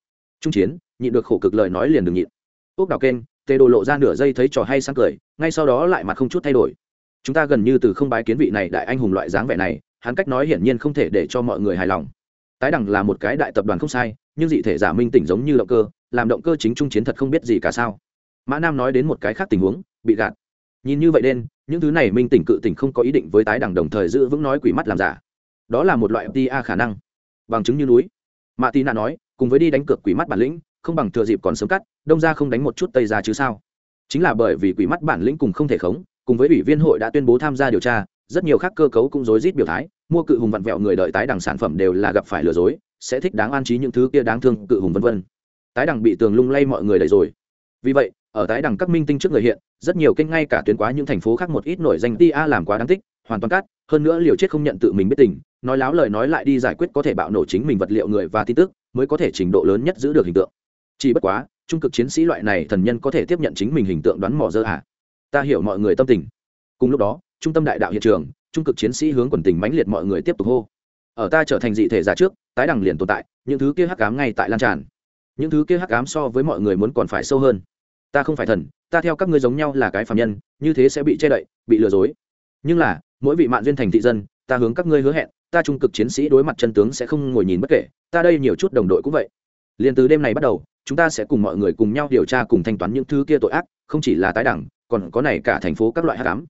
Trung chiến, nhịn được khổ cực lời nói liền đừng nhịn. Ốc đào kênh tê đồ lộ ra nửa giây thấy trò hay sáng cười, ngay sau đó lại mặt không chút thay đổi. Chúng ta gần như từ không bái kiến vị này đại anh hùng loại dáng vẻ này, hắn cách nói hiển nhiên không thể để cho mọi người hài lòng. Tái đẳng là một cái đại tập đoàn không sai, nhưng dị thể giả minh tỉnh giống như động cơ, làm động cơ chính trung chiến thật không biết gì cả sao. Mã nam nói đến một cái khác tình huống, bị gạt. Nhìn như vậy đen những thứ này minh tỉnh cự tỉnh không có ý định với tái đẳng đồng thời giữ vững nói quỷ mắt làm giả. Đó là một loại ta khả năng. Bằng chứng như núi. Mạ tí nạ nói, cùng với đi đánh cược quỷ mắt bản lĩnh không bằng thừa dịp còn sớm cắt, đông ra không đánh một chút tây ra chứ sao? Chính là bởi vì quỷ mắt bản lĩnh cùng không thể khống, cùng với ủy viên hội đã tuyên bố tham gia điều tra, rất nhiều khác cơ cấu cũng rối rít biểu thái, mua cự hùng vặn vẹo người đợi tái đẳng sản phẩm đều là gặp phải lừa dối, sẽ thích đáng an trí những thứ kia đáng thương cự hùng vân vân. Tái đẳng bị tường lung lay mọi người đầy rồi. Vì vậy, ở tái đẳng các minh tinh trước người hiện, rất nhiều kênh ngay cả tuyến quá những thành phố khác một ít nổi danh ti a làm quá đáng tích hoàn toàn cắt, hơn nữa liều chết không nhận tự mình biết tình, nói láo lời nói lại đi giải quyết có thể bạo nổ chính mình vật liệu người và tin tức, mới có thể trình độ lớn nhất giữ được hình tượng chỉ bất quá, trung cực chiến sĩ loại này thần nhân có thể tiếp nhận chính mình hình tượng đoán mò dơ à? Ta hiểu mọi người tâm tình. Cùng lúc đó, trung tâm đại đạo hiện trường, trung cực chiến sĩ hướng quần tình mãnh liệt mọi người tiếp tục hô. Ở ta trở thành dị thể giả trước, tái đẳng liền tồn tại, những thứ kia hắc cám ngay tại lan tràn. Những thứ kia hắc cám so với mọi người muốn còn phải sâu hơn. Ta không phải thần, ta theo các ngươi giống nhau là cái phạm nhân, như thế sẽ bị che đậy, bị lừa dối. Nhưng là, mỗi vị mạng duyên thành thị dân, ta hướng các ngươi hứa hẹn, ta trung cực chiến sĩ đối mặt chân tướng sẽ không ngồi nhìn bất kể, ta đây nhiều chút đồng đội cũng vậy. Liền từ đêm này bắt đầu chúng ta sẽ cùng mọi người cùng nhau điều tra cùng thanh toán những thứ kia tội ác, không chỉ là tái đẳng, còn có này cả thành phố các loại hát cám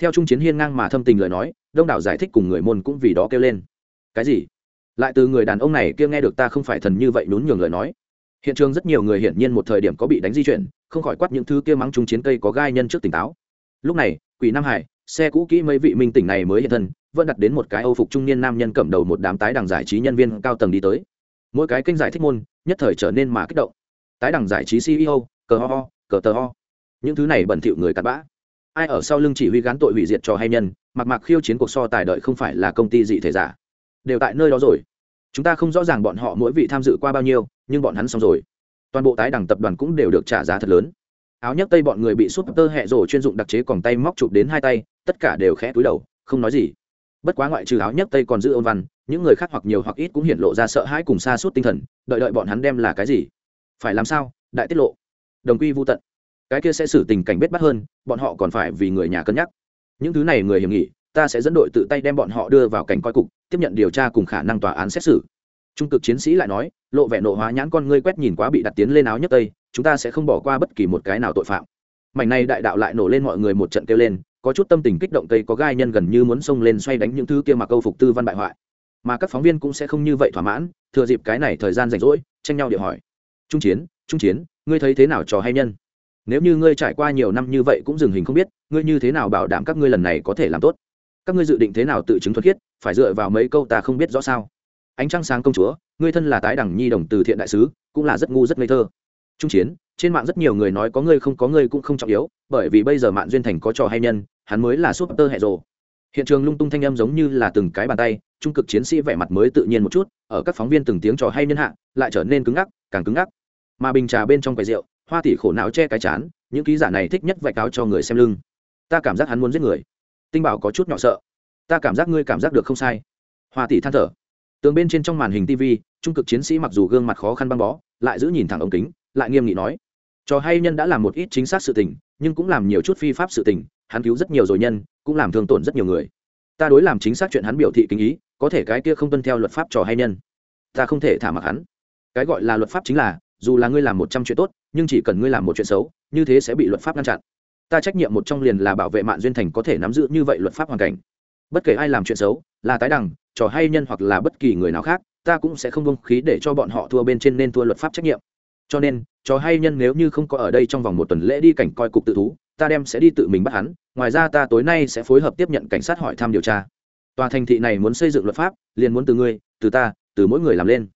theo trung chiến hiên ngang mà thâm tình lời nói, đông đảo giải thích cùng người môn cũng vì đó kêu lên. Cái gì? Lại từ người đàn ông này kia nghe được ta không phải thần như vậy nhún nhường lời nói. Hiện trường rất nhiều người hiển nhiên một thời điểm có bị đánh di chuyển, không khỏi quát những thứ kia mắng trung chiến cây có gai nhân trước tỉnh táo. Lúc này, quỷ nam hải, xe cũ kỹ mấy vị minh tỉnh này mới hiện thân, vẫn đặt đến một cái âu phục trung niên nam nhân cầm đầu một đám tái đằng giải trí nhân viên cao tầng đi tới. Mỗi cái kênh giải thích môn, nhất thời trở nên mà kích động tái đẳng giải trí ceo cờ ho ho, cờ tờ ho. Những thứ này bẩn thỉu người cặn bã. Ai ở sau lưng chỉ huy gán tội hủy diệt cho hay nhân, mặc mặc khiêu chiến cuộc so tài đợi không phải là công ty dị thể giả. Đều tại nơi đó rồi. Chúng ta không rõ ràng bọn họ mỗi vị tham dự qua bao nhiêu, nhưng bọn hắn xong rồi. Toàn bộ tái đẳng tập đoàn cũng đều được trả giá thật lớn. Áo nhấc tây bọn người bị súp tơ hẹ rổ chuyên dụng đặc chế còn tay móc chụp đến hai tay, tất cả đều khẽ túi đầu, không nói gì. Bất quá ngoại trừ áo nhấc tây còn giữ ôn văn, những người khác hoặc nhiều hoặc ít cũng hiện lộ ra sợ hãi cùng xa suốt tinh thần, đợi đợi bọn hắn đem là cái gì phải làm sao, đại tiết lộ. Đồng quy vô tận. Cái kia sẽ xử tình cảnh bết bắt hơn, bọn họ còn phải vì người nhà cân nhắc. Những thứ này người hiểm nghị ta sẽ dẫn đội tự tay đem bọn họ đưa vào cảnh coi cục, tiếp nhận điều tra cùng khả năng tòa án xét xử. Trung cực chiến sĩ lại nói, lộ vẻ nộ hóa nhãn con ngươi quét nhìn quá bị đặt tiến lên áo nhất tây, chúng ta sẽ không bỏ qua bất kỳ một cái nào tội phạm. Mảnh này đại đạo lại nổ lên mọi người một trận kêu lên, có chút tâm tình kích động tây có gai nhân gần như muốn xông lên xoay đánh những thứ kia mà câu phục tư văn bại hoại. Mà các phóng viên cũng sẽ không như vậy thỏa mãn, thừa dịp cái này thời gian rảnh rỗi, tranh nhau điệu hỏi trung chiến trung chiến, ngươi thấy thế nào trò hay nhân? Nếu như ngươi trải qua nhiều năm như vậy cũng dừng hình không biết, ngươi như thế nào bảo đảm các ngươi lần này có thể làm tốt? Các ngươi dự định thế nào tự chứng thuật khiết, phải dựa vào mấy câu ta không biết rõ sao? Ánh trăng sáng công chúa, ngươi thân là tái đẳng nhi đồng từ thiện đại sứ, cũng là rất ngu rất ngây thơ. Trung chiến, trên mạng rất nhiều người nói có ngươi không có ngươi cũng không trọng yếu, bởi vì bây giờ mạng duyên thành có trò hay nhân, hắn mới là súp tơ hẹ rồ. Hiện trường lung tung thanh âm giống như là từng cái bàn tay, trung cực chiến sĩ vẻ mặt mới tự nhiên một chút, ở các phóng viên từng tiếng trò hay nhân hạ, lại trở nên cứng ngắc, càng cứng ngắc mà bình trà bên trong quầy rượu, hoa tỷ khổ não che cái chán, những ký giả này thích nhất vạch áo cho người xem lưng. Ta cảm giác hắn muốn giết người. Tinh bảo có chút nhỏ sợ. Ta cảm giác ngươi cảm giác được không sai. Hoa tỷ than thở. Tường bên trên trong màn hình tv trung cực chiến sĩ mặc dù gương mặt khó khăn băng bó, lại giữ nhìn thẳng ống kính, lại nghiêm nghị nói. Trò hay nhân đã làm một ít chính xác sự tình, nhưng cũng làm nhiều chút phi pháp sự tình, hắn cứu rất nhiều rồi nhân, cũng làm thương tổn rất nhiều người. Ta đối làm chính xác chuyện hắn biểu thị kinh ý, có thể cái kia không tuân theo luật pháp trò hay nhân. Ta không thể thả mặc hắn. Cái gọi là luật pháp chính là dù là ngươi làm một trăm chuyện tốt, nhưng chỉ cần ngươi làm một chuyện xấu, như thế sẽ bị luật pháp ngăn chặn. Ta trách nhiệm một trong liền là bảo vệ mạng duyên thành có thể nắm giữ như vậy luật pháp hoàn cảnh. Bất kể ai làm chuyện xấu, là tái đẳng trò hay nhân hoặc là bất kỳ người nào khác, ta cũng sẽ không bông khí để cho bọn họ thua bên trên nên thua luật pháp trách nhiệm. Cho nên, trò hay nhân nếu như không có ở đây trong vòng một tuần lễ đi cảnh coi cục tự thú, ta đem sẽ đi tự mình bắt hắn, ngoài ra ta tối nay sẽ phối hợp tiếp nhận cảnh sát hỏi thăm điều tra. Tòa thành thị này muốn xây dựng luật pháp, liền muốn từ ngươi, từ ta, từ mỗi người làm lên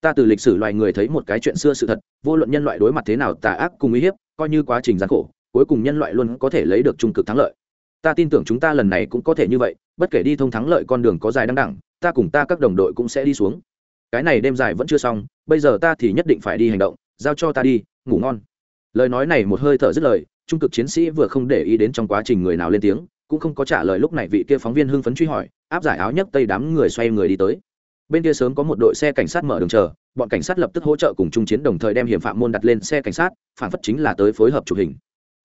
ta từ lịch sử loài người thấy một cái chuyện xưa sự thật, vô luận nhân loại đối mặt thế nào tà ác cùng uy hiếp, coi như quá trình gian khổ, cuối cùng nhân loại luôn có thể lấy được trung cực thắng lợi. Ta tin tưởng chúng ta lần này cũng có thể như vậy, bất kể đi thông thắng lợi con đường có dài đăng đẳng, ta cùng ta các đồng đội cũng sẽ đi xuống. Cái này đêm dài vẫn chưa xong, bây giờ ta thì nhất định phải đi hành động, giao cho ta đi, ngủ ngon. Lời nói này một hơi thở dứt lời, trung cực chiến sĩ vừa không để ý đến trong quá trình người nào lên tiếng, cũng không có trả lời lúc này vị kia phóng viên hưng phấn truy hỏi, áp giải áo nhấc tây đám người xoay người đi tới bên kia sớm có một đội xe cảnh sát mở đường chờ, bọn cảnh sát lập tức hỗ trợ cùng trung chiến đồng thời đem hiểm phạm môn đặt lên xe cảnh sát, phản phất chính là tới phối hợp chụp hình.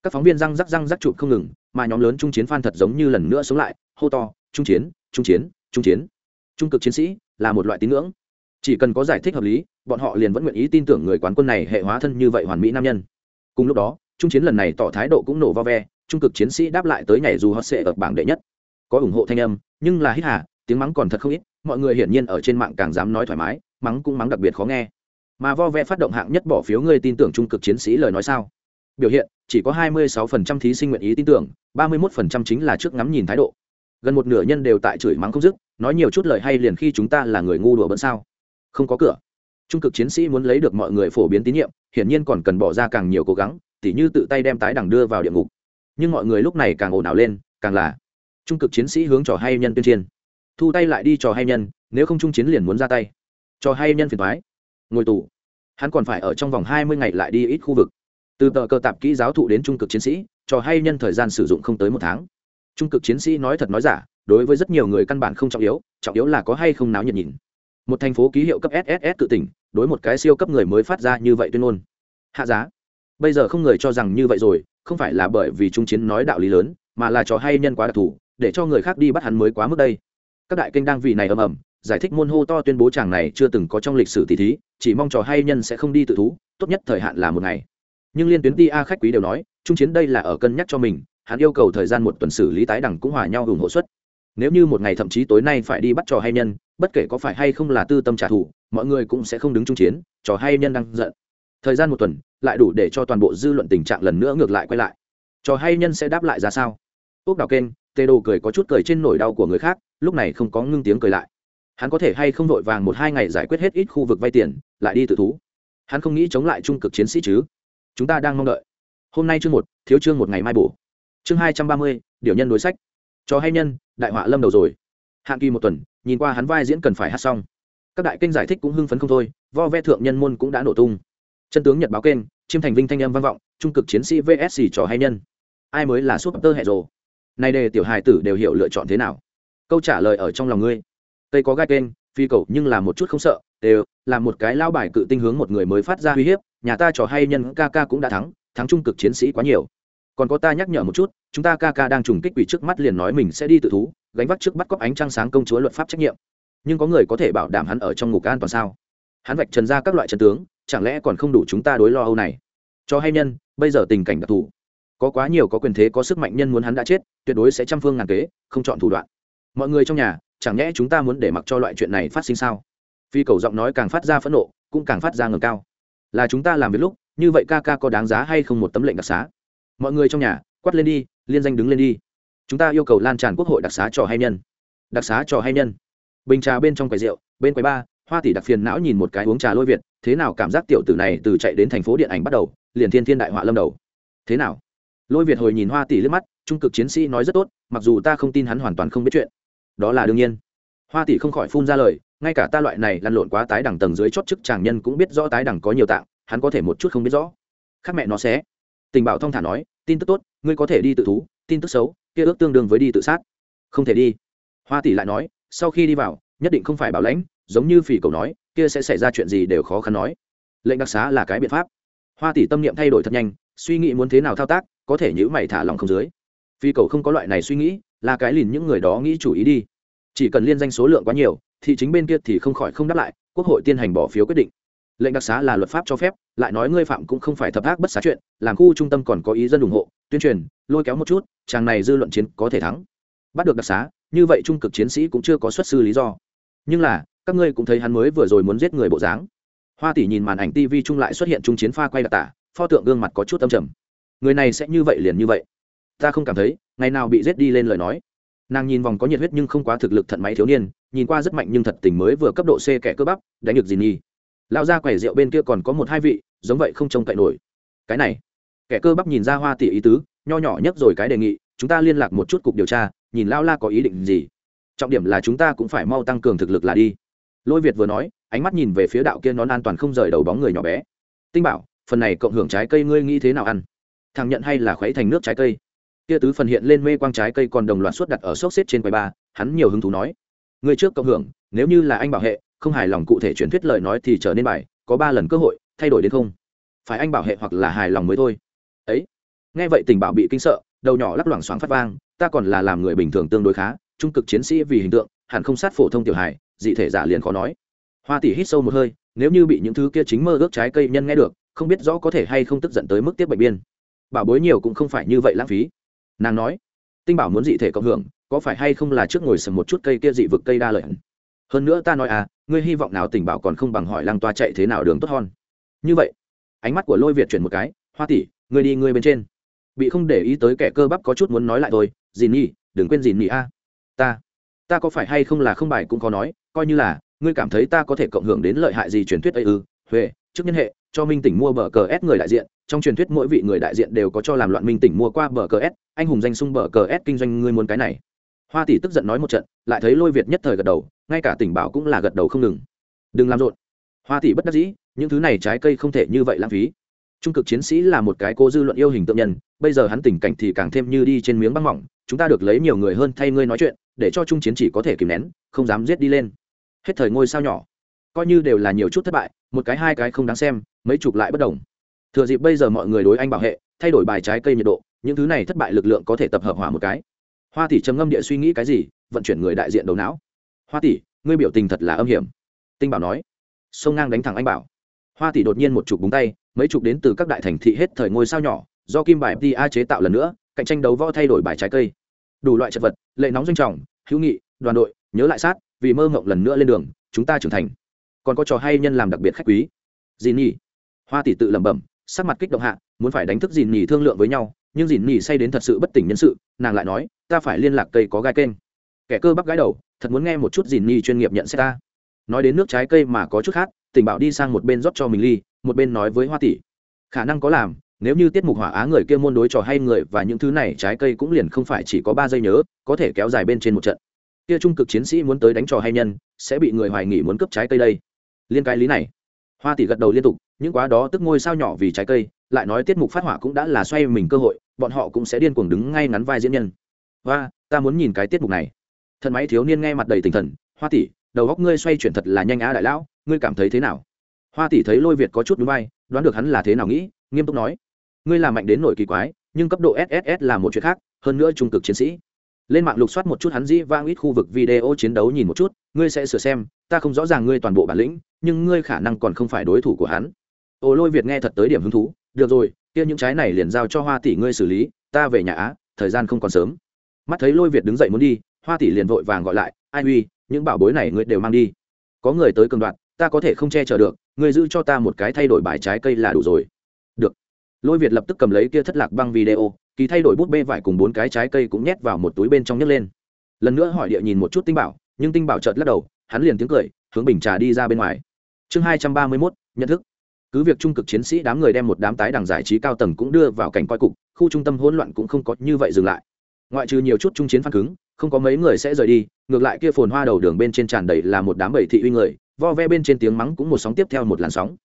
Các phóng viên răng rắc răng rắc chụp không ngừng, mà nhóm lớn trung chiến phan thật giống như lần nữa sống lại, hô to trung chiến trung chiến trung chiến. Trung cực chiến sĩ là một loại tín ngưỡng. Chỉ cần có giải thích hợp lý, bọn họ liền vẫn nguyện ý tin tưởng người quán quân này hệ hóa thân như vậy hoàn mỹ nam nhân. Cùng lúc đó trung chiến lần này tỏ thái độ cũng nổ vo ve, trung cực chiến sĩ đáp lại tới nhảy dù hot sệ ở bảng đệ nhất. Có ủng hộ thanh âm, nhưng là hít hà, tiếng mắng còn thật không ít mọi người hiển nhiên ở trên mạng càng dám nói thoải mái, mắng cũng mắng đặc biệt khó nghe. Mà vo ve phát động hạng nhất bỏ phiếu người tin tưởng trung cực chiến sĩ lời nói sao? Biểu hiện, chỉ có 26% thí sinh nguyện ý tin tưởng 31% chính là trước ngắm nhìn thái độ. Gần một nửa nhân đều tại chửi mắng không dứt, nói nhiều chút lời hay liền khi chúng ta là người ngu đùa bận sao? Không có cửa. Trung cực chiến sĩ muốn lấy được mọi người phổ biến tín nhiệm, hiển nhiên còn cần bỏ ra càng nhiều cố gắng, tỉ như tự tay đem tái đằng đưa vào địa ngục. Nhưng mọi người lúc này càng ồn ào lên, càng là. Trung cực chiến sĩ hướng trò hay nhân tuyên truyền thu tay lại đi trò hay nhân, nếu không trung chiến liền muốn ra tay. Trò hay nhân phiền thoái ngồi tù. Hắn còn phải ở trong vòng hai mươi ngày lại đi ít khu vực. Từ tờ cơ tạp kỹ giáo thụ đến trung cực chiến sĩ trò hay nhân thời gian sử dụng không tới một tháng. Trung cực chiến sĩ nói thật nói giả, đối với rất nhiều người căn bản không trọng yếu trọng yếu là có hay không náo nhiệt nhìn. Một thành phố ký hiệu cấp sss tự tỉnh, đối một cái siêu cấp người mới phát ra như vậy tuyên ngôn. Hạ giá. Bây giờ không người cho rằng như vậy rồi, không phải là bởi vì trung chiến nói đạo lý lớn, mà là trò hay nhân quá đặc thù, để cho người khác đi bắt hắn mới quá mức đây các đại kênh đang vì này ầm ầm, giải thích môn hô to tuyên bố chàng này chưa từng có trong lịch sử tỷ thí, chỉ mong trò hay nhân sẽ không đi tự thú, tốt nhất thời hạn là một ngày. Nhưng liên tuyến ti a khách quý đều nói, trung chiến đây là ở cân nhắc cho mình, hắn yêu cầu thời gian một tuần xử lý tái đẳng cũng hòa nhau ủng hộ suất. Nếu như một ngày thậm chí tối nay phải đi bắt trò hay nhân, bất kể có phải hay không là tư tâm trả thù, mọi người cũng sẽ không đứng trung chiến, trò hay nhân đang giận. Thời gian một tuần, lại đủ để cho toàn bộ dư luận tình trạng lần nữa ngược lại quay lại. Trò hay nhân sẽ đáp lại ra sao? Ốc đào kênh tê đồ cười có chút cười trên nỗi đau của người khác, lúc này không có ngưng tiếng cười lại. Hắn có thể hay không vội vàng một hai ngày giải quyết hết ít khu vực vay tiền, lại đi tự thú? Hắn không nghĩ chống lại trung cực chiến sĩ chứ? Chúng ta đang mong đợi. Hôm nay chương một, thiếu chương một ngày mai bổ. Chương hai trăm ba mươi, điều nhân đối sách. Cho hay nhân, đại họa lâm đầu rồi. Hạn kỳ một tuần, nhìn qua hắn vai diễn cần phải hát xong. Các đại kênh giải thích cũng hưng phấn không thôi, vo ve thượng nhân môn cũng đã nổ tung. Chân tướng nhật báo kênh, chiêm thành vinh thanh âm vang vọng, trung cực chiến sĩ vsc trò hay nhân. Ai mới là súp tơ hệ rồ? Nay đề tiểu hài tử đều hiểu lựa chọn thế nào? Câu trả lời ở trong lòng ngươi. Tây có gai kênh, phi cầu nhưng là một chút không sợ, đều là một cái lao bài cự tinh hướng một người mới phát ra uy hiếp, nhà ta trò hay nhân ca ca cũng đã thắng thắng trung cực chiến sĩ quá nhiều. Còn có ta nhắc nhở một chút, chúng ta ca ca đang trùng kích quỷ trước mắt liền nói mình sẽ đi tự thú, gánh vác trước bắt cóc ánh trăng sáng công chúa luật pháp trách nhiệm. Nhưng có người có thể bảo đảm hắn ở trong ngục an toàn sao? Hắn vạch trần ra các loại trần tướng, chẳng lẽ còn không đủ chúng ta đối lo âu này? Cho hay nhân, bây giờ tình cảnh đặc thù có quá nhiều có quyền thế, có sức mạnh nhân muốn hắn đã chết, tuyệt đối sẽ trăm phương ngàn kế, không chọn thủ đoạn. Mọi người trong nhà, chẳng nhẽ chúng ta muốn để mặc cho loại chuyện này phát sinh sao? Phi cầu giọng nói càng phát ra phẫn nộ, cũng càng phát ra ngầm cao. Là chúng ta làm việc lúc, như vậy ca ca có đáng giá hay không một tấm lệnh đặc xá? Mọi người trong nhà, quát lên đi, liên danh đứng lên đi. Chúng ta yêu cầu lan tràn quốc hội đặc xá trò hay nhân. Đặc xá trò hay nhân. Bình trà bên trong quầy rượu, bên quầy ba, hoa tỷ đặc phiền não nhìn một cái uống trà lôi việt, thế nào cảm giác tiểu tử này từ chạy đến thành phố điện ảnh bắt đầu, liền thiên thiên đại họa lâm đầu. Thế nào? Lôi việt hồi nhìn hoa tỷ liếc mắt, trung cực chiến sĩ nói rất tốt, mặc dù ta không tin hắn hoàn toàn không biết chuyện. Đó là đương nhiên. Hoa tỷ không khỏi phun ra lời, ngay cả ta loại này lăn lộn quá tái đẳng tầng dưới chót chức chàng nhân cũng biết rõ tái đẳng có nhiều tạng, hắn có thể một chút không biết rõ. Khác mẹ nó sẽ tình bảo thông thả nói, tin tức tốt, ngươi có thể đi tự thú, tin tức xấu, kia ước tương đương với đi tự sát. Không thể đi. Hoa tỷ lại nói, sau khi đi vào, nhất định không phải bảo lãnh, giống như phỉ cầu nói, kia sẽ xảy ra chuyện gì đều khó khăn nói. Lệnh đặc xá là cái biện pháp. Hoa tỷ tâm niệm thay đổi thật nhanh, suy nghĩ muốn thế nào thao tác có thể nhữ mày thả lòng không dưới. Phi cầu không có loại này suy nghĩ, là cái lìn những người đó nghĩ chủ ý đi. Chỉ cần liên danh số lượng quá nhiều, thì chính bên kia thì không khỏi không đáp lại, quốc hội tiên hành bỏ phiếu quyết định. Lệnh đặc xá là luật pháp cho phép, lại nói ngươi phạm cũng không phải thập ác bất xá chuyện, làm khu trung tâm còn có ý dân ủng hộ, tuyên truyền, lôi kéo một chút, chàng này dư luận chiến có thể thắng. Bắt được đặc xá, như vậy trung cực chiến sĩ cũng chưa có xuất sư lý do. Nhưng là, các ngươi cũng thấy hắn mới vừa rồi muốn giết người bộ dáng. Hoa tỷ nhìn màn ảnh tv trung lại xuất hiện trung chiến pha quay đặc tả, pho tượng gương mặt có chút âm trầm người này sẽ như vậy liền như vậy. Ta không cảm thấy, ngày nào bị giết đi lên lời nói. Nàng nhìn vòng có nhiệt huyết nhưng không quá thực lực thận máy thiếu niên, nhìn qua rất mạnh nhưng thật tình mới vừa cấp độ c kẻ cơ bắp, đánh được gì nhi lao ra quẻ rượu bên kia còn có một hai vị, giống vậy không trông cậy nổi. Cái này, kẻ cơ bắp nhìn ra hoa tỷ ý tứ, nho nhỏ nhất rồi cái đề nghị, chúng ta liên lạc một chút cục điều tra, nhìn lao la có ý định gì. Trọng điểm là chúng ta cũng phải mau tăng cường thực lực là đi. Lôi việt vừa nói, ánh mắt nhìn về phía đạo kia nón an toàn không rời đầu bóng người nhỏ bé. Tinh bảo, phần này cộng hưởng trái cây ngươi nghĩ thế nào ăn? Thằng nhận hay là khuấy thành nước trái cây. Kia tứ phần hiện lên mê quang trái cây còn đồng loạt suốt đặt ở xốc xếp trên quầy ba, hắn nhiều hứng thú nói. Người trước cộng hưởng, nếu như là anh bảo hệ, không hài lòng cụ thể truyền thuyết lời nói thì trở nên bài, có ba lần cơ hội, thay đổi đến không. Phải anh bảo hệ hoặc là hài lòng mới thôi. Ấy, nghe vậy tình bảo bị kinh sợ, đầu nhỏ lắc loảng xoáng phát vang, ta còn là làm người bình thường tương đối khá, trung cực chiến sĩ vì hình tượng, hẳn không sát phổ thông tiểu hài, dị thể giả liền khó nói. Hoa tỷ hít sâu một hơi, nếu như bị những thứ kia chính mơ ước trái cây nhân nghe được, không biết rõ có thể hay không tức giận tới mức tiếp bệnh biên bảo bối nhiều cũng không phải như vậy lãng phí. Nàng nói, tinh bảo muốn dị thể cộng hưởng, có phải hay không là trước ngồi sầm một chút cây kia dị vực cây đa lợi hơn nữa ta nói à ngươi hy vọng nào tình bảo còn không bằng hỏi lăng toa chạy thế nào đường tốt hơn? Như vậy, ánh mắt của lôi việt chuyển một cái, hoa tỷ, ngươi đi ngươi bên trên. Bị không để ý tới kẻ cơ bắp có chút muốn nói lại thôi, dìn nhi, đừng quên dìn nhi a. Ta ta có phải hay không là không bài cũng có nói, coi như là, ngươi cảm thấy ta có thể cộng hưởng đến lợi hại gì truyền thuyết ấy ư? Huệ, trước nhân hệ cho minh tỉnh mua bờ cờ s người đại diện, trong truyền thuyết mỗi vị người đại diện đều có cho làm loạn minh tỉnh mua qua bờ cờ s, anh hùng danh sung bờ cờ s kinh doanh ngươi muốn cái này. Hoa tỷ tức giận nói một trận, lại thấy lôi việt nhất thời gật đầu, ngay cả tỉnh bảo cũng là gật đầu không ngừng. Đừng làm rộn. Hoa tỷ bất đắc dĩ, những thứ này trái cây không thể như vậy lãng phí. Trung cực chiến sĩ là một cái cô dư luận yêu hình tượng nhân, bây giờ hắn tình cảnh thì càng thêm như đi trên miếng băng mỏng, chúng ta được lấy nhiều người hơn thay ngươi nói chuyện, để cho trung chiến chỉ có thể kìm nén, không dám giết đi lên. Hết thời ngôi sao nhỏ. Coi như đều là nhiều chút thất bại, một cái hai cái không đáng xem mấy chục lại bất đồng. Thừa dịp bây giờ mọi người đối anh bảo hệ, thay đổi bài trái cây nhiệt độ, những thứ này thất bại lực lượng có thể tập hợp hỏa một cái. Hoa tỷ trầm ngâm địa suy nghĩ cái gì, vận chuyển người đại diện đầu não. Hoa tỷ, ngươi biểu tình thật là âm hiểm. Tinh bảo nói. Sông ngang đánh thẳng anh bảo. Hoa tỷ đột nhiên một chục búng tay, mấy chục đến từ các đại thành thị hết thời ngôi sao nhỏ, do kim bài pa chế tạo lần nữa, cạnh tranh đấu võ thay đổi bài trái cây. Đủ loại chất vật, lệ nóng doanh trọng, hữu nghị, đoàn đội, nhớ lại sát, vì mơ ngộng lần nữa lên đường, chúng ta trưởng thành. Còn có trò hay nhân làm đặc biệt khách quý. Gì nhỉ hoa tỷ tự lẩm bẩm, sắc mặt kích động hạ, muốn phải đánh thức dìn nhì thương lượng với nhau, nhưng dìn nhì say đến thật sự bất tỉnh nhân sự, nàng lại nói, ta phải liên lạc cây có gai kênh. Kẻ cơ bắp gái đầu, thật muốn nghe một chút dìn nhì chuyên nghiệp nhận xét ta. Nói đến nước trái cây mà có chút khác tỉnh bảo đi sang một bên rót cho mình ly, một bên nói với hoa tỷ, khả năng có làm, nếu như tiết mục hỏa á người kia môn đối trò hay người và những thứ này trái cây cũng liền không phải chỉ có ba giây nhớ, có thể kéo dài bên trên một trận. Kia trung cực chiến sĩ muốn tới đánh trò hay nhân, sẽ bị người hoài nghỉ muốn cướp trái cây đây. Liên cái lý này, hoa tỷ gật đầu liên tục những quá đó tức ngôi sao nhỏ vì trái cây lại nói tiết mục phát hỏa cũng đã là xoay mình cơ hội bọn họ cũng sẽ điên cuồng đứng ngay ngắn vai diễn nhân. Và ta muốn nhìn cái tiết mục này. Thần máy thiếu niên nghe mặt đầy tinh thần hoa tỷ đầu góc ngươi xoay chuyển thật là nhanh á đại lão ngươi cảm thấy thế nào? Hoa tỷ thấy lôi việt có chút núi bay, đoán được hắn là thế nào nghĩ nghiêm túc nói ngươi là mạnh đến nổi kỳ quái nhưng cấp độ sss là một chuyện khác hơn nữa trung cực chiến sĩ. Lên mạng lục soát một chút hắn dĩ vang ít khu vực video chiến đấu nhìn một chút ngươi sẽ sửa xem ta không rõ ràng ngươi toàn bộ bản lĩnh nhưng ngươi khả năng còn không phải đối thủ của hắn ồ lôi việt nghe thật tới điểm hứng thú, được rồi, kia những trái này liền giao cho hoa tỷ ngươi xử lý, ta về nhà á, thời gian không còn sớm. Mắt thấy lôi việt đứng dậy muốn đi, hoa tỷ liền vội vàng gọi lại, ai uy, những bảo bối này ngươi đều mang đi. Có người tới cường đoạn ta có thể không che chở được, ngươi giữ cho ta một cái thay đổi bài trái cây là đủ rồi. Được. Lôi việt lập tức cầm lấy kia thất lạc băng video, kỳ thay đổi bút bê vải cùng bốn cái trái cây cũng nhét vào một túi bên trong nhấc lên. Lần nữa hỏi địa nhìn một chút tinh bảo, nhưng tinh bảo chợt lắc đầu, hắn liền tiếng cười, hướng bình trà đi ra bên ngoài. Chương hai trăm ba mươi mốt, nhận thức cứ việc trung cực chiến sĩ đám người đem một đám tái đẳng giải trí cao tầng cũng đưa vào cảnh coi cục, khu trung tâm hỗn loạn cũng không có như vậy dừng lại. Ngoại trừ nhiều chút trung chiến phản cứng, không có mấy người sẽ rời đi, ngược lại kia phồn hoa đầu đường bên trên tràn đầy là một đám bầy thị uy người, vo ve bên trên tiếng mắng cũng một sóng tiếp theo một làn sóng.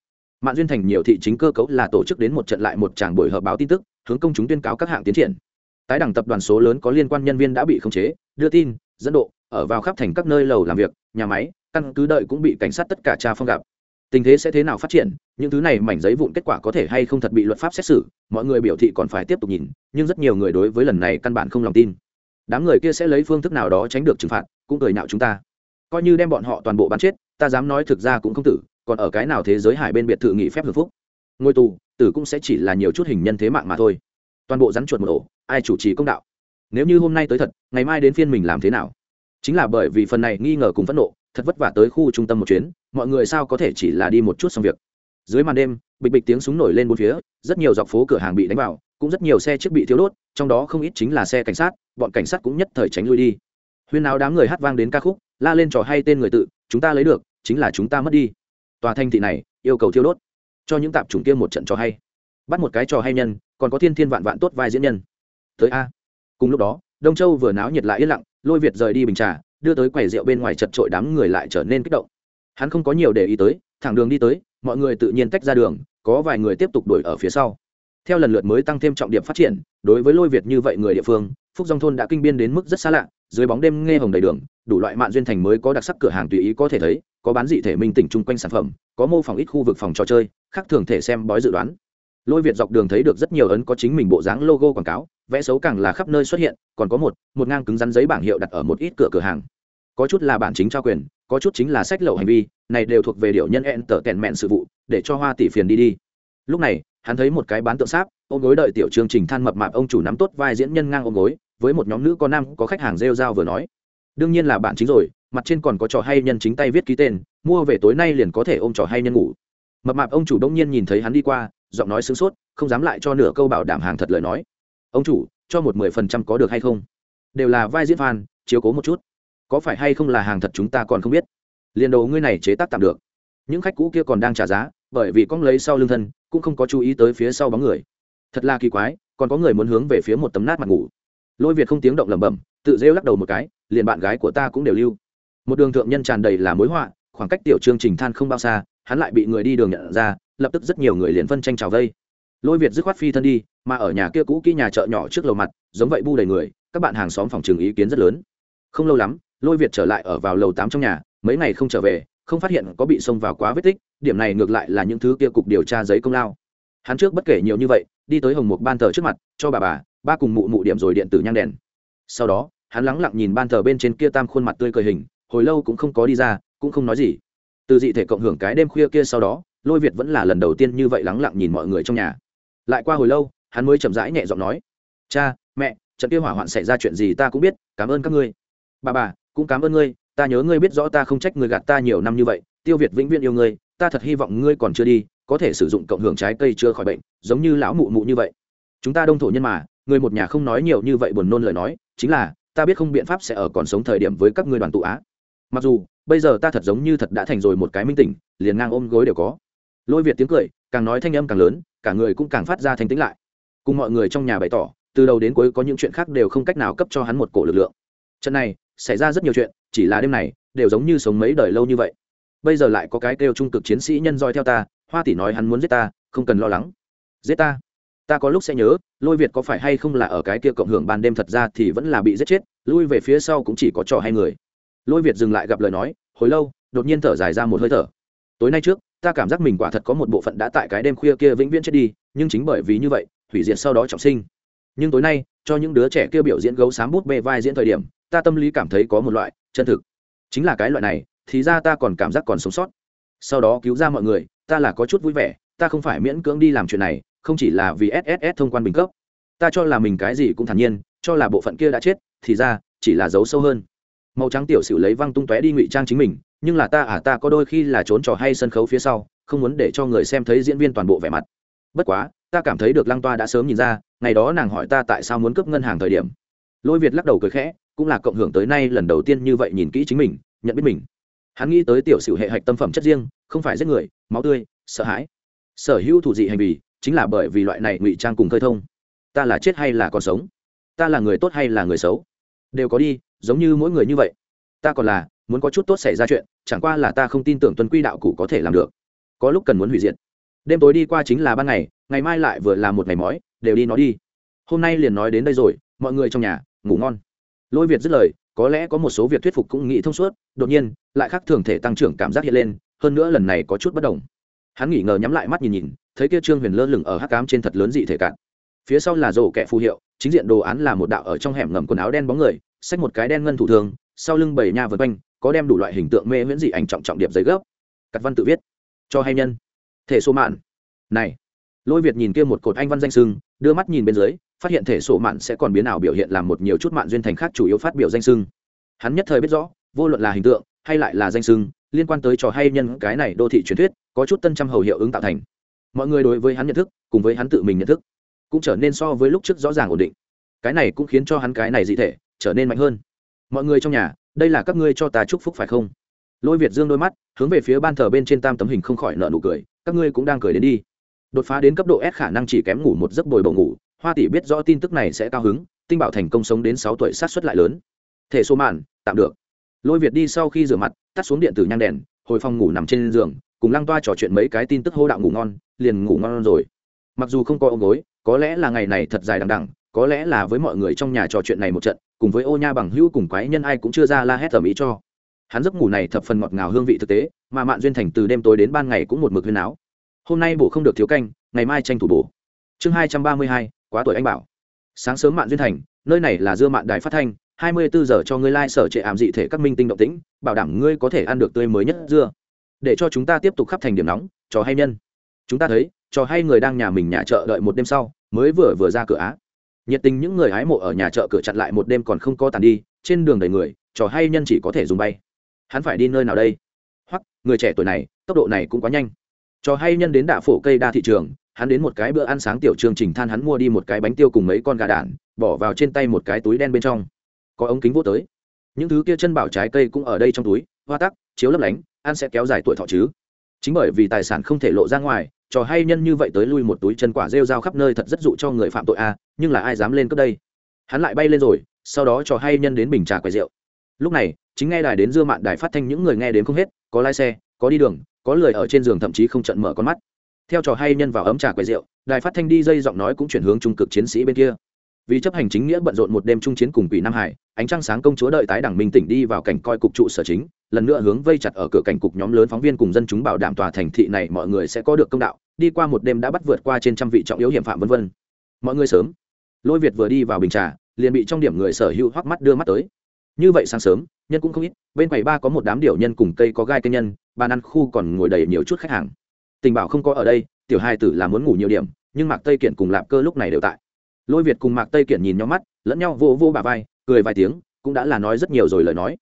Mạng duyên thành nhiều thị chính cơ cấu là tổ chức đến một trận lại một tràng buổi họp báo tin tức, hướng công chúng tuyên cáo các hạng tiến triển. Tái đẳng tập đoàn số lớn có liên quan nhân viên đã bị khống chế, đưa tin, dẫn độ, ở vào khắp thành các nơi lầu làm việc, nhà máy, căn cứ đợi cũng bị cảnh sát tất cả tra phong gặp tình thế sẽ thế nào phát triển, những thứ này mảnh giấy vụn kết quả có thể hay không thật bị luật pháp xét xử, mọi người biểu thị còn phải tiếp tục nhìn, nhưng rất nhiều người đối với lần này căn bản không lòng tin. Đám người kia sẽ lấy phương thức nào đó tránh được trừng phạt, cũng cười nhạo chúng ta. Coi như đem bọn họ toàn bộ bắn chết, ta dám nói thực ra cũng không tử, còn ở cái nào thế giới hải bên biệt thự nghị phép hưởng phúc? Ngôi tù, tử cũng sẽ chỉ là nhiều chút hình nhân thế mạng mà thôi. Toàn bộ rắn chuột một ổ, ai chủ trì công đạo? Nếu như hôm nay tới thật, ngày mai đến phiên mình làm thế nào? Chính là bởi vì phần này nghi ngờ cùng phẫn nộ thật vất vả tới khu trung tâm một chuyến, mọi người sao có thể chỉ là đi một chút xong việc. Dưới màn đêm, bịch bịch tiếng súng nổi lên bốn phía, rất nhiều dọc phố cửa hàng bị đánh vào, cũng rất nhiều xe chiếc bị thiếu đốt, trong đó không ít chính là xe cảnh sát, bọn cảnh sát cũng nhất thời tránh lui đi. Huyên áo đám người hát vang đến ca khúc, la lên trò hay tên người tự, chúng ta lấy được, chính là chúng ta mất đi. Tòa thanh thị này, yêu cầu thiêu đốt. Cho những tạp chủng kia một trận trò hay. Bắt một cái trò hay nhân, còn có thiên thiên vạn vạn tốt vai diễn nhân. Tới a. Cùng lúc đó, đông châu vừa náo nhiệt lại yên lặng, lôi việt rời đi bình trà đưa tới quầy rượu bên ngoài chật trội đám người lại trở nên kích động. Hắn không có nhiều để ý tới, thẳng đường đi tới, mọi người tự nhiên tách ra đường, có vài người tiếp tục đuổi ở phía sau. Theo lần lượt mới tăng thêm trọng điểm phát triển, đối với lôi việt như vậy người địa phương, phúc dòng thôn đã kinh biên đến mức rất xa lạ, dưới bóng đêm nghe hồng đầy đường, đủ loại mạng duyên thành mới có đặc sắc cửa hàng tùy ý có thể thấy, có bán dị thể minh tỉnh chung quanh sản phẩm, có mô phỏng ít khu vực phòng trò chơi, khác thường thể xem bói dự đoán. Lôi việt dọc đường thấy được rất nhiều ấn có chính mình bộ dáng logo quảng cáo vẽ xấu càng là khắp nơi xuất hiện, còn có một một ngang cứng rắn giấy bảng hiệu đặt ở một ít cửa cửa hàng. Có chút là bản chính trao quyền, có chút chính là sách lậu hành vi, này đều thuộc về điệu nhân ẹn tở tèn mẹn sự vụ, để cho hoa tỷ phiền đi đi. Lúc này, hắn thấy một cái bán tượng sáp, ôm gối đợi tiểu chương trình than mập mạp ông chủ nắm tốt vai diễn nhân ngang ôm gối, với một nhóm nữ có nam có khách hàng rêu rao vừa nói. Đương nhiên là bản chính rồi, mặt trên còn có trò hay nhân chính tay viết ký tên, mua về tối nay liền có thể ôm trò hay nhân ngủ. Mập mạp ông chủ đông nhiên nhìn thấy hắn đi qua, giọng nói sướng sốt, không dám lại cho nửa câu bảo đảm hàng thật lời nói ông chủ, cho một mười phần trăm có được hay không? Đều là vai diễn phan chiếu cố một chút. Có phải hay không là hàng thật chúng ta còn không biết. Liền đồ ngươi này chế tác tạm được. Những khách cũ kia còn đang trả giá, bởi vì con lấy sau lưng thân, cũng không có chú ý tới phía sau bóng người. Thật là kỳ quái, còn có người muốn hướng về phía một tấm nát mặt ngủ. Lôi việt không tiếng động lẩm bẩm, tự rêu lắc đầu một cái, liền bạn gái của ta cũng đều lưu. Một đường thượng nhân tràn đầy là mối họa, khoảng cách tiểu chương trình than không bao xa, hắn lại bị người đi đường nhận ra, lập tức rất nhiều người liền phân tranh trào vây lôi việt dứt khoát phi thân đi, mà ở nhà kia cũ kỹ nhà chợ nhỏ trước lầu mặt, giống vậy bu đầy người, các bạn hàng xóm phòng trường ý kiến rất lớn. Không lâu lắm, lôi việt trở lại ở vào lầu tám trong nhà, mấy ngày không trở về, không phát hiện có bị xông vào quá vết tích, điểm này ngược lại là những thứ kia cục điều tra giấy công lao. Hắn trước bất kể nhiều như vậy, đi tới hồng một ban thờ trước mặt, cho bà bà, ba cùng mụ mụ điểm rồi điện tử nhang đèn. Sau đó, hắn lắng lặng nhìn ban thờ bên trên kia tam khuôn mặt tươi cười hình, hồi lâu cũng không có đi ra, cũng không nói gì. Từ dị thể cộng hưởng cái đêm khuya kia sau đó, lôi việt vẫn là lần đầu tiên như vậy lắng lặng nhìn mọi người trong nhà lại qua hồi lâu, hắn mới chậm rãi nhẹ giọng nói, cha, mẹ, trận kia hỏa hoạn xảy ra chuyện gì ta cũng biết, cảm ơn các ngươi. Bà bà, cũng cảm ơn ngươi, ta nhớ ngươi biết rõ ta không trách ngươi gạt ta nhiều năm như vậy, tiêu việt vĩnh viễn yêu ngươi, ta thật hy vọng ngươi còn chưa đi, có thể sử dụng cộng hưởng trái cây chưa khỏi bệnh, giống như lão mụ mụ như vậy. Chúng ta đông thổ nhân mà, người một nhà không nói nhiều như vậy buồn nôn lời nói, chính là, ta biết không biện pháp sẽ ở còn sống thời điểm với các ngươi đoàn tụ á. Mặc dù, bây giờ ta thật giống như thật đã thành rồi một cái minh tỉnh, liền ngang ôm gối đều có lôi việt tiếng cười, càng nói thanh âm càng lớn, cả người cũng càng phát ra thanh tĩnh lại. Cùng mọi người trong nhà bày tỏ, từ đầu đến cuối có những chuyện khác đều không cách nào cấp cho hắn một cổ lực lượng. Trận này, xảy ra rất nhiều chuyện, chỉ là đêm này, đều giống như sống mấy đời lâu như vậy. Bây giờ lại có cái kêu trung cực chiến sĩ nhân roi theo ta, hoa tỷ nói hắn muốn giết ta, không cần lo lắng. Giết ta? Ta có lúc sẽ nhớ, lôi việt có phải hay không là ở cái kia cộng hưởng ban đêm thật ra thì vẫn là bị giết chết, lui về phía sau cũng chỉ có trò hay người. Lôi việt dừng lại gặp lời nói, hồi lâu, đột nhiên thở dài ra một hơi thở. Tối nay trước ta cảm giác mình quả thật có một bộ phận đã tại cái đêm khuya kia vĩnh viễn chết đi, nhưng chính bởi vì như vậy, hủy diệt sau đó trọng sinh. Nhưng tối nay, cho những đứa trẻ kia biểu diễn gấu xám bút bê vai diễn thời điểm, ta tâm lý cảm thấy có một loại chân thực. Chính là cái loại này, thì ra ta còn cảm giác còn sống sót. Sau đó cứu ra mọi người, ta là có chút vui vẻ, ta không phải miễn cưỡng đi làm chuyện này, không chỉ là vì sss thông quan bình cấp. Ta cho là mình cái gì cũng thản nhiên, cho là bộ phận kia đã chết, thì ra, chỉ là giấu sâu hơn. Màu trắng tiểu sử lấy văng tung tóe đi ngụy trang chính mình nhưng là ta à ta có đôi khi là trốn trò hay sân khấu phía sau, không muốn để cho người xem thấy diễn viên toàn bộ vẻ mặt. Bất quá, ta cảm thấy được lăng toa đã sớm nhìn ra, ngày đó nàng hỏi ta tại sao muốn cướp ngân hàng thời điểm. Lôi việt lắc đầu cười khẽ, cũng là cộng hưởng tới nay lần đầu tiên như vậy nhìn kỹ chính mình, nhận biết mình. Hắn nghĩ tới tiểu sử hệ hạch tâm phẩm chất riêng, không phải giết người, máu tươi, sợ hãi. Sở hữu thủ dị hành vi, chính là bởi vì loại này ngụy trang cùng khơi thông. Ta là chết hay là còn sống? Ta là người tốt hay là người xấu? Đều có đi, giống như mỗi người như vậy. Ta còn là, muốn có chút tốt xảy ra chuyện chẳng qua là ta không tin tưởng tuân quy đạo cụ có thể làm được. Có lúc cần muốn hủy diệt. Đêm tối đi qua chính là ban ngày ngày mai lại vừa là một ngày mói đều đi nó đi. Hôm nay liền nói đến đây rồi, mọi người trong nhà, ngủ ngon. Lôi việt dứt lời, có lẽ có một số việc thuyết phục cũng nghĩ thông suốt, đột nhiên, lại khác thường thể tăng trưởng cảm giác hiện lên, hơn nữa lần này có chút bất đồng. Hắn nghỉ ngờ nhắm lại mắt nhìn nhìn, thấy kia trương huyền lơ lửng ở hắc cám trên thật lớn dị thể cạn. Phía sau là rổ kẹ phù hiệu, chính diện đồ án là một đạo ở trong hẻm ngầm quần áo đen bóng người, xách một cái đen ngân thủ thường, sau lưng bảy nhà vượt quanh có đem đủ loại hình tượng mê miễn dị ảnh trọng trọng điệp giấy gấp. Cắt văn tự viết, cho hay nhân. Thể số mạn. Này. Lôi việt nhìn kia một cột anh văn danh sưng, đưa mắt nhìn bên dưới, phát hiện thể sổ mạn sẽ còn biến ảo biểu hiện làm một nhiều chút mạn duyên thành khác chủ yếu phát biểu danh sưng. Hắn nhất thời biết rõ, vô luận là hình tượng, hay lại là danh sưng, liên quan tới trò hay nhân cái này đô thị truyền thuyết, có chút tân trăm hầu hiệu ứng tạo thành. Mọi người đối với hắn nhận thức, cùng với hắn tự mình nhận thức, cũng trở nên so với lúc trước rõ ràng ổn định. Cái này cũng khiến cho hắn cái này dị thể trở nên mạnh hơn. Mọi người trong nhà đây là các ngươi cho ta chúc phúc phải không? Lôi việt dương đôi mắt hướng về phía ban thờ bên trên tam tấm hình không khỏi nợ nụ cười các ngươi cũng đang cười đến đi. Đột phá đến cấp độ s khả năng chỉ kém ngủ một giấc bồi bổ ngủ hoa tỷ biết rõ tin tức này sẽ cao hứng tinh bảo thành công sống đến sáu tuổi sát xuất lại lớn. Thể số màn, tạm được. Lôi việt đi sau khi rửa mặt tắt xuống điện tử nhang đèn hồi phòng ngủ nằm trên giường cùng lăng toa trò chuyện mấy cái tin tức hô đạo ngủ ngon liền ngủ ngon rồi. Mặc dù không có ôm gối có lẽ là ngày này thật dài đằng đằng có lẽ là với mọi người trong nhà trò chuyện này một trận cùng với ô nha bằng hữu cùng quái nhân ai cũng chưa ra la hét tầm ý cho. Hắn giấc ngủ này thập phần ngọt ngào hương vị thực tế, mà mạn duyên thành từ đêm tối đến ban ngày cũng một mực huyên áo hôm nay bổ không được thiếu canh, ngày mai tranh thủ bổ. Chương hai trăm ba mươi hai, quá tuổi anh bảo. Sáng sớm mạn duyên thành, nơi này là dưa mạn đài phát thanh, hai mươi bốn giờ cho ngươi lai、like、sở trệ ảm dị thể các minh tinh động tĩnh, bảo đảm ngươi có thể ăn được tươi mới nhất dưa. Để cho chúng ta tiếp tục khắp thành điểm nóng, trò hay nhân. Chúng ta thấy, trò hay người đang nhà mình nhà chợ đợi một đêm sau, mới vừa vừa ra cửa á nhiệt tình những người hái mộ ở nhà chợ cửa chặn lại một đêm còn không có tàn đi, trên đường đầy người, trò hay nhân chỉ có thể dùng bay. Hắn phải đi nơi nào đây? Hoặc, người trẻ tuổi này, tốc độ này cũng quá nhanh. Trò hay nhân đến đạ phổ cây đa thị trường, hắn đến một cái bữa ăn sáng tiểu chương trình than hắn mua đi một cái bánh tiêu cùng mấy con gà đản bỏ vào trên tay một cái túi đen bên trong. Có ống kính vô tới. Những thứ kia chân bảo trái cây cũng ở đây trong túi, hoa tắc, chiếu lấp lánh, ăn sẽ kéo dài tuổi thọ chứ. Chính bởi vì tài sản không thể lộ ra ngoài trò hay nhân như vậy tới lui một túi chân quả rêu rao khắp nơi thật rất dụ cho người phạm tội a à, nhưng là ai dám lên cấp đây? Hắn lại bay lên rồi sau đó trò hay nhân đến bình trà quầy rượu. Lúc này chính nghe đài đến dưa mạn đài phát thanh những người nghe đến không hết có lái xe có đi đường có lười ở trên giường thậm chí không trận mở con mắt. Theo trò hay nhân vào ấm trà quầy rượu đài phát thanh đi dây giọng nói cũng chuyển hướng trung cực chiến sĩ bên kia vì chấp hành chính nghĩa bận rộn một đêm trung chiến cùng quỷ nam hải, ánh trăng sáng công chúa đợi tái đảng minh tỉnh đi vào cảnh coi cục trụ sở chính, lần nữa hướng vây chặt ở cửa cảnh cục nhóm lớn phóng viên cùng dân chúng bảo đảm tòa thành thị này mọi người sẽ có được công đạo, đi qua một đêm đã bắt vượt qua trên trăm vị trọng yếu hiểm phạm vân vân. Mọi người sớm. Lôi việt vừa đi vào bình trà, liền bị trong điểm người sở hữu hoắc mắt đưa mắt tới. Như vậy sáng sớm, nhân cũng không ít, bên quầy ba có một đám điểu nhân cùng cây có gai cây nhân, bàn ăn khu còn ngồi đầy nhiều chút khách hàng. Tình bảo không có ở đây, tiểu hai tử là muốn ngủ nhiều điểm, nhưng mạc tây kiện cùng lạp cơ lúc này đều tại lôi việt cùng mạc tây kiện nhìn nhau mắt lẫn nhau vô vô bà vai cười vài tiếng cũng đã là nói rất nhiều rồi lời nói.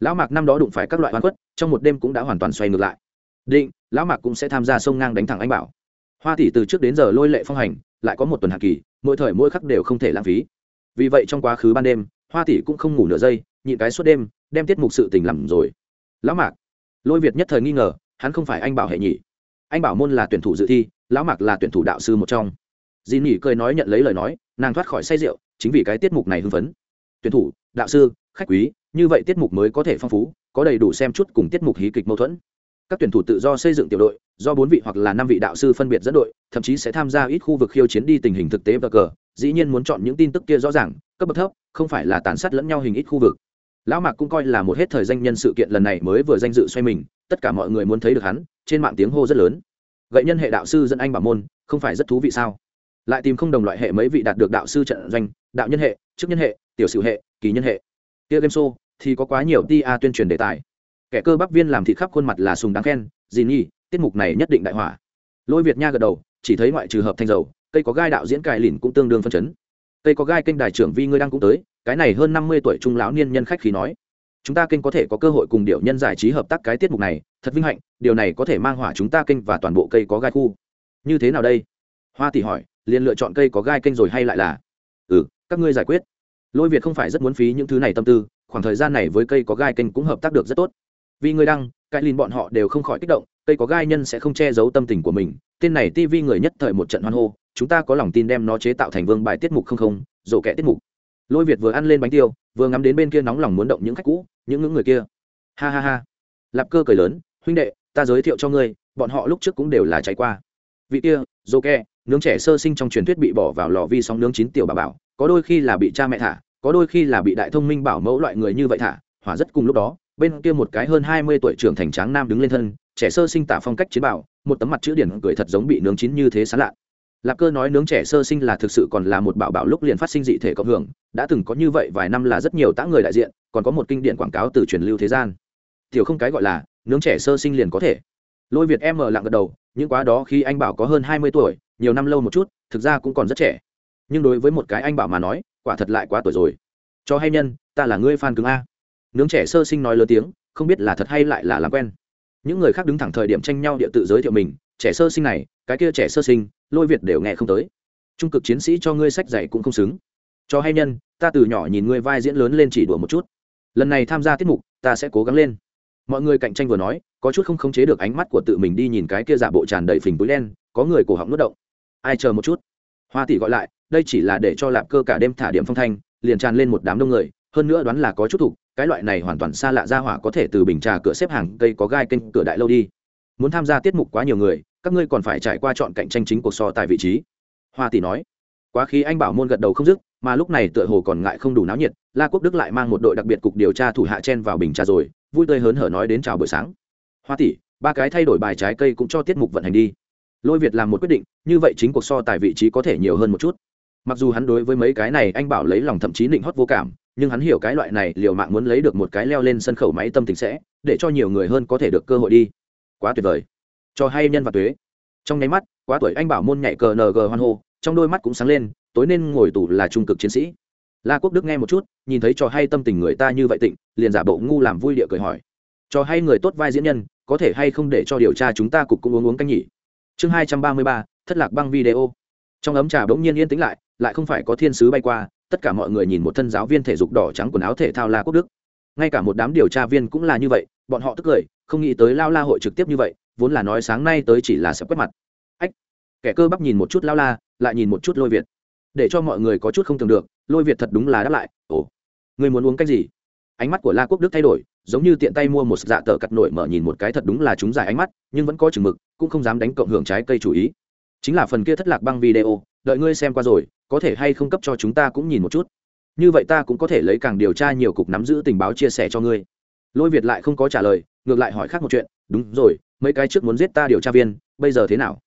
Lão mạc năm đó đụng phải các loại oan quất, trong một đêm cũng đã hoàn toàn xoay ngược lại. Định lão mạc cũng sẽ tham gia sông ngang đánh thẳng anh bảo. Hoa tỷ từ trước đến giờ lôi lệ phong hành lại có một tuần hạ kỳ mỗi thời mỗi khắc đều không thể lãng phí. Vì vậy trong quá khứ ban đêm hoa tỷ cũng không ngủ nửa giây nhịn cái suốt đêm đem tiết mục sự tình làm rồi. Lão mạc lôi việt nhất thời nghi ngờ hắn không phải anh bảo hệ nhỉ anh bảo môn là tuyển thủ dự thi lão mạc là tuyển thủ đạo sư một trong dì nhỉ cười nói nhận lấy lời nói, nàng thoát khỏi say rượu, chính vì cái tiết mục này hưng phấn. Tuyển thủ, đạo sư, khách quý, như vậy tiết mục mới có thể phong phú, có đầy đủ xem chút cùng tiết mục hí kịch mâu thuẫn. Các tuyển thủ tự do xây dựng tiểu đội, do bốn vị hoặc là năm vị đạo sư phân biệt dẫn đội, thậm chí sẽ tham gia ít khu vực khiêu chiến đi tình hình thực tế và cờ, dĩ nhiên muốn chọn những tin tức kia rõ ràng, cấp bậc thấp, không phải là tàn sát lẫn nhau hình ít khu vực. Lão mạc cũng coi là một hết thời danh nhân sự kiện lần này mới vừa danh dự xoay mình, tất cả mọi người muốn thấy được hắn, trên mạng tiếng hô rất lớn. Gậy nhân hệ đạo sư dẫn anh bảo môn, không phải rất thú vị sao? Lại tìm không đồng loại hệ mấy vị đạt được đạo sư trận doanh, đạo nhân hệ, chức nhân hệ, tiểu sử hệ, kỳ nhân hệ. Kia game show thì có quá nhiều tia tuyên truyền đề tài. Kẻ cơ bắp viên làm thị khắp khuôn mặt là sùng đáng khen gì nhi tiết mục này nhất định đại hỏa. Lôi việt nha gật đầu, chỉ thấy ngoại trừ hợp thanh dầu, cây có gai đạo diễn cài lìn cũng tương đương phân chấn. Cây có gai kênh đài trưởng vi ngươi đang cũng tới, cái này hơn năm mươi tuổi trung lão niên nhân khách khí nói. Chúng ta kênh có thể có cơ hội cùng điệu nhân giải trí hợp tác cái tiết mục này, thật vinh hạnh, điều này có thể mang hỏa chúng ta kênh và toàn bộ cây có gai khu. Như thế nào đây? Hoa tỷ hỏi liền lựa chọn cây có gai kênh rồi hay lại là? Ừ các ngươi giải quyết. Lôi việt không phải rất muốn phí những thứ này tâm tư, khoảng thời gian này với cây có gai kênh cũng hợp tác được rất tốt. Vì người đăng, cái lìn bọn họ đều không khỏi kích động, cây có gai nhân sẽ không che giấu tâm tình của mình. Tên này tv người nhất thời một trận hoan hô, chúng ta có lòng tin đem nó chế tạo thành vương bài tiết mục không không, rổ kẻ tiết mục. Lôi việt vừa ăn lên bánh tiêu, vừa ngắm đến bên kia nóng lòng muốn động những khách cũ, những ngưỡng người kia. Ha ha ha. Lạp cơ cười lớn, huynh đệ, ta giới thiệu cho ngươi, bọn họ lúc trước cũng đều là cháy qua. Vị kia dô kẻ nướng trẻ sơ sinh trong truyền thuyết bị bỏ vào lò vi sóng nướng chín tiểu bà bảo, có đôi khi là bị cha mẹ thả, có đôi khi là bị đại thông minh bảo mẫu loại người như vậy thả, hỏa rất cùng lúc đó, bên kia một cái hơn hai mươi tuổi trưởng thành tráng nam đứng lên thân, trẻ sơ sinh tả phong cách chiến bảo một tấm mặt chữ điển cười thật giống bị nướng chín như thế sán lạ. Lạp cơ nói nướng trẻ sơ sinh là thực sự còn là một bảo bảo lúc liền phát sinh dị thể cộng hưởng, đã từng có như vậy vài năm là rất nhiều tã người đại diện, còn có một kinh điển quảng cáo từ truyền lưu thế gian. Tiểu không cái gọi là, nướng trẻ sơ sinh liền có thể. Lôi việt em mở lặng gật đầu, những quá đó khi anh bảo có hơn hai mươi tuổi nhiều năm lâu một chút, thực ra cũng còn rất trẻ. Nhưng đối với một cái anh bảo mà nói, quả thật lại quá tuổi rồi. Cho hay nhân, ta là ngươi fan cứng a. Nướng trẻ sơ sinh nói lớn tiếng, không biết là thật hay lại là làm quen. Những người khác đứng thẳng thời điểm tranh nhau địa tự giới thiệu mình, trẻ sơ sinh này, cái kia trẻ sơ sinh, lôi việt đều nghe không tới. Trung cực chiến sĩ cho ngươi sách dạy cũng không xứng. Cho hay nhân, ta từ nhỏ nhìn ngươi vai diễn lớn lên chỉ đùa một chút. Lần này tham gia tiết mục, ta sẽ cố gắng lên. Mọi người cạnh tranh vừa nói, có chút không khống chế được ánh mắt của tự mình đi nhìn cái kia giả bộ tràn đầy phình túi đen, có người cổ họng nuốt động ai chờ một chút. Hoa tỷ gọi lại, đây chỉ là để cho lạp cơ cả đêm thả điểm phong thanh, liền tràn lên một đám đông người, hơn nữa đoán là có chút thủ cái loại này hoàn toàn xa lạ ra hỏa có thể từ bình trà cửa xếp hàng cây có gai kênh cửa đại lâu đi. Muốn tham gia tiết mục quá nhiều người, các ngươi còn phải trải qua chọn cạnh tranh chính cuộc so tại vị trí. Hoa tỷ nói, quá khí anh bảo môn gật đầu không dứt, mà lúc này tựa hồ còn ngại không đủ náo nhiệt, la quốc đức lại mang một đội đặc biệt cục điều tra thủ hạ chen vào bình trà rồi, vui tươi hớn hở nói đến chào buổi sáng. Hoa tỷ, ba cái thay đổi bài trái cây cũng cho tiết mục vận hành đi lôi việt làm một quyết định, như vậy chính cuộc so tài vị trí có thể nhiều hơn một chút. Mặc dù hắn đối với mấy cái này anh bảo lấy lòng thậm chí định hót vô cảm, nhưng hắn hiểu cái loại này liều mạng muốn lấy được một cái leo lên sân khấu máy tâm tình sẽ, để cho nhiều người hơn có thể được cơ hội đi. Quá tuyệt vời. Cho hay nhân và tuế. Trong nháy mắt, quá tuổi anh bảo môn nhảy cờ ng hoan hô, trong đôi mắt cũng sáng lên, tối nên ngồi tù là trung cực chiến sĩ. La quốc đức nghe một chút, nhìn thấy trò hay tâm tình người ta như vậy tịnh, liền giả bộ ngu làm vui địa cười hỏi. Trò hay người tốt vai diễn nhân, có thể hay không để cho điều tra chúng ta cục cũng uống uống canh nhỉ? Chương hai trăm ba mươi ba, thất lạc băng video. Trong ấm trà bỗng nhiên yên tĩnh lại lại không phải có thiên sứ bay qua, tất cả mọi người nhìn một thân giáo viên thể dục đỏ trắng quần áo thể thao la quốc đức. Ngay cả một đám điều tra viên cũng là như vậy, bọn họ tức cười, không nghĩ tới lao la hội trực tiếp như vậy, vốn là nói sáng nay tới chỉ là sẽ quét mặt. Ách! Kẻ cơ bắp nhìn một chút lao la, lại nhìn một chút lôi việt. Để cho mọi người có chút không tưởng được, lôi việt thật đúng là đáp lại, ồ người muốn uống cái gì? Ánh mắt của la quốc đức thay đổi, giống như tiện tay mua một dạ tờ cặt nổi mở nhìn một cái thật đúng là chúng dài ánh mắt, nhưng vẫn có chừng mực cũng không dám đánh cộng hưởng trái cây chủ ý. Chính là phần kia thất lạc băng video, đợi ngươi xem qua rồi, có thể hay không cấp cho chúng ta cũng nhìn một chút. Như vậy ta cũng có thể lấy càng điều tra nhiều cục nắm giữ tình báo chia sẻ cho ngươi. Lôi việt lại không có trả lời, ngược lại hỏi khác một chuyện, đúng rồi, mấy cái trước muốn giết ta điều tra viên, bây giờ thế nào?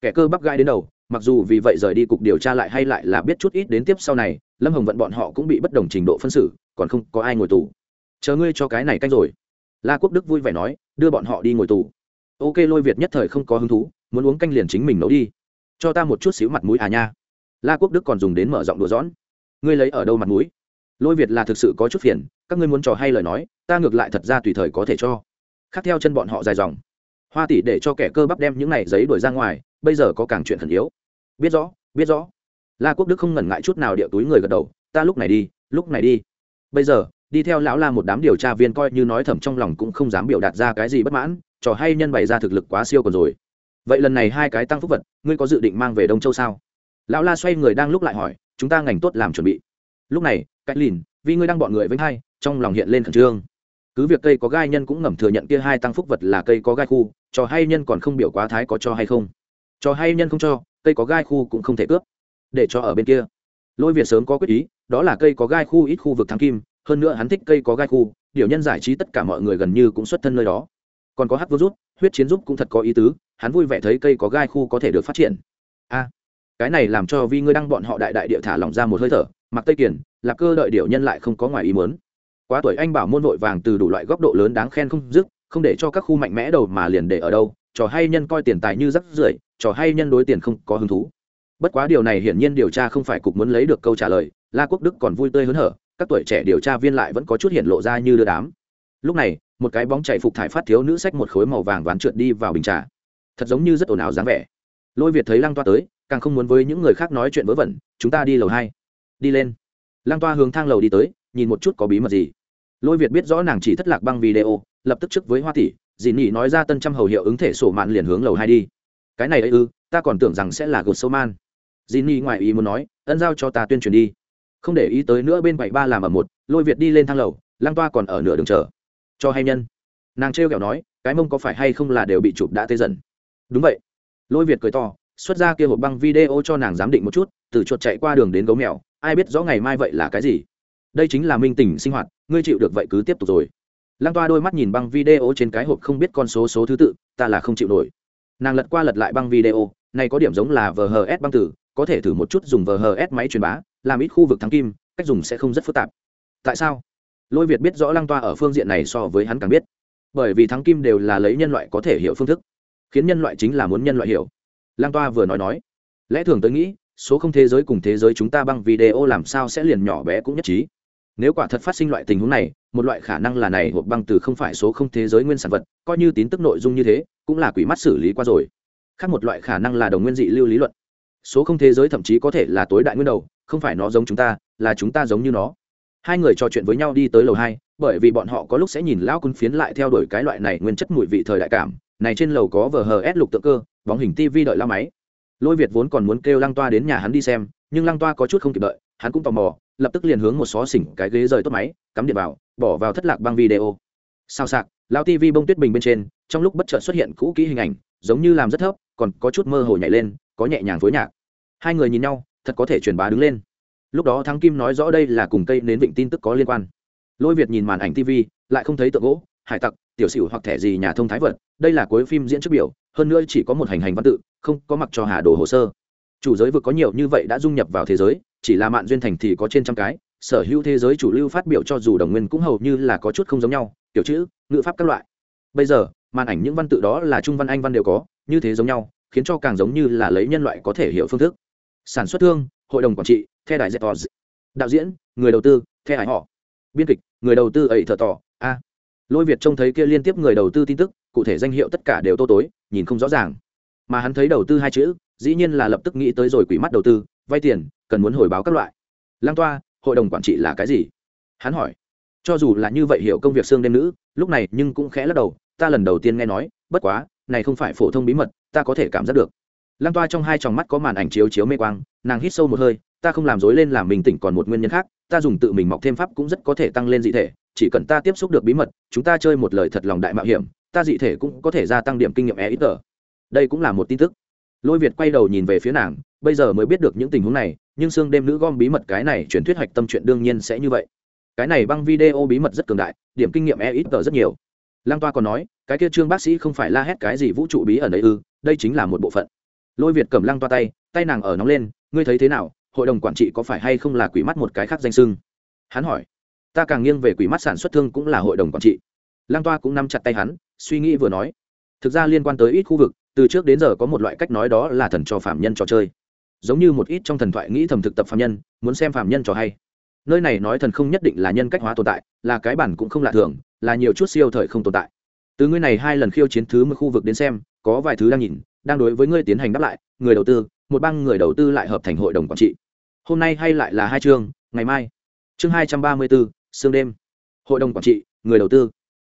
Kẻ cơ bắp gai đến đầu, mặc dù vì vậy rời đi cục điều tra lại hay lại là biết chút ít đến tiếp sau này, lâm hồng vận bọn họ cũng bị bất đồng trình độ phân xử, còn không có ai ngồi tù. Chờ ngươi cho cái này canh rồi. La quốc đức vui vẻ nói, đưa bọn họ đi ngồi tù ok lôi việt nhất thời không có hứng thú, muốn uống canh liền chính mình nấu đi. Cho ta một chút xíu mặt mũi à nha. La quốc đức còn dùng đến mở rộng đùa dõn ngươi lấy ở đâu mặt mũi? Lôi việt là thực sự có chút phiền, các ngươi muốn trò hay lời nói, ta ngược lại thật ra tùy thời có thể cho. Khác theo chân bọn họ dài dòng. Hoa tỷ để cho kẻ cơ bắp đem những này giấy đuổi ra ngoài, bây giờ có càng chuyện khẩn yếu. Biết rõ biết rõ. La quốc đức không ngần ngại chút nào điệu túi người gật đầu, ta lúc này đi, lúc này đi. Bây giờ, đi theo lão la một đám điều tra viên coi như nói thầm trong lòng cũng không dám biểu đạt ra cái gì bất mãn trò hay nhân bày ra thực lực quá siêu còn rồi. Vậy lần này hai cái tăng phúc vật, ngươi có dự định mang về đông châu sao? Lão la xoay người đang lúc lại hỏi, chúng ta ngành tốt làm chuẩn bị. Lúc này, cách lìn, vì ngươi đang bọn người với hai, trong lòng hiện lên khẩn trương. Cứ việc cây có gai nhân cũng ngầm thừa nhận kia hai tăng phúc vật là cây có gai khu, trò hay nhân còn không biểu quá thái có cho hay không? Trò hay nhân không cho, cây có gai khu cũng không thể cướp. Để cho ở bên kia. Lôi việt sớm có quyết ý, đó là cây có gai khu ít khu vực thắng kim, hơn nữa hắn thích cây có gai khu, điều nhân giải trí tất cả mọi người gần như cũng xuất thân nơi đó còn có hát vô rút, huyết chiến giúp cũng thật có ý tứ, hắn vui vẻ thấy cây có gai khu có thể được phát triển. A, cái này làm cho vi ngươi đăng bọn họ đại đại địa thả lỏng ra một hơi thở, mặc tây kiển, là cơ đợi điệu nhân lại không có ngoài ý muốn. Quá tuổi anh bảo môn vội vàng từ đủ loại góc độ lớn đáng khen không dứt, không để cho các khu mạnh mẽ đầu mà liền để ở đâu, trò hay nhân coi tiền tài như rắc rưởi, trò hay nhân đối tiền không có hứng thú. Bất quá điều này hiển nhiên điều tra không phải cục muốn lấy được câu trả lời, la quốc đức còn vui tươi hớn hở, các tuổi trẻ điều tra viên lại vẫn có chút hiện lộ ra như đưa đám lúc này, một cái bóng chạy phục thải phát thiếu nữ sách một khối màu vàng ván trượt đi vào bình trà. Thật giống như rất ồn ào dáng vẻ. Lôi việt thấy lăng toa tới, càng không muốn với những người khác nói chuyện vớ vẩn, chúng ta đi lầu hai. Đi lên. Lăng toa hướng thang lầu đi tới, nhìn một chút có bí mật gì. Lôi việt biết rõ nàng chỉ thất lạc băng video, lập tức trước với hoa tỷ, dì nỉ nói ra tân trăm hầu hiệu ứng thể sổ mạn liền hướng lầu hai đi. Cái này ấy ư, ta còn tưởng rằng sẽ là gột sâu man. Dì nỉ ngoài ý muốn nói, ân giao cho ta tuyên truyền đi. Không để ý tới nữa bên bảy ba làm ở một, lôi việt đi lên thang lầu lang toa còn ở nửa đường chờ cho hay nhân. Nàng trêu kẹo nói, cái mông có phải hay không là đều bị chụp đã tê dần. Đúng vậy. Lôi việt cười to, xuất ra kia hộp băng video cho nàng giám định một chút, từ chuột chạy qua đường đến gấu mèo, ai biết rõ ngày mai vậy là cái gì. Đây chính là minh tình sinh hoạt, ngươi chịu được vậy cứ tiếp tục rồi. Lăng toa đôi mắt nhìn băng video trên cái hộp không biết con số số thứ tự, ta là không chịu nổi. Nàng lật qua lật lại băng video, này có điểm giống là vhs băng tử, có thể thử một chút dùng vhs máy truyền bá, làm ít khu vực thắng kim, cách dùng sẽ không rất phức tạp. Tại sao? Lôi việt biết rõ lăng toa ở phương diện này so với hắn càng biết. Bởi vì thắng kim đều là lấy nhân loại có thể hiểu phương thức, khiến nhân loại chính là muốn nhân loại hiểu. Lăng toa vừa nói nói, lẽ thường tới nghĩ, số không thế giới cùng thế giới chúng ta băng video làm sao sẽ liền nhỏ bé cũng nhất trí. Nếu quả thật phát sinh loại tình huống này, một loại khả năng là này hộp băng từ không phải số không thế giới nguyên sản vật, coi như tín tức nội dung như thế, cũng là quỷ mắt xử lý qua rồi. Khác một loại khả năng là đồng nguyên dị lưu lý luận. Số không thế giới thậm chí có thể là tối đại nguyên đầu, không phải nó giống chúng ta, là chúng ta giống như nó hai người trò chuyện với nhau đi tới lầu hai, bởi vì bọn họ có lúc sẽ nhìn lão quân phiến lại theo đuổi cái loại này nguyên chất mùi vị thời đại cảm. Này trên lầu có vờ hờ ép lục tượng cơ, bóng hình tv đợi la máy. Lôi việt vốn còn muốn kêu lăng toa đến nhà hắn đi xem, nhưng lăng toa có chút không kịp đợi, hắn cũng tò mò, lập tức liền hướng một xó xỉnh cái ghế rời tốt máy, cắm điện vào, bỏ vào thất lạc băng video. Sao sạc lao tv bông tuyết bình bên trên, trong lúc bất chợt xuất hiện cũ kỹ hình ảnh, giống như làm rất thấp, còn có chút mơ hồ nhảy lên, có nhẹ nhàng phối nhạc. Hai người nhìn nhau, thật có thể truyền bá đứng lên lúc đó thắng kim nói rõ đây là cùng cây nến vịnh tin tức có liên quan. Lôi việt nhìn màn ảnh tv lại không thấy tượng gỗ, hải tặc, tiểu sử hoặc thẻ gì nhà thông thái vật, đây là cuối phim diễn trước biểu, hơn nữa chỉ có một hành hành văn tự, không có mặc cho hà đồ hồ sơ. Chủ giới vực có nhiều như vậy đã dung nhập vào thế giới, chỉ là mạn duyên thành thì có trên trăm cái, sở hữu thế giới chủ lưu phát biểu cho dù đồng nguyên cũng hầu như là có chút không giống nhau, kiểu chữ, ngữ pháp các loại. Bây giờ, màn ảnh những văn tự đó là trung văn, anh văn đều có, như thế giống nhau, khiến cho càng giống như là lấy nhân loại có thể hiểu phương thức. Sản xuất thương hội đồng quản trị, the đại dẹp tỏ đạo diễn, người đầu tư, the hải họ. Biên kịch, người đầu tư ấy thợ tỏ a. Lôi việt trông thấy kia liên tiếp người đầu tư tin tức, cụ thể danh hiệu tất cả đều tô tối, nhìn không rõ ràng. Mà hắn thấy đầu tư hai chữ, dĩ nhiên là lập tức nghĩ tới rồi quỷ mắt đầu tư, vay tiền, cần muốn hồi báo các loại. Lang toa, hội đồng quản trị là cái gì? Hắn hỏi. Cho dù là như vậy hiểu công việc xương đêm nữ, lúc này nhưng cũng khẽ lắc đầu, ta lần đầu tiên nghe nói, bất quá, này không phải phổ thông bí mật, ta có thể cảm giác được lang toa trong hai tròng mắt có màn ảnh chiếu chiếu mê quang, nàng hít sâu một hơi, ta không làm dối lên làm mình tỉnh còn một nguyên nhân khác, ta dùng tự mình mọc thêm pháp cũng rất có thể tăng lên dị thể, chỉ cần ta tiếp xúc được bí mật, chúng ta chơi một lời thật lòng đại mạo hiểm, ta dị thể cũng có thể gia tăng điểm kinh nghiệm e ít tờ. Đây cũng là một tin tức. Lôi việt quay đầu nhìn về phía nàng, bây giờ mới biết được những tình huống này, nhưng xương đêm nữ gom bí mật cái này truyền thuyết hạch tâm chuyện đương nhiên sẽ như vậy. Cái này băng video bí mật rất cường đại, điểm kinh nghiệm e ít tờ rất nhiều. Lăng toa còn nói, cái kia trương bác sĩ không phải la hét cái gì vũ trụ bí ẩn ấy ư, đây chính là một bộ phận lôi việt cầm lăng toa tay tay nàng ở nóng lên, ngươi thấy thế nào? Hội đồng quản trị có phải hay không là quỷ mắt một cái khác danh sưng hắn hỏi. Ta càng nghiêng về quỷ mắt sản xuất thương cũng là hội đồng quản trị. Lăng toa cũng nắm chặt tay hắn, suy nghĩ vừa nói. Thực ra liên quan tới ít khu vực, từ trước đến giờ có một loại cách nói đó là thần cho phạm nhân trò chơi. Giống như một ít trong thần thoại nghĩ thầm thực tập phạm nhân, muốn xem phạm nhân trò hay. Nơi này nói thần không nhất định là nhân cách hóa tồn tại, là cái bản cũng không lạ thường, là nhiều chút siêu thời không tồn tại. Từ ngươi này hai lần khiêu chiến thứ một khu vực đến xem, có vài thứ đang nhìn đang đối với ngươi tiến hành đáp lại, người đầu tư, một băng người đầu tư lại hợp thành hội đồng quản trị. Hôm nay hay lại là hai chương, ngày mai. Chương hai trăm ba mươi bốn, sương đêm. Hội đồng quản trị, người đầu tư.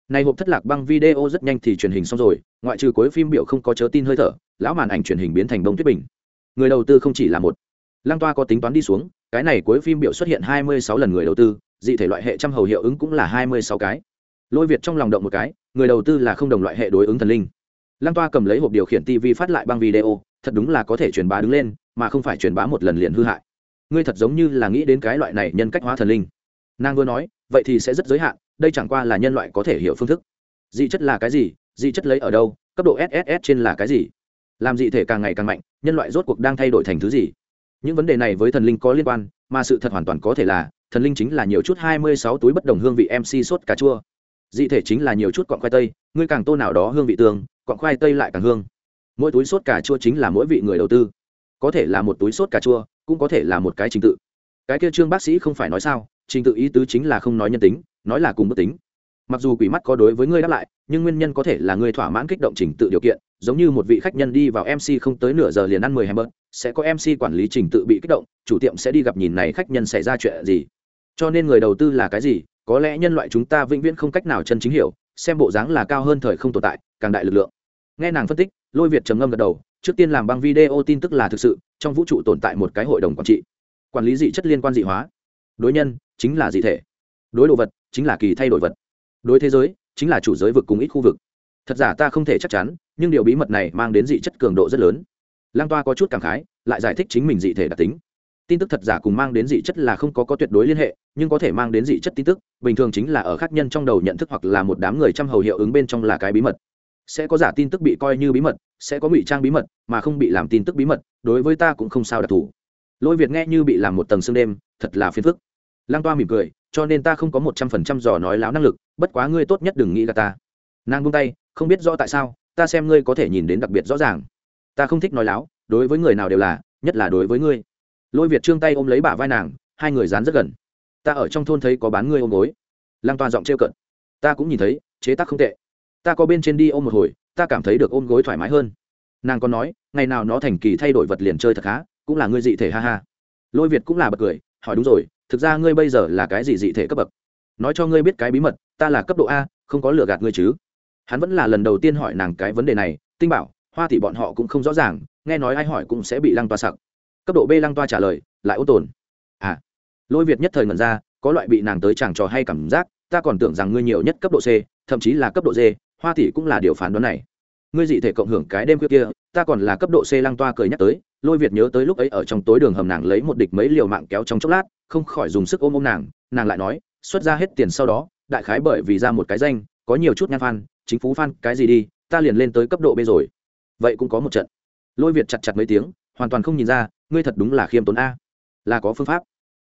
Này hộp thất lạc băng video rất nhanh thì truyền hình xong rồi, ngoại trừ cuối phim biểu không có chớ tin hơi thở, lão màn ảnh truyền hình biến thành đông tuyết bình. Người đầu tư không chỉ là một. Lăng toa có tính toán đi xuống, cái này cuối phim biểu xuất hiện hai mươi sáu lần người đầu tư, dị thể loại hệ trăm hầu hiệu ứng cũng là hai mươi sáu cái. Lôi việt trong lòng động một cái, người đầu tư là không đồng loại hệ đối ứng thần linh lăng toa cầm lấy hộp điều khiển tv phát lại băng video, thật đúng là có thể truyền bá đứng lên, mà không phải truyền bá một lần liền hư hại. Ngươi thật giống như là nghĩ đến cái loại này nhân cách hóa thần linh. Nàng vừa nói, vậy thì sẽ rất giới hạn, đây chẳng qua là nhân loại có thể hiểu phương thức. Dị chất là cái gì, dị chất lấy ở đâu, cấp độ sss trên là cái gì? Làm dị thể càng ngày càng mạnh, nhân loại rốt cuộc đang thay đổi thành thứ gì? Những vấn đề này với thần linh có liên quan, mà sự thật hoàn toàn có thể là, thần linh chính là nhiều chút hai mươi sáu túi bất đồng hương vị mc sốt cà chua dị thể chính là nhiều chút cọn khoai tây, ngươi càng tô nào đó hương vị tương cọn khoai tây lại càng hương. Mỗi túi sốt cà chua chính là mỗi vị người đầu tư. Có thể là một túi sốt cà chua, cũng có thể là một cái trình tự. Cái kia trương bác sĩ không phải nói sao, trình tự ý tứ chính là không nói nhân tính, nói là cùng bất tính. Mặc dù quỷ mắt có đối với ngươi đáp lại, nhưng nguyên nhân có thể là ngươi thỏa mãn kích động trình tự điều kiện, giống như một vị khách nhân đi vào mc không tới nửa giờ liền ăn mười hamburger, sẽ có mc quản lý trình tự bị kích động, chủ tiệm sẽ đi gặp nhìn này khách nhân xảy ra chuyện gì. Cho nên người đầu tư là cái gì có lẽ nhân loại chúng ta vĩnh viễn không cách nào chân chính hiểu, xem bộ dáng là cao hơn thời không tồn tại, càng đại lực lượng. Nghe nàng phân tích, lôi việt trầm ngâm gật đầu, trước tiên làm băng video tin tức là thực sự, trong vũ trụ tồn tại một cái hội đồng quản trị. Quản lý dị chất liên quan dị hóa. Đối nhân, chính là dị thể. Đối đồ vật, chính là kỳ thay đổi vật. Đối thế giới, chính là chủ giới vực cùng ít khu vực. Thật giả ta không thể chắc chắn, nhưng điều bí mật này mang đến dị chất cường độ rất lớn. Lang toa có chút cảm khái, lại giải thích chính mình dị thể đặc tính tin tức thật giả cùng mang đến dị chất là không có có tuyệt đối liên hệ, nhưng có thể mang đến dị chất tin tức, bình thường chính là ở khác nhân trong đầu nhận thức hoặc là một đám người chăm hầu hiệu ứng bên trong là cái bí mật. Sẽ có giả tin tức bị coi như bí mật, sẽ có ngụy trang bí mật, mà không bị làm tin tức bí mật, đối với ta cũng không sao đặc thù. Lôi việt nghe như bị làm một tầng sương đêm, thật là phiền phức. Lang toa mỉm cười, cho nên ta không có một trăm phần trăm dò nói láo năng lực, bất quá ngươi tốt nhất đừng nghĩ là ta. Nàng buông tay, không biết rõ tại sao, ta xem ngươi có thể nhìn đến đặc biệt rõ ràng. Ta không thích nói láo, đối với người nào đều là, nhất là đối với ngươi lôi việt trương tay ôm lấy bả vai nàng, hai người dán rất gần. Ta ở trong thôn thấy có bán ngươi ôm gối. Lang toa giọng trêu cận ta cũng nhìn thấy, chế tác không tệ. Ta có bên trên đi ôm một hồi, ta cảm thấy được ôm gối thoải mái hơn. Nàng còn nói, ngày nào nó thành kỳ thay đổi vật liền chơi thật khá, cũng là ngươi dị thể ha ha. Lôi việt cũng là bật cười, hỏi đúng rồi, thực ra ngươi bây giờ là cái gì dị thể cấp bậc? Nói cho ngươi biết cái bí mật, ta là cấp độ a, không có lừa gạt ngươi chứ. Hắn vẫn là lần đầu tiên hỏi nàng cái vấn đề này, tinh bảo, hoa thì bọn họ cũng không rõ ràng, nghe nói ai hỏi cũng sẽ bị lăng toa sặc cấp độ b lăng toa trả lời, lại ôn tồn. À lôi việt nhất thời ngẩn ra, có loại bị nàng tới chàng trò hay cảm giác, ta còn tưởng rằng ngươi nhiều nhất cấp độ c, thậm chí là cấp độ d, hoa tỷ cũng là điều phán đoán này. Ngươi dị thể cộng hưởng cái đêm khuya kia, ta còn là cấp độ c lăng toa cười nhắc tới, lôi việt nhớ tới lúc ấy ở trong tối đường hầm nàng lấy một địch mấy liều mạng kéo trong chốc lát, không khỏi dùng sức ôm ôm nàng nàng lại nói, xuất ra hết tiền sau đó, đại khái bởi vì ra một cái danh, có nhiều chút nhan phan, chính phú phan, cái gì đi, ta liền lên tới cấp độ b rồi. Vậy cũng có một trận. Lôi việt chặt chặt mấy tiếng hoàn toàn không nhìn ra, ngươi thật đúng là khiêm tốn a. Là có phương pháp.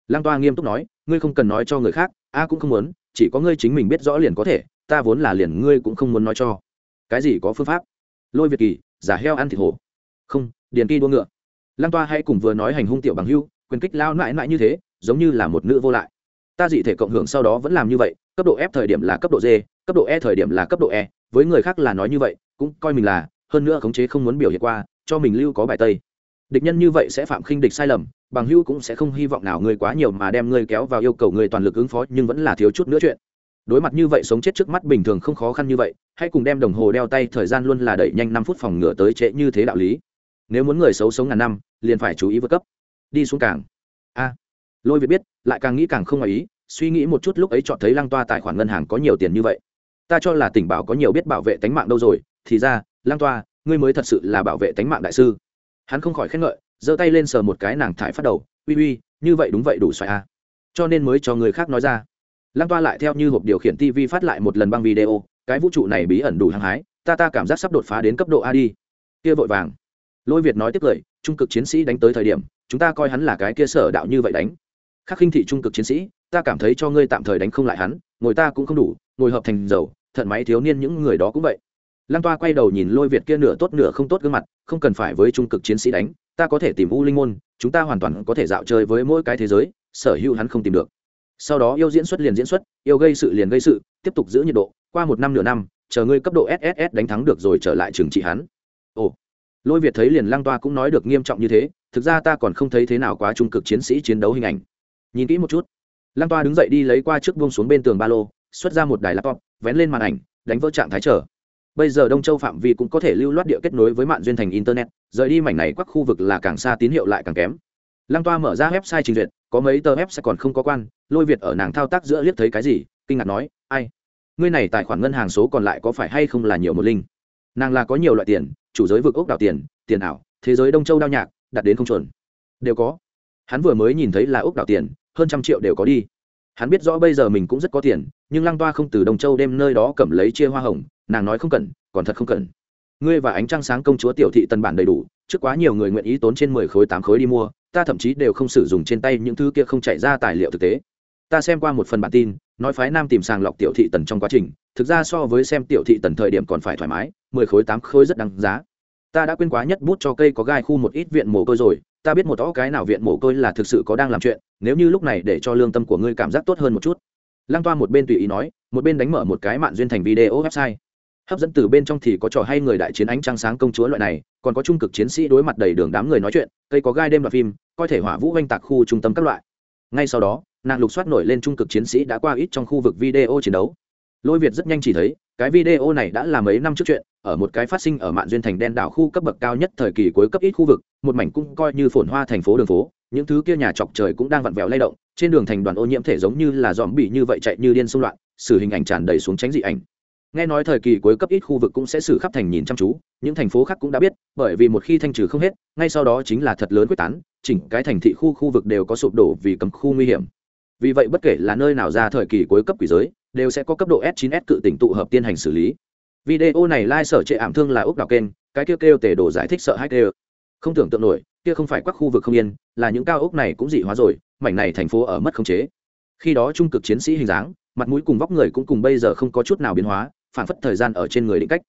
Lăng toa nghiêm túc nói, ngươi không cần nói cho người khác, a cũng không muốn, chỉ có ngươi chính mình biết rõ liền có thể, ta vốn là liền ngươi cũng không muốn nói cho. Cái gì có phương pháp? Lôi việt kỳ, giả heo ăn thịt hổ. Không, điền kỳ đua ngựa. Lăng toa hay cùng vừa nói hành hung tiểu bằng hưu, quyền kích lao mãi mãi như thế, giống như là một nữ vô lại. Ta dị thể cộng hưởng sau đó vẫn làm như vậy, cấp độ f thời điểm là cấp độ d cấp độ e thời điểm là cấp độ e với người khác là nói như vậy, cũng coi mình là, hơn nữa khống chế không muốn biểu hiện qua, cho mình lưu có bài tây địch nhân như vậy sẽ phạm khinh địch sai lầm, bằng hưu cũng sẽ không hy vọng nào ngươi quá nhiều mà đem ngươi kéo vào yêu cầu ngươi toàn lực ứng phó, nhưng vẫn là thiếu chút nữa chuyện. Đối mặt như vậy sống chết trước mắt bình thường không khó khăn như vậy, hãy cùng đem đồng hồ đeo tay thời gian luôn là đẩy nhanh năm phút phòng ngựa tới trễ như thế đạo lý. Nếu muốn người xấu sống ngàn năm, liền phải chú ý vượt cấp. Đi xuống cảng. A. Lôi việt biết, lại càng nghĩ càng không ngoài ý, suy nghĩ một chút lúc ấy chọn thấy lăng toa tài khoản ngân hàng có nhiều tiền như vậy. Ta cho là tỉnh bảo có nhiều biết bảo vệ tánh mạng đâu rồi, thì ra, lăng toa, ngươi mới thật sự là bảo vệ tánh mạng đại sư hắn không khỏi khen ngợi, giơ tay lên sờ một cái nàng thải phát đầu, uy uy, như vậy đúng vậy đủ xoài a cho nên mới cho người khác nói ra. Lăng toa lại theo như hộp điều khiển tv phát lại một lần băng video, cái vũ trụ này bí ẩn đủ hăng hái, ta ta cảm giác sắp đột phá đến cấp độ a đi. Kia vội vàng. Lôi việt nói tiếp lời, trung cực chiến sĩ đánh tới thời điểm, chúng ta coi hắn là cái kia sở đạo như vậy đánh. Khắc khinh thị trung cực chiến sĩ, ta cảm thấy cho ngươi tạm thời đánh không lại hắn, ngồi ta cũng không đủ, ngồi hợp thành dầu, thận máy thiếu niên những người đó cũng vậy lăng toa quay đầu nhìn lôi việt kia nửa tốt nửa không tốt gương mặt, không cần phải với trung cực chiến sĩ đánh, ta có thể tìm u linh môn, chúng ta hoàn toàn có thể dạo chơi với mỗi cái thế giới, sở hữu hắn không tìm được. Sau đó yêu diễn xuất liền diễn xuất, yêu gây sự liền gây sự, tiếp tục giữ nhiệt độ, qua một năm nửa năm, chờ ngươi cấp độ sss đánh thắng được rồi trở lại trường trị hắn. Ồ. Lôi việt thấy liền lăng toa cũng nói được nghiêm trọng như thế, thực ra ta còn không thấy thế nào quá trung cực chiến sĩ chiến đấu hình ảnh. Nhìn kỹ một chút. Lăng toa đứng dậy đi lấy qua trước buông xuống bên tường ba lô, xuất ra một đài laptop, vén lên màn ảnh, đánh vỡ trạng thái trở bây giờ đông châu phạm vi cũng có thể lưu loát địa kết nối với mạng duyên thành internet, rời đi mảnh này các khu vực là càng xa tín hiệu lại càng kém. Lăng toa mở ra website trình duyệt, có mấy tờ website còn không có quan, lôi việt ở nàng thao tác giữa liếc thấy cái gì, kinh ngạc nói, ai? Ngươi này tài khoản ngân hàng số còn lại có phải hay không là nhiều một linh? Nàng là có nhiều loại tiền, chủ giới vực ốc đảo tiền tiền ảo, thế giới đông châu đao nhạc, đặt đến không chuẩn. Đều có. Hắn vừa mới nhìn thấy là ốc đảo tiền, hơn trăm triệu đều có đi. Hắn biết rõ bây giờ mình cũng rất có tiền, nhưng lăng toa không từ đông châu đem nơi đó cầm lấy chia hoa hồng nàng nói không cần, còn thật không cần. Ngươi và ánh trăng sáng công chúa tiểu thị tân bản đầy đủ, trước quá nhiều người nguyện ý tốn trên mười khối, tám khối đi mua, ta thậm chí đều không sử dụng trên tay những thứ kia không chạy ra tài liệu thực tế. Ta xem qua một phần bản tin, nói phái nam tìm sàng lọc tiểu thị tần trong quá trình, thực ra so với xem tiểu thị tần thời điểm còn phải thoải mái, mười khối, tám khối rất đáng giá. Ta đã quên quá nhất bút cho cây có gai khu một ít viện mồ côi rồi, ta biết một rõ cái nào viện mồ côi là thực sự có đang làm chuyện, nếu như lúc này để cho lương tâm của ngươi cảm giác tốt hơn một chút. Lăng toa một bên tùy ý nói, một bên đánh mở một cái mạng duyên thành video website hấp dẫn từ bên trong thì có trò hay người đại chiến ánh trăng sáng công chúa loại này, còn có trung cực chiến sĩ đối mặt đầy đường đám người nói chuyện, cây có gai đêm đoạt phim, coi thể hỏa vũ oanh tạc khu trung tâm các loại. Ngay sau đó, nàng lục soát nổi lên trung cực chiến sĩ đã qua ít trong khu vực video chiến đấu. Lôi việt rất nhanh chỉ thấy, cái video này đã là mấy năm trước chuyện, ở một cái phát sinh ở mạn duyên thành đen đảo khu cấp bậc cao nhất thời kỳ cuối cấp ít khu vực, một mảnh cũng coi như phồn hoa thành phố đường phố, những thứ kia nhà chọc trời cũng đang vặn vẹo lay động, trên đường thành đoàn ô nhiễm thể giống như là dòm bị như vậy chạy như điên xung loạn xử hình ảnh tràn đầy xuống tránh dị ảnh nghe nói thời kỳ cuối cấp ít khu vực cũng sẽ xử khắp thành nhìn chăm chú, những thành phố khác cũng đã biết, bởi vì một khi thanh trừ không hết, ngay sau đó chính là thật lớn quyết tán, chỉnh cái thành thị khu khu vực đều có sụp đổ vì cấm khu nguy hiểm. Vì vậy bất kể là nơi nào ra thời kỳ cuối cấp quỷ giới, đều sẽ có cấp độ s 9 s cự tỉnh tụ hợp tiến hành xử lý. Video này lai、like、sở trệ ảm thương là ốc đảo kênh, cái kêu kêu tể đồ giải thích sợ hay kêu. Không tưởng tượng nổi, kia không phải các khu vực không yên, là những cao ốc này cũng dị hóa rồi, mảnh này thành phố ở mất khống chế. Khi đó trung cực chiến sĩ hình dáng, mặt mũi cùng vóc người cũng cùng bây giờ không có chút nào biến hóa phản phất thời gian ở trên người định cách.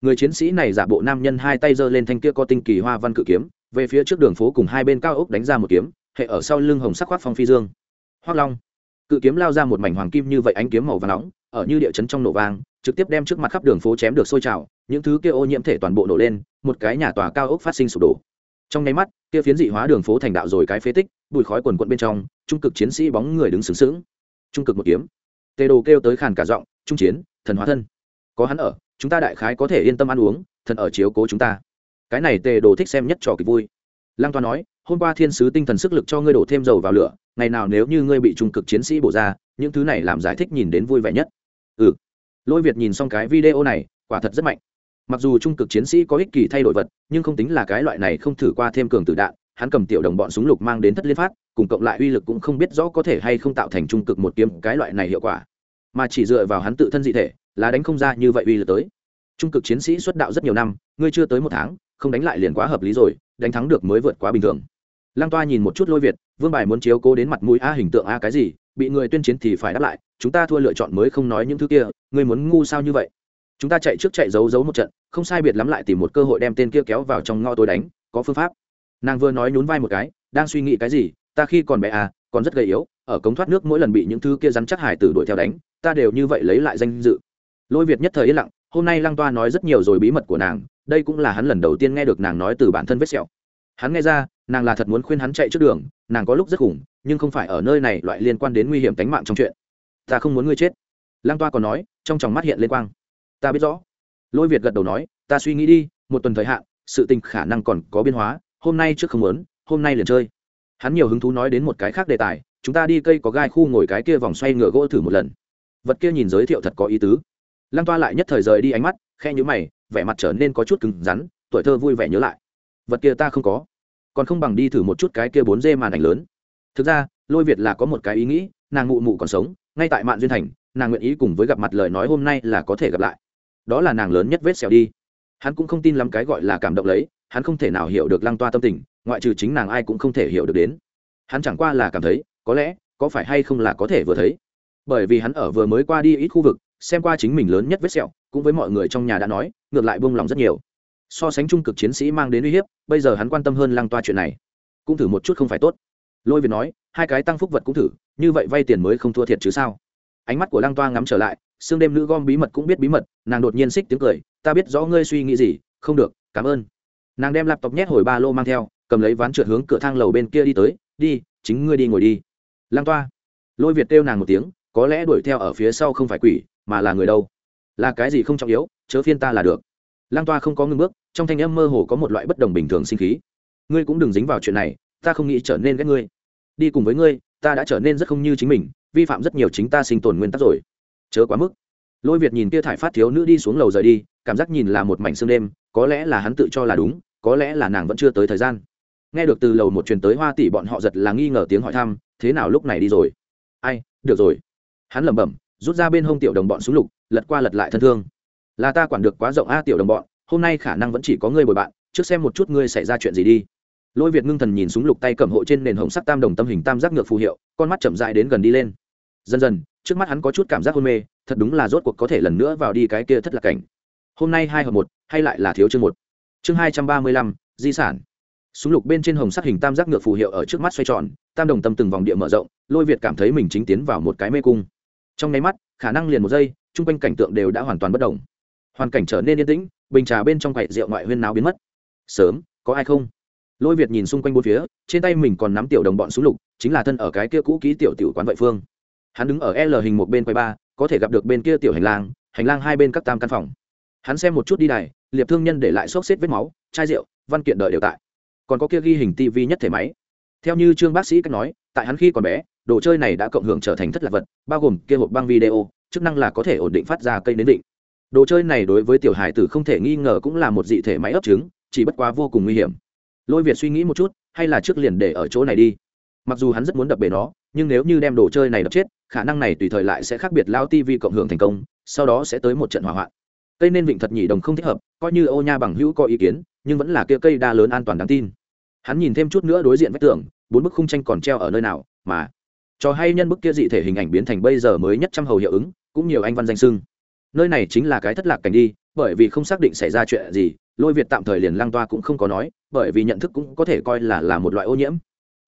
Người chiến sĩ này giả bộ nam nhân hai tay giơ lên thanh kia có tinh kỳ hoa văn cự kiếm, về phía trước đường phố cùng hai bên cao ốc đánh ra một kiếm, hệ ở sau lưng hồng sắc khoác phong phi dương. Hoác long, cự kiếm lao ra một mảnh hoàng kim như vậy ánh kiếm màu và nóng, ở như địa chấn trong nổ vang, trực tiếp đem trước mặt khắp đường phố chém được sôi trào, những thứ kia ô nhiễm thể toàn bộ nổ lên, một cái nhà tòa cao ốc phát sinh sụp đổ. Trong nháy mắt, kia phiến dị hóa đường phố thành đạo rồi cái phế tích, bụi khói quần quận bên trong, trung cực chiến sĩ bóng người đứng sướng sướng trung cực một kiếm. Tê đồ kêu tới khàn cả giọng, trung chiến, thần hóa thân có hắn ở, chúng ta đại khái có thể yên tâm ăn uống thần ở chiếu cố chúng ta. Cái này tề đồ thích xem nhất trò kịch vui. Lăng toa nói, hôm qua thiên sứ tinh thần sức lực cho ngươi đổ thêm dầu vào lửa, ngày nào nếu như ngươi bị trung cực chiến sĩ bổ ra, những thứ này làm giải thích nhìn đến vui vẻ nhất. Ừ. Lôi việt nhìn xong cái video này, quả thật rất mạnh. Mặc dù trung cực chiến sĩ có ích kỳ thay đổi vật, nhưng không tính là cái loại này không thử qua thêm cường tử đạn, hắn cầm tiểu đồng bọn súng lục mang đến thất liên phát, cùng cộng lại uy lực cũng không biết rõ có thể hay không tạo thành trung cực một kiếm, cái loại này hiệu quả mà chỉ dựa vào hắn tự thân dị thể, là đánh không ra như vậy uy lực tới. Trung cực chiến sĩ xuất đạo rất nhiều năm, ngươi chưa tới một tháng, không đánh lại liền quá hợp lý rồi, đánh thắng được mới vượt quá bình thường. Lăng toa nhìn một chút lôi việt, vương bài muốn chiếu cố đến mặt mũi a hình tượng a cái gì, bị người tuyên chiến thì phải đáp lại, chúng ta thua lựa chọn mới không nói những thứ kia, ngươi muốn ngu sao như vậy? Chúng ta chạy trước chạy giấu giấu một trận, không sai biệt lắm lại tìm một cơ hội đem tên kia kéo vào trong ngõ tối đánh, có phương pháp. Nàng vừa nói nhún vai một cái, đang suy nghĩ cái gì, ta khi còn bé à còn rất gầy yếu, ở cống thoát nước mỗi lần bị những thứ kia rắn chắc hải tử đuổi theo đánh, ta đều như vậy lấy lại danh dự. Lôi việt nhất thời yên lặng, hôm nay lăng toa nói rất nhiều rồi bí mật của nàng, đây cũng là hắn lần đầu tiên nghe được nàng nói từ bản thân vết sẹo. Hắn nghe ra, nàng là thật muốn khuyên hắn chạy trước đường, nàng có lúc rất khủng, nhưng không phải ở nơi này loại liên quan đến nguy hiểm tính mạng trong chuyện. Ta không muốn ngươi chết. Lăng toa còn nói, trong tròng mắt hiện lên quang. Ta biết rõ. Lôi việt gật đầu nói, ta suy nghĩ đi, một tuần thời hạn, sự tình khả năng còn có biến hóa, hôm nay trước không muốn, hôm nay liền chơi hắn nhiều hứng thú nói đến một cái khác đề tài, chúng ta đi cây có gai khu ngồi cái kia vòng xoay ngựa gỗ thử một lần. Vật kia nhìn giới thiệu thật có ý tứ. Lăng toa lại nhất thời rời đi ánh mắt khe nhữ mày, vẻ mặt trở nên có chút cứng rắn, tuổi thơ vui vẻ nhớ lại. Vật kia ta không có. Còn không bằng đi thử một chút cái kia bốn dê màn ảnh lớn. Thực ra, lôi việt là có một cái ý nghĩ, nàng mụ mụ còn sống, ngay tại mạn duyên thành, nàng nguyện ý cùng với gặp mặt lời nói hôm nay là có thể gặp lại. Đó là nàng lớn nhất vết xẻo đi. Hắn cũng không tin lắm cái gọi là cảm động lấy, hắn không thể nào hiểu được lăng toa tâm tình ngoại trừ chính nàng ai cũng không thể hiểu được đến. Hắn chẳng qua là cảm thấy, có lẽ, có phải hay không là có thể vừa thấy. Bởi vì hắn ở vừa mới qua đi ít khu vực, xem qua chính mình lớn nhất vết sẹo, cũng với mọi người trong nhà đã nói, ngược lại buông lòng rất nhiều. So sánh trung cực chiến sĩ mang đến uy hiếp, bây giờ hắn quan tâm hơn lăng toa chuyện này. Cũng thử một chút không phải tốt. Lôi việt nói, hai cái tăng phúc vật cũng thử, như vậy vay tiền mới không thua thiệt chứ sao? Ánh mắt của lăng toa ngắm trở lại, xương đêm nữ gom bí mật cũng biết bí mật, nàng đột nhiên xích tiếng cười, ta biết rõ ngươi suy nghĩ gì, không được, cảm ơn. Nàng đem laptop nhét hồi ba lô mang theo cầm lấy ván trượt hướng cửa thang lầu bên kia đi tới, đi, chính ngươi đi ngồi đi. Lăng toa. Lôi việt kêu nàng một tiếng, có lẽ đuổi theo ở phía sau không phải quỷ, mà là người đâu? Là cái gì không trọng yếu, chớ phiên ta là được. Lăng toa không có ngưng bước, trong thanh âm mơ hồ có một loại bất đồng bình thường sinh khí. Ngươi cũng đừng dính vào chuyện này, ta không nghĩ trở nên ghét ngươi. Đi cùng với ngươi, ta đã trở nên rất không như chính mình, vi phạm rất nhiều chính ta sinh tồn nguyên tắc rồi. Chớ quá mức. Lôi việt nhìn kia thải phát thiếu nữ đi xuống lầu rời đi, cảm giác nhìn là một mảnh sương đêm, có lẽ là hắn tự cho là đúng, có lẽ là nàng vẫn chưa tới thời gian nghe được từ lầu một truyền tới hoa tỷ bọn họ giật là nghi ngờ tiếng hỏi thăm, thế nào lúc này đi rồi? Ai, được rồi. Hắn lẩm bẩm, rút ra bên hông tiểu đồng bọn xuống lục, lật qua lật lại thân thương. Là ta quản được quá rộng a tiểu đồng bọn, hôm nay khả năng vẫn chỉ có ngươi bồi bạn, trước xem một chút ngươi xảy ra chuyện gì đi. Lôi việt ngưng thần nhìn súng lục tay cầm hộ trên nền hồng sắc tam đồng tâm hình tam giác ngược phù hiệu, con mắt chậm dại đến gần đi lên. Dần dần, trước mắt hắn có chút cảm giác hôn mê, thật đúng là rốt cuộc có thể lần nữa vào đi cái kia thất lạc cảnh. Hôm nay hai hợp một, hay lại là thiếu chương một. Chương hai trăm ba mươi lăm, di sản súng lục bên trên hồng sắc hình tam giác ngược phù hiệu ở trước mắt xoay tròn, tam đồng tâm từng vòng địa mở rộng, lôi việt cảm thấy mình chính tiến vào một cái mê cung. Trong nháy mắt, khả năng liền một giây, chung quanh cảnh tượng đều đã hoàn toàn bất đồng hoàn cảnh trở nên yên tĩnh, bình trà bên trong quậy rượu ngoại huyên nào biến mất. Sớm, có ai không? Lôi việt nhìn xung quanh bốn phía, trên tay mình còn nắm tiểu đồng bọn súng lục, chính là thân ở cái kia cũ ký tiểu tiểu quán vậy phương. Hắn đứng ở l hình một bên quầy ba, có thể gặp được bên kia tiểu hành lang hành lang hai bên các tam căn phòng. Hắn xem một chút đi đài, liệp thương nhân để lại xốc xếp vết máu, chai rượu, văn kiện đợi đều tại còn có kia ghi hình tv nhất thể máy. Theo như trương bác sĩ cách nói, tại hắn khi còn bé, đồ chơi này đã cộng hưởng trở thành thất lạc vật, bao gồm kia hộp băng video, chức năng là có thể ổn định phát ra cây nến định. Đồ chơi này đối với tiểu hải tử không thể nghi ngờ cũng là một dị thể máy ấp trứng, chỉ bất quá vô cùng nguy hiểm. Lôi việt suy nghĩ một chút, hay là trước liền để ở chỗ này đi. Mặc dù hắn rất muốn đập bể nó, nhưng nếu như đem đồ chơi này đập chết, khả năng này tùy thời lại sẽ khác biệt lao tv cộng hưởng thành công, sau đó sẽ tới một trận hỏa hoạn. Cây nên vịnh thật nhị đồng không thích hợp, coi như ô nha bằng hữu có ý kiến, nhưng vẫn là kia cây đa lớn an toàn đáng tin hắn nhìn thêm chút nữa đối diện vách tường, bốn bức khung tranh còn treo ở nơi nào, mà cho hay nhân bức kia dị thể hình ảnh biến thành bây giờ mới nhất trăm hầu hiệu ứng, cũng nhiều anh văn danh sưng. Nơi này chính là cái thất lạc cảnh đi, bởi vì không xác định xảy ra chuyện gì, lôi việt tạm thời liền lang toa cũng không có nói, bởi vì nhận thức cũng có thể coi là là một loại ô nhiễm.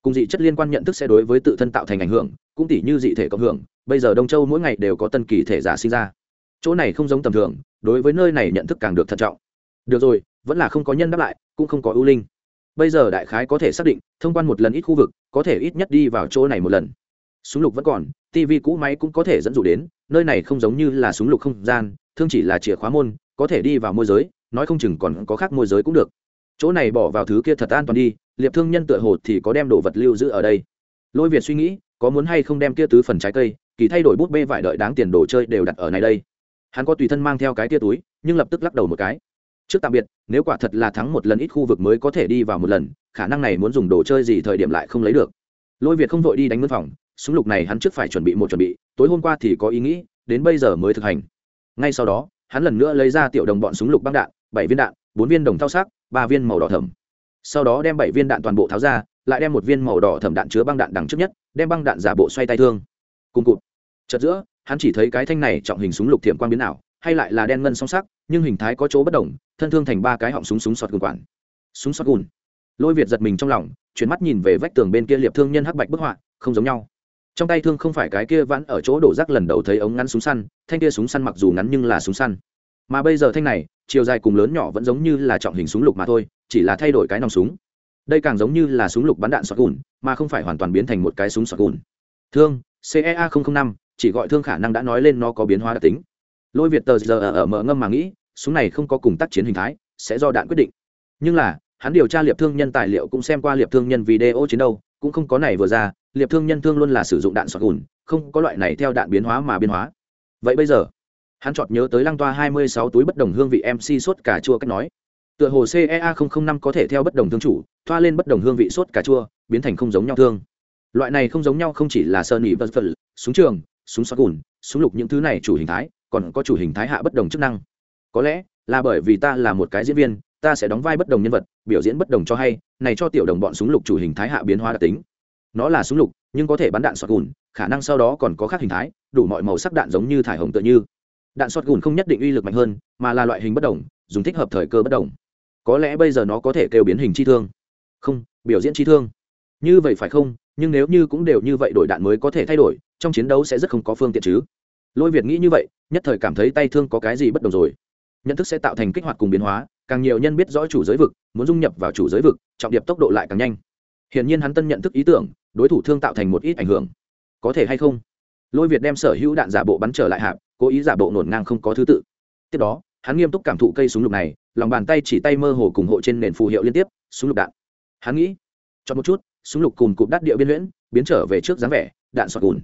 Cùng dị chất liên quan nhận thức sẽ đối với tự thân tạo thành ảnh hưởng, cũng tỷ như dị thể cộng hưởng, bây giờ đông châu mỗi ngày đều có tân kỳ thể giả sinh ra. Chỗ này không giống tầm thường, đối với nơi này nhận thức càng được thận trọng. Được rồi, vẫn là không có nhân đáp lại, cũng không có ưu linh bây giờ đại khái có thể xác định, thông quan một lần ít khu vực, có thể ít nhất đi vào chỗ này một lần. Súng lục vẫn còn tv cũ máy cũng có thể dẫn dụ đến, nơi này không giống như là súng lục không gian, thương chỉ là chìa khóa môn, có thể đi vào môi giới, nói không chừng còn có khác môi giới cũng được. Chỗ này bỏ vào thứ kia thật an toàn đi, liệp thương nhân tựa hồ thì có đem đồ vật lưu giữ ở đây. Lôi việt suy nghĩ, có muốn hay không đem kia tứ phần trái cây, kỳ thay đổi bút bê vải đợi đáng tiền đồ chơi đều đặt ở này đây. Hắn có tùy thân mang theo cái tia túi, nhưng lập tức lắc đầu một cái trước tạm biệt, nếu quả thật là thắng một lần ít khu vực mới có thể đi vào một lần, khả năng này muốn dùng đồ chơi gì thời điểm lại không lấy được. Lôi việt không vội đi đánh mướn phòng, súng lục này hắn trước phải chuẩn bị một chuẩn bị, tối hôm qua thì có ý nghĩ, đến bây giờ mới thực hành. Ngay sau đó, hắn lần nữa lấy ra tiểu đồng bọn súng lục băng đạn, bảy viên đạn, bốn viên đồng thao sắc, ba viên màu đỏ thẩm sau đó đem bảy viên đạn toàn bộ tháo ra, lại đem một viên màu đỏ thẩm đạn chứa băng đạn đằng trước nhất, đem băng đạn giả bộ xoay tay thương. Cùng cụt. Chật giữa, hắn chỉ thấy cái thanh này trọng hình súng lục thiểm quang biến ảo hay lại là đen ngân song sắc, nhưng hình thái có chỗ bất đồng, thân thương thành ba cái họng súng súng sọt gùn quản súng sọt gùn. Lôi việt giật mình trong lòng, chuyển mắt nhìn về vách tường bên kia liệp thương nhân hắc bạch bức họa, không giống nhau. Trong tay thương không phải cái kia vãn ở chỗ đổ rác lần đầu thấy ống ngắn súng săn, thanh kia súng săn mặc dù ngắn nhưng là súng săn. Mà bây giờ thanh này, chiều dài cùng lớn nhỏ vẫn giống như là trọng hình súng lục mà thôi, chỉ là thay đổi cái nòng súng. Đây càng giống như là súng lục bắn đạn sọt gùn, mà không phải hoàn toàn biến thành một cái súng sọt gùn. Thương cea năm, chỉ gọi thương khả năng đã nói lên nó có biến hóa đặc tính lôi việt tờ giờ ở mở ngâm mà nghĩ, súng này không có cùng tác chiến hình thái, sẽ do đạn quyết định. Nhưng là, hắn điều tra liệp thương nhân tài liệu cũng xem qua liệp thương nhân video chiến đấu, cũng không có này vừa ra, liệp thương nhân thương luôn là sử dụng đạn sọt gùn, không có loại này theo đạn biến hóa mà biến hóa. Vậy bây giờ, hắn chợt nhớ tới lăng toa hai mươi sáu túi bất đồng hương vị mc sốt cà chua cách nói. Tựa hồ cea năm có thể theo bất đồng thương chủ, thoa lên bất đồng hương vị sốt cà chua, biến thành không giống nhau thương. Loại này không giống nhau không chỉ là sơn nỉ vật vật súng trường, súng sọt gùn, súng lục những thứ này chủ hình thái còn có chủ hình thái hạ bất đồng chức năng. Có lẽ là bởi vì ta là một cái diễn viên, ta sẽ đóng vai bất đồng nhân vật, biểu diễn bất đồng cho hay, này cho tiểu đồng bọn súng lục chủ hình thái hạ biến hóa đặc tính. Nó là súng lục, nhưng có thể bắn đạn xoát gùn, khả năng sau đó còn có khác hình thái, đủ mọi màu sắc đạn giống như thải hồng tựa như. Đạn xoát gùn không nhất định uy lực mạnh hơn, mà là loại hình bất đồng, dùng thích hợp thời cơ bất đồng. Có lẽ bây giờ nó có thể kêu biến hình chi thương. Không, biểu diễn chi thương. Như vậy phải không? Nhưng nếu như cũng đều như vậy đổi đạn mới có thể thay đổi, trong chiến đấu sẽ rất không có phương tiện chứ lôi việt nghĩ như vậy, nhất thời cảm thấy tay thương có cái gì bất đồng rồi. Nhận thức sẽ tạo thành kích hoạt cùng biến hóa, càng nhiều nhân biết rõ chủ giới vực, muốn dung nhập vào chủ giới vực, trọng điệp tốc độ lại càng nhanh. Hiển nhiên hắn tân nhận thức ý tưởng, đối thủ thương tạo thành một ít ảnh hưởng. Có thể hay không? Lôi việt đem sở hữu đạn giả bộ bắn trở lại hạp, cố ý giả bộ nổn ngang không có thứ tự. Tiếp đó, hắn nghiêm túc cảm thụ cây súng lục này, lòng bàn tay chỉ tay mơ hồ cùng hộ trên nền phù hiệu liên tiếp, súng lục đạn. Hắn nghĩ cho một chút, súng lục cùng cụp đắt địa biên luyễn biến trở về trước dáng vẻ, đạn sọt cùn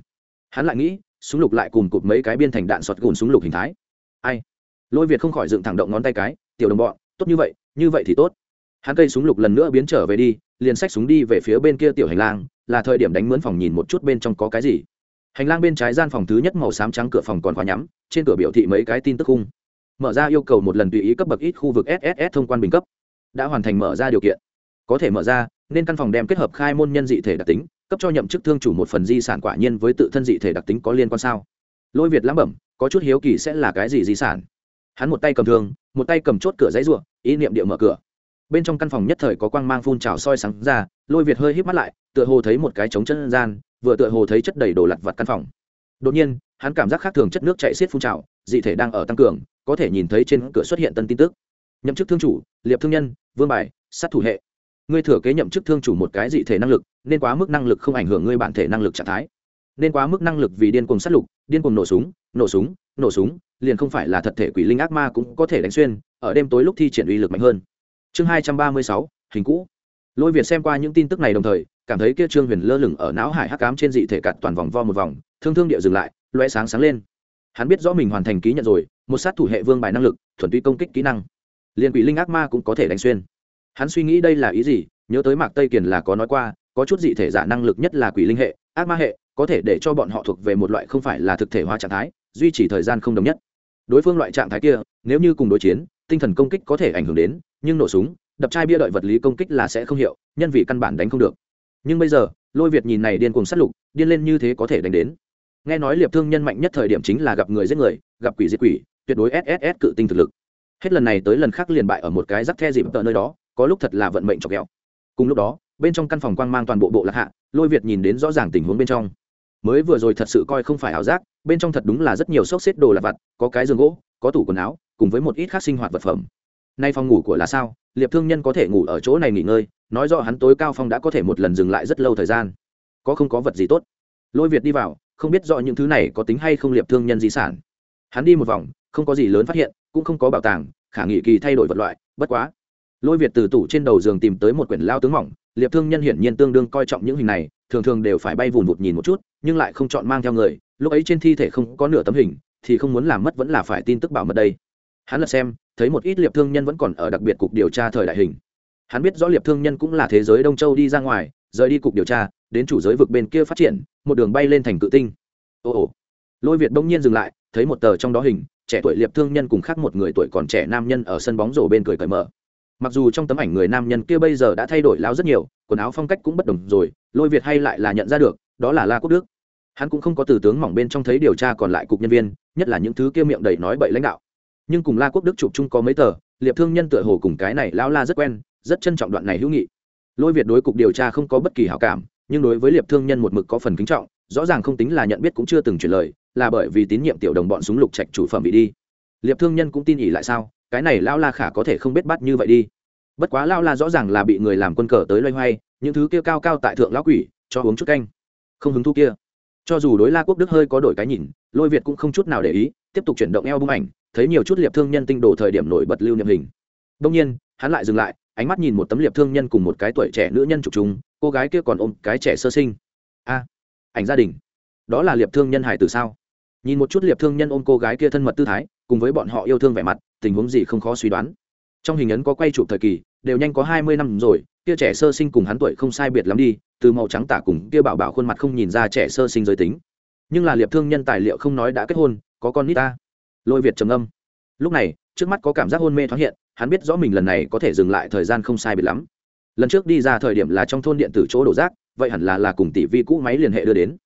hắn lại nghĩ súng lục lại cùng cụt mấy cái biên thành đạn sọt gùn súng lục hình thái. Ai? Lôi việt không khỏi dựng thẳng động ngón tay cái, tiểu đồng bọn, tốt như vậy như vậy thì tốt. Hắn cây súng lục lần nữa biến trở về đi, liền xách súng đi về phía bên kia tiểu hành lang, là thời điểm đánh mướn phòng nhìn một chút bên trong có cái gì. Hành lang bên trái gian phòng thứ nhất màu xám trắng cửa phòng còn khóa nhắm, trên cửa biểu thị mấy cái tin tức khung. Mở ra yêu cầu một lần tùy ý cấp bậc ít khu vực sss thông quan bình cấp. Đã hoàn thành mở ra điều kiện. Có thể mở ra, nên căn phòng đem kết hợp khai môn nhân dị thể đặc tính cấp cho nhậm chức thương chủ một phần di sản quả nhiên với tự thân dị thể đặc tính có liên quan sao? Lôi việt lắm bẩm, có chút hiếu kỳ sẽ là cái gì di sản? Hắn một tay cầm thương, một tay cầm chốt cửa giấy ruộng, ý niệm địa mở cửa. Bên trong căn phòng nhất thời có quang mang phun trào soi sáng ra, lôi việt hơi hít mắt lại, tựa hồ thấy một cái trống chân gian, vừa tựa hồ thấy chất đầy đồ lặt vặt căn phòng. Đột nhiên, hắn cảm giác khác thường chất nước chạy xiết phun trào, dị thể đang ở tăng cường, có thể nhìn thấy trên cửa xuất hiện tân tin tức. Nhậm chức thương chủ, liệp thương nhân, vương bài, sát thủ hệ ngươi thừa kế nhậm chức thương chủ một cái dị thể năng lực, nên quá mức năng lực không ảnh hưởng ngươi bản thể năng lực trạng thái. Nên quá mức năng lực vì điên cuồng sát lục, điên cuồng nổ súng nổ súng nổ súng, liền không phải là thật thể quỷ linh ác ma cũng có thể đánh xuyên, ở đêm tối lúc thi triển uy lực mạnh hơn. Chương hai trăm ba mươi sáu, hình cũ. Lôi việt xem qua những tin tức này đồng thời, cảm thấy kia trương huyền lơ lửng ở não hải hắc cám trên dị thể cặt toàn vòng vo một vòng, thương thương địa dừng lại loe sáng sáng lên. Hắn biết rõ mình hoàn thành ký nhận rồi, một sát thủ hệ vương bài năng lực, thuần túy công kích kỹ năng. Liền quỷ linh ác ma cũng có thể đánh xuyên hắn suy nghĩ đây là ý gì, nhớ tới mạc tây kiền là có nói qua, có chút dị thể giả năng lực nhất là quỷ linh hệ, ác ma hệ, có thể để cho bọn họ thuộc về một loại không phải là thực thể hóa trạng thái, duy trì thời gian không đồng nhất. Đối phương loại trạng thái kia, nếu như cùng đối chiến, tinh thần công kích có thể ảnh hưởng đến, nhưng nổ súng, đập chai bia đợi vật lý công kích là sẽ không hiệu, nhân vì căn bản đánh không được. Nhưng bây giờ, lôi việt nhìn này điên cùng sát lục, điên lên như thế có thể đánh đến. Nghe nói liệp thương nhân mạnh nhất thời điểm chính là gặp người giết người, gặp quỷ diệt quỷ, tuyệt đối sss cự tinh thực lực. Hết lần này tới lần khác liền bại ở một cái rắc the dịp tợ nơi đó có lúc thật là vận mệnh chọc ghẹo. Cùng lúc đó, bên trong căn phòng quang mang toàn bộ bộ lạc hạ, lôi việt nhìn đến rõ ràng tình huống bên trong. Mới vừa rồi thật sự coi không phải ảo giác, bên trong thật đúng là rất nhiều xốc xếp đồ lặt vặt, có cái giường gỗ, có tủ quần áo, cùng với một ít khác sinh hoạt vật phẩm. Nay phòng ngủ của là sao? Liệp thương nhân có thể ngủ ở chỗ này nghỉ ngơi, nói rõ hắn tối cao phong đã có thể một lần dừng lại rất lâu thời gian. Có không có vật gì tốt? Lôi việt đi vào, không biết rõ những thứ này có tính hay không liệp thương nhân di sản. Hắn đi một vòng, không có gì lớn phát hiện, cũng không có bảo tàng, khả nghị kỳ thay đổi vật loại, bất quá lôi việt từ tủ trên đầu giường tìm tới một quyển lao tướng mỏng, liệp thương nhân hiển nhiên tương đương coi trọng những hình này, thường thường đều phải bay vùn vụt nhìn một chút, nhưng lại không chọn mang theo người, lúc ấy trên thi thể không có nửa tấm hình, thì không muốn làm mất vẫn là phải tin tức bảo mật đây. Hắn lật xem, thấy một ít liệp thương nhân vẫn còn ở đặc biệt cục điều tra thời đại hình. Hắn biết rõ liệp thương nhân cũng là thế giới đông châu đi ra ngoài, rời đi cục điều tra, đến chủ giới vực bên kia phát triển, một đường bay lên thành cự tinh. Ồ ồ lôi việt bỗng nhiên dừng lại, thấy một tờ trong đó hình, trẻ tuổi liệp thương nhân cùng khác một người tuổi còn trẻ nam nhân ở sân bóng rổ bên cười cởi mở mặc dù trong tấm ảnh người nam nhân kia bây giờ đã thay đổi lao rất nhiều, quần áo phong cách cũng bất đồng rồi, lôi việt hay lại là nhận ra được, đó là la quốc đức. Hắn cũng không có từ tướng mỏng bên trong thấy điều tra còn lại cục nhân viên, nhất là những thứ kia miệng đầy nói bậy lãnh đạo. Nhưng cùng la quốc đức chụp chung có mấy tờ, liệp thương nhân tựa hồ cùng cái này lao la rất quen, rất trân trọng đoạn này hữu nghị. Lôi việt đối cục điều tra không có bất kỳ hảo cảm, nhưng đối với liệp thương nhân một mực có phần kính trọng, rõ ràng không tính là nhận biết cũng chưa từng chuyển lời, là bởi vì tín nhiệm tiểu đồng bọn súng lục trạch chủ phẩm bị đi. Liệp thương nhân cũng tin ỉ lại sao? Cái này lao la khả có thể không biết bắt như vậy đi. Bất quá lao la rõ ràng là bị người làm quân cờ tới loay hoay, những thứ kia cao cao tại thượng lão quỷ, cho uống chút canh. Không hứng thú kia. Cho dù đối la quốc đức hơi có đổi cái nhìn, lôi việt cũng không chút nào để ý, tiếp tục chuyển động eo bung ảnh, thấy nhiều chút liệp thương nhân tinh đồ thời điểm nổi bật lưu niệm hình. Đông nhiên, hắn lại dừng lại, ánh mắt nhìn một tấm liệp thương nhân cùng một cái tuổi trẻ nữ nhân trục chúng cô gái kia còn ôm cái trẻ sơ sinh. A, ảnh gia đình. Đó là liệp thương nhân hải từ sao? Nhìn một chút liệp thương nhân ôm cô gái kia thân mật tư thái cùng với bọn họ yêu thương vẻ mặt, tình huống gì không khó suy đoán. Trong hình ấn có quay chụp thời kỳ, đều nhanh có hai mươi năm rồi, kia trẻ sơ sinh cùng hắn tuổi không sai biệt lắm đi, từ màu trắng tả cùng kia bảo bảo khuôn mặt không nhìn ra trẻ sơ sinh giới tính. Nhưng là liệp thương nhân tài liệu không nói đã kết hôn, có con nít ta. Lôi việt trầm âm lúc này, trước mắt có cảm giác hôn mê thoáng hiện, hắn biết rõ mình lần này có thể dừng lại thời gian không sai biệt lắm. Lần trước đi ra thời điểm là trong thôn điện tử chỗ đổ rác, vậy hẳn là là cùng tỷ vi cũ máy liên hệ đưa đến.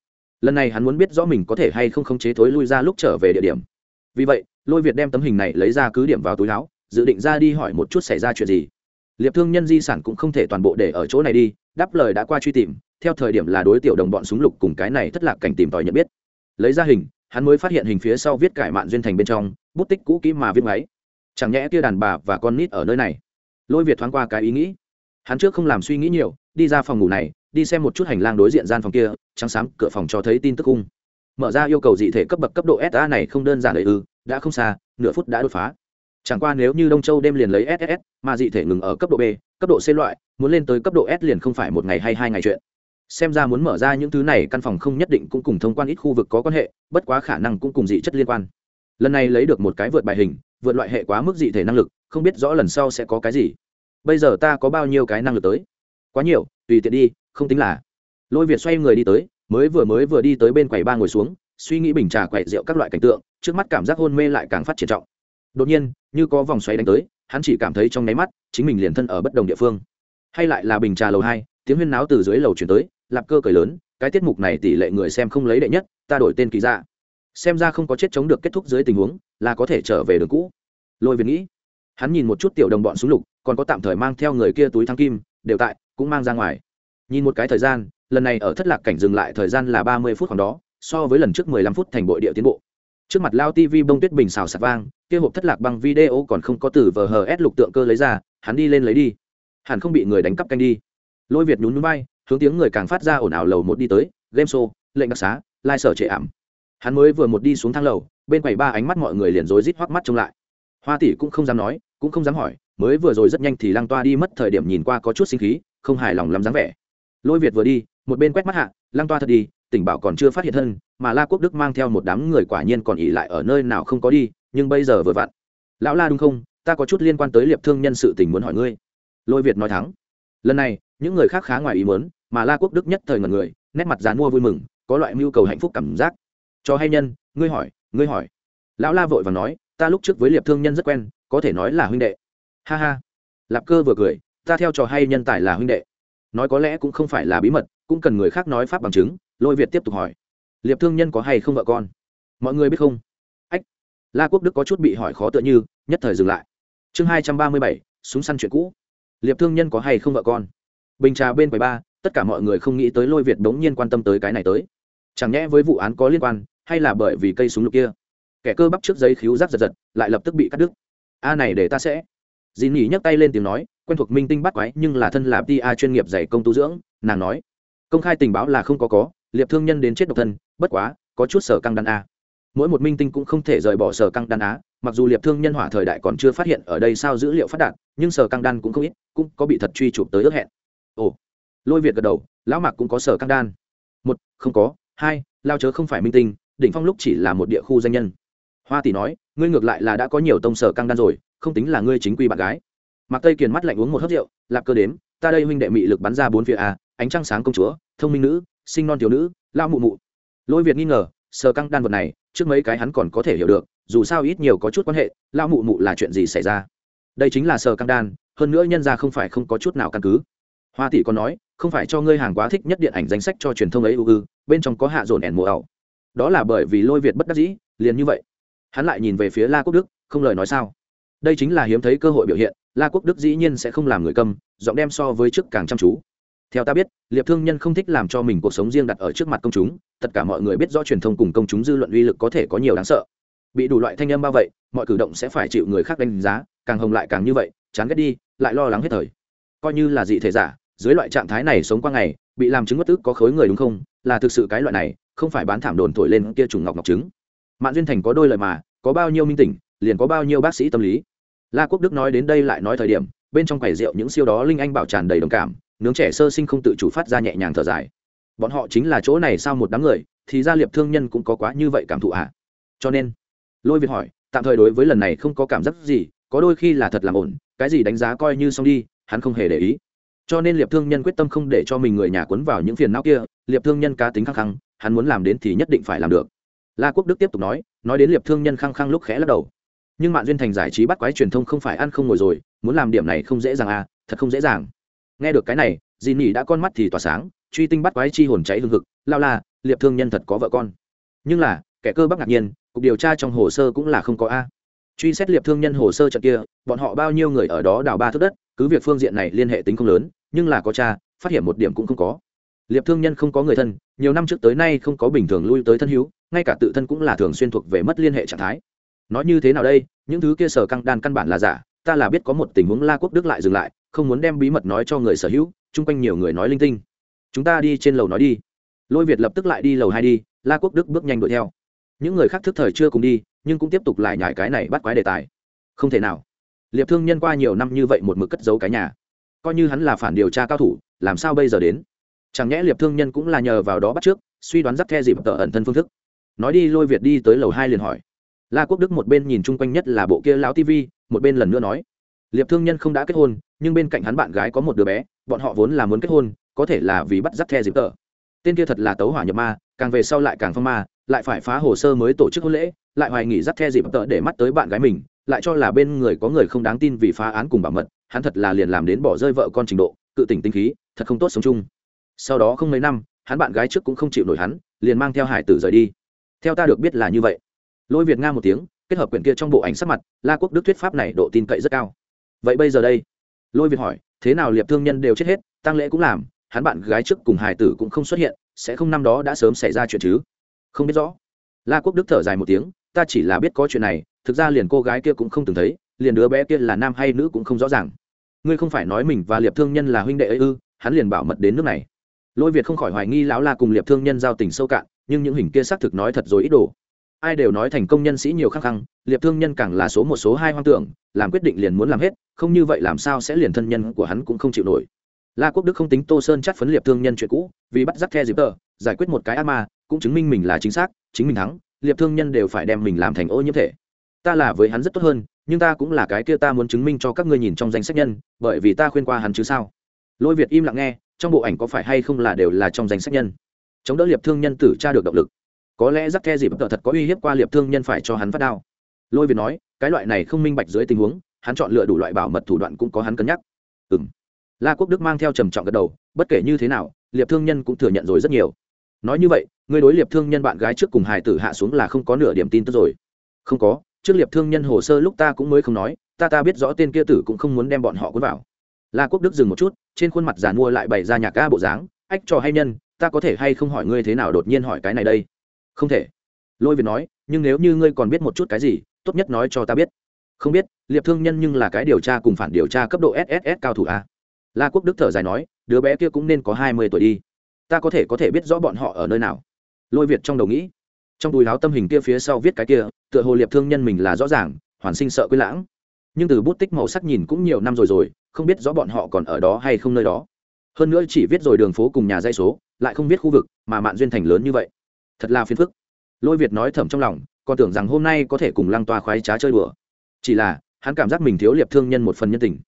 Lần này hắn muốn biết rõ mình có thể hay không khống chế thối lui ra lúc trở về địa điểm. Vì vậy lôi việt đem tấm hình này lấy ra cứ điểm vào túi áo, dự định ra đi hỏi một chút xảy ra chuyện gì. Liệp thương nhân di sản cũng không thể toàn bộ để ở chỗ này đi, đáp lời đã qua truy tìm, theo thời điểm là đối tiểu đồng bọn súng lục cùng cái này thất lạc cảnh tìm tòi nhận biết. Lấy ra hình, hắn mới phát hiện hình phía sau viết cải mạn duyên thành bên trong, bút tích cũ kỹ mà viết máy. Chẳng nhẽ kia đàn bà và con nít ở nơi này? Lôi việt thoáng qua cái ý nghĩ. Hắn trước không làm suy nghĩ nhiều, đi ra phòng ngủ này, đi xem một chút hành lang đối diện gian phòng kia, trắng sáng cửa phòng cho thấy tin tức cung mở ra yêu cầu dị thể cấp bậc cấp độ sa này không đơn giản đầy ư đã không xa, nửa phút đã đột phá. Chẳng qua nếu như đông châu đêm liền lấy ss mà dị thể ngừng ở cấp độ b, cấp độ c loại, muốn lên tới cấp độ s liền không phải một ngày hay hai ngày chuyện. Xem ra muốn mở ra những thứ này, căn phòng không nhất định cũng cùng thông quan ít khu vực có quan hệ, bất quá khả năng cũng cùng dị chất liên quan. Lần này lấy được một cái vượt bài hình, vượt loại hệ quá mức dị thể năng lực, không biết rõ lần sau sẽ có cái gì. Bây giờ ta có bao nhiêu cái năng lực tới? Quá nhiều, tùy tiện đi, không tính là. Lôi việt xoay người đi tới, mới vừa mới vừa đi tới bên quầy ba ngồi xuống, suy nghĩ bình trà quậy rượu các loại cảnh tượng trước mắt cảm giác hôn mê lại càng phát triển trọng. Đột nhiên, như có vòng xoáy đánh tới, hắn chỉ cảm thấy trong nháy mắt, chính mình liền thân ở bất đồng địa phương. Hay lại là bình trà lầu hai, tiếng huyên náo từ dưới lầu chuyển tới, lạp cơ cười lớn, cái tiết mục này tỷ lệ người xem không lấy đệ nhất, ta đổi tên kỳ ra xem ra không có chết chống được kết thúc dưới tình huống, là có thể trở về đường cũ. Lôi việt nghĩ, hắn nhìn một chút tiểu đồng bọn súng lục, còn có tạm thời mang theo người kia túi thăng kim, đều tại, cũng mang ra ngoài. Nhìn một cái thời gian, lần này ở thất lạc cảnh dừng lại thời gian là ba mươi phút khoảng đó, so với lần trước mười lăm phút thành bội địa tiến bộ trước mặt lao tv bông tuyết bình xào sạc vang, kia hộp thất lạc bằng video còn không có từ vờ hờ ép lục tượng cơ lấy ra, hắn đi lên lấy đi. Hẳn không bị người đánh cắp canh đi. Lôi việt nhún núi bay hướng tiếng người càng phát ra ồn ào lầu một đi tới, game show, lệnh đặc xá, lai sở trệ ảm. Hắn mới vừa một đi xuống thang lầu, bên quầy ba ánh mắt mọi người liền rối rít hoắc mắt trông lại. Hoa tỷ cũng không dám nói, cũng không dám hỏi, mới vừa rồi rất nhanh thì lăng toa đi mất thời điểm nhìn qua có chút sinh khí, không hài lòng lắm dáng vẻ. Lôi việt vừa đi, một bên quét mắt hạ, lăng toa thật đi tỉnh bảo còn chưa phát hiện thân, mà la quốc đức mang theo một đám người quả nhiên còn ỉ lại ở nơi nào không có đi, nhưng bây giờ vừa vặn. Lão la đúng không? Ta có chút liên quan tới liệp thương nhân sự tình muốn hỏi ngươi. Lôi việt nói thắng. Lần này, những người khác khá ngoài ý muốn, mà la quốc đức nhất thời ngần người, nét mặt dán mua vui mừng, có loại mưu cầu hạnh phúc cảm giác. Cho hay nhân, ngươi hỏi ngươi hỏi. Lão la vội và nói, ta lúc trước với liệp thương nhân rất quen, có thể nói là huynh đệ. Ha ha. Lạp cơ vừa cười, ta theo trò hay nhân tài là huynh đệ. Nói có lẽ cũng không phải là bí mật, cũng cần người khác nói pháp bằng chứng lôi việt tiếp tục hỏi, liệp thương nhân có hay không vợ con? Mọi người biết không? Ách, la quốc đức có chút bị hỏi khó tựa như, nhất thời dừng lại. Chương hai trăm ba mươi bảy, súng săn chuyện cũ. Liệp thương nhân có hay không vợ con? Bình trà bên quầy ba, tất cả mọi người không nghĩ tới lôi việt đống nhiên quan tâm tới cái này tới. Chẳng nhẽ với vụ án có liên quan, hay là bởi vì cây súng lục kia? Kẻ cơ bắp trước giấy khíu rác giật giật, lại lập tức bị cắt đứt. A này để ta sẽ. Dì nỉ nhấc tay lên tiếng nói, quen thuộc minh tinh bắt quái nhưng là thân là pa chuyên nghiệp dạy công tu dưỡng, nàng nói. Công khai tình báo là không có có liệp thương nhân đến chết độc thân, bất quá, có chút sở căng đan a. Mỗi một minh tinh cũng không thể rời bỏ sở căng đan á, mặc dù liệp thương nhân hỏa thời đại còn chưa phát hiện ở đây sao dữ liệu phát đạt, nhưng sở căng đan cũng không ít, cũng có bị thật truy chụp tới ước hẹn. Ồ, lôi việt gật đầu, lão mạc cũng có sở căng đan. Một, không có, hai, lao chớ không phải minh tinh, đỉnh phong lúc chỉ là một địa khu danh nhân. Hoa tỷ nói, ngươi ngược lại là đã có nhiều tông sở căng đan rồi, không tính là ngươi chính quy bạn gái. Mạc tây kiền mắt lạnh uống một hớt rượu, lạp cơ đếm, ta đây huynh đệ mị lực bắn ra bốn phía a, ánh trăng sáng công chúa, thông minh nữ sinh non thiếu nữ lao mụ mụ. Lôi việt nghi ngờ, sờ căng đan vật này, trước mấy cái hắn còn có thể hiểu được, dù sao ít nhiều có chút quan hệ lao mụ mụ là chuyện gì xảy ra? Đây chính là sờ căng đan, hơn nữa nhân ra không phải không có chút nào căn cứ. Hoa tỷ còn nói, không phải cho ngươi hàng quá thích nhất điện ảnh danh sách cho truyền thông ấy ư ư, bên trong có hạ dồn ẻn mùa ẩu đó là bởi vì lôi việt bất đắc dĩ, liền như vậy. Hắn lại nhìn về phía la quốc đức, không lời nói sao? Đây chính là hiếm thấy cơ hội biểu hiện, la quốc đức dĩ nhiên sẽ không làm người câm giọng đem so với trước càng chăm chú theo ta biết, liệp thương nhân không thích làm cho mình cuộc sống riêng đặt ở trước mặt công chúng, tất cả mọi người biết rõ truyền thông cùng công chúng dư luận uy lực có thể có nhiều đáng sợ. Bị đủ loại thanh âm bao vậy, mọi cử động sẽ phải chịu người khác đánh giá, càng hồng lại càng như vậy, chán ghét đi, lại lo lắng hết thời. Coi như là dị thể giả, dưới loại trạng thái này sống qua ngày, bị làm chứng mất tức có khối người đúng không? Là thực sự cái loại này, không phải bán thảm đồn thổi lên kia trùng ngọc ngọc trứng. Mạng duyên thành có đôi lời mà, có bao nhiêu minh tỉnh, liền có bao nhiêu bác sĩ tâm lý. La quốc đức nói đến đây lại nói thời điểm, bên trong quầy rượu những siêu đó linh anh bảo tràn đầy đồng cảm nướng trẻ sơ sinh không tự chủ phát ra nhẹ nhàng thở dài. Bọn họ chính là chỗ này sao một đám người, thì gia liệp thương nhân cũng có quá như vậy cảm thụ ạ à? cho nên, lôi việt hỏi, tạm thời đối với lần này không có cảm giác gì, có đôi khi là thật làm ổn, cái gì đánh giá coi như xong đi, hắn không hề để ý. Cho nên liệp thương nhân quyết tâm không để cho mình người nhà cuốn vào những phiền não kia, liệp thương nhân cá tính khăng khăng, hắn muốn làm đến thì nhất định phải làm được. La quốc đức tiếp tục nói nói đến liệp thương nhân khăng khăng lúc khẽ lắc đầu. Nhưng mạng duyên thành giải trí bắt quái truyền thông không phải ăn không ngồi rồi, muốn làm điểm này không dễ dàng à thật không dễ dàng nghe được cái này dì nỉ đã con mắt thì tỏa sáng, truy tinh bắt quái chi hồn cháy hương hực, lao la, liệp thương nhân thật có vợ con. Nhưng là, kẻ cơ bắp ngạc nhiên, cục điều tra trong hồ sơ cũng là không có a. Truy xét liệp thương nhân hồ sơ trận kia, bọn họ bao nhiêu người ở đó đào ba thước đất, cứ việc phương diện này liên hệ tính không lớn, nhưng là có cha, phát hiện một điểm cũng không có. Liệp thương nhân không có người thân, nhiều năm trước tới nay không có bình thường lui tới thân hữu, ngay cả tự thân cũng là thường xuyên thuộc về mất liên hệ trạng thái. Nói như thế nào đây, những thứ kia sở căng đan căn bản là giả ta là biết có một tình huống la quốc đức lại dừng lại, không muốn đem bí mật nói cho người sở hữu, chung quanh nhiều người nói linh tinh. Chúng ta đi trên lầu nói đi. Lôi việt lập tức lại đi lầu hai đi, la quốc đức bước nhanh đuổi theo. Những người khác thức thời chưa cùng đi, nhưng cũng tiếp tục lại nhải cái này bắt quái đề tài. Không thể nào. Liệp thương nhân qua nhiều năm như vậy một mực cất giấu cái nhà. Coi như hắn là phản điều tra cao thủ, làm sao bây giờ đến? Chẳng nhẽ liệp thương nhân cũng là nhờ vào đó bắt trước, suy đoán dắt the dịp tờ ẩn thân phương thức. Nói đi, lôi việt đi tới lầu hai liền hỏi la quốc đức một bên nhìn chung quanh nhất là bộ kia lão tv một bên lần nữa nói, liệp thương nhân không đã kết hôn, nhưng bên cạnh hắn bạn gái có một đứa bé, bọn họ vốn là muốn kết hôn, có thể là vì bắt dắt the dịp tờ. Tên kia thật là tấu hỏa nhập ma, càng về sau lại càng phong ma, lại phải phá hồ sơ mới tổ chức hôn lễ, lại hoài nghỉ dắt the dịp tờ để mắt tới bạn gái mình, lại cho là bên người có người không đáng tin vì phá án cùng bảo mật, hắn thật là liền làm đến bỏ rơi vợ con trình độ, cự tỉnh tinh khí, thật không tốt sống chung. Sau đó không mấy năm, hắn bạn gái trước cũng không chịu nổi hắn, liền mang theo hải tử rời đi. Theo ta được biết là như vậy lôi việt nga một tiếng, kết hợp quyển kia trong bộ ảnh sắc mặt, la quốc đức thuyết pháp này độ tin cậy rất cao. Vậy bây giờ đây? Lôi việt hỏi, thế nào liệp thương nhân đều chết hết tăng lễ cũng làm, hắn bạn gái trước cùng hải tử cũng không xuất hiện, sẽ không năm đó đã sớm xảy ra chuyện chứ? Không biết rõ. La quốc đức thở dài một tiếng, ta chỉ là biết có chuyện này, thực ra liền cô gái kia cũng không từng thấy, liền đứa bé kia là nam hay nữ cũng không rõ ràng. Ngươi không phải nói mình và liệp thương nhân là huynh đệ ấy ư, hắn liền bảo mật đến nước này. Lôi việt không khỏi hoài nghi lão la cùng liệp thương nhân giao tình sâu cạn, nhưng những hình kia xác thực nói thật rồi ít đồ ai đều nói thành công nhân sĩ nhiều khăng khăng, liệp thương nhân càng là số một, số hai hoang tưởng, làm quyết định liền muốn làm hết, không như vậy làm sao sẽ liền thân nhân của hắn cũng không chịu nổi. La quốc đức không tính tô sơn chắc phấn liệp thương nhân chuyện cũ, vì bắt giắc the dịp tờ, giải quyết một cái ác ma, cũng chứng minh mình là chính xác, chính mình thắng, liệp thương nhân đều phải đem mình làm thành ô nhiễm thể. Ta là với hắn rất tốt hơn, nhưng ta cũng là cái kia ta muốn chứng minh cho các ngươi nhìn trong danh sách nhân, bởi vì ta khuyên qua hắn chứ sao? Lôi việt im lặng nghe, trong bộ ảnh có phải hay không là đều là trong danh sách nhân? Chống đỡ liệp thương nhân tử tra được động lực có lẽ rắc the dịp tợ thật có uy hiếp qua liệp thương nhân phải cho hắn phát đao. Lôi việt nói, cái loại này không minh bạch dưới tình huống, hắn chọn lựa đủ loại bảo mật thủ đoạn cũng có hắn cân nhắc. Ừ m la quốc đức mang theo trầm trọng gật đầu, bất kể như thế nào, liệp thương nhân cũng thừa nhận rồi rất nhiều. Nói như vậy người đối liệp thương nhân bạn gái trước cùng hài tử hạ xuống là không có nửa điểm tin tức rồi. Không có, trước liệp thương nhân hồ sơ lúc ta cũng mới không nói, ta ta biết rõ tên kia tử cũng không muốn đem bọn họ cuốn vào. La quốc đức dừng một chút, trên khuôn mặt giàn mua lại bày ra nhạc ca bộ dáng, ách, cho hay nhân, ta có thể hay không hỏi ngươi thế nào đột nhiên hỏi cái này đây? Không thể. Lôi việt nói, nhưng nếu như ngươi còn biết một chút cái gì, tốt nhất nói cho ta biết. Không biết, liệp thương nhân nhưng là cái điều tra cùng phản điều tra cấp độ sss cao thủ a. La quốc đức thở dài nói, đứa bé kia cũng nên có hai mươi tuổi đi. Ta có thể có thể biết rõ bọn họ ở nơi nào. Lôi việt trong đầu nghĩ, trong túi láo tâm hình kia phía sau viết cái kia, tựa hồ liệp thương nhân mình là rõ ràng, hoàn sinh sợ quên lãng. Nhưng từ bút tích màu sắc nhìn cũng nhiều năm rồi rồi, không biết rõ bọn họ còn ở đó hay không nơi đó. Hơn nữa chỉ viết rồi đường phố cùng nhà dây số, lại không biết khu vực, mà mạn duyên thành lớn như vậy thật là phiền phức. Lôi việt nói thầm trong lòng, còn tưởng rằng hôm nay có thể cùng lăng toa khoái trá chơi đùa. Chỉ là, hắn cảm giác mình thiếu liệp thương nhân một phần nhân tình.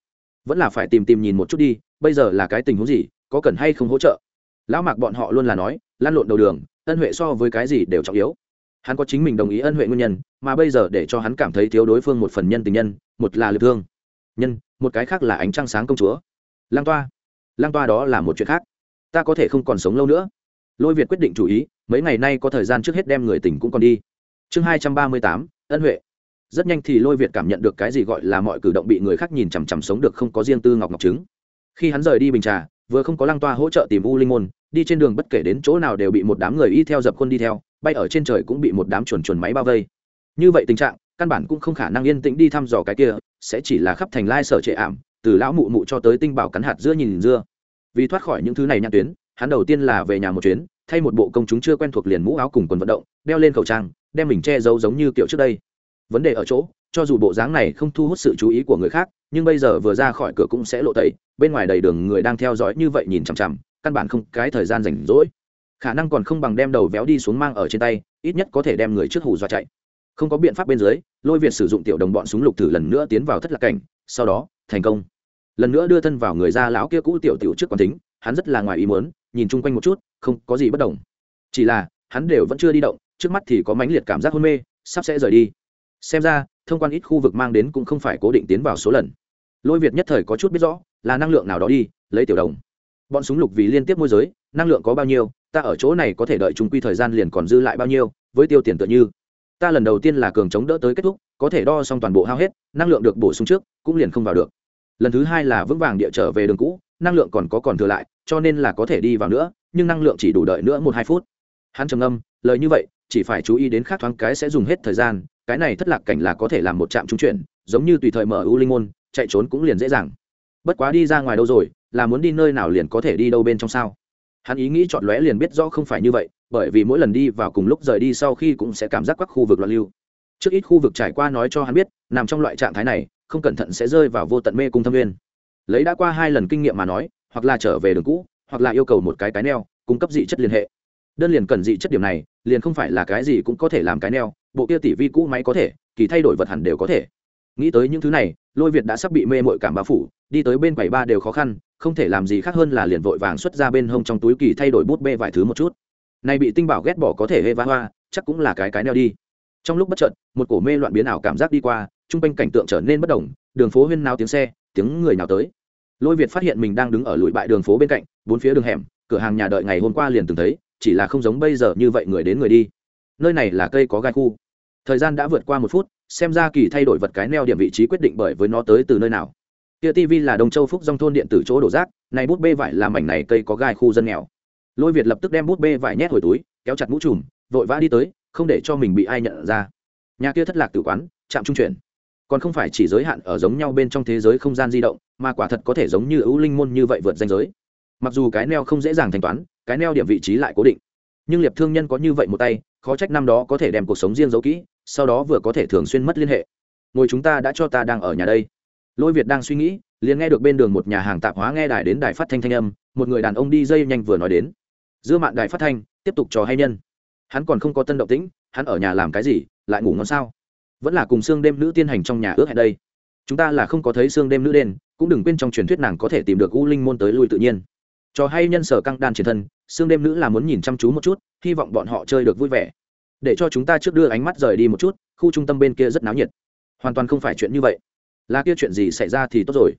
Vẫn là phải tìm tìm nhìn một chút đi, bây giờ là cái tình huống gì, có cần hay không hỗ trợ? Lão mạc bọn họ luôn là nói lan lộn đầu đường, ân huệ so với cái gì đều trọng yếu. Hắn có chính mình đồng ý ân huệ nguyên nhân, mà bây giờ để cho hắn cảm thấy thiếu đối phương một phần nhân tình nhân, một là liệp thương nhân, một cái khác là ánh trăng sáng công chúa. Lang toa lang toa đó là một chuyện khác. Ta có thể không còn sống lâu nữa. Lôi việt quyết định chủ ý mấy ngày nay có thời gian trước hết đem người tỉnh cũng còn đi. Chương hai trăm ba mươi tám, ân huệ. Rất nhanh thì lôi việt cảm nhận được cái gì gọi là mọi cử động bị người khác nhìn chằm chằm sống được không có riêng tư ngọc ngọc trứng. Khi hắn rời đi bình trà, vừa không có lăng toa hỗ trợ tìm u linh môn, đi trên đường bất kể đến chỗ nào đều bị một đám người y theo dập khuôn đi theo, bay ở trên trời cũng bị một đám chuồn chuồn máy bao vây. Như vậy tình trạng, căn bản cũng không khả năng yên tĩnh đi thăm dò cái kia, sẽ chỉ là khắp thành lai sở trệ ảm, từ lão mụ mụ cho tới tinh bảo cắn hạt dưa nhìn dưa. Vì thoát khỏi những thứ này nhãn tuyến, hắn đầu tiên là về nhà một chuyến thay một bộ công chúng chưa quen thuộc liền mũ áo cùng quần vận động, đeo lên khẩu trang, đem mình che giấu giống như kiểu trước đây. Vấn đề ở chỗ, cho dù bộ dáng này không thu hút sự chú ý của người khác, nhưng bây giờ vừa ra khỏi cửa cũng sẽ lộ tẩy, bên ngoài đầy đường người đang theo dõi như vậy nhìn chằm chằm, căn bản không cái thời gian rảnh rỗi. Khả năng còn không bằng đem đầu véo đi xuống mang ở trên tay, ít nhất có thể đem người trước hù dọa chạy. Không có biện pháp bên dưới, lôi việt sử dụng tiểu đồng bọn súng lục thử lần nữa tiến vào thất lạc cảnh, sau đó, thành công. Lần nữa đưa thân vào người ra lão kia cũ tiểu tiểu trước quán tính, hắn rất là ngoài ý muốn, nhìn chung quanh một chút không có gì bất đồng. Chỉ là, hắn đều vẫn chưa đi động, trước mắt thì có mãnh liệt cảm giác hôn mê, sắp sẽ rời đi. Xem ra, thông quan ít khu vực mang đến cũng không phải cố định tiến vào số lần. Lôi việt nhất thời có chút biết rõ, là năng lượng nào đó đi, lấy tiểu đồng. Bọn súng lục vì liên tiếp môi giới, năng lượng có bao nhiêu, ta ở chỗ này có thể đợi chúng quy thời gian liền còn dư lại bao nhiêu, với tiêu tiền tựa như. Ta lần đầu tiên là cường chống đỡ tới kết thúc, có thể đo xong toàn bộ hao hết, năng lượng được bổ sung trước, cũng liền không vào được. Lần thứ hai là vững vàng địa trở về đường cũ, năng lượng còn có còn thừa lại, cho nên là có thể đi vào nữa nhưng năng lượng chỉ đủ đợi nữa một hai phút. Hắn trầm âm lời như vậy, chỉ phải chú ý đến khác thoáng cái sẽ dùng hết thời gian, cái này thất lạc cảnh là có thể làm một trạm trung chuyển, giống như tùy thời mở ưu linh môn, chạy trốn cũng liền dễ dàng. Bất quá đi ra ngoài đâu rồi, là muốn đi nơi nào liền có thể đi đâu bên trong sao? Hắn ý nghĩ chọn lóe liền biết rõ không phải như vậy, bởi vì mỗi lần đi vào cùng lúc rời đi sau khi cũng sẽ cảm giác các khu vực loạn lưu. Trước ít khu vực trải qua nói cho hắn biết, nằm trong loại trạng thái này, không cẩn thận sẽ rơi vào vô tận mê cung thâm nguyên. Lấy đã qua hai lần kinh nghiệm mà nói, hoặc là trở về đường cũ hoặc là yêu cầu một cái cái neo, cung cấp dị chất liên hệ. Đơn liền cần dị chất điểm này, liền không phải là cái gì cũng có thể làm cái neo, bộ kia tỷ vi cũ máy có thể, kỳ thay đổi vật hẳn đều có thể. Nghĩ tới những thứ này, lôi việt đã sắp bị mê mội cảm bao phủ, đi tới bên quầy ba đều khó khăn, không thể làm gì khác hơn là liền vội vàng xuất ra bên hông trong túi kỳ thay đổi bút bê vài thứ một chút. Này bị tinh bảo ghét bỏ có thể hê va hoa, chắc cũng là cái cái neo đi. Trong lúc bất chợt, một cổ mê loạn biến ảo cảm giác đi qua chung quanh cảnh tượng trở nên bất đồng, đường phố huyên náo tiếng xe, tiếng người nào tới lôi việt phát hiện mình đang đứng ở lụi bại đường phố bên cạnh, bốn phía đường hẻm, cửa hàng nhà đợi ngày hôm qua liền từng thấy, chỉ là không giống bây giờ như vậy người đến người đi. Nơi này là cây có gai khu. Thời gian đã vượt qua một phút, xem ra kỳ thay đổi vật cái neo điểm vị trí quyết định bởi với nó tới từ nơi nào. Kia tv là đồng châu phúc dòng thôn điện tử chỗ đổ rác, này bút bê vải làm mảnh này cây có gai khu dân nghèo. Lôi việt lập tức đem bút bê vải nhét hồi túi, kéo chặt mũ trùm, vội vã đi tới, không để cho mình bị ai nhận ra. Nhà kia thất lạc tử quán, trạm trung chuyển còn không phải chỉ giới hạn ở giống nhau bên trong thế giới không gian di động, mà quả thật có thể giống như ưu linh môn như vậy vượt danh giới. Mặc dù cái neo không dễ dàng thanh toán, cái neo điểm vị trí lại cố định. Nhưng liệp thương nhân có như vậy một tay, khó trách năm đó có thể đem cuộc sống riêng giấu kỹ, sau đó vừa có thể thường xuyên mất liên hệ. Ngồi chúng ta đã cho ta đang ở nhà đây. Lôi việt đang suy nghĩ, liền nghe được bên đường một nhà hàng tạp hóa nghe đài đến đài phát thanh thanh âm, một người đàn ông đi dây nhanh vừa nói đến. Giữa mạng đài phát thanh, tiếp tục trò hay nhân. Hắn còn không có tân động tĩnh, hắn ở nhà làm cái gì, lại ngủ ngon sao? Vẫn là cùng xương đêm nữ tiên hành trong nhà ước hẹn đây. Chúng ta là không có thấy xương đêm nữ đen, cũng đừng quên trong truyền thuyết nàng có thể tìm được u linh môn tới lui tự nhiên. Cho hay nhân sở căng đan truyền thân, xương đêm nữ là muốn nhìn chăm chú một chút, hy vọng bọn họ chơi được vui vẻ. Để cho chúng ta trước đưa ánh mắt rời đi một chút, khu trung tâm bên kia rất náo nhiệt. Hoàn toàn không phải chuyện như vậy. Là kia chuyện gì xảy ra thì tốt rồi.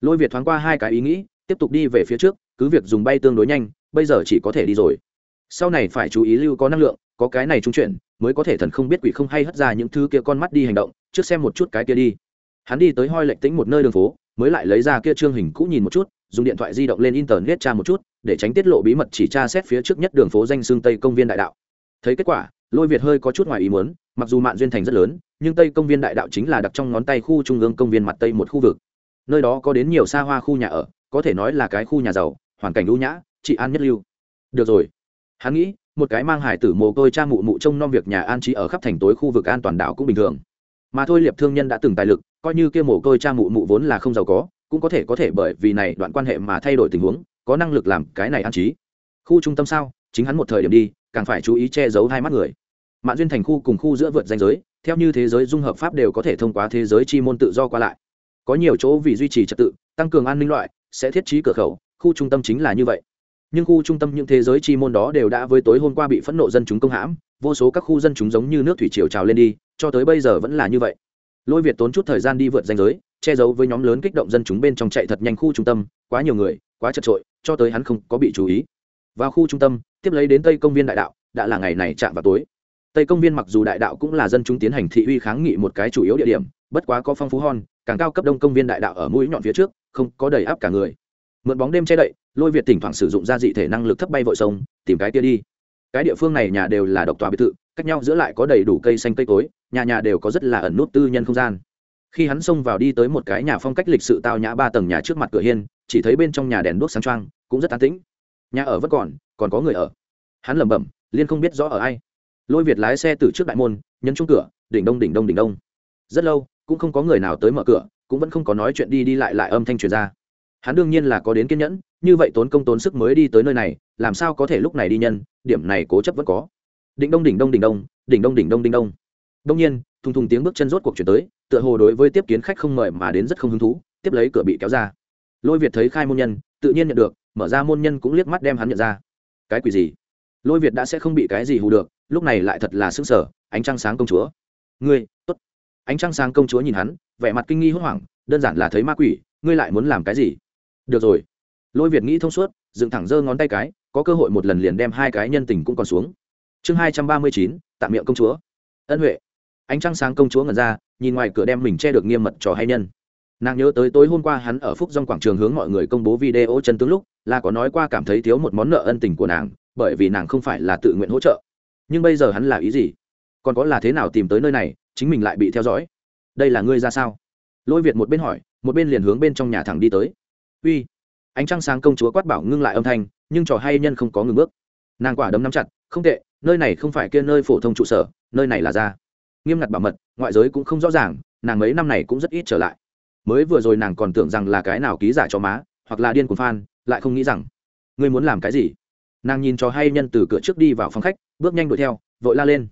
Lôi việt thoáng qua hai cái ý nghĩ, tiếp tục đi về phía trước, cứ việc dùng bay tương đối nhanh, bây giờ chỉ có thể đi rồi. Sau này phải chú ý lưu có năng lượng có cái này trung chuyển, mới có thể thần không biết quỷ không hay hất ra những thứ kia con mắt đi hành động, trước xem một chút cái kia đi. Hắn đi tới hoi lệch tĩnh một nơi đường phố, mới lại lấy ra kia trương hình cũ nhìn một chút, dùng điện thoại di động lên internet tra một chút, để tránh tiết lộ bí mật chỉ tra xét phía trước nhất đường phố danh xương tây công viên đại đạo. Thấy kết quả, lôi việt hơi có chút ngoài ý muốn, mặc dù mạn duyên thành rất lớn, nhưng tây công viên đại đạo chính là đặt trong ngón tay khu trung ương công viên mặt tây một khu vực. Nơi đó có đến nhiều xa hoa khu nhà ở, có thể nói là cái khu nhà giàu, hoàn cảnh ưu nhã, trị an nhất lưu. Được rồi. Hắn nghĩ một cái mang hải tử mồ côi cha mụ mụ trông nom việc nhà an trí ở khắp thành tối khu vực an toàn đảo cũng bình thường. Mà thôi liệp thương nhân đã từng tài lực, coi như kia mồ côi cha mụ mụ vốn là không giàu có, cũng có thể có thể bởi vì này đoạn quan hệ mà thay đổi tình huống, có năng lực làm cái này an trí. Khu trung tâm sao? Chính hắn một thời điểm đi, càng phải chú ý che giấu hai mắt người. Mạng duyên thành khu cùng khu giữa vượt danh giới, theo như thế giới dung hợp pháp đều có thể thông qua thế giới chi môn tự do qua lại. Có nhiều chỗ vì duy trì trật tự, tăng cường an ninh loại, sẽ thiết trí cửa khẩu, khu trung tâm chính là như vậy nhưng khu trung tâm những thế giới chi môn đó đều đã với tối hôm qua bị phẫn nộ dân chúng công hãm, vô số các khu dân chúng giống như nước thủy triều trào lên đi, cho tới bây giờ vẫn là như vậy. Lôi việt tốn chút thời gian đi vượt danh giới, che giấu với nhóm lớn kích động dân chúng bên trong chạy thật nhanh khu trung tâm, quá nhiều người, quá chật trội, cho tới hắn không có bị chú ý. Vào khu trung tâm, tiếp lấy đến tây công viên đại đạo, đã là ngày này chạm vào tối. Tây công viên mặc dù đại đạo cũng là dân chúng tiến hành thị uy kháng nghị một cái chủ yếu địa điểm, bất quá có phong phú hon càng cao cấp đông công viên đại đạo ở mũi nhọn phía trước, không có đầy áp cả người. Mượn bóng đêm che đậy lôi việt thỉnh thoảng sử dụng gia dị thể năng lực thấp bay vội sông, tìm cái kia đi. Cái địa phương này nhà đều là độc tòa biệt thự, cách nhau giữa lại có đầy đủ cây xanh cây cối, nhà nhà đều có rất là ẩn nút tư nhân không gian. Khi hắn xông vào đi tới một cái nhà phong cách lịch sự tao nhã ba tầng nhà trước mặt cửa hiên, chỉ thấy bên trong nhà đèn đuốc sáng trăng cũng rất an tĩnh. Nhà ở vẫn còn còn có người ở. Hắn lẩm bẩm, liên không biết rõ ở ai. Lôi việt lái xe từ trước đại môn, nhấn chung cửa, đỉnh đông đỉnh đông đỉnh đông. Rất lâu, cũng không có người nào tới mở cửa, cũng vẫn không có nói chuyện đi đi lại lại âm thanh truyền ra. Hắn đương nhiên là có đến kiên nhẫn như vậy tốn công tốn sức mới đi tới nơi này, làm sao có thể lúc này đi nhân, điểm này cố chấp vẫn có. Đỉnh đông đỉnh đông đỉnh đông đỉnh đông đỉnh đông đỉnh đông. Đông nhiên, thùng thùng tiếng bước chân rốt cuộc chuyển tới, tựa hồ đối với tiếp kiến khách không mời mà đến rất không hứng thú, tiếp lấy cửa bị kéo ra. Lôi việt thấy khai môn nhân, tự nhiên nhận được, mở ra môn nhân cũng liếc mắt đem hắn nhận ra. Cái quỷ gì? Lôi việt đã sẽ không bị cái gì hù được, lúc này lại thật là s ư sở ánh trăng sáng công chúa. Ngươi t ố t ánh trăng sáng công chúa nhìn hắn, vẻ mặt kinh nghi hốt hoảng, đơn giản là thấy ma quỷ, ngươi lại muốn làm cái gì? Được rồi lôi việt nghĩ thông suốt, dựng thẳng giơ ngón tay cái, có cơ hội một lần liền đem hai cái nhân tình cũng còn xuống. Chương hai trăm ba mươi chín, tạm miệng công chúa. Ân huệ. Ánh trăng sáng công chúa ngẩn ra, nhìn ngoài cửa đem mình che được nghiêm mật trò hay nhân. Nàng nhớ tới tối hôm qua hắn ở phúc dòng quảng trường hướng mọi người công bố video chân tướng lúc, là có nói qua cảm thấy thiếu một món nợ ân tình của nàng, bởi vì nàng không phải là tự nguyện hỗ trợ. Nhưng bây giờ hắn là ý gì? Còn có là thế nào tìm tới nơi này, chính mình lại bị theo dõi? Đây là ngươi ra sao? Lôi việt một bên hỏi, một bên liền hướng bên trong nhà thẳng đi tới. Uy ánh trăng sáng công chúa quát bảo ngưng lại âm thanh, nhưng trò hay nhân không có ngừng bước. Nàng quả đấm nắm chặt, không tệ, nơi này không phải kia nơi phổ thông trụ sở, nơi này là ra nghiêm ngặt bảo mật, ngoại giới cũng không rõ ràng, nàng mấy năm này cũng rất ít trở lại. Mới vừa rồi nàng còn tưởng rằng là cái nào ký giả cho má, hoặc là điên cuồng phan lại không nghĩ rằng, ngươi muốn làm cái gì? Nàng nhìn cho hay nhân từ cửa trước đi vào phòng khách, bước nhanh đuổi theo, vội la lên.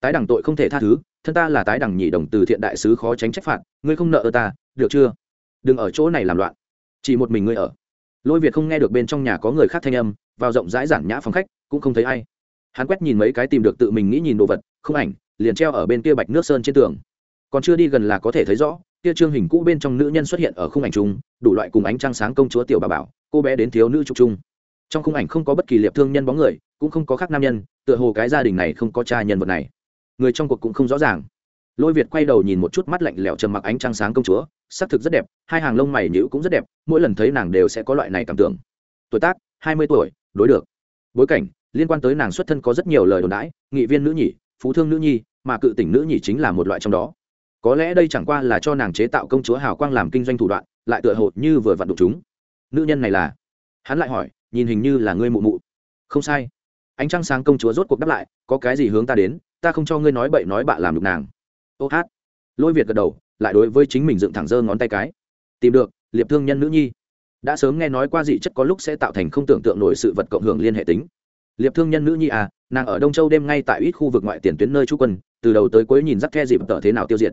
Tái đẳng tội không thể tha thứ, thân ta là tái đẳng nhị đồng từ thiện đại sứ khó tránh trách phạt, ngươi không nợ ta, được chưa? Đừng ở chỗ này làm loạn, chỉ một mình ngươi ở lôi việt không nghe được bên trong nhà có người khác thanh âm, vào rộng rãi giản nhã phòng khách, cũng không thấy ai. Hắn quét nhìn mấy cái tìm được tự mình nghĩ nhìn đồ vật, không ảnh, liền treo ở bên kia bạch nước sơn trên tường. Còn chưa đi gần là có thể thấy rõ, kia trương hình cũ bên trong nữ nhân xuất hiện ở khung ảnh chung, đủ loại cùng ánh trăng sáng công chúa tiểu bà bảo, cô bé đến thiếu nữ trục chung. Trong khung ảnh không có bất kỳ liệp thương nhân bóng người, cũng không có khác nam nhân, tựa hồ cái gia đình này không có cha nhân vật này. Người trong cuộc cũng không rõ ràng. Lôi việt quay đầu nhìn một chút mắt lạnh lẽo trầm mặc ánh trăng sáng công chúa sắc thực rất đẹp hai hàng lông mày nhữ cũng rất đẹp mỗi lần thấy nàng đều sẽ có loại này cảm tưởng. Tuổi tác hai mươi tuổi đối được. Bối cảnh liên quan tới nàng xuất thân có rất nhiều lời đồn đãi nghị viên nữ nhị, phú thương nữ nhi mà cự tỉnh nữ nhị chính là một loại trong đó. Có lẽ đây chẳng qua là cho nàng chế tạo công chúa hào quang làm kinh doanh thủ đoạn lại tựa hồ như vừa vặn đụng chúng. Nữ nhân này là? Hắn lại hỏi nhìn hình như là ngươi mụ mụ. Không sai. Ánh trăng sáng công chúa rốt cuộc đáp lại có cái gì hướng ta đến ta không cho ngươi nói bậy nói bạ làm được nàng. Ô hát. Lôi việt gật đầu lại đối với chính mình dựng thẳng giơ ngón tay cái. Tìm được, liệp thương nhân nữ nhi. Đã sớm nghe nói qua dị chất có lúc sẽ tạo thành không tưởng tượng nổi sự vật cộng hưởng liên hệ tính. Liệp thương nhân nữ nhi à nàng ở đông châu đêm ngay tại ít khu vực ngoại tiền tuyến nơi trú quân, từ đầu tới cuối nhìn rắc the dịp tờ thế nào tiêu diệt.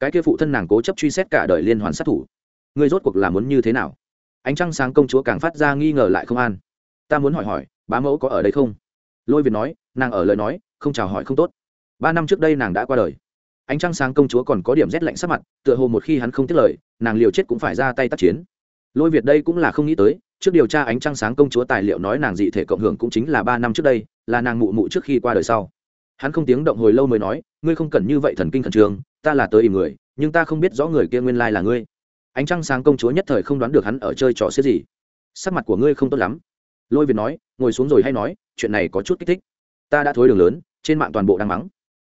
Cái kia phụ thân nàng cố chấp truy xét cả đời liên hoàn sát thủ. Ngươi rốt cuộc là muốn như thế nào? Ánh trăng sáng công chúa càng phát ra nghi ngờ lại không an. Ta muốn hỏi hỏi, bá mẫu có ở đây không? Lôi việt nói, nàng ở lời nói, không chào hỏi không tốt. Ba năm trước đây nàng đã qua đời ánh trăng sáng công chúa còn có điểm rét lạnh sắc mặt, tựa hồ một khi hắn không tiết lời, nàng liều chết cũng phải ra tay tác chiến. Lôi việt đây cũng là không nghĩ tới, trước điều tra ánh trăng sáng công chúa tài liệu nói nàng dị thể cộng hưởng cũng chính là ba năm trước đây, là nàng mụ mụ trước khi qua đời sau. Hắn không tiếng động hồi lâu mới nói, ngươi không cần như vậy thần kinh khẩn trương, ta là tới ìm người, nhưng ta không biết rõ người kia nguyên lai là ngươi. Ánh trăng sáng công chúa nhất thời không đoán được hắn ở chơi trò xếp gì. Sắc mặt của ngươi không tốt lắm. Lôi việt nói, ngồi xuống rồi hay nói, chuyện này có chút kích thích. Ta đã thối đường lớn, trên mạng toàn bộ đang mắng.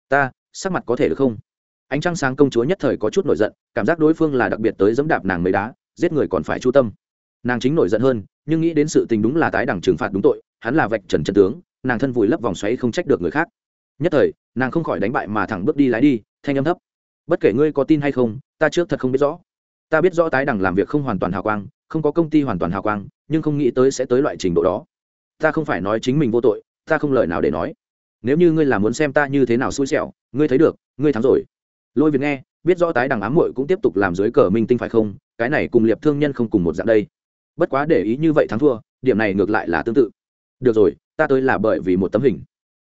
Ta, sắc mặt có thể được không? Ánh trăng sáng công chúa nhất thời có chút nổi giận, cảm giác đối phương là đặc biệt tới dẫm đạp nàng mấy đá, giết người còn phải chu tâm. Nàng chính nổi giận hơn, nhưng nghĩ đến sự tình đúng là tái đẳng trừng phạt đúng tội, hắn là vạch trần trần tướng, nàng thân vùi lấp vòng xoáy không trách được người khác. Nhất thời, nàng không khỏi đánh bại mà thẳng bước đi lái đi, thanh âm thấp. Bất kể ngươi có tin hay không, ta trước thật không biết rõ. Ta biết rõ tái đẳng làm việc không hoàn toàn hào quang, không có công ty hoàn toàn hào quang, nhưng không nghĩ tới sẽ tới loại trình độ đó. Ta không phải nói chính mình vô tội, ta không lời nào để nói. Nếu như ngươi là muốn xem ta như thế nào xui xẻo, ngươi thấy được, ngươi thắng rồi lôi việt nghe, biết rõ tái đằng ám muội cũng tiếp tục làm dưới cờ minh tinh phải không? Cái này cùng liệp thương nhân không cùng một dạng đây. Bất quá để ý như vậy thắng thua, điểm này ngược lại là tương tự. Được rồi, ta tới là bởi vì một tấm hình.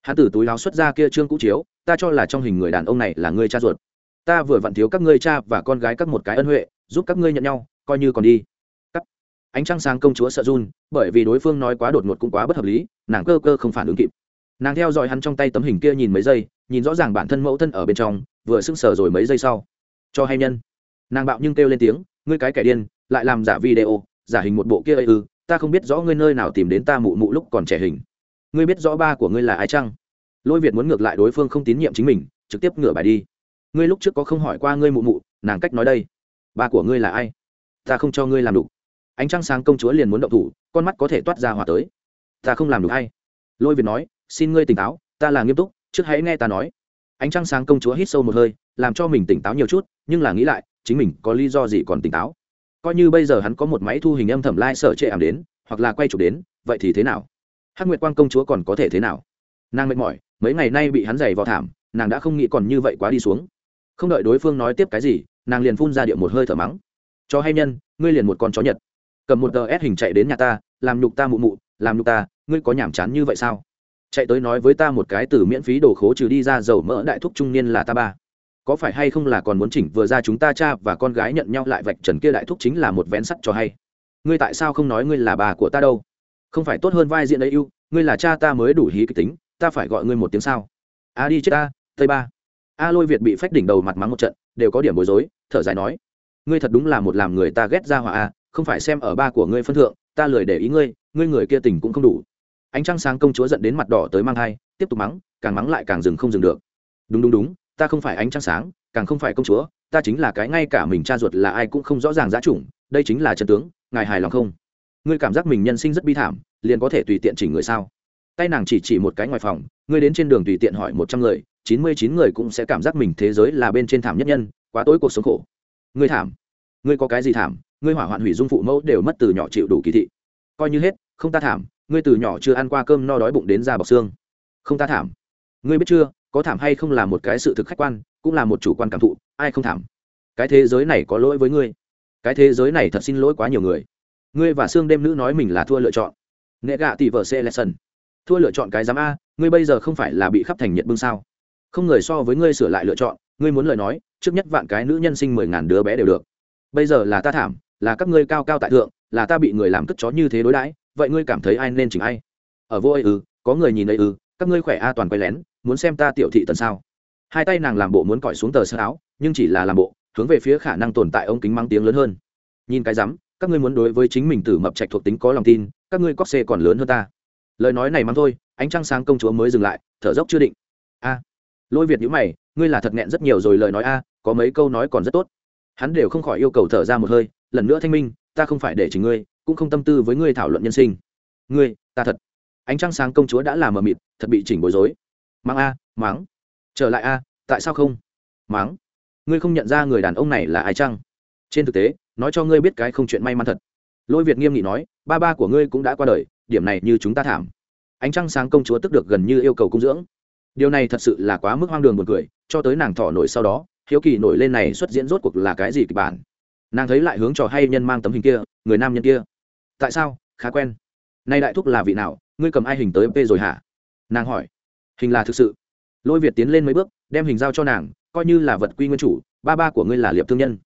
Hắn từ túi láo xuất ra kia trương cũ chiếu, ta cho là trong hình người đàn ông này là ngươi cha ruột. Ta vừa vặn thiếu các ngươi cha và con gái các một cái ân huệ, giúp các ngươi nhận nhau, coi như còn đi. Cắt ánh trăng sáng công chúa sợ run, bởi vì đối phương nói quá đột ngột cũng quá bất hợp lý, nàng cơ cơ không phản ứng kịp. Nàng theo dõi hắn trong tay tấm hình kia nhìn mấy giây, nhìn rõ ràng bản thân mẫu thân ở bên trong vừa sững sờ rồi mấy giây sau. Cho hay nhân? Nàng bạo nhưng kêu lên tiếng, ngươi cái kẻ điên, lại làm giả video, giả hình một bộ kia ư, ta không biết rõ ngươi nơi nào tìm đến ta mụ mụ lúc còn trẻ hình. Ngươi biết rõ ba của ngươi là ai chăng? Lôi việt muốn ngược lại đối phương không tín nhiệm chính mình, trực tiếp ngửa bài đi. Ngươi lúc trước có không hỏi qua ngươi mụ mụ, nàng cách nói đây. Ba của ngươi là ai? Ta không cho ngươi làm đủ. Ánh trăng sáng công chúa liền muốn động thủ, con mắt có thể toát ra hòa tới. Ta không làm đủ hay. Lôi việt nói, xin ngươi tỉnh táo, ta là nghiêm túc, trước hãy nghe ta nói ánh trăng sáng công chúa hít sâu một hơi, làm cho mình tỉnh táo nhiều chút, nhưng là nghĩ lại, chính mình có lý do gì còn tỉnh táo? Coi như bây giờ hắn có một máy thu hình âm thầm lai、like、sở trệ ảm đến, hoặc là quay chụp đến, vậy thì thế nào? Hắc nguyệt quang công chúa còn có thể thế nào? Nàng mệt mỏi, mấy ngày nay bị hắn giày vào thảm, nàng đã không nghĩ còn như vậy quá đi xuống. Không đợi đối phương nói tiếp cái gì, nàng liền phun ra điệu một hơi thở mắng. Cho hay nhân, ngươi liền một con chó nhật. Cầm một tờ ép hình chạy đến nhà ta, làm nhục ta mụ mụ, làm nhục ta, ngươi có nhảm chán như vậy sao? Chạy tới nói với ta một cái từ miễn phí đồ khố trừ đi ra dầu mỡ đại thúc trung niên là ta ba. Có phải hay không là còn muốn chỉnh vừa ra chúng ta cha và con gái nhận nhau lại vạch trần kia đại thúc chính là một vén sắt cho hay? Ngươi tại sao không nói ngươi là bà của ta đâu? Không phải tốt hơn vai diện ấy ưu ngươi là cha ta mới đủ hí kịch tính, ta phải gọi ngươi một tiếng sao? A đi chết ta tây ba. A lôi việt bị phách đỉnh đầu mặt mắng một trận, đều có điểm bối rối, thở dài nói. Ngươi thật đúng là một làm người ta ghét ra hỏa a, không phải xem ở ba của ngươi phân thượng, ta lười để ý ngươi ngươi người kia tình cũng không đủ ánh trăng sáng công chúa giận đến mặt đỏ tới mang thai, tiếp tục mắng, càng mắng lại càng dừng không dừng được. Đúng đúng đúng, ta không phải ánh trăng sáng, càng không phải công chúa, ta chính là cái ngay cả mình cha ruột là ai cũng không rõ ràng giá chủng đây chính là chân tướng, ngài hài lòng không? Ngươi cảm giác mình nhân sinh rất bi thảm, liền có thể tùy tiện chỉnh người sao? Tay nàng chỉ chỉ một cái ngoài phòng, ngươi đến trên đường tùy tiện hỏi một trăm người, chín mươi chín người cũng sẽ cảm giác mình thế giới là bên trên thảm nhất nhân, quá tối cuộc sống khổ. Ngươi thảm? Ngươi có cái gì thảm? Ngươi hỏa hoạn hủy dung phụ mẫu đều mất từ nhỏ chịu đủ kỳ thị. Coi như hết không ta thảm, ngươi từ nhỏ chưa ăn qua cơm no đói bụng đến ra bọc xương. Không ta thảm. Ngươi biết chưa, có thảm hay không là một cái sự thực khách quan, cũng là một chủ quan cảm thụ, ai không thảm? Cái thế giới này có lỗi với ngươi. Cái thế giới này thật xin lỗi quá nhiều người. Ngươi và xương đêm nữ nói mình là thua lựa chọn. Nệ gạ tỷ vợ xe lesson thua lựa chọn cái giám a, ngươi bây giờ không phải là bị khắp thành nhiệt bưng sao? Không người so với ngươi sửa lại lựa chọn, ngươi muốn lời nói, trước nhất vạn cái nữ nhân sinh mười ngàn đứa bé đều được. Bây giờ là ta thảm, là các ngươi cao cao tại thượng, là ta bị người làm cất chó như thế đối đãi vậy ngươi cảm thấy ai nên chỉnh ai? Ở vô ấy ư, có người nhìn ấy ư, các ngươi khỏe a, toàn quay lén, muốn xem ta tiểu thị tần sao? Hai tay nàng làm bộ muốn cõi xuống tờ sơ áo, nhưng chỉ là làm bộ, hướng về phía khả năng tồn tại ông kính mang tiếng lớn hơn. Nhìn cái rắm, các ngươi muốn đối với chính mình tử mập trạch thuộc tính có lòng tin, các ngươi cóc xê còn lớn hơn ta. Lời nói này mắng thôi, ánh trăng sáng công chúa mới dừng lại, thở dốc chưa định. A, lôi việt nhữ mày, ngươi là thật nghẹn rất nhiều rồi lời nói a, có mấy câu nói còn rất tốt. Hắn đều không khỏi yêu cầu thở ra một hơi, lần nữa thanh minh, ta không phải để chỉ ngươi cũng không tâm tư với ngươi thảo luận nhân sinh. Ngươi, ta thật. Ánh trăng sáng công chúa đã làm mờ mịt, thật bị chỉnh bối rối. Mắng a, mắng. Trở lại a, tại sao không? Mắng. Ngươi không nhận ra người đàn ông này là ai chăng? Trên thực tế, nói cho ngươi biết cái không chuyện may mắn thật. Lôi việt nghiêm nghị nói, ba ba của ngươi cũng đã qua đời, điểm này như chúng ta thảm. Ánh trăng sáng công chúa tức được gần như yêu cầu cung dưỡng. Điều này thật sự là quá mức hoang đường buồn cười, cho tới nàng thọ nổi sau đó, hiếu kỳ nổi lên này xuất diễn rốt cuộc là cái gì kịch bản? Nàng thấy lại hướng trò hay nhân mang tấm hình kia, người nam nhân kia tại sao? Khá quen. Nay đại thúc là vị nào? Ngươi cầm ai hình tới p rồi hả? Nàng hỏi. Hình là thực sự. Lôi việt tiến lên mấy bước, đem hình giao cho nàng, coi như là vật quy nguyên chủ, ba ba của ngươi là liệp thương nhân.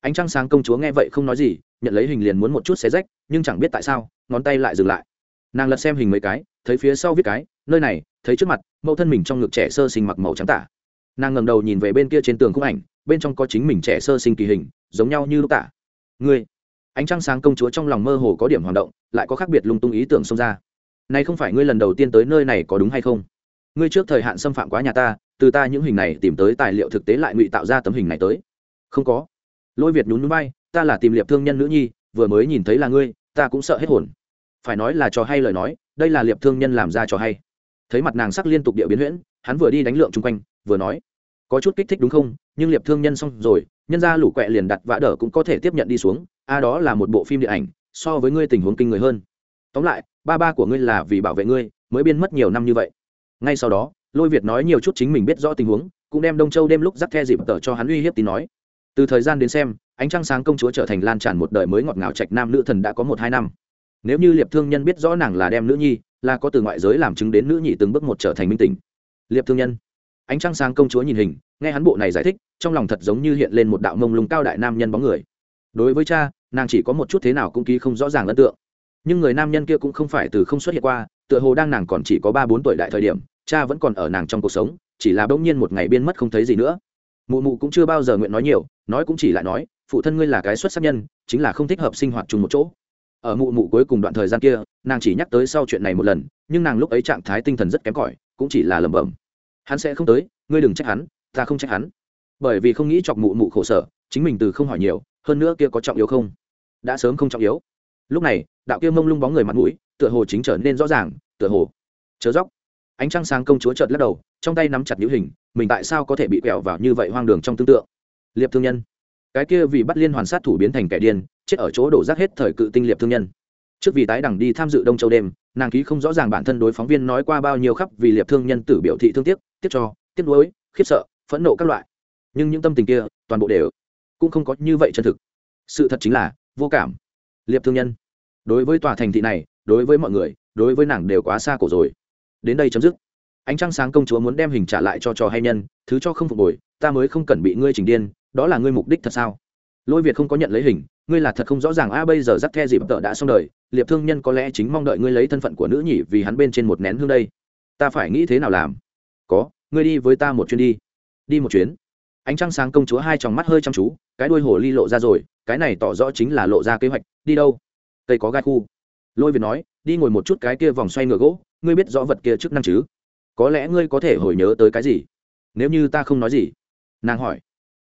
Ánh trăng sáng công chúa nghe vậy không nói gì, nhận lấy hình liền muốn một chút xé rách, nhưng chẳng biết tại sao, ngón tay lại dừng lại. Nàng lật xem hình mấy cái, thấy phía sau viết cái, nơi này, thấy trước mặt, mẫu thân mình trong ngực trẻ sơ sinh mặc màu trắng tả. Nàng ngầm đầu nhìn về bên kia trên tường khung ảnh, bên trong có chính mình trẻ sơ sinh kỳ hình, giống nhau như lúc tả. Ngươi ánh trăng sáng công chúa trong lòng mơ hồ có điểm hoạt động, lại có khác biệt lung tung ý tưởng xông ra. Này không phải ngươi lần đầu tiên tới nơi này có đúng hay không? Ngươi trước thời hạn xâm phạm quá nhà ta, từ ta những hình này tìm tới tài liệu thực tế lại ngụy tạo ra tấm hình này tới. Không có. Lôi việt nhún núi bay ta là tìm liệp thương nhân nữ nhi, vừa mới nhìn thấy là ngươi, ta cũng sợ hết hồn. Phải nói là trò hay lời nói, đây là liệp thương nhân làm ra trò hay. Thấy mặt nàng sắc liên tục địa biến huyễn, hắn vừa đi đánh lượng chung quanh, vừa nói, có chút kích thích đúng không? Nhưng liệp thương nhân xong rồi, nhân ra lũ quẹ liền đặt vã đỡ cũng có thể tiếp nhận đi xuống a đó là một bộ phim điện ảnh, so với ngươi tình huống kinh người hơn. Tóm lại, ba ba của ngươi là vì bảo vệ ngươi, mới biên mất nhiều năm như vậy. Ngay sau đó, lôi việt nói nhiều chút chính mình biết rõ tình huống, cũng đem đông châu đêm lúc dắt the dịp tờ cho hắn uy hiếp tín nói. Từ thời gian đến xem, ánh trăng sáng công chúa trở thành lan tràn một đời mới ngọt ngào trạch nam nữ thần đã có một hai năm. Nếu như liệp thương nhân biết rõ nàng là đem nữ nhi, là có từ ngoại giới làm chứng đến nữ nhị từng bước một trở thành minh tình. Liệp thương nhân. Ánh trăng sáng công chúa nhìn hình, nghe hắn bộ này giải thích, trong lòng thật giống như hiện lên một đạo mông lung cao đại nam nhân bóng người. Đối với cha nàng chỉ có một chút thế nào cũng ký không rõ ràng ấn tượng. Nhưng người nam nhân kia cũng không phải từ không xuất hiện qua, tựa hồ đang nàng còn chỉ có ba bốn tuổi đại thời điểm, cha vẫn còn ở nàng trong cuộc sống, chỉ là bỗng nhiên một ngày biên mất không thấy gì nữa. Mụ mụ cũng chưa bao giờ nguyện nói nhiều, nói cũng chỉ lại nói, phụ thân ngươi là cái xuất sắc nhân, chính là không thích hợp sinh hoạt chung một chỗ. Ở mụ mụ cuối cùng đoạn thời gian kia, nàng chỉ nhắc tới sau chuyện này một lần, nhưng nàng lúc ấy trạng thái tinh thần rất kém cỏi, cũng chỉ là lẩm bẩm. Hắn sẽ không tới, ngươi đừng trách hắn, ta không trách hắn. Bởi vì không nghĩ chọc mụ mụ khổ sở, chính mình từ không hỏi nhiều hơn nữa kia có trọng yếu không? Đã sớm không trọng yếu. Lúc này, đạo kia mông lung bóng người mặt mũi, tựa hồ chính trở nên rõ ràng, tựa hồ. Chớ dốc. Ánh trăng sáng công chúa chợt lắc đầu, trong tay nắm chặt nhũ hình, mình tại sao có thể bị quẹo vào như vậy hoang đường trong tương tượng? Liệp thương nhân. Cái kia vì bắt liên hoàn sát thủ biến thành kẻ điên, chết ở chỗ đổ rác hết thời cự tinh liệp thương nhân. Trước vì tái đẳng đi tham dự đông châu đêm, nàng ký không rõ ràng bản thân đối phóng viên nói qua bao nhiêu khắp vì liệp thương nhân tử biểu thị thương tiếc tiếc cho, tiếc nuối, khiếp sợ, phẫn nộ các loại. Nhưng những tâm tình kia, toàn bộ đều cũng không có như vậy chân thực. Sự thật chính là, vô cảm. Liệp thương nhân. Đối với tòa thành thị này, đối với mọi người, đối với nàng đều quá xa cổ rồi. Đến đây chấm dứt. Ánh trăng sáng công chúa muốn đem hình trả lại cho trò hay nhân, thứ cho không phục hồi, ta mới không cần bị ngươi chỉnh điên, đó là ngươi mục đích thật sao? Lôi việt không có nhận lấy hình, ngươi là thật không rõ ràng, a, bây giờ dắt the dịp tợ đã xong đời, liệp thương nhân có lẽ chính mong đợi ngươi lấy thân phận của nữ nhỉ vì hắn bên trên một nén hương đây. Ta phải nghĩ thế nào làm? Có, ngươi đi với ta một chuyến đi. Đi một chuyến ánh trăng sáng công chúa hai tròng mắt hơi chăm chú, cái đuôi hồ ly lộ ra rồi, cái này tỏ rõ chính là lộ ra kế hoạch, đi đâu? Cây có gai khu. Lôi việt nói, đi ngồi một chút cái kia vòng xoay ngựa gỗ, ngươi biết rõ vật kia chức năng chứ? Có lẽ ngươi có thể hồi nhớ tới cái gì? Nếu như ta không nói gì? Nàng hỏi.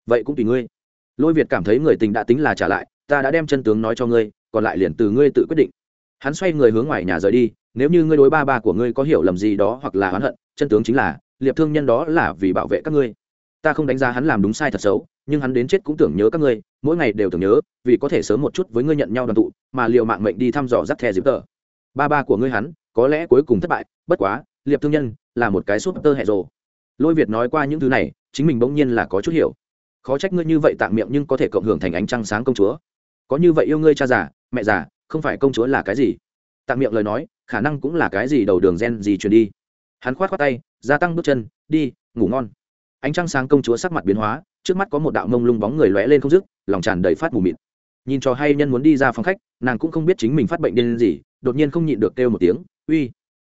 Vậy cũng tùy ngươi. Lôi việt cảm thấy người tình đã tính là trả lại, ta đã đem chân tướng nói cho ngươi, còn lại liền từ ngươi tự quyết định. Hắn xoay người hướng ngoài nhà rời đi, nếu như ngươi đối ba ba của ngươi có hiểu lầm gì đó hoặc là oán hận, chân tướng chính là, liệp thương nhân đó là vì bảo vệ các ngươi ta không đánh giá hắn làm đúng sai thật xấu, nhưng hắn đến chết cũng tưởng nhớ các ngươi, mỗi ngày đều tưởng nhớ, vì có thể sớm một chút với ngươi nhận nhau đoàn tụ, mà liệu mạng mệnh đi thăm dò rắc thè dịp tờ. Ba ba của ngươi hắn, có lẽ cuối cùng thất bại, bất quá, liệp thương nhân là một cái súp tơ hẹ rồ. Lôi việt nói qua những thứ này, chính mình bỗng nhiên là có chút hiểu. Khó trách ngươi như vậy tạm miệng nhưng có thể cộng hưởng thành ánh trăng sáng công chúa. Có như vậy yêu ngươi cha già, mẹ già, không phải công chúa là cái gì? Tạm miệng lời nói, khả năng cũng là cái gì đầu đường gen gì truyền đi. Hắn khoát khoát tay, gia tăng bước chân, đi, ngủ ngon ánh trăng sáng công chúa sắc mặt biến hóa, trước mắt có một đạo mông lung bóng người lóe lên không dứt, lòng tràn đầy phát mù mịt. Nhìn cho hay nhân muốn đi ra phòng khách, nàng cũng không biết chính mình phát bệnh điên gì, đột nhiên không nhịn được kêu một tiếng, uy,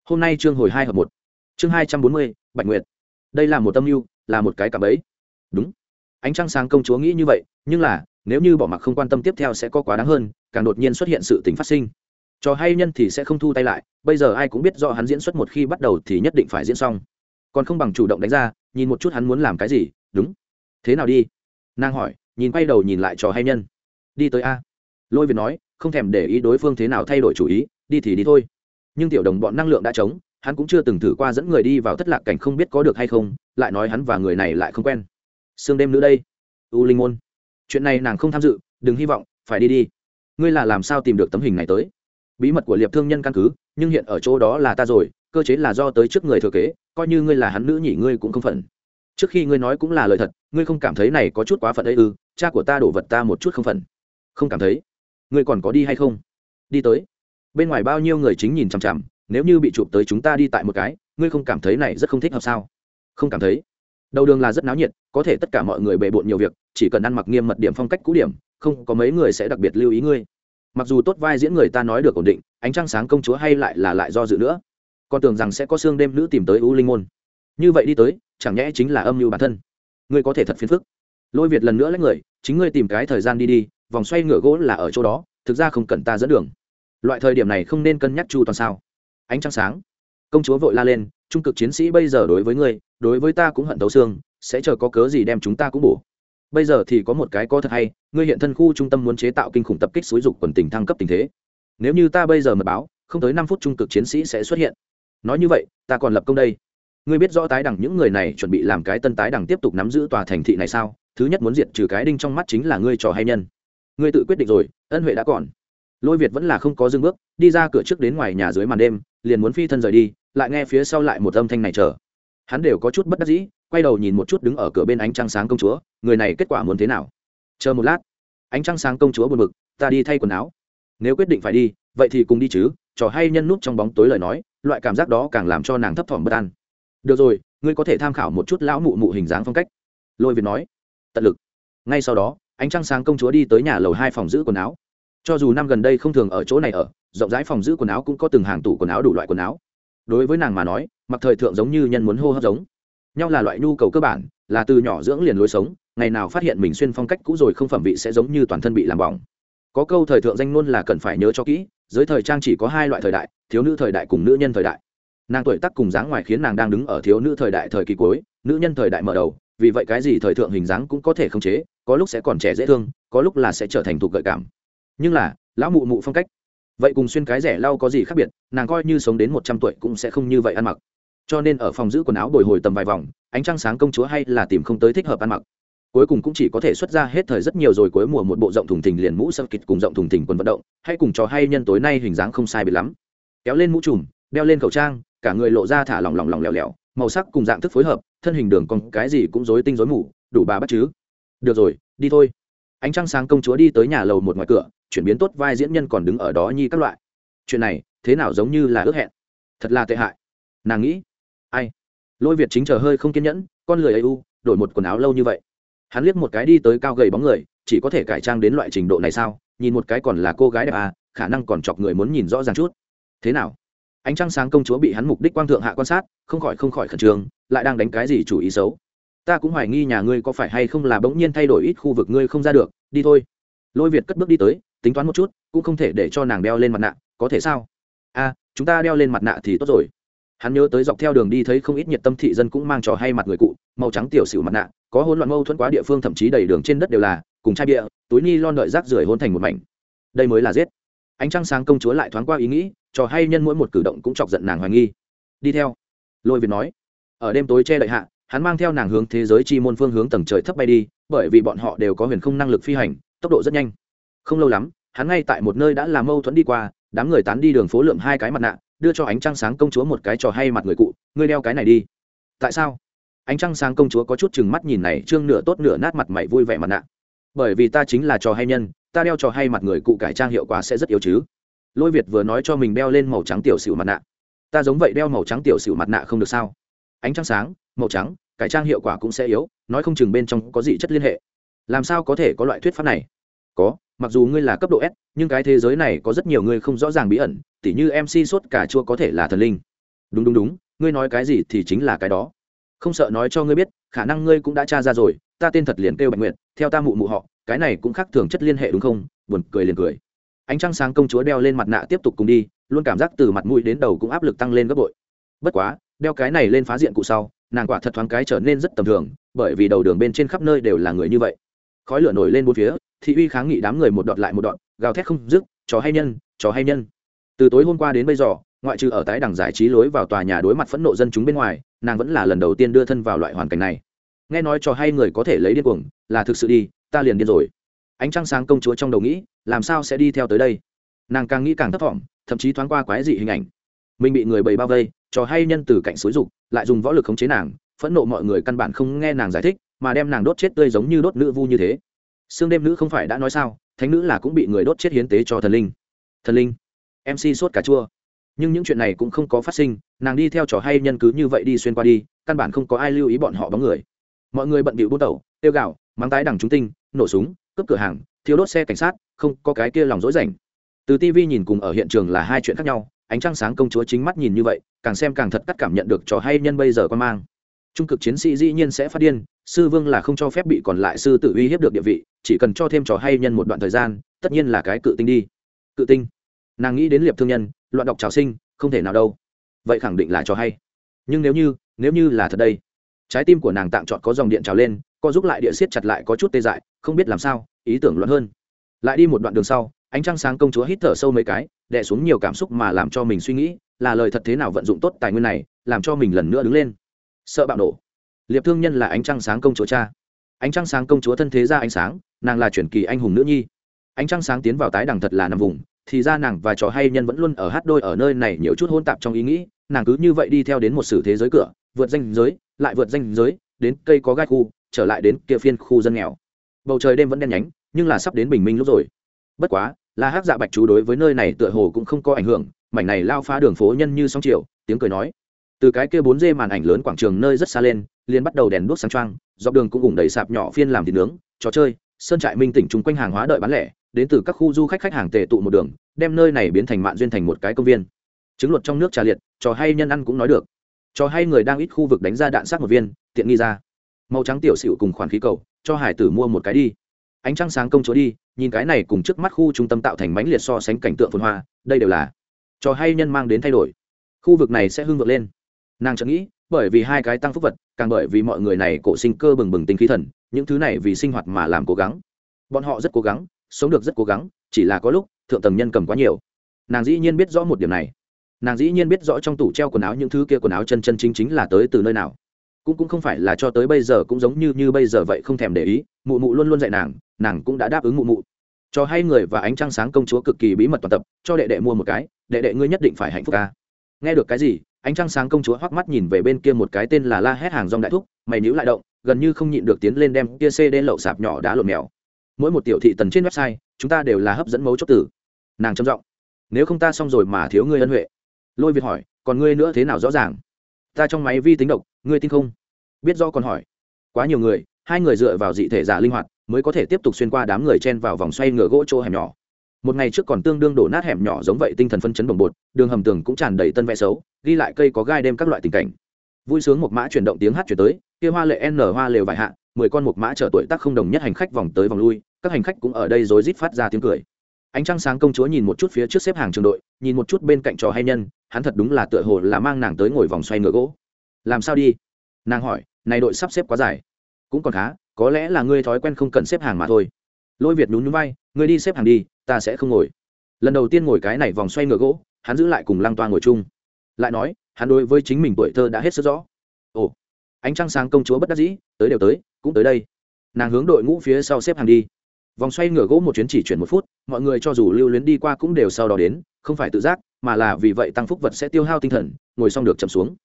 hôm nay chương hồi hai hợp một. Chương hai trăm bốn mươi, bạch nguyệt. Đây là một tâm mưu, là một cái cạm ấy đúng. Ánh trăng sáng công chúa nghĩ như vậy, nhưng là, nếu như bỏ mặc không quan tâm tiếp theo sẽ có quá đáng hơn, càng đột nhiên xuất hiện sự tình phát sinh. Cho hay nhân thì sẽ không thu tay lại, bây giờ ai cũng biết do hắn diễn xuất một khi bắt đầu thì nhất định phải diễn xong. Còn không bằng chủ động đánh ra nhìn một chút hắn muốn làm cái gì, đúng. Thế nào đi? Nàng hỏi, nhìn quay đầu nhìn lại trò hay nhân. Đi tới a. Lôi việt nói, không thèm để ý đối phương thế nào thay đổi chủ ý, đi thì đi thôi. Nhưng tiểu đồng bọn năng lượng đã trống, hắn cũng chưa từng thử qua dẫn người đi vào thất lạc cảnh không biết có được hay không, lại nói hắn và người này lại không quen. Sương đêm nữa đây. U linh môn. Chuyện này nàng không tham dự, đừng hy vọng, phải đi đi. Ngươi là làm sao tìm được tấm hình này tới? Bí mật của liệp thương nhân căn cứ, nhưng hiện ở chỗ đó là ta rồi, cơ chế là do tới trước người thừa kế coi như ngươi là hắn nữ nhỉ, ngươi cũng không phận. Trước khi ngươi nói cũng là lời thật, ngươi không cảm thấy này có chút quá phận ấy ư, cha của ta đổ vật ta một chút không phận. Không cảm thấy. Ngươi còn có đi hay không? Đi tới. Bên ngoài bao nhiêu người chính nhìn chằm chằm, nếu như bị chụp tới chúng ta đi tại một cái, ngươi không cảm thấy này rất không thích hợp sao? Không cảm thấy. Đầu đường là rất náo nhiệt, có thể tất cả mọi người bề bộn nhiều việc, chỉ cần ăn mặc nghiêm mật điểm phong cách cũ điểm, không có mấy người sẽ đặc biệt lưu ý ngươi. Mặc dù tốt vai diễn người ta nói được ổn định, ánh trăng sáng công chúa hay lại là lại do dự nữa còn tưởng rằng sẽ có xương đêm nữ tìm tới u linh môn. Như vậy đi tới, chẳng nhẽ chính là âm mưu bản thân. Ngươi có thể thật phiền phức. Lôi việt lần nữa lấy người, chính ngươi tìm cái thời gian đi đi, vòng xoay ngựa gỗ là ở chỗ đó, thực ra không cần ta dẫn đường. Loại thời điểm này không nên cân nhắc chu toàn sao. Ánh trăng sáng. Công chúa vội la lên, trung cực chiến sĩ bây giờ đối với ngươi, đối với ta cũng hận thấu xương, sẽ chờ có cớ gì đem chúng ta cũng bổ. Bây giờ thì có một cái có thật hay, ngươi hiện thân khu trung tâm muốn chế tạo kinh khủng tập kích xúi dục quần tình thăng cấp tình thế. Nếu như ta bây giờ mật báo, không tới năm phút trung cực chiến sĩ sẽ xuất hiện nói như vậy, ta còn lập công đây. Ngươi biết rõ tái đẳng những người này chuẩn bị làm cái tân tái đẳng tiếp tục nắm giữ tòa thành thị này sao? Thứ nhất muốn diệt trừ cái đinh trong mắt chính là ngươi trò hay nhân. Ngươi tự quyết định rồi, ân huệ đã còn. Lôi việt vẫn là không có dưng bước, đi ra cửa trước đến ngoài nhà dưới màn đêm, liền muốn phi thân rời đi, lại nghe phía sau lại một âm thanh này chờ. Hắn đều có chút bất đắc dĩ, quay đầu nhìn một chút đứng ở cửa bên ánh trăng sáng công chúa, người này kết quả muốn thế nào? Chờ một lát. Ánh trăng sáng công chúa buồn bực, ta đi thay quần áo. Nếu quyết định phải đi vậy thì cùng đi chứ, trò hay nhân nút trong bóng tối lời nói, loại cảm giác đó càng làm cho nàng thấp thỏm bất an. Được rồi, ngươi có thể tham khảo một chút lão mụ mụ hình dáng phong cách. Lôi việt nói. Tận lực. Ngay sau đó, ánh trăng sáng công chúa đi tới nhà lầu hai phòng giữ quần áo. Cho dù năm gần đây không thường ở chỗ này ở, rộng rãi phòng giữ quần áo cũng có từng hàng tủ quần áo đủ loại quần áo. Đối với nàng mà nói, mặc thời thượng giống như nhân muốn hô hấp giống. Nhau là loại nhu cầu cơ bản, là từ nhỏ dưỡng liền lối sống, ngày nào phát hiện mình xuyên phong cách cũ rồi không phẩm vị sẽ giống như toàn thân bị làm bỏng có câu thời thượng danh ngôn là cần phải nhớ cho kỹ, giới thời trang chỉ có hai loại thời đại, thiếu nữ thời đại cùng nữ nhân thời đại. Nàng tuổi tác cùng dáng ngoài khiến nàng đang đứng ở thiếu nữ thời đại thời kỳ cuối, nữ nhân thời đại mở đầu, vì vậy cái gì thời thượng hình dáng cũng có thể khống chế, có lúc sẽ còn trẻ dễ thương, có lúc là sẽ trở thành thuộc gợi cảm. Nhưng là, lão mụ mụ phong cách. Vậy cùng xuyên cái rẻ lau có gì khác biệt, nàng coi như sống đến một trăm tuổi cũng sẽ không như vậy ăn mặc. Cho nên ở phòng giữ quần áo bồi hồi tầm vài vòng, ánh trăng sáng công chúa hay là tìm không tới thích hợp ăn mặc cuối cùng cũng chỉ có thể xuất ra hết thời rất nhiều rồi cuối mùa một bộ rộng thùng thình liền mũ sơ kịch cùng rộng thùng thình quần vận động, hay cùng trò hay nhân tối nay hình dáng không sai biệt lắm. Kéo lên mũ trùm, đeo lên khẩu trang, cả người lộ ra thả lỏng lỏng lỏng lẻo lẻo, màu sắc cùng dạng thức phối hợp, thân hình đường còn cái gì cũng rối tinh rối mù, đủ bà bắt chứ. Được rồi, đi thôi. Ánh trăng sáng công chúa đi tới nhà lầu một ngoài cửa, chuyển biến tốt vai diễn nhân còn đứng ở đó nhi các loại. Chuyện này, thế nào giống như là ước hẹn? Thật là tệ hại. Nàng nghĩ, ai? Lôi việt chính chờ hơi không kiên nhẫn, con lười ấy u, đổi một quần áo lâu như vậy hắn liếc một cái đi tới cao gầy bóng người, chỉ có thể cải trang đến loại trình độ này sao? Nhìn một cái còn là cô gái đẹp à khả năng còn chọc người muốn nhìn rõ ràng chút. Thế nào? Ánh trăng sáng công chúa bị hắn mục đích quang thượng hạ quan sát, không khỏi không khỏi khẩn trương, lại đang đánh cái gì chủ ý xấu? Ta cũng hoài nghi nhà ngươi có phải hay không là bỗng nhiên thay đổi ít khu vực ngươi không ra được, đi thôi. Lôi việt cất bước đi tới, tính toán một chút, cũng không thể để cho nàng đeo lên mặt nạ, có thể sao? A chúng ta đeo lên mặt nạ thì tốt rồi. Hắn nhớ tới dọc theo đường đi thấy không ít nhiệt tâm thị dân cũng mang trò hay mặt người cụ, màu trắng tiểu xỉu mặt nạ có hỗn loạn mâu thuẫn quá địa phương, thậm chí đầy đường trên đất đều là, cùng chai bia, túi ni lon đợi rác rưởi hôn thành một mảnh. Đây mới là giết. Ánh trăng sáng công chúa lại thoáng qua ý nghĩ trò hay nhân mỗi một cử động cũng chọc giận nàng hoài nghi. Đi theo. Lôi việt nói. Ở đêm tối che đậy hạ, hắn mang theo nàng hướng thế giới chi môn phương hướng tầng trời thấp bay đi, bởi vì bọn họ đều có huyền không năng lực phi hành, tốc độ rất nhanh. Không lâu lắm, hắn ngay tại một nơi đã làm mâu thuẫn đi qua, đám người tán đi đường phố lượm hai cái mặt nạ, đưa cho ánh trăng sáng công chúa một cái trò hay mặt người cụ, ngươi đeo cái này đi. Tại sao? Ánh trăng sáng công chúa có chút chừng mắt nhìn này, trương nửa tốt nửa nát mặt mày vui vẻ mặt nạ. Bởi vì ta chính là trò hay nhân, ta đeo trò hay mặt người cụ cải trang hiệu quả sẽ rất yếu chứ. Lôi việt vừa nói cho mình đeo lên màu trắng tiểu xỉu mặt nạ. Ta giống vậy đeo màu trắng tiểu xỉu mặt nạ không được sao? Ánh trăng sáng, màu trắng, cải trang hiệu quả cũng sẽ yếu, nói không chừng bên trong có gì chất liên hệ. Làm sao có thể có loại thuyết pháp này? Có, mặc dù ngươi là cấp độ s, nhưng cái thế giới này có rất nhiều người không rõ ràng bí ẩn, tỉ như mc sốt cả chua có thể là thần linh. Đúng đúng đúng, ngươi nói cái gì thì chính là cái đó không sợ nói cho ngươi biết, khả năng ngươi cũng đã tra ra rồi, ta tên thật liền kêu bạch nguyện theo ta mụ mụ họ, cái này cũng khác thường chất liên hệ đúng không? Buồn cười liền cười. Ánh trăng sáng công chúa đeo lên mặt nạ tiếp tục cùng đi, luôn cảm giác từ mặt mũi đến đầu cũng áp lực tăng lên gấp bội. Bất quá, đeo cái này lên phá diện cụ sau, nàng quả thật thoáng cái trở nên rất tầm thường, bởi vì đầu đường bên trên khắp nơi đều là người như vậy. Khói lửa nổi lên bốn phía, thị uy kháng nghị đám người một đoạn lại một đoạn gào thét không dứt, trò hay nhân, trò hay nhân. Từ tối hôm qua đến bây giờ ngoại trừ ở tái đẳng giải trí lối vào tòa nhà đối mặt phẫn nộ dân chúng bên ngoài, nàng vẫn là lần đầu tiên đưa thân vào loại hoàn cảnh này. Nghe nói trò hay người có thể lấy điên cuồng, là thực sự đi, ta liền điên rồi. Ánh trăng sáng công chúa trong đầu nghĩ, làm sao sẽ đi theo tới đây? Nàng càng nghĩ càng thấp thỏm, thậm chí thoáng qua quái dị hình ảnh. Mình bị người bầy bao vây trò hay nhân từ cạnh xúi dục, lại dùng võ lực khống chế nàng, phẫn nộ mọi người căn bản không nghe nàng giải thích, mà đem nàng đốt chết tươi giống như đốt nữ vu như thế. Xương đêm nữ không phải đã nói sao, thánh nữ là cũng bị người đốt chết hiến tế cho thần linh. Thần linh mc sốt cà chua nhưng những chuyện này cũng không có phát sinh, nàng đi theo trò hay nhân cứ như vậy đi xuyên qua đi, căn bản không có ai lưu ý bọn họ bóng người. Mọi người bận bịu bút tẩu, tiêu gạo, mắng tái đằng chúng tinh, nổ súng, cướp cửa hàng thiếu đốt xe cảnh sát, không có cái kia lòng dối rảnh. Từ tv nhìn cùng ở hiện trường là hai chuyện khác nhau, ánh trăng sáng công chúa chính mắt nhìn như vậy, càng xem càng thật cắt cảm nhận được trò hay nhân bây giờ quan mang. Trung cực chiến sĩ dĩ nhiên sẽ phát điên, sư vương là không cho phép bị còn lại sư tự uy hiếp được địa vị, chỉ cần cho thêm trò hay nhân một đoạn thời gian, tất nhiên là cái cự tinh đi. Cự tinh nàng nghĩ đến liệp thương nhân, loạn đọc trào sinh, không thể nào đâu. Vậy khẳng định là cho hay. Nhưng nếu như nếu như là thật đây. Trái tim của nàng tạm chọn có dòng điện trào lên, co giúp lại địa siết chặt lại có chút tê dại, không biết làm sao, ý tưởng loạn hơn. Lại đi một đoạn đường sau, ánh trăng sáng công chúa hít thở sâu mấy cái, đè xuống nhiều cảm xúc mà làm cho mình suy nghĩ, là lời thật thế nào vận dụng tốt tài nguyên này, làm cho mình lần nữa đứng lên. Sợ bạo nổ. Liệp thương nhân là ánh trăng sáng công chúa cha. Ánh trăng sáng công chúa thân thế ra ánh sáng, nàng là truyền kỳ anh hùng nữ nhi. Ánh trăng sáng tiến vào tái đẳng thật là nằm vùng thì ra nàng và trò hay nhân vẫn luôn ở hát đôi ở nơi này nhiều chút hôn tạp trong ý nghĩ, nàng cứ như vậy đi theo đến một sử thế giới cửa, vượt danh giới, lại vượt danh giới, đến cây có gai khu, trở lại đến kia phiên khu dân nghèo. Bầu trời đêm vẫn đen nhánh, nhưng là sắp đến bình minh lúc rồi. Bất quá là hát dạ bạch chú đối với nơi này tựa hồ cũng không có ảnh hưởng, mảnh này lao phá đường phố nhân như sóng chiều, tiếng cười nói. Từ cái kia bốn dê màn ảnh lớn quảng trường nơi rất xa lên, liền bắt đầu đèn đuốc sáng trăng dọc đường cũng ủng đầy sạp nhỏ phiên làm thịt nướng, trò chơi, sơn trại minh tỉnh chung quanh hàng hóa đợi bán lẻ đến từ các khu du khách khách hàng tề tụ một đường, đem nơi này biến thành mạn duyên thành một cái công viên. Trứng luật trong nước trà liệt, trò hay nhân ăn cũng nói được. Trò hay người đang ít khu vực đánh ra đạn sát một viên, tiện nghi ra. Màu trắng tiểu xịu cùng khoản khí cầu, cho hải tử mua một cái đi. Ánh trăng sáng công chúa đi, nhìn cái này cùng trước mắt khu trung tâm tạo thành mánh liệt so sánh cảnh tượng phồn hoa, đây đều là trò hay nhân mang đến thay đổi. Khu vực này sẽ hưng vượt lên. Nàng chợt nghĩ, bởi vì hai cái tăng phúc vật, càng bởi vì mọi người này cổ sinh cơ bừng bừng tinh khí thần, những thứ này vì sinh hoạt mà làm cố gắng. Bọn họ rất cố gắng sống được rất cố gắng, chỉ là có lúc, thượng tầng nhân cầm quá nhiều. Nàng dĩ nhiên biết rõ một điểm này. Nàng dĩ nhiên biết rõ trong tủ treo quần áo những thứ kia quần áo chân chân chính chính là tới từ nơi nào. Cũng cũng không phải là cho tới bây giờ cũng giống như như bây giờ vậy không thèm để ý, mụ mụ luôn luôn dạy nàng nàng cũng đã đáp ứng mụ mụ. Cho hai người và ánh trăng sáng công chúa cực kỳ bí mật toàn tập, cho đệ đệ mua một cái, đệ đệ ngươi nhất định phải hạnh phúc ca. Nghe được cái gì, ánh trăng sáng công chúa hoắc mắt nhìn về bên kia một cái tên là la hét hàng rong đại thúc, mày níu lại động, gần như không nhịn được tiến lên đem kia cd lậu sạp nhỏ đá lộn mèo mỗi một tiểu thị tần trên website, chúng ta đều là hấp dẫn mấu chốt tử nàng trầm giọng, nếu không ta xong rồi mà thiếu ngươi ân huệ. Lôi việt hỏi, còn ngươi nữa thế nào rõ ràng? Ta trong máy vi tính độc, ngươi tin không? Biết do còn hỏi. Quá nhiều người, hai người dựa vào dị thể giả linh hoạt, mới có thể tiếp tục xuyên qua đám người chen vào vòng xoay ngựa gỗ chỗ hẻm nhỏ. Một ngày trước còn tương đương đổ nát hẻm nhỏ giống vậy tinh thần phân chấn bồng bột, đường hầm tường cũng tràn đầy tân vẽ xấu, ghi lại cây có gai đêm các loại tình cảnh. Vui sướng một mã chuyển động tiếng hát chuyển tới, kia hoa lệ n hoa lều vải hạ, mười con một mã trở tuổi tác không đồng nhất hành khách vòng tới vòng lui các hành khách cũng ở đây rối rít phát ra tiếng cười. Ánh trăng sáng công chúa nhìn một chút phía trước xếp hàng trường đội, nhìn một chút bên cạnh trò hay nhân, hắn thật đúng là tựa hồ là mang nàng tới ngồi vòng xoay ngựa gỗ. Làm sao đi? Nàng hỏi, này đội sắp xếp quá dài. Cũng còn khá, có lẽ là ngươi thói quen không cần xếp hàng mà thôi. Lôi việt nhún nhún vai, ngươi đi xếp hàng đi, ta sẽ không ngồi. Lần đầu tiên ngồi cái này vòng xoay ngựa gỗ, hắn giữ lại cùng lăng toa ngồi chung. Lại nói, hắn đối với chính mình tuổi thơ đã hết sức rõ. Ồ, ánh trăng sáng công chúa bất đắc dĩ, tới đều tới, cũng tới đây. Nàng hướng đội ngũ phía sau xếp hàng đi vòng xoay ngửa gỗ một chuyến chỉ chuyển một phút, mọi người cho dù lưu luyến đi qua cũng đều sau đó đến, không phải tự giác, mà là vì vậy tăng phúc vật sẽ tiêu hao tinh thần, ngồi xong được chậm xuống.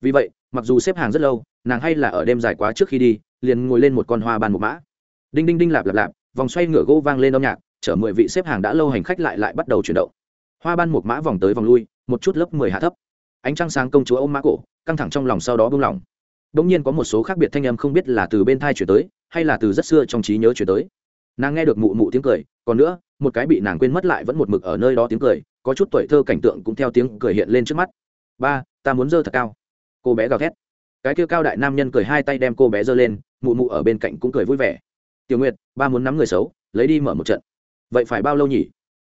Vì vậy, mặc dù xếp hàng rất lâu, nàng hay là ở đêm dài quá trước khi đi, liền ngồi lên một con hoa ban một mã. Đinh đinh đinh lạp lạp lạp, vòng xoay ngửa gỗ vang lên âm nhạc, chở mười vị xếp hàng đã lâu hành khách lại lại bắt đầu chuyển động. Hoa ban một mã vòng tới vòng lui, một chút lớp mười hạ thấp. Ánh trăng sáng công chúa ôm mã cổ, căng thẳng trong lòng sau đó buông lỏng đông nhiên có một số khác biệt thanh âm không biết là từ bên thai chuyển tới, hay là từ rất xưa trong trí nhớ chuyển tới nàng nghe được mụ mụ tiếng cười, còn nữa, một cái bị nàng quên mất lại vẫn một mực ở nơi đó tiếng cười, có chút tuổi thơ cảnh tượng cũng theo tiếng cười hiện lên trước mắt. Ba, ta muốn dơ thật cao. Cô bé gào thét. Cái kia cao đại nam nhân cười hai tay đem cô bé dơ lên, mụ mụ ở bên cạnh cũng cười vui vẻ. Tiểu nguyệt, ba muốn nắm người xấu, lấy đi mở một trận. Vậy phải bao lâu nhỉ?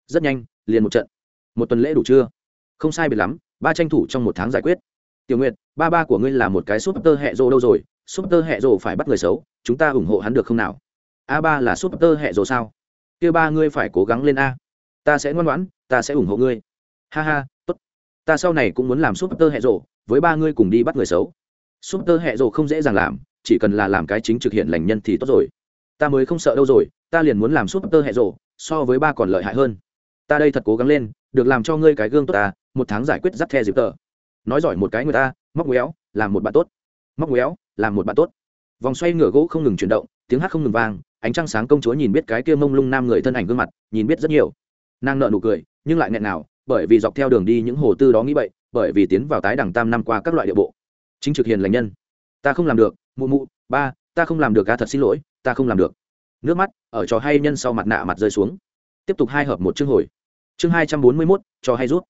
Rất nhanh, liền một trận. Một tuần lễ đủ chưa? Không sai biệt lắm, ba tranh thủ trong một tháng giải quyết. Tiểu nguyệt, ba ba của ngươi là một cái súp tơ hẹ rô đâu rồi? Súp tơ hẹ rô phải bắt người xấu, chúng ta ủng hộ hắn được không nào? A ba là súp tơ hẹ rô sao? Kia ba ngươi phải cố gắng lên a. Ta sẽ ngoan ngoãn, ta sẽ ủng hộ ngươi. Ha ha, tốt. Ta sau này cũng muốn làm súp tơ hẹ rô với ba ngươi cùng đi bắt người xấu. Súp tơ hẹ rô không dễ dàng làm, chỉ cần là làm cái chính trực hiện lành nhân thì tốt rồi. Ta mới không sợ đâu rồi, ta liền muốn làm súp tơ hẹ rộ so với ba còn lợi hại hơn. Ta đây thật cố gắng lên, được làm cho ngươi cái gương tốt ta, một tháng giải quyết dắt the dịp tờ. Nói giỏi một cái người ta, móc méo, làm một bạn tốt. Móc méo, làm một bạn tốt. Vòng xoay ngửa gỗ không ngừng chuyển động, tiếng hát không ngừng vang ánh trăng sáng công chúa nhìn biết cái kia mông lung nam người thân ảnh gương mặt, nhìn biết rất nhiều. Nàng nợ nụ cười, nhưng lại nghẹn nào bởi vì dọc theo đường đi những hồ tư đó nghĩ vậy bởi vì tiến vào tái đẳng tam năm qua các loại địa bộ. Chính trực hiền lành nhân. Ta không làm được, mụ mụ, ba, ta không làm được ca thật xin lỗi, ta không làm được. Nước mắt, ở trò hay nhân sau mặt nạ mặt rơi xuống. Tiếp tục hai hợp một chương hồi. Chương hai trăm bốn mươi mốt cho hay rút.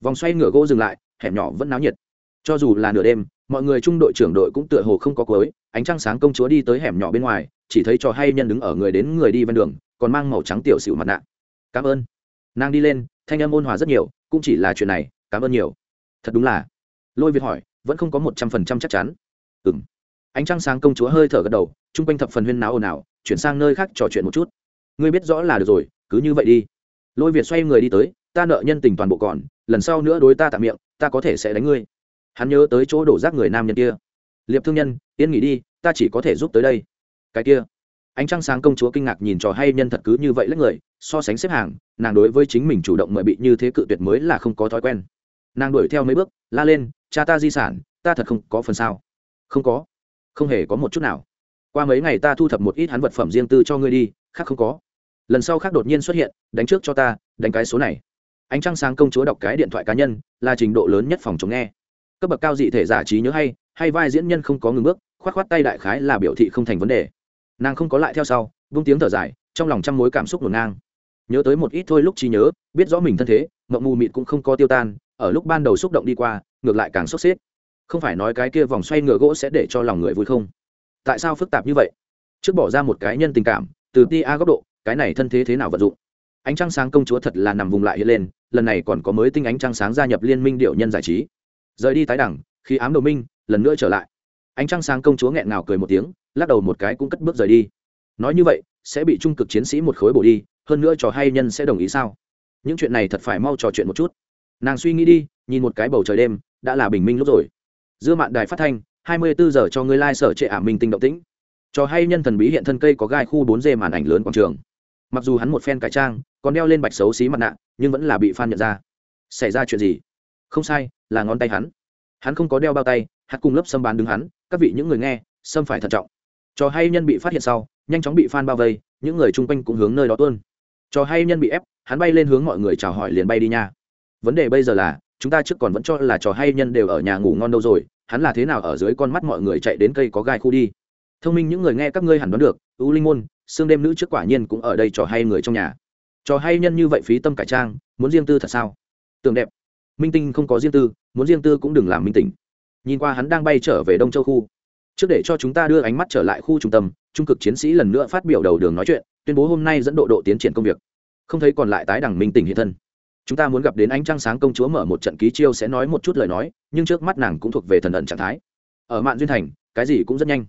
Vòng xoay ngựa gỗ dừng lại, hẻm nhỏ vẫn náo nhiệt. Cho dù là nửa đêm, mọi người trung đội trưởng đội cũng tựa hồ không có cuối, ánh trăng sáng công chúa đi tới hẻm nhỏ bên ngoài chỉ thấy trò hay nhân đứng ở người đến người đi ven đường, còn mang màu trắng tiểu xỉu mặt nạ. Cảm ơn. Nàng đi lên, thanh âm ôn hòa rất nhiều, cũng chỉ là chuyện này, cảm ơn nhiều. Thật đúng là. Lôi việt hỏi, vẫn không có một trăm phần trăm chắc chắn. Ừ m ánh trăng sáng công chúa hơi thở gật đầu, chung quanh thập phần huyên náo ồn ào, chuyển sang nơi khác trò chuyện một chút. Ngươi biết rõ là được rồi, cứ như vậy đi. Lôi việt xoay người đi tới, ta nợ nhân tình toàn bộ còn, lần sau nữa đối ta tạm miệng, ta có thể sẽ đánh ngươi. Hắn nhớ tới chỗ đổ rác người nam nhân kia. Liệp thương nhân, yên nghỉ đi, ta chỉ có thể giúp tới đây cái kia. Ánh trăng sáng công chúa kinh ngạc nhìn trò hay nhân thật cứ như vậy lấy người, so sánh xếp hàng, nàng đối với chính mình chủ động mời bị như thế cự tuyệt mới là không có thói quen. Nàng đuổi theo mấy bước, la lên, cha ta di sản, ta thật không có phần sao. Không có, không hề có một chút nào. Qua mấy ngày ta thu thập một ít hắn vật phẩm riêng tư cho ngươi đi, khác không có. Lần sau khác đột nhiên xuất hiện, đánh trước cho ta, đánh cái số này. Ánh trăng sáng công chúa đọc cái điện thoại cá nhân, là trình độ lớn nhất phòng chống nghe. Cấp bậc cao dị thể giả trí nhớ hay hay vai diễn nhân không có ngừng bước, khoát khoát tay đại khái là biểu thị không thành vấn đề nàng không có lại theo sau, vung tiếng thở dài, trong lòng trăm mối cảm xúc ngổn ngang. Nhớ tới một ít thôi lúc trí nhớ, biết rõ mình thân thế, mộng mù mịt cũng không có tiêu tan, ở lúc ban đầu xúc động đi qua, ngược lại càng sốc xếp. Không phải nói cái kia vòng xoay ngựa gỗ sẽ để cho lòng người vui không? Tại sao phức tạp như vậy? Trước bỏ ra một cái nhân tình cảm, từ ti a góc độ, cái này thân thế thế nào vận dụng? Ánh trăng sáng công chúa thật là nằm vùng lại hiện lên, lần này còn có mới tinh ánh trăng sáng gia nhập liên minh điệu nhân giải trí. Rời đi tái đẳng, khi ám đầu minh, lần nữa trở lại ánh trăng sáng công chúa nghẹn ngào cười một tiếng, lắc đầu một cái cũng cất bước rời đi. Nói như vậy, sẽ bị trung cực chiến sĩ một khối bổ đi, hơn nữa trò hay nhân sẽ đồng ý sao? Những chuyện này thật phải mau trò chuyện một chút. Nàng suy nghĩ đi, nhìn một cái bầu trời đêm, đã là bình minh lúc rồi. Dưa mạn đài phát thanh, hai mươi bốn giờ cho ngươi lai、like、sở trệ ả minh tinh động tĩnh. Trò hay nhân thần bí hiện thân cây có gai khu bốn d màn ảnh lớn quảng trường. Mặc dù hắn một phen cải trang, còn đeo lên bạch xấu xí mặt nạ, nhưng vẫn là bị f nhận ra. Xảy ra chuyện gì? Không sai, là ngón tay hắn. Hắn không có đeo bao tay, hắn cùng lớp xâm bán đứng hắn các vị những người nghe, xâm phải thận trọng. Trò hay nhân bị phát hiện sau, nhanh chóng bị f bao vây, những người chung quanh cũng hướng nơi đó tuôn. Trò hay nhân bị ép, hắn bay lên hướng mọi người chào hỏi liền bay đi nha. Vấn đề bây giờ là, chúng ta trước còn vẫn cho là trò hay nhân đều ở nhà ngủ ngon đâu rồi, hắn là thế nào ở dưới con mắt mọi người chạy đến cây có gai khu đi? Thông minh những người nghe các ngươi hẳn đoán được, u linh môn xương đêm nữ trước quả nhiên cũng ở đây trò hay người trong nhà. Trò hay nhân như vậy phí tâm cải trang, muốn riêng tư thật sao? Tưởng đẹp. Minh tinh không có riêng tư, muốn riêng tư cũng đừng làm minh tình nhìn qua hắn đang bay trở về đông châu khu. Trước để cho chúng ta đưa ánh mắt trở lại khu trung tâm, trung cực chiến sĩ lần nữa phát biểu đầu đường nói chuyện, tuyên bố hôm nay dẫn độ độ tiến triển công việc. Không thấy còn lại tái đẳng minh tỉnh hiện thân. Chúng ta muốn gặp đến ánh trăng sáng công chúa mở một trận ký chiêu sẽ nói một chút lời nói, nhưng trước mắt nàng cũng thuộc về thần ẩn trạng thái. Ở mạng duyên thành, cái gì cũng rất nhanh.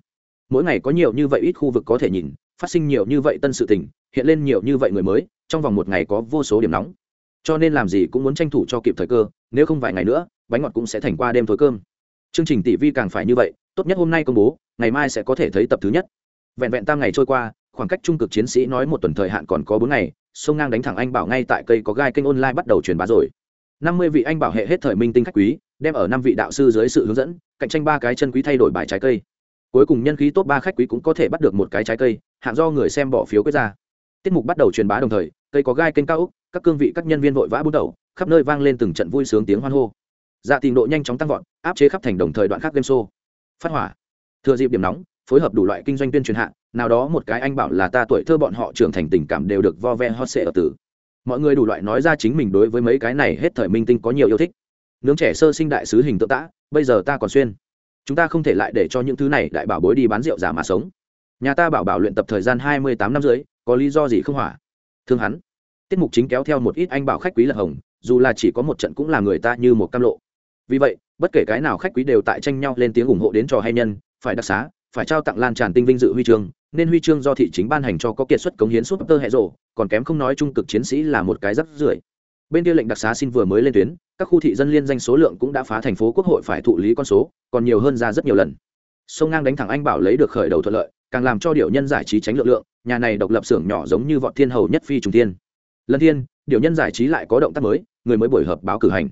Mỗi ngày có nhiều như vậy ít khu vực có thể nhìn, phát sinh nhiều như vậy tân sự tình, hiện lên nhiều như vậy người mới, trong vòng một ngày có vô số điểm nóng. Cho nên làm gì cũng muốn tranh thủ cho kịp thời cơ, nếu không vài ngày nữa, bánh ngọt cũng sẽ thành qua đêm thối cơm chương trình tỷ vi càng phải như vậy, tốt nhất hôm nay công bố, ngày mai sẽ có thể thấy tập thứ nhất. Vẹn vẹn tam ngày trôi qua, khoảng cách trung cực chiến sĩ nói một tuần thời hạn còn có bốn ngày, sông ngang đánh thẳng anh bảo ngay tại cây có gai kênh online bắt đầu truyền bá rồi. Năm mươi vị anh bảo hệ hết thời minh tinh khách quý, đem ở năm vị đạo sư dưới sự hướng dẫn, cạnh tranh ba cái chân quý thay đổi bài trái cây. Cuối cùng nhân khí top ba khách quý cũng có thể bắt được một cái trái cây, hạng do người xem bỏ phiếu quyết ra. Tiết mục bắt đầu truyền bá đồng thời, cây có gai kênh cao úc, các cương vị các nhân viên vội vã bút đầu, khắp nơi vang lên từng trận vui sướng tiếng hoan hô dạ tình độ nhanh chóng tăng vọt, áp chế khắp thành đồng thời đoạn khác game show. Phát hỏa. Thừa dịp điểm nóng, phối hợp đủ loại kinh doanh tuyên truyền hạ, nào đó một cái anh bảo là ta tuổi thơ bọn họ trưởng thành tình cảm đều được vo ve hot sệ ở tử mọi người đủ loại nói ra chính mình đối với mấy cái này hết thời minh tinh có nhiều yêu thích. Nướng trẻ sơ sinh đại sứ hình tượng tã, bây giờ ta còn xuyên. Chúng ta không thể lại để cho những thứ này đại bảo bối đi bán rượu giả mà sống. Nhà ta bảo bảo luyện tập thời gian hai mươi tám năm dưới có lý do gì không hỏa? Thương hắn. Tiết mục chính kéo theo một ít anh bảo khách quý lật hồng, dù là chỉ có một trận cũng là người ta như một cam lộ vì vậy, bất kể cái nào khách quý đều tại tranh nhau lên tiếng ủng hộ đến trò hay nhân, phải đặc xá, phải trao tặng lan tràn tinh vinh dự huy chương, nên huy chương do thị chính ban hành cho có kiệt xuất cống hiến suốt tơ hệ rộ còn kém không nói trung cực chiến sĩ là một cái rắc rưởi. Bên kia lệnh đặc xá xin vừa mới lên tuyến, các khu thị dân liên danh số lượng cũng đã phá thành phố quốc hội phải thụ lý con số, còn nhiều hơn ra rất nhiều lần. Sông ngang đánh thẳng anh bảo lấy được khởi đầu thuận lợi, càng làm cho điệu nhân giải trí tránh lượng lượng, nhà này độc lập xưởng nhỏ giống như vọt thiên hầu nhất phi trùng thiên. Lần thiên điệu nhân giải trí lại có động tác mới, người mới buổi họp báo cử hành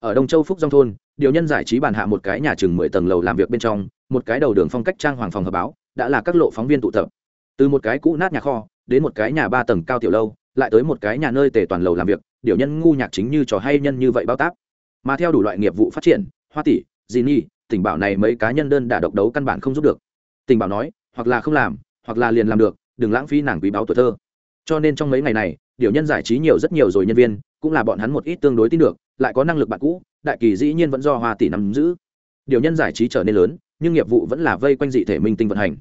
ở đông châu phúc dông thôn, điều nhân giải trí bàn hạ một cái nhà chừng mười tầng lầu làm việc bên trong, một cái đầu đường phong cách trang hoàng phòng hợp báo, đã là các lộ phóng viên tụ tập. Từ một cái cũ nát nhà kho, đến một cái nhà ba tầng cao tiểu lâu, lại tới một cái nhà nơi tề toàn lầu làm việc, điều nhân ngu nhạc chính như trò hay nhân như vậy bao tác. Mà theo đủ loại nghiệp vụ phát triển, hoa tỷ, dì nhi, tình bảo này mấy cá nhân đơn đả độc đấu căn bản không giúp được. Tình bảo nói, hoặc là không làm, hoặc là liền làm được, đừng lãng phí nàng quý báo tuổi thơ. Cho nên trong mấy ngày này, điều nhân giải trí nhiều rất nhiều rồi nhân viên, cũng là bọn hắn một ít tương đối tin được lại có năng lực bạn cũ, đại kỳ dĩ nhiên vẫn do hoa tỷ nắm giữ. Điều nhân giải trí trở nên lớn, nhưng nghiệp vụ vẫn là vây quanh dị thể minh tinh vận hành.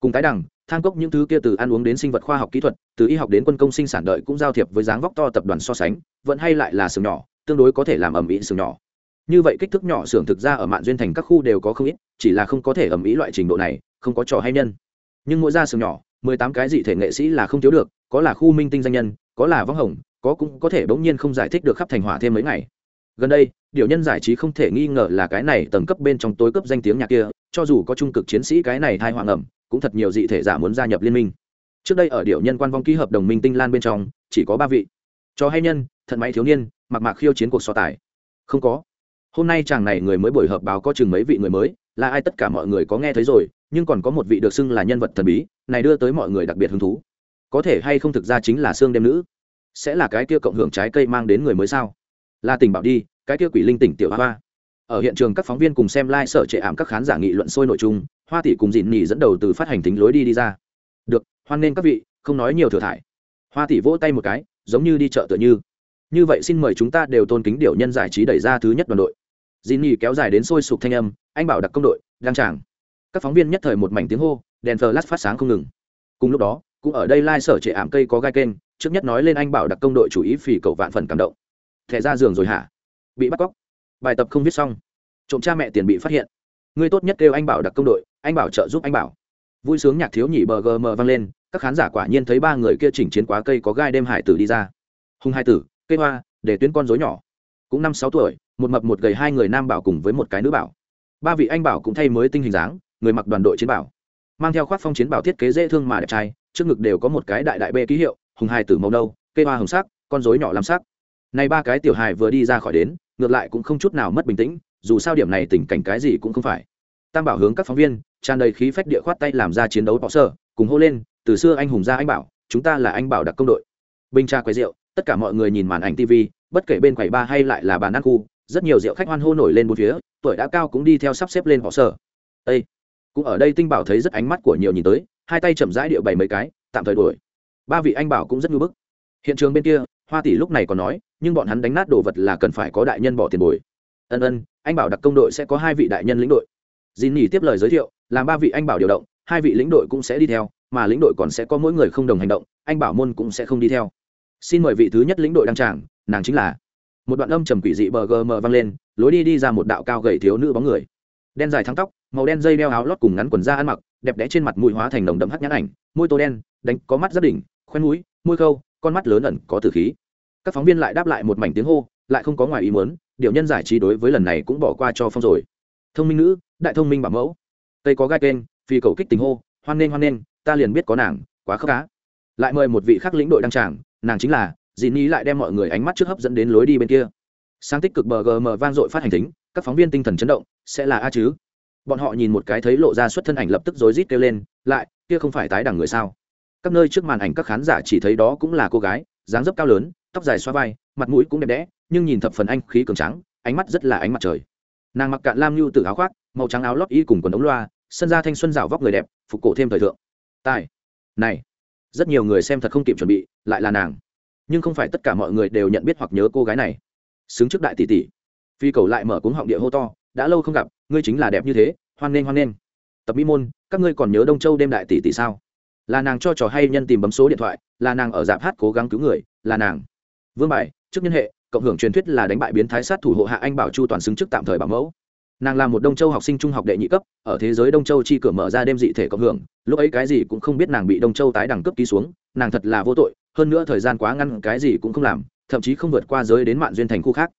Cùng tái đẳng thang cốc những thứ kia từ ăn uống đến sinh vật khoa học kỹ thuật, từ y học đến quân công sinh sản đợi cũng giao thiệp với dáng vóc to tập đoàn so sánh, vẫn hay lại là sừng nhỏ, tương đối có thể làm ẩm ĩ sừng nhỏ. Như vậy kích thước nhỏ xưởng thực ra ở mạn duyên thành các khu đều có không ít, chỉ là không có thể ẩm ĩ loại trình độ này, không có trò hay nhân. Nhưng mỗi gia xưởng nhỏ, mười tám cái dị thể nghệ sĩ là không thiếu được, có là khu minh tinh danh nhân, có là vắng hồng, có cũng có thể bỗng nhiên không giải thích được khắp thành hỏa thêm mấy ngày gần đây, điều nhân giải trí không thể nghi ngờ là cái này tầng cấp bên trong tối cấp danh tiếng nhạc kia, cho dù có trung cực chiến sĩ cái này thai hoàng ẩm, cũng thật nhiều dị thể giả muốn gia nhập liên minh. Trước đây ở điều nhân quan vong ký hợp đồng minh tinh lan bên trong, chỉ có ba vị. Cho hay nhân, thận máy thiếu niên, mặc mạc khiêu chiến cuộc so tài. Không có. Hôm nay chàng này người mới buổi họp báo có chừng mấy vị người mới, là ai tất cả mọi người có nghe thấy rồi, nhưng còn có một vị được xưng là nhân vật thần bí, này đưa tới mọi người đặc biệt hứng thú. Có thể hay không thực ra chính là xương đêm nữ? Sẽ là cái kia cộng hưởng trái cây mang đến người mới sao? Là tình bảo đi, cái kia quỷ linh tỉnh tiểu hoa ở hiện trường các phóng viên cùng xem lai、like、sở trệ ảm các khán giả nghị luận sôi nội chung, hoa tỷ cùng dịn nhì dẫn đầu từ phát hành tính lối đi đi ra. Được, hoan nghênh các vị, không nói nhiều thừa thải. Hoa tỷ vỗ tay một cái, giống như đi chợ tựa như. Như vậy xin mời chúng ta đều tôn kính điều nhân giải trí đẩy ra thứ nhất đoàn đội. Dịn nhì kéo dài đến sôi sục thanh âm, anh bảo đặc công đội, đang tràng. Các phóng viên nhất thời một mảnh tiếng hô, đèn flash phát sáng không ngừng. Cùng lúc đó, cũng ở đây lai、like、sở trệ ảm cây có gai kênh, trước nhất nói lên anh bảo đặc công đội chủ ý phì cầu vạn phần cảm động thẻ ra giường rồi hả? Bị bắt cóc. Bài tập không viết xong. Trộm cha mẹ tiền bị phát hiện. Ngươi tốt nhất kêu anh bảo đặc công đội, anh bảo trợ giúp anh bảo. Vui sướng nhạc thiếu nhị bờ gm vang lên, các khán giả quả nhiên thấy ba người kia chỉnh chiến quá cây có gai đêm hải tử đi ra. Hùng hai tử, cây hoa, để tuyến con dối nhỏ. Cũng năm sáu tuổi, một mập một gầy hai người nam bảo cùng với một cái nữ bảo. Ba vị anh bảo cũng thay mới tinh hình dáng, người mặc đoàn đội chiến bảo. Mang theo khoác phong chiến bảo thiết kế dễ thương mà đẹp trai, trước ngực đều có một cái đại đại bê ký hiệu, hùng hai tử màu nâu, cây hoa hồng sắc, con dối nhỏ làm sắc nay ba cái tiểu hài vừa đi ra khỏi đến, ngược lại cũng không chút nào mất bình tĩnh, dù sao điểm này tình cảnh cái gì cũng không phải. Tam bảo hướng các phóng viên, tràn đầy khí phách địa khoát tay làm ra chiến đấu bỏ sơ, cùng hô lên, từ xưa anh hùng ra anh bảo, chúng ta là anh bảo đặc công đội. Bình tra quầy rượu, tất cả mọi người nhìn màn ảnh tv bất kể bên quầy ba hay lại là bàn ăn khu, rất nhiều rượu khách hoan hô nổi lên bốn phía, tuổi đã cao cũng đi theo sắp xếp lên bỏ sơ. Ê! cũng ở đây tinh bảo thấy rất ánh mắt của nhiều nhìn tới, hai tay chậm rãi điệu bảy mấy cái, tạm thời đuổi. Ba vị anh bảo cũng rất ngưỡng bức. Hiện trường bên kia hoa tỷ lúc này còn nói, nhưng bọn hắn đánh nát đồ vật là cần phải có đại nhân bỏ tiền bồi. Ân ân, anh bảo đặc công đội sẽ có hai vị đại nhân lĩnh đội. Dì nỉ tiếp lời giới thiệu, làm ba vị anh bảo điều động, hai vị lĩnh đội cũng sẽ đi theo, mà lĩnh đội còn sẽ có mỗi người không đồng hành động, anh bảo môn cũng sẽ không đi theo. Xin mời vị thứ nhất lĩnh đội đăng tràng, nàng chính là. Một đoạn âm trầm quỷ dị bờ gờ mờ vang lên, lối đi đi ra một đạo cao gầy thiếu nữ bóng người. Đen dài thắng tóc, màu đen dây đeo áo lót cùng ngắn quần da ăn mặc, đẹp đẽ trên mặt mũi hóa thành nồng đậm hắc nhãn ảnh, môi tô đen, đánh có mắt rất đỉnh, khoen mũi, môi khâu con mắt lớn ẩn có tử khí. Các phóng viên lại đáp lại một mảnh tiếng hô, lại không có ngoài ý muốn, điều nhân giải trí đối với lần này cũng bỏ qua cho phong rồi. Thông minh nữ, đại thông minh bảo mẫu. Tây có gai kênh phi cầu kích tình hô, hoan nên hoan nên ta liền biết có nàng, quá khớp cá lại mời một vị khác lĩnh đội đăng tràng, nàng chính là dì ni lại đem mọi người ánh mắt trước hấp dẫn đến lối đi bên kia. Sáng tích cực bờ gm vang dội phát hành tính các phóng viên tinh thần chấn động, sẽ là a chứ? Bọn họ nhìn một cái thấy lộ ra xuất thân ảnh lập tức rối rít kêu lên, lại, kia không phải tái đẳng người sao? Các nơi trước màn ảnh các khán giả chỉ thấy đó cũng là cô gái, dáng dấp cao lớn, tóc dài xoa vai, mặt mũi cũng đẹp đẽ, nhưng nhìn thập phần anh khí cường trắng ánh mắt rất là ánh mặt trời. Nàng mặc cạn lam nhu tự áo khoác, màu trắng áo lót y cùng quần ống loa, sân ra thanh xuân rào vóc người đẹp, phục cổ thêm thời thượng. Tài. Này. Rất nhiều người xem thật không kịp chuẩn bị, lại là nàng. Nhưng không phải tất cả mọi người đều nhận biết hoặc nhớ cô gái này. Xứng trước đại tỷ tỷ. Phi cầu lại mở cuống họng địa hô to, đã lâu không gặp, ngươi chính là đẹp như thế, hoan nghênh hoan nghênh. Tập mỹ môn, các ngươi còn nhớ đông châu đêm đại tỷ tỷ sao? Là nàng cho trò hay nhân tìm bấm số điện thoại, là nàng ở dạp hát cố gắng cứu người, là nàng. Vương bài, trước nhân hệ, cộng hưởng truyền thuyết là đánh bại biến thái sát thủ hộ hạ anh bảo chu toàn xứng chức tạm thời bảo mẫu. Nàng là một đông châu học sinh trung học đệ nhị cấp, ở thế giới đông châu chi cửa mở ra đêm dị thể cộng hưởng, lúc ấy cái gì cũng không biết nàng bị đông châu tái đẳng cấp ký xuống, nàng thật là vô tội, hơn nữa thời gian quá ngăn cái gì cũng không làm, thậm chí không vượt qua giới đến mạng duyên thành khu khác.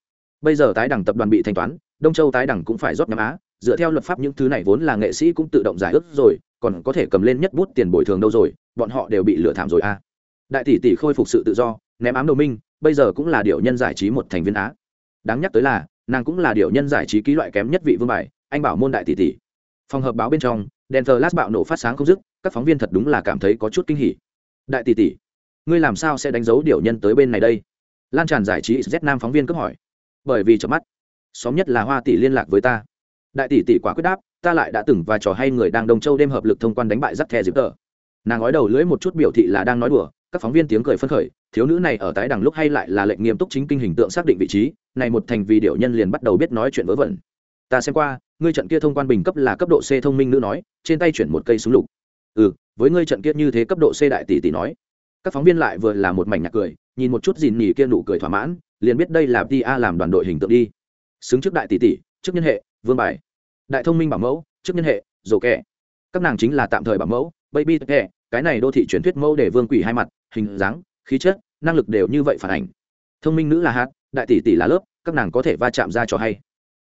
Bây giờ tái đẳng tập đoàn bị thanh toán, đông châu tái đẳng cũng phải rót nhắm á dựa theo luật pháp những thứ này vốn là nghệ sĩ cũng tự động giải ước rồi, còn có thể cầm lên nhất bút tiền bồi thường đâu rồi, bọn họ đều bị lừa thảm rồi à. Đại tỷ tỷ khôi phục sự tự do, ném ám đồ minh, bây giờ cũng là điệu nhân giải trí một thành viên á. Đáng nhắc tới là, nàng cũng là điệu nhân giải trí ký loại kém nhất vị vương bài, anh bảo môn đại tỷ tỷ. Phòng hợp báo bên trong, đèn thờ lát bạo nổ phát sáng không dứt, các phóng viên thật đúng là cảm thấy có chút kinh hỉ. Đại tỷ tỷ, ngươi làm sao sẽ đánh dấu điệu nhân tới bên này đây? Lan tràn giải trí z nam phóng viên cấp hỏi. Bởi vì chợp mắt, xóm nhất là hoa tỷ liên lạc với ta đại tỷ tỷ quả quyết đáp, ta lại đã từng và trò hay người đang đông châu đêm hợp lực thông quan đánh bại giáp the dịp tờ nàng nói đầu lưỡi một chút biểu thị là đang nói đùa, các phóng viên tiếng cười phân khởi, thiếu nữ này ở tái đẳng lúc hay lại là lệnh nghiêm túc chính kinh hình tượng xác định vị trí, này một thành vì điệu nhân liền bắt đầu biết nói chuyện vớ vẩn. Ta xem qua, ngươi trận kia thông quan bình cấp là cấp độ c thông minh nữ nói, trên tay chuyển một cây súng lục. Ừ với ngươi trận kia như thế cấp độ c đại tỷ tỷ nói. Các phóng viên lại vừa là một mảnh nhạc cười, nhìn một chút dìn nhì kia nụ cười thỏa mãn, liền biết đây là ti a làm đoàn đội hình tượng đi. Xứng trước đại tỷ tỷ, trước nhân hệ, vương bài đại thông minh bảo mẫu trước nhân hệ rổ kẻ. Các nàng chính là tạm thời bảo mẫu, baby kẻ. Cái này đô thị truyền thuyết mẫu để vương quỷ hai mặt, hình dáng, khí chất, năng lực đều như vậy phản ảnh. Thông minh nữ là hát, đại tỷ tỷ là lớp, các nàng có thể va chạm ra cho hay.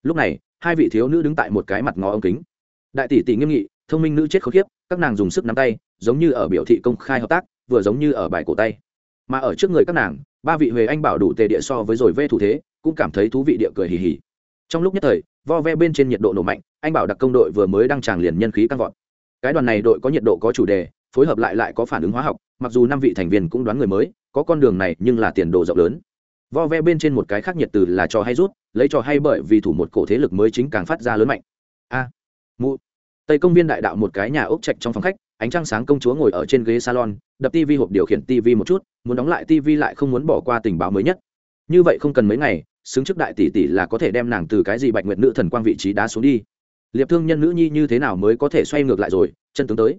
Lúc này, hai vị thiếu nữ đứng tại một cái mặt ngó ống kính. Đại tỷ tỷ nghiêm nghị, thông minh nữ chết khốn kiếp các nàng dùng sức nắm tay, giống như ở biểu thị công khai hợp tác, vừa giống như ở bài cổ tay. Mà ở trước người các nàng, ba vị huề anh bảo đủ tề địa so với rồi vê thủ thế, cũng cảm thấy thú vị địa cười hì hì trong lúc nhất thời vo ve bên trên nhiệt độ nổ mạnh anh bảo đặc công đội vừa mới đăng tràng liền nhân khí căng vọt. Cái đoàn này đội có nhiệt độ có chủ đề phối hợp lại lại có phản ứng hóa học mặc dù năm vị thành viên cũng đoán người mới có con đường này nhưng là tiền đồ rộng lớn. Vo ve bên trên một cái khác nhiệt từ là trò hay rút lấy trò hay bởi vì thủ một cổ thế lực mới chính càng phát ra lớn mạnh. A à, mụ. Tây công viên đại đạo một cái nhà ốc trạch trong phòng khách ánh trăng sáng công chúa ngồi ở trên ghế salon đập tv hộp điều khiển tv một chút muốn đóng lại tv lại không muốn bỏ qua tình báo mới nhất. Như vậy không cần mấy ngày xứng trước đại tỷ tỷ là có thể đem nàng từ cái gì bạch nguyệt nữ thần quang vị trí đá xuống đi. Liệp thương nhân nữ nhi như thế nào mới có thể xoay ngược lại rồi, chân tướng tới.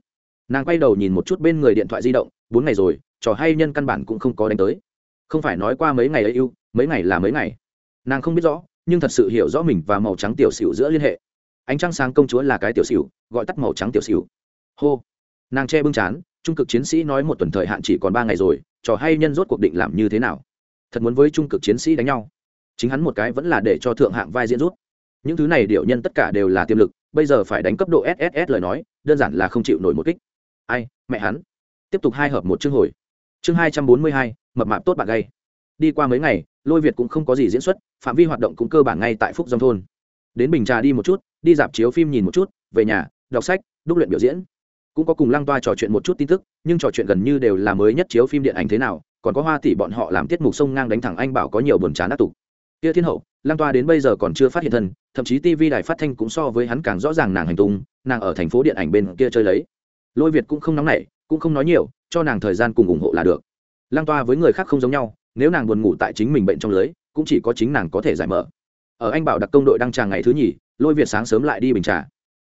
Nàng quay đầu nhìn một chút bên người điện thoại di động, bốn ngày rồi, trò hay nhân căn bản cũng không có đánh tới. Không phải nói qua mấy ngày ấy ưu, mấy ngày là mấy ngày. Nàng không biết rõ, nhưng thật sự hiểu rõ mình và màu trắng tiểu xỉu giữa liên hệ. Ánh trăng sáng công chúa là cái tiểu xỉu, gọi tắt màu trắng tiểu xỉu. Hô. Nàng che bưng chán, trung cực chiến sĩ nói một tuần thời hạn chỉ còn ba ngày rồi, trò hay nhân rốt cuộc định làm như thế nào? Thật muốn với trung cực chiến sĩ đánh nhau chính hắn một cái vẫn là để cho thượng hạng vai diễn rút. Những thứ này điệu nhân tất cả đều là tiềm lực, bây giờ phải đánh cấp độ sss lời nói, đơn giản là không chịu nổi một kích. Ai, mẹ hắn. Tiếp tục hai hợp một chương hồi. Chương hai trăm bốn mươi hai, mập mạp tốt bạn gây đi qua mấy ngày, lôi việt cũng không có gì diễn xuất, phạm vi hoạt động cũng cơ bản ngay tại phúc dòng thôn. Đến bình trà đi một chút, đi dạp chiếu phim nhìn một chút, về nhà, đọc sách, đúc luyện biểu diễn. Cũng có cùng lăng toa trò chuyện một chút tin tức, nhưng trò chuyện gần như đều là mới nhất chiếu phim điện ảnh thế nào, còn có hoa tỷ bọn họ làm tiết mục sông ngang đánh thẳng anh bảo có nhiều buồn chán ác tục kia thiên hậu, lăng toa đến bây giờ còn chưa phát hiện thân, thậm chí tv đài phát thanh cũng so với hắn càng rõ ràng nàng hành tung, nàng ở thành phố điện ảnh bên kia chơi lấy. Lôi việt cũng không nóng nảy, cũng không nói nhiều, cho nàng thời gian cùng ủng hộ là được. Lăng toa với người khác không giống nhau, nếu nàng buồn ngủ tại chính mình bệnh trong lưới, cũng chỉ có chính nàng có thể giải mở. Ở anh bảo đặc công đội đăng tràng ngày thứ nhì, lôi việt sáng sớm lại đi bình trà.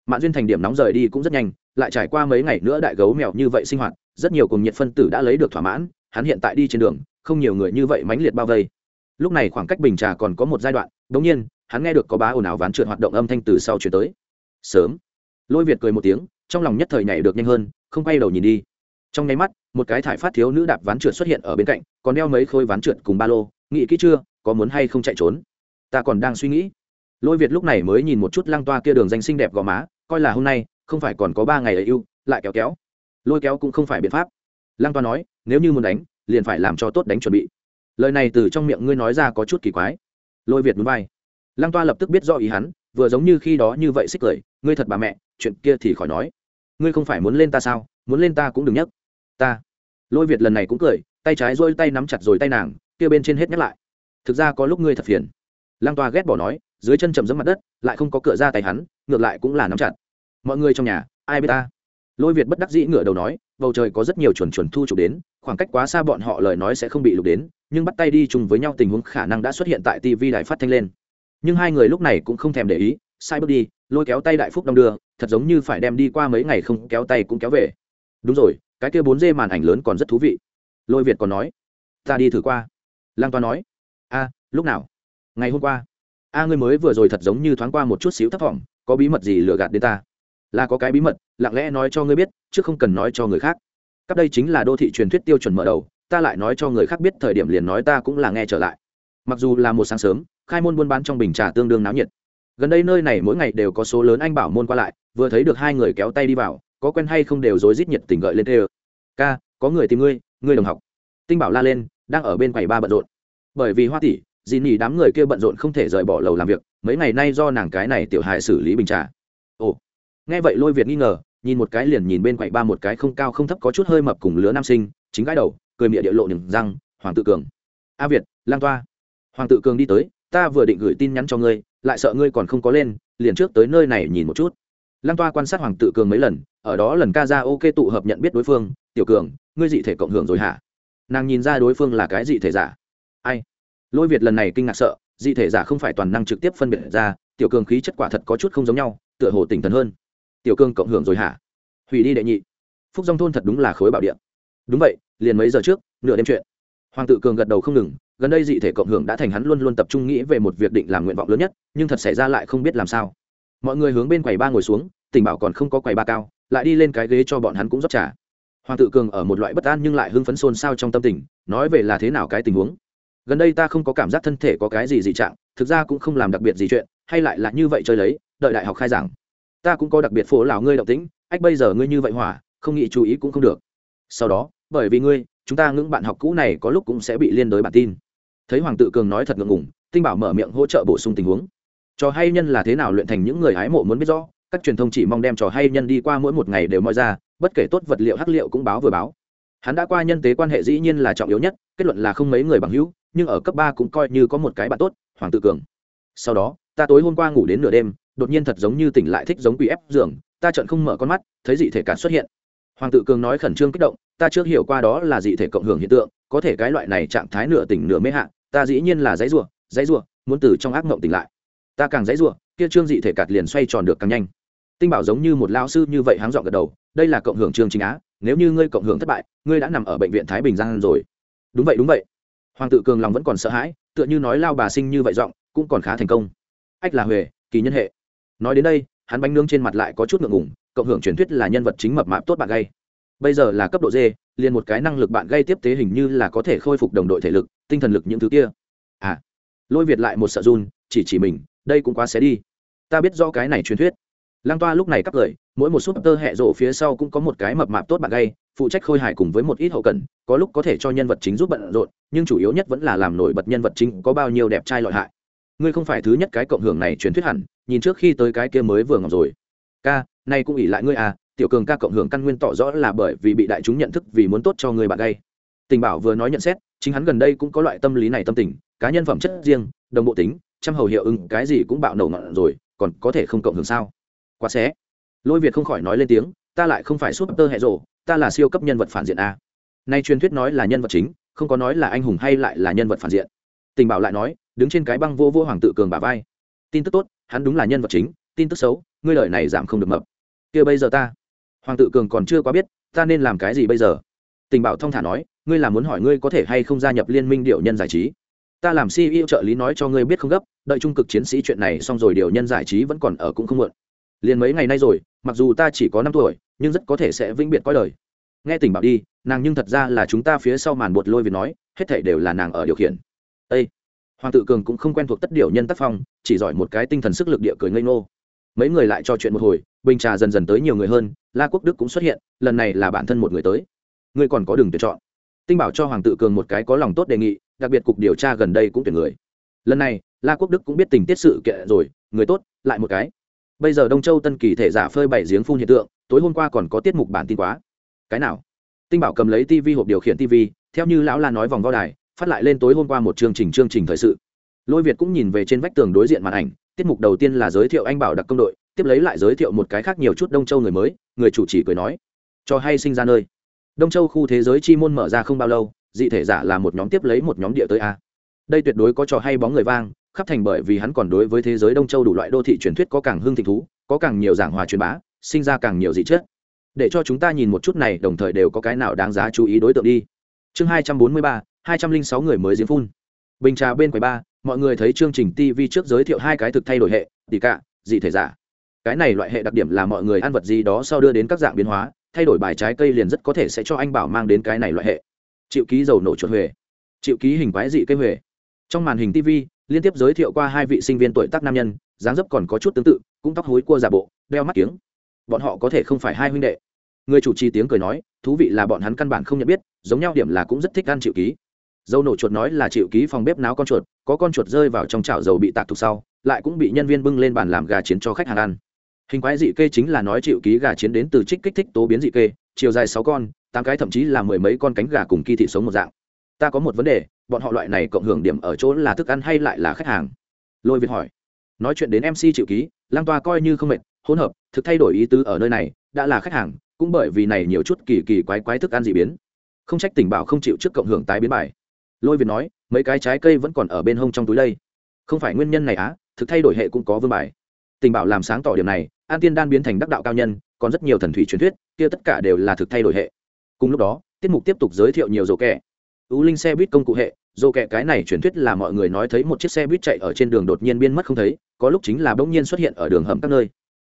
Mạn duyên thành điểm nóng rời đi cũng rất nhanh, lại trải qua mấy ngày nữa đại gấu mèo như vậy sinh hoạt, rất nhiều cùng nhiệt phân tử đã lấy được thỏa mãn, hắn hiện tại đi trên đường, không nhiều người như vậy mãnh liệt bao vây lúc này khoảng cách bình trà còn có một giai đoạn đống nhiên, hắn nghe được có bá ồn ào ván trượt hoạt động âm thanh từ sau chuyển tới. Sớm. Lôi việt cười một tiếng, trong lòng nhất thời nhảy được nhanh hơn, không quay đầu nhìn đi. Trong nháy mắt, một cái thải phát thiếu nữ đạp ván trượt xuất hiện ở bên cạnh, còn đeo mấy khối ván trượt cùng ba lô, nghĩ kỹ chưa, có muốn hay không chạy trốn? Ta còn đang suy nghĩ. Lôi việt lúc này mới nhìn một chút lăng toa kia đường danh xinh đẹp gò má, coi là hôm nay, không phải còn có ba ngày ấy ưu, lại kéo kéo. Lôi kéo cũng không phải biện pháp. Lăng toa nói, nếu như muốn đánh, liền phải làm cho tốt đánh chuẩn bị lời này từ trong miệng ngươi nói ra có chút kỳ quái. Lôi việt núi bay lăng toa lập tức biết do ý hắn, vừa giống như khi đó như vậy xích cười, ngươi thật bà mẹ, chuyện kia thì khỏi nói. Ngươi không phải muốn lên ta sao? Muốn lên ta cũng đừng nhắc. Ta. Lôi việt lần này cũng cười, tay trái dôi tay nắm chặt rồi tay nàng, kia bên trên hết nhắc lại. Thực ra có lúc ngươi thật phiền. Lăng toa ghét bỏ nói, dưới chân chầm dẫm mặt đất, lại không có cửa ra tay hắn, ngược lại cũng là nắm chặt. Mọi người trong nhà, ai biết ta? Lôi việt bất đắc dĩ ngửa đầu nói bầu trời có rất nhiều chuẩn chuẩn thu chụp đến, khoảng cách quá xa bọn họ lời nói sẽ không bị lục đến, nhưng bắt tay đi chung với nhau tình huống khả năng đã xuất hiện tại tv đài phát thanh lên. Nhưng hai người lúc này cũng không thèm để ý, sai bước đi, lôi kéo tay đại phúc đông đưa, thật giống như phải đem đi qua mấy ngày không kéo tay cũng kéo về. Đúng rồi, cái kia bốn dê màn ảnh lớn còn rất thú vị. Lôi việt còn nói, ta đi thử qua. Lang toa nói, a, lúc nào? Ngày hôm qua. A, ngươi mới vừa rồi thật giống như thoáng qua một chút xíu thấp thỏm, có bí mật gì lừa gạt đến ta? Là có cái bí mật, lặng lẽ nói cho ngươi biết chứ không cần nói cho người khác. Cấp đây chính là đô thị truyền thuyết tiêu chuẩn mở đầu, ta lại nói cho người khác biết thời điểm liền nói ta cũng là nghe trở lại. Mặc dù là một sáng sớm, khai môn buôn bán trong bình trà tương đương náo nhiệt. Gần đây nơi này mỗi ngày đều có số lớn anh bảo môn qua lại, vừa thấy được hai người kéo tay đi vào, có quen hay không đều rối rít nhiệt tình gợi lên tê ca, có người tìm ngươi ngươi đồng học. Tinh bảo la lên, đang ở bên quầy ba bận rộn. Bởi vì hoa tỷ, dì nỉ đám người kia bận rộn không thể rời bỏ lầu làm việc, mấy ngày nay do nàng cái này tiểu hại xử lý bình trà. Ồ. Nghe vậy lôi việt nghi ngờ nhìn một cái liền nhìn bên quậy ba một cái không cao không thấp có chút hơi mập cùng lứa nam sinh, chính gái đầu, cười miệng địa lộ nhừng răng, hoàng tự cường. A việt, lang toa. Hoàng tự cường đi tới, ta vừa định gửi tin nhắn cho ngươi, lại sợ ngươi còn không có lên, liền trước tới nơi này nhìn một chút. Lang toa quan sát hoàng tự cường mấy lần, ở đó lần ca ra ok tụ hợp nhận biết đối phương, tiểu cường, ngươi dị thể cộng hưởng rồi hả? Nàng nhìn ra đối phương là cái dị thể giả. Ai? Lôi việt lần này kinh ngạc sợ, dị thể giả không phải toàn năng trực tiếp phân biệt ra, tiểu cường khí chất quả thật có chút không giống nhau, tựa hồ tỉnh thần hơn tiểu Cương cộng hưởng rồi hả? Hủy đi đệ nhị. Phúc dòng thôn thật đúng là khối bảo điện đúng vậy, liền mấy giờ trước, nửa đêm chuyện. Hoàng tự cường gật đầu không ngừng, gần đây dị thể cộng hưởng đã thành hắn luôn luôn tập trung nghĩ về một việc định làm nguyện vọng lớn nhất, nhưng thật xảy ra lại không biết làm sao. Mọi người hướng bên quầy ba ngồi xuống, tình bảo còn không có quầy ba cao, lại đi lên cái ghế cho bọn hắn cũng rót trà. Hoàng tự cường ở một loại bất an nhưng lại hưng phấn xôn xao trong tâm tình, nói về là thế nào cái tình huống. Gần đây ta không có cảm giác thân thể có cái gì dị trạng, thực ra cũng không làm đặc biệt gì chuyện, hay lại là như vậy chơi lấy, đợi đại học khai giảng ta cũng có đặc biệt phố lào ngươi động tĩnh, ách bây giờ ngươi như vậy hỏa, không nghĩ chú ý cũng không được. Sau đó, bởi vì ngươi, chúng ta ngưỡng bạn học cũ này có lúc cũng sẽ bị liên đối bản tin. Thấy hoàng tự cường nói thật ngượng ngùng, tinh bảo mở miệng hỗ trợ bổ sung tình huống. Trò hay nhân là thế nào luyện thành những người hái mộ muốn biết rõ, các truyền thông chỉ mong đem trò hay nhân đi qua mỗi một ngày đều moi ra, bất kể tốt vật liệu hắc liệu cũng báo vừa báo. Hắn đã qua nhân tế quan hệ dĩ nhiên là trọng yếu nhất, kết luận là không mấy người bằng hữu, nhưng ở cấp ba cũng coi như có một cái bạn tốt, hoàng tự cường. Sau đó, ta tối hôm qua ngủ đến nửa đêm đột nhiên thật giống như tỉnh lại thích giống quỷ ép giường, ta trận không mở con mắt, thấy dị thể cản xuất hiện. Hoàng tự cường nói khẩn trương kích động, ta trước hiểu qua đó là dị thể cộng hưởng hiện tượng, có thể cái loại này trạng thái nửa tỉnh nửa mê hạ, ta dĩ nhiên là dãy rủa dãy rủa, muốn từ trong ác mộng tỉnh lại. Ta càng dãy rủa, kia trương dị thể cạt liền xoay tròn được càng nhanh. Tinh bảo giống như một lao sư như vậy háng dọn gật đầu, đây là cộng hưởng trương chính á, nếu như ngươi cộng hưởng thất bại, ngươi đã nằm ở bệnh viện thái bình giang rồi. Đúng vậy đúng vậy. Hoàng tự cường lòng vẫn còn sợ hãi, tựa như nói lao bà sinh như vậy giọng, cũng còn khá thành công. Ách là huệ, kỳ nhân hệ nói đến đây, hắn bánh nướng trên mặt lại có chút ngượng ngùng, cộng hưởng truyền thuyết là nhân vật chính mập mạp tốt bạn gay. Bây giờ là cấp độ d, liền một cái năng lực bạn gây tiếp tế hình như là có thể khôi phục đồng đội thể lực, tinh thần lực những thứ kia. À lôi việt lại một sợ run, chỉ chỉ mình, đây cũng quá xé đi. Ta biết do cái này truyền thuyết. Lang toa lúc này cắp lời, mỗi một súp tơ hẹ rộ phía sau cũng có một cái mập mạp tốt bạn gây phụ trách khôi hài cùng với một ít hậu cần, có lúc có thể cho nhân vật chính giúp bận rộn, nhưng chủ yếu nhất vẫn là làm nổi bật nhân vật chính có bao nhiêu đẹp trai lợi hại ngươi không phải thứ nhất cái cộng hưởng này truyền thuyết hẳn, nhìn trước khi tới cái kia mới vừa ngọc rồi. Ca nay cũng ỉ lại ngươi à tiểu cường ca cộng hưởng căn nguyên tỏ rõ là bởi vì bị đại chúng nhận thức vì muốn tốt cho người bạn gay. Tình bảo vừa nói nhận xét, chính hắn gần đây cũng có loại tâm lý này tâm tình, cá nhân phẩm chất riêng, đồng bộ tính, trăm hầu hiệu ứng, cái gì cũng bạo nổ ngọn rồi, còn có thể không cộng hưởng sao? Quá xé. Lôi việt không khỏi nói lên tiếng, ta lại không phải súp tơ hệ rộ ta là siêu cấp nhân vật phản diện a nay truyền thuyết nói là nhân vật chính, không có nói là anh hùng hay lại là nhân vật phản diện. Tình bảo lại nói đứng trên cái băng vô vô hoàng tự cường bà vai. Tin tức tốt, hắn đúng là nhân vật chính, tin tức xấu, ngươi lời này giảm không được mập. Kia bây giờ ta. Hoàng tự cường còn chưa quá biết, ta nên làm cái gì bây giờ? Tình bảo thông thả nói, ngươi là muốn hỏi ngươi có thể hay không gia nhập liên minh điệu nhân giải trí. Ta làm ceo trợ lý nói cho ngươi biết không gấp, đợi trung cực chiến sĩ chuyện này xong rồi điều nhân giải trí vẫn còn ở cũng không muộn. Liền mấy ngày nay rồi, mặc dù ta chỉ có năm tuổi, nhưng rất có thể sẽ vĩnh biệt coi đời. Nghe tình bảo đi, nàng nhưng thật ra là chúng ta phía sau màn bột lôi việt nói, hết thảy đều là nàng ở điều khiển. Ê! Hoàng tự cường cũng không quen thuộc tất điều nhân tác phong, chỉ giỏi một cái tinh thần sức lực địa cười ngây ngô. Mấy người lại trò chuyện một hồi, bình trà dần dần tới nhiều người hơn, la quốc đức cũng xuất hiện, lần này là bản thân một người tới. Ngươi còn có đường tuyển chọn. Tinh bảo cho hoàng tự cường một cái có lòng tốt đề nghị, đặc biệt cục điều tra gần đây cũng tuyển người. Lần này, la quốc đức cũng biết tình tiết sự kiện rồi, người tốt, lại một cái. Bây giờ đông châu tân kỳ thể giả phơi bảy giếng phun hiện tượng, tối hôm qua còn có tiết mục bản tin quá. Cái nào? Tinh bảo cầm lấy tv hộp điều khiển tv theo như lão la nói vòng vo đài phát lại lên tối hôm qua một chương trình chương trình thời sự. Lôi việt cũng nhìn về trên vách tường đối diện màn ảnh, tiết mục đầu tiên là giới thiệu anh bảo đặc công đội, tiếp lấy lại giới thiệu một cái khác nhiều chút đông châu người mới, người chủ chỉ cười nói, cho hay sinh ra nơi. Đông châu khu thế giới chi môn mở ra không bao lâu, dị thể giả là một nhóm tiếp lấy một nhóm địa tới a. Đây tuyệt đối có trò hay bóng người vang, khắp thành bởi vì hắn còn đối với thế giới đông châu đủ loại đô thị truyền thuyết có càng hương thịnh thú, có càng nhiều giảng hòa truyền bá, sinh ra càng nhiều dị chất. Để cho chúng ta nhìn một chút này, đồng thời đều có cái nào đáng giá chú ý đối tượng đi. Chương hai trăm bốn mươi ba hai trăm linh sáu người mới diễn phun. Bình trà bên quầy ba, mọi người thấy chương trình tv trước giới thiệu hai cái thực thay đổi hệ, tỷ cả dị thể giả. Cái này loại hệ đặc điểm là mọi người ăn vật gì đó sau đưa đến các dạng biến hóa, thay đổi bài trái cây liền rất có thể sẽ cho anh bảo mang đến cái này loại hệ. Chịu ký dầu nổ chuột huề chịu ký hình quái dị cây huề trong màn hình tv liên tiếp giới thiệu qua hai vị sinh viên tuổi tác nam nhân, dáng dấp còn có chút tương tự, cũng tóc hối cua giả bộ, đeo mắt kiếng. Bọn họ có thể không phải hai huynh đệ. Người chủ trì tiếng cười nói, thú vị là bọn hắn căn bản không nhận biết, giống nhau điểm là cũng rất thích ăn chịu ký dâu nổ chuột nói là chịu ký phòng bếp náo con chuột, có con chuột rơi vào trong chảo dầu bị tạc thục sau, lại cũng bị nhân viên bưng lên bàn làm gà chiến cho khách hàng ăn. Hình quái dị kê chính là nói chịu ký gà chiến đến từ trích kích thích tố biến dị kê, chiều dài sáu con, tám cái thậm chí là mười mấy con cánh gà cùng kỳ thị sống một dạng. Ta có một vấn đề, bọn họ loại này cộng hưởng điểm ở chỗ là thức ăn hay lại là khách hàng? Lôi việt hỏi. Nói chuyện đến mc chịu ký lang toa coi như không mệt, hỗn hợp, thực thay đổi ý tứ ở nơi này, đã là khách hàng, cũng bởi vì này nhiều chút kỳ kỳ quái quái thức ăn dị biến. Không trách tình bảo không chịu trước cộng hưởng tái biến bài lôi việt nói, mấy cái trái cây vẫn còn ở bên hông trong túi đây. Không phải nguyên nhân này á, thực thay đổi hệ cũng có vương bài. Tình bảo làm sáng tỏ điểm này, an tiên đan biến thành đắc đạo cao nhân, còn rất nhiều thần thủy truyền thuyết, kia tất cả đều là thực thay đổi hệ. Cùng lúc đó, tiết mục tiếp tục giới thiệu nhiều rổ kẹ ưu linh xe buýt công cụ hệ rổ kẹ cái này truyền thuyết là mọi người nói thấy một chiếc xe buýt chạy ở trên đường đột nhiên biến mất không thấy, có lúc chính là bỗng nhiên xuất hiện ở đường hầm các nơi.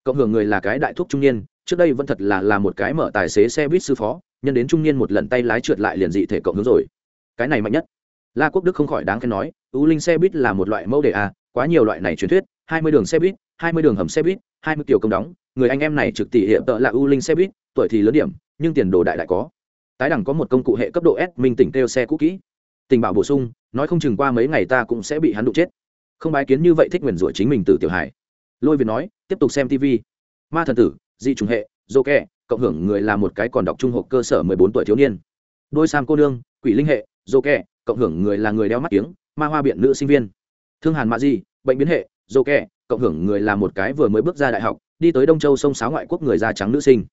Cộng hưởng người là cái đại thúc trung niên, trước đây vẫn thật là là một cái mở tài xế xe buýt sư phó, nhân đến trung niên một lần tay lái trượt lại liền dị thể cộng hướng rồi. Cái này mạnh nhất la quốc đức không khỏi đáng khen nói ưu linh xe buýt là một loại mẫu đề a quá nhiều loại này truyền thuyết, hai mươi đường xe buýt, hai mươi đường hầm xe buýt, hai mươi kiểu công đóng, người anh em này trực tỷ hiệp tợ là ưu linh xe buýt, tuổi thì lớn điểm, nhưng tiền đồ đại đại có. Tái đẳng có một công cụ hệ cấp độ s minh tỉnh kêu xe cũ kỹ. Tình bảo bổ sung, nói không chừng qua mấy ngày ta cũng sẽ bị hắn đụng chết. Không bái kiến như vậy thích nguyền rủa chính mình từ tiểu hải lôi việt nói, tiếp tục xem tv ma thần tử dị trùng hệ, dô kẹ, cộng hưởng người là một cái còn đọc trung học cơ sở mười bốn tuổi thiếu niên. Đôi sam cô nương, quỷ linh hệ, dô kẹ cộng hưởng người là người đeo mắt kiếng, ma hoa biện nữ sinh viên. Thương hàn mạ di, bệnh biến hệ dô kẹ, cộng hưởng người là một cái vừa mới bước ra đại học, đi tới đông châu sông sáo ngoại quốc người da trắng nữ sinh.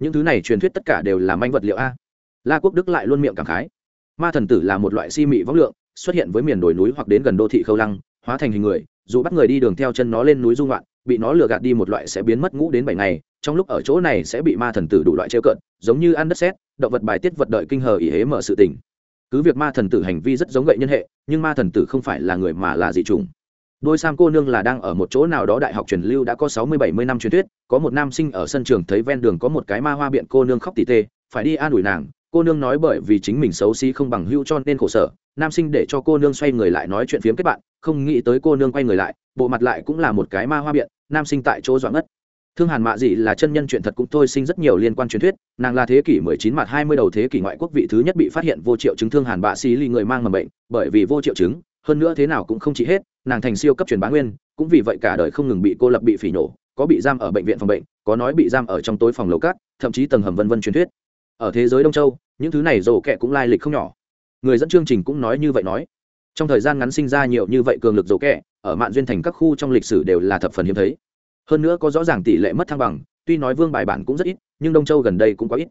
Những thứ này truyền thuyết tất cả đều là manh vật liệu a. La quốc đức lại luôn miệng cảm khái. Ma thần tử là một loại si mị võng lượng, xuất hiện với miền đồi núi hoặc đến gần đô thị khâu lăng, hóa thành hình người, dù bắt người đi đường theo chân nó lên núi dung loạn, bị nó lừa gạt đi một loại sẽ biến mất ngũ đến bảy ngày, trong lúc ở chỗ này sẽ bị ma thần tử đủ loại trêu cợt, giống như ăn đất sét, động vật bài tiết vật đợi kinh hờ ỉ hế mở sự tình cứ việc ma thần tử hành vi rất giống gậy nhân hệ, nhưng ma thần tử không phải là người mà là dị chủng. Đôi sam cô nương là đang ở một chỗ nào đó đại học truyền lưu đã có sáu mươi bảy mươi năm truyền thuyết, có một nam sinh ở sân trường thấy ven đường có một cái ma hoa biện cô nương khóc tỉ tê, phải đi an ủi nàng. Cô nương nói bởi vì chính mình xấu xí không bằng hưu cho nên khổ sở, nam sinh để cho cô nương xoay người lại nói chuyện phiếm kết bạn, không nghĩ tới cô nương quay người lại, bộ mặt lại cũng là một cái ma hoa biện, nam sinh tại chỗ doãn ngất thương hàn mạ dị là chân nhân chuyện thật cũng thôi sinh rất nhiều liên quan truyền thuyết, nàng là thế kỷ 19 mặt 20 đầu thế kỷ ngoại quốc vị thứ nhất bị phát hiện vô triệu chứng thương hàn bạ xí ly người mang mầm bệnh, bởi vì vô triệu chứng, hơn nữa thế nào cũng không chỉ hết, nàng thành siêu cấp truyền bá nguyên, cũng vì vậy cả đời không ngừng bị cô lập bị phỉ nổ, có bị giam ở bệnh viện phòng bệnh, có nói bị giam ở trong tối phòng lầu cát, thậm chí tầng hầm vân vân truyền thuyết. Ở thế giới đông châu, những thứ này rổ kẹ cũng lai lịch không nhỏ. Người dẫn chương trình cũng nói như vậy nói. Trong thời gian ngắn sinh ra nhiều như vậy cường lực rổ kẹ ở mạn duyên thành các khu trong lịch sử đều là thập phần hiếm thấy hơn nữa có rõ ràng tỷ lệ mất thăng bằng, tuy nói vương bài bản cũng rất ít, nhưng đông châu gần đây cũng quá ít.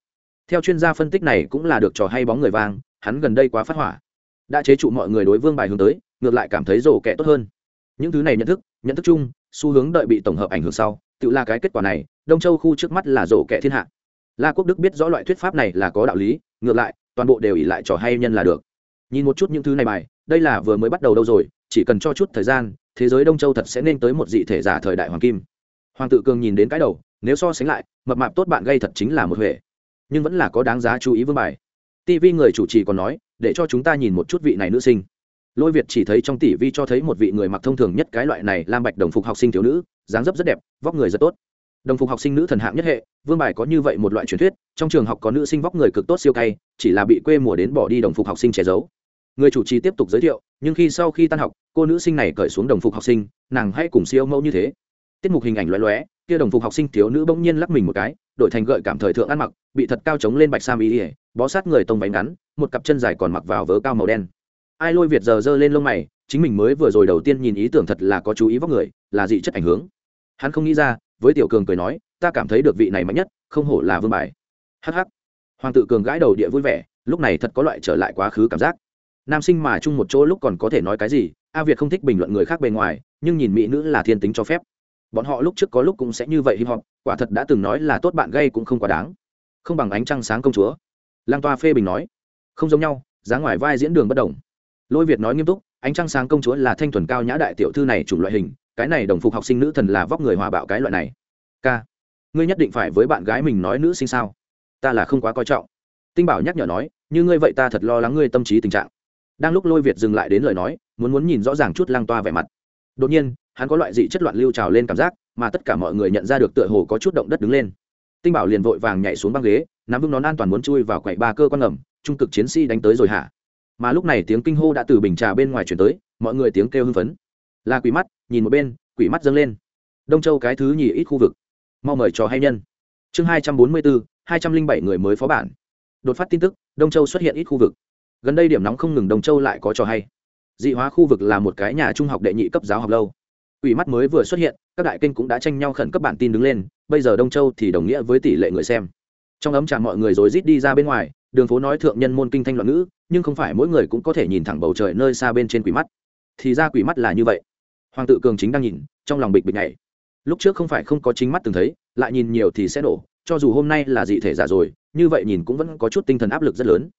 Theo chuyên gia phân tích này cũng là được trò hay bóng người vang, hắn gần đây quá phát hỏa. Đã chế trụ mọi người đối vương bài hướng tới, ngược lại cảm thấy rổ kẹ tốt hơn. Những thứ này nhận thức nhận thức chung, xu hướng đợi bị tổng hợp ảnh hưởng sau, tự là cái kết quả này, đông châu khu trước mắt là rổ kẹ thiên hạ. La quốc đức biết rõ loại thuyết pháp này là có đạo lý, ngược lại, toàn bộ đều ỉ lại trò hay nhân là được. Nhìn một chút những thứ này bài, đây là vừa mới bắt đầu đâu rồi, chỉ cần cho chút thời gian, thế giới đông châu thật sẽ nên tới một dị thể giả thời đại hoàng kim hoàng tự cường nhìn đến cái đầu, nếu so sánh lại, mập mạp tốt bạn gây thật chính là một huệ. Nhưng vẫn là có đáng giá chú ý vương bài. Tv người chủ trì còn nói, để cho chúng ta nhìn một chút vị này nữ sinh. Lôi việt chỉ thấy trong tỷ vi cho thấy một vị người mặc thông thường nhất cái loại này lam bạch đồng phục học sinh thiếu nữ, dáng dấp rất đẹp, vóc người rất tốt. Đồng phục học sinh nữ thần hạng nhất hệ, vương bài có như vậy một loại truyền thuyết, trong trường học có nữ sinh vóc người cực tốt siêu cay, chỉ là bị quê mùa đến bỏ đi đồng phục học sinh che giấu. Người chủ trì tiếp tục giới thiệu, nhưng khi sau khi tan học, cô nữ sinh này cởi xuống đồng phục học sinh, nàng hãy cùng siêu mẫu như thế tiết mục hình ảnh loé loé kia đồng phục học sinh thiếu nữ bỗng nhiên lắc mình một cái, đổi thành gợi cảm thời thượng ăn mặc, bị thật cao trống lên bạch sam ý ỉa bó sát người tông bánh ngắn, một cặp chân dài còn mặc vào vớ cao màu đen. Ai lôi việt giờ giơ lên lông mày, chính mình mới vừa rồi đầu tiên nhìn ý tưởng thật là có chú ý vóc người, là dị chất ảnh hướng hắn không nghĩ ra, với tiểu cường cười nói, ta cảm thấy được vị này mạnh nhất, không hổ là vương bài. Hh hoàng tự cường gãi đầu địa vui vẻ, lúc này thật có loại trở lại quá khứ cảm giác. Nam sinh mà chung một chỗ lúc còn có thể nói cái gì, a việt không thích bình luận người khác bề ngoài, nhưng nhìn mỹ nữ là thiên tính cho phép bọn họ lúc trước có lúc cũng sẽ như vậy hip hop, quả thật đã từng nói là tốt bạn gây cũng không quá đáng. Không bằng ánh trăng sáng công chúa. Lang toa phê bình nói. Không giống nhau, giá ngoài vai diễn đường bất đồng. Lôi việt nói nghiêm túc, ánh trăng sáng công chúa là thanh thuần cao nhã đại tiểu thư này chủng loại hình, cái này đồng phục học sinh nữ thần là vóc người hòa bạo cái loại này. K ngươi nhất định phải với bạn gái mình nói nữ sinh sao? Ta là không quá coi trọng. Tinh bảo nhắc nhở nói, như ngươi vậy ta thật lo lắng ngươi tâm trí tình trạng. Đang lúc lôi việt dừng lại đến lời nói, muốn muốn nhìn rõ ràng chút lang toa vẻ mặt. Đột nhiên hắn có loại dị chất loạn lưu trào lên cảm giác, mà tất cả mọi người nhận ra được tựa hồ có chút động đất đứng lên. Tinh bảo liền vội vàng nhảy xuống băng ghế, nắm vững nón an toàn muốn chui vào quậy ba cơ quan ngầm, trung cực chiến sĩ đánh tới rồi hả? Mà lúc này tiếng kinh hô đã từ bình trà bên ngoài chuyển tới, mọi người tiếng kêu hưng phấn. Là quỷ mắt, nhìn một bên, quỷ mắt dâng lên. Đông châu cái thứ nhì ít khu vực. Mau mời trò hay nhân. Chương hai trăm bốn mươi bốn hai trăm linh bảy người mới phó bản. Đột phát tin tức, đông châu xuất hiện ít khu vực. Gần đây điểm nóng không ngừng đông châu lại có trò hay. Dị hóa khu vực là một cái nhà trung học đệ nhị cấp giáo học lâu ủy mắt mới vừa xuất hiện, các đại kênh cũng đã tranh nhau khẩn cấp bản tin đứng lên, bây giờ đông châu thì đồng nghĩa với tỷ lệ người xem. Trong ấm trà mọi người rồi rít đi ra bên ngoài, đường phố nói thượng nhân môn kinh thanh loạn ngữ, nhưng không phải mỗi người cũng có thể nhìn thẳng bầu trời nơi xa bên trên quỷ mắt. Thì ra quỷ mắt là như vậy. Hoàng tự cường chính đang nhìn, trong lòng bịch bịch này lúc trước không phải không có chính mắt từng thấy, lại nhìn nhiều thì sẽ nổ. cho dù hôm nay là dị thể giả rồi, như vậy nhìn cũng vẫn có chút tinh thần áp lực rất lớn.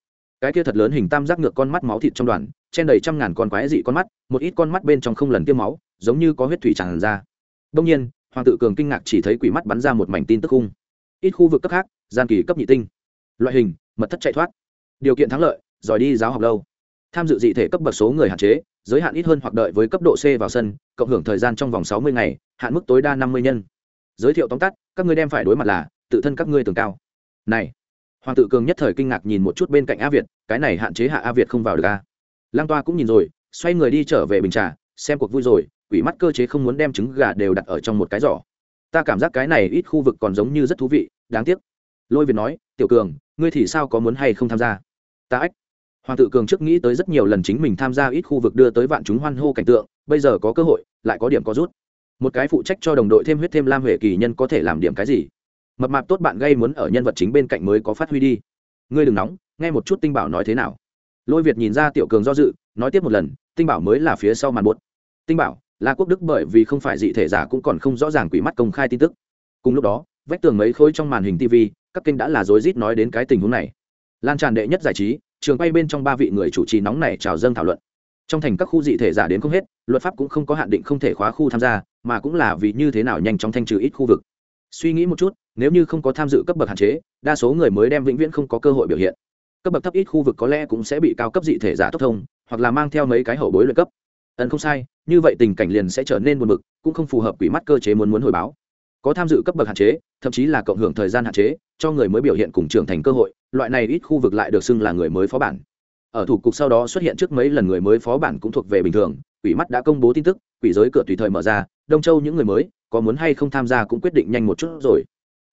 Cái kia thật lớn hình tam giác ngược con mắt máu thịt trong đoàn chen đầy trăm ngàn con quái dị con mắt, một ít con mắt bên trong không lần tiêm máu giống như có huyết thủy tràn ra. Đông nhiên, hoàng tự cường kinh ngạc chỉ thấy quỷ mắt bắn ra một mảnh tin tức khung ít khu vực cấp khác, gian kỳ cấp nhị tinh. Loại hình, mật thất chạy thoát. Điều kiện thắng lợi, giỏi đi giáo học lâu. Tham dự dị thể cấp bậc số người hạn chế, giới hạn ít hơn hoặc đợi với cấp độ c vào sân, cộng hưởng thời gian trong vòng sáu mươi ngày, hạn mức tối đa năm mươi nhân. Giới thiệu tóm tắt, các ngươi đem phải đối mặt là, tự thân các ngươi tường cao. Này, hoàng tự cường nhất thời kinh ngạc nhìn một chút bên cạnh a việt, cái này hạn chế hạ a việt không vào được a. Lang toa cũng nhìn rồi, xoay người đi trở về bình trà, xem cuộc vui rồi quỷ mắt cơ chế không muốn đem trứng gà đều đặt ở trong một cái giỏ. Ta cảm giác cái này ít khu vực còn giống như rất thú vị, đáng tiếc. Lôi việt nói, tiểu cường, ngươi thì sao có muốn hay không tham gia? Ta ách. Hoàng tự cường trước nghĩ tới rất nhiều lần chính mình tham gia ít khu vực đưa tới vạn chúng hoan hô cảnh tượng, bây giờ có cơ hội, lại có điểm có rút. Một cái phụ trách cho đồng đội thêm huyết thêm lam huệ kỳ nhân có thể làm điểm cái gì? Mập mạp tốt bạn gây muốn ở nhân vật chính bên cạnh mới có phát huy đi. Ngươi đừng nóng, nghe một chút tinh bảo nói thế nào. Lôi việt nhìn ra tiểu cường do dự, nói tiếp một lần, tinh bảo mới là phía sau màn buốt tinh bảo là quốc đức bởi vì không phải dị thể giả cũng còn không rõ ràng quỷ mắt công khai tin tức. Cùng lúc đó, vách tường mấy khối trong màn hình tv các kênh đã là rối rít nói đến cái tình huống này. Lan tràn đệ nhất giải trí, trường quay bên trong ba vị người chủ trì nóng này chào dâng thảo luận. Trong thành các khu dị thể giả đến không hết, luật pháp cũng không có hạn định không thể khóa khu tham gia, mà cũng là vì như thế nào nhanh chóng thanh trừ ít khu vực. Suy nghĩ một chút, nếu như không có tham dự cấp bậc hạn chế, đa số người mới đem vĩnh viễn không có cơ hội biểu hiện. Cấp bậc thấp ít khu vực có lẽ cũng sẽ bị cao cấp dị thể giả tốc thông, hoặc là mang theo mấy cái hậu bối lợi cấp ẩn không sai, như vậy tình cảnh liền sẽ trở nên buồn bực, cũng không phù hợp quỷ mắt cơ chế muốn muốn hồi báo. Có tham dự cấp bậc hạn chế, thậm chí là cộng hưởng thời gian hạn chế, cho người mới biểu hiện cùng trưởng thành cơ hội, loại này ít khu vực lại được xưng là người mới phó bản. Ở thủ cục sau đó xuất hiện trước mấy lần người mới phó bản cũng thuộc về bình thường, quỷ mắt đã công bố tin tức, quỷ giới cửa tùy thời mở ra, đông châu những người mới, có muốn hay không tham gia cũng quyết định nhanh một chút rồi.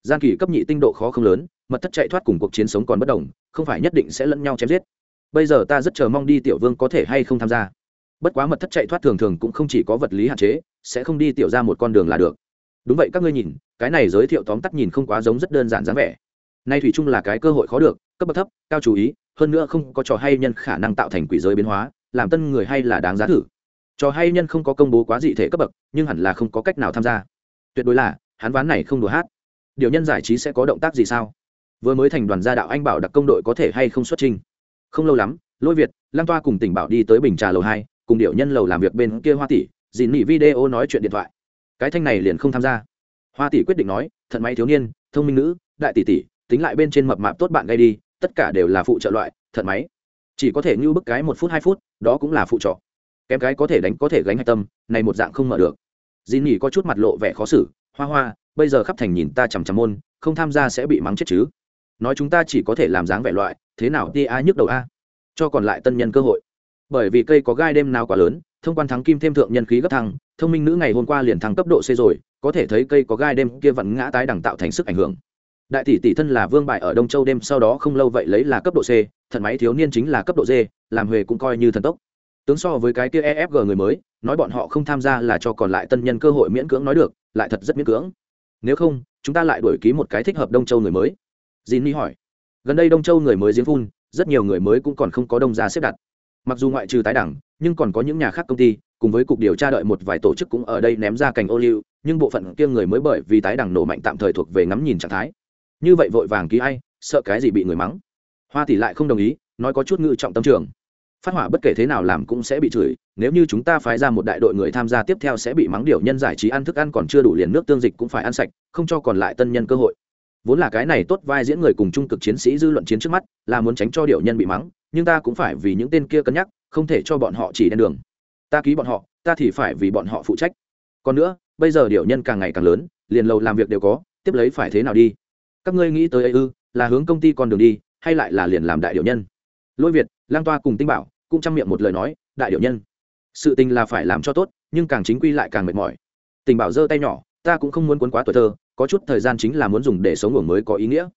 Gian kỳ cấp nhị tinh độ khó không lớn, mật thất chạy thoát cùng cuộc chiến sống còn bất đồng, không phải nhất định sẽ lẫn nhau chém giết. Bây giờ ta rất chờ mong đi tiểu vương có thể hay không tham gia bất quá mật thất chạy thoát thường thường cũng không chỉ có vật lý hạn chế, sẽ không đi tiểu ra một con đường là được. Đúng vậy các ngươi nhìn, cái này giới thiệu tóm tắt nhìn không quá giống rất đơn giản dáng vẻ. Nay thủy chung là cái cơ hội khó được, cấp bậc thấp, cao chú ý, hơn nữa không có trò hay nhân khả năng tạo thành quỷ giới biến hóa, làm tân người hay là đáng giá thử. Trò hay nhân không có công bố quá dị thể cấp bậc, nhưng hẳn là không có cách nào tham gia. Tuyệt đối là, hắn ván này không đùa hát. Điều nhân giải trí sẽ có động tác gì sao? Vừa mới thành đoàn gia đạo anh bảo đặc công đội có thể hay không xuất trình? Không lâu lắm, lôi việt lan toa cùng tỉnh bảo đi tới bình trà lầu hai cùng điệu nhân lầu làm việc bên kia hoa tỷ dìn nỉ video nói chuyện điện thoại. Cái thanh này liền không tham gia. Hoa tỷ quyết định nói, thận máy thiếu niên, thông minh nữ, đại tỷ tỷ, tính lại bên trên mập mạp tốt bạn gây đi, tất cả đều là phụ trợ loại, thận máy. Chỉ có thể như bức cái một phút, hai phút, đó cũng là phụ trọ kém cái có thể đánh, có thể gánh hạch tâm, này một dạng không mở được. Dì nỉ có chút mặt lộ vẻ khó xử, hoa hoa, bây giờ khắp thành nhìn ta chằm chằm môn, không tham gia sẽ bị mắng chết chứ. Nói chúng ta chỉ có thể làm dáng vẻ loại, thế nào đi a nhức đầu a? Cho còn lại tân nhân cơ hội bởi vì cây có gai đêm nào quá lớn, thông quan thắng kim thêm thượng nhân khí gấp thăng, thông minh nữ ngày hôm qua liền thăng cấp độ c rồi, có thể thấy cây có gai đêm kia vẫn ngã tái đẳng tạo thành sức ảnh hưởng. Đại tỷ tỷ thân là vương bại ở đông châu đêm sau đó không lâu vậy lấy là cấp độ c thần máy thiếu niên chính là cấp độ d, làm huề cũng coi như thần tốc. Tướng so với cái kia efg người mới, nói bọn họ không tham gia là cho còn lại tân nhân cơ hội miễn cưỡng nói được, lại thật rất miễn cưỡng. Nếu không, chúng ta lại đổi ký một cái thích hợp đông châu người mới. Dì ni hỏi. Gần đây đông châu người mới diễn phun, rất nhiều người mới cũng còn không có đông ra xếp đặt mặc dù ngoại trừ tái đẳng, nhưng còn có những nhà khác công ty, cùng với cục điều tra đợi một vài tổ chức cũng ở đây ném ra cành ô liu, nhưng bộ phận kia người mới bởi vì tái đẳng nổ mạnh tạm thời thuộc về ngắm nhìn trạng thái. Như vậy vội vàng ký ai, sợ cái gì bị người mắng. Hoa tỷ lại không đồng ý, nói có chút ngự trọng tâm trường. Phát hỏa bất kể thế nào làm cũng sẽ bị chửi, nếu như chúng ta phái ra một đại đội người tham gia tiếp theo sẽ bị mắng điều nhân giải trí ăn thức ăn còn chưa đủ liền nước tương dịch cũng phải ăn sạch, không cho còn lại tân nhân cơ hội. Vốn là cái này tốt vai diễn người cùng trung cực chiến sĩ dư luận chiến trước mắt, là muốn tránh cho điều nhân bị mắng nhưng ta cũng phải vì những tên kia cân nhắc, không thể cho bọn họ chỉ đen đường. Ta ký bọn họ, ta thì phải vì bọn họ phụ trách. Còn nữa, bây giờ điều nhân càng ngày càng lớn, liền lầu làm việc đều có, tiếp lấy phải thế nào đi? Các ngươi nghĩ tới ấy ư, là hướng công ty con đường đi, hay lại là liền làm đại điều nhân? Lôi việt, lang toa cùng tinh bảo cũng chăm miệng một lời nói, đại điều nhân. Sự tình là phải làm cho tốt, nhưng càng chính quy lại càng mệt mỏi. Tình bảo giơ tay nhỏ, ta cũng không muốn quấn quá tuổi thơ, có chút thời gian chính là muốn dùng để sống ngủ mới có ý nghĩa.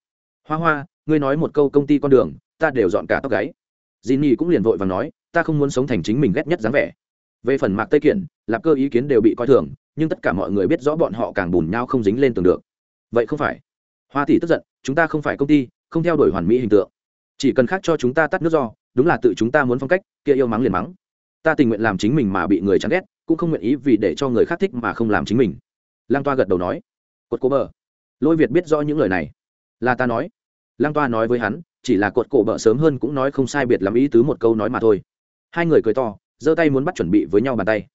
Hoa hoa, ngươi nói một câu công ty con đường, ta đều dọn cả tóc gáy dì nhi cũng liền vội và nói, ta không muốn sống thành chính mình ghét nhất dáng vẻ. Về phần mạc tây kiện lạp cơ ý kiến đều bị coi thường, nhưng tất cả mọi người biết rõ bọn họ càng bùn nhau không dính lên tường được. Vậy không phải. Hoa tỷ tức giận, chúng ta không phải công ty, không theo đuổi hoàn mỹ hình tượng. Chỉ cần khác cho chúng ta tắt nước do, đúng là tự chúng ta muốn phong cách, kia yêu mắng liền mắng. Ta tình nguyện làm chính mình mà bị người chán ghét, cũng không nguyện ý vì để cho người khác thích mà không làm chính mình. Lang toa gật đầu nói, cột cố bờ. Lôi việt biết rõ những lời này. Là ta nói. Lang toa nói với hắn chỉ là cột cổ bợ sớm hơn cũng nói không sai biệt làm ý tứ một câu nói mà thôi. Hai người cười to, giơ tay muốn bắt chuẩn bị với nhau bàn tay.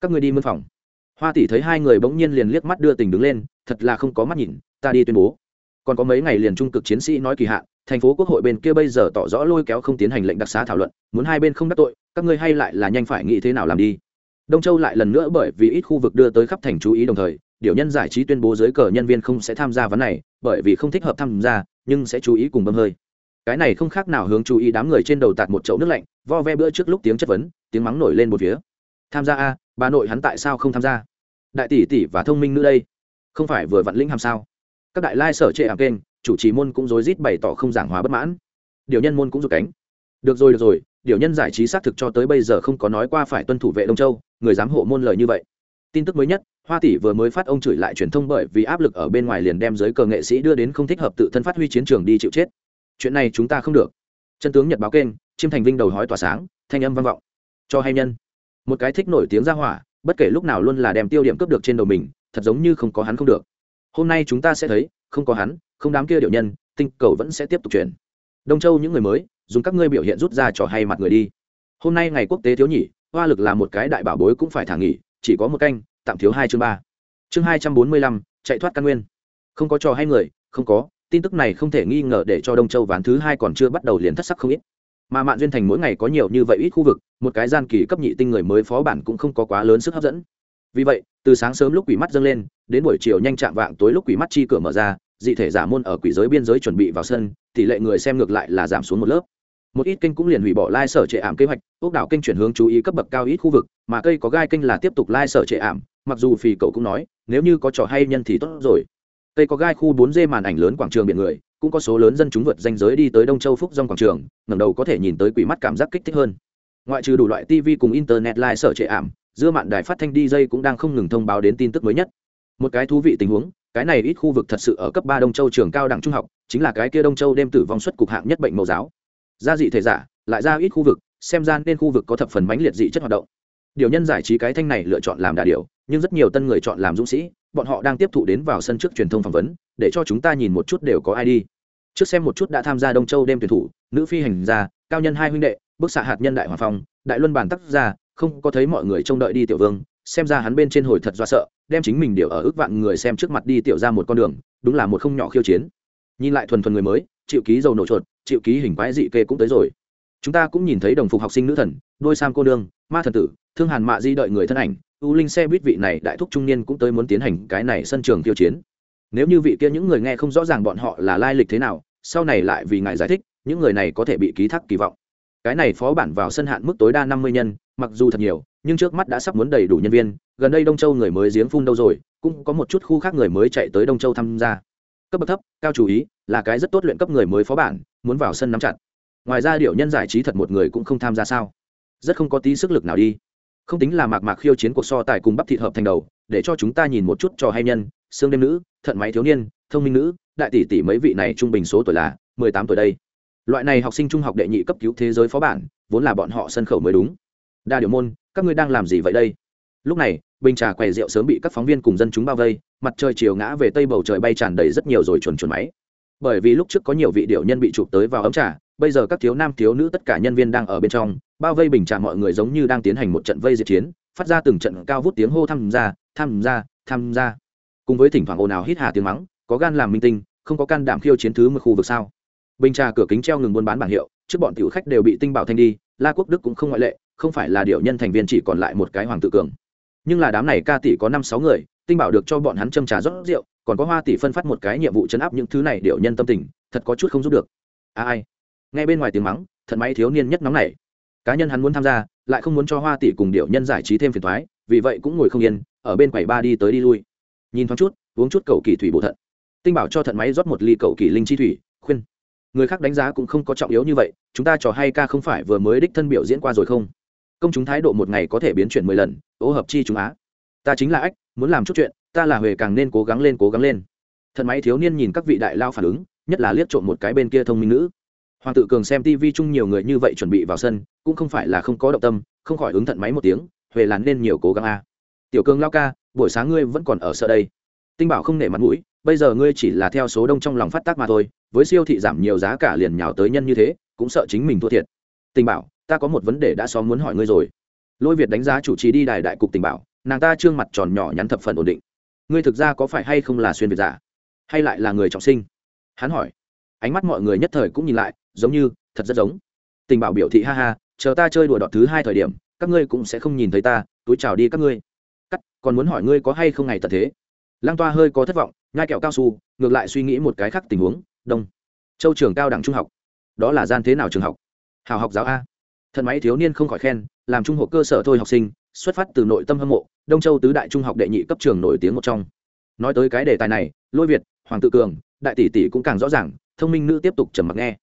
Các người đi mân phòng. Hoa tỷ thấy hai người bỗng nhiên liền liếc mắt đưa tình đứng lên, thật là không có mắt nhìn, ta đi tuyên bố. Còn có mấy ngày liền trung cực chiến sĩ nói kỳ hạn, thành phố quốc hội bên kia bây giờ tỏ rõ lôi kéo không tiến hành lệnh đặc xá thảo luận, muốn hai bên không đắc tội, các ngươi hay lại là nhanh phải nghĩ thế nào làm đi. Đông châu lại lần nữa bởi vì ít khu vực đưa tới khắp thành chú ý đồng thời, điều nhân giải trí tuyên bố dưới cờ nhân viên không sẽ tham gia vấn này, bởi vì không thích hợp tham gia, nhưng sẽ chú ý cùng bơm hơi cái này không khác nào hướng chú ý đám người trên đầu tạt một chậu nước lạnh, vo ve bữa trước lúc tiếng chất vấn, tiếng mắng nổi lên một phía. Tham gia a, bà nội hắn tại sao không tham gia? Đại tỷ tỷ và thông minh nữ đây, không phải vừa vặn lĩnh hàm sao? Các đại lai sở trệ ảm kênh, chủ trì môn cũng rối rít bày tỏ không giảng hóa bất mãn. Điều nhân môn cũng rụt cánh. Được rồi được rồi, điều nhân giải trí xác thực cho tới bây giờ không có nói qua phải tuân thủ vệ đông châu, người dám hộ môn lời như vậy. Tin tức mới nhất, hoa tỷ vừa mới phát ông chửi lại truyền thông bởi vì áp lực ở bên ngoài liền đem giới cờ nghệ sĩ đưa đến không thích hợp tự thân phát huy chiến trường đi chịu chết chuyện này chúng ta không được. Chân tướng nhật báo kênh, chiêm thành vinh đầu hói tỏa sáng, thanh âm vang vọng. Cho hay nhân. Một cái thích nổi tiếng ra hỏa, bất kể lúc nào luôn là đem tiêu điểm cướp được trên đầu mình, thật giống như không có hắn không được. Hôm nay chúng ta sẽ thấy, không có hắn, không đám kia điệu nhân, tinh cầu vẫn sẽ tiếp tục chuyển. Đông châu những người mới, dùng các ngươi biểu hiện rút ra trò hay mặt người đi. Hôm nay ngày quốc tế thiếu nhỉ hoa lực là một cái đại bảo bối cũng phải thả nghỉ, chỉ có một canh, tạm thiếu hai chương ba. Chương hai trăm bốn mươi lăm, chạy thoát căn nguyên. Không có trò hay người, không có tin tức này không thể nghi ngờ để cho đông châu ván thứ hai còn chưa bắt đầu liền thất sắc không ít. Mà mạn duyên thành mỗi ngày có nhiều như vậy ít khu vực, một cái gian kỳ cấp nhị tinh người mới phó bản cũng không có quá lớn sức hấp dẫn. Vì vậy, từ sáng sớm lúc quỷ mắt dâng lên, đến buổi chiều nhanh chạm vạng tối lúc quỷ mắt chi cửa mở ra, dị thể giả môn ở quỷ giới biên giới chuẩn bị vào sân, tỷ lệ người xem ngược lại là giảm xuống một lớp. Một ít kênh cũng liền hủy bỏ lai、like、sở trệ ảm kế hoạch, ốc đảo kênh chuyển hướng chú ý cấp bậc cao ít khu vực, mà cây có gai kênh là tiếp tục lai、like、sở trệ ảm, mặc dù phì cậu cũng nói, nếu như có trò hay nhân thì tốt rồi tây có gai khu bốn d màn ảnh lớn quảng trường biển người, cũng có số lớn dân chúng vượt danh giới đi tới đông châu phúc dòng quảng trường, ngẩng đầu có thể nhìn tới quỷ mắt cảm giác kích thích hơn. Ngoại trừ đủ loại tv cùng internet live sở trệ ảm dưa mạn đài phát thanh dj cũng đang không ngừng thông báo đến tin tức mới nhất. Một cái thú vị tình huống, cái này ít khu vực thật sự ở cấp ba đông châu trường cao đẳng trung học, chính là cái kia đông châu đêm tử vong xuất cục hạng nhất bệnh mẫu giáo. Gia dị thể giả, lại ra ít khu vực, xem ra nên khu vực có thập phần mãnh liệt dị chất hoạt động. Điều nhân giải trí cái thanh này lựa chọn làm đà điều nhưng rất nhiều tân người chọn làm dũng sĩ, bọn họ đang tiếp thụ đến vào sân trước truyền thông phỏng vấn, để cho chúng ta nhìn một chút đều có ai đi. Trước xem một chút đã tham gia đông châu đêm tuyển thủ, nữ phi hành gia, cao nhân hai huynh đệ bức xạ hạt nhân đại hòa phong, đại luân bản tác gia, không có thấy mọi người trông đợi đi tiểu vương, xem ra hắn bên trên hồi thật do sợ, đem chính mình điều ở ước vạn người xem trước mặt đi tiểu ra một con đường, đúng là một không nhỏ khiêu chiến. Nhìn lại thuần thuần người mới, chịu ký dầu nổ chuột, chịu ký hình quái dị kê cũng tới rồi. Chúng ta cũng nhìn thấy đồng phục học sinh nữ thần, đôi sam cô đương ma thần tử, thương hàn mạ di đợi người thân ảnh u linh xe buýt vị này đại thúc trung niên cũng tới muốn tiến hành cái này sân trường tiêu chiến. Nếu như vị kia những người nghe không rõ ràng bọn họ là lai lịch thế nào, sau này lại vì ngài giải thích, những người này có thể bị ký thác kỳ vọng. Cái này phó bản vào sân hạn mức tối đa năm mươi nhân, mặc dù thật nhiều, nhưng trước mắt đã sắp muốn đầy đủ nhân viên, gần đây đông châu người mới giếng phun đâu rồi, cũng có một chút khu khác người mới chạy tới đông châu tham gia. Cấp bậc thấp, cao chú ý, là cái rất tốt luyện cấp người mới phó bản, muốn vào sân nắm chặt. Ngoài ra điệu nhân giải trí thật một người cũng không tham gia sao? Rất không có tí sức lực nào đi không tính là mạc mạc khiêu chiến cuộc so tài cùng bắp thịt hợp thành đầu, để cho chúng ta nhìn một chút cho hay nhân, xương đêm nữ, thận máy thiếu niên, thông minh nữ, đại tỷ tỷ mấy vị này trung bình số tuổi là mười tám tuổi đây. Loại này học sinh trung học đệ nhị cấp cứu thế giới phó bản, vốn là bọn họ sân khẩu mới đúng. Đa điều môn, các ngươi đang làm gì vậy đây? Lúc này, bình trà quầy rượu sớm bị các phóng viên cùng dân chúng bao vây, mặt trời chiều ngã về tây bầu trời bay tràn đầy rất nhiều rồi chuồn chuồn máy. Bởi vì lúc trước có nhiều vị điệu nhân bị chụp tới vào ấm trà bây giờ các thiếu nam thiếu nữ tất cả nhân viên đang ở bên trong bao vây bình trà mọi người giống như đang tiến hành một trận vây diệt chiến phát ra từng trận cao vút tiếng hô tham gia tham gia tham gia. Cùng với thỉnh thoảng ồn ào hít hà tiếng mắng có gan làm minh tinh không có can đảm khiêu chiến thứ một khu vực sao? Bình trà cửa kính treo ngừng buôn bán bảng hiệu trước bọn tiểu khách đều bị tinh bảo thanh đi la quốc đức cũng không ngoại lệ không phải là điệu nhân thành viên chỉ còn lại một cái hoàng tự cường. Nhưng là đám này ca tỷ có năm sáu người tinh bảo được cho bọn hắn châm trà rót rượu còn có hoa tỷ phân phát một cái nhiệm vụ chấn áp những thứ này điệu nhân tâm tình thật có chút không giúp được. À, ai? Nghe bên ngoài tiếng mắng, thận máy thiếu niên nhất nóng này cá nhân hắn muốn tham gia, lại không muốn cho hoa tỷ cùng điệu nhân giải trí thêm phiền thoái vì vậy cũng ngồi không yên, ở bên quầy ba đi tới đi lui. Nhìn thoáng chút, uống chút cầu kỳ thủy bộ thận. Tinh bảo cho thận máy rót một ly cầu kỳ linh chi thủy, khuyên. Người khác đánh giá cũng không có trọng yếu như vậy, chúng ta trò hay ca không phải vừa mới đích thân biểu diễn qua rồi không? Công chúng thái độ một ngày có thể biến chuyển mười lần, ô hợp chi chúng á. Ta chính là ách, muốn làm chút chuyện, ta là huề càng nên cố gắng lên, cố gắng lên. Thận máy thiếu niên nhìn các vị đại lao phản ứng, nhất là liếc trộm một cái bên kia thông minh nữ hoàng tự cường xem tv chung nhiều người như vậy chuẩn bị vào sân, cũng không phải là không có động tâm, không khỏi ứng thận máy một tiếng huề là nên nhiều cố gắng a. Tiểu cường lao ca, buổi sáng ngươi vẫn còn ở sợ đây. Tinh bảo không nể mặt mũi, bây giờ ngươi chỉ là theo số đông trong lòng phát tác mà thôi, với siêu thị giảm nhiều giá cả liền nhào tới nhân như thế, cũng sợ chính mình thua thiệt. Tình bảo, ta có một vấn đề đã xóm muốn hỏi ngươi rồi. Lôi việt đánh giá chủ trì đi đài đại cục tình bảo, nàng ta trương mặt tròn nhỏ nhắn thập phần ổn định. Ngươi thực ra có phải hay không là xuyên việt giả hay lại là người trọng sinh? Hắn hỏi. Ánh mắt mọi người nhất thời cũng nhìn lại giống như, thật rất giống. Tình bảo biểu thị ha ha, chờ ta chơi đùa đọt thứ hai thời điểm, các ngươi cũng sẽ không nhìn thấy ta, túi chào đi các ngươi. Cắt, còn muốn hỏi ngươi có hay không ngày tận thế? Lăng toa hơi có thất vọng, nhai kẹo cao su, ngược lại suy nghĩ một cái khác tình huống, đông. Châu trường cao đẳng trung học. Đó là gian thế nào trường học? Hào học giáo a. Thần máy thiếu niên không khỏi khen, làm trung học cơ sở thôi học sinh, xuất phát từ nội tâm hâm mộ, đông châu tứ đại trung học đệ nhị cấp trường nổi tiếng một trong. Nói tới cái đề tài này, lôi việt, hoàng tự cường, đại tỷ tỷ cũng càng rõ ràng, thông minh nữ tiếp tục trầm mặc nghe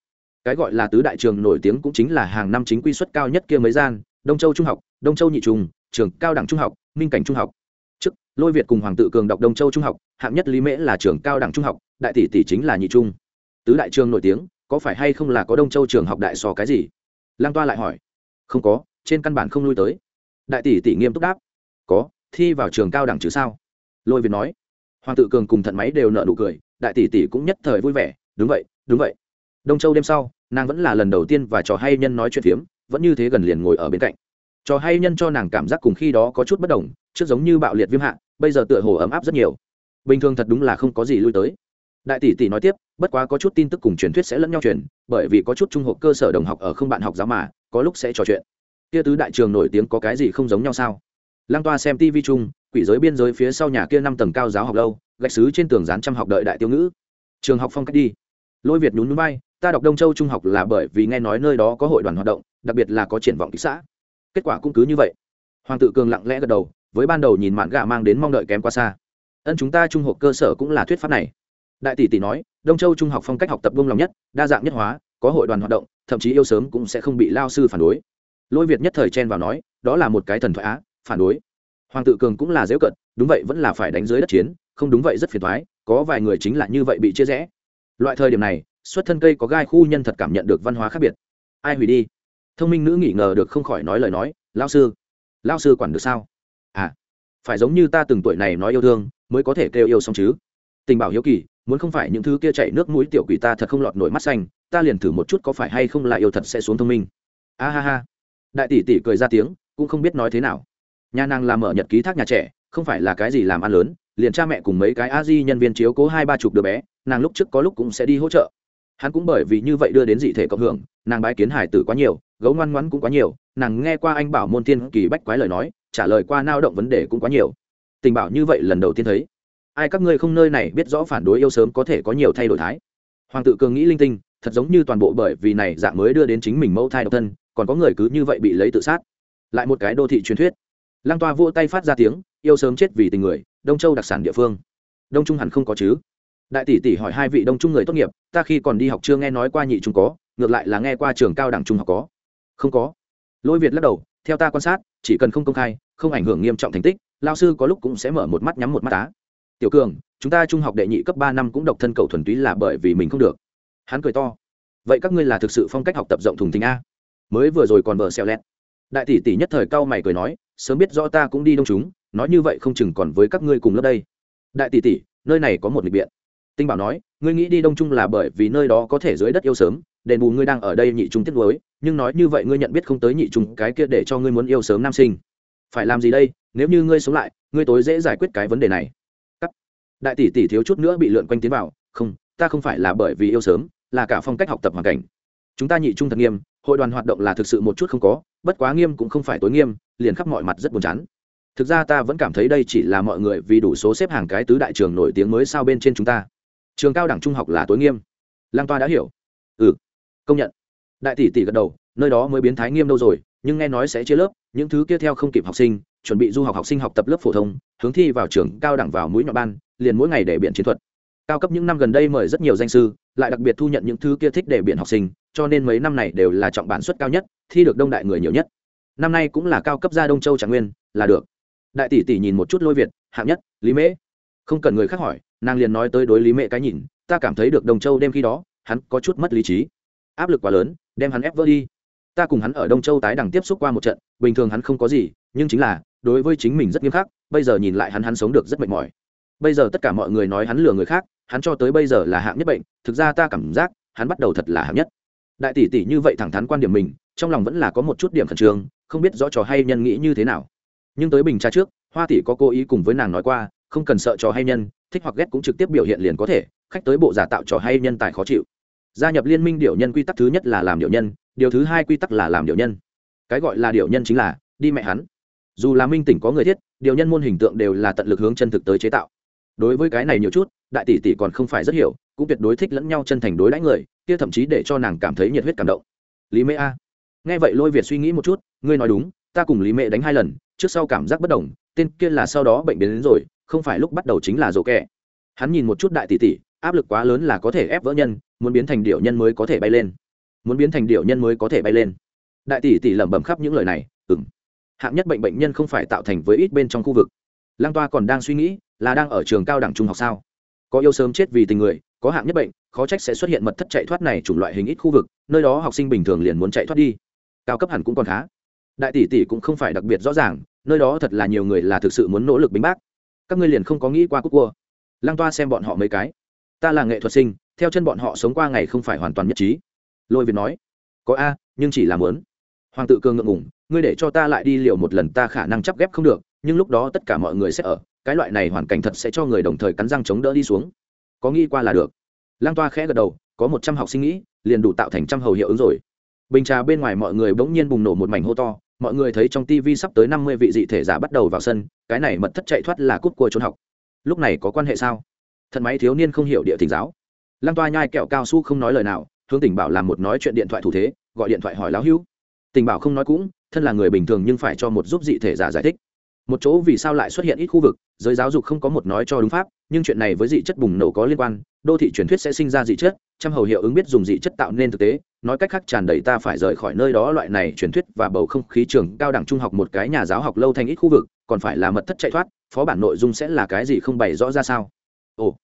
cái gọi là tứ đại trường nổi tiếng cũng chính là hàng năm chính quy suất cao nhất kia mấy gian, đông châu trung học, đông châu nhị trung trường cao đẳng trung học, minh cảnh trung học. Trước, lôi việt cùng hoàng tự cường đọc đông châu trung học, hạng nhất lý mễ là trường cao đẳng trung học, đại tỷ tỷ chính là nhị trung. Tứ đại trường nổi tiếng, có phải hay không là có đông châu trường học đại so cái gì? Lang toa lại hỏi. Không có, trên căn bản không lui tới. Đại tỷ tỷ nghiêm túc đáp. Có, thi vào trường cao đẳng chứ sao? Lôi việt nói. Hoàng tự cường cùng thận máy đều nợ nụ cười, đại tỷ tỷ cũng nhất thời vui vẻ. Đúng vậy đúng vậy. Đông châu đêm sau nàng vẫn là lần đầu tiên và trò hay nhân nói chuyện phiếm, vẫn như thế gần liền ngồi ở bên cạnh. Trò hay nhân cho nàng cảm giác cùng khi đó có chút bất đồng, trước giống như bạo liệt viêm hạ, bây giờ tựa hồ ấm áp rất nhiều. Bình thường thật đúng là không có gì lui tới. Đại tỷ tỷ nói tiếp, bất quá có chút tin tức cùng truyền thuyết sẽ lẫn nhau truyền, bởi vì có chút trung học cơ sở đồng học ở không bạn học giáo mà, có lúc sẽ trò chuyện. Kia tứ đại trường nổi tiếng có cái gì không giống nhau sao? Lăng toa xem tv chung, quỷ giới biên giới phía sau nhà kia năm tầng cao giáo học lâu, gạch xứ trên tường dán trăm học đợi đại tiêu ngữ. Trường học phong cách đi. Lôi việt nhún núi bay ta đọc đông châu trung học là bởi vì nghe nói nơi đó có hội đoàn hoạt động, đặc biệt là có triển vọng kỹ xã. Kết quả cũng cứ như vậy. Hoàng tự cường lặng lẽ gật đầu, với ban đầu nhìn mạn gà mang đến mong đợi kém quá xa. Ân chúng ta trung học cơ sở cũng là thuyết pháp này. Đại tỷ tỷ nói, đông châu trung học phong cách học tập buông lòng nhất, đa dạng nhất hóa, có hội đoàn hoạt động, thậm chí yêu sớm cũng sẽ không bị lao sư phản đối. Lôi việt nhất thời chen vào nói, đó là một cái thần thoại á, phản đối. Hoàng tự cường cũng là dễ cận đúng vậy vẫn là phải đánh dưới đất chiến, không đúng vậy rất phiền thoái, có vài người chính là như vậy bị chia rẽ. Loại thời điểm này xuất thân cây có gai khu nhân thật cảm nhận được văn hóa khác biệt. Ai hủy đi? Thông minh nữ nghĩ ngờ được không khỏi nói lời nói lao sư lao sư quản được sao? À phải giống như ta từng tuổi này nói yêu thương, mới có thể kêu yêu xong chứ. Tình bảo hiếu kỳ, muốn không phải những thứ kia chạy nước mũi tiểu quỷ ta thật không lọt nổi mắt xanh, ta liền thử một chút có phải hay không là yêu thật sẽ xuống thông minh. A ha ha. Đại tỷ tỷ cười ra tiếng, cũng không biết nói thế nào. Nhà nàng làm mở nhật ký thác nhà trẻ, không phải là cái gì làm ăn lớn, liền cha mẹ cùng mấy cái a di nhân viên chiếu cố hai ba chục đứa bé, nàng lúc trước có lúc cũng sẽ đi hỗ trợ hắn cũng bởi vì như vậy đưa đến dị thể cộng hưởng, nàng bái kiến hải tử quá nhiều, gấu ngoan ngoãn cũng quá nhiều, nàng nghe qua anh bảo môn thiên kỳ bách quái lời nói, trả lời qua nao động vấn đề cũng quá nhiều. Tình bảo như vậy lần đầu tiên thấy. Ai các ngươi không nơi này biết rõ phản đối yêu sớm có thể có nhiều thay đổi thái. Hoàng tự cường nghĩ linh tinh, thật giống như toàn bộ bởi vì này dạng mới đưa đến chính mình mẫu thai độc thân, còn có người cứ như vậy bị lấy tự sát. Lại một cái đô thị truyền thuyết. Lăng toa vỗ tay phát ra tiếng, yêu sớm chết vì tình người, đông châu đặc sản địa phương. Đông trung hẳn không có chứ đại tỷ tỷ hỏi hai vị đông trung người tốt nghiệp, ta khi còn đi học chưa nghe nói qua nhị trung có, ngược lại là nghe qua trường cao đẳng trung học có. Không có. Lôi việt lắc đầu, theo ta quan sát, chỉ cần không công khai, không ảnh hưởng nghiêm trọng thành tích, lao sư có lúc cũng sẽ mở một mắt nhắm một mắt tá tiểu cường, chúng ta trung học đệ nhị cấp ba năm cũng độc thân cầu thuần túy là bởi vì mình không được. Hắn cười to. Vậy các ngươi là thực sự phong cách học tập rộng thùng thình a? Mới vừa rồi còn bờ xeo lét đại tỷ tỷ nhất thời cao mày cười nói, sớm biết rõ ta cũng đi đông chúng, nói như vậy không chừng còn với các ngươi cùng lớp đây. Đại tỷ tỷ, nơi này có một lịch biện tinh bảo nói, ngươi nghĩ đi đông trung là bởi vì nơi đó có thể dưới đất yêu sớm, đền bù ngươi đang ở đây nhị trung tiết lối nhưng nói như vậy ngươi nhận biết không tới nhị trung cái kia để cho ngươi muốn yêu sớm nam sinh. Phải làm gì đây? Nếu như ngươi sống lại, ngươi tối dễ giải quyết cái vấn đề này. Cắt. đại tỷ tỷ thiếu chút nữa bị lượn quanh tiến vào, không, ta không phải là bởi vì yêu sớm, là cả phong cách học tập hoàn cảnh. Chúng ta nhị trung thật nghiêm, hội đoàn hoạt động là thực sự một chút không có, bất quá nghiêm cũng không phải tối nghiêm, liền khắp mọi mặt rất buồn chán. Thực ra ta vẫn cảm thấy đây chỉ là mọi người vì đủ số xếp hàng cái tứ đại trường nổi tiếng mới sao bên trên chúng ta trường cao đẳng trung học là tối nghiêm. Lang toa đã hiểu. Ừ công nhận. Đại tỷ tỷ gật đầu, nơi đó mới biến thái nghiêm đâu rồi, nhưng nghe nói sẽ chia lớp, những thứ kia theo không kịp học sinh, chuẩn bị du học học sinh học tập lớp phổ thông, hướng thi vào trường cao đẳng vào mũi nhọn ban, liền mỗi ngày để biện chiến thuật. Cao cấp những năm gần đây mời rất nhiều danh sư, lại đặc biệt thu nhận những thứ kia thích để biện học sinh, cho nên mấy năm này đều là trọng bản suất cao nhất, thi được đông đại người nhiều nhất. Năm nay cũng là cao cấp gia đông châu trạng nguyên, là được. Đại tỷ tỷ nhìn một chút lôi việt, hạng nhất, lý mễ không cần người khác hỏi, nàng liền nói tới đối lý mẹ cái nhìn, ta cảm thấy được đông châu đêm khi đó, hắn có chút mất lý trí. Áp lực quá lớn, đem hắn ép vỡ đi. Ta cùng hắn ở đông châu tái đằng tiếp xúc qua một trận, bình thường hắn không có gì, nhưng chính là, đối với chính mình rất nghiêm khắc, bây giờ nhìn lại hắn hắn sống được rất mệt mỏi. Bây giờ tất cả mọi người nói hắn lừa người khác, hắn cho tới bây giờ là hạng nhất bệnh, thực ra ta cảm giác, hắn bắt đầu thật là hạng nhất. Đại tỷ tỷ như vậy thẳng thắn quan điểm mình, trong lòng vẫn là có một chút điểm khẩn trương, không biết rõ trò hay nhân nghĩ như thế nào. Nhưng tới bình tra trước, hoa tỷ có cố ý cùng với nàng nói qua không cần sợ trò hay nhân, thích hoặc ghét cũng trực tiếp biểu hiện liền có thể, khách tới bộ giả tạo trò hay nhân tài khó chịu. Gia nhập liên minh điệu nhân quy tắc thứ nhất là làm điệu nhân, điều thứ hai quy tắc là làm điệu nhân. Cái gọi là điệu nhân chính là, đi mẹ hắn. Dù là minh tỉnh có người thiết, điều nhân môn hình tượng đều là tận lực hướng chân thực tới chế tạo. Đối với cái này nhiều chút, đại tỷ tỷ còn không phải rất hiểu, cũng tuyệt đối thích lẫn nhau chân thành đối đãi người, kia thậm chí để cho nàng cảm thấy nhiệt huyết cảm động. Lý mễ a. Nghe vậy lôi việt suy nghĩ một chút, ngươi nói đúng, ta cùng lý mễ đánh hai lần, trước sau cảm giác bất đồng, tên kia là sau đó bệnh biến đến rồi không phải lúc bắt đầu chính là rổ kẹ. Hắn nhìn một chút đại tỷ tỷ, áp lực quá lớn là có thể ép vỡ nhân, muốn biến thành điệu nhân mới có thể bay lên. Muốn biến thành điệu nhân mới có thể bay lên. Đại tỷ tỷ lẩm bẩm khắp những lời này ừng hạng nhất bệnh bệnh nhân không phải tạo thành với ít bên trong khu vực. Lang toa còn đang suy nghĩ, là đang ở trường cao đẳng trung học sao? Có yêu sớm chết vì tình người, có hạng nhất bệnh, khó trách sẽ xuất hiện mật thất chạy thoát này chủng loại hình ít khu vực, nơi đó học sinh bình thường liền muốn chạy thoát đi. Cao cấp hẳn cũng còn khá. Đại tỷ tỷ cũng không phải đặc biệt rõ ràng, nơi đó thật là nhiều người là thực sự muốn nỗ lực bính bác các ngươi liền không có nghĩ qua cúc cua. Lang toa xem bọn họ mấy cái. Ta là nghệ thuật sinh, theo chân bọn họ sống qua ngày không phải hoàn toàn nhất trí. Lôi việt nói, có a, nhưng chỉ là muốn. Hoàng tự cường ngượng ngủng ngươi để cho ta lại đi liều một lần, ta khả năng chắp ghép không được, nhưng lúc đó tất cả mọi người sẽ ở, cái loại này hoàn cảnh thật sẽ cho người đồng thời cắn răng chống đỡ đi xuống. Có nghĩ qua là được. Lang toa khẽ gật đầu, có một trăm học sinh nghĩ, liền đủ tạo thành trăm hầu hiệu ứng rồi. Bình trà bên ngoài mọi người bỗng nhiên bùng nổ một mảnh hô to mọi người thấy trong tv sắp tới năm mươi vị dị thể giả bắt đầu vào sân, cái này mật thất chạy thoát là cúp của trốn học. Lúc này có quan hệ sao? Thận máy thiếu niên không hiểu địa thỉnh giáo. Lăng toa nhai kẹo cao su không nói lời nào, hướng tỉnh bảo làm một nói chuyện điện thoại thủ thế, gọi điện thoại hỏi lão hữu. Tình bảo không nói cũng, thân là người bình thường nhưng phải cho một giúp dị thể giả giải thích một chỗ vì sao lại xuất hiện ít khu vực, giới giáo dục không có một nói cho đúng pháp, nhưng chuyện này với dị chất bùng nổ có liên quan, đô thị truyền thuyết sẽ sinh ra dị chất, trăm hầu hiệu ứng biết dùng dị chất tạo nên thực tế, nói cách khác tràn đầy ta phải rời khỏi nơi đó loại này truyền thuyết và bầu không khí trường cao đẳng trung học một cái nhà giáo học lâu thành ít khu vực, còn phải là mật thất chạy thoát, phó bản nội dung sẽ là cái gì không bày rõ ra sao. Ồ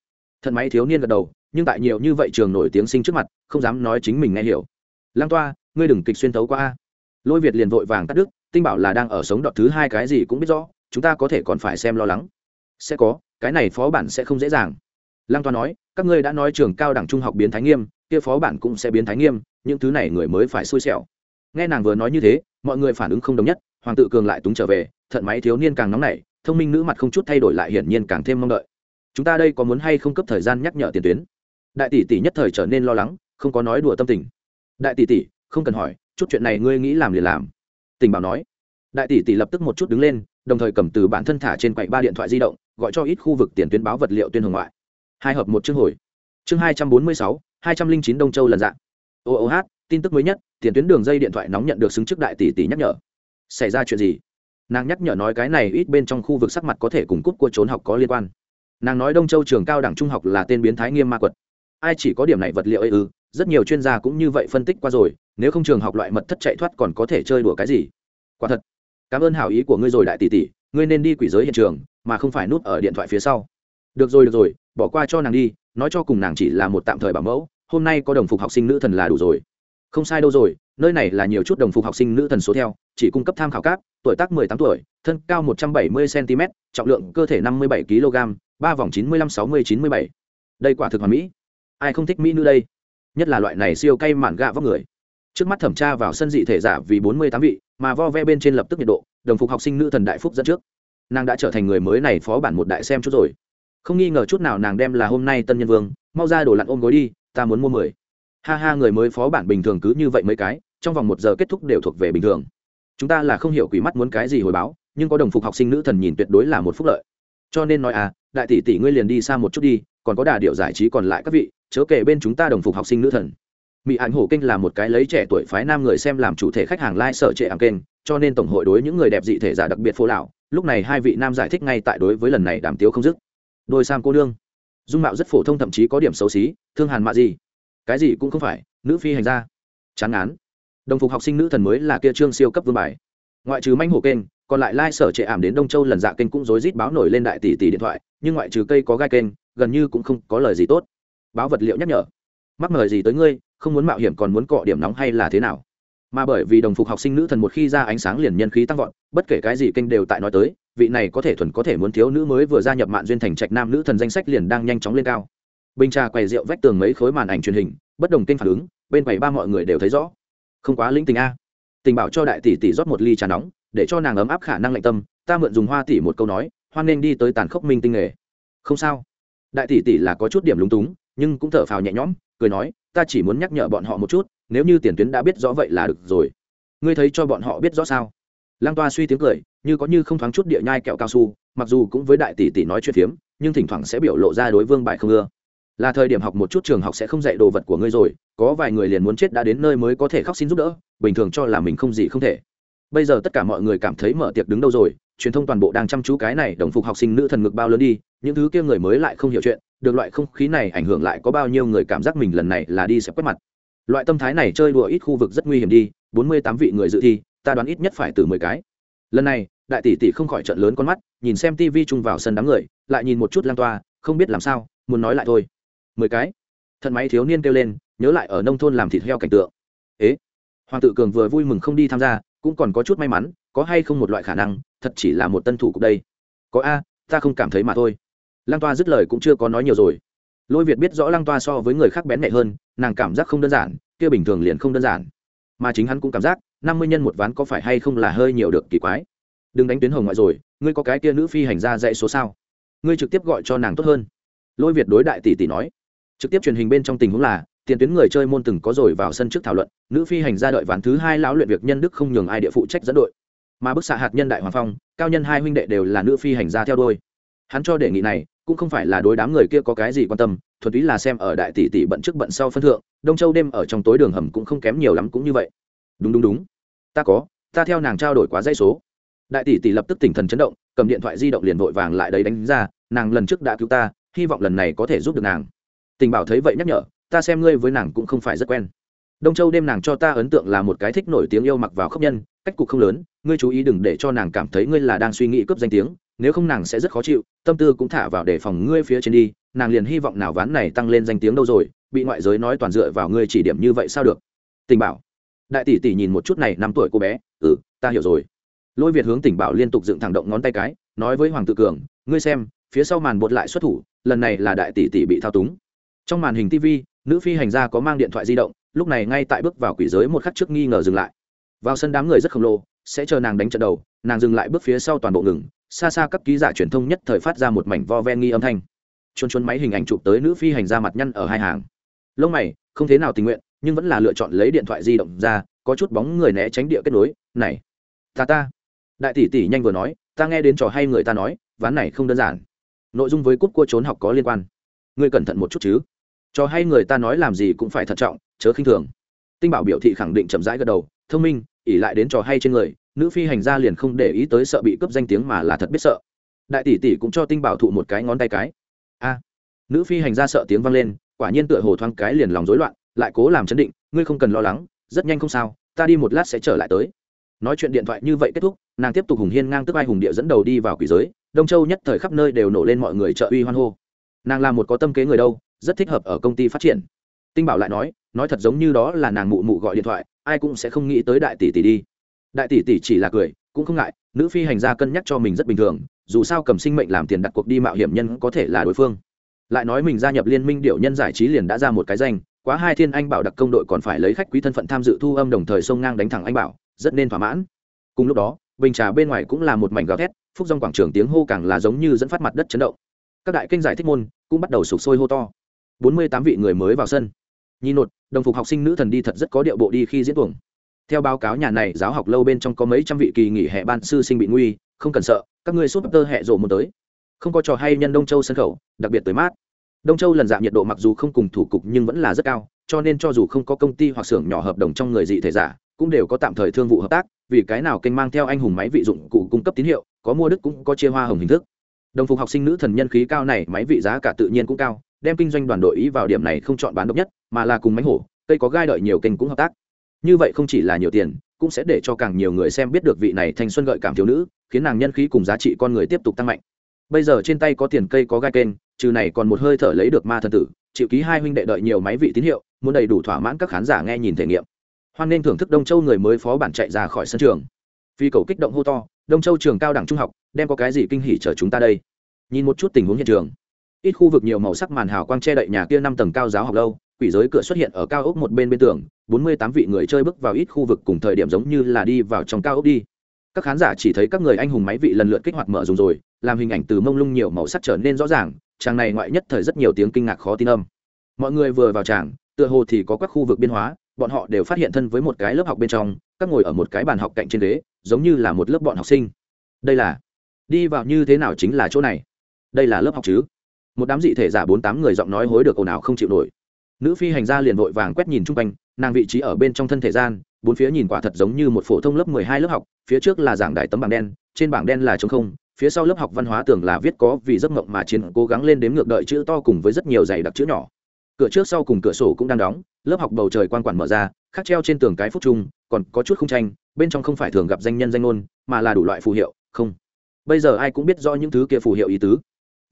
thân máy thiếu niên gật đầu, nhưng tại nhiều như vậy trường nổi tiếng sinh trước mặt, không dám nói chính mình nghe hiểu. Lang toa, ngươi đừng kịch xuyên tấu qua lôi việt liền vội vàng cắt đứt, tinh bảo là đang ở sống đọt thứ hai cái gì cũng biết rõ chúng ta có thể còn phải xem lo lắng. Sẽ có, cái này phó bản sẽ không dễ dàng. Lang toa nói, các ngươi đã nói trường cao đẳng trung học biến thái nghiêm, kia phó bản cũng sẽ biến thái nghiêm, những thứ này người mới phải xui xẻo. Nghe nàng vừa nói như thế, mọi người phản ứng không đồng nhất, hoàng tự cường lại túng trở về, thận máy thiếu niên càng nóng nảy, thông minh nữ mặt không chút thay đổi lại hiển nhiên càng thêm mong đợi. Chúng ta đây có muốn hay không cấp thời gian nhắc nhở tiền tuyến? Đại tỷ tỷ nhất thời trở nên lo lắng, không có nói đùa tâm tình. Đại tỷ tỷ, không cần hỏi, chút chuyện này ngươi nghĩ làm liền làm. Tình bảo nói. Đại tỷ tỷ lập tức một chút đứng lên đồng thời cầm từ bản thân thả trên quầy ba điện thoại di động, gọi cho ít khu vực tiền tuyến báo vật liệu tuyên hồng ngoại. Hai hợp một chương hồi. Chương hai trăm bốn mươi sáu, hai trăm linh chín đông châu lần dạng. Ô ô hát tin tức mới nhất, tiền tuyến đường dây điện thoại nóng nhận được xứng trước đại tỷ tỷ nhắc nhở. Xảy ra chuyện gì? Nàng nhắc nhở nói cái này ít bên trong khu vực sắc mặt có thể cùng cút của trốn học có liên quan. Nàng nói đông châu trường cao đẳng trung học là tên biến thái nghiêm ma quật. Ai chỉ có điểm này vật liệu ấy ư? Rất nhiều chuyên gia cũng như vậy phân tích qua rồi, nếu không trường học loại mật thất chạy thoát còn có thể chơi đùa cái gì? Quả thật cảm ơn hảo ý của ngươi rồi đại tỷ tỷ, ngươi nên đi quỷ giới hiện trường, mà không phải núp ở điện thoại phía sau. Được rồi được rồi, bỏ qua cho nàng đi, nói cho cùng nàng chỉ là một tạm thời bảo mẫu, hôm nay có đồng phục học sinh nữ thần là đủ rồi. Không sai đâu rồi, nơi này là nhiều chút đồng phục học sinh nữ thần số theo, chỉ cung cấp tham khảo cáp, tuổi tác 18 tuổi, thân cao 170 cm trọng lượng cơ thể 57 kg ba vòng 95 60 97. đây quả thực hoàn mỹ. Ai không thích mỹ nữ đây? Nhất là loại này siêu cay mạn gạ vóc người. Trước mắt thẩm tra vào sân dị thể giả vì 48 vị mà vo ve bên trên lập tức nhiệt độ, đồng phục học sinh nữ thần đại phúc dẫn trước. Nàng đã trở thành người mới này phó bản một đại xem chút rồi. Không nghi ngờ chút nào nàng đem là hôm nay tân nhân vương, mau ra đổ lặn ôm gối đi, ta muốn mua mười. Ha ha, người mới phó bản bình thường cứ như vậy mấy cái, trong vòng một giờ kết thúc đều thuộc về bình thường. Chúng ta là không hiểu quỷ mắt muốn cái gì hồi báo, nhưng có đồng phục học sinh nữ thần nhìn tuyệt đối là một phúc lợi. Cho nên nói à đại tỷ tỷ ngươi liền đi xa một chút đi, còn có đà điệu giải trí còn lại các vị, chớ kể bên chúng ta đồng phục học sinh nữ thần mỹ ảnh hổ kinh là một cái lấy trẻ tuổi phái nam người xem làm chủ thể khách hàng lai、like、sở trệ ảm kênh, cho nên tổng hội đối những người đẹp dị thể giả đặc biệt phô lão lúc này hai vị nam giải thích ngay tại đối với lần này đàm tiếu không dứt. Đôi sam cô nương. Dung mạo rất phổ thông thậm chí có điểm xấu xí, thương hàn mạ gì? Cái gì cũng không phải, nữ phi hành gia. Chán án đồng phục học sinh nữ thần mới là kia trương siêu cấp vương bài. Ngoại trừ manh hổ kênh, còn lại lai、like、sở trệ ảm đến đông châu lần dạ kênh cũng rối rít báo nổi lên đại tỷ tỷ điện thoại, nhưng ngoại trừ cây có gai kênh, gần như cũng không có lời gì tốt. Báo vật liệu nhắc nhở. Mắc mời gì tới ngươi không muốn mạo hiểm còn muốn cọ điểm nóng hay là thế nào. Mà bởi vì đồng phục học sinh nữ thần một khi ra ánh sáng liền nhân khí tăng vọt, bất kể cái gì kênh đều tại nói tới, vị này có thể thuần có thể muốn thiếu nữ mới vừa gia nhập mạng duyên thành trạch nam nữ thần danh sách liền đang nhanh chóng lên cao. Bình trà quầy rượu vách tường mấy khối màn ảnh truyền hình, bất đồng kênh phản ứng, bên quầy ba mọi người đều thấy rõ. Không quá linh tình a. Tình bảo cho đại tỷ tỷ rót một ly trà nóng, để cho nàng ấm áp khả năng lạnh tâm, ta mượn dùng hoa tỷ một câu nói, hoan nên đi tới tàn khốc minh tinh nghề. Không sao. Đại tỷ tỷ là có chút điểm lúng túng, nhưng cũng thở phào nhẹ nhõm, cười nói ta chỉ muốn nhắc nhở bọn họ một chút, nếu như tiền tuyến đã biết rõ vậy là được rồi. Ngươi thấy cho bọn họ biết rõ sao? Lang toa suy tiếng cười, như có như không thoáng chút địa nhai kẹo cao su, mặc dù cũng với đại tỷ tỷ nói chuyện phiếm, nhưng thỉnh thoảng sẽ biểu lộ ra đối vương bài không ưa. Là thời điểm học một chút trường học sẽ không dạy đồ vật của ngươi rồi, có vài người liền muốn chết đã đến nơi mới có thể khóc xin giúp đỡ, bình thường cho là mình không gì không thể. Bây giờ tất cả mọi người cảm thấy mở tiệc đứng đâu rồi truyền thông toàn bộ đang chăm chú cái này đồng phục học sinh nữ thần ngực bao lớn đi, những thứ kia người mới lại không hiểu chuyện, được loại không khí này ảnh hưởng lại có bao nhiêu người cảm giác mình lần này là đi sẽ quét mặt. Loại tâm thái này chơi đùa ít khu vực rất nguy hiểm đi, bốn mươi tám vị người dự thi, ta đoán ít nhất phải từ mười cái. Lần này, đại tỷ tỷ không khỏi trận lớn con mắt, nhìn xem tv chung vào sân đám người, lại nhìn một chút lan toa, không biết làm sao, muốn nói lại thôi. Mười cái. Thận máy thiếu niên kêu lên, nhớ lại ở nông thôn làm thịt heo cảnh tượng. Ế. Hoàng tự cường vừa vui mừng không đi tham gia, cũng còn có chút may mắn, có hay không một loại khả năng thật chỉ là một tân thủ cục đây. Có a, ta không cảm thấy mà thôi. Lăng toa dứt lời cũng chưa có nói nhiều rồi. Lôi việt biết rõ lăng toa so với người khác bén mẹ hơn, nàng cảm giác không đơn giản, kia bình thường liền không đơn giản. Mà chính hắn cũng cảm giác, năm mươi nhân một ván có phải hay không là hơi nhiều được kỳ quái. Đừng đánh tuyến hồng ngoại rồi, ngươi có cái kia nữ phi hành ra dạy số sao? Ngươi trực tiếp gọi cho nàng tốt hơn. Lôi việt đối đại tỷ tỷ nói. Trực tiếp truyền hình bên trong tình huống là, tiền tuyến người chơi môn từng có rồi vào sân trước thảo luận, nữ phi hành ra đợi ván thứ hai lão luyện việc nhân đức không nhường ai địa phụ trách dẫn đội mà bức xạ hạt nhân đại hoàng phong, cao nhân hai huynh đệ đều là nữ phi hành gia theo đôi hắn cho đề nghị này, cũng không phải là đối đám người kia có cái gì quan tâm, thuần túy là xem ở đại tỷ tỷ bận trước bận sau phân thượng, đông châu đêm ở trong tối đường hầm cũng không kém nhiều lắm cũng như vậy. Đúng đúng đúng. Ta có, ta theo nàng trao đổi quá dây số. Đại tỷ tỷ lập tức tỉnh thần chấn động, cầm điện thoại di động liền vội vàng lại đấy đánh ra, nàng lần trước đã cứu ta, hy vọng lần này có thể giúp được nàng. Tình bảo thấy vậy nhắc nhở, ta xem ngươi với nàng cũng không phải rất quen đông châu đêm nàng cho ta ấn tượng là một cái thích nổi tiếng yêu mặc vào khóc nhân, cách cục không lớn, ngươi chú ý đừng để cho nàng cảm thấy ngươi là đang suy nghĩ cướp danh tiếng, nếu không nàng sẽ rất khó chịu, tâm tư cũng thả vào để phòng ngươi phía trên đi, nàng liền hy vọng nào ván này tăng lên danh tiếng đâu rồi, bị ngoại giới nói toàn dựa vào ngươi chỉ điểm như vậy sao được? Tình bảo. Đại tỷ tỷ nhìn một chút này, năm tuổi cô bé ừ ta hiểu rồi. Lôi việt hướng tỉnh bảo liên tục dựng thẳng động ngón tay cái, nói với hoàng tự cường, ngươi xem, phía sau màn bột lại xuất thủ, lần này là đại tỷ tỷ bị thao túng. Trong màn hình tv nữ phi hành gia có mang điện thoại di động lúc này ngay tại bước vào quỷ giới một khắc trước nghi ngờ dừng lại. Vào sân đám người rất khổng lồ, sẽ chờ nàng đánh trận đầu, nàng dừng lại bước phía sau toàn bộ ngừng, xa xa các ký giả truyền thông nhất thời phát ra một mảnh vo ven nghi âm thanh. Chôn chôn máy hình ảnh chụp tới nữ phi hành ra mặt nhăn ở hai hàng. Lông mày, không thế nào tình nguyện, nhưng vẫn là lựa chọn lấy điện thoại di động ra, có chút bóng người né tránh địa kết nối, này, ta ta. Đại tỷ tỷ nhanh vừa nói, ta nghe đến trò hay người ta nói, ván này không đơn giản. Nội dung với cúp cua trốn học có liên quan. Ngươi cẩn thận một chút chứ cho hay người ta nói làm gì cũng phải thận trọng, chớ khinh thường. Tinh bảo biểu thị khẳng định chậm rãi gật đầu, thông minh ỉ lại đến trò hay trên người, nữ phi hành gia liền không để ý tới sợ bị cướp danh tiếng mà là thật biết sợ. Đại tỷ tỷ cũng cho tinh bảo thụ một cái ngón tay cái. A. Nữ phi hành gia sợ tiếng vang lên, quả nhiên tựa hồ thoáng cái liền lòng rối loạn, lại cố làm chấn định, ngươi không cần lo lắng, rất nhanh không sao, ta đi một lát sẽ trở lại tới. Nói chuyện điện thoại như vậy kết thúc, nàng tiếp tục hùng hiên ngang tức ai hùng địa dẫn đầu đi vào quỷ giới, đông châu nhất thời khắp nơi đều nổ lên mọi người trợ uy hoan hô. Nàng là một có tâm kế người đâu rất thích hợp ở công ty phát triển. Tinh bảo lại nói nói thật giống như đó là nàng mụ mụ gọi điện thoại, ai cũng sẽ không nghĩ tới đại tỷ tỷ đi. Đại tỷ tỷ chỉ là cười, cũng không ngại, nữ phi hành gia cân nhắc cho mình rất bình thường, dù sao cầm sinh mệnh làm tiền đặt cuộc đi mạo hiểm nhân có thể là đối phương. Lại nói mình gia nhập liên minh điệu nhân giải trí liền đã ra một cái danh, quá hai thiên anh bảo đặc công đội còn phải lấy khách quý thân phận tham dự thu âm đồng thời sông ngang đánh thẳng anh bảo, rất nên thỏa mãn. Cùng lúc đó, bình trà bên ngoài cũng là một mảnh gào thét, phúc dòng quảng trường tiếng hô càng là giống như dẫn phát mặt đất chấn động. Các đại kênh giải thích môn cũng bắt đầu sụp sôi hô to bốn mươi tám vị người mới vào sân. Nhìn nột, đồng phục học sinh nữ thần đi thật rất có điệu bộ đi khi diễn tuồng. Theo báo cáo nhà này, giáo học lâu bên trong có mấy trăm vị kỳ nghỉ hè ban sư sinh bị nguy, không cần sợ, các ngươi súp tơ hẹ rộ một tới. Không có trò hay nhân đông châu sân khẩu, đặc biệt tới mát. Đông châu lần giảm nhiệt độ mặc dù không cùng thủ cục nhưng vẫn là rất cao, cho nên cho dù không có công ty hoặc xưởng nhỏ hợp đồng trong người dị thể giả, cũng đều có tạm thời thương vụ hợp tác, vì cái nào kênh mang theo anh hùng máy vị dụng cụ cung cấp tín hiệu, có mua đức cũng có chia hoa hồng hình thức. Đồng phục học sinh nữ thần nhân khí cao này, máy vị giá cả tự nhiên cũng cao đem kinh doanh đoàn đội ý vào điểm này không chọn bán độc nhất, mà là cùng máy hổ, cây có gai đợi nhiều kênh cũng hợp tác. Như vậy không chỉ là nhiều tiền, cũng sẽ để cho càng nhiều người xem biết được vị này thanh xuân gợi cảm thiếu nữ, khiến nàng nhân khí cùng giá trị con người tiếp tục tăng mạnh. Bây giờ trên tay có tiền cây có gai kênh, trừ này còn một hơi thở lấy được ma thần tử chịu ký hai huynh đệ đợi nhiều máy vị tín hiệu, muốn đầy đủ thỏa mãn các khán giả nghe nhìn thể nghiệm. Hoan nên thưởng thức đông châu người mới phó bản chạy ra khỏi sân trường. Phi cầu kích động hô to, đông châu trường cao đẳng trung học, đem có cái gì kinh hỉ chờ chúng ta đây? Nhìn một chút tình huống hiện trường ít khu vực nhiều màu sắc màn hào quang che đậy nhà kia năm tầng cao giáo học lâu, quỷ giới cửa xuất hiện ở cao ốc một bên bên tường, bốn mươi tám vị người chơi bước vào ít khu vực cùng thời điểm giống như là đi vào trong cao ốc đi. Các khán giả chỉ thấy các người anh hùng máy vị lần lượt kích hoạt mở dùng rồi, làm hình ảnh từ mông lung nhiều màu sắc trở nên rõ ràng tràng này ngoại nhất thời rất nhiều tiếng kinh ngạc khó tin âm. Mọi người vừa vào tràng, tựa hồ thì có các khu vực biên hóa, bọn họ đều phát hiện thân với một cái lớp học bên trong, các ngồi ở một cái bàn học cạnh trên ghế, giống như là một lớp bọn học sinh. Đây là, đi vào như thế nào chính là chỗ này? Đây là lớp học chứ? Một đám dị thể giả bốn tám người giọng nói hối được ồn ào không chịu nổi. Nữ phi hành gia liền vội vàng quét nhìn chung quanh, nàng vị trí ở bên trong thân thể gian, bốn phía nhìn quả thật giống như một phổ thông lớp mười hai lớp học, phía trước là giảng đài tấm bảng đen, trên bảng đen là trống không, phía sau lớp học văn hóa tưởng là viết có vì giấc mộng mà chiến, cố gắng lên đếm ngược đợi chữ to cùng với rất nhiều giày đặc chữ nhỏ. Cửa trước sau cùng cửa sổ cũng đang đóng, lớp học bầu trời quan quản mở ra, khắc treo trên tường cái phúc trung, còn có chút không tranh, bên trong không phải thường gặp danh nhân danh ngôn, mà là đủ loại phù hiệu, không. Bây giờ ai cũng biết rõ những thứ kia phù hiệu ý tứ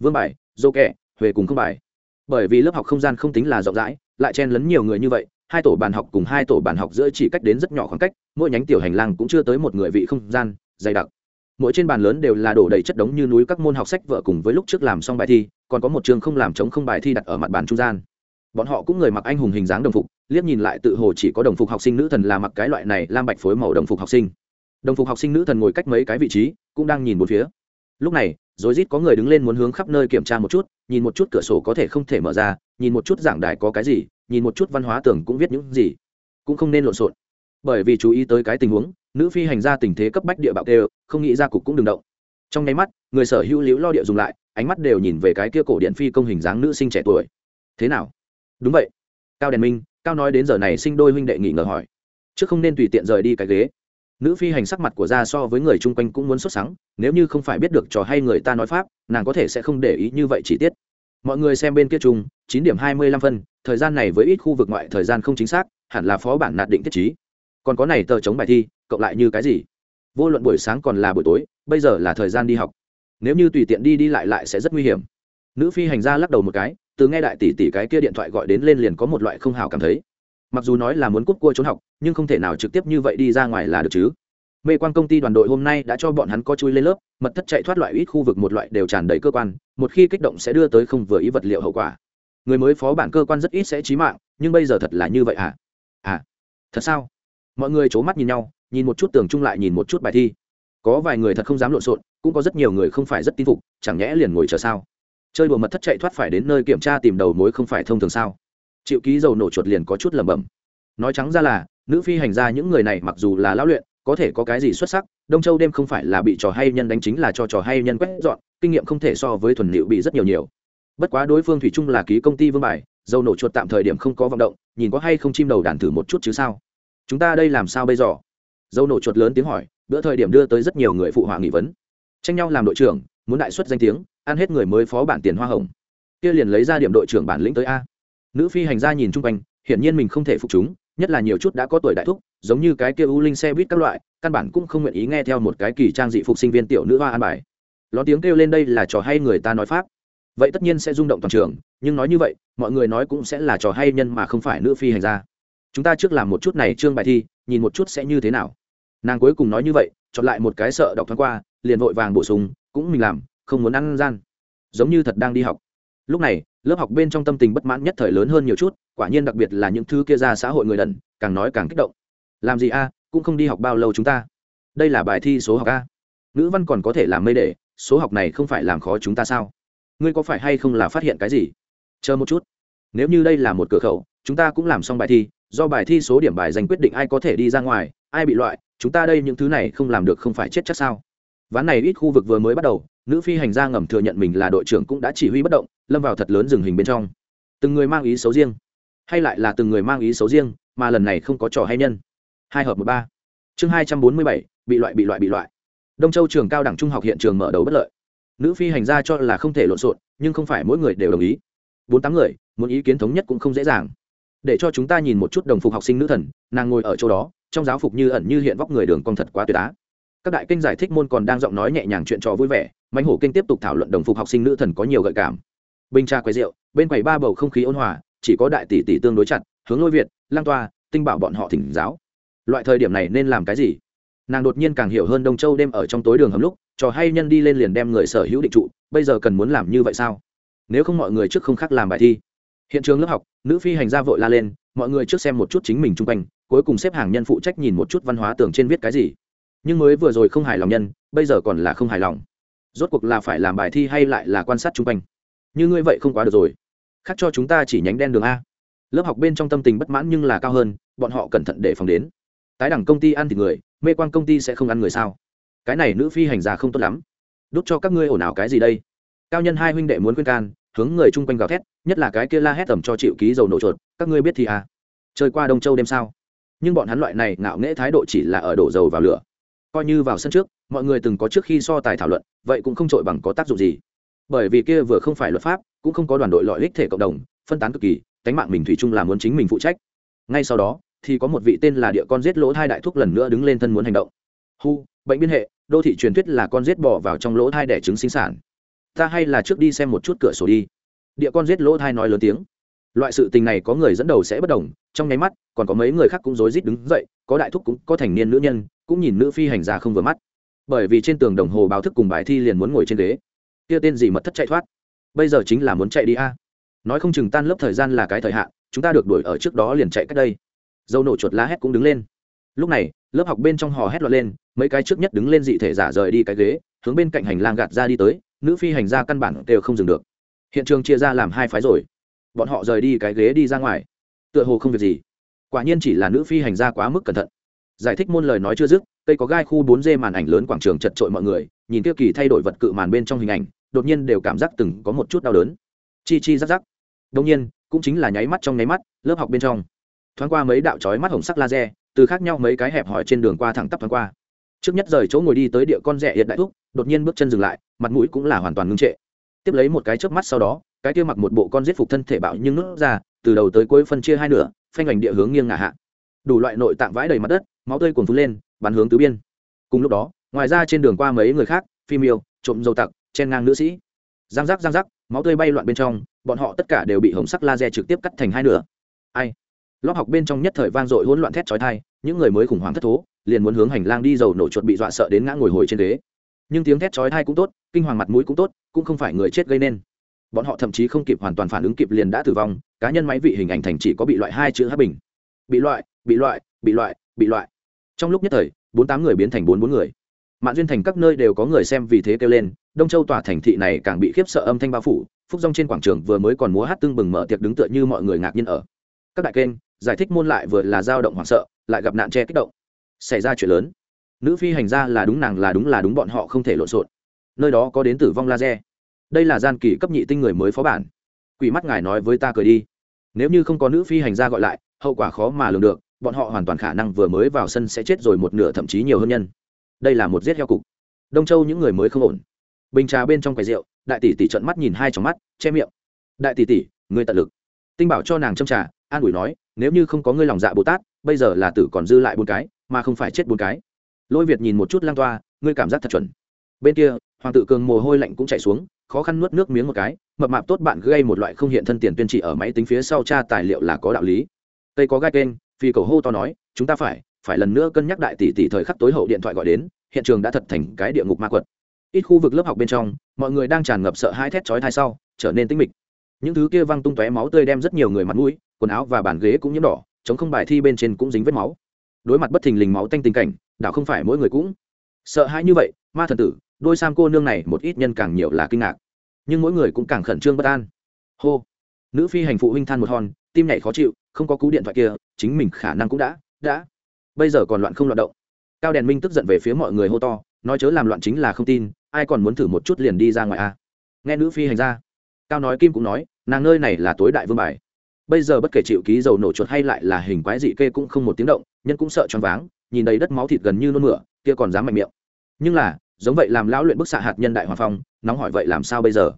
vương bài, dô kẹ huệ cùng không bài. Bởi vì lớp học không gian không tính là rộng rãi, lại chen lấn nhiều người như vậy, hai tổ bàn học cùng hai tổ bàn học giữa chỉ cách đến rất nhỏ khoảng cách, mỗi nhánh tiểu hành lang cũng chưa tới một người vị không gian, dày đặc. Mỗi trên bàn lớn đều là đổ đầy chất đống như núi các môn học sách vợ cùng với lúc trước làm xong bài thi, còn có một trường không làm chống không bài thi đặt ở mặt bàn trung gian. Bọn họ cũng người mặc anh hùng hình dáng đồng phục, liếc nhìn lại tự hồ chỉ có đồng phục học sinh nữ thần là mặc cái loại này lam bạch phối màu đồng phục học sinh. Đồng phục học sinh nữ thần ngồi cách mấy cái vị trí, cũng đang nhìn một phía. Lúc này rồi rít có người đứng lên muốn hướng khắp nơi kiểm tra một chút, nhìn một chút cửa sổ có thể không thể mở ra, nhìn một chút giảng đài có cái gì, nhìn một chút văn hóa tưởng cũng viết những gì. Cũng không nên lộn xộn. Bởi vì chú ý tới cái tình huống, nữ phi hành ra tình thế cấp bách địa bạo kêu, không nghĩ ra cục cũng đừng động. Trong nháy mắt, người sở hữu liễu lo địa dùng lại, ánh mắt đều nhìn về cái kia cổ điện phi công hình dáng nữ sinh trẻ tuổi. Thế nào? Đúng vậy. Cao đèn minh, cao nói đến giờ này sinh đôi huynh đệ nghỉ ngờ hỏi. Chứ không nên tùy tiện rời đi cái ghế nữ phi hành sắc mặt của ra so với người chung quanh cũng muốn xuất sáng nếu như không phải biết được trò hay người ta nói pháp, nàng có thể sẽ không để ý như vậy chi tiết. Mọi người xem bên kia chung, chín điểm hai mươi lăm phân, thời gian này với ít khu vực ngoại thời gian không chính xác, hẳn là phó bản nạt định thiết chí còn có này tờ chống bài thi, cộng lại như cái gì? Vô luận buổi sáng còn là buổi tối, bây giờ là thời gian đi học. Nếu như tùy tiện đi đi lại lại sẽ rất nguy hiểm. Nữ phi hành ra lắc đầu một cái, từ nghe đại tỷ tỷ cái kia điện thoại gọi đến lên liền có một loại không hào cảm thấy mặc dù nói là muốn cúp cua trốn học, nhưng không thể nào trực tiếp như vậy đi ra ngoài là được chứ. Mê quan công ty đoàn đội hôm nay đã cho bọn hắn co chui lên lớp, mật thất chạy thoát loại ít khu vực một loại đều tràn đầy cơ quan, một khi kích động sẽ đưa tới không vừa ý vật liệu hậu quả. Người mới phó bản cơ quan rất ít sẽ trí mạng, nhưng bây giờ thật là như vậy à à thật sao? Mọi người c h ố mắt nhìn nhau, nhìn một chút tường chung lại nhìn một chút bài thi. Có vài người thật không dám lộn xộn, cũng có rất nhiều người không phải rất tin phục, chẳng nhẽ liền ngồi chờ sao? Chơi đùa mật thất chạy thoát phải đến nơi kiểm tra tìm đầu mối không phải thông thường sao? Chịu ký dầu nổ chuột liền có chút lẩm bẩm. Nói trắng ra là, nữ phi hành ra những người này mặc dù là lão luyện, có thể có cái gì xuất sắc, đông châu đêm không phải là bị trò hay nhân đánh chính là cho trò hay nhân quét dọn, kinh nghiệm không thể so với thuần liệu bị rất nhiều nhiều. Bất quá đối phương thủy chung là ký công ty vương bài, dầu nổ chuột tạm thời điểm không có vọng động, nhìn có hay không chim đầu đàn thử một chút chứ sao? Chúng ta đây làm sao bây giờ? Dầu nổ chuột lớn tiếng hỏi, bữa thời điểm đưa tới rất nhiều người phụ họa nghị vấn. Tranh nhau làm đội trưởng, muốn đại xuất danh tiếng, ăn hết người mới phó bản tiền hoa hồng. Kia liền lấy ra điểm đội trưởng bản lĩnh tới a nữ phi hành gia nhìn chung quanh, hiển nhiên mình không thể phục chúng, nhất là nhiều chút đã có tuổi đại thúc, giống như cái kia u linh xe buýt các loại, căn bản cũng không nguyện ý nghe theo một cái kỳ trang dị phục sinh viên tiểu nữ hoa an bài. Ló tiếng kêu lên đây là trò hay người ta nói pháp. Vậy tất nhiên sẽ rung động toàn trường, nhưng nói như vậy, mọi người nói cũng sẽ là trò hay nhân mà không phải nữ phi hành gia. Chúng ta trước làm một chút này trương bài thi, nhìn một chút sẽ như thế nào. Nàng cuối cùng nói như vậy, chọn lại một cái sợ đọc thoáng qua, liền vội vàng bổ sung, cũng mình làm, không muốn ăn gian. Giống như thật đang đi học lúc này, lớp học bên trong tâm tình bất mãn nhất thời lớn hơn nhiều chút, quả nhiên đặc biệt là những thứ kia ra xã hội người đần, càng nói càng kích động. Làm gì a, cũng không đi học bao lâu chúng ta. Đây là bài thi số học a. Ngữ văn còn có thể làm mây để, số học này không phải làm khó chúng ta sao? Ngươi có phải hay không là phát hiện cái gì? Chờ một chút. Nếu như đây là một cửa khẩu, chúng ta cũng làm xong bài thi, do bài thi số điểm bài dành quyết định ai có thể đi ra ngoài, ai bị loại, chúng ta đây những thứ này không làm được không phải chết chắc sao? Ván này ít khu vực vừa mới bắt đầu nữ phi hành gia ngầm thừa nhận mình là đội trưởng cũng đã chỉ huy bất động, lâm vào thật lớn rừng hình bên trong. Từng người mang ý xấu riêng, hay lại là từng người mang ý xấu riêng, mà lần này không có trò hay nhân. Hai hợp một ba. Chương hai trăm bốn mươi bảy, bị loại bị loại bị loại. Đông châu trường cao đẳng trung học hiện trường mở đầu bất lợi. Nữ phi hành gia cho là không thể lộn xộn, nhưng không phải mỗi người đều đồng ý. Bốn tám người, muốn ý kiến thống nhất cũng không dễ dàng. Để cho chúng ta nhìn một chút đồng phục học sinh nữ thần, nàng ngồi ở chỗ đó, trong giáo phục như ẩn như hiện vóc người đường cong thật quá tuyệt á. Các đại kinh giải thích môn còn đang giọng nói nhẹ nhàng chuyện trò vui vẻ mãnh hổ kinh tiếp tục thảo luận đồng phục học sinh nữ thần có nhiều gợi cảm. Bình trà quầy rượu, bên quầy ba bầu không khí ôn hòa, chỉ có đại tỷ tỷ tương đối chặt, hướng lôi việt, lang toa, tinh bảo bọn họ thỉnh giáo. Loại thời điểm này nên làm cái gì? Nàng đột nhiên càng hiểu hơn đông châu đêm ở trong tối đường hầm lúc, trò hay nhân đi lên liền đem người sở hữu định trụ, bây giờ cần muốn làm như vậy sao? Nếu không mọi người trước không khác làm bài thi. Hiện trường lớp học, nữ phi hành gia vội la lên, mọi người trước xem một chút chính mình chung quanh, cuối cùng xếp hàng nhân phụ trách nhìn một chút văn hóa tưởng trên viết cái gì. Nhưng mới vừa rồi không hài lòng nhân, bây giờ còn là không hài lòng rốt cuộc là phải làm bài thi hay lại là quan sát chung quanh? Như ngươi vậy không quá được rồi. Khác cho chúng ta chỉ nhánh đen đường a. Lớp học bên trong tâm tình bất mãn nhưng là cao hơn, bọn họ cẩn thận để phòng đến. Tái đẳng công ty ăn thịt người, mê quan công ty sẽ không ăn người sao? Cái này nữ phi hành già không tốt lắm. Đút cho các ngươi ồn ào cái gì đây? Cao nhân hai huynh đệ muốn khuyên can, hướng người chung quanh gào thét, nhất là cái kia la hét tầm cho chịu ký dầu nổ chuột, các ngươi biết thì à? Chơi qua đông châu đêm sao? Nhưng bọn hắn loại này ngạo nghễ thái độ chỉ là ở đổ dầu vào lửa coi như vào sân trước, mọi người từng có trước khi so tài thảo luận, vậy cũng không trội bằng có tác dụng gì. Bởi vì kia vừa không phải luật pháp, cũng không có đoàn đội lợi ích thể cộng đồng, phân tán cực kỳ cánh mạng mình thủy chung là muốn chính mình phụ trách. Ngay sau đó, thì có một vị tên là địa con giết lỗ thai đại thúc lần nữa đứng lên thân muốn hành động. Hu, bệnh biên hệ, đô thị truyền thuyết là con giết bỏ vào trong lỗ thai đẻ trứng sinh sản. Ta hay là trước đi xem một chút cửa sổ đi. Địa con giết lỗ thai nói lớn tiếng loại sự tình này có người dẫn đầu sẽ bất đồng, trong nháy mắt, còn có mấy người khác cũng rối rít đứng dậy, có đại thúc cũng có thành niên nữ nhân, cũng nhìn nữ phi hành ra không vừa mắt. Bởi vì trên tường đồng hồ báo thức cùng bài thi liền muốn ngồi trên ghế. Kia tên gì mật thất chạy thoát? Bây giờ chính là muốn chạy đi a. Nói không chừng tan lớp thời gian là cái thời hạn, chúng ta được đuổi ở trước đó liền chạy cách đây. Dâu nổ chuột lá hét cũng đứng lên. Lúc này, lớp học bên trong hò hét loạt lên, mấy cái trước nhất đứng lên dị thể giả rời đi cái ghế, hướng bên cạnh hành lang gạt ra đi tới, nữ phi hành ra căn bản đều không dừng được. Hiện trường chia ra làm hai phái rồi bọn họ rời đi cái ghế đi ra ngoài. Tựa hồ không việc gì. Quả nhiên chỉ là nữ phi hành ra quá mức cẩn thận. Giải thích môn lời nói chưa dứt, cây có gai khu bốn d màn ảnh lớn quảng trường chật trội mọi người, nhìn kia kỳ thay đổi vật cự màn bên trong hình ảnh, đột nhiên đều cảm giác từng có một chút đau đớn. Chi chi rắc rắc. Đông nhiên, cũng chính là nháy mắt trong nháy mắt, lớp học bên trong. Thoáng qua mấy đạo chói mắt hồng sắc laser, từ khác nhau mấy cái hẹp hỏi trên đường qua thẳng tắp thoáng qua. Trước nhất rời chỗ ngồi đi tới địa con rẻ hiện đại thúc, đột nhiên bước chân dừng lại, mặt mũi cũng là hoàn toàn ngưng trệ. Tiếp lấy một cái chớp mắt sau đó cái kia mặc một bộ con giết phục thân thể bạo nhưng nước ra, từ đầu tới cuối phân chia hai nửa, phanh ảnh địa hướng nghiêng ngả hạ. Đủ loại nội tạng vãi đầy mặt đất, máu tươi cuồn phun lên, bắn hướng tứ biên. Cùng lúc đó, ngoài ra trên đường qua mấy người khác, phim yêu, trộm dầu tặc, chen ngang nữ sĩ. Giang giác giang giác, máu tươi bay loạn bên trong, bọn họ tất cả đều bị hồng sắc laser trực tiếp cắt thành hai nửa. Ai? Lớp học bên trong nhất thời vang dội hỗn loạn thét chói tai, những người mới khủng hoảng thất thố, liền muốn hướng hành lang đi dầu nổ chuột bị dọa sợ đến ngã ngồi hồi trên ghế. Nhưng tiếng thét chói tai cũng tốt, kinh hoàng mặt mũi cũng tốt, cũng không phải người chết gây nên bọn họ thậm chí không kịp hoàn toàn phản ứng kịp liền đã tử vong, cá nhân máy vị hình ảnh thành chỉ có bị loại hai chữ hát bình. Bị loại bị loại bị loại bị loại. Trong lúc nhất thời, bốn tám người biến thành bốn bốn người. Mạng duyên thành các nơi đều có người xem vì thế kêu lên, đông châu tòa thành thị này càng bị khiếp sợ âm thanh bao phủ, phúc rong trên quảng trường vừa mới còn múa hát tưng bừng mở tiệc đứng tựa như mọi người ngạc nhiên ở. Các đại kênh, giải thích môn lại vừa là dao động hoảng sợ, lại gặp nạn che kích động. Xảy ra chuyện lớn. Nữ phi hành ra là đúng nàng là đúng là đúng bọn họ không thể lộn xộn. Nơi đó có đến tử vong laser đây là gian kỳ cấp nhị tinh người mới phó bản. Quỷ mắt ngài nói với ta cười đi. Nếu như không có nữ phi hành gia gọi lại, hậu quả khó mà lường được, bọn họ hoàn toàn khả năng vừa mới vào sân sẽ chết rồi một nửa thậm chí nhiều hơn nhân. Đây là một giết heo cục. Đông châu những người mới không ổn. Bình trà bên trong quầy rượu, đại tỷ tỷ trợn mắt nhìn hai trong mắt, che miệng. Đại tỷ tỷ, người tận lực. Tinh bảo cho nàng châm trà, an ủi nói, nếu như không có ngươi lòng dạ bồ tát, bây giờ là tử còn dư lại bốn cái, mà không phải chết bốn cái. Lôi việt nhìn một chút lang toa, ngươi cảm giác thật chuẩn. Bên kia, hoàng tự cường mồ hôi lạnh cũng chạy xuống khó khăn nuốt nước miếng một cái, mập mạp tốt bạn gây một loại không hiện thân tiền tuyên trị ở máy tính phía sau tra tài liệu là có đạo lý. Tây có gai kênh, phi cầu hô to nói, chúng ta phải phải lần nữa cân nhắc đại tỷ tỷ thời khắc tối hậu điện thoại gọi đến, hiện trường đã thật thành cái địa ngục ma quật. Ít khu vực lớp học bên trong, mọi người đang tràn ngập sợ hai thét chói thai sau, trở nên tĩnh mịch. Những thứ kia văng tung tóe máu tươi đem rất nhiều người mặt mũi, quần áo và bàn ghế cũng nhiễm đỏ, chống không bài thi bên trên cũng dính vết máu. Đối mặt bất thình lình máu tanh tình cảnh, đảo không phải mỗi người cũng sợ hãi như vậy, ma thần tử, đôi sam cô nương này một ít nhân càng nhiều là kinh ngạc nhưng mỗi người cũng càng khẩn trương bất an. Hô. Nữ phi hành phụ huynh than một hòn, tim nhảy khó chịu, không có cú điện thoại kia, chính mình khả năng cũng đã đã. Bây giờ còn loạn không loạn động. Cao đèn minh tức giận về phía mọi người hô to, nói chớ làm loạn chính là không tin, ai còn muốn thử một chút liền đi ra ngoài a. À? nghe nữ phi hành ra, cao nói kim cũng nói, nàng nơi này là tối đại vương bài. Bây giờ bất kể chịu ký dầu nổ chuột hay lại là hình quái dị kê cũng không một tiếng động, nhân cũng sợ choáng váng, nhìn đầy đất máu thịt gần như nôn mửa, kia còn dám mạnh miệng. Nhưng là giống vậy làm lão luyện bức xạ hạt nhân đại hoàng phong, nóng hỏi vậy làm sao bây giờ?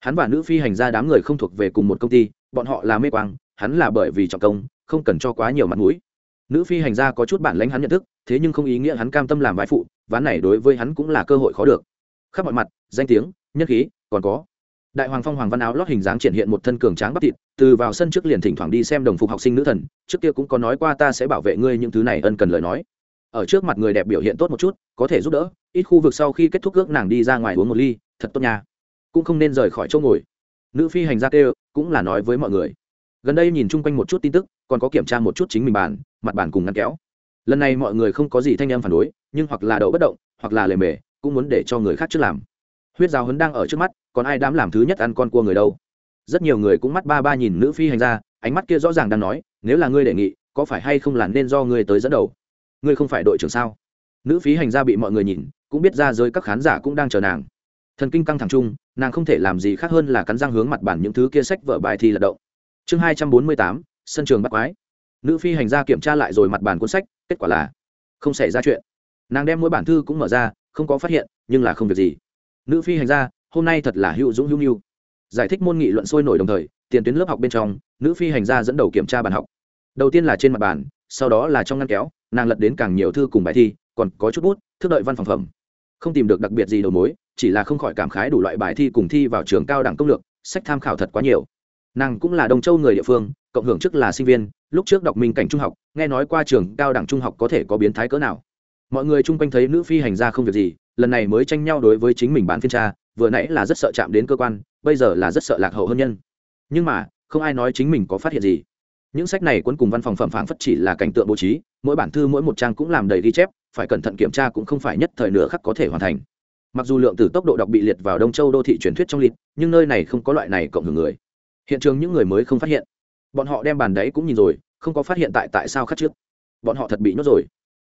Hắn và nữ phi hành ra đám người không thuộc về cùng một công ty, bọn họ là mê quang, hắn là bởi vì trọng công, không cần cho quá nhiều mặt mũi. Nữ phi hành gia có chút bản lãnh hắn nhận thức, thế nhưng không ý nghĩa hắn cam tâm làm vai phụ, ván này đối với hắn cũng là cơ hội khó được. Khắp mọi mặt, danh tiếng nhất khí, còn có. Đại hoàng phong hoàng văn áo lót hình dáng triển hiện một thân cường tráng bắp thịt, từ vào sân trước liền thỉnh thoảng đi xem đồng phục học sinh nữ thần, trước kia cũng có nói qua ta sẽ bảo vệ ngươi những thứ này ân cần lời nói ở trước mặt người đẹp biểu hiện tốt một chút, có thể giúp đỡ, ít khu vực sau khi kết thúc ước nàng đi ra ngoài uống một ly, thật tốt nha. Cũng không nên rời khỏi chỗ ngồi. Nữ phi hành gia kêu, cũng là nói với mọi người. Gần đây nhìn chung quanh một chút tin tức, còn có kiểm tra một chút chính mình bàn, mặt bàn cùng ngăn kéo. Lần này mọi người không có gì thanh em phản đối, nhưng hoặc là đậu bất động, hoặc là lề mề, cũng muốn để cho người khác trước làm. Huyết giáo hấn đang ở trước mắt, còn ai dám làm thứ nhất ăn con cua người đâu? Rất nhiều người cũng mắt ba ba nhìn nữ phi hành ra ánh mắt kia rõ ràng đang nói, nếu là ngươi đề nghị, có phải hay không là nên do ngươi tới dẫn đầu? Ngươi không phải đội trưởng sao? Nữ phí hành gia bị mọi người nhìn, cũng biết ra giới các khán giả cũng đang chờ nàng. Thần kinh căng thẳng chung, nàng không thể làm gì khác hơn là cắn răng hướng mặt bản những thứ kia sách vở bài thi lật động. Chương hai trăm bốn mươi tám, sân trường bắt quái. Nữ phi hành gia kiểm tra lại rồi mặt bản cuốn sách, kết quả là không xảy ra chuyện. Nàng đem mỗi bản thư cũng mở ra, không có phát hiện, nhưng là không việc gì. Nữ phi hành gia, hôm nay thật là hữu dũng hữu nhu giải thích môn nghị luận sôi nổi đồng thời, tiền tuyến lớp học bên trong, nữ phi hành gia dẫn đầu kiểm tra bàn học. Đầu tiên là trên mặt bàn, sau đó là trong ngăn kéo nàng lật đến càng nhiều thư cùng bài thi, còn có chút bút thức đợi văn phòng phẩm. Không tìm được đặc biệt gì đầu mối, chỉ là không khỏi cảm khái đủ loại bài thi cùng thi vào trường cao đẳng công lược, sách tham khảo thật quá nhiều. Nàng cũng là đông châu người địa phương, cộng hưởng chức là sinh viên, lúc trước đọc minh cảnh trung học, nghe nói qua trường cao đẳng trung học có thể có biến thái cỡ nào. Mọi người chung quanh thấy nữ phi hành ra không việc gì, lần này mới tranh nhau đối với chính mình bán phiên tra, vừa nãy là rất sợ chạm đến cơ quan, bây giờ là rất sợ lạc hậu hơn nhân. Nhưng mà, không ai nói chính mình có phát hiện gì. Những sách này cuốn cùng văn phòng phẩm phảng phất chỉ là cảnh tượng bố trí mỗi bản thư mỗi một trang cũng làm đầy ghi chép, phải cẩn thận kiểm tra cũng không phải nhất thời nửa khắc có thể hoàn thành. Mặc dù lượng từ tốc độ đọc bị liệt vào đông châu đô thị truyền thuyết trong liệt nhưng nơi này không có loại này cộng hưởng người. Hiện trường những người mới không phát hiện. Bọn họ đem bàn đấy cũng nhìn rồi, không có phát hiện tại tại sao khắc trước. Bọn họ thật bị nhốt rồi.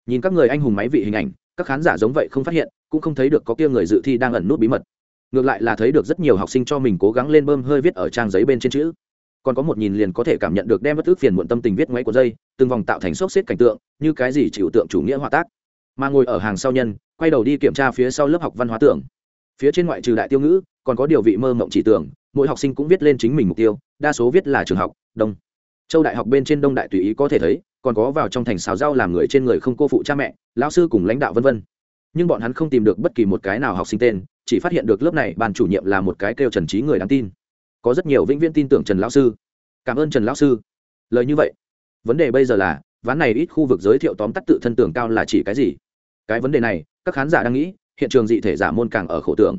Nhìn các người anh hùng máy vị hình ảnh, các khán giả giống vậy không phát hiện, cũng không thấy được có kia người dự thi đang ẩn nút bí mật. Ngược lại là thấy được rất nhiều học sinh cho mình cố gắng lên bơm hơi viết ở trang giấy bên trên chữ còn có một nhìn liền có thể cảm nhận được đem bất ước phiền muộn tâm tình viết ngoáy của dây, từng vòng tạo thành sốc xếp cảnh tượng, như cái gì chịu tượng chủ nghĩa hòa tác. Mà ngồi ở hàng sau nhân, quay đầu đi kiểm tra phía sau lớp học văn hóa tưởng. Phía trên ngoại trừ đại tiêu ngữ, còn có điều vị mơ mộng chỉ tưởng, mỗi học sinh cũng viết lên chính mình mục tiêu, đa số viết là trường học, đông. Châu đại học bên trên đông đại tùy ý có thể thấy, còn có vào trong thành xào rau làm người trên người không cô phụ cha mẹ, lão sư cùng lãnh đạo vân vân. Nhưng bọn hắn không tìm được bất kỳ một cái nào học sinh tên, chỉ phát hiện được lớp này ban chủ nhiệm là một cái kêu trần trí người đáng tin có rất nhiều vĩnh viễn tin tưởng trần lão sư. Cảm ơn trần lão sư. Lời như vậy, vấn đề bây giờ là, ván này ít khu vực giới thiệu tóm tắt tự thân tưởng cao là chỉ cái gì? Cái vấn đề này, các khán giả đang nghĩ, hiện trường dị thể giả môn càng ở khổ tưởng.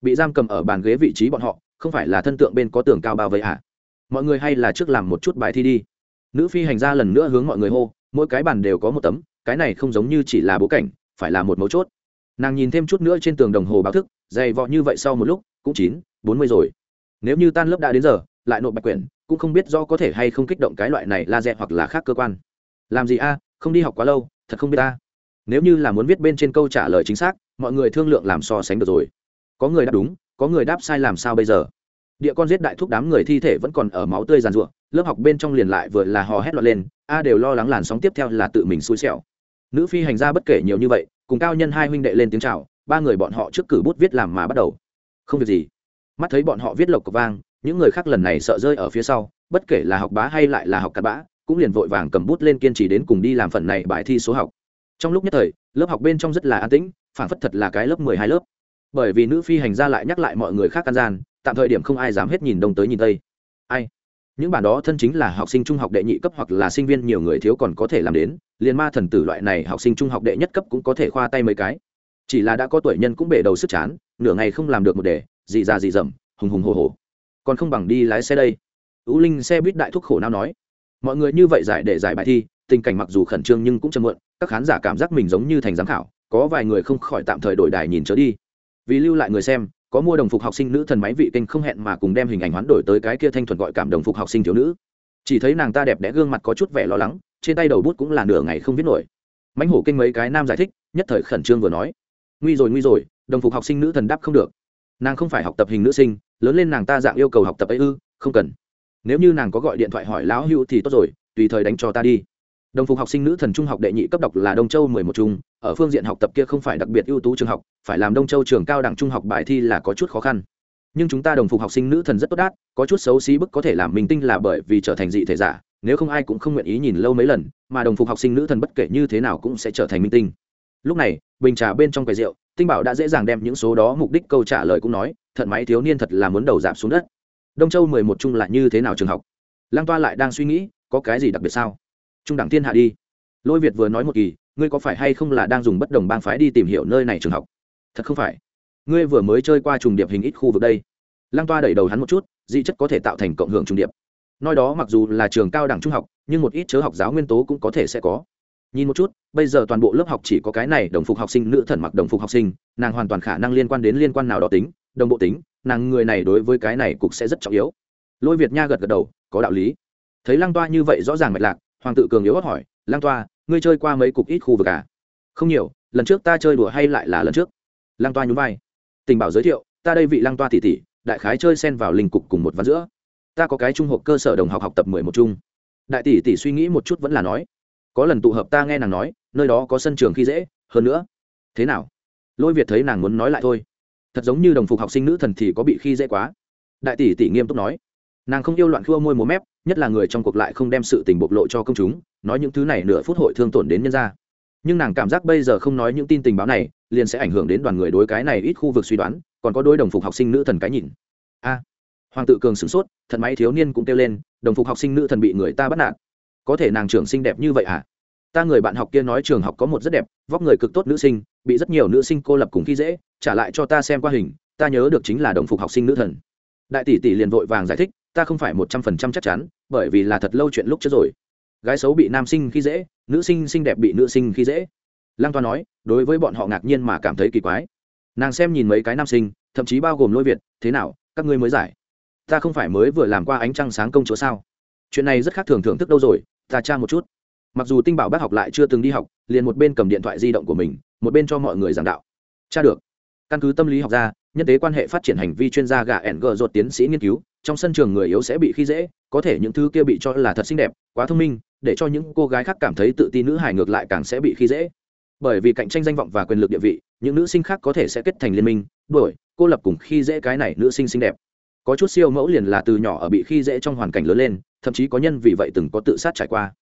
Bị giam cầm ở bàn ghế vị trí bọn họ, không phải là thân tượng bên có tường cao bao vây à? Mọi người hay là trước làm một chút bài thi đi. Nữ phi hành ra lần nữa hướng mọi người hô, mỗi cái bàn đều có một tấm, cái này không giống như chỉ là bố cảnh, phải là một mấu chốt. Nàng nhìn thêm chút nữa trên tường đồng hồ báo thức, dày vọ như vậy sau một lúc, cũng chín, bốn mươi rồi nếu như tan lớp đã đến giờ, lại nộp bạch quyển, cũng không biết do có thể hay không kích động cái loại này laser hoặc là khác cơ quan. Làm gì a, không đi học quá lâu, thật không biết ta. Nếu như là muốn viết bên trên câu trả lời chính xác, mọi người thương lượng làm so sánh được rồi. Có người đáp đúng, có người đáp sai làm sao bây giờ? Địa con giết đại thúc đám người thi thể vẫn còn ở máu tươi giàn ruộng lớp học bên trong liền lại vừa là hò hét loạn lên, a đều lo lắng làn sóng tiếp theo là tự mình xui xẻo. Nữ phi hành ra bất kể nhiều như vậy, cùng cao nhân hai huynh đệ lên tiếng chào, ba người bọn họ trước cử bút viết làm mà bắt đầu. Không việc gì mắt thấy bọn họ viết lộc cộc vang, những người khác lần này sợ rơi ở phía sau, bất kể là học bá hay lại là học cặn bã, cũng liền vội vàng cầm bút lên kiên trì đến cùng đi làm phần này bài thi số học. Trong lúc nhất thời, lớp học bên trong rất là an tĩnh phản phất thật là cái lớp mười hai lớp. Bởi vì nữ phi hành gia lại nhắc lại mọi người khác can gian, tạm thời điểm không ai dám hết nhìn đông tới nhìn tây. Ai? Những bản đó thân chính là học sinh trung học đệ nhị cấp hoặc là sinh viên nhiều người thiếu còn có thể làm đến, liền ma thần tử loại này học sinh trung học đệ nhất cấp cũng có thể khoa tay mấy cái. Chỉ là đã có tuổi nhân cũng bể đầu sức chán, nửa ngày không làm được một đề dị ra dị dầm, hùng hùng hồ hồ. Còn không bằng đi lái xe đây. Tú linh xe buýt đại thúc khổ nào nói. Mọi người như vậy giải để giải bài thi, tình cảnh mặc dù khẩn trương nhưng cũng chậm muộn, các khán giả cảm giác mình giống như thành giám khảo, có vài người không khỏi tạm thời đổi đài nhìn trở đi. Vì lưu lại người xem, có mua đồng phục học sinh nữ thần máy vị kênh không hẹn mà cùng đem hình ảnh hoán đổi tới cái kia thanh thuần gọi cảm đồng phục học sinh thiếu nữ. Chỉ thấy nàng ta đẹp đẽ gương mặt có chút vẻ lo lắng, trên tay đầu bút cũng là nửa ngày không viết nổi. Mãnh hổ kênh mấy cái nam giải thích, nhất thời khẩn trương vừa nói. Nguy rồi nguy rồi, đồng phục học sinh nữ thần đáp không được nàng không phải học tập hình nữ sinh, lớn lên nàng ta dạng yêu cầu học tập ấy ư, không cần. Nếu như nàng có gọi điện thoại hỏi lão hữu thì tốt rồi, tùy thời đánh cho ta đi. Đồng phục học sinh nữ thần trung học đệ nhị cấp đọc là đông châu mười một trung, ở phương diện học tập kia không phải đặc biệt ưu tú trường học, phải làm đông châu trường cao đẳng trung học bài thi là có chút khó khăn. Nhưng chúng ta đồng phục học sinh nữ thần rất tốt đát, có chút xấu xí bức có thể làm mình tinh là bởi vì trở thành dị thể giả, nếu không ai cũng không nguyện ý nhìn lâu mấy lần, mà đồng phục học sinh nữ thần bất kể như thế nào cũng sẽ trở thành minh tinh. Lúc này, bình trà bên trong quầy rượu tinh bảo đã dễ dàng đem những số đó mục đích câu trả lời cũng nói, thận máy thiếu niên thật là muốn đầu giảm xuống đất. Đông châu mười một trung lại như thế nào trường học? Lăng toa lại đang suy nghĩ, có cái gì đặc biệt sao? Trung đẳng thiên hạ đi. Lôi việt vừa nói một kỳ, ngươi có phải hay không là đang dùng bất đồng bang phái đi tìm hiểu nơi này trường học? Thật không phải. Ngươi vừa mới chơi qua trùng điệp hình ít khu vực đây. Lăng toa đẩy đầu hắn một chút, dị chất có thể tạo thành cộng hưởng trùng điệp. Nói đó mặc dù là trường cao đẳng trung học, nhưng một ít chớ học giáo nguyên tố cũng có thể sẽ có nhìn một chút, bây giờ toàn bộ lớp học chỉ có cái này đồng phục học sinh nữ thần mặc đồng phục học sinh, nàng hoàn toàn khả năng liên quan đến liên quan nào đó tính, đồng bộ tính, nàng người này đối với cái này cục sẽ rất trọng yếu. Lôi việt nha gật gật đầu, có đạo lý. Thấy lăng toa như vậy rõ ràng mạch lạc, hoàng tự cường yếu hót hỏi, lăng toa, ngươi chơi qua mấy cục ít khu vực à? Không nhiều, lần trước ta chơi đùa hay lại là lần trước. Lăng toa nhún vai. Tình bảo giới thiệu, ta đây vị lăng toa tỷ tỷ, đại khái chơi xen vào linh cục cùng một ván giữa. Ta có cái trung học cơ sở đồng học học tập mười một chung. Đại tỷ tỷ suy nghĩ một chút vẫn là nói có lần tụ hợp ta nghe nàng nói, nơi đó có sân trường khi dễ, hơn nữa. Thế nào? Lôi việt thấy nàng muốn nói lại thôi. Thật giống như đồng phục học sinh nữ thần thì có bị khi dễ quá. Đại tỷ tỷ nghiêm túc nói. Nàng không yêu loạn khua môi múa mép, nhất là người trong cuộc lại không đem sự tình bộc lộ cho công chúng, nói những thứ này nửa phút hội thương tổn đến nhân ra nhưng nàng cảm giác bây giờ không nói những tin tình báo này, liền sẽ ảnh hưởng đến đoàn người đối cái này ít khu vực suy đoán, còn có đôi đồng phục học sinh nữ thần cái nhìn. A. Hoàng tự cường sửng sốt thật máy thiếu niên cũng kêu lên, đồng phục học sinh nữ thần bị người ta bắt nạt có thể nàng trưởng sinh đẹp như vậy à? Ta người bạn học kia nói trường học có một rất đẹp, vóc người cực tốt nữ sinh, bị rất nhiều nữ sinh cô lập cùng khi dễ, trả lại cho ta xem qua hình, ta nhớ được chính là đồng phục học sinh nữ thần. Đại tỷ tỷ liền vội vàng giải thích, ta không phải một trăm phần trăm chắc chắn, bởi vì là thật lâu chuyện lúc trước rồi. Gái xấu bị nam sinh khi dễ, nữ sinh xinh đẹp bị nữ sinh khi dễ. Lăng toa nói, đối với bọn họ ngạc nhiên mà cảm thấy kỳ quái. Nàng xem nhìn mấy cái nam sinh, thậm chí bao gồm lôi việt, thế nào, các ngươi mới giải. Ta không phải mới vừa làm qua ánh trăng sáng công chúa sao? Chuyện này rất khác thường thưởng thức đâu rồi ta tra một chút. Mặc dù tinh bảo bác học lại chưa từng đi học, liền một bên cầm điện thoại di động của mình, một bên cho mọi người giảng đạo. Tra được. Căn cứ tâm lý học ra, nhân tế quan hệ phát triển hành vi chuyên gia gà ẻn gờ ruột tiến sĩ nghiên cứu, trong sân trường người yếu sẽ bị khi dễ, có thể những thứ kia bị cho là thật xinh đẹp, quá thông minh, để cho những cô gái khác cảm thấy tự tin nữ hài ngược lại càng sẽ bị khi dễ. Bởi vì cạnh tranh danh vọng và quyền lực địa vị, những nữ sinh khác có thể sẽ kết thành liên minh, đuổi, cô lập cùng khi dễ cái này nữ sinh xinh đẹp có chút siêu mẫu liền là từ nhỏ ở bị khi dễ trong hoàn cảnh lớn lên, thậm chí có nhân vì vậy từng có tự sát trải qua.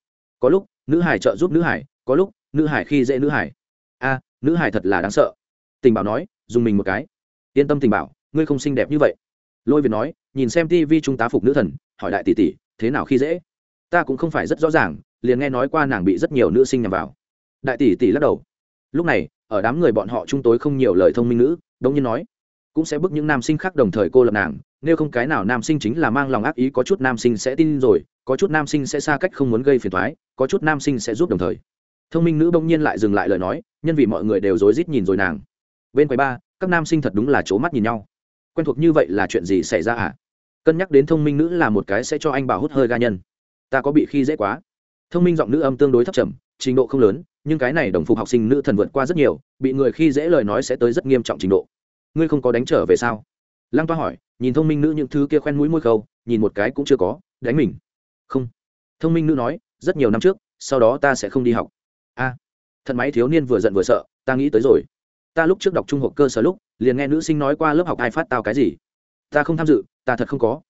Có lúc, nữ hải trợ giúp nữ hải, có lúc, nữ hải khi dễ nữ hải. A, nữ hải thật là đáng sợ. Tình bảo nói, dùng mình một cái. Yên tâm tình bảo, ngươi không xinh đẹp như vậy. Lôi việt nói, nhìn xem tv trung tá phục nữ thần, hỏi đại tỷ tỷ, thế nào khi dễ? Ta cũng không phải rất rõ ràng, liền nghe nói qua nàng bị rất nhiều nữ sinh nhằm vào. Đại tỷ tỷ lắc đầu. Lúc này, ở đám người bọn họ chúng tối không nhiều lời thông minh nữ đông nhiên nói cũng sẽ bức những nam sinh khác đồng thời cô lập nàng, nếu không cái nào nam sinh chính là mang lòng ác ý, có chút nam sinh sẽ tin rồi, có chút nam sinh sẽ xa cách không muốn gây phiền thoái có chút nam sinh sẽ giúp đồng thời. Thông minh nữ bỗng nhiên lại dừng lại lời nói, nhân vì mọi người đều rối rít nhìn rồi nàng. Bên quầy ba các nam sinh thật đúng là c mắt nhìn nhau. Quen thuộc như vậy là chuyện gì xảy ra à cân nhắc đến thông minh nữ là một cái sẽ cho anh bảo hút hơi ga nhân. Ta có bị khi dễ quá. Thông minh giọng nữ âm tương đối thấp trầm, trình độ không lớn, nhưng cái này đồng phục học sinh nữ thần vượt qua rất nhiều, bị người khi dễ lời nói sẽ tới rất nghiêm trọng trình độ ngươi không có đánh trở về sao? Lăng toa hỏi nhìn thông minh nữ những thứ kia khoen mũi môi khâu nhìn một cái cũng chưa có đánh mình. Không. Thông minh nữ nói rất nhiều năm trước sau đó ta sẽ không đi học. A. À, thật máy thiếu niên vừa giận vừa sợ ta nghĩ tới rồi. Ta lúc trước đọc trung học cơ sở lúc liền nghe nữ sinh nói qua lớp học ai phát tao cái gì. Ta không tham dự ta thật không có.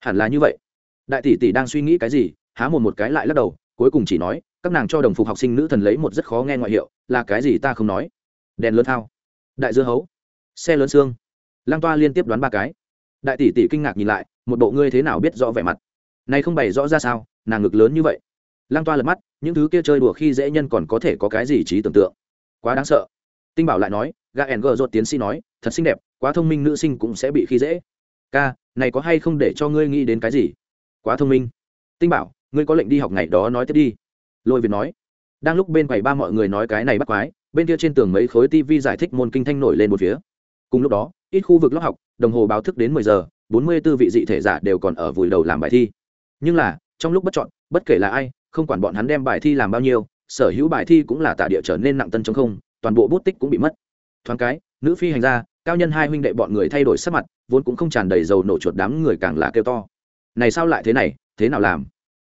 Hẳn là như vậy. Đại tỷ tỷ đang suy nghĩ cái gì há một một cái lại lắc đầu cuối cùng chỉ nói các nàng cho đồng phục học sinh nữ thần lấy một rất khó nghe ngoại hiệu là cái gì ta không nói. Đèn lớn thao. Đại dưa hấu xe lớn xương. Lang toa liên tiếp đoán ba cái. Đại tỷ tỷ kinh ngạc nhìn lại, một bộ ngươi thế nào biết rõ vẻ mặt? Này không bày rõ ra sao, nàng ngực lớn như vậy. Lang toa lật mắt, những thứ kia chơi đùa khi dễ nhân còn có thể có cái gì trí tưởng tượng? Quá đáng sợ. Tinh bảo lại nói gà ẻn gờ rột tiến sĩ nói, thật xinh đẹp, quá thông minh nữ sinh cũng sẽ bị khi dễ. Ca, này có hay không để cho ngươi nghĩ đến cái gì? Quá thông minh. Tinh bảo, ngươi có lệnh đi học ngày đó nói tiếp đi. Lôi việt nói. Đang lúc bên quầy ba mọi người nói cái này bắt quái, bên kia trên tường mấy khối tivi giải thích môn kinh thanh nổi lên một phía cùng lúc đó, ít khu vực lớp học, đồng hồ báo thức đến mười giờ, bốn mươi 44 vị dị thể giả đều còn ở vùi đầu làm bài thi. Nhưng là, trong lúc bất chọn, bất kể là ai, không quản bọn hắn đem bài thi làm bao nhiêu, sở hữu bài thi cũng là tạ địa trở nên nặng tân chống không, toàn bộ bút tích cũng bị mất. Thoáng cái, nữ phi hành gia, cao nhân hai huynh đệ bọn người thay đổi sắc mặt, vốn cũng không tràn đầy dầu nổ chuột đám người càng là kêu to. Này sao lại thế này, thế nào làm?